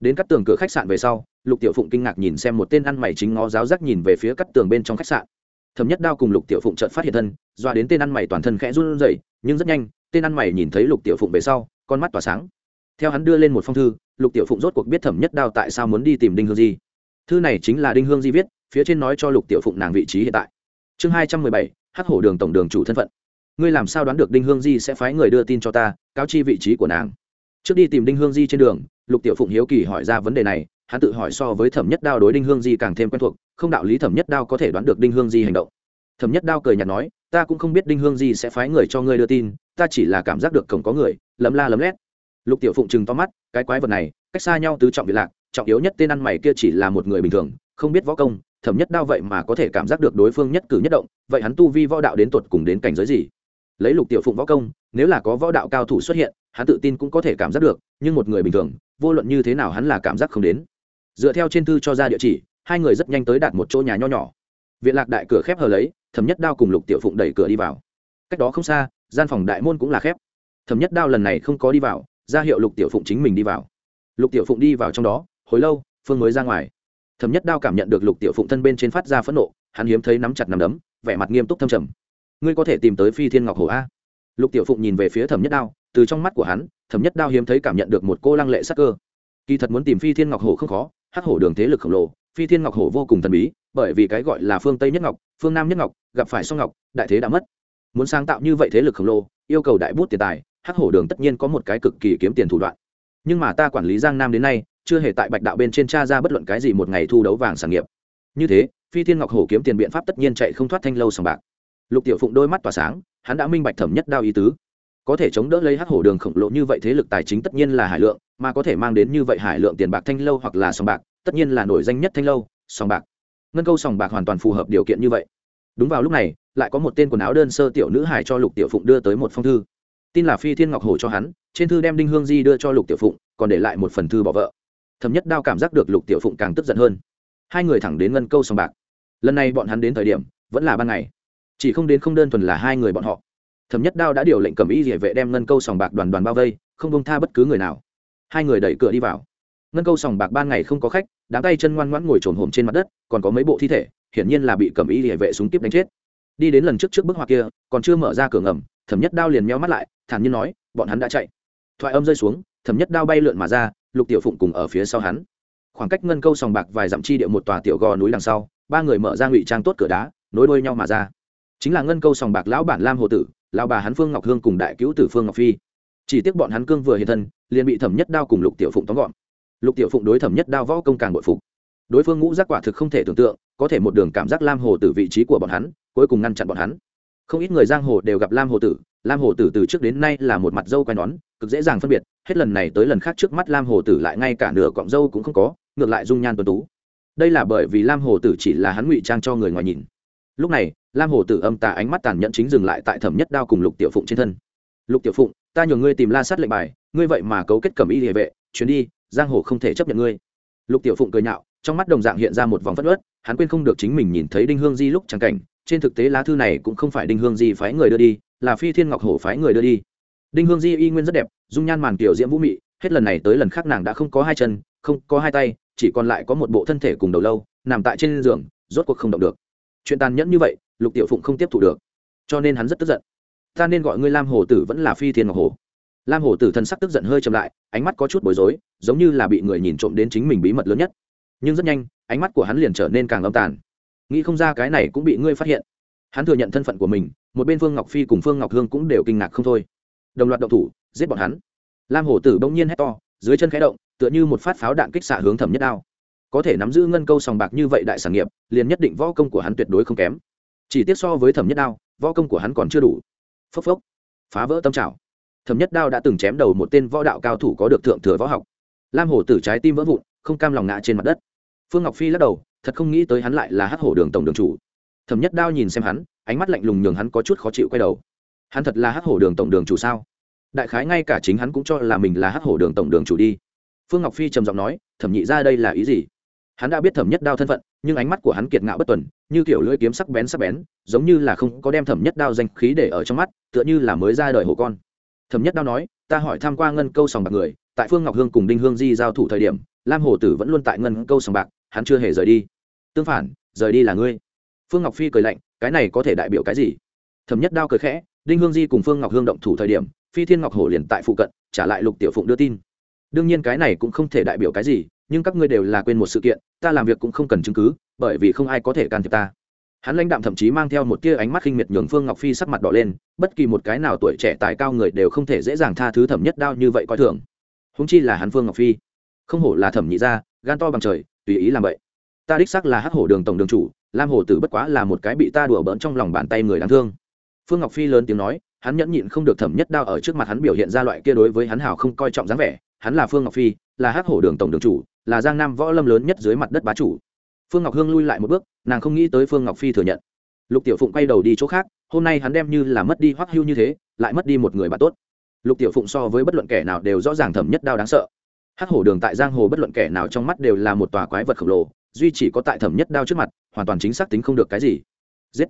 Đến cắt tường cửa khách sạn về sau lục tiểu phụng kinh ngạc nhìn xem một tên ăn mày chính ngó giáo giác nhìn về phía cắt tường bên trong khách sạn. Thẩm nhất đao cùng lục tiểu phụng trợt phát hiện thân, doa đến tên ăn mày toàn thân khẽ run rẩy, nhưng rất nhanh, tên ăn mày nhìn thấy lục tiểu phụng về sau, con mắt tỏa sáng. Theo hắn đưa lên một phong thư, lục tiểu phụng rốt cuộc biết thẩm nhất đao tại sao muốn đi tìm đinh hương di. Thư này chính là đinh hương di viết, phía trên nói cho lục tiểu phụng nàng vị trí hiện tại. Chương hai trăm mười bảy, hắc hổ đường tổng đường chủ thân phận. Ngươi làm sao đoán được đinh hương di sẽ phái người đưa tin cho ta, cáo chi vị trí của nàng? Trước đi tìm đinh hương di trên đường, lục tiểu phụng hiếu kỳ hỏi ra vấn đề này hắn tự hỏi so với thẩm nhất đao đối đinh hương di càng thêm quen thuộc, không đạo lý thẩm nhất đao có thể đoán được đinh hương di hành động. Thẩm nhất đao cười nhạt nói, ta cũng không biết đinh hương di sẽ phái người cho ngươi đưa tin, ta chỉ là cảm giác được cổng có người, lấm la lấm lét. Lục tiểu phụng chừng to mắt, cái quái vật này, cách xa nhau tứ trọng bị lạc, trọng yếu nhất tên ăn mày kia chỉ là một người bình thường, không biết võ công, thẩm nhất đao vậy mà có thể cảm giác được đối phương nhất cử nhất động, vậy hắn tu vi võ đạo đến tuột cùng đến cảnh giới gì? Lấy lục tiểu phụng võ công, nếu là có võ đạo cao thủ xuất hiện, hắn tự tin cũng có thể cảm giác được, nhưng một người bình thường, vô luận như thế nào hắn là cảm giác không đến dựa theo trên thư cho ra địa chỉ, hai người rất nhanh tới đạt một chỗ nhà nho nhỏ. Viện lạc đại cửa khép hờ lấy, thẩm nhất đao cùng lục tiểu phụng đẩy cửa đi vào. Cách đó không xa, gian phòng đại môn cũng là khép. Thẩm nhất đao lần này không có đi vào, ra hiệu lục tiểu phụng chính mình đi vào. Lục tiểu phụng đi vào trong đó, hồi lâu, phương mới ra ngoài. Thẩm nhất đao cảm nhận được lục tiểu phụng thân bên trên phát ra phẫn nộ, hắn hiếm thấy nắm chặt nắm đấm, vẻ mặt nghiêm túc thâm trầm. Ngươi có thể tìm tới phi thiên ngọc hồ a? Lục tiểu phụng nhìn về phía thẩm nhất đao, từ trong mắt của hắn, thẩm nhất đao hiếm thấy cảm nhận được một cô lăng lệ sắc cơ. Kỳ thật muốn tìm phi thiên ngọc hồ không khó hắc hổ đường thế lực khổng lồ, phi thiên ngọc hổ vô cùng thần bí, bởi vì cái gọi là phương tây nhất ngọc, phương nam nhất ngọc, gặp phải song ngọc, đại thế đã mất. Muốn sáng tạo như vậy thế lực khổng lồ, yêu cầu đại bút tiền tài, hắc hổ đường tất nhiên có một cái cực kỳ kiếm tiền thủ đoạn. Nhưng mà ta quản lý giang nam đến nay, chưa hề tại bạch đạo bên trên cha ra bất luận cái gì một ngày thu đấu vàng sản nghiệp. Như thế, phi thiên ngọc hổ kiếm tiền biện pháp tất nhiên chạy không thoát thanh lâu sòng bạc. Lục tiểu phụng đôi mắt tỏa sáng, hắn đã minh bạch thẩm nhất đao ý tứ có thể chống đỡ lấy hắc hổ đường khổng lồ như vậy thế lực tài chính tất nhiên là hải lượng, mà có thể mang đến như vậy hải lượng tiền bạc thanh lâu hoặc là sòng bạc, tất nhiên là nổi danh nhất thanh lâu, sòng bạc. Ngân câu sòng bạc hoàn toàn phù hợp điều kiện như vậy. Đúng vào lúc này, lại có một tên quần áo đơn sơ tiểu nữ hải cho lục tiểu phụng đưa tới một phong thư. Tin là phi thiên ngọc hổ cho hắn, trên thư đem đinh hương di đưa cho lục tiểu phụng, còn để lại một phần thư bỏ vợ. Thấm nhất đao cảm giác được lục tiểu phụng càng tức giận hơn. Hai người thẳng đến ngân câu sòng bạc. Lần này bọn hắn đến thời điểm, vẫn là ban ngày. Chỉ không đến không đơn thuần là hai người bọn họ thẩm nhất đao đã điều lệnh cầm y địa vệ đem ngân câu sòng bạc đoàn đoàn bao vây, không bông tha bất cứ người nào. Hai người đẩy cửa đi vào. Ngân câu sòng bạc ban ngày không có khách, đám tay chân ngoan ngoãn ngồi trồn hổm trên mặt đất, còn có mấy bộ thi thể, hiển nhiên là bị cầm y địa vệ súng kíp đánh chết. Đi đến lần trước trước bức họa kia, còn chưa mở ra cửa ngầm, thẩm nhất đao liền meo mắt lại, thản nhiên nói, bọn hắn đã chạy. Thoại âm rơi xuống, thẩm nhất đao bay lượn mà ra, lục tiểu phụng cùng ở phía sau hắn. Khoảng cách ngân câu sòng bạc vài dặm chi địa một tòa tiểu gò núi đằng sau, ba người mở ra ngụy trang tốt cửa đá, nối đuôi nhau mà ra. Chính là ngân câu sòng bạc lão bản lam hồ tử lão bà hắn phương ngọc hương cùng đại cứu tử phương ngọc phi. Chỉ tiếc bọn hắn cương vừa hiện thân, liền bị thẩm nhất đao cùng lục tiểu phụng tóm gọn. Lục tiểu phụng đối thẩm nhất đao võ công càng bội phục. Đối phương ngũ giác quả thực không thể tưởng tượng, có thể một đường cảm giác lam hồ tử vị trí của bọn hắn, cuối cùng ngăn chặn bọn hắn. Không ít người giang hồ đều gặp lam hồ tử, lam hồ tử từ trước đến nay là một mặt dâu quai nón, cực dễ dàng phân biệt, hết lần này tới lần khác trước mắt lam hồ tử lại ngay cả nửa cọng dâu cũng không có, ngược lại dung nhan tuấn tú. Đây là bởi vì lam hồ tử chỉ là hắn ngụy trang cho người ngoài nhìn. Lúc này lam hồ tử âm tà ánh mắt tàn nhẫn chính dừng lại tại thẩm nhất đao cùng lục tiểu phụng trên thân. Lục tiểu phụng, ta nhờ ngươi tìm la sát lệnh bài, ngươi vậy mà cấu kết cầm y địa vệ, chuyến đi, giang hồ không thể chấp nhận ngươi. Lục tiểu phụng cười nhạo, trong mắt đồng dạng hiện ra một vòng phất ớt hắn quên không được chính mình nhìn thấy đinh hương di lúc chẳng cảnh, trên thực tế lá thư này cũng không phải đinh hương di phái người đưa đi, là phi thiên ngọc hổ phái người đưa đi. Đinh hương di y nguyên rất đẹp, dung nhan màn kiểu diễm vũ mị, hết lần này tới lần khác nàng đã không có hai chân, không có hai tay, chỉ còn lại có một bộ thân thể cùng đầu lâu, nằm tại trên giường, rốt cuộc không động được. Chuyện tàn nhẫn như vậy lục tiểu phụng không tiếp thu được. Cho nên hắn rất tức giận. Ta nên gọi ngươi lam hồ tử vẫn là phi thiên ngọc hồ. Lam hồ tử thân sắc tức giận hơi chậm lại, ánh mắt có chút bối rối, giống như là bị người nhìn trộm đến chính mình bí mật lớn nhất. Nhưng rất nhanh, ánh mắt của hắn liền trở nên càng âm tàn. Nghĩ không ra cái này cũng bị ngươi phát hiện. Hắn thừa nhận thân phận của mình, một bên phương ngọc phi cùng phương ngọc hương cũng đều kinh ngạc không thôi. Đồng loạt động thủ, giết bọn hắn. Lam hổ tử bỗng nhiên hét to, dưới chân khẽ động, tựa như một phát pháo đạn kích xạ hướng thẩm nhất đao. Có thể nắm giữ ngân câu sòng bạc như vậy đại sản nghiệp, liền nhất định võ công của hắn tuyệt đối không kém chỉ tiếc so với thẩm nhất đao, võ công của hắn còn chưa đủ. Phốc phốc. Phá vỡ tâm trào thẩm nhất đao đã từng chém đầu một tên võ đạo cao thủ có được thượng thừa võ học. Lam hổ tử trái tim vỡ vụn, không cam lòng ngã trên mặt đất. Phương ngọc phi lắc đầu, thật không nghĩ tới hắn lại là hắc hổ đường tổng đường chủ. Thẩm nhất đao nhìn xem hắn, ánh mắt lạnh lùng nhường hắn có chút khó chịu quay đầu. Hắn thật là hắc hổ đường tổng đường chủ sao? Đại khái ngay cả chính hắn cũng cho là mình là hắc hổ đường tổng đường chủ đi. Phương ngọc phi trầm giọng nói, thẩm nhị ra đây là ý gì? Hắn đã biết thẩm nhất đao thân phận, nhưng ánh mắt của hắn kiệt ngạo bất tuần, như kiểu lưỡi kiếm sắc bén sắc bén, giống như là không có đem thẩm nhất đao danh khí để ở trong mắt, tựa như là mới ra đời hổ con. Thẩm nhất đao nói, ta hỏi tham q u a ngân câu sòng bạc người, tại phương ngọc hương cùng đinh hương di giao thủ thời điểm, lam hồ tử vẫn luôn tại ngân câu sòng bạc, hắn chưa hề rời đi. Tương phản, rời đi là ngươi. Phương ngọc phi cười lạnh, cái này có thể đại biểu cái gì? Thẩm nhất đao cười khẽ, đinh hương di cùng phương ngọc hương động thủ thời điểm, phi thiên ngọc hổ liền tại phụ cận, trả lại lục tiểu phụng đưa tin. Đương nhiên cái này cũng không thể đại biểu cái gì nhưng các ngươi đều là quên một sự kiện, ta làm việc cũng không cần chứng cứ, bởi vì không ai có thể can thiệp ta. Hắn lãnh đạm thậm chí mang theo một tia ánh mắt khinh miệt nhường phương ngọc phi sắc mặt đỏ lên, bất kỳ một cái nào tuổi trẻ tài cao người đều không thể dễ dàng tha thứ thẩm nhất đao như vậy coi thường. Húng chi là hắn phương ngọc phi. Không hổ là thẩm nhị gia, gan to bằng trời, tùy ý làm vậy. Ta đích xác là hắc hổ đường tổng đường chủ, lam hổ tử bất quá là một cái bị ta đùa bỡn trong lòng bàn tay người đáng thương. Phương ngọc phi lớn tiếng nói, hắn nhẫn nhịn không được thẩm nhất đao ở trước mặt hắn biểu hiện ra loại kia đối với hắn hào không coi trọng dáng vẻ, hắn là phương ngọc phi, là hắc hổ đường tổng đường chủ là giang nam võ lâm lớn nhất dưới mặt đất bá chủ. Phương ngọc hương lui lại một bước, nàng không nghĩ tới phương ngọc phi thừa nhận. Lục tiểu phụng quay đầu đi chỗ khác, hôm nay hắn đem như là mất đi hoắc hưu như thế, lại mất đi một người bạn tốt. Lục tiểu phụng so với bất luận kẻ nào đều rõ ràng thẩm nhất đao đáng sợ. Hắc hổ đường tại giang hồ bất luận kẻ nào trong mắt đều là một tòa quái vật khổng lồ, duy chỉ có tại thẩm nhất đao trước mặt, hoàn toàn chính xác tính không được cái gì. Giết!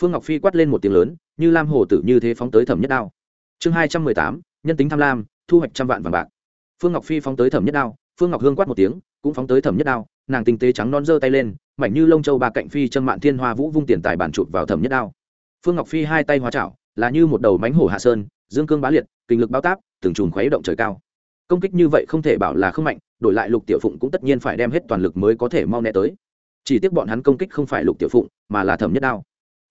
Phương ngọc phi quát lên một tiếng lớn, như lam hồ tử như thế phóng tới thẩm nhất đao. Chương hai trăm mười tám, nhân tính tham lam, thu hoạch trăm vạn vàng bạc. Phương ngọc phi phóng tới thẩm nhất đao phương ngọc hương quát một tiếng, cũng phóng tới thẩm nhất đao, nàng tinh tế trắng non giơ tay lên, mảnh như lông châu ba cạnh phi chân mạn thiên hoa vũ vung tiền tài bản chụp vào thẩm nhất đao. Phương ngọc phi hai tay hóa chảo, là như một đầu mánh hổ hạ sơn, dương cương bá liệt, kinh lực bao táp, từng chùm khuấy động trời cao. Công kích như vậy không thể bảo là không mạnh, đổi lại lục tiểu phụng cũng tất nhiên phải đem hết toàn lực mới có thể mau né tới. Chỉ tiếc bọn hắn công kích không phải lục tiểu phụng, mà là thẩm nhất đao.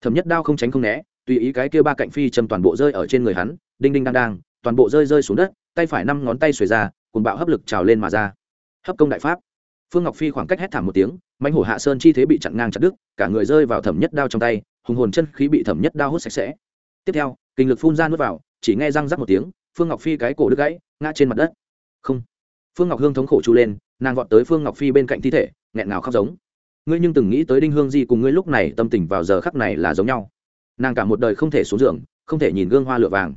Thẩm nhất đao không tránh không né, tùy ý cái kia ba cạnh phi châm toàn bộ rơi ở trên người hắn, đinh đinh đang đang, toàn bộ rơi rơi xuống đất, tay phải năm ngón tay xuề ra cùng bạo hấp lực trào lên mà ra. Hấp công đại pháp. Phương ngọc phi khoảng cách hét thảm một tiếng mánh hổ hạ sơn chi thế bị chặn ngang chặt đứt, cả người rơi vào thẩm nhất đao trong tay, hùng hồn chân khí bị thẩm nhất đao hút sạch sẽ. Tiếp theo, kinh lực phun ra nuốt vào, chỉ nghe răng rắc một tiếng, phương ngọc phi cái cổ đứt gãy, ngã trên mặt đất. Không. Phương ngọc hương thống khổ chu lên, nàng vọt tới phương ngọc phi bên cạnh thi thể, nghẹn ngào khóc giống. Ngươi nhưng từng nghĩ tới đinh hương di cùng ngươi lúc này tâm tình vào giờ khắc này là giống nhau. Nàng cả một đời không thể xuống giường, không thể nhìn gương hoa lửa vàng.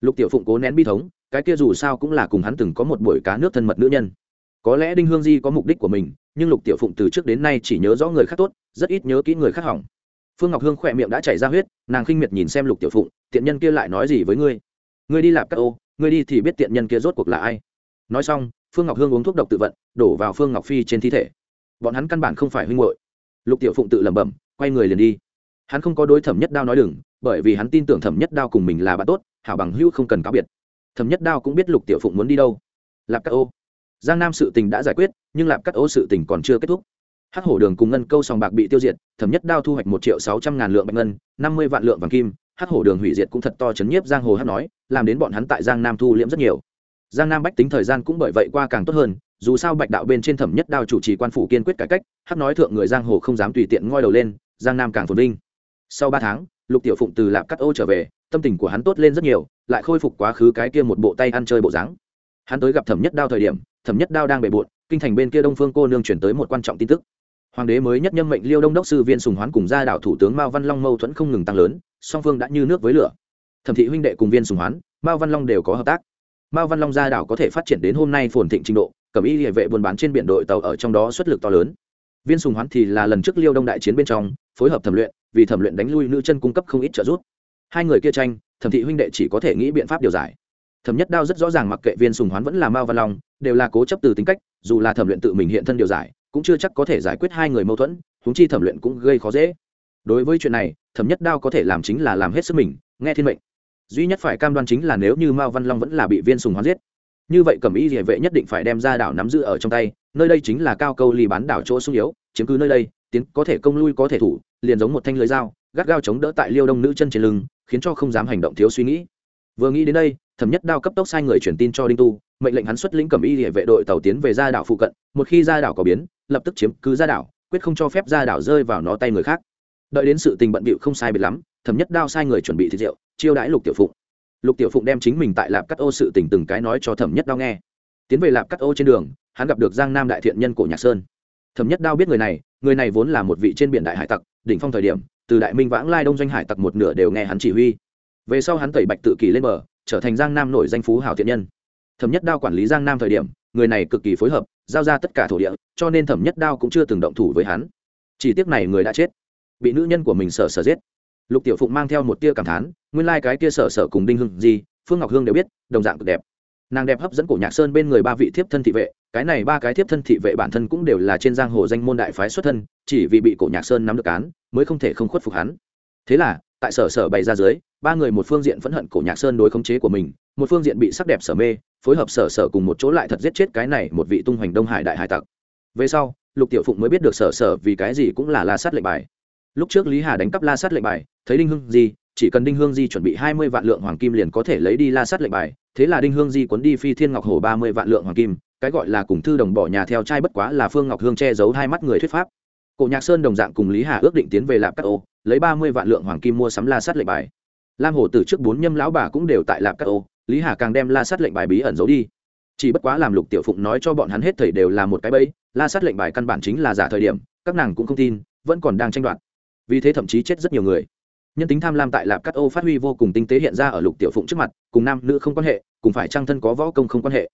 Lục tiểu phụng cố nén bi thống cái kia dù sao cũng là cùng hắn từng có một buổi cá nước thân mật nữ nhân. Có lẽ đinh hương di có mục đích của mình, nhưng lục tiểu phụng từ trước đến nay chỉ nhớ rõ người khác tốt, rất ít nhớ kỹ người khác hỏng. Phương ngọc hương khỏe miệng đã chảy ra huyết, nàng khinh miệt nhìn xem lục tiểu phụng, tiện nhân kia lại nói gì với ngươi? Ngươi đi lạp các ô, ngươi đi thì biết tiện nhân kia rốt cuộc là ai. Nói xong, phương ngọc hương uống thuốc độc tự vận, đổ vào phương ngọc phi trên thi thể. Bọn hắn căn bản không phải huynh hội lục tiểu phụng tự lẩm bẩm, quay người liền đi. Hắn không có đối thẩm nhất đao nói đừng, bởi vì hắn tin tưởng thẩm nhất đao cùng mình là bạn tốt, hảo bằng hữu không cần cáo biệt thẩm nhất đao cũng biết lục tiểu phụng muốn đi đâu. Lạp các ô. Giang nam sự tình đã giải quyết, nhưng lạp các ô sự tình còn chưa kết thúc. Hắc hổ đường cùng ngân câu sòng bạc bị tiêu diệt, thẩm nhất đao thu hoạch một triệu sáu trăm ngàn lượng bạch ngân, năm mươi vạn lượng vàng kim. Hắc hổ đường hủy diệt cũng thật to chấn nhiếp giang hồ hát nói, làm đến bọn hắn tại giang nam thu liễm rất nhiều. Giang nam bách tính thời gian cũng bởi vậy qua càng tốt hơn, dù sao bạch đạo bên trên thẩm nhất đao chủ trì quan phủ kiên quyết cải cách hát nói thượng người giang hồ không dám tùy tiện ngoi đầu lên, giang nam càng phồn vinh. Sau ba tháng, lục tiểu phụng từ lạp cắt ô trở về tâm tình của hắn tốt lên rất nhiều, lại khôi phục quá khứ cái kia một bộ tay ăn chơi bộ dáng. Hắn tới gặp thẩm nhất đao thời điểm, thẩm nhất đao đang bề bộn, kinh thành bên kia đông phương cô nương chuyển tới một quan trọng tin tức. Hoàng đế mới nhất nhâm mệnh liêu đông đốc sư viên sùng hoán cùng gia đạo thủ tướng mao văn long mâu thuẫn không ngừng tăng lớn, song phương đã như nước với lửa. Thẩm thị huynh đệ cùng viên sùng hoán, mao văn long đều có hợp tác. Mao văn long gia đảo có thể phát triển đến hôm nay phồn thịnh trình độ cẩm y địa vệ buôn bán trên biển đội tàu ở trong đó xuất lực to lớn. Viên sùng hoán thì là lần trước liêu đông đại chiến bên trong, phối hợp thẩm luyện, vì thẩm luyện đánh lui nữ chân cung cấp không ít trợ giúp hai người kia tranh, thẩm thị huynh đệ chỉ có thể nghĩ biện pháp điều giải. Thẩm nhất đao rất rõ ràng mặc kệ viên sùng hoán vẫn là mao văn long, đều là cố chấp từ tính cách, dù là thẩm luyện tự mình hiện thân điều giải, cũng chưa chắc có thể giải quyết hai người mâu thuẫn húng chi thẩm luyện cũng gây khó dễ. Đối với chuyện này, thẩm nhất đao có thể làm chính là làm hết sức mình, nghe thiên mệnh. Duy nhất phải cam đoan chính là nếu như mao văn long vẫn là bị viên sùng hoán giết, như vậy cẩm y địa vệ nhất định phải đem ra đảo nắm giữ ở trong tay, nơi đây chính là cao câu ly bán đảo chỗ sung yếu, chiếm cứ nơi đây tiến có thể công lui có thể thủ, liền giống một thanh lưới dao, gắt gao chống đỡ tại liêu đông nữ chân trên lưng, khiến cho không dám hành động thiếu suy nghĩ. Vừa nghĩ đến đây, thẩm nhất đao cấp tốc sai người truyền tin cho đinh tu, mệnh lệnh hắn xuất lĩnh cầm y địa vệ đội tàu tiến về ra đảo phụ cận, một khi ra đảo có biến, lập tức chiếm cứ ra đảo, quyết không cho phép ra đảo rơi vào nó tay người khác. Đợi đến sự tình bận bịu không sai biệt lắm, thẩm nhất đao sai người chuẩn bị thịt rượu, chiêu đãi lục tiểu phụng. Lục tiểu phụng đem chính mình tại lạp cắt ô sự tình từng cái nói cho thẩm nhất đao nghe. Tiến về lạp cắt ô trên đường, hắn gặp được giang nam đại thiện nhân cổ nhạc sơn thẩm nhất đao biết người này người này vốn là một vị trên biển đại hải tặc, đỉnh phong thời điểm, từ đại minh vãng lai đông doanh hải tặc một nửa đều nghe hắn chỉ huy. Về sau hắn tẩy bạch tự kỷ lên bờ, trở thành giang nam nổi danh phú hào thiện nhân. Thẩm nhất đao quản lý giang nam thời điểm, người này cực kỳ phối hợp, giao ra tất cả thổ địa, cho nên thẩm nhất đao cũng chưa từng động thủ với hắn. Chỉ tiếc này người đã chết. Bị nữ nhân của mình sợ sợ giết. Lục tiểu phụng mang theo một tia cảm thán, nguyên lai、like、cái tia sợ sợ cùng đinh hưng gì, phương ngọc hương đều biết, đồng dạng cực đẹp. Nàng đẹp hấp dẫn cổ nhạc sơn bên người ba vị thiếp thân thị vệ cái này ba cái thiếp thân thị vệ bản thân cũng đều là trên giang hồ danh môn đại phái xuất thân, chỉ vì bị cổ nhạc sơn nắm được án, mới không thể không khuất phục hắn. Thế là, tại sở sở bày ra dưới, ba người một phương diện phẫn hận cổ nhạc sơn đối khống chế của mình, một phương diện bị sắc đẹp sở mê, phối hợp sở sở cùng một chỗ lại thật giết chết cái này một vị tung hoành đông hải đại hải tặc. Về sau, lục tiểu phụng mới biết được sở sở vì cái gì cũng là la sát lệnh bài. Lúc trước lý hà đánh cắp la sát lệnh bài, thấy đinh hương di, chỉ cần đinh hương di chuẩn bị hai mươi vạn lượng hoàng kim liền có thể lấy đi la sát lệnh bài, thế là đinh hương di cuốn đi phi thiên ngọc hồ ba mươi vạn lượng hoàng kim cái gọi là cùng thư đồng bỏ nhà theo trai bất quá là phương ngọc hương che giấu hai mắt người thuyết pháp. Cổ nhạc sơn đồng dạng cùng lý hà ước định tiến về lạp các ô, lấy ba mươi vạn lượng hoàng kim mua sắm la sát lệnh bài. Lam hồ từ trước bốn nhâm lão bà cũng đều tại lạp các ô, lý hà càng đem la sát lệnh bài bí ẩn giấu đi. Chỉ bất quá làm lục tiểu phụng nói cho bọn hắn hết thầy đều là một cái bẫy, la sát lệnh bài căn bản chính là giả thời điểm, các nàng cũng không tin, vẫn còn đang tranh đoạt. Vì thế thậm chí chết rất nhiều người. Nhân tính tham lam tại lạp cắt ô phát huy vô cùng tinh tế hiện ra ở lục tiểu phụng trước mặt, cùng nam nữ không quan hệ, cùng phải trang thân có võ công không quan hệ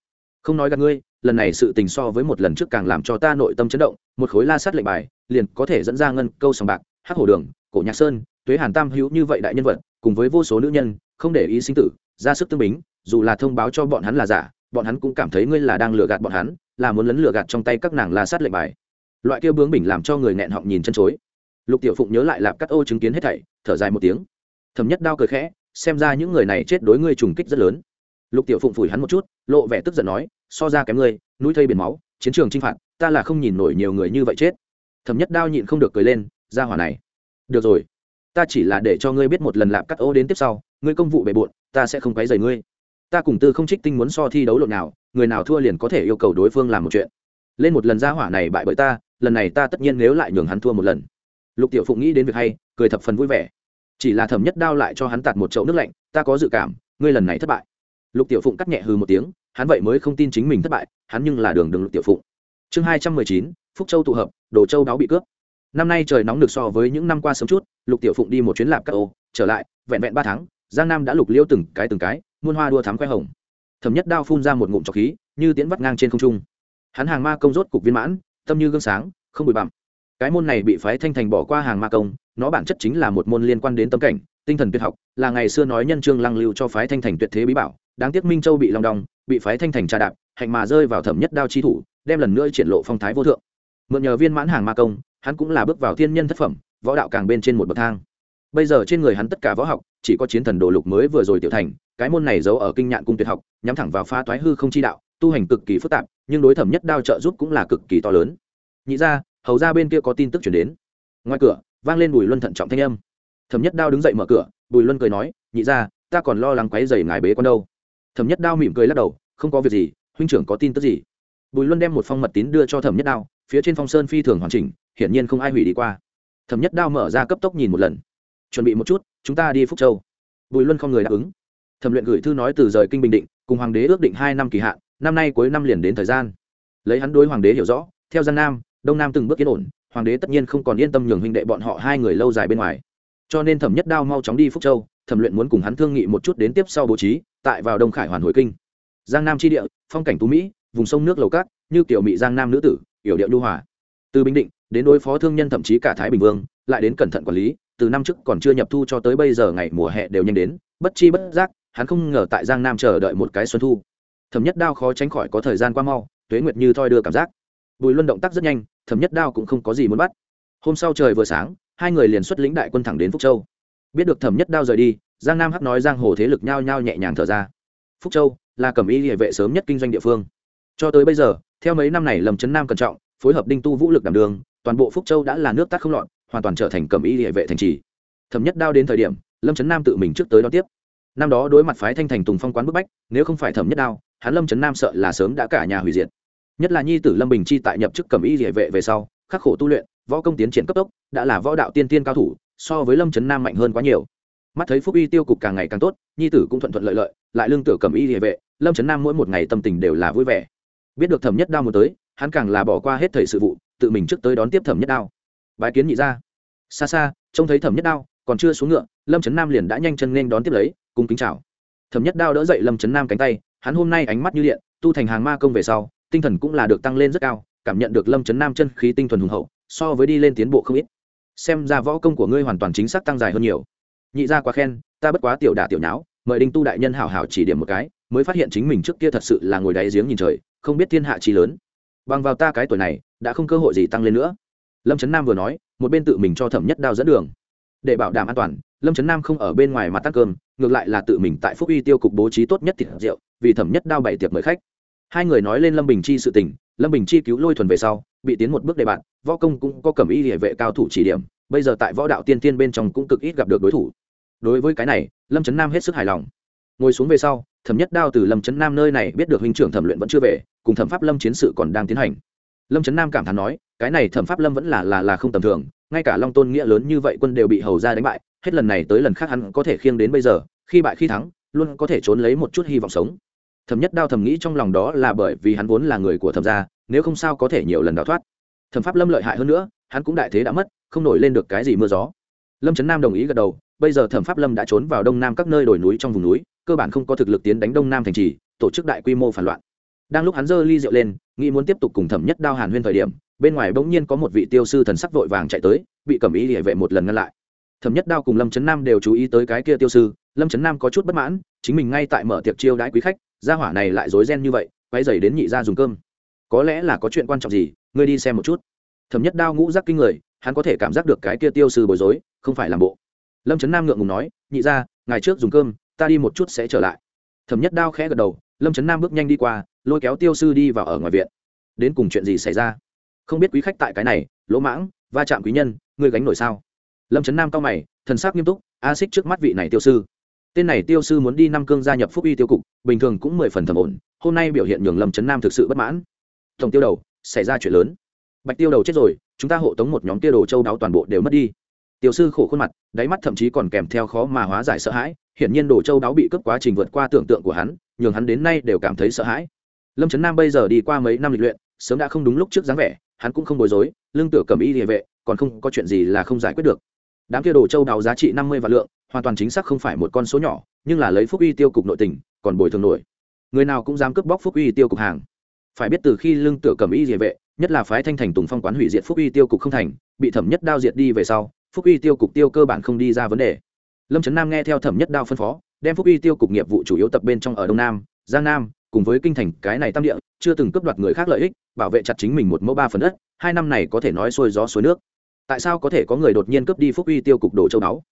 không nói gặp ngươi, lần này sự tình so với một lần trước càng làm cho ta nội tâm chấn động, một khối la sát lệnh bài, liền có thể dẫn ra ngân, câu sòng bạc hát hổ đường, cổ nhạc sơn, tuế hàn tam hữu như vậy đại nhân vật, cùng với vô số nữ nhân, không để ý sinh tử, ra sức tương bính, dù là thông báo cho bọn hắn là giả, bọn hắn cũng cảm thấy ngươi là đang lừa gạt bọn hắn, là muốn lấn lừa gạt trong tay các nàng la sát lệnh bài. Loại kia bướng bỉnh làm cho người nghẹn họng nhìn chân chối. Lục tiểu phụng nhớ lại lạp cắt ô chứng kiến hết thảy, thở dài một tiếng. Thầm nhất đau cười khẽ, xem ra những người này chết đối ngươi trùng kích rất lớn. Lục tiểu phụng phủi hắn một chút, lộ vẻ tức giận nói so ra kém ngươi, núi thây biển máu, chiến trường chinh phạt, ta là không nhìn nổi nhiều người như vậy chết. Thẩm nhất đao nhịn không được cười lên, ra hỏa này. Được rồi, ta chỉ là để cho ngươi biết một lần lạp cắt ô đến tiếp sau, ngươi công vụ bề bộn, ta sẽ không quấy rầy ngươi. Ta cùng tư không trích tinh muốn so thi đấu lộn nào, người nào thua liền có thể yêu cầu đối phương làm một chuyện. Lên một lần ra hỏa này bại bởi ta, lần này ta tất nhiên nếu lại nhường hắn thua một lần. Lục tiểu phụng nghĩ đến việc hay, cười thập phần vui vẻ. Chỉ là thẩm nhất đao lại cho hắn tạt một chậu nước lạnh, ta có dự cảm, ngươi lần này thất bại. Lục tiểu phụng cắt nhẹ hư một tiếng hắn vậy mới không tin chính mình thất bại, hắn nhưng là đường đường lục tiểu phụng. Chương hai trăm mười chín, phúc châu tụ hợp, đồ châu đáo bị cướp. Năm nay trời nóng được so với những năm qua sớm chút, lục tiểu phụng đi một chuyến lạp các ô, trở lại, vẹn vẹn ba tháng, giang nam đã lục liêu từng cái từng cái, muôn hoa đua thắm khoe hồng. Thẩm nhất đao phun ra một ngụm trọc khí, như tiến vắt ngang trên không trung. Hắn hàng ma công rốt cục viên mãn, tâm như gương sáng, không bụi bặm. Cái môn này bị phái thanh thành bỏ qua hàng ma công, nó bản chất chính là một môn liên quan đến tâm cảnh, tinh thần tuyệt học, là ngày xưa nói nhân trương lăng lưu cho phái thanh thành tuyệt thế bí bảo, đáng tiếc minh châu bị lòng đong bị phái thanh thành trà đạp, hạnh mà rơi vào thẩm nhất đao chi thủ, đem lần nữa triển lộ phong thái vô thượng. Mượn nhờ viên mãn hàng ma công, hắn cũng là bước vào thiên nhân thất phẩm, võ đạo càng bên trên một bậc thang. Bây giờ trên người hắn tất cả võ học, chỉ có chiến thần đồ lục mới vừa rồi tiểu thành, cái môn này giấu ở kinh nhạn cung tuyệt học, nhắm thẳng vào pha toái hư không chi đạo, tu hành cực kỳ phức tạp, nhưng đối thẩm nhất đao trợ giúp cũng là cực kỳ to lớn. Nhị ra hầu ra bên kia có tin tức chuyển đến. Ngoài cửa, vang lên bùi luân thận trọng thanh âm. Thẩm nhất đao đứng dậy mở cửa, bùi luân cười nói, nhị ra ta còn lo lắng quáy dày ngài bế con đâu thẩm nhất đao mỉm cười lắc đầu, không có việc gì, huynh trưởng có tin tức gì? Bùi luân đem một phong mật tín đưa cho thẩm nhất đao, phía trên phong sơn phi thường hoàn chỉnh, hiển nhiên không ai hủy đi qua. Thẩm nhất đao mở ra cấp tốc nhìn một lần. Chuẩn bị một chút, chúng ta đi phúc châu. Bùi luân không người đáp ứng. Thẩm luyện gửi thư nói từ rời kinh bình định, cùng hoàng đế ước định hai năm kỳ hạn, năm nay cuối năm liền đến thời gian. Lấy hắn đối hoàng đế hiểu rõ, theo giang nam, đông nam từng bước yên ổn, hoàng đế tất nhiên không còn yên tâm nhường huynh đệ bọn họ hai người lâu dài bên ngoài cho nên thẩm nhất đao mau chóng đi phúc châu, thẩm luyện muốn cùng hắn thương nghị một chút đến tiếp sau bố trí, tại vào đông khải hoàn hồi kinh. Giang nam tri địa, phong cảnh tú mỹ, vùng sông nước lầu cát, như tiểu mỹ giang nam nữ tử, yểu điệu lưu hòa. Từ bình định, đến đối phó thương nhân thậm chí cả thái bình vương, lại đến cẩn thận quản lý, từ năm trước còn chưa nhập thu cho tới bây giờ ngày mùa hè đều nhanh đến, bất chi bất giác, hắn không ngờ tại giang nam chờ đợi một cái xuân thu. Thẩm nhất đao khó tránh khỏi có thời gian qua mau, tuế nguyệt như thoi đưa cảm giác. Bùi luân động tác rất nhanh, thẩm nhất đao cũng không có gì muốn bắt. Hôm sau trời vừa sáng hai người liền xuất lĩnh đại quân thẳng đến phúc châu biết được thẩm nhất đao rời đi giang nam hắc nói giang hồ thế lực nhao nhao nhẹ nhàng thở ra phúc châu là cẩm y địa vệ sớm nhất kinh doanh địa phương cho tới bây giờ theo mấy năm này lầm chấn nam cẩn trọng phối hợp đinh tu vũ lực đảm đường toàn bộ phúc châu đã là nước tắc không lọt hoàn toàn trở thành cẩm y địa vệ thành trì thẩm nhất đao đến thời điểm lâm trấn nam tự mình trước tới đón tiếp năm đó đối mặt phái thanh thành tùng phong quán bức bách nếu không phải thẩm nhất đao hắn lâm trấn nam sợ là sớm đã cả nhà hủy diệt nhất là nhi tử lâm bình chi tại nhập chức cẩm y địa vệ về sau khắc khổ tu luyện võ công tiến triển cấp tốc, đã là võ đạo tiên tiên cao thủ, so với lâm trấn nam mạnh hơn quá nhiều. Mắt thấy phúc y tiêu cục càng ngày càng tốt, nhi tử cũng thuận thuận lợi lợi, lại lương tử cầm y địa vệ, lâm trấn nam mỗi một ngày tâm tình đều là vui vẻ. Biết được thẩm nhất đao một tới, hắn càng là bỏ qua hết thầy sự vụ, tự mình trước tới đón tiếp thẩm nhất đao. Bái kiến nhị ra xa xa, trông thấy thẩm nhất đao, còn chưa xuống ngựa, lâm trấn nam liền đã nhanh chân nên đón tiếp lấy cùng kính chào. Thẩm nhất đao đỡ dậy lâm trấn nam cánh tay, hắn hôm nay ánh mắt như điện, tu thành hàng ma công về sau, tinh thần cũng là được tăng lên rất cao, cảm nhận được lâm trấn nam chân khí tinh thuần hùng hậu so với đi lên tiến bộ không ít. Xem ra võ công của ngươi hoàn toàn chính xác tăng dài hơn nhiều. Nhị ra quá khen, ta bất quá tiểu đả tiểu nháo, mời đinh tu đại nhân hảo hảo chỉ điểm một cái, mới phát hiện chính mình trước kia thật sự là ngồi đáy giếng nhìn trời, không biết thiên hạ chi lớn. Bằng vào ta cái tuổi này, đã không cơ hội gì tăng lên nữa. Lâm trấn nam vừa nói, một bên tự mình cho thẩm nhất đao dẫn đường. Để bảo đảm an toàn, lâm trấn nam không ở bên ngoài mặt tăng cơm, ngược lại là tự mình tại phúc uy tiêu cục bố trí tốt nhất thịt rượu, vì thẩm nhất đao bày tiệc mời khách. Hai người nói lên lâm bình chi sự tình, lâm bình chi cứu lôi thuần về sau bị tiến một bước đề bạn, võ công cũng có cầm y địa vệ cao thủ chỉ điểm, bây giờ tại võ đạo tiên tiên bên trong cũng cực ít gặp được đối thủ. Đối với cái này, lâm trấn nam hết sức hài lòng. Ngồi xuống về sau, thẩm nhất đao từ lâm trấn nam nơi này biết được huynh trưởng thẩm luyện vẫn chưa về, cùng thẩm pháp lâm chiến sự còn đang tiến hành. Lâm trấn nam cảm thán nói, cái này thẩm pháp lâm vẫn là là là không tầm thường, ngay cả long tôn nghĩa lớn như vậy quân đều bị hầu ra đánh bại, hết lần này tới lần khác hắn có thể khiêng đến bây giờ, khi bại khi thắng, luôn có thể trốn lấy một chút hy vọng sống. Thẩm nhất đao thầm nghĩ trong lòng đó là bởi vì hắn vốn là người của thẩm gia nếu không sao có thể nhiều lần đào thoát. Thẩm pháp lâm lợi hại hơn nữa, hắn cũng đại thế đã mất, không nổi lên được cái gì mưa gió. Lâm trấn nam đồng ý gật đầu, bây giờ thẩm pháp lâm đã trốn vào đông nam các nơi đồi núi trong vùng núi, cơ bản không có thực lực tiến đánh đông nam thành trì, tổ chức đại quy mô phản loạn. Đang lúc hắn giơ ly rượu lên, nghĩ muốn tiếp tục cùng thẩm nhất đao hàn huyên thời điểm, bên ngoài bỗng nhiên có một vị tiêu sư thần sắc vội vàng chạy tới, bị cẩm ý địa vệ một lần ngăn lại. Thẩm nhất đao cùng lâm trấn nam đều chú ý tới cái kia tiêu sư, lâm trấn nam có chút bất mãn, chính mình ngay tại mở tiệc chiêu đãi quý khách, gia hỏa này lại rối ren như vậy quay dày đến nhị ra dùng cơm có lẽ là có chuyện quan trọng gì, ngươi đi xem một chút. Thẩm nhất đao ngũ giác kinh người, hắn có thể cảm giác được cái kia tiêu sư bối rối, không phải làm bộ. Lâm trấn nam ngượng ngùng nói, nhị ra ngày trước dùng cơm, ta đi một chút sẽ trở lại. Thẩm nhất đao khẽ gật đầu, lâm trấn nam bước nhanh đi qua, lôi kéo tiêu sư đi vào ở ngoài viện. Đến cùng chuyện gì xảy ra? Không biết quý khách tại cái này, lỗ mãng, va chạm quý nhân, ngươi gánh nổi sao? Lâm trấn nam cao mày, thần sắc nghiêm túc a xích trước mắt vị này tiêu sư. Tên này tiêu sư muốn đi năm cương gia nhập phúc y tiêu cục, bình thường cũng mười phần thầm ổn, hôm nay biểu hiện nhường lâm trấn nam thực sự bất mãn tổng tiêu đầu, xảy ra chuyện lớn. Bạch tiêu đầu chết rồi, chúng ta hộ tống một nhóm tiêu đồ châu đáo toàn bộ đều mất đi. Tiêu sư khổ khuôn mặt, đáy mắt thậm chí còn kèm theo khó mà hóa giải sợ hãi, hiển nhiên đồ châu đáo bị cướp quá trình vượt qua tưởng tượng của hắn, nhường hắn đến nay đều cảm thấy sợ hãi. Lâm trấn nam bây giờ đi qua mấy năm lịch luyện, sớm đã không đúng lúc trước dáng vẻ, hắn cũng không bối rối, lương tử cầm y địa vệ, còn không có chuyện gì là không giải quyết được. Đám kia đồ châu đáo giá trị năm mươi vạn lượng, hoàn toàn chính xác không phải một con số nhỏ, nhưng là lấy phúc uy tiêu cục nội tình, còn bồi thường nổi. Người nào cũng dám cướp bóc phúc uy tiêu cục hàng phải biết từ khi lương tựa cầm y địa vệ, nhất là phái thanh thành tùng phong quán hủy diệt phúc uy tiêu cục không thành, bị thẩm nhất đao diệt đi về sau, phúc uy tiêu cục tiêu cơ bản không đi ra vấn đề. Lâm trấn nam nghe theo thẩm nhất đao phân phó, đem phúc uy tiêu cục nghiệp vụ chủ yếu tập bên trong ở đông nam, giang nam, cùng với kinh thành cái này tam địa, chưa từng cướp đoạt người khác lợi ích, bảo vệ chặt chính mình một mẫu ba phần đất, hai năm này có thể nói xuôi gió suối nước. Tại sao có thể có người đột nhiên cướp đi phúc uy tiêu cục đồ châu đáo